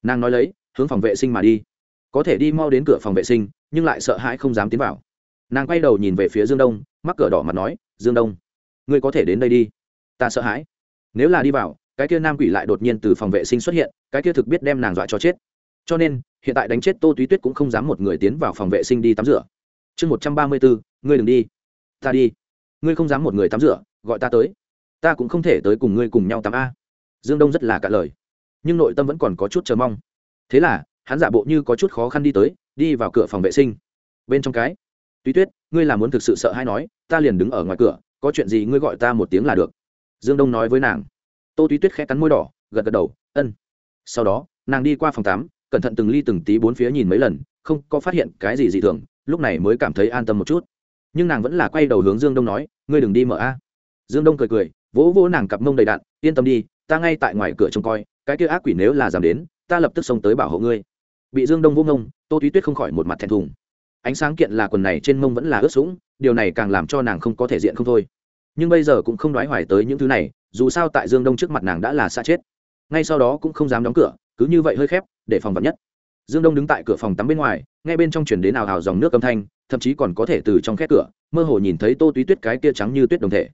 Speaker 1: Nàng nói lấy, hướng phòng vệ sinh mà đi. Có thể đi mau đến cửa phòng vệ sinh, nhưng lại sợ hãi không dám tiến vào. Nàng quay đầu nhìn về phía dương đông, mắc cửa đỏ mặt nói, dương đông, ngươi có thể đến đây đi. Ta sợ hãi. Nếu là đi vào, cái kia nam quỷ lại đột nhiên từ phòng vệ sinh xuất hiện, cái kia thực biết đem nàng dọa cho chết. Cho nên, hiện tại đánh chết tô túy tuyết cũng không dám một người tiến vào phòng vệ sinh đi tắm rửa. Chương một trăm ba mươi bốn ngươi đừng đi ta đi. Ngươi không dám một người tắm rửa, gọi ta tới. Ta cũng không thể tới cùng ngươi cùng nhau tắm a. Dương đông rất là cả lời. Nhưng nội tâm vẫn còn có chút chờ mong. Thế là, hắn giả bộ như có chút khó khăn đi tới, đi vào cửa phòng vệ sinh. Bên trong cái, tuy tuyết, ngươi là muốn thực sự sợ hay nói, ta liền đứng ở ngoài cửa, có chuyện gì ngươi gọi ta một tiếng là được. Dương đông nói với nàng. Tô tuy tuyết khẽ cắn môi đỏ, gật gật đầu, ân. Sau đó, nàng đi qua phòng tắm, cẩn thận từng ly từng tí bốn phía nhìn mấy lần, không có phát hiện cái gì dị thường, lúc này mới cảm thấy an tâm một chút nhưng nàng vẫn là quay đầu hướng dương đông nói, ngươi đừng đi mở a. Dương đông cười cười, vỗ vỗ nàng cặp mông đầy đạn, yên tâm đi, ta ngay tại ngoài cửa trông coi, cái kia ác quỷ nếu là giảm đến, ta lập tức xông tới bảo hộ ngươi. Bị dương đông vỗ ngông tô túy tuyết không khỏi một mặt thẹn thùng. Ánh sáng kiện là quần này trên mông vẫn là ướt sũng, điều này càng làm cho nàng không có thể diện không thôi. Nhưng bây giờ cũng không đoái hoài tới những thứ này, dù sao tại dương đông trước mặt nàng đã là xa chết. Ngay sau đó cũng không dám đóng cửa, cứ như vậy hơi khép, để phòng vật nhất. Dương đông đứng tại cửa phòng tắm bên ngoài ngay bên trong chuyển đến ào ào dòng nước âm thanh thậm chí còn có thể từ trong khe cửa, mơ hồ nhìn thấy tô túy tuyết cái kia trắng như tuyết đồng thể.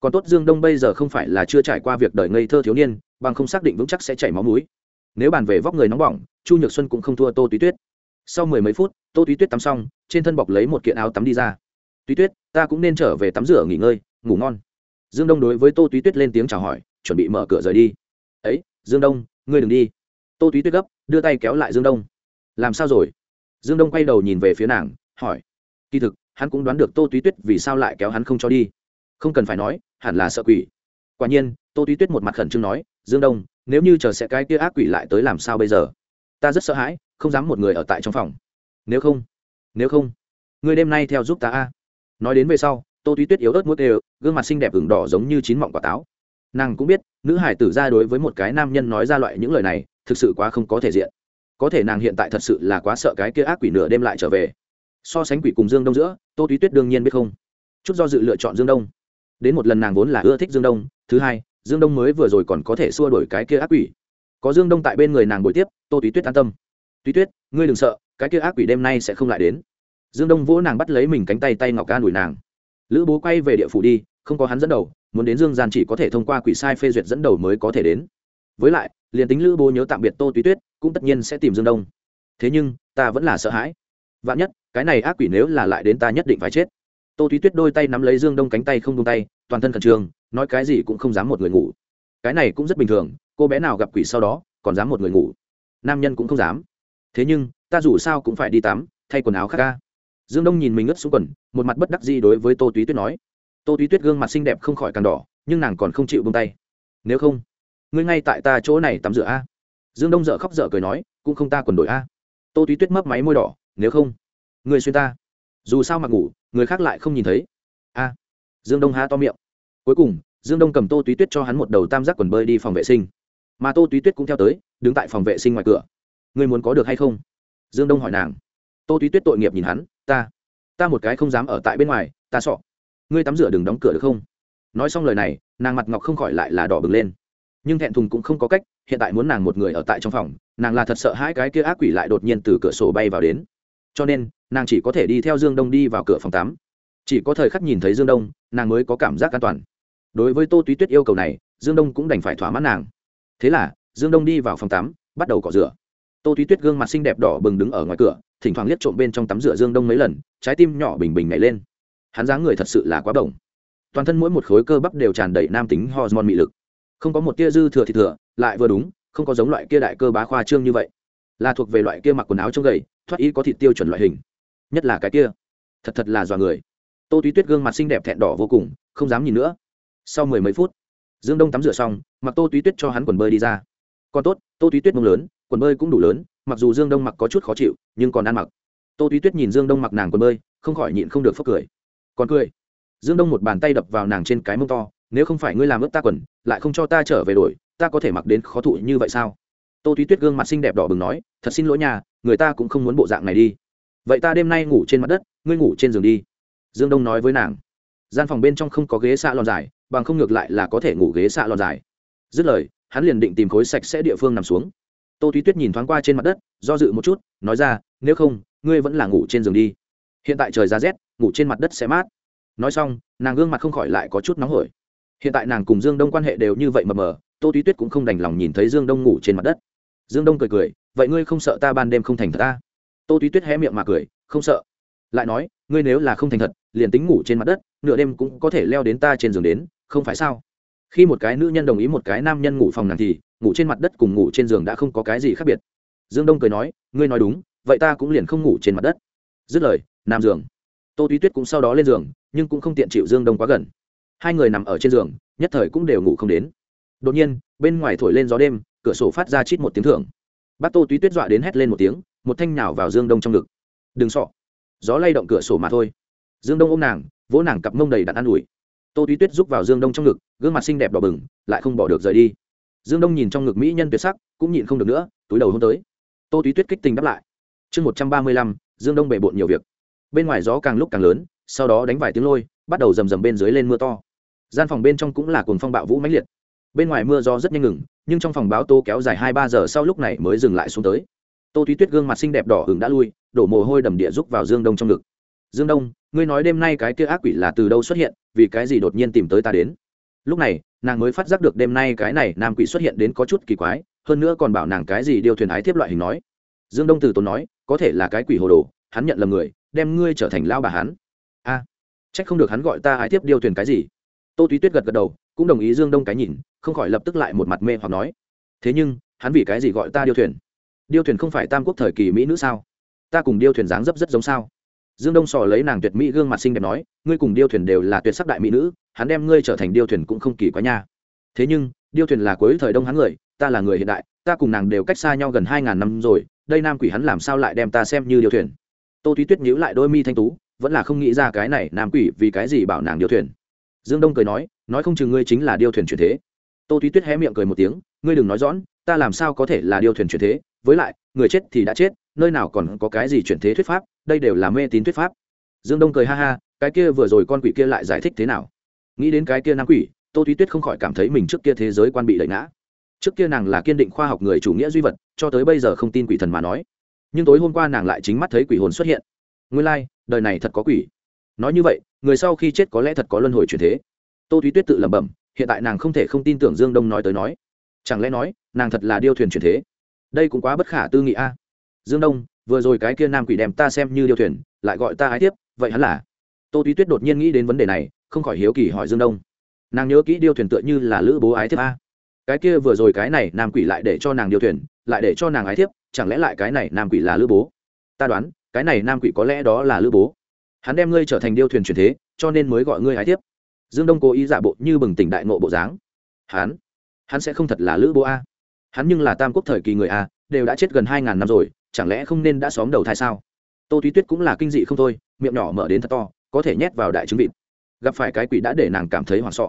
Speaker 1: Còn tốt dương đông bây giờ không phải là chưa trải qua việc đời ngây thơ thiếu niên, bằng không xác định vững chắc sẽ chảy máu mũi. Nếu bàn về vóc người nóng bỏng, chu nhược xuân cũng không thua tô túy tuyết. Sau mười mấy phút, tô túy tuyết tắm xong, trên thân bọc lấy một kiện áo tắm đi ra. Túy tuyết, ta cũng nên trở về tắm rửa nghỉ ngơi, ngủ ngon. Dương đông đối với tô túy tuyết lên tiếng chào hỏi, chuẩn bị mở cửa rời đi. Ấy, dương đông, ngươi đừng đi. Tô túy tuyết gấp, đưa tay kéo lại dương đông. Làm sao rồi? Dương đông quay đầu nhìn về phía nàng, hỏi kỳ thực, hắn cũng đoán được tô túy tuyết vì sao lại kéo hắn không cho đi. Không cần phải nói, hẳn là sợ quỷ. Quả nhiên, tô túy tuyết một mặt khẩn trương nói, dương đông, nếu như chờ sẽ cái kia ác quỷ lại tới làm sao bây giờ? Ta rất sợ hãi, không dám một người ở tại trong phòng. Nếu không nếu không người đêm nay theo giúp ta a. Nói đến về sau, tô túy tuyết yếu ớt mũi đều, gương mặt xinh đẹp ửng đỏ giống như chín mọng quả táo. Nàng cũng biết, nữ hải tử ra đối với một cái nam nhân nói ra loại những lời này, thực sự quá không có thể diện. Có thể nàng hiện tại thật sự là quá sợ cái kia ác quỷ nửa đêm lại trở về so sánh quỷ cùng dương đông giữa, tô túy tuyết đương nhiên biết không. Chút do dự lựa chọn dương đông. Đến một lần nàng vốn là ưa thích dương đông, thứ hai, dương đông mới vừa rồi còn có thể xua đổi cái kia ác quỷ. Có dương đông tại bên người nàng bồi tiếp, tô túy tuyết an tâm. Túy tuyết, ngươi đừng sợ, cái kia ác quỷ đêm nay sẽ không lại đến. Dương đông vỗ nàng bắt lấy mình cánh tay tay ngọc ca đuổi nàng. Lữ bố quay về địa phủ đi, không có hắn dẫn đầu, muốn đến dương gian chỉ có thể thông qua quỷ sai phê duyệt dẫn đầu mới có thể đến. Với lại, liền tính lữ bố nhớ tạm biệt tô túy tuyết, cũng tất nhiên sẽ tìm dương đông. Thế nhưng, ta vẫn là sợ hãi. Vạn nhất cái này ác quỷ nếu là lại đến ta nhất định phải chết. Tô túy tuyết đôi tay nắm lấy dương đông cánh tay không tung tay, toàn thân khẩn trương, nói cái gì cũng không dám một người ngủ. Cái này cũng rất bình thường, cô bé nào gặp quỷ sau đó, còn dám một người ngủ. Nam nhân cũng không dám. Thế nhưng, ta dù sao cũng phải đi tắm, thay quần áo khác ca. Dương đông nhìn mình ngất xuống quần, một mặt bất đắc gì đối với tô túy tuyết nói. Tô túy tuyết gương mặt xinh đẹp không khỏi càng đỏ, nhưng nàng còn không chịu bông tay. Nếu không, ngươi ngay tại ta chỗ này tắm rửa a. Dương đông dợ khóc dở cười nói, cũng không ta quần đổi a. Tô túy tuyết mấp máy môi đỏ, nếu không người xuyên ta. Dù sao mặc ngủ, người khác lại không nhìn thấy. A. Dương đông há to miệng. Cuối cùng, dương đông cầm tô túy tuyết cho hắn một đầu tam giác quần bơi đi phòng vệ sinh. Mà tô túy tuyết cũng theo tới, đứng tại phòng vệ sinh ngoài cửa. Ngươi muốn có được hay không? Dương đông hỏi nàng. Tô túy tuyết tội nghiệp nhìn hắn. Ta ta một cái không dám ở tại bên ngoài, ta sọ ngươi tắm rửa đừng đóng cửa được không? Nói xong lời này, nàng mặt ngọc không khỏi lại là đỏ bừng lên. Nhưng thẹn thùng cũng không có cách, hiện tại muốn nàng một người ở tại trong phòng, nàng là thật sợ hai cái kia ác quỷ lại đột nhiên từ cửa sổ bay vào đến cho nên, nàng chỉ có thể đi theo dương đông đi vào cửa phòng tắm. Chỉ có thời khắc nhìn thấy dương đông, nàng mới có cảm giác an toàn. Đối với tô túy tuyết yêu cầu này, dương đông cũng đành phải thỏa mãn nàng. Thế là, dương đông đi vào phòng tắm, bắt đầu cọ rửa. Tô túy tuyết gương mặt xinh đẹp đỏ bừng đứng ở ngoài cửa, thỉnh thoảng liếc trộm bên trong tắm rửa dương đông mấy lần, trái tim nhỏ bình bình nhảy lên. Hắn dáng người thật sự là quá bổng. Toàn thân mỗi một khối cơ bắp đều tràn đầy nam tính hormone mị lực. Không có một tia dư thừa thì thừa, lại vừa đúng, không có giống loại kia đại cơ bá khoa trương như vậy. Là thuộc về loại kia mặc quần áo trông gầy thoát ý có thịt tiêu chuẩn loại hình. Nhất là cái kia. Thật thật là dọa người. Tô túy tuyết gương mặt xinh đẹp thẹn đỏ vô cùng, không dám nhìn nữa. Sau mười mấy phút, dương đông tắm rửa xong, mặc tô túy tuyết cho hắn quần bơi đi ra. Còn tốt, tô túy tuyết mông lớn, quần bơi cũng đủ lớn, mặc dù dương đông mặc có chút khó chịu, nhưng còn ăn mặc. Tô túy tuyết nhìn dương đông mặc nàng quần bơi, không khỏi nhịn không được phốc cười. Còn cười. Dương đông một bàn tay đập vào nàng trên cái mông to, nếu không phải ngươi làm ướp ta quần, lại không cho ta trở về đổi, ta có thể mặc đến khó thụ như vậy sao? Tô Thúy tuyết gương mặt xinh đẹp đỏ bừng nói, thật xin lỗi nhà người ta cũng không muốn bộ dạng này đi. Vậy ta đêm nay ngủ trên mặt đất, ngươi ngủ trên giường đi. Dương đông nói với nàng. Gian phòng bên trong không có ghế xạ lòn dài, bằng không ngược lại là có thể ngủ ghế xạ lòn dài. Dứt lời, hắn liền định tìm khối sạch sẽ địa phương nằm xuống. Tô Thúy tuyết nhìn thoáng qua trên mặt đất, do dự một chút, nói ra, nếu không, ngươi vẫn là ngủ trên giường đi. Hiện tại trời ra rét, ngủ trên mặt đất sẽ mát. Nói xong, nàng gương mặt không khỏi lại có chút nóng hổi. Hiện tại nàng cùng dương đông quan hệ đều như vậy mờ mờ, tô Thúy tuyết cũng không đành lòng nhìn thấy dương đông ngủ trên mặt đất dương đông cười cười, vậy ngươi không sợ ta ban đêm không thành thật ta? Tô túy tuyết hé miệng mà cười, không sợ. Lại nói, ngươi nếu là không thành thật, liền tính ngủ trên mặt đất, nửa đêm cũng có thể leo đến ta trên giường đến, không phải sao? Khi một cái nữ nhân đồng ý một cái nam nhân ngủ phòng nàng thì, ngủ trên mặt đất cùng ngủ trên giường đã không có cái gì khác biệt. Dương đông cười nói, ngươi nói đúng, vậy ta cũng liền không ngủ trên mặt đất. Dứt lời nam giường. Tô túy tuyết cũng sau đó lên giường, nhưng cũng không tiện chịu dương đông quá gần. Hai người nằm ở trên giường, nhất thời cũng đều ngủ không đến. Đột nhiên, bên ngoài thổi lên gió đêm cửa sổ phát ra chít một tiếng thưởng. Bác tô túy tuyết dọa đến hét lên một tiếng, một thanh nhào vào dương đông trong ngực. Đừng sọ. Gió lay động cửa sổ mà thôi. Dương đông ôm nàng, vỗ nàng cặp mông đầy đặn an ủi. Tô túy tuyết giúp vào dương đông trong ngực, gương mặt xinh đẹp đỏ bừng, lại không bỏ được rời đi. Dương đông nhìn trong ngực mỹ nhân tuyệt sắc, cũng nhịn không được nữa, túi đầu hôn tới. Tô túy tuyết kích tình đáp lại. Chương một trăm ba mươi lăm, dương đông bề bộn nhiều việc. Bên ngoài gió càng lúc càng lớn, sau đó đánh vài tiếng lôi, bắt đầu rầm rầm bên dưới lên mưa to. Gian phòng bên trong cũng là cồn phong bạo vũ mãnh liệt. Bên ngoài mưa gió rất nhanh ngừng nhưng trong phòng báo tô kéo dài hai ba giờ sau lúc này mới dừng lại xuống tới. Tô túy tuyết gương mặt xinh đẹp đỏ hừng đã lui đổ mồ hôi đầm địa rúc vào dương đông trong ngực. Dương đông ngươi nói đêm nay cái kia ác quỷ là từ đâu xuất hiện vì cái gì đột nhiên tìm tới ta đến? Lúc này nàng mới phát giác được đêm nay cái này nam quỷ xuất hiện đến có chút kỳ quái hơn nữa còn bảo nàng cái gì điều thuyền ái thiếp loại hình nói. Dương đông từ tốn nói có thể là cái quỷ hồ đồ hắn nhận lầm người đem ngươi trở thành lao bà hắn. A à, trách không được hắn gọi ta ái thiếp điều thuyền cái gì. Tô túy tuyết gật gật đầu cũng đồng ý dương đông cái nhìn, không khỏi lập tức lại một mặt mê hoặc nói, thế nhưng, hắn vì cái gì gọi ta điêu thuyền? Điêu thuyền không phải tam quốc thời kỳ mỹ nữ sao? Ta cùng điêu thuyền dáng dấp rất giống sao? Dương đông sò lấy nàng tuyệt mỹ gương mặt xinh đẹp nói, ngươi cùng điêu thuyền đều là tuyệt sắc đại mỹ nữ, hắn đem ngươi trở thành điêu thuyền cũng không kỳ quá nha. Thế nhưng, điêu thuyền là cuối thời đông hắn người, ta là người hiện đại, ta cùng nàng đều cách xa nhau gần hai ngàn năm rồi, đây nam quỷ hắn làm sao lại đem ta xem như điêu thuyền? Tô Thúy tuyết nhíu lại đôi mi thanh tú, vẫn là không nghĩ ra cái này nam quỷ vì cái gì bảo nàng điêu thuyền. Dương đông cười nói nói không chừng ngươi chính là điêu thuyền chuyển thế. Tô túy tuyết hé miệng cười một tiếng ngươi đừng nói rõ ta làm sao có thể là điêu thuyền chuyển thế? Với lại người chết thì đã chết nơi nào còn có cái gì chuyển thế thuyết pháp? Đây đều là mê tín thuyết pháp. Dương đông cười ha ha cái kia vừa rồi con quỷ kia lại giải thích thế nào? Nghĩ đến cái kia nam quỷ tô thúy tuyết không khỏi cảm thấy mình trước kia thế giới quan bị đẩy ngã. Trước kia nàng là kiên định khoa học người chủ nghĩa duy vật cho tới bây giờ không tin quỷ thần mà nói. Nhưng tối hôm qua nàng lại chính mắt thấy quỷ hồn xuất hiện. Nguyên lai、like, đời này thật có quỷ. Nói như vậy người sau khi chết có lẽ thật có luân hồi chuyển thế tô thúy tuyết tự lẩm bẩm, hiện tại nàng không thể không tin tưởng dương đông nói tới nói. Chẳng lẽ nói, nàng thật là điêu thuyền truyền thế? Đây cũng quá bất khả tư nghị a. Dương đông, vừa rồi cái kia nam quỷ đem ta xem như điêu thuyền, lại gọi ta ái tiếp vậy hắn là? Tô Thúy tuyết đột nhiên nghĩ đến vấn đề này, không khỏi hiếu kỳ hỏi dương đông. Nàng nhớ kỹ điêu thuyền tựa như là lữ bố ái thiếp a. Cái kia vừa rồi cái này nam quỷ lại để cho nàng điêu thuyền, lại để cho nàng ái thiếp, chẳng lẽ lại cái này nam quỷ là lữ bố? Ta đoán, cái này nam quỷ có lẽ đó là lữ bố. Hắn đem ngươi trở thành điêu thuyền truyền thế, cho nên mới gọi ngươi ái thiếp dương đông cố ý giả bộ như bừng tỉnh đại nộ bộ dáng. Hắn hắn sẽ không thật là lữ bố a. Hắn nhưng là tam quốc thời kỳ người a, đều đã chết gần hai ngàn năm rồi, chẳng lẽ không nên đã xóm đầu thai sao? Tô túy tuyết cũng là kinh dị không thôi, miệng nhỏ mở đến thật to, có thể nhét vào đại trứng vịt. Gặp phải cái quỷ đã để nàng cảm thấy hoảng sợ.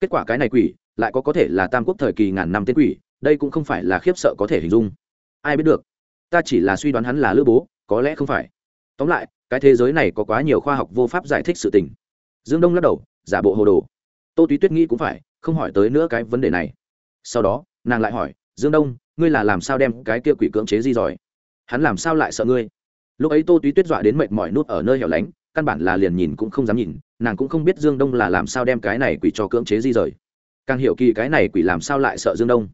Speaker 1: Kết quả cái này quỷ, lại có có thể là tam quốc thời kỳ ngàn năm tên quỷ, đây cũng không phải là khiếp sợ có thể hình dung. Ai biết được, ta chỉ là suy đoán hắn là lữ bố, có lẽ không phải. Tóm lại, cái thế giới này có quá nhiều khoa học vô pháp giải thích sự tình. Dương đông lắc đầu giả bộ hồ đồ. Tô túy tuyết nghĩ cũng phải, không hỏi tới nữa cái vấn đề này. Sau đó, nàng lại hỏi, dương đông, ngươi là làm sao đem cái kia quỷ cưỡng chế di giỏi hắn làm sao lại sợ ngươi? Lúc ấy tô túy tuyết dọa đến mệt mỏi nút ở nơi hẻo lánh, căn bản là liền nhìn cũng không dám nhìn, nàng cũng không biết dương đông là làm sao đem cái này quỷ cho cưỡng chế di rời. Càng hiểu kỳ cái này quỷ làm sao lại sợ dương đông.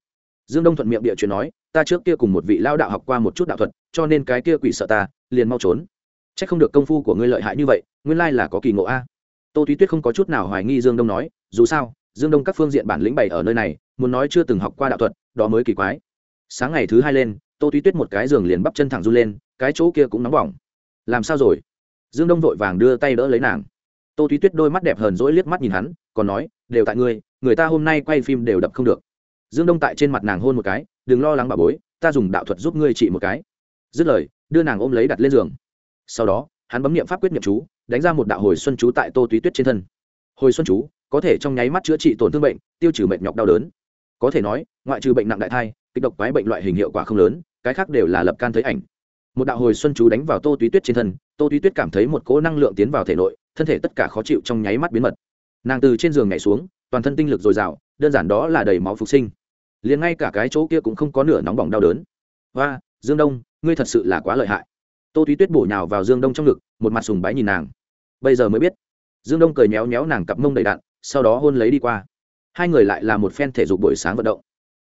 Speaker 1: Dương đông thuận miệng địa chuyện nói, ta trước kia cùng một vị lao đạo học qua một chút đạo thuật, cho nên cái kia quỷ sợ ta, liền mau trốn. C h ắ c không được công phu của ngươi lợi hại như vậy, nguyên lai là có kỳ ngộ a tô Thúy tuyết không có chút nào hoài nghi dương đông nói, dù sao, dương đông các phương diện bản lĩnh bày ở nơi này, muốn nói chưa từng học qua đạo thuật, đó mới kỳ quái. Sáng ngày thứ hai lên, tô Thúy tuyết một cái giường liền bắp chân thẳng run lên, cái chỗ kia cũng nóng bỏng. Làm sao rồi? Dương đông vội vàng đưa tay đỡ lấy nàng. Tô thúy tuyết đôi mắt đẹp hờn dỗi liếc mắt nhìn hắn, còn nói, đều tại ngươi, người ta hôm nay quay phim đều đập không được. Dương đông tại trên mặt nàng hôn một cái, đừng lo lắng bà bối, ta dùng đạo thuật giúp ngươi trị một cái. Dứt lời, đưa nàng ôm lấy đặt lên giường. Sau đó, hắn bấm niệm pháp quyết niệm chú đánh ra một đạo hồi xuân chú tại tô túy tuyết trên thân. Hồi xuân chú, có thể trong nháy mắt chữa trị tổn thương bệnh, tiêu trừ mệt nhọc đau đớn. Có thể nói, ngoại trừ bệnh nặng đại thai, kịch độc quái bệnh loại hình hiệu quả không lớn, cái khác đều là lập can thấy ảnh. Một đạo hồi xuân chú đánh vào tô túy tuyết trên thân, tô túy tuyết cảm thấy một cỗ năng lượng tiến vào thể nội, thân thể tất cả khó chịu trong nháy mắt biến mật. Nàng từ trên giường nhảy xuống, toàn thân tinh lực dồi dào, đơn giản đó là đầy máu phục sinh. Liền ngay cả cái chỗ kia cũng không có nửa nóng bỏng đau đớn. Và dương đông, ngươi thật sự là quá lợi hại. Tô túy tuyết bổ nhào vào dương đông trong ngực, một mặt sùng bái nhìn nàng bây giờ mới biết. Dương đông cười méo méo nàng cặp mông đầy đạn, sau đó hôn lấy đi qua. Hai người lại là một phen thể dục buổi sáng vận động.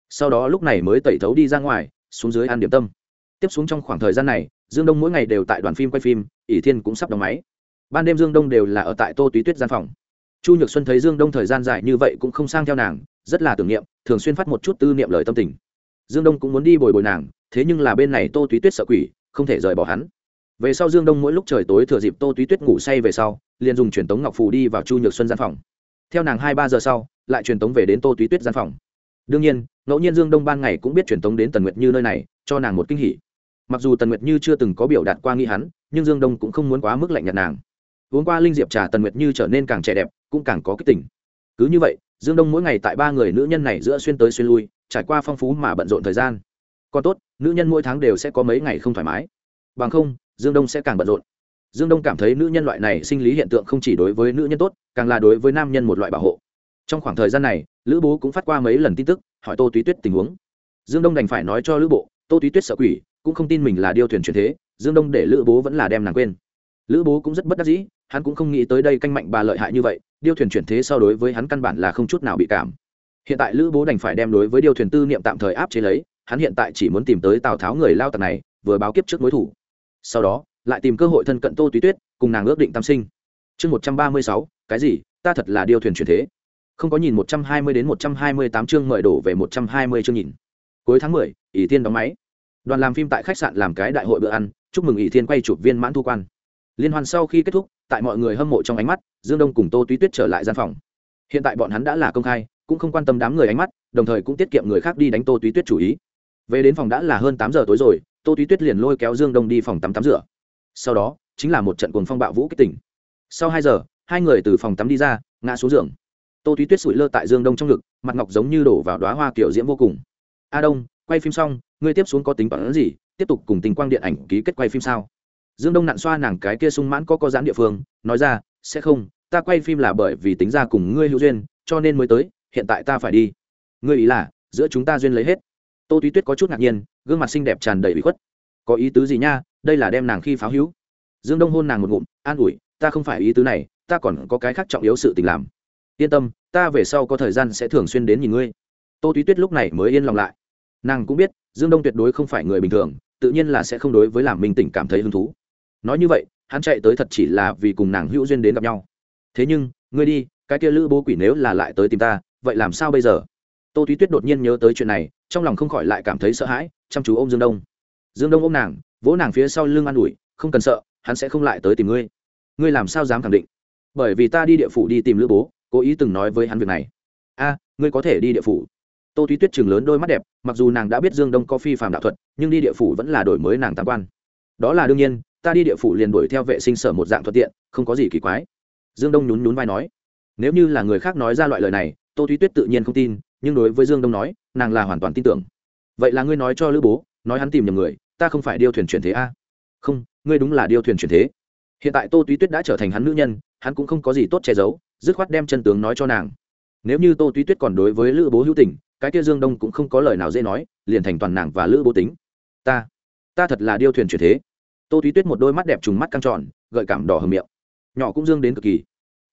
Speaker 1: Sau đó lúc này mới tẩy thấu đi ra ngoài, xuống dưới ăn điểm tâm. Tiếp xuống trong khoảng thời gian này, dương đông mỗi ngày đều tại đoàn phim quay phim, ỷ thiên cũng sắp đóng máy. Ban đêm dương đông đều là ở tại tô túy tuyết gian phòng. Chu nhược xuân thấy dương đông thời gian dài như vậy cũng không sang theo nàng, rất là tưởng niệm, thường xuyên phát một chút tư niệm lời tâm tình. Dương đông cũng muốn đi bồi bồi nàng, thế nhưng là bên này tô túy tuyết sợ quỷ, không thể rời bỏ hắn về sau dương đông mỗi lúc trời tối thừa dịp tô túy tuyết ngủ say về sau, liền dùng truyền tống ngọc phù đi vào chu nhược xuân gian phòng. Theo nàng hai ba giờ sau, lại truyền tống về đến tô túy tuyết gian phòng. Đương nhiên, ngẫu nhiên dương đông ban ngày cũng biết truyền tống đến tần nguyệt như nơi này, cho nàng một kinh hỉ. Mặc dù tần nguyệt như chưa từng có biểu đạt qua nghĩ hắn, nhưng dương đông cũng không muốn quá mức lạnh nhạt nàng. Uống qua linh diệp trà, tần nguyệt như trở nên càng trẻ đẹp, cũng càng có kích tình. Cứ như vậy, dương đông mỗi ngày tại ba người nữ nhân này giữa xuyên tới xuyên lui, trải qua phong phú mà bận rộn thời gian. Còn tốt, nữ nhân mỗi tháng đều sẽ có mấy ngày không thoải mái. Bằng không dương đông sẽ càng bận rộn. Dương đông cảm thấy nữ nhân loại này sinh lý hiện tượng không chỉ đối với nữ nhân tốt, càng là đối với nam nhân một loại bảo hộ. Trong khoảng thời gian này, lữ bố cũng phát qua mấy lần tin tức, hỏi tô túy tuyết tình huống. Dương đông đành phải nói cho lữ bộ, tô túy tuyết sợ quỷ, cũng không tin mình là điêu thuyền truyền thế, dương đông để lữ bố vẫn là đem nàng quên. Lữ bố cũng rất bất đắc dĩ, hắn cũng không nghĩ tới đây canh mạnh bà lợi hại như vậy, điêu thuyền chuyển thế so đối với hắn căn bản là không chút nào bị cảm. Hiện tại lữ bố đành phải đem đối với điêu thuyền tư niệm tạm thời áp chế lấy, hắn hiện tại chỉ muốn tìm tới tào tháo người lao tặc này, vừa báo kiếp trước mối thủ sau đó, lại tìm cơ hội thân cận tô túy tuyết, cùng nàng ước định tam sinh. Chương một trăm ba mươi sáu, cái gì? Ta thật là điêu thuyền chuyển thế. Không có nhìn một trăm hai mươi đến một trăm hai mươi tám chương mời đổ về một trăm hai mươi chương nhìn. Cuối tháng mười, ỷ tiên đóng máy. Đoàn làm phim tại khách sạn làm cái đại hội bữa ăn, chúc mừng ỷ thiên quay chụp viên mãn thu quan. Liên hoan sau khi kết thúc, tại mọi người hâm mộ trong ánh mắt, dương đông cùng tô túy tuyết trở lại gian phòng. Hiện tại bọn hắn đã là công khai, cũng không quan tâm đám người ánh mắt, đồng thời cũng tiết kiệm người khác đi đánh tô túy tuyết chủ ý. Về đến phòng đã là hơn tám giờ tối rồi tô túy tuyết liền lôi kéo dương đông đi phòng tắm tắm rửa. Sau đó, chính là một trận cuồng phong bạo vũ kích tỉnh sau hai giờ, hai người từ phòng tắm đi ra, ngã xuống giường. Tô túy tuyết sủi lơ tại dương đông trong ngực, mặt ngọc giống như đổ vào đoá hoa kiểu diễm vô cùng. A đông, quay phim xong, ngươi tiếp xuống có tính bản gì? Tiếp tục cùng tình quang điện ảnh ký kết quay phim sao? Dương đông nặn xoa nàng cái kia sung mãn có có dán địa phương, nói ra, sẽ không, ta quay phim là bởi vì tính ra cùng ngươi hữu duyên, cho nên mới tới, hiện tại ta phải đi. Ngươi ý là, giữa chúng ta duyên lấy hết tô túy tuyết có chút ngạc nhiên, gương mặt xinh đẹp tràn đầy bị khuất. Có ý tứ gì nha, đây là đem nàng khi pháo hữu. Dương đông hôn nàng một ngụm, an ủi, ta không phải ý tứ này, ta còn có cái khác trọng yếu sự tình làm. Yên tâm, ta về sau có thời gian sẽ thường xuyên đến nhìn ngươi. Tô túy tuyết lúc này mới yên lòng lại. Nàng cũng biết, dương đông tuyệt đối không phải người bình thường, tự nhiên là sẽ không đối với làm minh tỉnh cảm thấy hứng thú. Nói như vậy, hắn chạy tới thật chỉ là vì cùng nàng hữu duyên đến gặp nhau. Thế nhưng, ngươi đi, cái kia lữ bố quỷ nếu là lại tới tìm ta, vậy làm sao bây giờ? Tô túy tuyết đột nhiên nhớ tới chuyện này trong lòng không khỏi lại cảm thấy sợ hãi, chăm chú ô m dương đông. Dương đông ôm nàng, vỗ nàng phía sau lưng an ủi, không cần sợ, hắn sẽ không lại tới tìm ngươi. Ngươi làm sao dám khẳng định? Bởi vì ta đi địa phủ đi tìm lữ bố, cố ý từng nói với hắn việc này. A, ngươi có thể đi địa phủ. Tô Thúy tuyết chừng lớn đôi mắt đẹp, mặc dù nàng đã biết dương đông có phi phạm đạo thuật, nhưng đi địa phủ vẫn là đổi mới nàng tam quan. Đó là đương nhiên, ta đi địa phủ liền đuổi theo vệ sinh sở một dạng thuận tiện, không có gì kỳ quái. Dương đông nhún nhún vai nói. Nếu như là người khác nói ra loại lời này, tô thúy tuyết tự nhiên không tin, nhưng đối với dương đông nói nàng là hoàn toàn tin tưởng. Vậy là ngươi nói cho lữ bố, nói hắn tìm nhầm người, ta không phải điêu thuyền chuyển thế a? Không, ngươi đúng là điêu thuyền chuyển thế. Hiện tại tô túy tuyết đã trở thành hắn nữ nhân, hắn cũng không có gì tốt che giấu, dứt khoát đem chân tướng nói cho nàng. Nếu như tô túy tuyết còn đối với lữ bố hữu tình, cái kia dương đông cũng không có lời nào dễ nói, liền thành toàn nàng và lữ bố tính. Ta ta thật là điêu thuyền chuyển thế. Tô túy tuyết một đôi mắt đẹp trùng mắt căng tròn, gợi cảm đỏ hầm miệng. Nhỏ cũng dương đến cực kỳ.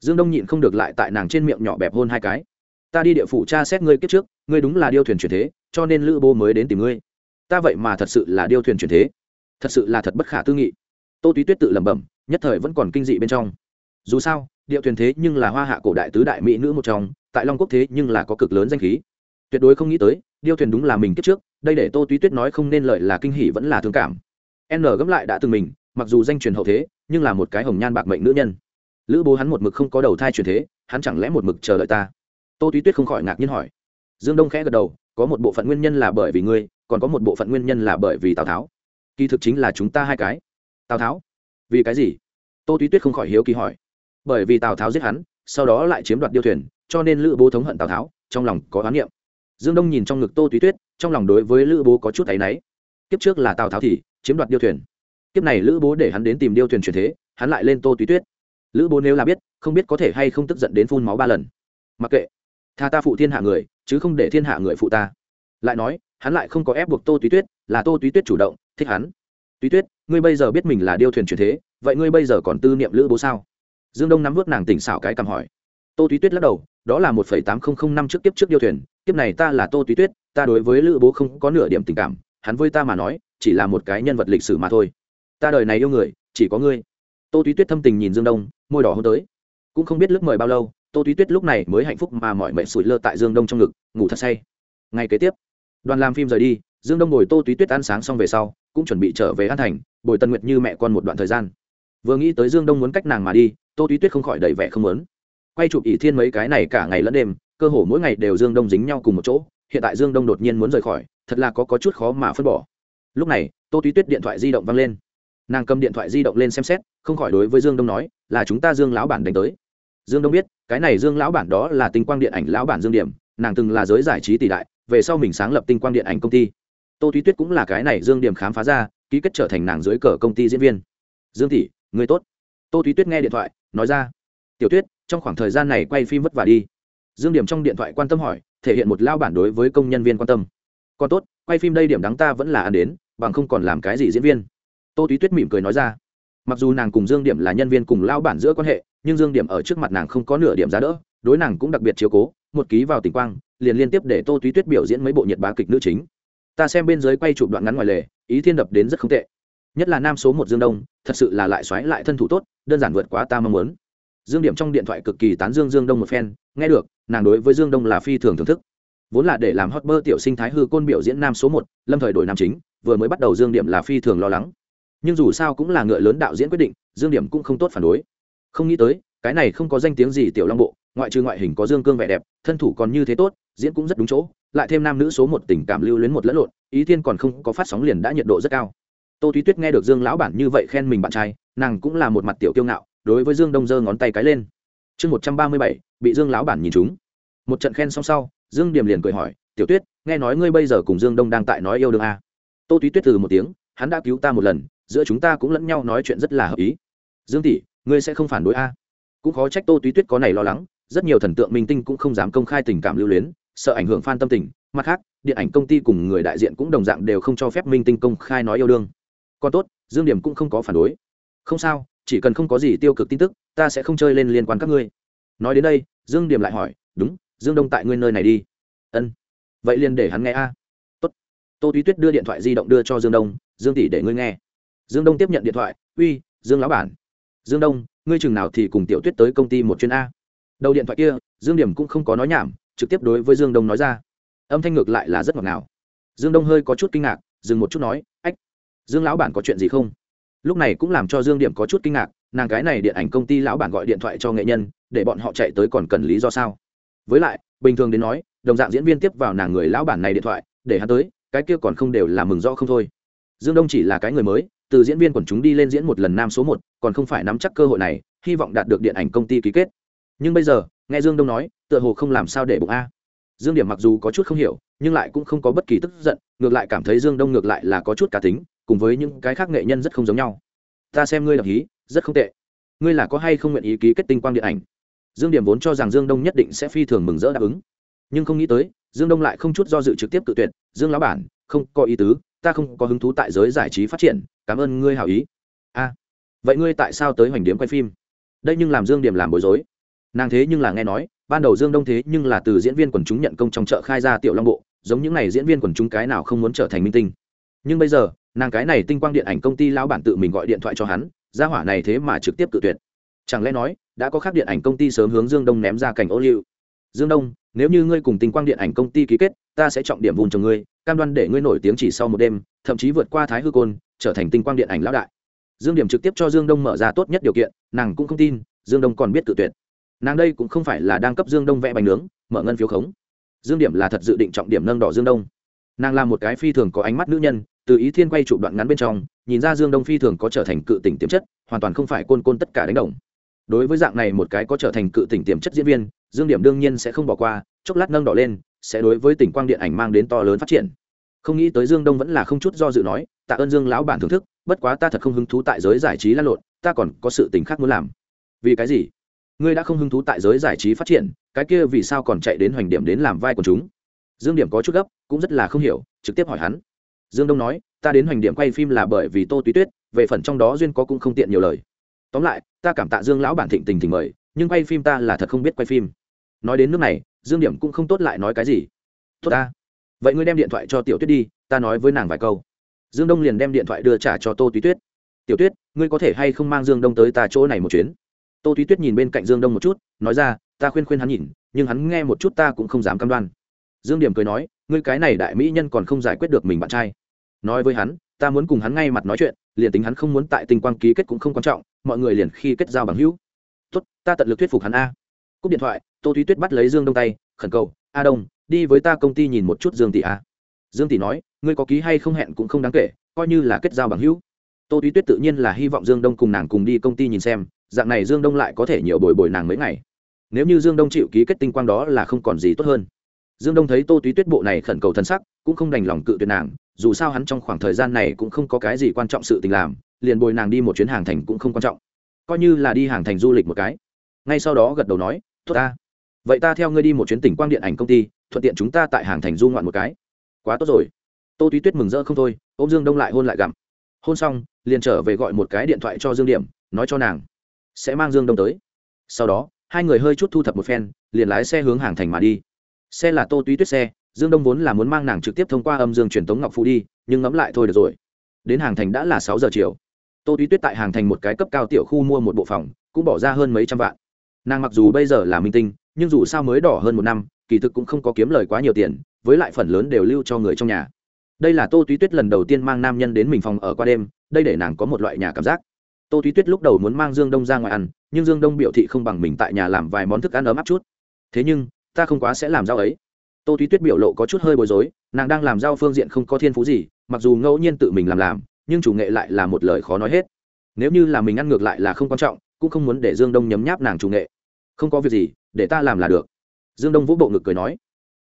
Speaker 1: Dương đông nhịn không được lại tại nàng trên miệng nhỏ bẹp hôn hai cái. Ta đi địa phủ tra xét ngươi kiếp trước ngươi đúng là điêu thuyền chuyển thế, cho nên lữ bố mới đến tìm ngươi. Ta vậy mà thật sự là điêu thuyền chuyển thế. Thật sự là thật bất khả tư nghị. Tô túy tuyết tự lẩm bẩm, nhất thời vẫn còn kinh dị bên trong. Dù sao, điệu thuyền thế nhưng là hoa hạ cổ đại tứ đại mỹ nữ một trong, tại long quốc thế nhưng là có cực lớn danh khí. Tuyệt đối không nghĩ tới, điêu thuyền đúng là mình kiếp trước, đây để tô túy tuyết nói không nên lợi là kinh hỉ vẫn là thương cảm. N gấm lại đã từng mình, mặc dù danh truyền hậu thế, nhưng là một cái hồng nhan bạc mệnh nữ nhân. Lữ bố hắn một mực không có đầu thai truyền thế, hắn chẳng lẽ một mực chờ đợi ta? Tô túy tuyết không khỏi ngạc nhiên hỏi dương đông khẽ gật đầu, có một bộ phận nguyên nhân là bởi vì ngươi, còn có một bộ phận nguyên nhân là bởi vì tào tháo. Kỳ thực chính là chúng ta hai cái. Tào tháo? Vì cái gì? Tô túy tuyết không khỏi hiếu kỳ hỏi. Bởi vì tào tháo giết hắn, sau đó lại chiếm đoạt điêu thuyền, cho nên lữ bố thống hận tào tháo, trong lòng có oán niệm. Dương đông nhìn trong ngực tô túy tuyết, trong lòng đối với lữ bố có chút áy náy. Kiếp trước là tào tháo thì chiếm đoạt điêu thuyền. Kiếp này lữ bố để hắn đến tìm điêu thuyền truyền thế, hắn lại lên tô túy tuyết. Lữ bố nếu là biết, không biết có thể hay không tức giận đến phun máu ba lần. Mặc kệ. Tha ta phụ thiên hạ người chứ không để thiên hạ người phụ ta. Lại nói, hắn lại không có ép buộc tô túy tuyết, là tô túy tuyết chủ động, thích hắn. Túy tuyết, ngươi bây giờ biết mình là điêu thuyền truyền thế, vậy ngươi bây giờ còn tư niệm lữ bố sao? Dương đông nắm vớt nàng tỉnh xảo cái cầm hỏi. Tô túy tuyết lắc đầu, đó là một phẩy tám không năm trước kiếp trước điêu thuyền, kiếp này ta là tô túy tuyết, ta đối với lữ bố không có nửa điểm tình cảm, hắn với ta mà nói, chỉ là một cái nhân vật lịch sử mà thôi. Ta đời này yêu người, chỉ có ngươi. Tô túy tuyết thâm tình nhìn dương đông, môi đỏ hôn tới. Cũng không biết lớp mời bao lâu tô túy tuyết lúc này mới hạnh phúc mà mọi mệnh sủi lơ tại dương đông trong ngực ngủ thật say. Ngày kế tiếp đoàn làm phim rời đi dương đông ngồi tô túy tuyết ăn sáng xong về sau cũng chuẩn bị trở về an thành bồi tân nguyệt như mẹ con một đoạn thời gian. Vừa nghĩ tới dương đông muốn cách nàng mà đi tô túy tuyết không khỏi đầy vẻ không muốn. Quay chụp ỷ thiên mấy cái này cả ngày lẫn đêm cơ hồ mỗi ngày đều dương đông dính nhau cùng một chỗ hiện tại dương đông đột nhiên muốn rời khỏi thật là có, có chút khó mà phân bỏ. Lúc này tô túy tuyết điện thoại di động văng lên. Nàng cầm điện thoại di động lên xem xét không khỏi đối với dương đông nói là chúng ta dương lão bản đánh tới dương đông biết, cái này dương lão bản đó là tinh quang điện ảnh lão bản dương điểm, nàng từng là giới giải trí tỷ đại, về sau mình sáng lập tinh quang điện ảnh công ty. Tô Thúy tuyết cũng là cái này dương điểm khám phá ra, ký kết trở thành nàng dưới cờ công ty diễn viên. Dương tỷ, người tốt. Tô Thúy tuyết nghe điện thoại, nói ra. Tiểu tuyết, trong khoảng thời gian này quay phim vất vả đi. Dương điểm trong điện thoại quan tâm hỏi, thể hiện một lao bản đối với công nhân viên quan tâm. Còn tốt, quay phim đây điểm đáng ta vẫn là ăn đến, bằng không còn làm cái gì diễn viên. Tô Thúy tuyết mỉm cười nói ra. Mặc dù nàng cùng dương điểm là nhân viên cùng lao bản giữa quan hệ nhưng dương điểm ở trước mặt nàng không có nửa điểm giá đỡ, đối nàng cũng đặc biệt chiếu cố, một ký vào tình quang, liền liên tiếp để tô túy tuyết biểu diễn mấy bộ nhiệt bá kịch nữ chính. Ta xem bên dưới quay chụp đoạn ngắn ngoài lề, ý thiên đập đến rất không tệ. Nhất là nam số một dương đông, thật sự là lại xoáy lại thân thủ tốt, đơn giản vượt quá ta mong muốn. Dương điểm trong điện thoại cực kỳ tán dương dương đông một phen, nghe được, nàng đối với dương đông là phi thường thưởng thức. Vốn là để làm hot bơ tiểu sinh thái hư côn biểu diễn nam số một, lâm thời đổi nam chính, vừa mới bắt đầu dương điểm là phi thường lo lắng. Nhưng dù sao cũng là ngựa lớn đạo diễn quyết định, dương điểm cũng không tốt phản đối không nghĩ tới, cái này không có danh tiếng gì tiểu long bộ, ngoại trừ ngoại hình có dương cương vẻ đẹp, thân thủ còn như thế tốt, diễn cũng rất đúng chỗ, lại thêm nam nữ số một tình cảm lưu luyến một lẫn lộn, ý thiên còn không có phát sóng liền đã nhiệt độ rất cao. Tô thúy tuyết nghe được dương lão bản như vậy khen mình bạn trai, nàng cũng là một mặt tiểu kiêu ngạo, đối với dương đông giơ ngón tay cái lên. Chương một trăm ba mươi bảy, bị dương lão bản nhìn chúng một trận khen xong sau, dương điểm liền cười hỏi, tiểu tuyết, nghe nói ngươi bây giờ cùng dương đông đang tại nói yêu đương a? À? tô Thúy tuyết từ một tiếng, hắn đã cứu ta một lần, giữa chúng ta cũng lẫn nhau nói chuyện rất là hợp ý. Dương tỷ ngươi sẽ không phản đối a. Cũng khó trách tô túy tuyết có này lo lắng, rất nhiều thần tượng minh tinh cũng không dám công khai tình cảm lưu luyến, sợ ảnh hưởng f a n tâm tình. Mặt khác, điện ảnh công ty cùng người đại diện cũng đồng dạng đều không cho phép minh tinh công khai nói yêu đương. Còn tốt, dương điểm cũng không có phản đối. Không sao, chỉ cần không có gì tiêu cực tin tức, ta sẽ không chơi lên liên quan các ngươi. Nói đến đây, dương điểm lại hỏi, đúng, dương đông tại ngươi nơi này đi. Ân. Vậy liền để hắn nghe a. Tốt. Tô túy tuyết đưa điện thoại di động đưa cho dương đông, dương tỷ để ngươi nghe. Dương đông tiếp nhận điện thoại, uy, dương lão bản dương đông, ngươi chừng nào thì cùng tiểu tuyết tới công ty một chuyến a. Đầu điện thoại kia, dương điểm cũng không có nói nhảm, trực tiếp đối với dương đông nói ra. Âm thanh ngược lại là rất ngọt ngào. Dương đông hơi có chút kinh ngạc, dừng một chút nói, ách, dương lão bản có chuyện gì không? Lúc này cũng làm cho dương điểm có chút kinh ngạc, nàng cái này điện ảnh công ty lão bản gọi điện thoại cho nghệ nhân, để bọn họ chạy tới còn cần lý do sao? Với lại, bình thường đến nói, đồng dạng diễn viên tiếp vào nàng người lão bản này điện thoại, để hắn tới, cái kia còn không đều là mừng rõ không thôi. Dương đông chỉ là cái người mới từ diễn viên quần chúng đi lên diễn một lần nam số một, còn không phải nắm chắc cơ hội này, hy vọng đạt được điện ảnh công ty ký kết. Nhưng bây giờ, nghe dương đông nói, tựa hồ không làm sao để bụng a. Dương điểm mặc dù có chút không hiểu, nhưng lại cũng không có bất kỳ tức giận, ngược lại cảm thấy dương đông ngược lại là có chút cá tính, cùng với những cái khác nghệ nhân rất không giống nhau. Ta xem ngươi đọc hí, rất không tệ. Ngươi là có hay không nguyện ý ký kết tinh quang điện ảnh? Dương điểm vốn cho rằng dương đông nhất định sẽ phi thường mừng rỡ đáp ứng. Nhưng không nghĩ tới, dương đông lại không chút do dự trực tiếp tự tuyệt. Dương lão bản, không có ý tứ ta không có hứng thú tại giới giải trí phát triển, cảm ơn ngươi hảo ý. A, vậy ngươi tại sao tới hoành điếm quay phim? Đây nhưng làm dương điểm làm bối rối. Nàng thế nhưng là nghe nói, ban đầu dương đông thế nhưng là từ diễn viên quần chúng nhận công trong chợ khai ra tiểu long bộ, giống những n à y diễn viên quần chúng cái nào không muốn trở thành minh tinh. Nhưng bây giờ, nàng cái này tinh quang điện ảnh công ty lão bản tự mình gọi điện thoại cho hắn ra hỏa này thế mà trực tiếp cự tuyệt. Chẳng lẽ nói, đã có khác điện ảnh công ty sớm hướng dương đông ném ra cảnh ô liu? Dương đông, nếu như ngươi cùng tinh quang điện ảnh công ty ký kết, ta sẽ trọng điểm vùng cho ngươi cam đoan để ngươi nổi tiếng chỉ sau một đêm, thậm chí vượt qua thái hư côn, trở thành tinh quang điện ảnh lão đại. Dương điểm trực tiếp cho dương đông mở ra tốt nhất điều kiện, nàng cũng không tin, dương đông còn biết tự tuyệt. Nàng đây cũng không phải là đang cấp dương đông vẽ bánh nướng, mở ngân phiếu khống. Dương điểm là thật dự định trọng điểm nâng đỏ dương đông. Nàng là một cái phi thường có ánh mắt nữ nhân, từ ý thiên quay chụp đoạn ngắn bên trong, nhìn ra dương đông phi thường có trở thành cự tỉnh tiềm chất, hoàn toàn không phải côn côn tất cả đánh đồng. Đối với dạng này một cái có trở thành cự tỉnh tiềm chất diễn viên, dương điểm đương nhiên sẽ không bỏ qua, chốc lát nâng đỏ lên sẽ đối với tỉnh quang điện ảnh mang đến to lớn phát triển. Không nghĩ tới dương đông vẫn là không chút do dự nói, tạ ơn dương lão bản thưởng thức, bất quá ta thật không hứng thú tại giới giải trí lăn lộn, ta còn có sự tình khác muốn làm. Vì cái gì? Ngươi đã không hứng thú tại giới giải trí phát triển, cái kia vì sao còn chạy đến hoành điểm đến làm vai của chúng? Dương điểm có chút gấp, cũng rất là không hiểu, trực tiếp hỏi hắn. Dương đông nói, ta đến hoành điểm quay phim là bởi vì tô túy tuyết, về phần trong đó duyên có cũng không tiện nhiều lời. Tóm lại, ta cảm tạ dương lão bản thịnh tình tình mời, nhưng quay phim ta là thật không biết quay phim. Nói đến nước này dương điểm cũng không tốt lại nói cái gì. Tốt ta. Vậy ngươi đem điện thoại cho tiểu tuyết đi, ta nói với nàng vài câu. Dương đông liền đem điện thoại đưa trả cho tô túy tuyết. Tiểu tuyết, ngươi có thể hay không mang dương đông tới ta chỗ này một chuyến? Tô túy tuyết nhìn bên cạnh dương đông một chút, nói ra, ta khuyên khuyên hắn nhìn, nhưng hắn nghe một chút ta cũng không dám cam đoan. Dương điểm cười nói, ngươi cái này đại mỹ nhân còn không giải quyết được mình bạn trai. Nói với hắn, ta muốn cùng hắn ngay mặt nói chuyện, liền tính hắn không muốn tại tình quang ký kết cũng không quan trọng, mọi người liền khi kết giao bằng hữu. Tốt, ta tận lực thuyết phục hắn a cúp điện thoại, tô thúy tuyết bắt lấy dương đông tay, khẩn cầu, a đông, đi với ta công ty nhìn một chút dương tỷ a. Dương tỷ nói, ngươi có ký hay không hẹn cũng không đáng kể, coi như là kết giao bằng hữu. Tô thúy tuyết tự nhiên là hy vọng dương đông cùng nàng cùng đi công ty nhìn xem, dạng này dương đông lại có thể nhiều bồi bồi nàng mấy ngày. Nếu như dương đông chịu ký kết tinh quang đó là không còn gì tốt hơn. Dương đông thấy tô túy tuyết bộ này khẩn cầu thân sắc, cũng không đành lòng cự tuyệt nàng, dù sao hắn trong khoảng thời gian này cũng không có cái gì quan trọng sự tình làm, liền bồi nàng đi một chuyến hàng thành cũng không quan trọng. Coi như là đi hàng thành du lịch một cái. Ngay sau đó gật đầu nói tốt ta. Vậy ta theo ngươi đi một chuyến tỉnh quang điện ảnh công ty, thuận tiện chúng ta tại hàng thành du ngoạn một cái. Quá tốt rồi. Tô túy tuyết mừng rỡ không thôi ô m dương đông lại hôn lại gặm. Hôn xong, liền trở về gọi một cái điện thoại cho dương điểm, nói cho nàng, sẽ mang dương đông tới. Sau đó, hai người hơi chút thu thập một phen, liền lái xe hướng hàng thành mà đi. Xe là tô túy tuyết xe, dương đông vốn là muốn mang nàng trực tiếp thông qua âm dương truyền tống ngọc phụ đi, nhưng ngẫm lại thôi được rồi. Đến hàng thành đã là sáu giờ chiều. Tô túy tuyết tại hàng thành một cái cấp cao tiểu khu mua một bộ phòng, cũng bỏ ra hơn mấy trăm vạn nàng mặc dù bây giờ là minh tinh, nhưng dù sao mới đỏ hơn một năm, kỳ thực cũng không có kiếm lời quá nhiều tiền, với lại phần lớn đều lưu cho người trong nhà. Đây là tô túy tuyết lần đầu tiên mang nam nhân đến mình phòng ở qua đêm, đây để nàng có một loại nhà cảm giác. Tô túy tuyết lúc đầu muốn mang dương đông ra ngoài ăn, nhưng dương đông biểu thị không bằng mình tại nhà làm vài món thức ăn ấm áp chút. Thế nhưng, ta không quá sẽ làm rau ấy. Tô túy tuyết biểu lộ có chút hơi bối rối, nàng đang làm rau phương diện không có thiên phú gì, mặc dù ngẫu nhiên tự mình làm làm, nhưng chủ nghệ lại là một lời khó nói hết. Nếu như là mình ăn ngược lại là không quan trọng cũng không muốn để dương đông nhấm nháp nàng chủ nghệ. Không có việc gì, để ta làm là được. Dương đông vũ bộ ngực cười nói,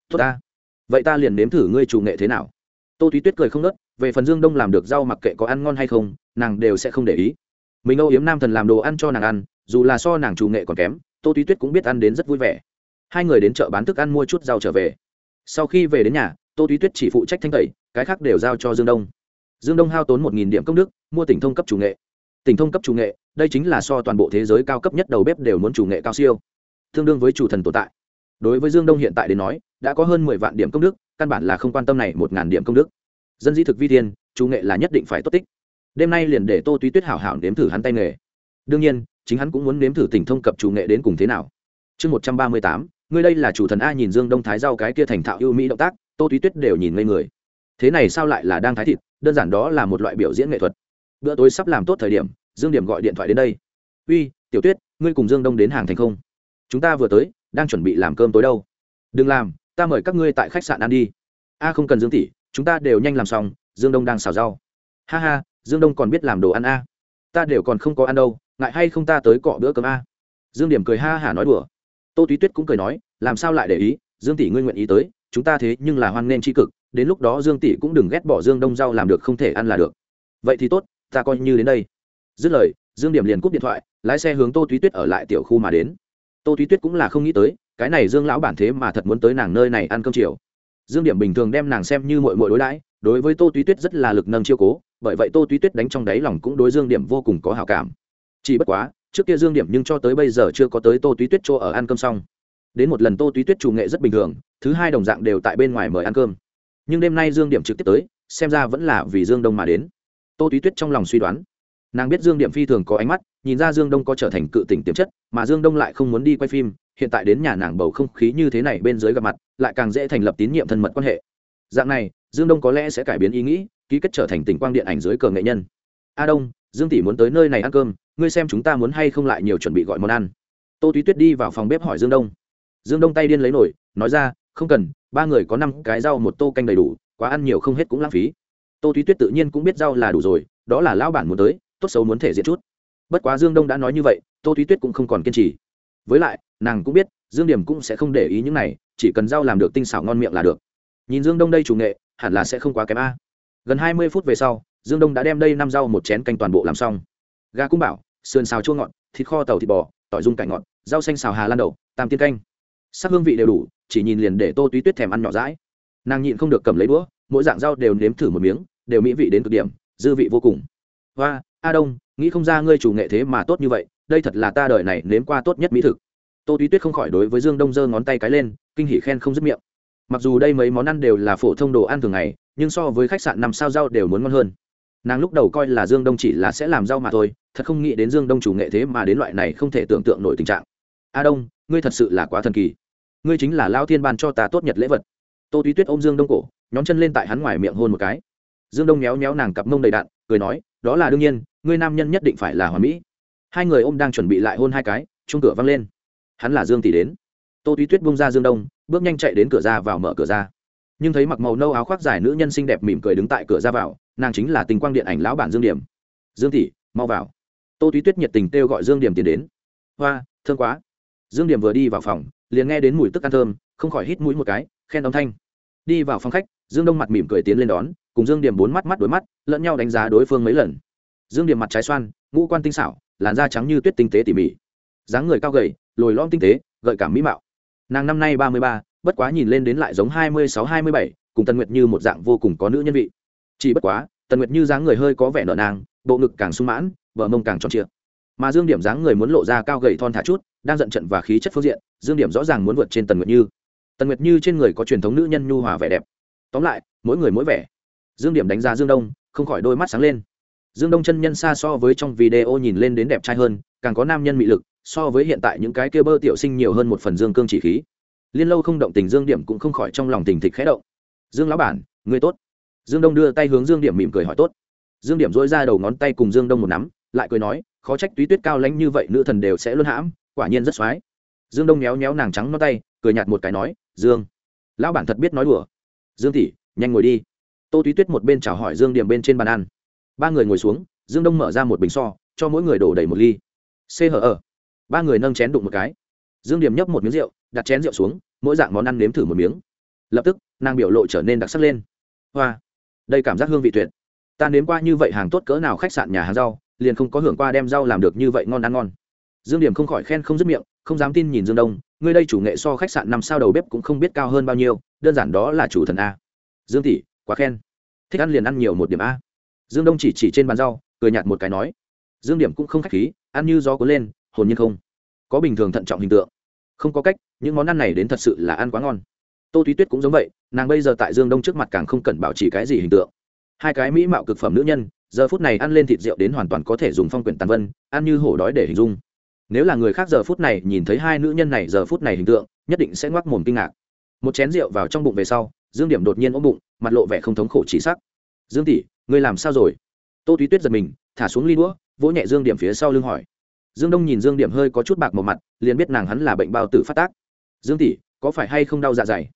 Speaker 1: tốt ta. Vậy ta liền nếm thử ngươi chủ nghệ thế nào. Tô Thúy tuyết cười không nớt, về phần dương đông làm được rau mặc kệ có ăn ngon hay không, nàng đều sẽ không để ý. Mình âu yếm nam thần làm đồ ăn cho nàng ăn, dù là so nàng chủ nghệ còn kém, tô Thúy tuyết cũng biết ăn đến rất vui vẻ. Hai người đến chợ bán thức ăn mua chút rau trở về. Sau khi về đến nhà, tô Thúy tuyết chỉ phụ trách thanh tẩy, cái khác đều giao cho dương đông. Dương đông hao tốn một điểm công đức, mua tỉnh thông cấp chủ nghệ tỉnh thông cấp chủ nghệ, đây chính là so toàn bộ thế giới cao cấp nhất đầu bếp đều muốn chủ nghệ cao siêu. Tương đương với chủ thần tồn tại. Đối với dương đông hiện tại đến nói, đã có hơn mười vạn điểm công đức, căn bản là không quan tâm này một ngàn điểm công đức. Dân di thực vi thiên, chủ nghệ là nhất định phải tốt tích. Đêm nay liền để tô túy tuyết hảo hảo nếm thử hắn tay nghề. Đương nhiên, chính hắn cũng muốn nếm thử tỉnh thông cập chủ nghệ đến cùng thế nào. Chương một trăm ba mươi tám, ngươi đây là chủ thần a nhìn dương đông thái rau cái kia thành thạo ưu mỹ động tác, tô túy tuyết đều nhìn ngây người. Thế này sao lại là đang thái thịt, đơn giản đó là một loại biểu diễn nghệ thuật bữa tối sắp làm tốt thời điểm, dương điểm gọi điện thoại đến đây. Uy, tiểu tuyết, ngươi cùng dương đông đến hàng thành không? Chúng ta vừa tới, đang chuẩn bị làm cơm tối đâu. Đừng làm, ta mời các ngươi tại khách sạn ăn đi. A, không cần dương tỷ, chúng ta đều nhanh làm xong, dương đông đang xào rau. Ha ha, dương đông còn biết làm đồ ăn a. Ta đều còn không có ăn đâu, ngại hay không ta tới cọ bữa cơm a? Dương điểm cười ha hả nói đùa. Tô túy tuyết cũng cười nói, làm sao lại để ý, dương tỷ ngươi nguyện ý tới, chúng ta thế nhưng là hoan nghênh tri cực, đến lúc đó dương tỷ cũng đừng ghét bỏ dương đông rau làm được không thể ăn là được. Vậy thì tốt ta coi như đến đây. Dứt lời, dương điểm liền cúp điện thoại, lái xe hướng tô túy tuyết ở lại tiểu khu mà đến. Tô túy tuyết cũng là không nghĩ tới, cái này dương lão bản thế mà thật muốn tới nàng nơi này ăn cơm chiều. Dương điểm bình thường đem nàng xem như mội mội đối đãi, đối với tô túy tuyết rất là lực nâng chiêu cố, bởi vậy tô túy tuyết đánh trong đáy lòng cũng đối dương điểm vô cùng có hào cảm. Chỉ bất quá, trước kia dương điểm nhưng cho tới bây giờ chưa có tới tô túy tuyết chỗ ở ăn cơm xong. Đến một lần tô túy tuyết chủ nghệ rất bình thường, thứ hai đồng dạng đều tại bên ngoài mời ăn cơm. Nhưng đêm nay dương điểm trực tiếp tới, xem ra vẫn là vì dương đông mà đến tô túy tuyết trong lòng suy đoán. Nàng biết dương điểm phi thường có ánh mắt, nhìn ra dương đông có trở thành cự tỉnh tiềm chất, mà dương đông lại không muốn đi quay phim, hiện tại đến nhà nàng bầu không khí như thế này bên dưới gặp mặt, lại càng dễ thành lập tín nhiệm thân mật quan hệ. Dạng này, dương đông có lẽ sẽ cải biến ý nghĩ, ký kết trở thành tỉnh quang điện ảnh dưới cờ nghệ nhân. A đông, dương tỷ muốn tới nơi này ăn cơm, ngươi xem chúng ta muốn hay không lại nhiều chuẩn bị gọi món ăn. Tô túy tuyết đi vào phòng bếp hỏi dương đông. Dương đông tay điên lấy nổi nói ra, không cần, ba người có năm cái rau một tô canh đầy đủ, quá ăn nhiều không hết cũng lãng phí tô Thúy tuyết tự nhiên cũng biết rau là đủ rồi, đó là lão bản muốn tới, tốt xấu muốn thể diện chút. Bất quá dương đông đã nói như vậy, tô Thúy tuyết cũng không còn kiên trì. Với lại, nàng cũng biết, dương điểm cũng sẽ không để ý những này, chỉ cần rau làm được tinh xảo ngon miệng là được. Nhìn dương đông đây chủ nghệ, hẳn là sẽ không quá kém a. Gần hai mươi phút về sau, dương đông đã đem đây năm rau một chén canh toàn bộ làm xong. Gà cũng bảo, sườn xào chua ngọt, thịt kho tàu thịt bò, tỏi dung cải ngọt, rau xanh xào hà lan đậu, tam tiên canh. Sắc hương vị đều đủ, chỉ nhìn liền để tô túy tuyết thèm ăn nhỏ rãi nàng nhịn không được cầm lấy đũa, mỗi dạng rau đều nếm thử một miếng đều mỹ vị đến cực điểm, dư vị vô cùng. Hoa, a đông, nghĩ không ra ngươi chủ nghệ thế mà tốt như vậy, đây thật là ta đời này nếm qua tốt nhất mỹ thực. Tô túy tuyết không khỏi đối với dương đông giơ ngón tay cái lên, kinh hỉ khen không dứt miệng. Mặc dù đây mấy món ăn đều là phổ thông đồ ăn thường ngày, nhưng so với khách sạn năm sao rau đều muốn ngon hơn. Nàng lúc đầu coi là dương đông chỉ là sẽ làm rau mà thôi, thật không nghĩ đến dương đông chủ nghệ thế mà đến loại này không thể tưởng tượng nổi tình trạng. A đông, ngươi thật sự là quá thần kỳ. Ngươi chính là lao thiên ban cho ta tốt nhất lễ vật. Tô túy tuyết ôm dương đông cổ nhóm chân lên tại hắn ngoài miệng hôn một cái dương đông méo méo nàng cặp mông đầy đạn, cười nói, đó là đương nhiên, ngươi nam nhân nhất định phải là hoàn mỹ. Hai người ôm đang chuẩn bị lại hôn hai cái chung cửa văng lên. Hắn là dương tỷ đến. Tô túy tuyết bung ra dương đông, bước nhanh chạy đến cửa ra vào mở cửa ra. Nhưng thấy mặc màu nâu áo khoác dài nữ nhân xinh đẹp mỉm cười đứng tại cửa ra vào, nàng chính là tình quang điện ảnh lão bản dương điểm. Dương tỷ, mau vào. Tô túy tuyết nhiệt tình kêu gọi dương điểm tiến đến. Hoa, thương quá. Dương điểm vừa đi vào phòng, liền nghe đến mùi tức ăn thơm, không khỏi hít mũi một cái, khen âm thanh. Đi vào phòng khách, dương đông mặt mỉm cười tiến lên đón cùng dương điểm bốn mắt mắt đối mắt, lẫn nhau đánh giá đối phương mấy lần. Dương điểm mặt trái xoan, ngũ quan tinh xảo, làn da trắng như tuyết tinh tế tỉ mỉ. Dáng người cao gầy, lồi lõm tinh tế, gợi cảm mỹ mạo. Nàng năm nay ba mươi ba, bất quá nhìn lên đến lại giống hai mươi sáu, hai mươi bảy, cùng tần nguyệt như một dạng vô cùng có nữ nhân vị. Chỉ bất quá, tần nguyệt như dáng người hơi có vẻ nợ nàng, bộ ngực càng sung mãn vợ mông càng tròn trịa. Mà dương điểm dáng người muốn lộ ra cao gầy thon thả chút, đang giận trận và khí chất phương diện, dương điểm rõ ràng muốn vượt trên tần nguyệt như. Tần nguyệt như trên người có truyền thống nữ nhân nhu hòa vẻ đẹp. Tóm lại, mỗi người mỗi vẻ dương điểm đánh giá dương đông, không khỏi đôi mắt sáng lên. Dương đông chân nhân xa so với trong video nhìn lên đến đẹp trai hơn, càng có nam nhân mị lực, so với hiện tại những cái kia bơ tiểu sinh nhiều hơn một phần dương cương chỉ khí. Liên lâu không động tình dương điểm cũng không khỏi trong lòng tình thịch khẽ động. Dương lão bản, người tốt. Dương đông đưa tay hướng dương điểm mỉm cười hỏi tốt. Dương điểm dỗi ra đầu ngón tay cùng dương đông một nắm, lại cười nói, khó trách túy tuyết cao lãnh như vậy, nữ thần đều sẽ luôn hãm, quả nhiên rất x dương đông méo méo nàng trắng nó tay, cười nhạt một cái nói, dương, lão bản thật biết nói đùa. Dương tỷ, nhanh ngồi đi tô túy tuyết một bên chào hỏi dương điểm bên trên bàn ăn. Ba người ngồi xuống, dương đông mở ra một bình so, cho mỗi người đổ đầy một ly. C hở ở ba người nâng chén đụng một cái. Dương điểm nhấp một miếng rượu, đặt chén rượu xuống, mỗi dạng món ăn nếm thử một miếng. Lập tức, nàng biểu lộ trở nên đặc sắc lên. Hoa, đây cảm giác hương vị tuyệt. Ta nếm qua như vậy hàng tốt cỡ nào khách sạn nhà hàng rau, liền không có hưởng qua đem rau làm được như vậy ngon ăn ngon. Dương điểm không khỏi khen không dứt miệng, không dám tin nhìn dương đông, ngươi đây chủ nghệ so khách sạn năm sao đầu bếp cũng không biết cao hơn bao nhiêu, đơn giản đó là chủ thần a. Dương tỷ quá khen. Thích ăn liền ăn nhiều một điểm a. Dương đông chỉ chỉ trên bàn rau, cười nhạt một cái nói. Dương điểm cũng không k h á c h khí, ăn như gió cuốn lên, hồn nhiên không. Có bình thường thận trọng hình tượng. Không có cách, những món ăn này đến thật sự là ăn quá ngon. Tô túy tuyết cũng giống vậy, nàng bây giờ tại dương đông trước mặt càng không cần bảo trì cái gì hình tượng. Hai cái mỹ mạo cực phẩm nữ nhân, giờ phút này ăn lên thịt rượu đến hoàn toàn có thể dùng phong quyển tàn vân, ăn như hổ đói để hình dung. Nếu là người khác giờ phút này nhìn thấy hai nữ nhân này giờ phút này hình tượng, nhất định sẽ ngoác mồm kinh ngạc. Một chén rượu vào trong bụng về sau dương điểm đột nhiên ôm bụng, mặt lộ vẻ không thống khổ chỉ sắc. Dương tỷ, ngươi làm sao rồi? Tô túy tuyết giật mình, thả xuống ly đũa, vỗ nhẹ dương điểm phía sau lưng hỏi. Dương đông nhìn dương điểm hơi có chút bạc một mặt, liền biết nàng hắn là bệnh bao tử phát tác. Dương tỷ, có phải hay không đau dạ dày?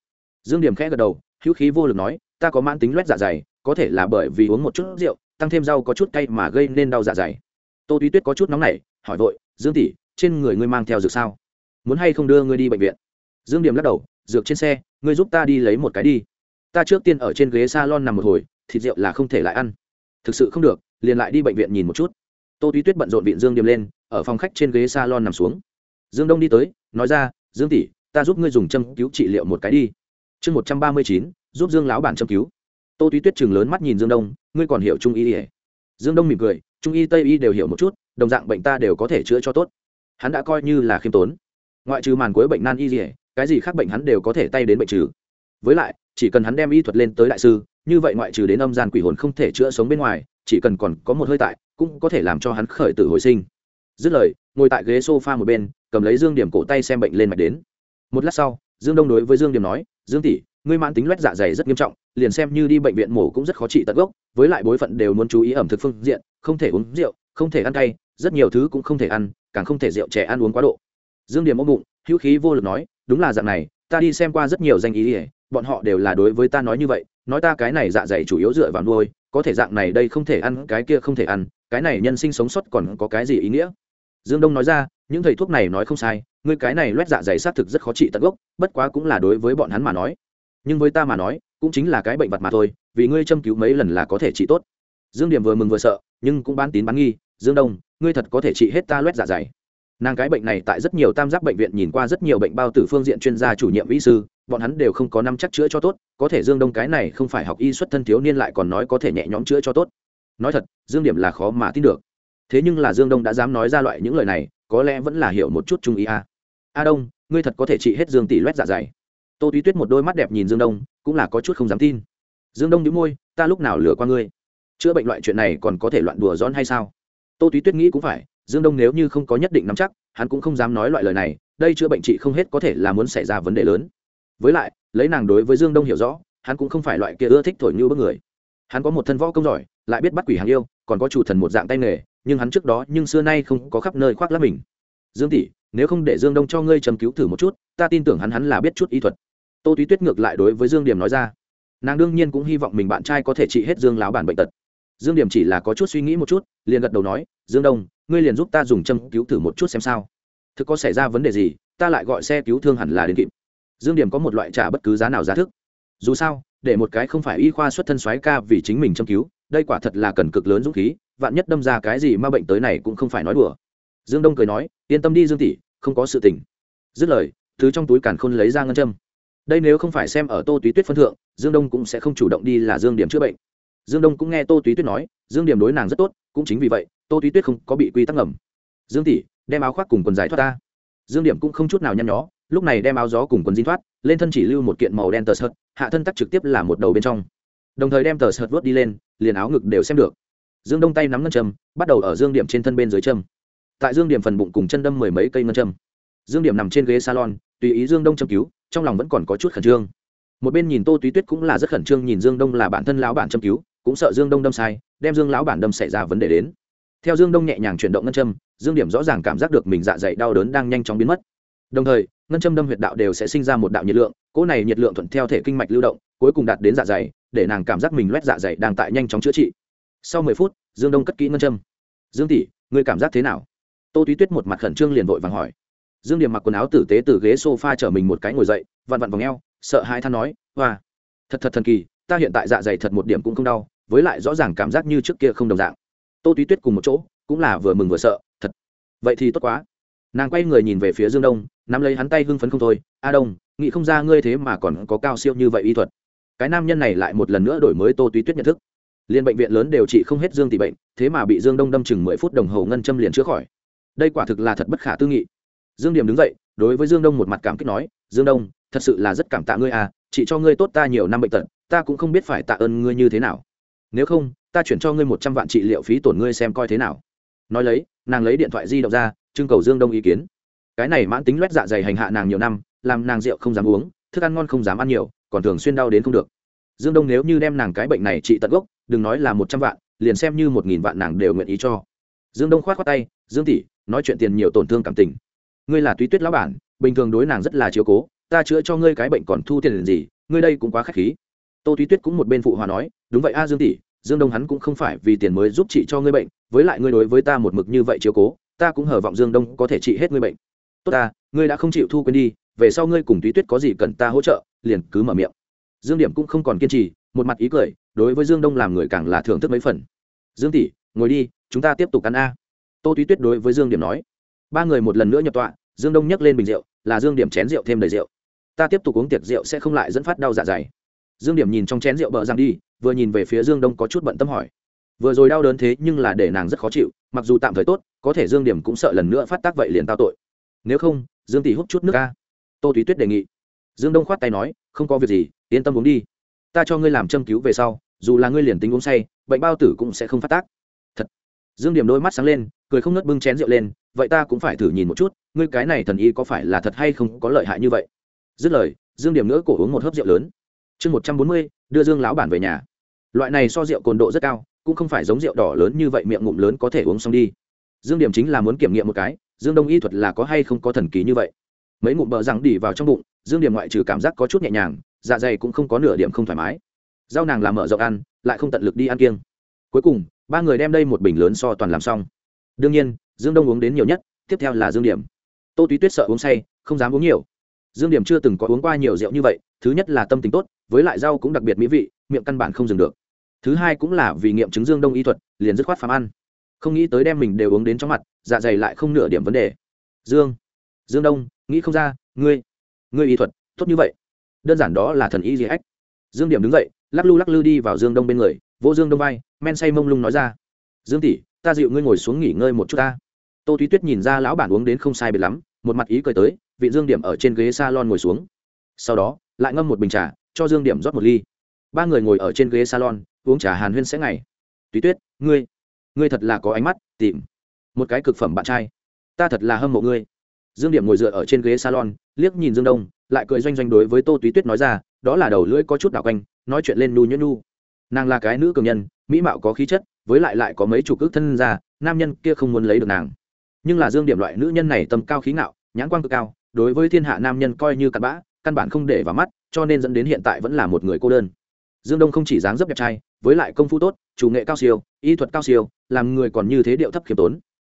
Speaker 1: Dương điểm khẽ gật đầu, hữu khí vô lực nói, ta có mãn tính loét dạ dày, có thể là bởi vì uống một chút rượu, tăng thêm rau có chút cay mà gây nên đau dạ dày. Tô túy tuyết có chút nóng nảy, hỏi vội, dương tỷ, trên người ngươi mang theo dược sao? Muốn hay không đưa ngươi đi bệnh viện? Dương điểm lắc đầu dược trên xe, ngươi giúp ta đi lấy một cái đi. Ta trước tiên ở trên ghế s a lon nằm một hồi, thịt rượu là không thể lại ăn. Thực sự không được, liền lại đi bệnh viện nhìn một chút. Tô túy tuyết bận rộn viện dương điềm lên, ở phòng khách trên ghế s a lon nằm xuống. Dương đông đi tới, nói ra, dương tỷ, ta giúp ngươi dùng châm cứu trị liệu một cái đi. Chương một trăm ba mươi chín, giúp dương lão bản châm cứu. Tô túy tuyết chừng lớn mắt nhìn dương đông, ngươi còn hiểu trung y ỉa dương đông mỉm cười, trung y, tây y đều hiểu một chút, đồng dạng bệnh ta đều có thể chữa cho tốt. Hắn đã coi như là khiêm tốn. Ngoại trừ màn cuối bệnh nan y ỉa cái gì khác bệnh hắn đều có thể tay đến bệnh trừ. Với lại, chỉ cần hắn đem y thuật lên tới đại sư, như vậy ngoại trừ đến âm gian quỷ hồn không thể chữa sống bên ngoài, chỉ cần còn có một hơi tại, cũng có thể làm cho hắn khởi tử hồi sinh. Dứt lời, ngồi tại ghế s o f a một bên, cầm lấy dương điểm cổ tay xem bệnh lên mạch đến. Một lát sau, dương đông đối với dương điểm nói, dương tỷ, ngươi mãn tính loét dạ dày rất nghiêm trọng, liền xem như đi bệnh viện mổ cũng rất khó trị tận gốc, với lại bối phận đều muốn chú ý ẩm thực phương diện, không thể uống rượu, không thể ăn cay, rất nhiều thứ cũng không thể ăn, càng không thể rượu trẻ ăn uống quá độ. Dương điểm ôm bụng, hữu khí vô lực nói đúng là dạng này, ta đi xem qua rất nhiều danh ý ỉa bọn họ đều là đối với ta nói như vậy, nói ta cái này dạ dày chủ yếu dựa vào nuôi, có thể dạng này đây không thể ăn, cái kia không thể ăn, cái này nhân sinh sống sót còn có cái gì ý nghĩa? Dương đông nói ra, những thầy thuốc này nói không sai, ngươi cái này loét dạ dày xác thực rất khó trị tận gốc, bất quá cũng là đối với bọn hắn mà nói. Nhưng với ta mà nói, cũng chính là cái bệnh vật mà thôi, vì ngươi châm cứu mấy lần là có thể trị tốt. Dương điểm vừa mừng vừa sợ, nhưng cũng bán tín bán nghi, dương đông, ngươi thật có thể trị hết ta loét dạ dày nàng cái bệnh này tại rất nhiều tam giác bệnh viện nhìn qua rất nhiều bệnh bao tử phương diện chuyên gia chủ nhiệm y sư, bọn hắn đều không có năm chắc chữa cho tốt, có thể dương đông cái này không phải học y xuất thân thiếu niên lại còn nói có thể nhẹ nhõm chữa cho tốt. Nói thật, dương điểm là khó mà tin được. Thế nhưng là dương đông đã dám nói ra loại những lời này, có lẽ vẫn là hiểu một chút trung ý a. A đông, ngươi thật có thể trị hết dương tỷ loét dạ dày. Tô túy tuyết một đôi mắt đẹp nhìn dương đông, cũng là có chút không dám tin. Dương đông nhíu môi, ta lúc nào lừa qua ngươi? Chữa bệnh loại chuyện này còn có thể loạn đùa gión hay sao? Tô túy tuyết nghĩ cũng phải dương đông nếu như không có nhất định nắm chắc, hắn cũng không dám nói loại lời này, đây chữa bệnh trị không hết có thể là muốn xảy ra vấn đề lớn. Với lại, lấy nàng đối với dương đông hiểu rõ, hắn cũng không phải loại kia ưa thích thổi như bước người. Hắn có một thân võ công giỏi, lại biết bắt quỷ hàng yêu, còn có chủ thần một dạng tay nghề, nhưng hắn trước đó nhưng xưa nay không có khắp nơi khoác lác mình. Dương tỷ, nếu không để dương đông cho ngươi trầm cứu thử một chút, ta tin tưởng hắn hắn là biết chút y thuật. Tô túy tuyết ngược lại đối với dương điểm nói ra. Nàng đương nhiên cũng hy vọng mình bạn trai có thể trị hết dương lão bản bệnh tật dương điểm chỉ là có chút suy nghĩ một chút, liền gật đầu nói, dương đông, ngươi liền giúp ta dùng châm cứu thử một chút xem sao. Thực có xảy ra vấn đề gì, ta lại gọi xe cứu thương hẳn là đến kịp. Dương điểm có một loại trả bất cứ giá nào giá thức. Dù sao, để một cái không phải y khoa xuất thân soái ca vì chính mình châm cứu, đây quả thật là cần cực lớn dũng khí, vạn nhất đâm ra cái gì mà bệnh tới này cũng không phải nói đùa. Dương đông cười nói, yên tâm đi dương tỷ, không có sự tình. Dứt lời, thứ trong túi càn khôn lấy ra ngân châm. Đây nếu không phải xem ở tô túy tuyết phân thượng, dương đông cũng sẽ không chủ động đi là dương điểm chữa bệnh dương đông cũng nghe tô túy tuyết nói, dương điểm đối nàng rất tốt, cũng chính vì vậy, tô túy tuyết không có bị quy tắc ngầm. Dương tỷ, đem áo khoác cùng quần dài thoát ta. Dương điểm cũng không chút nào nhăn nhó, lúc này đem áo gió cùng quần dinh thoát, lên thân chỉ lưu một kiện màu đen tờ sợt, hạ thân tắc trực tiếp là một đầu bên trong. Đồng thời đem tờ sợt vớt đi lên, liền áo ngực đều xem được. Dương đông tay nắm ngân châm, bắt đầu ở dương điểm trên thân bên dưới châm. Tại dương điểm phần bụng cùng chân đâm mười mấy cây ngân châm. Dương điểm nằm trên ghế salon, tùy ý dương đông châm cứu, trong lòng vẫn còn có chút khẩn trương. Một bên nhìn tô túy tuyết cũng là rất khẩn trương, nhìn dương đông là bản thân lão bản châm cứu cũng sợ dương đông đâm sai, đem dương lão bản đâm xảy ra vấn đề đến. Theo dương đông nhẹ nhàng chuyển động ngân châm, dương điểm rõ ràng cảm giác được mình dạ dày đau đớn đang nhanh chóng biến mất. Đồng thời, ngân châm đâm huyệt đạo đều sẽ sinh ra một đạo nhiệt lượng, cỗ này nhiệt lượng thuận theo thể kinh mạch lưu động, cuối cùng đạt đến dạ dày, để nàng cảm giác mình loét dạ dày đang tại nhanh chóng chữa trị. Sau mười phút, dương đông cất kỹ ngân châm. Dương tỷ người cảm giác thế nào? Tô túy tuyết một mặt khẩn trương liền vội vàng hỏi. Dương điểm mặc quần áo tử tế từ ghế s o f a chở mình một cái ngồi dậy, vặn vặn vòng e o sợ hai than nói, hoa, thật thật thần kỳ, ta hiện tại dạ dày thật một điểm cũng không đau với lại rõ ràng cảm giác như trước kia không đồng dạng. Tô túy tuyết cùng một chỗ, cũng là vừa mừng vừa sợ, thật. Vậy thì tốt quá. Nàng quay người nhìn về phía dương đông, nắm lấy hắn tay hưng phấn không thôi. A đông, nghĩ không ra ngươi thế mà còn có cao siêu như vậy y thuật. Cái nam nhân này lại một lần nữa đổi mới tô túy tuyết nhận thức. Liên bệnh viện lớn đều trị không hết dương tỷ bệnh, thế mà bị dương đông đâm chừng mười phút đồng hồ ngân châm liền chữa khỏi. Đây quả thực là thật bất khả tư nghị. Dương điểm đứng dậy, đối với dương đông một mặt cảm kích nói, dương đông, thật sự là rất cảm tạ ngươi à chị cho ngươi tốt ta nhiều năm bệnh tật, ta cũng không biết phải tạ ơn ngươi như thế nào nếu không, ta chuyển cho ngươi một trăm vạn trị liệu phí tổn ngươi xem coi thế nào. Nói lấy, nàng lấy điện thoại di động ra, trưng cầu dương đông ý kiến. Cái này mãn tính loét dạ dày hành hạ nàng nhiều năm, làm nàng rượu không dám uống, thức ăn ngon không dám ăn nhiều, còn thường xuyên đau đến không được. Dương đông nếu như đem nàng cái bệnh này trị tận gốc, đừng nói là một trăm vạn, liền xem như một nghìn vạn nàng đều nguyện ý cho. Dương đông khoát khoát tay, dương tỷ, nói chuyện tiền nhiều tổn thương cảm tình. Ngươi là túy tuyết lão bản, bình thường đối nàng rất là chiếu cố, ta chữa cho ngươi cái bệnh còn thu tiền gì, ngươi đây cũng quá k h á c h khí tô Thúy tuyết cũng một bên phụ hòa nói, đúng vậy a, dương tỷ, dương đông hắn cũng không phải vì tiền mới giúp chị cho ngươi bệnh, với lại ngươi đối với ta một mực như vậy chiếu cố, ta cũng hở vọng dương đông có thể trị hết ngươi bệnh. Tốt ta, ngươi đã không chịu thu quên đi, về sau ngươi cùng Thúy tuyết có gì cần ta hỗ trợ, liền cứ mở miệng. Dương điểm cũng không còn kiên trì, một mặt ý cười, đối với dương đông làm người càng là thưởng thức mấy phần. Dương tỷ, ngồi đi, chúng ta tiếp tục ăn a. Tô Thúy tuyết đối với dương điểm nói. Ba người một lần nữa nhập tọa, dương đông nhấc lên bình rượu, là dương điểm chén rượu thêm đầy rượu. Ta tiếp tục uống tiệc rượu sẽ không lại dẫn phát đau dạ dày dương điểm nhìn trong chén rượu bợ rằng đi, vừa nhìn về phía dương đông có chút bận tâm hỏi. Vừa rồi đau đớn thế nhưng là để nàng rất khó chịu, mặc dù tạm thời tốt, có thể dương điểm cũng sợ lần nữa phát tác vậy liền tao tội. Nếu không, dương tỷ hút chút nước ca tô túy tuyết đề nghị. Dương đông khoát tay nói, không có việc gì, yên tâm uống đi. Ta cho ngươi làm châm cứu về sau, dù là ngươi liền tính uống say, bệnh bao tử cũng sẽ không phát tác. Thật. Dương điểm đôi mắt sáng lên, cười không nớt bưng chén rượu lên, vậy ta cũng phải thử nhìn một chút, ngươi cái này thần y có phải là thật hay không có lợi hại như vậy. Dứt lời, dương điểm nữa cổ uống một hớp rượu lớn chương một trăm bốn mươi, đưa dương lão bản về nhà. Loại này so rượu cồn độ rất cao, cũng không phải giống rượu đỏ lớn như vậy miệng ngụm lớn có thể uống xong đi. Dương điểm chính là muốn kiểm nghiệm một cái, dương đông y thuật là có hay không có thần kỳ như vậy. Mấy ngụm bờ răng đỉ vào trong bụng, dương điểm ngoại trừ cảm giác có chút nhẹ nhàng dạ dày cũng không có nửa điểm không thoải mái. Rau nàng làm mở rộng ăn, lại không tận lực đi ăn kiêng. Cuối cùng, ba người đem đây một bình lớn so toàn làm xong. Đương nhiên, dương đông uống đến nhiều nhất, tiếp theo là dương điểm. Tô túy tuyết sợ uống say, không dám uống nhiều dương điểm chưa từng có uống qua nhiều rượu như vậy, thứ nhất là tâm tính tốt, với lại rau cũng đặc biệt mỹ vị, miệng căn bản không dừng được. Thứ hai cũng là vì nghiệm chứng dương đông y thuật, liền dứt khoát phàm ăn. Không nghĩ tới đem mình đều uống đến trong mặt dạ dày lại không nửa điểm vấn đề. Dương dương đông, nghĩ không ra, ngươi ngươi y thuật, tốt như vậy. Đơn giản đó là thần y gì ách. Dương điểm đứng dậy, lắc lư lắc lư đi vào dương đông bên người vô dương đông vai, men say mông lung nói ra. Dương tỷ, ta dịu ngươi ngồi xuống nghỉ ngơi một chút ta. Tô thúy tuyết nhìn ra lão bản uống đến không sai biệt lắm, một mặt ý cười tới vị dương điểm ở trên ghế s a lon ngồi xuống. Sau đó, lại ngâm một bình trà, cho dương điểm rót một ly. Ba người ngồi ở trên ghế salon, uống trà hàn huyên sẽ ngày. Túy tuyết, ngươi ngươi thật là có ánh mắt, tìm một cái cực phẩm bạn trai. Ta thật là hâm mộ ngươi. Dương điểm ngồi dựa ở trên ghế salon, liếc nhìn dương đông, lại cười doanh doanh đối với tô túy tuyết nói ra, đó là đầu lưỡi có chút đảo quanh, nói chuyện lên nu nhuyễn nu. Nàng là cái nữ cường nhân, mỹ mạo có khí chất, với lại lại có mấy chủ cước thân ra, nam nhân kia không muốn lấy được nàng. Nhưng là dương điểm loại nữ nhân này tầm cao khí ngạo, nhãn quan cực cao đối với thiên hạ nam nhân coi như cặn bã, căn bản không để vào mắt, cho nên dẫn đến hiện tại vẫn là một người cô đơn. Dương đông không chỉ dáng dấp đẹp trai, với lại công phu tốt, chủ nghệ cao siêu, y thuật cao siêu, làm người còn như thế điệu thấp khiêm tốn.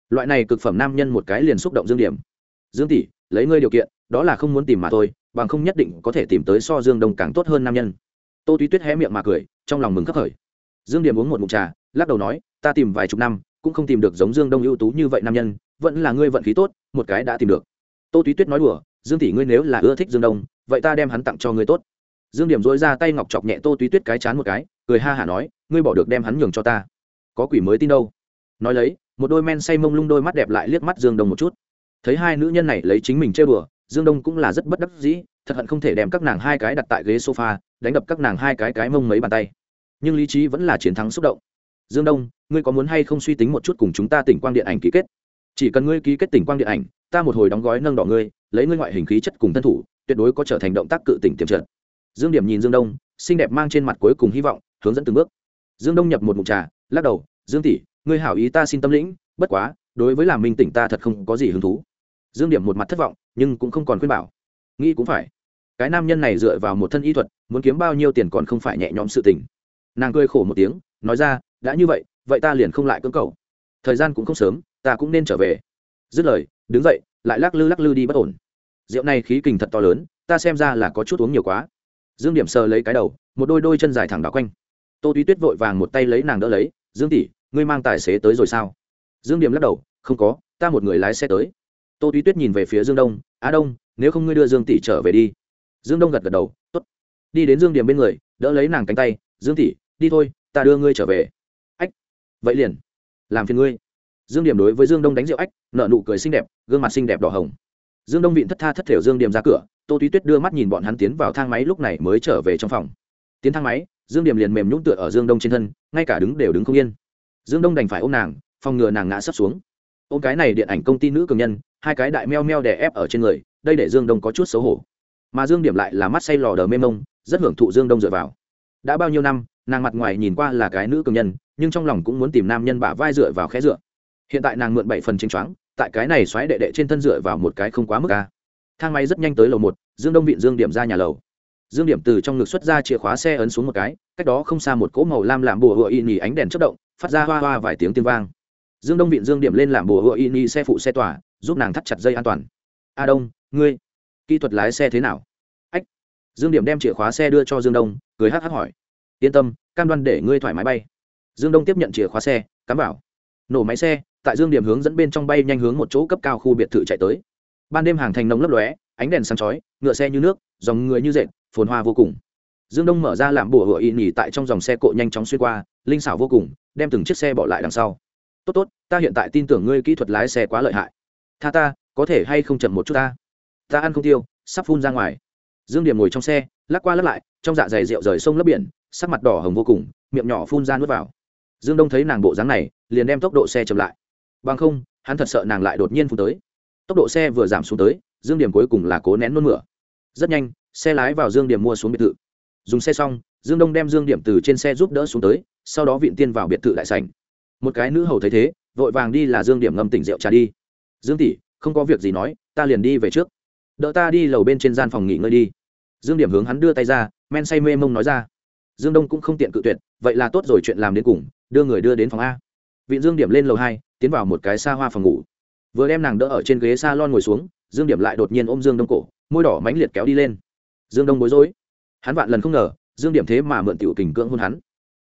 Speaker 1: Loại này cực phẩm nam nhân một cái liền xúc động dương điểm. Dương tỷ, lấy ngươi điều kiện, đó là không muốn tìm mà thôi, bằng không nhất định có thể tìm tới so dương đông càng tốt hơn nam nhân. Tô túy tuyết hé miệng mà cười, trong lòng mừng khắc khởi. Dương điểm uống một mụn trà, lắc đầu nói, ta tìm vài chục năm, cũng không tìm được giống dương đông ưu tú như vậy nam nhân, vẫn là ngươi vận khí tốt, một cái đã tìm được tô túy tuyết nói đùa, dương tỷ ngươi nếu là ưa thích dương đông, vậy ta đem hắn tặng cho ngươi tốt. Dương điểm dối ra tay ngọc chọc nhẹ tô túy tuyết cái chán một cái, cười ha hả nói, ngươi bỏ được đem hắn nhường cho ta. Có quỷ mới tin đâu. Nói lấy, một đôi men say mông lung đôi mắt đẹp lại liếc mắt dương đông một chút. Thấy hai nữ nhân này lấy chính mình chơi bừa dương đông cũng là rất bất đắc dĩ, thật hận không thể đem các nàng hai cái đặt tại ghế sofa, đánh đập các nàng hai cái cái mông mấy bàn tay. Nhưng lý trí vẫn là chiến thắng xúc động. Dương đông, ngươi có muốn hay không suy tính một chút cùng chúng ta tỉnh quang điện ảnh ký kết? Chỉ cần ngươi ký kết tỉnh quang điện ảnh ta một hồi đóng gói nâng đỏ ngươi, lấy ngươi ngoại hình khí chất cùng thân thủ, tuyệt đối có trở thành động tác cự tỉnh tiềm trận dương điểm nhìn dương đông, xinh đẹp mang trên mặt cuối cùng hy vọng, hướng dẫn từng bước. Dương đông nhập một mục trà, lắc đầu, dương tỷ, ngươi hảo ý ta xin tâm lĩnh, bất quá, đối với làm minh tỉnh ta thật không có gì hứng thú. Dương điểm một mặt thất vọng, nhưng cũng không còn khuyên bảo. Nghĩ cũng phải. Cái nam nhân này dựa vào một thân y thuật, muốn kiếm bao nhiêu tiền còn không phải nhẹ nhõm sự tình. Nàng cười khổ một tiếng, nói ra, đã như vậy vậy ta liền không lại cưỡng cầu. Thời gian cũng không sớm, ta cũng nên trở về. Dứt lời đứng dậy, lại lắc lư lắc lư đi bất ổn. Rượu này khí kình thật to lớn, ta xem ra là có chút uống nhiều quá. Dương điểm sờ lấy cái đầu, một đôi đôi chân dài thẳng đảo quanh. Tô túy tuyết vội vàng một tay lấy nàng đỡ lấy, dương tỷ, ngươi mang tài xế tới rồi sao? Dương điểm lắc đầu, không có, ta một người lái xe tới. Tô túy tuyết nhìn về phía dương đông, á đông, nếu không ngươi đưa dương tỷ trở về đi. Dương đông gật gật đầu t ố t đi đến dương điểm bên người, đỡ lấy nàng cánh tay, dương tỷ, đi thôi, ta đưa ngươi trở về. Ách, vậy liền, làm phiền ngươi dương điểm đối với dương đông đánh rượu ách nợ nụ cười xinh đẹp, gương mặt xinh đẹp đỏ hồng. Dương đông vịn thất tha thất thểu dương điểm ra cửa, tô túy tuyết đưa mắt nhìn bọn hắn tiến vào thang máy lúc này mới trở về trong phòng. Tiến thang máy, dương điểm liền mềm nhũng tựa ở dương đông trên thân, ngay cả đứng đều đứng không yên. Dương đông đành phải ôm nàng, phòng ngừa nàng ngã sấp xuống. Ôm cái này điện ảnh công ty nữ cường nhân, hai cái đại meo meo đè ép ở trên người, đây để dương đông có chút xấu hổ. Mà dương điểm lại là mắt say lò đờ mê mông, rất hưởng thụ dương đông dựa vào. Đã bao nhiêu năm, nàng mặt ngoài nhìn qua là cái nữ cường nhân, nhưng trong lòng cũng muốn tìm nam nhân bả vai dựa vào khẽ dựa hiện tại nàng mượn bảy phần chênh choáng, tại cái này xoáy đệ đệ trên thân dựa vào một cái không quá mức ca thang máy rất nhanh tới lầu một, dương đông viện dương điểm ra nhà lầu. Dương điểm từ trong ngực xuất ra chìa khóa xe ấn xuống một cái, cách đó không xa một cỗ màu lam làm bùa hựa y nhì ánh đèn chất động, phát ra hoa hoa vài tiếng tiếng vang. Dương đông viện dương điểm lên làm bùa hựa y nhì xe phụ xe tỏa, giúp nàng thắt chặt dây an toàn. A đông, ngươi, kỹ thuật lái xe thế nào? Ách. Dương điểm đem chìa khóa xe đưa cho dương đông, cười hắc hắc hỏi. Yên tâm, cam đoan để ngươi thoải mái bay. Dương đông tiếp nhận chìa khóa xe, cắm bảo nổ máy xe tại dương điểm hướng dẫn bên trong bay nhanh hướng một chỗ cấp cao khu biệt thự chạy tới. Ban đêm hàng thành nông lấp lóe, ánh đèn sáng chói, ngựa xe như nước, dòng người như dệt, phồn hoa vô cùng. Dương đông mở ra làm bùa hựa y nhì tại trong dòng xe cộ nhanh chóng xuyên qua, linh xảo vô cùng, đem từng chiếc xe bỏ lại đằng sau. Tốt tốt, ta hiện tại tin tưởng ngươi kỹ thuật lái xe quá lợi hại. Tha ta, có thể hay không chậm một chút ta? Ta ăn không tiêu, sắp phun ra ngoài. Dương điểm ngồi trong xe, lắc qua lắc lại, trong dạ dày rượu rời sông lấp biển, sắc mặt đỏ hồng vô cùng, miệng nhỏ phun ra nuốt vào. Dương đông thấy nàng bộ dáng này, liền đem tốc độ xe chậm lại bằng không, hắn thật sợ nàng lại đột nhiên phun tới. Tốc độ xe vừa giảm xuống tới, dương điểm cuối cùng là cố nén nôn mửa. Rất nhanh, xe lái vào dương điểm mua xuống biệt thự. Dùng xe xong, dương đông đem dương điểm từ trên xe giúp đỡ xuống tới, sau đó viện tiên vào biệt thự đại sảnh. Một cái nữ hầu thấy thế, vội vàng đi là dương điểm ngâm tỉnh rượu trà đi. Dương tỷ, không có việc gì nói, ta liền đi về trước. Đợi ta đi lầu bên trên gian phòng nghỉ ngơi đi. Dương điểm hướng hắn đưa tay ra, men say mê mông nói ra. Dương đông cũng không tiện cự tuyệt, vậy là tốt rồi, chuyện làm đến cùng, đưa người đưa đến phòng a. Viện dương điểm lên lầu hai tiến vào một cái xa hoa phòng ngủ. Vừa đem nàng đỡ ở trên ghế s a lon ngồi xuống, dương điểm lại đột nhiên ôm dương đông cổ, môi đỏ mãnh liệt kéo đi lên. Dương đông bối rối. Hắn vạn lần không ngờ, dương điểm thế mà mượn tiểu kình cưỡng hôn hắn.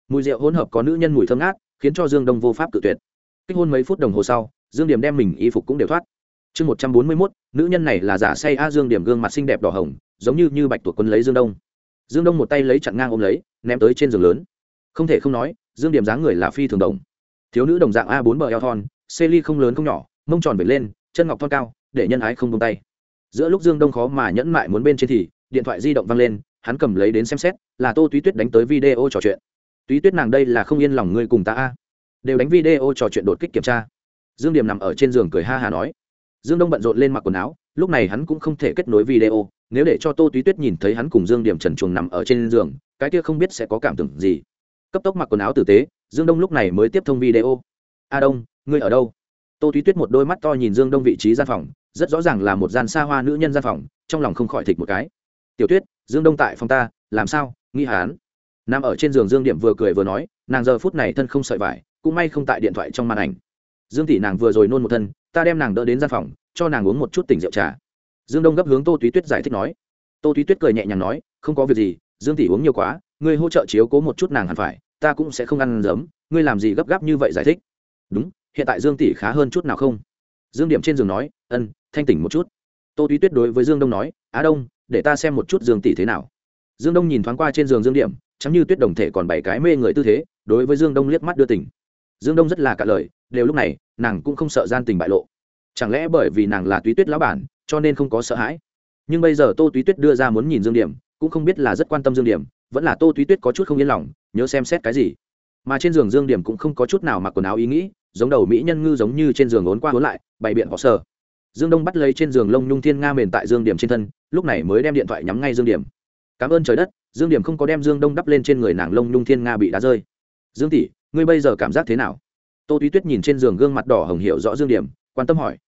Speaker 1: Mùi rượu hỗn hợp có nữ nhân mùi thơm ngát, khiến cho dương đông vô pháp tự tuyệt. Kích hôn mấy phút đồng hồ sau, dương điểm đem mình y phục cũng đều thoát. Chương một trăm bốn mươi mốt, nữ nhân này là giả say a dương điểm gương mặt xinh đẹp đỏ hồng, giống như như bạch tuộc quân lấy dương đông. Dương đông một tay lấy chặn ngang ôm lấy, ném tới trên giường lớn. Không thể không nói, dương điểm dáng người là phi thường đồng thiếu nữ đồng dạng a bốn bờ eo thon, xê ly không lớn không nhỏ, mông tròn vẩy lên, chân ngọc thon cao, để nhân ái không tung tay. Giữa lúc dương đông khó mà nhẫn mại muốn bên trên thì, điện thoại di động văng lên, hắn cầm lấy đến xem xét, là tô túy tuyết đánh tới video trò chuyện. Túy tuyết nàng đây là không yên lòng ngươi cùng ta a. Đều đánh video trò chuyện đột kích kiểm tra. Dương điểm nằm ở trên giường cười ha hà nói. Dương đông bận rộn lên mặc quần áo, lúc này hắn cũng không thể kết nối video, nếu để cho tô túy tuyết nhìn thấy hắn cùng dương điểm trần chuồng nằm ở trên giường, cái kia không biết sẽ có cảm tưởng gì. Cấp tốc mặc quần áo tử tế dương đông lúc này mới tiếp thông video. A đông, ngươi ở đâu? Tô túy tuyết một đôi mắt to nhìn dương đông vị trí gian phòng, rất rõ ràng là một gian xa hoa nữ nhân gian phòng, trong lòng không khỏi thịt một cái. Tiểu tuyết, dương đông tại phòng ta, làm sao? Nghi hán. Nằm ở trên giường dương điểm vừa cười vừa nói, nàng giờ phút này thân không sợi vải, cũng may không tại điện thoại trong màn ảnh. Dương tỷ nàng vừa rồi nôn một thân, ta đem nàng đỡ đến gian phòng, cho nàng uống một chút tỉnh rượu trà. Dương đông gấp hướng tô túy tuyết giải thích nói. Tô túy tuyết cười nhẹ nhàng nói, không có việc gì, dương tỷ uống nhiều quá, ngươi hỗ trợ chiếu cố một chút nàng hẳn phải ta cũng sẽ không ăn giấm, ngươi làm gì gấp gáp như vậy giải thích? Đúng, hiện tại dương tỷ khá hơn chút nào không? Dương điểm trên giường nói, ân, thanh tỉnh một chút. Tô túy tuyết đối với dương đông nói, á đông, để ta xem một chút dương tỷ thế nào. Dương đông nhìn thoáng qua trên giường dương điểm, chẳng như tuyết đồng thể còn bảy cái mê người tư thế, đối với dương đông liếc mắt đưa tỉnh dương đông rất là cả lời, đều lúc này, nàng cũng không sợ gian tình bại lộ. Chẳng lẽ bởi vì nàng là túy tuyết lão bản, cho nên không có sợ hãi? Nhưng bây giờ tô túy tuyết đưa ra muốn nhìn dương điểm, cũng không biết là rất quan tâm dương điểm vẫn là tô túy tuyết có chút không yên lòng, nhớ xem xét cái gì. Mà trên giường dương điểm cũng không có chút nào mặc quần áo ý nghĩ, giống đầu mỹ nhân ngư giống như trên giường ốn qua ốn lại, bày biện họ sờ. Dương đông bắt lấy trên giường lông nhung thiên nga mền tại dương điểm trên thân, lúc này mới đem điện thoại nhắm ngay dương điểm. Cảm ơn trời đất, dương điểm không có đem dương đông đắp lên trên người nàng lông nhung thiên nga bị đá rơi. Dương tỷ, ngươi bây giờ cảm giác thế nào? Tô túy tuyết nhìn trên giường gương mặt đỏ hồng hiệu rõ dương điểm, quan tâm hỏi.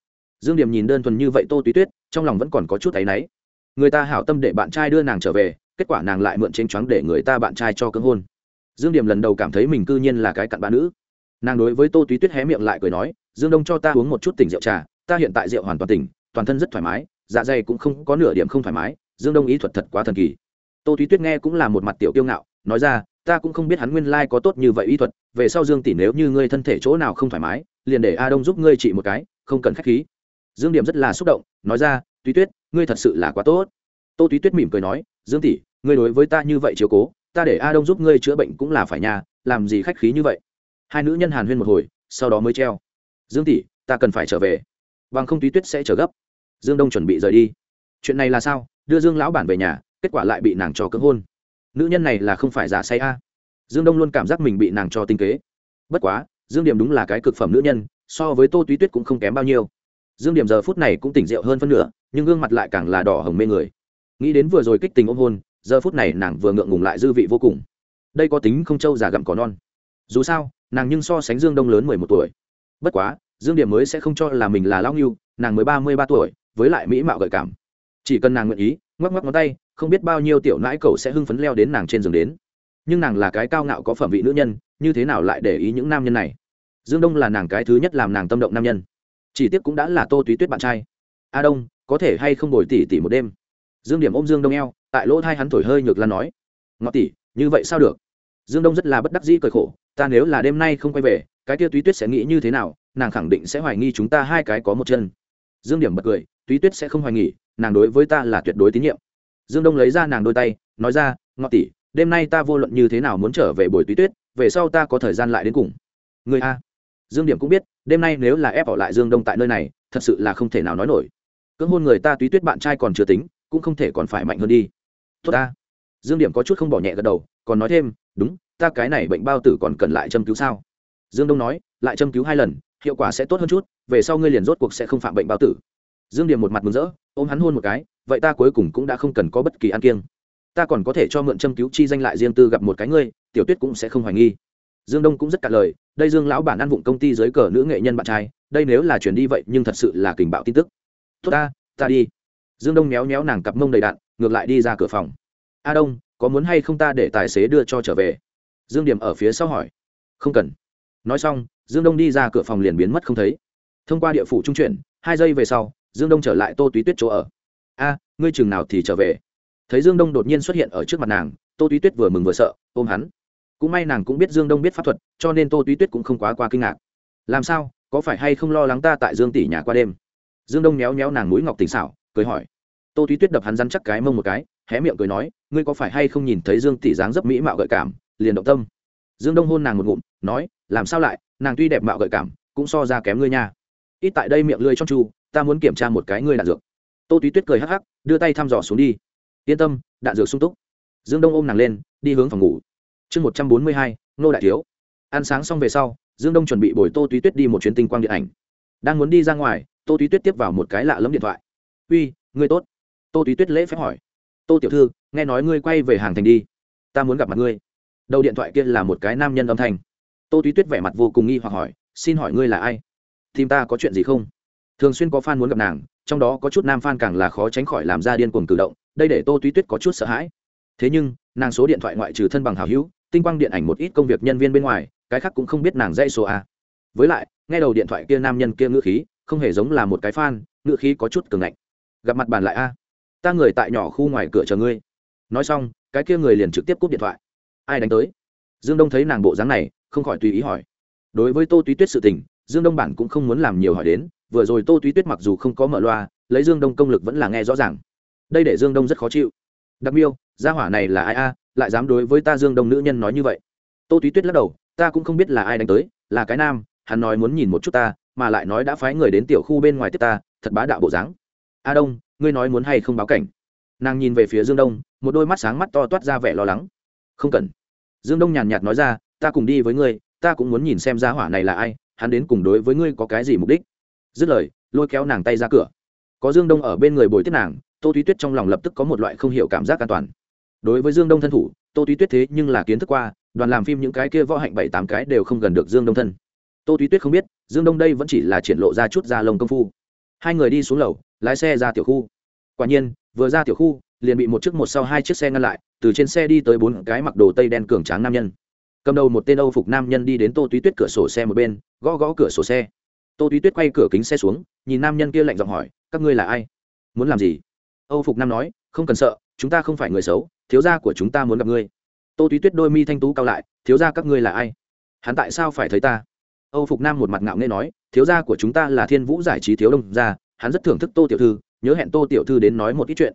Speaker 1: Dương điểm nhìn đơn thuần như vậy tô túy tuyết, trong lòng vẫn còn có chút áy náy. Người ta hảo tâm để bạn trai đưa nàng trở về kết quả nàng lại mượn chênh choáng để người ta bạn trai cho cưỡng hôn. Dương điểm lần đầu cảm thấy mình cư nhiên là cái cặn bạn nữ. Nàng đối với tô túy tuyết hé miệng lại cười nói, dương đông cho ta uống một chút tỉnh rượu trà, ta hiện tại rượu hoàn toàn tỉnh, toàn thân rất thoải mái dạ dày cũng không có nửa điểm không thoải mái, dương đông ý thuật thật quá thần kỳ. Tô túy tuyết nghe cũng là một mặt tiểu kiêu ngạo, nói ra, ta cũng không biết hắn nguyên lai có tốt như vậy ý thuật, về sau dương tỷ nếu như ngươi thân thể chỗ nào không thoải mái, liền để a đông giúp ngươi trị một cái, không cần k h á c h khí. Dương điểm rất là xúc động, nói ra, túy tuyết, ngươi thật sự là quá tốt. Tô túy tuyết mỉm cười nói dương tỷ, ngươi đối với ta như vậy chiếu cố, ta để a đông giúp ngươi chữa bệnh cũng là phải nhà làm gì khách khí như vậy? Hai nữ nhân hàn huyên một hồi, sau đó mới treo. Dương tỷ, ta cần phải trở về. Bằng không túy tuyết sẽ trở gấp. Dương đông chuẩn bị rời đi. Chuyện này là sao? Đưa dương lão bản về nhà, kết quả lại bị nàng cho cưỡng hôn. Nữ nhân này là không phải giả say a. Dương đông luôn cảm giác mình bị nàng cho tinh kế. Bất quá, dương điểm đúng là cái cực phẩm nữ nhân, so với tô túy tuyết cũng không kém bao nhiêu. Dương điểm giờ phút này cũng tỉnh rượu hơn phân nửa, nhưng gương mặt lại càng là đỏ hồng mê người nghĩ đến vừa rồi kích tình ôm hôn, giờ phút này nàng vừa ngượng ngùng lại dư vị vô cùng. Đây có tính không trâu già gặm có non. Dù sao, nàng nhưng so sánh dương đông lớn mười một tuổi. Bất quá, dương điểm mới sẽ không cho là mình là lao nghiêu nàng mới ba mươi ba tuổi, với lại mỹ mạo gợi cảm. Chỉ cần nàng nguyện ý, ngoắc ngoắc ngón tay, không biết bao nhiêu tiểu nãi cậu sẽ hưng phấn leo đến nàng trên giường đến. Nhưng nàng là cái cao ngạo có phẩm vị nữ nhân, như thế nào lại để ý những nam nhân này? Dương đông là nàng cái thứ nhất làm nàng tâm động nam nhân. Chỉ tiếc cũng đã là tô túy tuyết bạn trai. A đông, có thể hay không bồi tỉ tỉ một đêm? Dương điểm ôm dương đông eo tại lỗ thai hắn thổi hơi nhược lan nói ngọt tỷ, như vậy sao được? Dương đông rất là bất đắc dĩ cởi khổ ta nếu là đêm nay không quay về cái kia túy tuyết sẽ nghĩ như thế nào? Nàng khẳng định sẽ hoài nghi chúng ta hai cái có một chân. Dương điểm bật cười túy tuyết sẽ không hoài nghi nàng đối với ta là tuyệt đối tín nhiệm. Dương đông lấy ra nàng đôi tay nói ra ngọt tỷ, đêm nay ta vô luận như thế nào muốn trở về buổi túy tuyết về sau ta có thời gian lại đến cùng. Người a? Dương điểm cũng biết đêm nay nếu là ép ở lại dương đông tại nơi này thật sự là không thể nào nói nổi. Cưỡng hôn người ta túy tuyết bạn trai còn chưa tính cũng không thể còn phải mạnh hơn đi. Tốt ta. Dương điểm có chút không bỏ nhẹ gật đầu, còn nói thêm, đúng, ta cái này bệnh bao tử còn cần lại châm cứu sao? Dương đông nói, lại châm cứu hai lần, hiệu quả sẽ tốt hơn chút, về sau ngươi liền rốt cuộc sẽ không phạm bệnh bao tử. Dương điểm một mặt mừng rỡ, ôm hắn hôn một cái, vậy ta cuối cùng cũng đã không cần có bất kỳ ăn kiêng. Ta còn có thể cho mượn châm cứu chi danh lại riêng tư gặp một cái ngươi, tiểu tuyết cũng sẽ không hoài nghi. Dương đông cũng rất cả lời, đây dương lão bản ăn vụng công ty dưới cờ nữ nghệ nhân bạn trai, đây nếu là chuyển đi vậy nhưng thật sự là kình bạo tin tức. Tốt ta ta đi dương đông méo méo nàng cặp mông đầy đạn, ngược lại đi ra cửa phòng. A đông, có muốn hay không ta để tài xế đưa cho trở về? Dương điểm ở phía sau hỏi. Không cần. Nói xong, dương đông đi ra cửa phòng liền biến mất không thấy. Thông qua địa phủ trung chuyển, hai giây về sau, dương đông trở lại tô túy tuyết chỗ ở. A, ngươi chừng nào thì trở về? Thấy dương đông đột nhiên xuất hiện ở trước mặt nàng, tô túy tuyết vừa mừng vừa sợ, ôm hắn. Cũng may nàng cũng biết dương đông biết pháp thuật, cho nên tô túy tuyết cũng không quá qua kinh ngạc. Làm sao, có phải hay không lo lắng ta tại dương tỷ nhà qua đêm? Dương đông méo méo nàng mũi ngọc tỉnh xảo cười hỏi. Tô túy tuyết đập hắn rắn chắc cái mông một cái, hé miệng cười nói, ngươi có phải hay không nhìn thấy dương tỷ dáng dấp mỹ mạo gợi cảm, liền động tâm? Dương đông hôn nàng một ngụm, nói, làm sao lại, nàng tuy đẹp mạo gợi cảm, cũng so ra kém ngươi nha. Ít tại đây miệng lưỡi trong chu, ta muốn kiểm tra một cái ngươi đạn dược. Tô túy tuyết cười hắc hắc, đưa tay thăm dò xuống đi. Yên tâm, đạn dược sung túc. Dương đông ôm nàng lên, đi hướng phòng ngủ. Chương một trăm bốn mươi hai, nô đại thiếu. Ăn sáng xong về sau, dương đông chuẩn bị bồi tô túy tuyết đi một chuyến tinh quang điện ảnh. Đang muốn đi ra ngoài, tô túy tuyết tiếp vào một cái lạ lẫm điện thoại uy, ngươi tốt. Tô túy tuyết lễ phép hỏi. Tô tiểu thư, nghe nói ngươi quay về hàng thành đi. Ta muốn gặp mặt ngươi. Đầu điện thoại kia là một cái nam nhân âm thanh. Tô túy tuyết vẻ mặt vô cùng nghi hoặc hỏi, xin hỏi ngươi là ai? Tìm ta có chuyện gì không? Thường xuyên có fan muốn gặp nàng, trong đó có chút nam fan càng là khó tránh khỏi làm ra điên cuồng cử động, đây để tô túy tuyết có chút sợ hãi. Thế nhưng, nàng số điện thoại ngoại trừ thân bằng hào hữu, tinh quang điện ảnh một ít công việc nhân viên bên ngoài, cái khác cũng không biết nàng dây số a. Với lại, nghe đầu điện thoại kia nam nhân kia ngữ khí, không hề giống là một cái fan, ngữ khí có chút cường ngạnh gặp mặt bàn lại a. Ta người tại nhỏ khu ngoài cửa chờ ngươi. Nói xong, cái kia người liền trực tiếp cúp điện thoại. Ai đánh tới? Dương đông thấy nàng bộ dáng này, không khỏi tùy ý hỏi. Đối với tô túy tuyết sự tình, dương đông bản cũng không muốn làm nhiều hỏi đến, vừa rồi tô túy tuyết mặc dù không có mở loa, lấy dương đông công lực vẫn là nghe rõ ràng. Đây để dương đông rất khó chịu. Đặc miêu, gia hỏa này là ai a, lại dám đối với ta dương đông nữ nhân nói như vậy? Tô túy tuyết lắc đầu, ta cũng không biết là ai đánh tới, là cái nam, hắn nói muốn nhìn một chút ta, mà lại nói đã phái người đến tiểu khu bên ngoài tiếp ta, thật bá đạo bộ dáng a đông, ngươi nói muốn hay không báo cảnh? Nàng nhìn về phía dương đông, một đôi mắt sáng mắt to toát ra vẻ lo lắng. Không cần. Dương đông nhàn nhạt nói ra, ta cùng đi với ngươi, ta cũng muốn nhìn xem gia hỏa này là ai, hắn đến cùng đối với ngươi có cái gì mục đích? Dứt lời, lôi kéo nàng tay ra cửa. Có dương đông ở bên người bồi tiếp nàng, tô túy tuyết trong lòng lập tức có một loại không hiểu cảm giác an toàn. Đối với dương đông thân thủ, tô túy tuyết thế nhưng là kiến thức qua, đoàn làm phim những cái kia võ hạnh bảy tám cái đều không gần được dương đông thân. Tô túy tuyết không biết, dương đông đây vẫn chỉ là triển lộ ra chút da lông công phu. Hai người đi xuống lầu lái xe ra tiểu khu. Quả nhiên, vừa ra tiểu khu, liền bị một chiếc một sau hai chiếc xe ngăn lại, từ trên xe đi tới bốn cái mặc đồ tây đen cường tráng nam nhân. Cầm đầu một tên âu phục nam nhân đi đến tô túy tuyết cửa sổ xe một bên, gõ gõ cửa sổ xe. Tô túy tuyết quay cửa kính xe xuống, nhìn nam nhân kia lạnh giọng hỏi, các ngươi là ai? Muốn làm gì? Âu phục nam nói, không cần sợ, chúng ta không phải người xấu, thiếu gia của chúng ta muốn gặp ngươi. Tô túy tuyết đôi mi thanh tú cao lại, thiếu gia các ngươi là ai? Hắn tại sao phải thấy ta? Âu phục nam một mặt ngạo nghê nói, thiếu gia của chúng ta là thiên vũ giải trí thiếu đông gia hắn rất thưởng thức tô tiểu thư, nhớ hẹn tô tiểu thư đến nói một ít chuyện.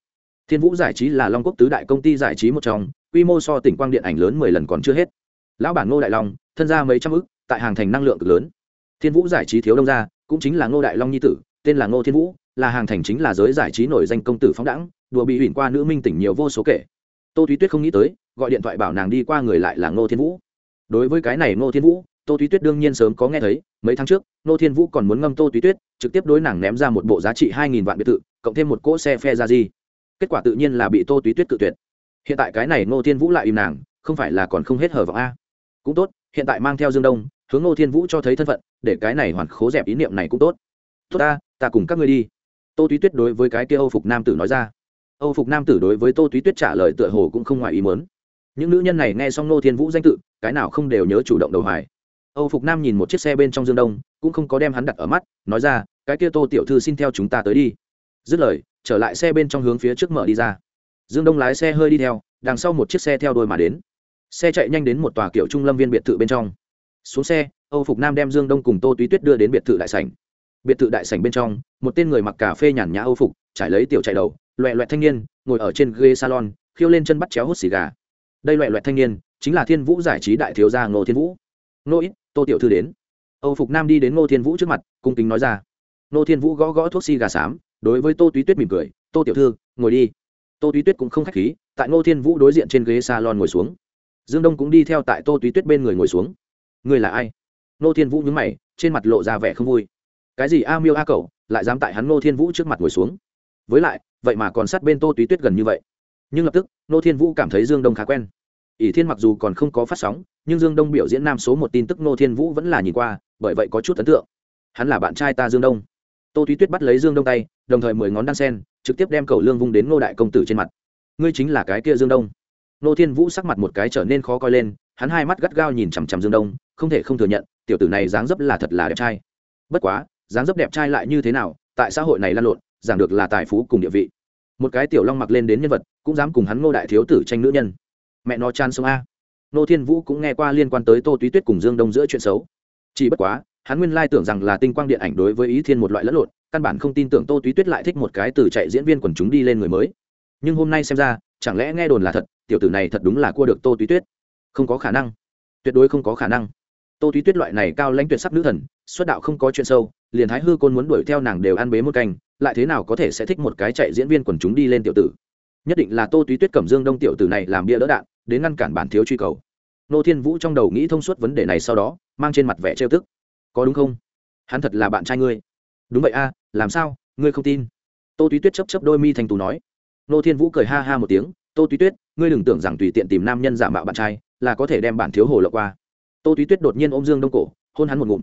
Speaker 1: Thiên vũ giải trí là long quốc tứ đại công ty giải trí một trong, quy mô so tỉnh quang điện ảnh lớn mười lần còn chưa hết. Lão bản ngô đại long, thân gia mấy trăm ức, tại hàng thành năng lượng cực lớn. Thiên vũ giải trí thiếu đông gia, cũng chính là ngô đại long nhi tử, tên là ngô thiên vũ, là hàng thành chính là giới giải trí nổi danh công tử phóng đẳng, đùa bị hủy qua nữ minh tỉnh nhiều vô số kể. Tô thúy tuyết không nghĩ tới, gọi điện thoại bảo nàng đi qua người lại là ngô thiên vũ. Đối với cái này ngô thiên vũ tô thúy tuyết đương nhiên sớm có nghe thấy, mấy tháng trước ngô thiên vũ còn muốn ngâm tô thúy tuyết, trực tiếp đối nàng ném ra một bộ giá trị hai nghìn vạn biệt thự, cộng thêm một cỗ xe phe ra di. Kết quả tự nhiên là bị tô thúy tuyết cự tuyệt. Hiện tại cái này ngô thiên vũ lại im nàng, không phải là còn không hết hở vọng a? Cũng tốt, hiện tại mang theo dương đông, hướng ngô thiên vũ cho thấy thân phận, để cái này hoàn khố dẹp ý niệm này cũng tốt. Tốt ta ta cùng các ngươi đi. Tô túy tuyết đối với cái kia âu phục nam tử nói ra. Âu phục nam tử đối với tô túy tuyết trả lời tựa hồ cũng không ngoài ý mớn những nữ nhân này nghe xong ngô thiên vũ danh tự, cái nào không đều nhớ chủ động đầu hoài âu phục nam nhìn một chiếc xe bên trong dương đông, cũng không có đem hắn đặt ở mắt, nói ra, cái kia tô tiểu thư xin theo chúng ta tới đi. Dứt lời, trở lại xe bên trong hướng phía trước mở đi ra. Dương đông lái xe hơi đi theo, đằng sau một chiếc xe theo đôi mà đến. Xe chạy nhanh đến một tòa kiểu trung lâm viên biệt thự bên trong. Xuống xe, âu phục nam đem dương đông cùng tô túy tuyết đưa đến biệt thự đại sảnh. Biệt thự đại sảnh bên trong, một tên người mặc cà phê nhàn nhã âu phục, trải lấy tiểu chạy đầu, loẹ loẹt thanh niên, ngồi ở trên ghế salon, khiêu lên chân bắt chéo hút xì gà. Đây loẹ loẹt thanh niên, chính là thiên vũ giải trí đại thiếu gia ngô thiên vũ. Nô ít, tô tiểu thư đến. Âu phục nam đi đến ngô thiên vũ trước mặt, cung kính nói ra. Ngô thiên vũ gõ gõ thuốc si gà xám, đối với tô túy tuyết mỉm cười, tô tiểu thư, ngồi đi. Tô túy tuyết cũng không k h á c h khí, tại ngô thiên vũ đối diện trên ghế salon ngồi xuống. Dương đông cũng đi theo tại tô túy tuyết bên người ngồi xuống. Người là ai? Ngô thiên vũ nhúng mày, trên mặt lộ ra vẻ không vui. Cái gì a miêu a cậu lại dám tại hắn ngô thiên vũ trước mặt ngồi xuống? Với lại, vậy mà còn sát bên tô túy tuyết gần như vậy. Nhưng lập tức, ngô thiên vũ cảm thấy dương đông khá quen ỷ thiên mặc dù còn không có phát sóng, nhưng dương đông biểu diễn nam số một tin tức ngô thiên vũ vẫn là nhìn qua, bởi vậy có chút ấn tượng. Hắn là bạn trai ta dương đông. Tô Thúy tuyết bắt lấy dương đông tay, đồng thời mười ngón đan sen, trực tiếp đem cầu lương vung đến ngô đại công tử trên mặt. Ngươi chính là cái kia dương đông. Ngô thiên vũ sắc mặt một cái trở nên khó coi lên, hắn hai mắt gắt gao nhìn chằm chằm dương đông, không thể không thừa nhận, tiểu tử này dáng dấp là thật là đẹp trai. Bất quá, dáng dấp đẹp trai lại như thế nào, tại xã hội này lan lộn, giảng được là tài phú cùng địa vị. Một cái tiểu long mặc lên đến nhân vật, cũng dám cùng hắn ngô đại thiếu tử tranh nữ nhân mẹ nó chan sông a. Nô thiên vũ cũng nghe qua liên quan tới tô túy tuyết cùng dương đông giữa chuyện xấu. Chỉ bất quá, hắn nguyên lai tưởng rằng là tinh quang điện ảnh đối với ý thiên một loại lẫn lộn, căn bản không tin tưởng tô túy tuyết lại thích một cái từ chạy diễn viên quần chúng đi lên người mới. Nhưng hôm nay xem ra, chẳng lẽ nghe đồn là thật, tiểu tử này thật đúng là cua được tô túy tuyết. Không có khả năng. Tuyệt đối không có khả năng. Tô túy tuyết loại này cao lãnh tuyệt sắc nữ thần, xuất đạo không có chuyện sâu, liền thái hư côn muốn đuổi theo nàng đều ăn bế một canh lại thế nào có thể sẽ thích một cái chạy diễn viên quần chúng đi lên tiểu tử? Nhất định là tô túy tuyết cẩm dương đông tiểu tử này làm bia đỡ đạn đến ngăn cản bản thiếu truy cầu. Nô thiên vũ trong đầu nghĩ thông suốt vấn đề này sau đó, mang trên mặt vẻ trêu tức. Có đúng không? Hắn thật là bạn trai ngươi. Đúng vậy a, làm sao? Ngươi không tin. Tô túy tuyết chấp chấp đôi mi thành tú nói. Nô thiên vũ cười ha ha một tiếng. Tô túy tuyết, ngươi đừng tưởng rằng tùy tiện tìm nam nhân giả mạo bạn trai là có thể đem bản thiếu hồ lộ qua. Tô túy tuyết đột nhiên ôm dương đông cổ, hôn hắn một ngụm.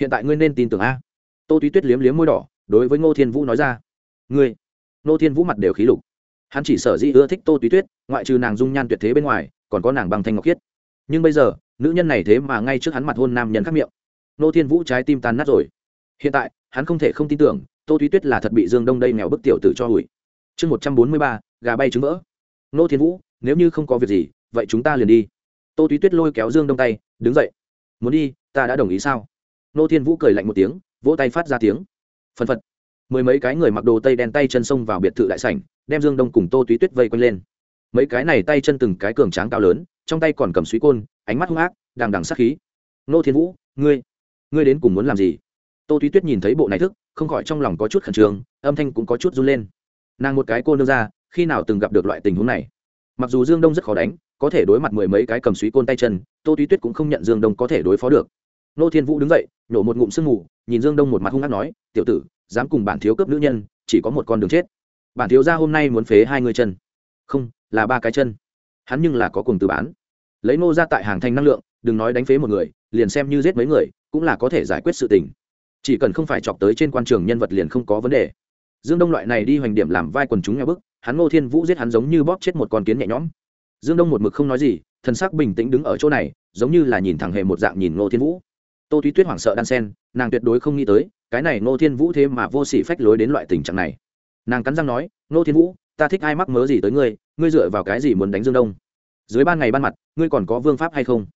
Speaker 1: Hiện tại ngươi nên tin tưởng a. Tô túy tuyết liếm liếm môi đỏ, đối với ngô thiên vũ nói ra. Ngươi. Ngô thiên vũ mặt đều khí lục hắn chỉ sở dĩ ưa thích tô túy tuyết, ngoại trừ nàng dung nhan tuyệt thế bên ngoài, còn có nàng bằng thanh ngọc khiết. Nhưng bây giờ, nữ nhân này thế mà ngay trước hắn mặt hôn nam nhân khắc miệng. Nô thiên vũ trái tim tan nát rồi. Hiện tại, hắn không thể không tin tưởng, tô túy tuyết là thật bị dương đông đây nghèo bức tiểu tử cho hủi. Chương một trăm bốn mươi ba, gà bay trứng vỡ. Nô thiên vũ, nếu như không có việc gì, vậy chúng ta liền đi. Tô túy tuyết lôi kéo dương đông tay, đứng dậy. Muốn đi, ta đã đồng ý sao? Nô thiên vũ cười lạnh một tiếng, vỗ tay phát ra tiếng. Phân phật mười mấy cái người mặc đồ tây đen tay chân xông vào biệt thự đại sảnh, đem dương đông cùng tô túy tuyết vây quanh lên. Mấy cái này tay chân từng cái cường tráng cao lớn, trong tay còn cầm suý côn, ánh mắt hung ác, đằng đằng sắc khí. Nô thiên vũ, ngươi ngươi đến cùng muốn làm gì? Tô túy tuyết nhìn thấy bộ này thức, không khỏi trong lòng có chút khẩn trương, âm thanh cũng có chút run lên. Nàng một cái cô nương ra, khi nào từng gặp được loại tình huống này? Mặc dù dương đông rất khó đánh, có thể đối mặt mười mấy cái cầm suý côn tay chân, tô túy tuyết cũng không nhận dương đông có thể đối phó được. Nô thiên vũ đứng dậy, nhổ một ngụm sương mù, nhìn dương đông một mặt hung ác nói, tiểu tử dám cùng bản thiếu cướp nữ nhân, chỉ có một con đường chết. Bản thiếu gia hôm nay muốn phế hai người chân. Không, là ba cái chân. Hắn nhưng là có cùng từ bán. Lấy nô ra tại hàng thành năng lượng, đừng nói đánh phế một người, liền xem như giết mấy người, cũng là có thể giải quyết sự tình. Chỉ cần không phải chọc tới trên quan trường nhân vật liền không có vấn đề. Dương đông loại này đi hoành điểm làm vai quần chúng nhà bức, hắn ngô thiên vũ giết hắn giống như bóp chết một con kiến nhẹ nhõm. Dương đông một mực không nói gì, thần sắc bình tĩnh đứng ở chỗ này, giống như là nhìn thẳng hề một dạng nhìn ngô thiên vũ. Tô thúy tuyết hoảng sợ đan sen, nàng tuyệt đối không nghĩ tới cái này ngô thiên vũ thế mà vô s ỉ phách lối đến loại tình trạng này. Nàng cắn răng nói, ngô thiên vũ, ta thích ai mắc mớ gì tới ngươi ngươi dựa vào cái gì muốn đánh dương đông? Dưới ban ngày ban mặt, ngươi còn có vương pháp hay không?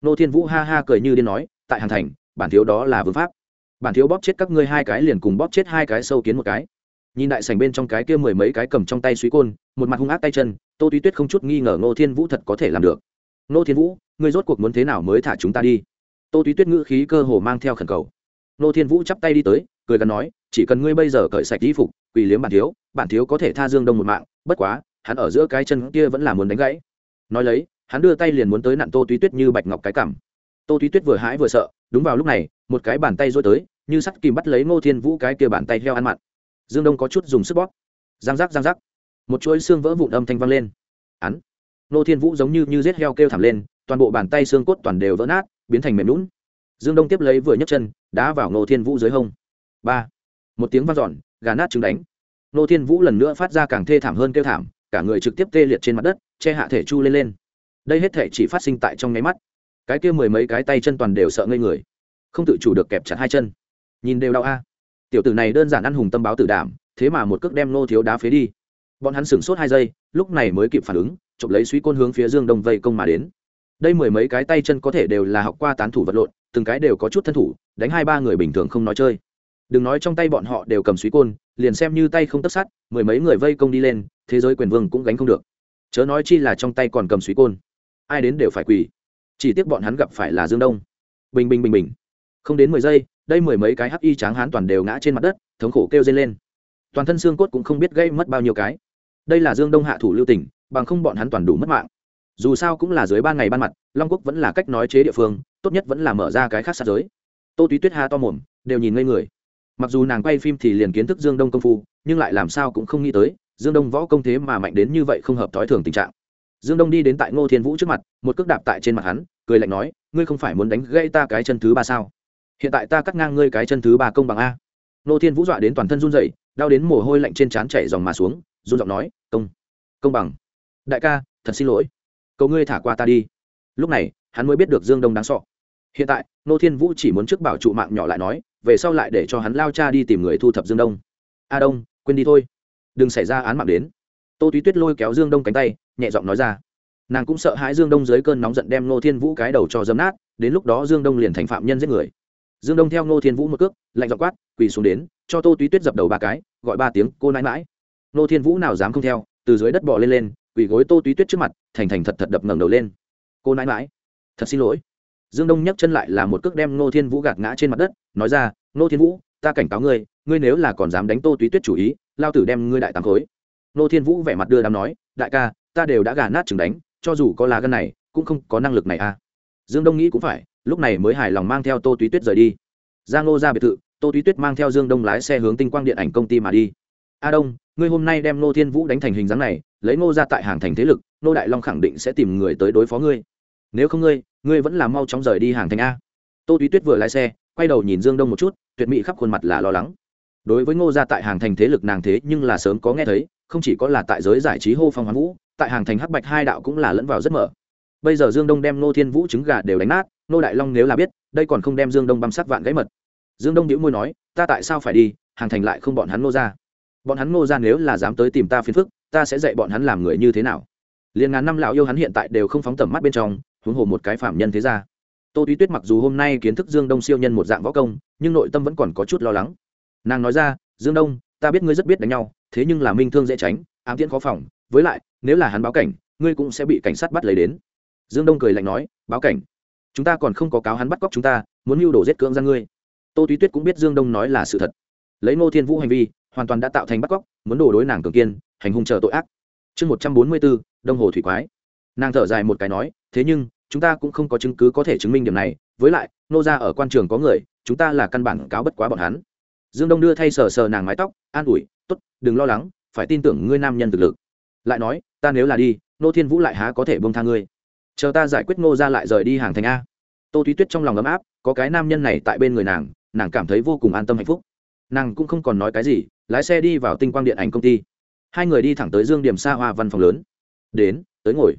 Speaker 1: Ngô thiên vũ ha ha cười như điên nói, tại hàn thành, bản thiếu đó là vương pháp. Bản thiếu bóp chết các ngươi hai cái liền cùng bóp chết hai cái sâu kiến một cái. Nhìn đại sảnh bên trong cái kia mười mấy cái cầm trong tay suý côn, một mặt hung ác tay chân, tô túy tuyết không chút nghi ngờ ngô thiên vũ thật có thể làm được. Ngô thiên vũ, ngươi rốt cuộc muốn thế nào mới thả chúng ta đi? Tô túy tuyết ngữ khí cơ hồ mang theo khẩn cầu. Nô thiên vũ chắp tay đi tới, cười gắn nói, chỉ cần ngươi bây giờ cởi sạch y phục, quỳ liếm bản thiếu bản thiếu có thể tha dương đông một mạng, bất quá, hắn ở giữa cái chân kia vẫn là muốn đánh gãy. Nói lấy, hắn đưa tay liền muốn tới nặn tô túy tuyết như bạch ngọc cái cảm tô túy tuyết vừa hãi vừa sợ, đúng vào lúc này, một cái bàn tay rối tới, như sắt kìm bắt lấy ngô thiên vũ cái kia bàn tay heo ăn mặn. Dương đông có chút dùng sức bóp. Giang giác giang giác. Một chuỗi xương vỡ vụn âm thanh vang lên. Hắn, ngô thiên vũ giống như như rết heo kêu thảm lên, toàn bộ bàn tay xương cốt toàn đều vỡ nát, biến thành mềm lún dương đông tiếp lấy vừa nhấc chân, đá vào ngô thiên vũ dưới hông. Ba. Một tiếng vang dọn, gà nát trứng đánh. Ngô thiên vũ lần nữa phát ra càng thê thảm hơn kêu thảm, cả người trực tiếp tê liệt trên mặt đất, che hạ thể chu lên lên. Đây hết thể chỉ phát sinh tại trong nháy mắt. Cái kia mười mấy cái tay chân toàn đều sợ ngây người. Không tự chủ được kẹp chặt hai chân. Nhìn đều đau a. Tiểu tử này đơn giản ăn hùng tâm báo tử đảm, thế mà một cước đem nô thiếu đá phế đi. Bọn hắn sửng sốt hai giây, lúc này mới kịp phản ứng, chụp lấy suy côn hướng phía dương đông vây công mà đến. Đây mười mấy cái tay chân có thể đều là học qua tán thủ vật lộn từng cái đều có chút thân thủ, đánh hai ba người bình thường không nói chơi. Đừng nói trong tay bọn họ đều cầm suý côn, liền xem như tay không tất sát, mười mấy người vây công đi lên, thế giới quyền vương cũng gánh không được. Chớ nói chi là trong tay còn cầm suý côn. Ai đến đều phải quỳ. Chỉ tiếc bọn hắn gặp phải là dương đông. Bình bình bình bình. Không đến mười giây, đây mười mấy cái hắc y tráng hán toàn đều ngã trên mặt đất, thống khổ kêu dây lên. Toàn thân xương cốt cũng không biết gây mất bao nhiêu cái. Đây là dương đông hạ thủ lưu tỉnh bằng không bọn hắn toàn đủ mất mạng dù sao cũng là dưới ba ngày ban mặt, long quốc vẫn là cách nói chế địa phương, tốt nhất vẫn là mở ra cái khác sát giới. Tô túy tuyết ha to mồm, đều nhìn ngây người. Mặc dù nàng quay phim thì liền kiến thức dương đông công phu, nhưng lại làm sao cũng không nghĩ tới, dương đông võ công thế mà mạnh đến như vậy không hợp thói thường tình trạng. Dương đông đi đến tại ngô thiên vũ trước mặt, một cước đạp tại trên mặt hắn, cười lạnh nói, ngươi không phải muốn đánh gây ta cái chân thứ ba sao? Hiện tại ta cắt ngang ngươi cái chân thứ ba công bằng a. Ngô thiên vũ dọa đến toàn thân run rẩy, đau đến mồ hôi lạnh trên trán chảy dòng mà xuống, run giọng nói, công công bằng. Đại ca, thật xin lỗi cầu ngươi thả qua ta đi. Lúc này, hắn mới biết được dương đông đáng sọ hiện tại nô thiên vũ chỉ muốn trước bảo trụ mạng nhỏ lại nói, về sau lại để cho hắn lao cha đi tìm người thu thập dương đông. A đông, quên đi thôi. Đừng xảy ra án mạng đến. Tô túy tuyết lôi kéo dương đông cánh tay, nhẹ giọng nói ra. Nàng cũng sợ hãi dương đông dưới cơn nóng giận đem nô thiên vũ cái đầu cho dấm nát, đến lúc đó dương đông liền thành phạm nhân giết người. Dương đông theo nô thiên vũ một cước, lạnh dọ quát, quỳ xuống đến, cho tô túy tuyết dập đầu ba cái, gọi ba tiếng, cô nãi mãi. Nô thiên vũ nào dám không theo, từ dưới đất bỏ lên lên quỳ gối tô túy tuyết trước mặt, thành thành thật thật đập ngẩng đầu lên. Cô nãi mãi thật xin lỗi. Dương đông nhấc chân lại là một cước đem nô thiên vũ gạt ngã trên mặt đất, nói ra nô thiên vũ, ta cảnh cáo ngươi ngươi nếu là còn dám đánh tô túy tuyết chủ ý, lao tử đem ngươi đại tám khối. Nô thiên vũ vẻ mặt đưa đám nói, đại ca, ta đều đã gà nát chừng đánh, cho dù có là gân này, cũng không có năng lực này à. Dương đông nghĩ cũng phải, lúc này mới hài lòng mang theo tô túy tuyết rời đi. Ra ngô ra biệt thự, tô túy tuyết mang theo dương đông lái xe hướng tinh quang điện ảnh công ty mà đi a đông, ngươi hôm nay đem nô thiên vũ đánh thành hình dáng này, lấy ngô ra tại hàng thành thế lực nô đại long khẳng định sẽ tìm người tới đối phó ngươi. Nếu không ngươi ngươi vẫn là mau chóng rời đi hàng thành a. Tô túy tuyết vừa lái xe, quay đầu nhìn dương đông một chút, tuyệt mỹ khắp khuôn mặt là lo lắng. Đối với ngô gia tại hàng thành thế lực nàng thế nhưng là sớm có nghe thấy, không chỉ có là tại giới giải trí hô phong hoán vũ, tại hàng thành hắc bạch hai đạo cũng là lẫn vào rất mở. Bây giờ dương đông đem nô thiên vũ trứng gà đều đánh nát nô đại long nếu là biết, đây còn không đem dương đông băm sắc vạn gãy mật. Dương đông đĩu môi nói, ta tại sao phải đi, hàng thành lại không bọn hắn nô ra bọn hắn Ngô ra nếu là dám tới tìm ta phiền phức, ta sẽ dạy bọn hắn làm người như thế nào. Liền ngàn năm lão yêu hắn hiện tại đều không phóng tầm mắt bên trong, huống hồ một cái phạm nhân thế ra tô túy tuyết mặc dù hôm nay kiến thức dương đông siêu nhân một dạng võ công, nhưng nội tâm vẫn còn có chút lo lắng. Nàng nói ra, dương đông, ta biết ngươi rất biết đánh nhau, thế nhưng là minh thương dễ tránh, ám tiễn khó phòng, với lại, nếu là hắn báo cảnh, ngươi cũng sẽ bị cảnh sát bắt lấy đến. Dương đông cười lạnh nói, báo cảnh? Chúng ta còn không có cáo hắn bắt cóc chúng ta, muốn mưu đồ giết cưỡng ra ngươi. Tô túy tuyết cũng biết dương đông nói là sự thật. Lấy ngô thiên vũ hành vi hoàn toàn đã tạo thành bắt cóc, muốn đổ đối nàng cường kiên, hành hung chờ tội ác. Chương một trăm bốn mươi bốn, đông hồ thủy quái. Nàng thở dài một cái nói, thế nhưng, chúng ta cũng không có chứng cứ có thể chứng minh điểm này. Với lại, nô ra ở quan trường có người, chúng ta là căn bản cáo bất quá bọn hắn. Dương đông đưa thay sờ sờ nàng mái tóc, an ủi t ố t đừng lo lắng, phải tin tưởng ngươi nam nhân thực lực. Lại nói, ta nếu là đi, nô thiên vũ lại há có thể bông tha ngươi? Chờ ta giải quyết ngô ra lại rời đi hàng thành a. Tô thúy tuyết trong lòng ấm áp, có cái nam nhân này tại bên người nàng nàng cảm thấy vô cùng an tâm hạnh phúc nàng cũng không còn nói cái gì, lái xe đi vào tinh quang điện ảnh công ty. Hai người đi thẳng tới dương điểm xa hoa văn phòng lớn. Đến, tới ngồi.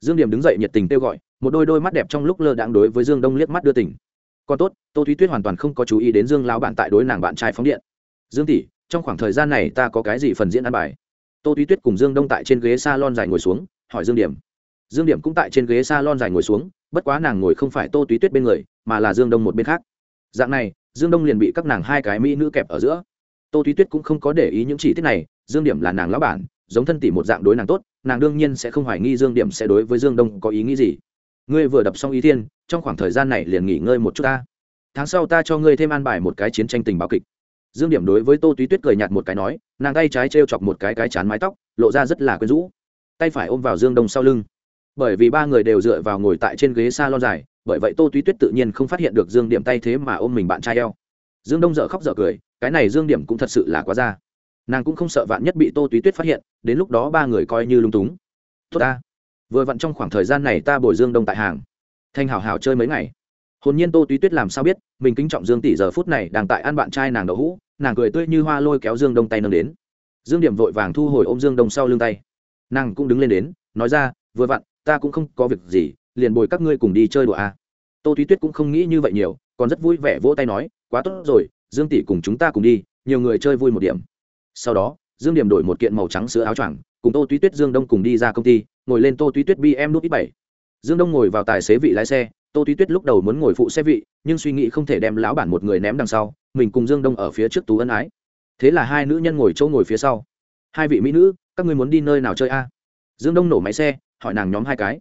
Speaker 1: Dương điểm đứng dậy nhiệt tình kêu gọi, một đôi đôi mắt đẹp trong lúc lơ đãng đối với dương đông liếc mắt đưa tỉnh còn tốt, tô thúy tuyết hoàn toàn không có chú ý đến dương lao bạn tại đối nàng bạn trai phóng điện. Dương tỷ, trong khoảng thời gian này ta có cái gì phần diễn ăn bài? Tô thúy tuyết cùng dương đông tại trên ghế s a lon dài ngồi xuống, hỏi dương điểm. Dương điểm cũng tại trên ghế s a lon dài ngồi xuống, bất quá nàng ngồi không phải tô thúy tuyết bên người, mà là dương đông một bên khác. Dạng này dương đông liền bị các nàng hai cái mỹ nữ kẹp ở giữa. Tô thúy tuyết cũng không có để ý những chi tiết này, dương điểm là nàng lão bản, giống thân tỷ một dạng đối nàng tốt, nàng đương nhiên sẽ không hoài nghi dương điểm sẽ đối với dương đông có ý nghĩ gì. Ngươi vừa đập xong ý thiên, trong khoảng thời gian này liền nghỉ ngơi một chút ta. Tháng sau ta cho ngươi thêm an bài một cái chiến tranh tình báo kịch. Dương điểm đối với tô túy tuyết cười nhạt một cái nói, nàng tay trái t r e o chọc một cái cái chán mái tóc, lộ ra rất là quyến rũ. Tay phải ôm vào dương đông sau lưng. Bởi vì ba người đều dựa vào ngồi tại trên ghế s a lon dài bởi vậy tô túy tuyết tự nhiên không phát hiện được dương điểm tay thế mà ôm mình bạn trai eo. Dương đông dở khóc dở cười, cái này dương điểm cũng thật sự là quá ra. Nàng cũng không sợ vạn nhất bị tô túy tuyết phát hiện, đến lúc đó ba người coi như lung túng. Tốt ta, vừa vặn trong khoảng thời gian này ta bồi dương đông tại hàng. Thanh hảo hảo chơi mấy ngày. Hồn nhiên tô túy tuyết làm sao biết, mình kính trọng dương tỷ giờ phút này đang tại ăn bạn trai nàng đậu hũ, nàng cười tươi như hoa lôi kéo dương đông tay nâng đến. Dương điểm vội vàng thu hồi ôm dương đông sau lưng tay. Nàng cũng đứng lên đến, nói ra, vừa vặn, ta cũng không có việc gì liền bồi các ngươi cùng đi chơi đùa à. tô Thúy tuyết cũng không nghĩ như vậy nhiều, còn rất vui vẻ vỗ tay nói, quá tốt rồi, dương tỷ cùng chúng ta cùng đi, nhiều người chơi vui một điểm. Sau đó, dương điểm đổi một kiện màu trắng sữa áo choàng, cùng tô túy tuyết dương đông cùng đi ra công ty, ngồi lên tô túy tuyết bm nút ít bảy. Dương đông ngồi vào tài xế vị lái xe, tô túy tuyết lúc đầu muốn ngồi phụ xe vị, nhưng suy nghĩ không thể đem lão bản một người ném đằng sau, mình cùng dương đông ở phía trước tú ân ái. Thế là hai nữ nhân ngồi chỗ ngồi phía sau. Hai vị mỹ nữ, các ngươi muốn đi nơi nào chơi a? Dương đông nổ máy xe, hỏi nàng nhóm hai cái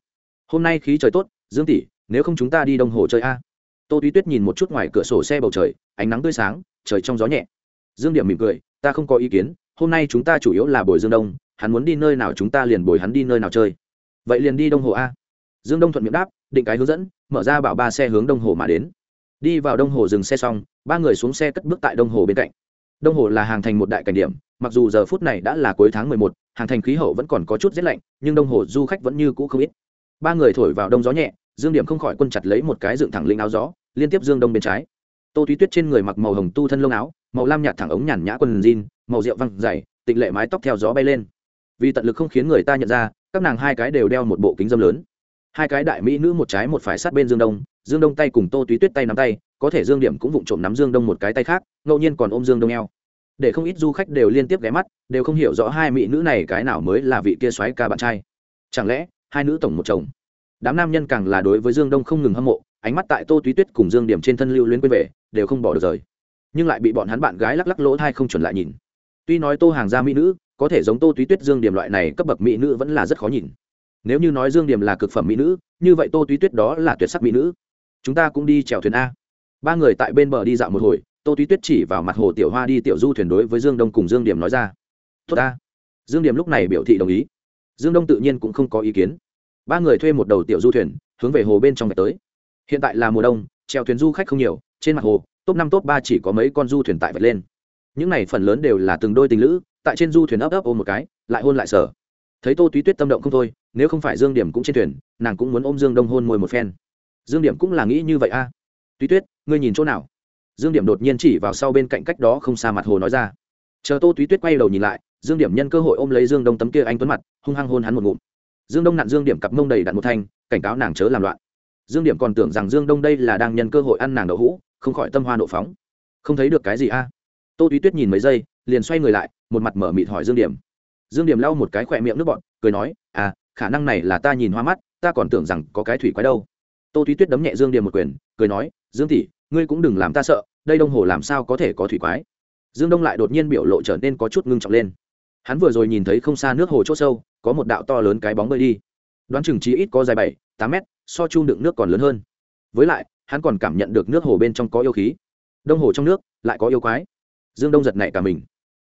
Speaker 1: hôm nay khí trời tốt, dương tỷ, nếu không chúng ta đi đông hồ chơi a. Tô túy tuyết nhìn một chút ngoài cửa sổ xe bầu trời, ánh nắng tươi sáng, trời trong gió nhẹ. Dương điểm mỉm cười, ta không có ý kiến, hôm nay chúng ta chủ yếu là bồi dương đông, hắn muốn đi nơi nào chúng ta liền bồi hắn đi nơi nào chơi. Vậy liền đi đông hồ a. Dương đông thuận miệng đáp, định cái hướng dẫn, mở ra bảo ba xe hướng đông hồ mà đến. Đi vào đông hồ dừng xe xong, ba người xuống xe cất bước tại đông hồ bên cạnh. Đông hồ là hàng thành một đại cảnh điểm, mặc dù giờ phút này đã là cuối tháng mười một, hàng thành khí hậu vẫn còn có chút rét lạnh, nhưng đông hồ du khách vẫn như cũ không ít ba người thổi vào đông gió nhẹ dương điểm không khỏi quân chặt lấy một cái dựng thẳng linh áo gió liên tiếp dương đông bên trái tô Thúy tuyết trên người mặc màu hồng tu thân lông áo màu lam nhạt thẳng ống nhàn nhã quần jean màu rượu văng dày tịnh lệ mái tóc theo gió bay lên vì tận lực không khiến người ta nhận ra các nàng hai cái đều đeo một bộ kính dâm lớn hai cái đại mỹ nữ một trái một phải sát bên dương đông dương đông tay cùng tô túy tuyết tay nắm tay có thể dương điểm cũng vụng trộm nắm dương đông một cái tay khác ngẫu nhiên còn ôm dương đông eo để không ít du khách đều liên tiếp ghé mắt đều không hiểu rõ hai mỹ nữ này cái nào mới là vị kia xoáy ca bạn trai chẳng lẽ hai nữ tổng một chồng. Đám nam nhân càng là đối với dương đông không ngừng hâm mộ, ánh mắt tại tô túy tuyết cùng dương điểm trên thân lưu luyến quên về, đều không bỏ được rời. Nhưng lại bị bọn hắn bạn gái lắc lắc lỗ thai không chuẩn lại nhìn. Tuy nói tô hàng gia mỹ nữ, có thể giống tô túy tuyết dương điểm loại này cấp bậc mỹ nữ vẫn là rất khó nhìn. Nếu như nói dương điểm là cực phẩm mỹ nữ, như vậy tô túy tuyết đó là tuyệt sắc mỹ nữ. Chúng ta cũng đi chèo thuyền a. Ba người tại bên bờ đi dạo một hồi, tô túy tuyết chỉ vào mặt hồ tiểu hoa đi tiểu du thuyền đối với dương đông cùng dương điểm nói ra. Tốt ta dương điểm lúc này biểu thị đồng ý dương đông tự nhiên cũng không có ý kiến. Ba người thuê một đầu tiểu du thuyền, hướng về hồ bên trong vạch tới. Hiện tại là mùa đông chèo thuyền du khách không nhiều, trên mặt hồ, top năm, top ba chỉ có mấy con du thuyền tại vạch lên. Những này phần lớn đều là từng đôi tình lữ, tại trên du thuyền ấp ấp ôm một cái, lại hôn lại sở. Thấy tô túy tuyết tâm động không thôi, nếu không phải dương điểm cũng trên thuyền, nàng cũng muốn ôm dương đông hôn môi một phen. Dương điểm cũng là nghĩ như vậy a. À. túy tuyết, ngươi nhìn chỗ nào? Dương điểm đột nhiên chỉ vào sau bên cạnh cách đó không xa mặt hồ nói ra. Chờ tô túy tuyết quay đầu nhìn lại dương điểm nhân cơ hội ôm lấy dương đông tấm kia anh tuấn mặt, hung hăng hôn hắn một ngụm. Dương đông nặn dương điểm cặp mông đầy đặn một thanh, cảnh cáo nàng chớ làm loạn. Dương điểm còn tưởng rằng dương đông đây là đang nhân cơ hội ăn nàng đậu hũ, không khỏi tâm hoa nộ phóng. Không thấy được cái gì a? Tô túy tuyết nhìn mấy giây, liền xoay người lại, một mặt mở mịt hỏi dương điểm. Dương điểm lau một cái khỏe miệng nước bọn cười nói à khả năng này là ta nhìn hoa mắt, ta còn tưởng rằng có cái thủy quái đâu. Tô túy tuyết đấm nhẹ dương điểm một quyền, cười nói, dương tỷ, ngươi cũng đừng làm ta sợ, đây đông hồ làm sao có thể có thủy quái? Dương đông lại đột nhiên biểu lộ trở nên có chút ngưng trọng lên hắn vừa rồi nhìn thấy không xa nước hồ c h ỗ sâu, có một đạo to lớn cái bóng bơi đi. Đoán chừng chí ít có dài bảy, tám mét, so chung đựng nước còn lớn hơn. Với lại, hắn còn cảm nhận được nước hồ bên trong có yêu khí. Đông hồ trong nước, lại có yêu quái. Dương đông giật này cả mình.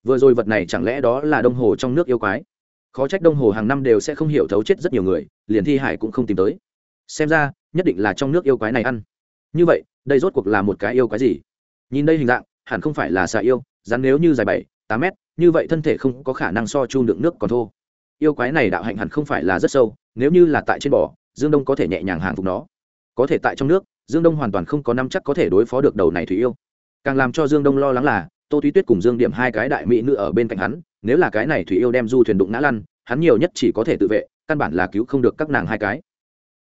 Speaker 1: Vừa rồi vật này chẳng lẽ đó là đông hồ trong nước yêu quái? Khó trách đông hồ hàng năm đều sẽ không hiểu thấu chết rất nhiều người, liền thi hải cũng không tìm tới. Xem ra, nhất định là trong nước yêu quái này ăn. Như vậy, đây rốt cuộc là một cái yêu quái gì? Nhìn đây hình dạng, hẳn không phải là xà yêu, rắn nếu như dài bảy, tám mét như vậy thân thể không có khả năng so chu đựng nước còn thô. Yêu quái này đạo hạnh hẳn không phải là rất sâu, nếu như là tại trên bò, dương đông có thể nhẹ nhàng hàng phục nó. Có thể tại trong nước, dương đông hoàn toàn không có năm chắc có thể đối phó được đầu này thủy yêu. Càng làm cho dương đông lo lắng là, tô thúy tuyết cùng dương điểm hai cái đại mỹ nữ ở bên cạnh hắn, nếu là cái này thủy yêu đem du thuyền đụng ngã lăn, hắn nhiều nhất chỉ có thể tự vệ, căn bản là cứu không được các nàng hai cái.